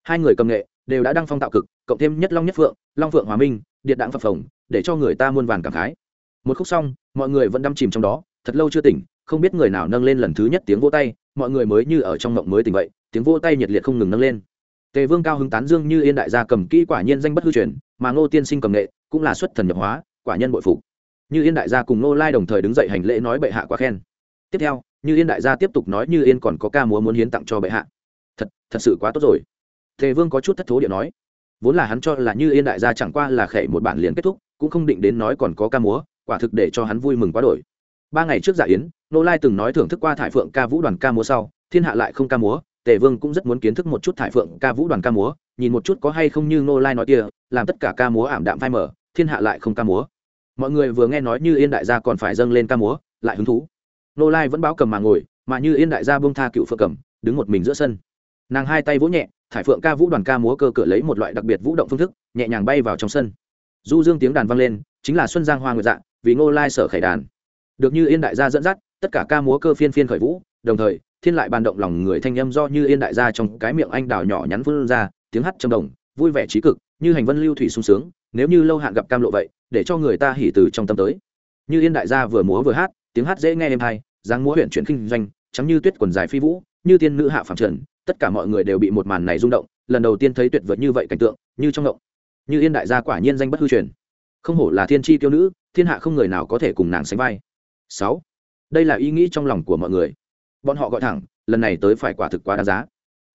Hai người cầm nghệ, đều đã đăng phong tạo cực, cộng thêm nhất long nhất phượng, long phượng hòa minh, điện đạn phập phồng, để cho người ta muôn vàn cảm khái. Một khúc xong, mọi người vẫn đắm chìm trong đó, thật lâu chưa tỉnh, không biết người nào nâng lên lần thứ nhất tiếng vỗ tay, mọi người mới như ở trong mộng mới tỉnh vậy, tiếng vỗ tay nhiệt liệt không ngừng nâng lên. Tề vương cao hứng tán dương như yên đại gia cầm kỹ quả nhiên danh bất hư truyền, mà ngô tiên sinh cầm nghệ, cũng là xuất thần nhập hóa, quả nhân bội phục như yên đại gia cùng Nô lai đồng thời đứng dậy hành lễ nói bệ hạ quá khen. Tiếp theo, như yên đại gia tiếp tục nói như yên còn có ca múa muốn hiến tặng cho bệ hạ. Thật thật sự quá tốt rồi. Tề vương có chút thất thố điện nói. Vốn là hắn cho là như yên đại gia chẳng qua là khệ một bản liền kết thúc, cũng không định đến nói còn có ca múa, quả thực để cho hắn vui mừng quá đổi. Ba ngày trước dạ yến nô lai từng nói thưởng thức qua thải phượng ca vũ đoàn ca múa sau, thiên hạ lại không ca múa, tề vương cũng rất muốn kiến thức một chút thải phượng ca vũ đoàn ca múa, nhìn một chút có hay không như nô lai nói kia, làm tất cả ca múa ảm đạm phai mở thiên hạ lại không ca múa mọi người vừa nghe nói như yên đại gia còn phải dâng lên ca múa, lại hứng thú. Nô lai vẫn báo cầm mà ngồi, mà như yên đại gia bông tha cựu phượng cầm, đứng một mình giữa sân. Nàng hai tay vỗ nhẹ, thải phượng ca vũ đoàn ca múa cơ cửa lấy một loại đặc biệt vũ động phương thức, nhẹ nhàng bay vào trong sân. Du dương tiếng đàn vang lên, chính là xuân giang hoa nguyệt dạ vì ngô lai sở khải đàn. Được như yên đại gia dẫn dắt, tất cả ca múa cơ phiên phiên khởi vũ, đồng thời, thiên lại bàn động lòng người thanh âm do như yên đại gia trong cái miệng anh đào nhỏ nhắn vươn ra, tiếng hát trầm đồng, vui vẻ trí cực, như hành vân lưu thủy sung sướng, nếu như lâu hạn gặp cam lộ vậy để cho người ta hỉ từ trong tâm tới. Như yên đại gia vừa múa vừa hát, tiếng hát dễ nghe êm hay, dáng múa huyện chuyển kinh doanh, trắng như tuyết quần dài phi vũ, như tiên nữ hạ phạm trần, tất cả mọi người đều bị một màn này rung động, lần đầu tiên thấy tuyệt vời như vậy cảnh tượng, như trong động. Như yên đại gia quả nhiên danh bất hư truyền. Không hổ là thiên tri tiêu nữ, thiên hạ không người nào có thể cùng nàng sánh vai. Sáu, đây là ý nghĩ trong lòng của mọi người. Bọn họ gọi thẳng, lần này tới phải quả thực quá đáng giá.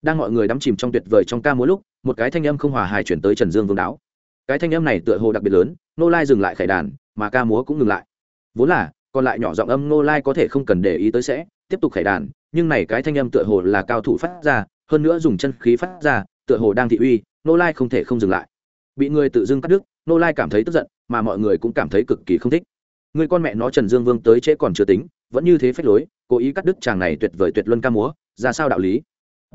Đang mọi người đắm chìm trong tuyệt vời trong ca múa lúc, một cái thanh âm không hòa hài chuyển tới trần dương vương đáo cái thanh âm này tựa hồ đặc biệt lớn nô lai dừng lại khải đàn, mà ca múa cũng ngừng lại. Vốn là, còn lại nhỏ giọng âm nô lai có thể không cần để ý tới sẽ, tiếp tục khải đàn, nhưng này cái thanh âm tựa hồ là cao thủ phát ra, hơn nữa dùng chân khí phát ra, tựa hồ đang thị uy nô lai không thể không dừng lại. Bị người tự dưng cắt đứt nô lai cảm thấy tức giận, mà mọi người cũng cảm thấy cực kỳ không thích. Người con mẹ nó trần dương vương tới trễ còn chưa tính, vẫn như thế phép lối, cố ý cắt đứt chàng này tuyệt vời tuyệt luân ca múa, ra sao đạo lý?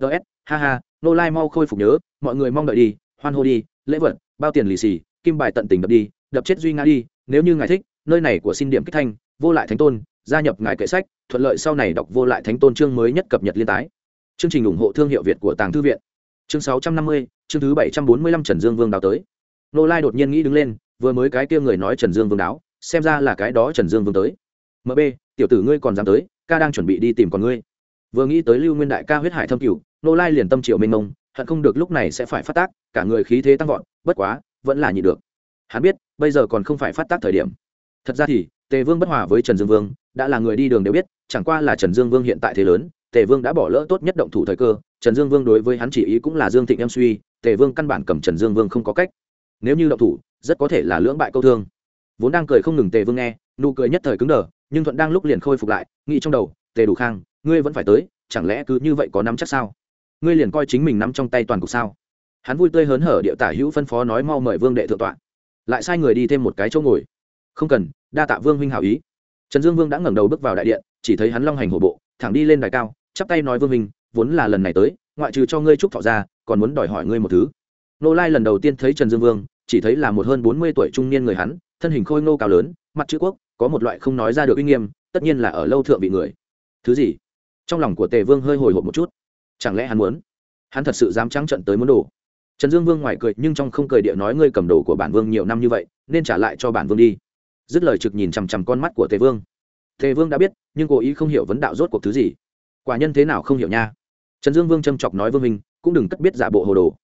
Ts ha ha nô lai mau khôi phục nhớ, mọi người mong đợi đi, hoan hô đi, lễ vật bao tiền lì xì, kim bài tận tình đập đi, đập chết duy nga đi, nếu như ngài thích, nơi này của xin điểm kích thanh, vô lại thánh tôn, gia nhập ngài kệ sách, thuận lợi sau này đọc vô lại thánh tôn chương mới nhất cập nhật liên tái. Chương trình ủng hộ thương hiệu việt của tàng thư viện. Chương sáu trăm năm mươi, chương thứ bảy trăm bốn mươi lăm trần dương vương đào tới. Nô lai đột nhiên nghĩ đứng lên, vừa mới cái kia người nói trần dương vương đáo, xem ra là cái đó trần dương vương tới. Mb tiểu tử ngươi còn dám tới, ca đang chuẩn bị đi tìm con ngươi. Vừa nghĩ tới lưu nguyên đại ca huyết hải thâm cửu, nô lai liền tâm triệu mênh mông, hận không được lúc này sẽ phải phát tác, cả người khí thế tăng vọt bất quá, vẫn là nhịn được. Hắn biết, bây giờ còn không phải phát tác thời điểm. Thật ra thì, tề vương bất hòa với trần dương vương, đã là người đi đường đều biết, chẳng qua là trần dương vương hiện tại thế lớn, tề vương đã bỏ lỡ tốt nhất động thủ thời cơ, trần dương vương đối với hắn chỉ ý cũng là dương thịnh em suy, tề vương căn bản cầm trần dương vương không có cách. Nếu như động thủ, rất có thể là lưỡng bại câu thương. Vốn đang cười không ngừng tề vương nghe, nụ cười nhất thời cứng đờ, nhưng thuận đang lúc liền khôi phục lại, nghĩ trong đầu, tề đủ khang, ngươi vẫn phải tới, chẳng lẽ cứ như vậy có nắm chắc sao? Ngươi liền coi chính mình nắm trong tay toàn cục sao? Hắn vui tươi hớn hở điệu tả hữu phân phó nói mau mời vương đệ thượng tọa. Lại sai người đi thêm một cái chỗ ngồi. Không cần, đa tạ vương huynh hảo ý. Trần dương vương đã ngẩng đầu bước vào đại điện, chỉ thấy hắn long hành hổ bộ, thẳng đi lên đài cao, chắp tay nói vương huynh, vốn là lần này tới, ngoại trừ cho ngươi trúc thọ ra, còn muốn đòi hỏi ngươi một thứ. Nô lai lần đầu tiên thấy trần dương vương, chỉ thấy là một hơn bốn mươi tuổi trung niên người hắn, thân hình khôi ngô cao lớn, mặt chữ quốc, có một loại không nói ra được uy nghiêm, tất nhiên là ở lâu thượng vị người. Thứ gì? Trong lòng của tề vương hơi hồi hộp một chút. Chẳng lẽ hắn muốn? Hắn thật sự dám trắng trận tới muốn đồ? Trần dương vương ngoài cười, nhưng trong không cười địa nói, ngươi cầm đồ của bản vương nhiều năm như vậy, nên trả lại cho bản vương đi. Dứt lời trực nhìn chằm chằm con mắt của tề vương. Tề vương đã biết, nhưng cố ý không hiểu vấn đạo rốt cuộc thứ gì. Quả nhân thế nào không hiểu nha. Trần dương vương châm chọc nói, vương minh, cũng đừng cất biết giả bộ hồ đồ.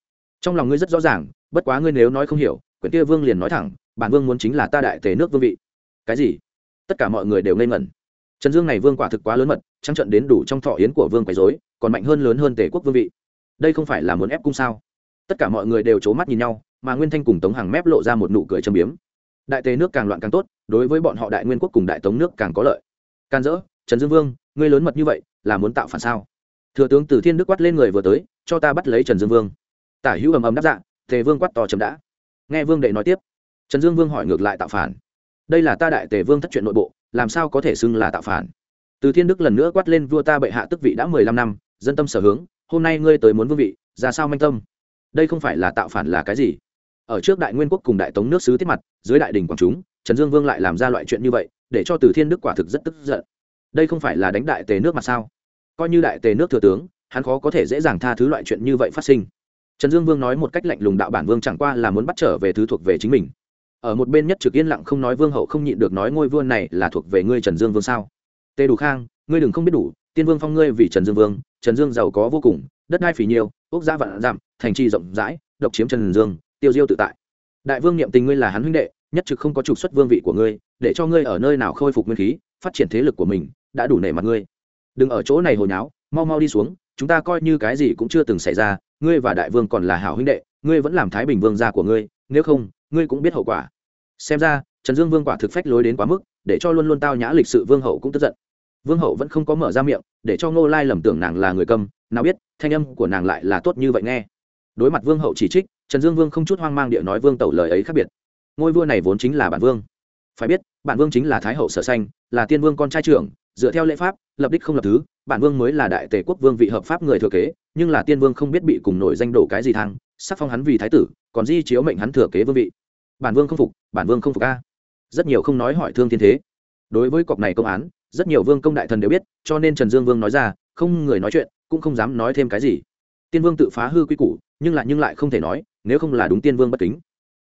Trong lòng ngươi rất rõ ràng, bất quá ngươi nếu nói không hiểu, quyển kia vương liền nói thẳng, bản vương muốn chính là ta đại tề nước vương vị. Cái gì? Tất cả mọi người đều ngây ngẩn. Trần dương này vương quả thực quá lớn mật trăng trận đến đủ trong thọ yến của vương quấy dối còn mạnh hơn lớn hơn tề quốc vương vị. Đây không phải là muốn ép cung sao? Tất cả mọi người đều c h ố mắt nhìn nhau, mà nguyên thanh cùng tống hàng mép lộ ra một nụ cười châm biếm. Đại tề nước càng loạn càng tốt, đối với bọn họ đại nguyên quốc cùng đại tống nước càng có lợi. Can dỡ, trần dương vương, ngươi lớn mật như vậy, là muốn tạo phản sao? Thừa tướng từ thiên đức quát lên người vừa tới, cho ta bắt lấy trần dương vương. Tả hữu ầm ầm đáp dạ tề vương quát to chấm đã. Nghe vương đệ nói tiếp, trần dương vương hỏi ngược lại tạo phản. Đây là ta đại tề vương thất chuyện nội bộ, làm sao có thể xưng là tạo phản? Từ thiên đức lần nữa quát lên, vua ta bệ hạ tức vị đã mười lăm năm, dân tâm sở hướng, hôm nay ngươi tới muốn vương vị, ra sao manh tâm? Đây không phải là tạo phản là cái gì? Ở trước đại nguyên quốc cùng đại tống nước sứ tiết mặt, dưới đại đình quảng chúng, trần dương vương lại làm ra loại chuyện như vậy, để cho từ thiên đức quả thực rất tức giận. Đây không phải là đánh đại tề nước mặt sao? Coi như đại tề nước thừa tướng, hắn khó có thể dễ dàng tha thứ loại chuyện như vậy phát sinh. Trần dương vương nói một cách lạnh lùng đạo bản vương chẳng qua là muốn bắt trở về thứ thuộc về chính mình. Ở một bên nhất trực yên lặng không nói vương hậu không nhịn được nói ngôi vương này là thuộc về ngươi trần dương vương sao? Tề đủ khang, ngươi đừng không biết đủ, tiên vương phong ngươi vì trần dương vương, trần dương giàu có vô cùng đất đai phỉ nhiều quốc gia vạn giảm thành trì rộng rãi độc chiếm trần dương tiêu diêu tự tại. Đại vương niệm tình ngươi là hắn huynh đệ nhất trực không có trục xuất vương vị của ngươi để cho ngươi ở nơi nào khôi phục nguyên khí phát triển thế lực của mình đã đủ nể mặt ngươi. Đừng ở chỗ này hồi nháo mau mau đi xuống chúng ta coi như cái gì cũng chưa từng xảy ra ngươi và đại vương còn là hảo huynh đệ ngươi vẫn làm thái bình vương gia của ngươi nếu không ngươi cũng biết hậu quả. Xem ra trần dương vương quả thực phách lối đến quá mức để cho luôn luôn tao nhã lịch sự vương hậu cũng tức giận. Vương hậu vẫn không có mở ra miệng để cho ngô lai lầm tưởng nàng là người cầm, nào biết thanh âm của nàng lại là tốt như vậy nghe. Đối mặt vương hậu chỉ trích, trần dương vương không chút hoang mang địa nói vương tẩu lời ấy khác biệt. Ngôi vua này vốn chính là bản vương. Phải biết, bản vương chính là thái hậu sở sanh là tiên vương con trai trưởng, dựa theo lễ pháp, lập đích không lập thứ, bản vương mới là đại tề quốc vương vị hợp pháp người thừa kế, nhưng là tiên vương không biết bị cùng nổi danh đổ cái gì thang sắc phong hắn vì thái tử, còn di chiếu mệnh hắn thừa kế vương vị. Bản vương không phục, bản vương không phục a. Rất nhiều không nói hỏi thương thiên thế. Đối với cọc này công án, rất nhiều vương công đại thần đều biết, cho nên trần dương vương nói ra, không người nói chuyện cũng không dám nói thêm cái gì. Tiên vương tự phá hư quy củ, nhưng lại nhưng lại không thể nói, nếu không là đúng tiên vương bất kính.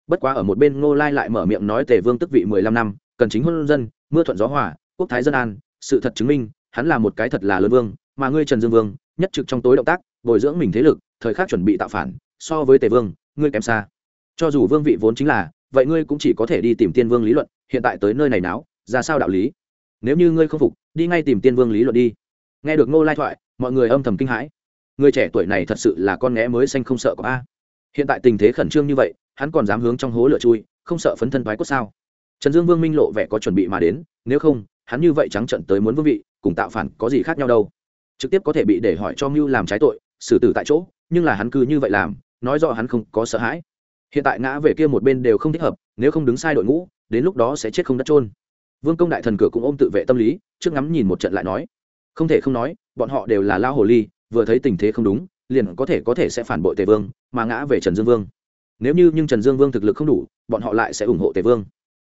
Bất quá ở một bên ngô lai lại mở miệng nói tề vương tức vị mười lăm năm, cần chính hôn dân, mưa thuận gió hòa, quốc thái dân an, sự thật chứng minh, hắn là một cái thật là lớn vương, mà ngươi trần dương vương, nhất trực trong tối động tác, bồi dưỡng mình thế lực, thời khắc chuẩn bị tạo phản, so với tề vương, ngươi kém xa. Cho dù vương vị vốn chính là, vậy ngươi cũng chỉ có thể đi tìm tiên vương lý luận, hiện tại tới nơi này náo, ra sao đạo lý? Nếu như ngươi không phục, đi ngay tìm tiên vương lý luận đi. Nghe được ngô lai thoại mọi người âm thầm kinh hãi. Người trẻ tuổi này thật sự là con nghé mới xanh không sợ có a. Hiện tại tình thế khẩn trương như vậy, hắn còn dám hướng trong hố lửa chui, không sợ phấn thân thoái cốt sao? Trần dương vương minh lộ vẻ có chuẩn bị mà đến, nếu không, hắn như vậy trắng trận tới muốn vương vị, cùng tạo phản có gì khác nhau đâu? Trực tiếp có thể bị để hỏi cho mưu làm trái tội, xử tử tại chỗ, nhưng là hắn cứ như vậy làm, nói rõ hắn không có sợ hãi. Hiện tại ngã về kia một bên đều không thích hợp, nếu không đứng sai đội ngũ, đến lúc đó sẽ chết không đất trôn vương công đại thần cửa cũng ôm tự vệ tâm lý, trước ngắm nhìn một trận lại nói. Không thể không nói bọn họ đều là lao hồ ly, vừa thấy tình thế không đúng, liền có thể có thể sẽ phản bội tề vương, mà ngã về trần dương vương. Nếu như nhưng trần dương vương thực lực không đủ, bọn họ lại sẽ ủng hộ tề vương.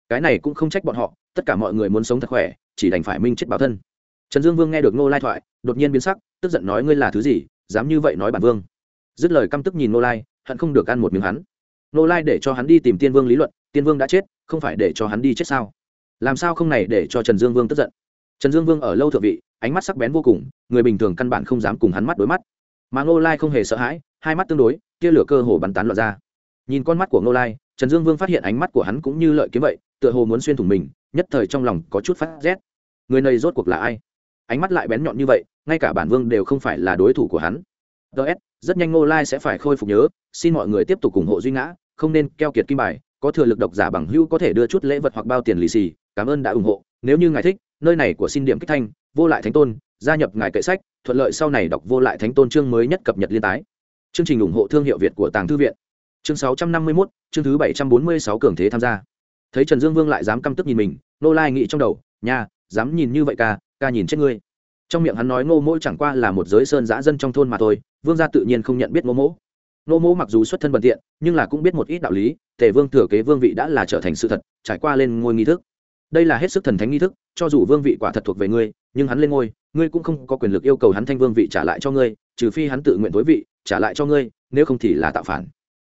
Cái này cũng không trách bọn họ, tất cả mọi người muốn sống thật khỏe, chỉ đành phải minh chết bảo thân. Trần dương vương nghe được ngô lai thoại, đột nhiên biến sắc, tức giận nói ngươi là thứ gì, dám như vậy nói bản vương. Dứt lời căm tức nhìn ngô lai, hận không được ăn một miếng hắn. Ngô lai để cho hắn đi tìm tiên vương lý luận, tiên vương đã chết, không phải để cho hắn đi chết sao? Làm sao không này để cho trần dương vương tức giận? Trần dương vương ở lâu thượng vị ánh mắt sắc bén vô cùng, người bình thường căn bản không dám cùng hắn mắt đối mắt. Mà ngô lai không hề sợ hãi, hai mắt tương đối, tia lửa cơ hồ bắn tán loạn ra. Nhìn con mắt của ngô lai, trần dương vương phát hiện ánh mắt của hắn cũng như lợi kiếm vậy, tựa hồ muốn xuyên thủng mình, nhất thời trong lòng có chút phát rét. Người này rốt cuộc là ai? Ánh mắt lại bén nhọn như vậy, ngay cả bản vương đều không phải là đối thủ của hắn. Ts rất nhanh ngô lai sẽ phải khôi phục nhớ, xin mọi người tiếp tục ủng hộ duy ngã, không nên keo kiệt kim bài, có thừa lực độc giả bằng hữu có thể đưa chút lễ vật hoặc bao tiền lì xì, cảm ơn đã ủng hộ, nếu như ngài thích, nơi này của xin điểm kích thanh vô lại thánh tôn gia nhập ngài kệ sách thuận lợi sau này đọc vô lại thánh tôn chương mới nhất cập nhật liên tái. Chương trình ủng hộ thương hiệu việt của tàng thư viện. Chương 651, chương thứ 746 cường thế tham gia. Thấy trần dương vương lại dám căm tức nhìn mình nô lai nghĩ trong đầu nha dám nhìn như vậy ca ca nhìn chết ngươi. Trong miệng hắn nói ngô mỗi chẳng qua là một giới sơn giã dân trong thôn mà thôi vương gia tự nhiên không nhận biết ngô mỗ. Ngô mỗ mặc dù xuất thân bần tiện nhưng là cũng biết một ít đạo lý tề vương thừa kế vương vị đã là trở thành sự thật trải qua lên ngôi nghi thức. Đây là hết sức thần thánh nghi thức cho dù vương vị quả thật thuộc về ngươi nhưng hắn lên ngôi, ngươi cũng không có quyền lực yêu cầu hắn thanh vương vị trả lại cho ngươi, trừ phi hắn tự nguyện tối vị, trả lại cho ngươi, nếu không thì là tạo phản.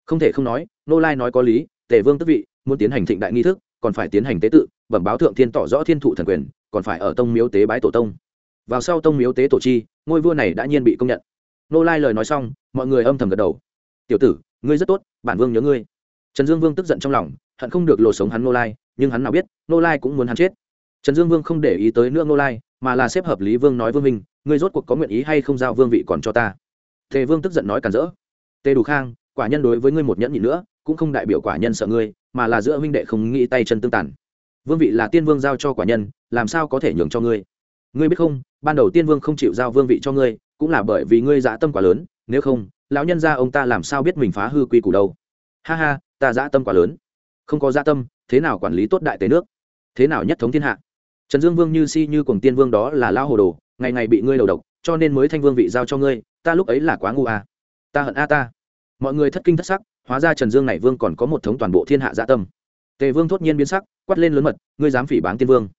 Không thể không nói, nô lai nói có lý, tề vương tức vị, muốn tiến hành thịnh đại nghi thức, còn phải tiến hành tế tự, bẩm báo thượng thiên tỏ rõ thiên thụ thần quyền, còn phải ở tông miếu tế bái tổ tông. Vào sau tông miếu tế tổ chi, ngôi vua này đã nhiên bị công nhận. Nô lai lời nói xong, mọi người âm thầm gật đầu. Tiểu tử, ngươi rất tốt, bản vương nhớ ngươi. Trần dương vương tức giận trong lòng, hận không được lột sống hắn nô lai, nhưng hắn nào biết, nô lai cũng muốn hắn chết trần dương vương không để ý tới nữa nô lai, mà là xếp hợp lý vương nói vương minh, ngươi rốt cuộc có nguyện ý hay không giao vương vị còn cho ta? Tề vương tức giận nói cản rỡ, tề đủ khang, quả nhân đối với ngươi một nhẫn nhịn nữa, cũng không đại biểu quả nhân sợ ngươi, mà là giữa huynh đệ không nghĩ tay chân tương tàn. Vương vị là tiên vương giao cho quả nhân, làm sao có thể nhường cho ngươi? Ngươi biết không, ban đầu tiên vương không chịu giao vương vị cho ngươi, cũng là bởi vì ngươi dã tâm quá lớn, nếu không, lão nhân gia ông ta làm sao biết mình phá hư quy củ đâu? Ha ha, ta dã tâm quá lớn. Không có dã tâm, thế nào quản lý tốt đại tế nước? Thế nào nhất thống thiên hạ? Trần dương vương như si như cùng tiên vương đó là lao hồ đồ, ngày ngày bị ngươi đầu độc, cho nên mới thanh vương vị giao cho ngươi, ta lúc ấy là quá ngu à. ta hận a ta. Mọi người thất kinh thất sắc, hóa ra trần dương này vương còn có một thống toàn bộ thiên hạ dạ tâm. Tề vương thốt nhiên biến sắc, quát lên lớn mật, ngươi dám phỉ báng tiên vương.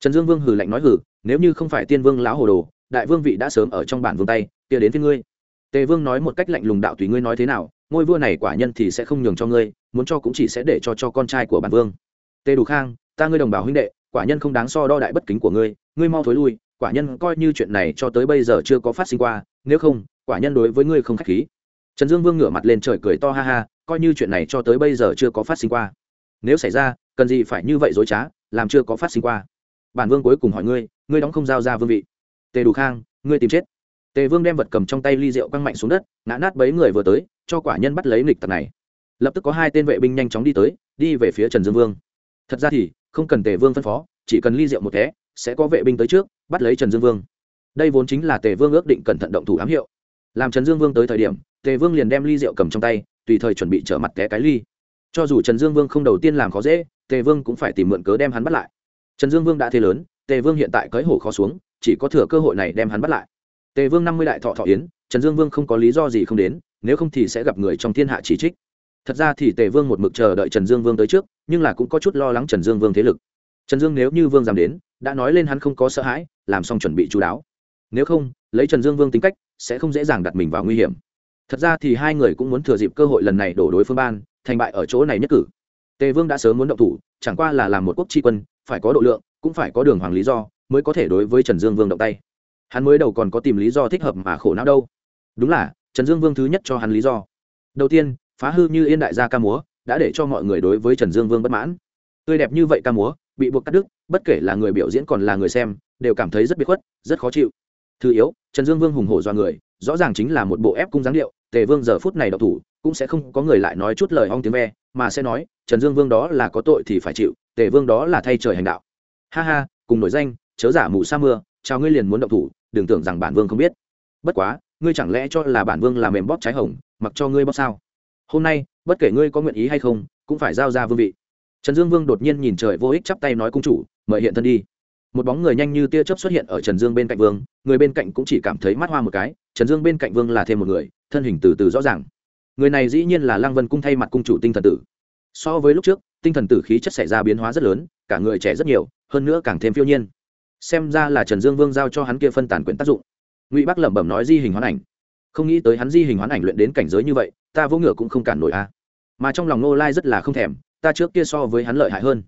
Trần dương vương hừ lạnh nói hừ, nếu như không phải tiên vương lão hồ đồ, đại vương vị đã sớm ở trong bản vương tay, kia đến với ngươi. Tề vương nói một cách lạnh lùng đạo tùy ngươi nói thế nào, ngôi vua này quả nhân thì sẽ không nhường cho ngươi, muốn cho cũng chỉ sẽ để cho cho con trai của bản vương. Tề đủ khang, ta ngươi đồng bào huynh đệ quả nhân không đáng so đo đại bất kính của ngươi ngươi mau thối lui, quả nhân coi như chuyện này cho tới bây giờ chưa có phát sinh qua, nếu không, quả nhân đối với ngươi không khách khí. Trần dương vương ngửa mặt lên trời cười to ha ha, coi như chuyện này cho tới bây giờ chưa có phát sinh qua. Nếu xảy ra, cần gì phải như vậy dối trá, làm chưa có phát sinh qua. Bản vương cuối cùng hỏi ngươi ngươi đóng không giao ra vương vị. Tề đủ khang, ngươi tìm chết. Tề vương đem vật cầm trong tay ly rượu quăng mạnh xuống đất, ngã nát bấy người vừa tới, cho quả nhân bắt lấy lịch tật này. Lập tức có hai tên vệ binh nhanh chóng đi tới, đi về phía trần dương vương. Thật ra thì không cần tề vương phân phó, chỉ cần ly rượu một té, sẽ có vệ binh tới trước, bắt lấy trần dương vương. Đây vốn chính là tề vương ước định cẩn thận động thủ ám hiệu. Làm trần dương vương tới thời điểm, tề vương liền đem ly rượu cầm trong tay, tùy thời chuẩn bị trở mặt té cái ly. Cho dù trần dương vương không đầu tiên làm khó dễ, tề vương cũng phải tìm mượn cớ đem hắn bắt lại. Trần dương vương đã thế lớn, tề vương hiện tại cưới hổ khó xuống, chỉ có thừa cơ hội này đem hắn bắt lại. Tề vương năm mươi đại thọ thọ yến, trần dương vương không có lý do gì không đến, nếu không thì sẽ gặp người trong thiên hạ chỉ trích thật ra thì tề vương một mực chờ đợi trần dương vương tới trước, nhưng là cũng có chút lo lắng trần dương vương thế lực. Trần dương nếu như vương dám đến, đã nói lên hắn không có sợ hãi, làm xong chuẩn bị chú đáo. Nếu không, lấy trần dương vương tính cách, sẽ không dễ dàng đặt mình vào nguy hiểm. Thật ra thì hai người cũng muốn thừa dịp cơ hội lần này đổ đối phương ban, thành bại ở chỗ này nhất cử. Tề vương đã sớm muốn động thủ, chẳng qua là làm một quốc tri quân, phải có độ lượng, cũng phải có đường hoàng lý do, mới có thể đối với trần dương vương động tay. Hắn mới đầu còn có tìm lý do thích hợp mà khổ não đâu. Đúng là, trần dương vương thứ nhất cho hắn lý do. Đầu tiên phá hư như yên đại gia ca múa, đã để cho mọi người đối với trần dương vương bất mãn. Tươi đẹp như vậy ca múa, bị buộc cắt đứt, bất kể là người biểu diễn còn là người xem, đều cảm thấy rất biệt khuất, rất khó chịu. Thứ yếu, trần dương vương hùng hổ do người, rõ ràng chính là một bộ ép cung giáng điệu, tề vương giờ phút này độc thủ, cũng sẽ không có người lại nói chút lời ong tiếng ve, mà sẽ nói, trần dương vương đó là có tội thì phải chịu, tề vương đó là thay trời hành đạo. Ha ha, cùng nổi danh, chớ giả mù sa mưa, chào ngươi liền muốn động thủ, đừng tưởng rằng bản vương không biết. Bất quá, ngươi chẳng lẽ cho là bản vương làm mềm bóp trái hồng, mặc cho ngươi bóp sao? Hôm nay, bất kể ngươi có nguyện ý hay không, cũng phải giao ra vương vị. Trần dương vương đột nhiên nhìn trời vô ích chắp tay nói cung chủ, mời hiện thân đi. Một bóng người nhanh như tia chớp xuất hiện ở trần dương bên cạnh vương, người bên cạnh cũng chỉ cảm thấy mắt hoa một cái, trần dương bên cạnh vương là thêm một người, thân hình từ từ rõ ràng. Người này dĩ nhiên là lăng vân cung thay mặt cung chủ tinh thần tử. So với lúc trước, tinh thần tử khí chất xảy ra biến hóa rất lớn, cả người trẻ rất nhiều, hơn nữa càng thêm phiêu nhiên. Xem ra là trần dương vương giao cho hắn kia phân tàn quyển tác dụng. Ngụy bắc lẩm bẩm nói di hình hoán ảnh không nghĩ tới hắn di hình hoán ảnh luyện đến cảnh giới như vậy, ta vỗ ngựa cũng không cản nổi a. Mà trong lòng nô lai rất là không thèm, ta trước kia so với hắn lợi hại hơn.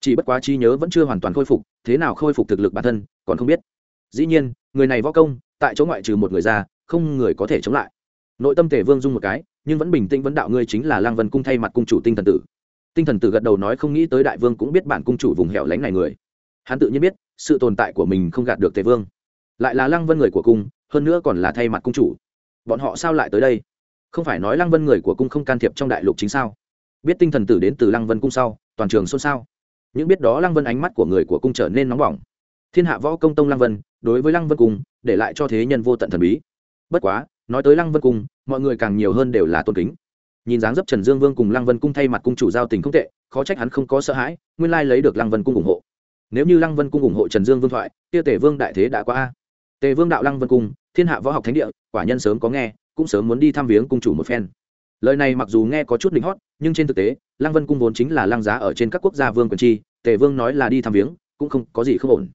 Chỉ bất quá trí nhớ vẫn chưa hoàn toàn khôi phục, thế nào khôi phục thực lực bản thân, còn không biết. Dĩ nhiên, người này võ công, tại chỗ ngoại trừ một người ra, không người có thể chống lại. Nội tâm tề vương dung một cái, nhưng vẫn bình tĩnh vấn đạo ngươi chính là lang vân cung thay mặt cung chủ tinh thần tử. Tinh thần tử gật đầu nói không nghĩ tới đại vương cũng biết bản cung chủ vùng hẻo lánh này người. Hắn tự nhiên biết, sự tồn tại của mình không gạt được tề vương. Lại là Lang vân người của cung, hơn nữa còn là thay mặt cung chủ bọn họ sao lại tới đây? Không phải nói lăng vân người của cung không can thiệp trong đại lục chính sao? Biết tinh thần tử đến từ lăng vân cung sau, toàn trường xôn xao. Những biết đó lăng vân ánh mắt của người của cung trở nên nóng bỏng. Thiên hạ võ công tông lăng vân, đối với lăng vân cung, để lại cho thế nhân vô tận thần bí. Bất quá, nói tới lăng vân cung, mọi người càng nhiều hơn đều là tôn kính. Nhìn dáng dấp trần dương vương cùng lăng vân cung thay mặt cung chủ giao tình không tệ, khó trách hắn không có sợ hãi, nguyên lai lấy được lăng vân cung ủng hộ. Nếu như lăng vân cung ủng hộ trần dương vương thoại Tiêu tề vương đại thế đã qua a tề vương đạo lăng vân cung, thiên hạ võ học thánh địa, quả nhân sớm có nghe, cũng sớm muốn đi thăm viếng cung chủ một phen. Lời này mặc dù nghe có chút đỉnh hót, nhưng trên thực tế, lăng vân cung vốn chính là lăng giá ở trên các quốc gia vương quyền chi, tề vương nói là đi thăm viếng, cũng không có gì không ổn.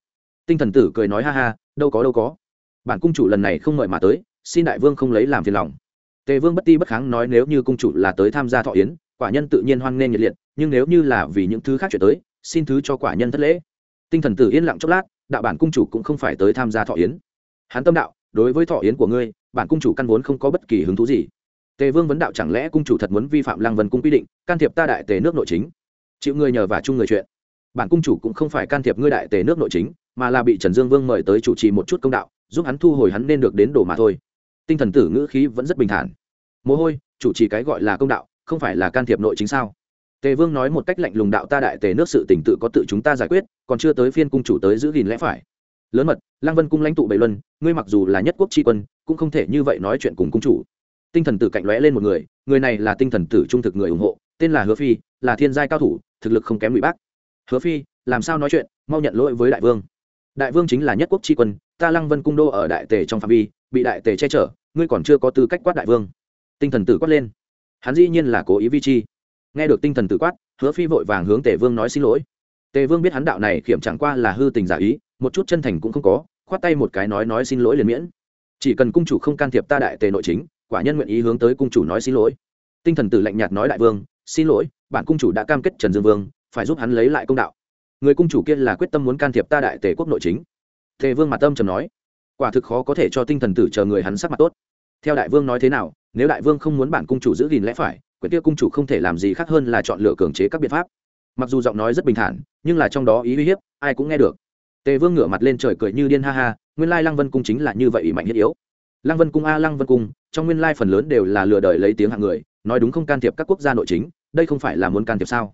Tinh thần tử cười nói ha ha, đâu có đâu có. Bản cung chủ lần này không mời mà tới, xin đại vương không lấy làm phiền lòng. Tề vương bất ti bất kháng nói nếu như cung chủ là tới tham gia thọ yến, quả nhân tự nhiên hoan nghênh nhiệt liệt, nhưng nếu như là vì những thứ khác chuyển tới, xin thứ cho quả nhân thất lễ. Tinh thần tử yên lặng chốc lát, đạo bản cung chủ cũng không phải tới tham gia thọ yến hắn tâm đạo, đối với thọ yến của ngươi, bản cung chủ căn vốn không có bất kỳ hứng thú gì. Tề vương vấn đạo chẳng lẽ cung chủ thật muốn vi phạm lăng vân cung quy định, can thiệp ta đại tề nước nội chính? Chịu ngươi nhờ và chung người chuyện. Bản cung chủ cũng không phải can thiệp ngươi đại tề nước nội chính, mà là bị trần dương vương mời tới chủ trì một chút công đạo, giúp hắn thu hồi hắn nên được đến đồ mà thôi. Tinh thần tử ngữ khí vẫn rất bình thản. Mồ hôi, chủ trì cái gọi là công đạo, không phải là can thiệp nội chính sao? Tề vương nói một cách lạnh lùng đạo ta đại tề nước sự tỉnh tự có tự chúng ta giải quyết, còn chưa tới phiên cung chủ tới giữ gìn lẽ phải. Lớn mật lăng vân cung lãnh tụ bảy luân, ngươi mặc dù là nhất quốc tri quân, cũng không thể như vậy nói chuyện cùng cung chủ. Tinh thần tử cạnh lóe lên một người người này là tinh thần tử trung thực người ủng hộ, tên là hứa phi, là thiên giai cao thủ, thực lực không kém ngụy bác. Hứa phi, làm sao nói chuyện, mau nhận lỗi với đại vương. Đại vương chính là nhất quốc tri quân, ta lăng vân cung đô ở đại tề trong phạm vi, bị đại tề che chở, ngươi còn chưa có tư cách quát đại vương. Tinh thần tử quát lên. Hắn dĩ nhiên là cố ý vi chi. Nghe được tinh thần tử quát, hứa phi vội vàng hướng tề vương nói xin lỗi tề vương biết hắn đạo này kiểm chẳng qua là hư tình giả ý, một chút chân thành cũng không có, khoát tay một cái nói nói xin lỗi liền miễn. Chỉ cần cung chủ không can thiệp ta đại tề nội chính, quả nhân nguyện ý hướng tới cung chủ nói xin lỗi. Tinh thần tử lạnh nhạt nói đại vương, xin lỗi, bản cung chủ đã cam kết trần dương vương, phải giúp hắn lấy lại công đạo. Người cung chủ kia là quyết tâm muốn can thiệp ta đại tề quốc nội chính. Tề vương mặt tâm trầm nói, quả thực khó có thể cho tinh thần tử chờ người hắn sắc mặt tốt. Theo đại vương nói thế nào, nếu đại vương không muốn bản cung chủ giữ gìn lẽ phải quyền kia cung chủ không thể làm gì khác hơn là chọn lựa cường chế các biện pháp mặc dù giọng nói rất bình thản, nhưng là trong đó ý uy hiếp, ai cũng nghe được. Tề vương ngửa mặt lên trời cười như điên ha ha, nguyên lai lăng vân cung chính là như vậy ỷ mạnh thiết yếu. Lăng vân cung a, lăng vân cung, trong nguyên lai phần lớn đều là lừa đời lấy tiếng hạng người, nói đúng không can thiệp các quốc gia nội chính, đây không phải là muốn can thiệp sao?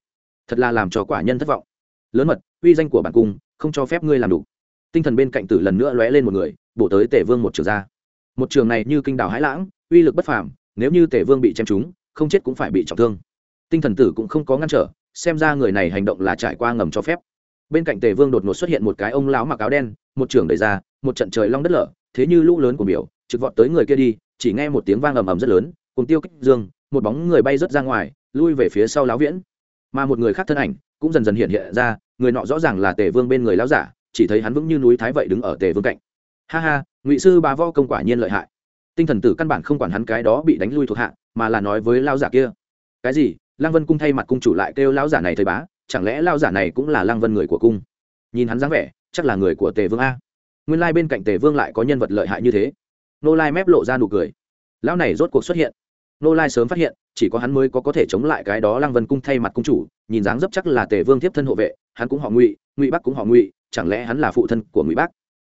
Thật là làm cho quả nhân thất vọng. Lớn mật, uy danh của bản cung, không cho phép ngươi làm đủ. Tinh thần bên cạnh tử lần nữa lóe lên một người, bổ tới tể vương một trường ra. Một trường này như kinh đảo hãi lãng, uy lực bất phàm, nếu như tể vương bị chém trúng, không chết cũng phải bị trọng thương. Tinh thần tử cũng không có ngăn trở xem ra người này hành động là trải qua ngầm cho phép. Bên cạnh tề vương đột ngột xuất hiện một cái ông lão mặc áo đen, một trường đầy ra, một trận trời long đất lở, thế như lũ lớn của biểu trực vọt tới người kia đi, chỉ nghe một tiếng vang ầm ầm rất lớn, cùng tiêu kích dương, một bóng người bay rớt ra ngoài, lui về phía sau lão viễn. Mà một người khác thân ảnh cũng dần dần hiện hiện ra, người nọ rõ ràng là tề vương bên người lão giả, chỉ thấy hắn vững như núi thái vậy đứng ở tề vương cạnh. Ha ha, ngụy sư bá võ công quả nhiên lợi hại. Tinh thần tử căn bản không quản hắn cái đó bị đánh lui thuộc hạ, mà là nói với lão giả kia. Cái gì? Lăng vân cung thay mặt cung chủ lại kêu lão giả này thầy bá, chẳng lẽ lão giả này cũng là lăng vân người của cung? Nhìn hắn dáng vẻ, chắc là người của tề vương a. Nguyên lai bên cạnh tề vương lại có nhân vật lợi hại như thế. Nô lai mép lộ ra nụ cười. Lão này rốt cuộc xuất hiện. Nô lai sớm phát hiện, chỉ có hắn mới có có thể chống lại cái đó lăng vân cung thay mặt cung chủ, nhìn dáng dấp chắc là tề vương tiếp thân hộ vệ, hắn cũng họ ngụy ngụy bắc cũng họ ngụy, chẳng lẽ hắn là phụ thân của ngụy bắc?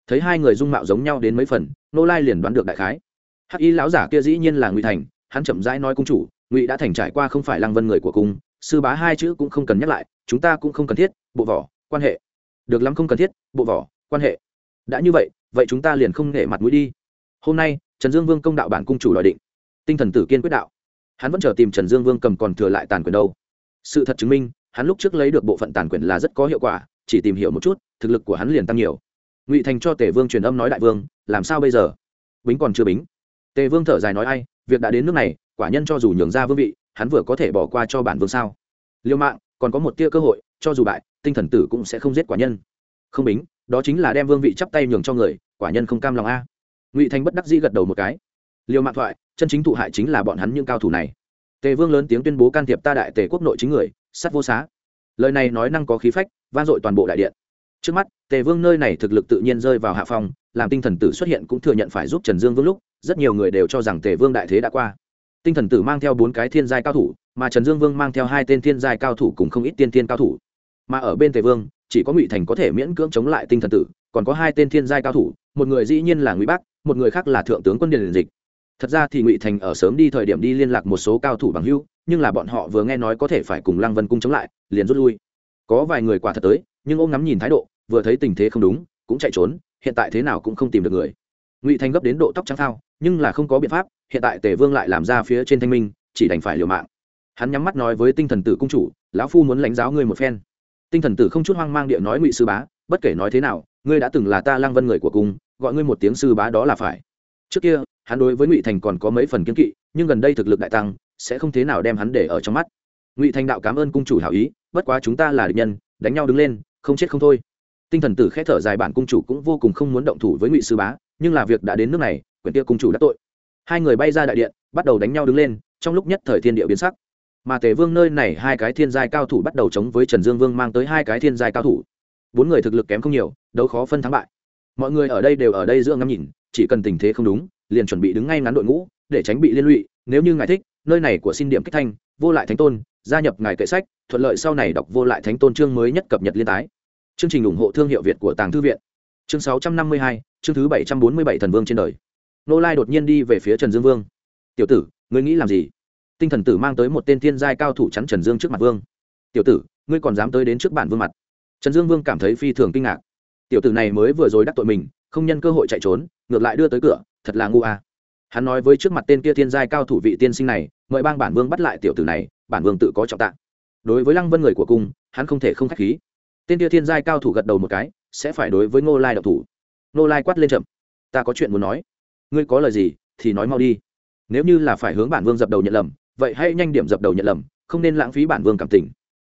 Thấy hai người dung mạo giống nhau đến mấy phần, nô lai liền đoán được đại khái. Hắc y lão giả kia dĩ nhiên là ngụy thành, hắn chậm rãi nói cung chủ ngụy đã thành trải qua không phải lăng vân người của cung sư bá hai chữ cũng không cần nhắc lại, chúng ta cũng không cần thiết, bộ vỏ, quan hệ. Được lắm không cần thiết, bộ vỏ, quan hệ. Đã như vậy vậy chúng ta liền không nể mặt mũi đi. Hôm nay, trần dương vương công đạo bản cung chủ đòi định. Tinh thần tử kiên quyết đạo. Hắn vẫn chờ tìm trần dương vương cầm còn thừa lại tàn quyền đâu. Sự thật chứng minh, hắn lúc trước lấy được bộ phận tàn quyền là rất có hiệu quả, chỉ tìm hiểu một chút, thực lực của hắn liền tăng nhiều. Ngụy thành cho tề vương truyền âm nói đại vương, làm sao bây giờ? Bính còn chưa bính. Tề vương thở dài nói ai, việc đã đến nước này quả nhân cho dù nhường ra vương vị, hắn vừa có thể bỏ qua cho bản vương sao? Liêu mạng, còn có một tia cơ hội, cho dù bại, tinh thần tử cũng sẽ không giết quả nhân. Không bính, đó chính là đem vương vị chắp tay nhường cho người, quả nhân không cam lòng a. Ngụy thành bất đắc dĩ gật đầu một cái. Liêu mạng thoại, chân chính thụ hại chính là bọn hắn những cao thủ này. Tề vương lớn tiếng tuyên bố can thiệp ta đại tề quốc nội chính người sắt vô xá. Lời này nói năng có khí phách, vang dội toàn bộ đại điện. Trước mắt, tề vương nơi này thực lực tự nhiên rơi vào hạ phong, làm tinh thần tử xuất hiện cũng thừa nhận phải giúp trần dương vương lúc, rất nhiều người đều cho rằng tề vương đại thế đã qua tinh thần tử mang theo bốn cái thiên giai cao thủ, mà trần dương vương mang theo hai tên thiên giai cao thủ cùng không ít tiên thiên cao thủ. Mà ở bên tề vương, chỉ có ngụy thành có thể miễn cưỡng chống lại tinh thần tử, còn có hai tên thiên giai cao thủ, một người dĩ nhiên là ngụy bắc, một người khác là thượng tướng quân điền dịch. Thật ra thì ngụy thành ở sớm đi thời điểm đi liên lạc một số cao thủ bằng hưu nhưng là bọn họ vừa nghe nói có thể phải cùng lăng vân cung chống lại, liền rút lui. Có vài người quả thật tới, nhưng ôm ngắm nhìn thái độ, vừa thấy tình thế không đúng, cũng chạy trốn, hiện tại thế nào cũng không tìm được người ngụy thành gấp đến độ tóc trắng thao nhưng là không có biện pháp, hiện tại tề vương lại làm ra phía trên thanh minh, chỉ đành phải liều mạng. Hắn nhắm mắt nói với tinh thần tử cung chủ, lão phu muốn lãnh giáo ngươi một phen. Tinh thần tử không chút hoang mang địa nói ngụy sư bá, bất kể nói thế nào, ngươi đã từng là ta Lang vân người của cung gọi ngươi một tiếng sư bá đó là phải. Trước kia, hắn đối với ngụy thành còn có mấy phần kiến kỵ, nhưng gần đây thực lực đại tăng, sẽ không thế nào đem hắn để ở trong mắt. Ngụy thành đạo cảm ơn cung chủ hảo ý, bất quá chúng ta là địch nhân, đánh nhau đứng lên, không chết không thôi. Tinh thần tử khẽ thở dài bản cung chủ cũng vô cùng không muốn động thủ với ngụy sư bá nhưng là việc đã đến nước này quyển tia cung chủ đã tội. Hai người bay ra đại điện bắt đầu đánh nhau đứng lên trong lúc nhất thời thiên địa biến sắc. Mà tề vương nơi này hai cái thiên giai cao thủ bắt đầu chống với trần dương vương mang tới hai cái thiên giai cao thủ. Bốn người thực lực kém không nhiều đấu khó phân thắng bại. Mọi người ở đây đều ở đây giữa ngắm nhìn chỉ cần tình thế không đúng liền chuẩn bị đứng ngay ngắn đội ngũ để tránh bị liên lụy. Nếu như ngài thích nơi này của xin điểm kích thanh vô lại thánh tôn gia nhập ngài kệ sách thuận lợi sau này đọc vô lại thánh tôn chương mới nhất cập nhật liên tái. Chương trình ủng hộ thương hiệu việt của tàng thư viện. Chương 652, chương thứ bảy trăm bốn mươi bảy thần vương trên đời. Nô lai đột nhiên đi về phía trần dương vương. Tiểu tử, ngươi nghĩ làm gì? Tinh thần tử mang tới một tên thiên giai cao thủ chắn trần dương trước mặt vương. Tiểu tử, ngươi còn dám tới đến trước bản vương mặt? Trần dương vương cảm thấy phi thường kinh ngạc. Tiểu tử này mới vừa rồi đắc tội mình, không nhân cơ hội chạy trốn, ngược lại đưa tới cửa, thật là ngu à. hắn nói với trước mặt tên kia thiên giai cao thủ vị tiên sinh này, mời bang bản vương bắt lại tiểu tử này, bản vương tự có trọng tạng đối với lăng vân người của cung, hắn không thể không k h á c h khí. Tên kia thiên giai cao thủ gật đầu một cái, sẽ phải đối với ngô lai độc thủ. Nô lai quát lên chậm. Ta có chuyện muốn nói. Ngươi có lời gì thì nói mau đi. Nếu như là phải hướng bản vương dập đầu nhận lầm, vậy hãy nhanh điểm dập đầu nhận lầm, không nên lãng phí bản vương cảm tình.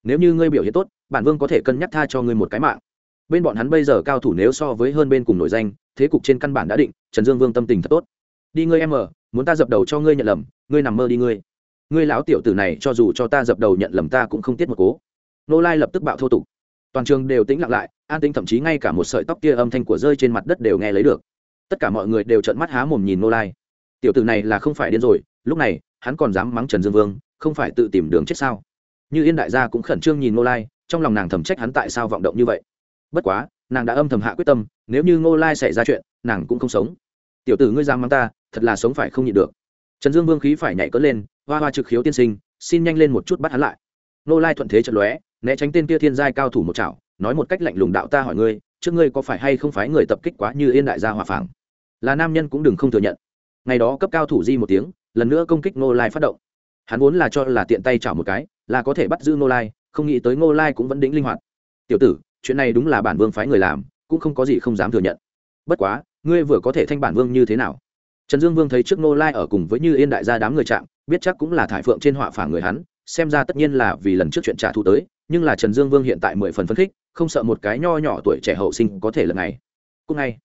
Nếu như ngươi biểu hiện tốt, bản vương có thể cân nhắc tha cho ngươi một cái mạng. Bên bọn hắn bây giờ cao thủ nếu so với hơn bên cùng nổi danh, thế cục trên căn bản đã định, trần dương vương tâm tình thật tốt. Đi ngươi em ở, muốn ta dập đầu cho ngươi nhận lầm, ngươi nằm mơ đi ngươi. Ngươi lão tiểu tử này cho dù cho ta dập đầu nhận lầm ta cũng không tiết một cố. Nô lai lập tức bạo thô tục toàn trường đều tĩnh lặng lại, an tĩnh thậm chí ngay cả một sợi tóc kia âm thanh của rơi trên mặt đất đều nghe lấy được. Tất cả mọi người đều trợn mắt há mồm nhìn nô lai. Tiểu tử này là không phải điên rồi, lúc này, hắn còn dám mắng trần dương vương, không phải tự tìm đường chết sao? Như yên đại gia cũng khẩn trương nhìn nô lai, trong lòng nàng thầm trách hắn tại sao vọng động như vậy. Bất quá, nàng đã âm thầm hạ quyết tâm, nếu như ngô lai xảy ra chuyện, nàng cũng không sống. Tiểu tử ngươi giang mắng ta, thật là sống phải không nhịn được. Trần dương vương khí phải nhảy cất lên, hoa hoa trực khiếu tiên sinh, xin nhanh lên một chút bắt hắn lại. Ngô lai thuận thế trận lóe né tránh tên kia thiên giai cao thủ một chảo, nói một cách lạnh lùng đạo ta hỏi ngươi, trước ngươi có phải hay không phải người tập kích quá như yên đại gia hòa phảng? Là nam nhân cũng đừng không thừa nhận. Ngày đó cấp cao thủ di một tiếng, lần nữa công kích ngô lai phát động. Hắn vốn là cho là tiện tay chảo một cái, là có thể bắt giữ ngô lai, không nghĩ tới ngô lai cũng vẫn đĩnh linh hoạt. Tiểu tử, chuyện này đúng là bản vương phái người làm, cũng không có gì không dám thừa nhận. Bất quá, ngươi vừa có thể thanh bản vương như thế nào? Trần dương vương thấy trước ngô lai ở cùng với như yên đại gia đám người chạm, biết chắc cũng là thải phượng trên họa phả người hắn, xem ra tất nhiên là vì lần trước chuyện trả thù tới nhưng là trần dương vương hiện tại mười phần phấn khích, không sợ một cái nho nhỏ tuổi trẻ hậu sinh có thể lần này. Cũng ngay,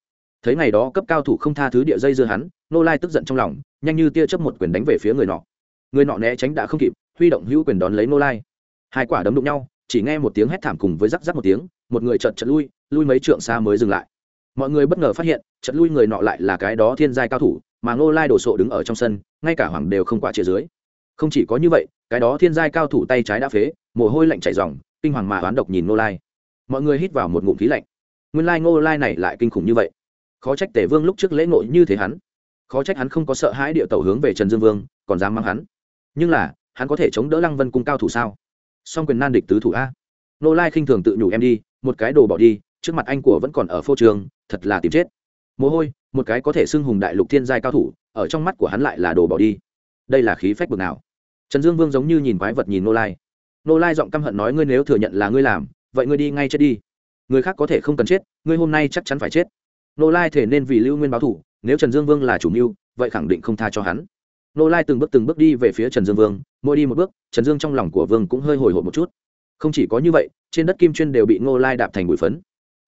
thấy ngày đó cấp cao thủ không tha thứ địa dây dưa hắn nô lai tức giận trong lòng, nhanh như tia chớp một quyền đánh về phía người nọ. Người nọ né tránh đã không kịp, huy động hữu quyền đón lấy nô lai. Hai quả đấm đụng nhau, chỉ nghe một tiếng hét thảm cùng với rắc rắc một tiếng, một người chợt chợt lui lui mấy trượng xa mới dừng lại. Mọi người bất ngờ phát hiện, chợt lui người nọ lại là cái đó thiên giai cao thủ, mà Nô lai đổ sộ đứng ở trong sân, ngay cả hoàng đều không quả chia dưới không chỉ có như vậy, cái đó thiên giai cao thủ tay trái đã phế, mồ hôi lạnh chảy ròng, kinh hoàng mà oán độc nhìn ngô lai. Mọi người hít vào một ngụm khí lạnh. Nguyên lai ngô lai này lại kinh khủng như vậy. Khó trách tể vương lúc trước lễ ngộ như thế hắn. Khó trách hắn không có sợ hãi địa tẩu hướng về trần dương vương, còn dám mang hắn. Nhưng là, hắn có thể chống đỡ lăng vân cung cao thủ sao? Song quyền nan địch tứ thủ a. Nô lai khinh thường tự nhủ em đi, một cái đồ bỏ đi, trước mặt anh của vẫn còn ở phô trường, thật là tìm chết. Mồ hôi, một cái có thể xưng hùng đại lục thiên giai cao thủ, ở trong mắt của hắn lại là đồ bỏ đi đây là khí phách bực nào? Trần dương vương giống như nhìn quái vật nhìn nô lai. Nô lai giọng căm hận nói, ngươi nếu thừa nhận là ngươi làm, vậy ngươi đi ngay chết đi. Người khác có thể không cần chết, ngươi hôm nay chắc chắn phải chết. Nô lai thể nên vì lưu nguyên báo thủ, nếu trần dương vương là chủ mưu, vậy khẳng định không tha cho hắn. Nô lai từng bước từng bước đi về phía trần dương vương, mỗi đi một bước, trần dương trong lòng của vương cũng hơi hồi hộp một chút. Không chỉ có như vậy, trên đất kim chuyên đều bị nô lai đạp thành bụi phấn.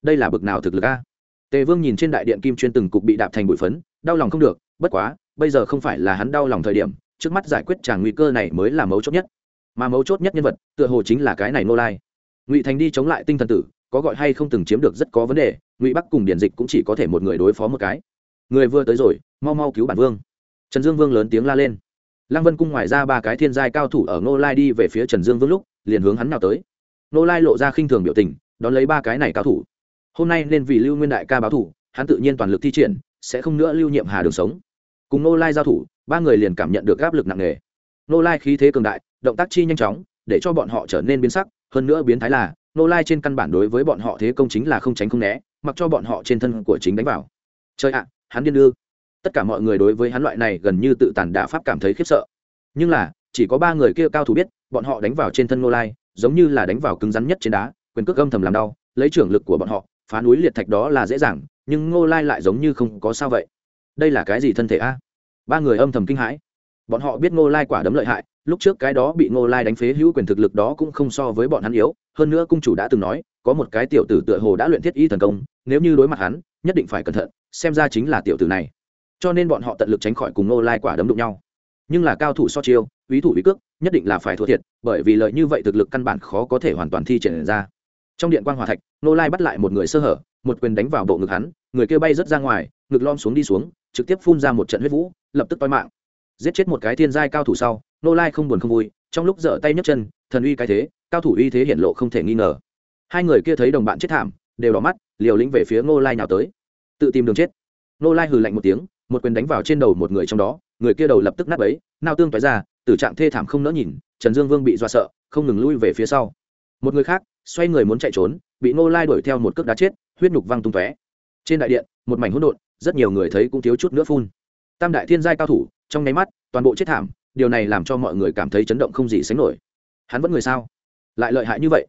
Đây là bực nào thực lực a? Tề vương nhìn trên đại điện kim chuyên từng cục bị đạp thành bụi phấn, đau lòng không được, bất quá, bây giờ không phải là hắn đau lòng thời điểm trước mắt giải quyết tràng nguy cơ này mới là mấu chốt nhất. Mà mấu chốt nhất nhân vật, tựa hồ chính là cái này nô lai. Ngụy thành đi chống lại tinh thần tử, có gọi hay không từng chiếm được rất có vấn đề, ngụy bắc cùng điển dịch cũng chỉ có thể một người đối phó một cái. Người vừa tới rồi, mau mau cứu bản vương. Trần dương vương lớn tiếng la lên. Lăng vân cung ngoài ra ba cái thiên giai cao thủ ở ngô lai đi về phía trần dương vương lúc, liền hướng hắn nào tới. Ngô lai lộ ra khinh thường biểu tình, đón lấy ba cái này cao thủ. Hôm nay nên vì lưu nguyên đại ca báo thủ, hắn tự nhiên toàn lực thi triển, sẽ không nữa lưu nhiệm hà đường sống cùng Nô lai giao thủ, ba người liền cảm nhận được áp lực nặng nề. Nô lai khí thế cường đại, động tác chi nhanh chóng, để cho bọn họ trở nên biến sắc, hơn nữa biến thái là, Nô lai trên căn bản đối với bọn họ thế công chính là không tránh không né, mặc cho bọn họ trên thân của chính đánh vào. Chơi ạ, hắn điên đưa. Tất cả mọi người đối với hắn loại này gần như tự tàn đả pháp cảm thấy khiếp sợ. Nhưng là, chỉ có ba người kia cao thủ biết, bọn họ đánh vào trên thân Nô lai, giống như là đánh vào cứng rắn nhất trên đá, quyền cước âm thầm làm đau, lấy trưởng lực của bọn họ, phá núi liệt thạch đó là dễ dàng, nhưng ngô lai lại giống như không có sao vậy đây là cái gì thân thể a? Ba người âm thầm kinh hãi. Bọn họ biết ngô lai quả đấm lợi hại, lúc trước cái đó bị ngô lai đánh phế hữu quyền thực lực đó cũng không so với bọn hắn yếu. Hơn nữa cung chủ đã từng nói, có một cái tiểu tử tựa hồ đã luyện thiết y thần công, nếu như đối mặt hắn, nhất định phải cẩn thận, xem ra chính là tiểu tử này. Cho nên bọn họ tận lực tránh khỏi cùng ngô lai quả đấm đụng nhau. Nhưng là cao thủ so chiêu, ý thủ ý cước, nhất định là phải thua thiệt, bởi vì lợi như vậy thực lực căn bản khó có thể hoàn toàn thi triển ra. Trong điện quan hòa thạch, ngô lai bắt lại một người sơ hở, một quyền đánh vào bộ ngực hắn, người kia bay rớt ra ngoài, ngực lom xuống đi xuống trực tiếp phun ra một trận huyết vũ, lập tức toi mạng. Giết chết một cái thiên giai cao thủ sau, ngô lai không buồn không vui, trong lúc dở tay nhấc chân, thần uy cái thế, cao thủ uy thế hiện lộ không thể nghi ngờ. Hai người kia thấy đồng bạn chết thảm, đều đỏ mắt, liều lĩnh về phía ngô lai nào tới. Tự tìm đường chết. Ngô lai hừ lạnh một tiếng, một quyền đánh vào trên đầu một người trong đó, người kia đầu lập tức nát ấy nao tương toái ra tử trạng thê thảm không nỡ nhìn, trần dương vương bị dọa sợ, không ngừng lui về phía sau. Một người khác, xoay người muốn chạy trốn, bị ngô lai đuổi theo một cước đá chết, huyết nhục văng tung tóe. Trên đại điện, một mảnh hỗn độn rất nhiều người thấy cũng thiếu chút nữa phun. Tam đại thiên giai cao thủ, trong nháy mắt, toàn bộ chết thảm, điều này làm cho mọi người cảm thấy chấn động không gì sánh nổi. Hắn vẫn người sao? Lại lợi hại như vậy?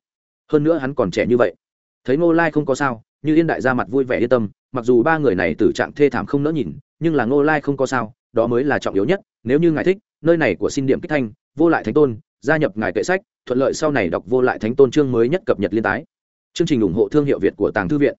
Hơn nữa hắn còn trẻ như vậy. Thấy ngô lai không có sao, như yên đại ra mặt vui vẻ yên tâm, mặc dù ba người này tử trạng thê thảm không nỡ nhìn, nhưng là ngô lai không có sao, đó mới là trọng yếu nhất, nếu như ngài thích, nơi này của xin điểm kích thanh, vô lại thánh tôn, gia nhập ngài kệ sách, thuận lợi sau này đọc vô lại thánh tôn chương mới nhất cập nhật liên tái. Chương trình ủng hộ thương hiệu việt của tàng thư viện.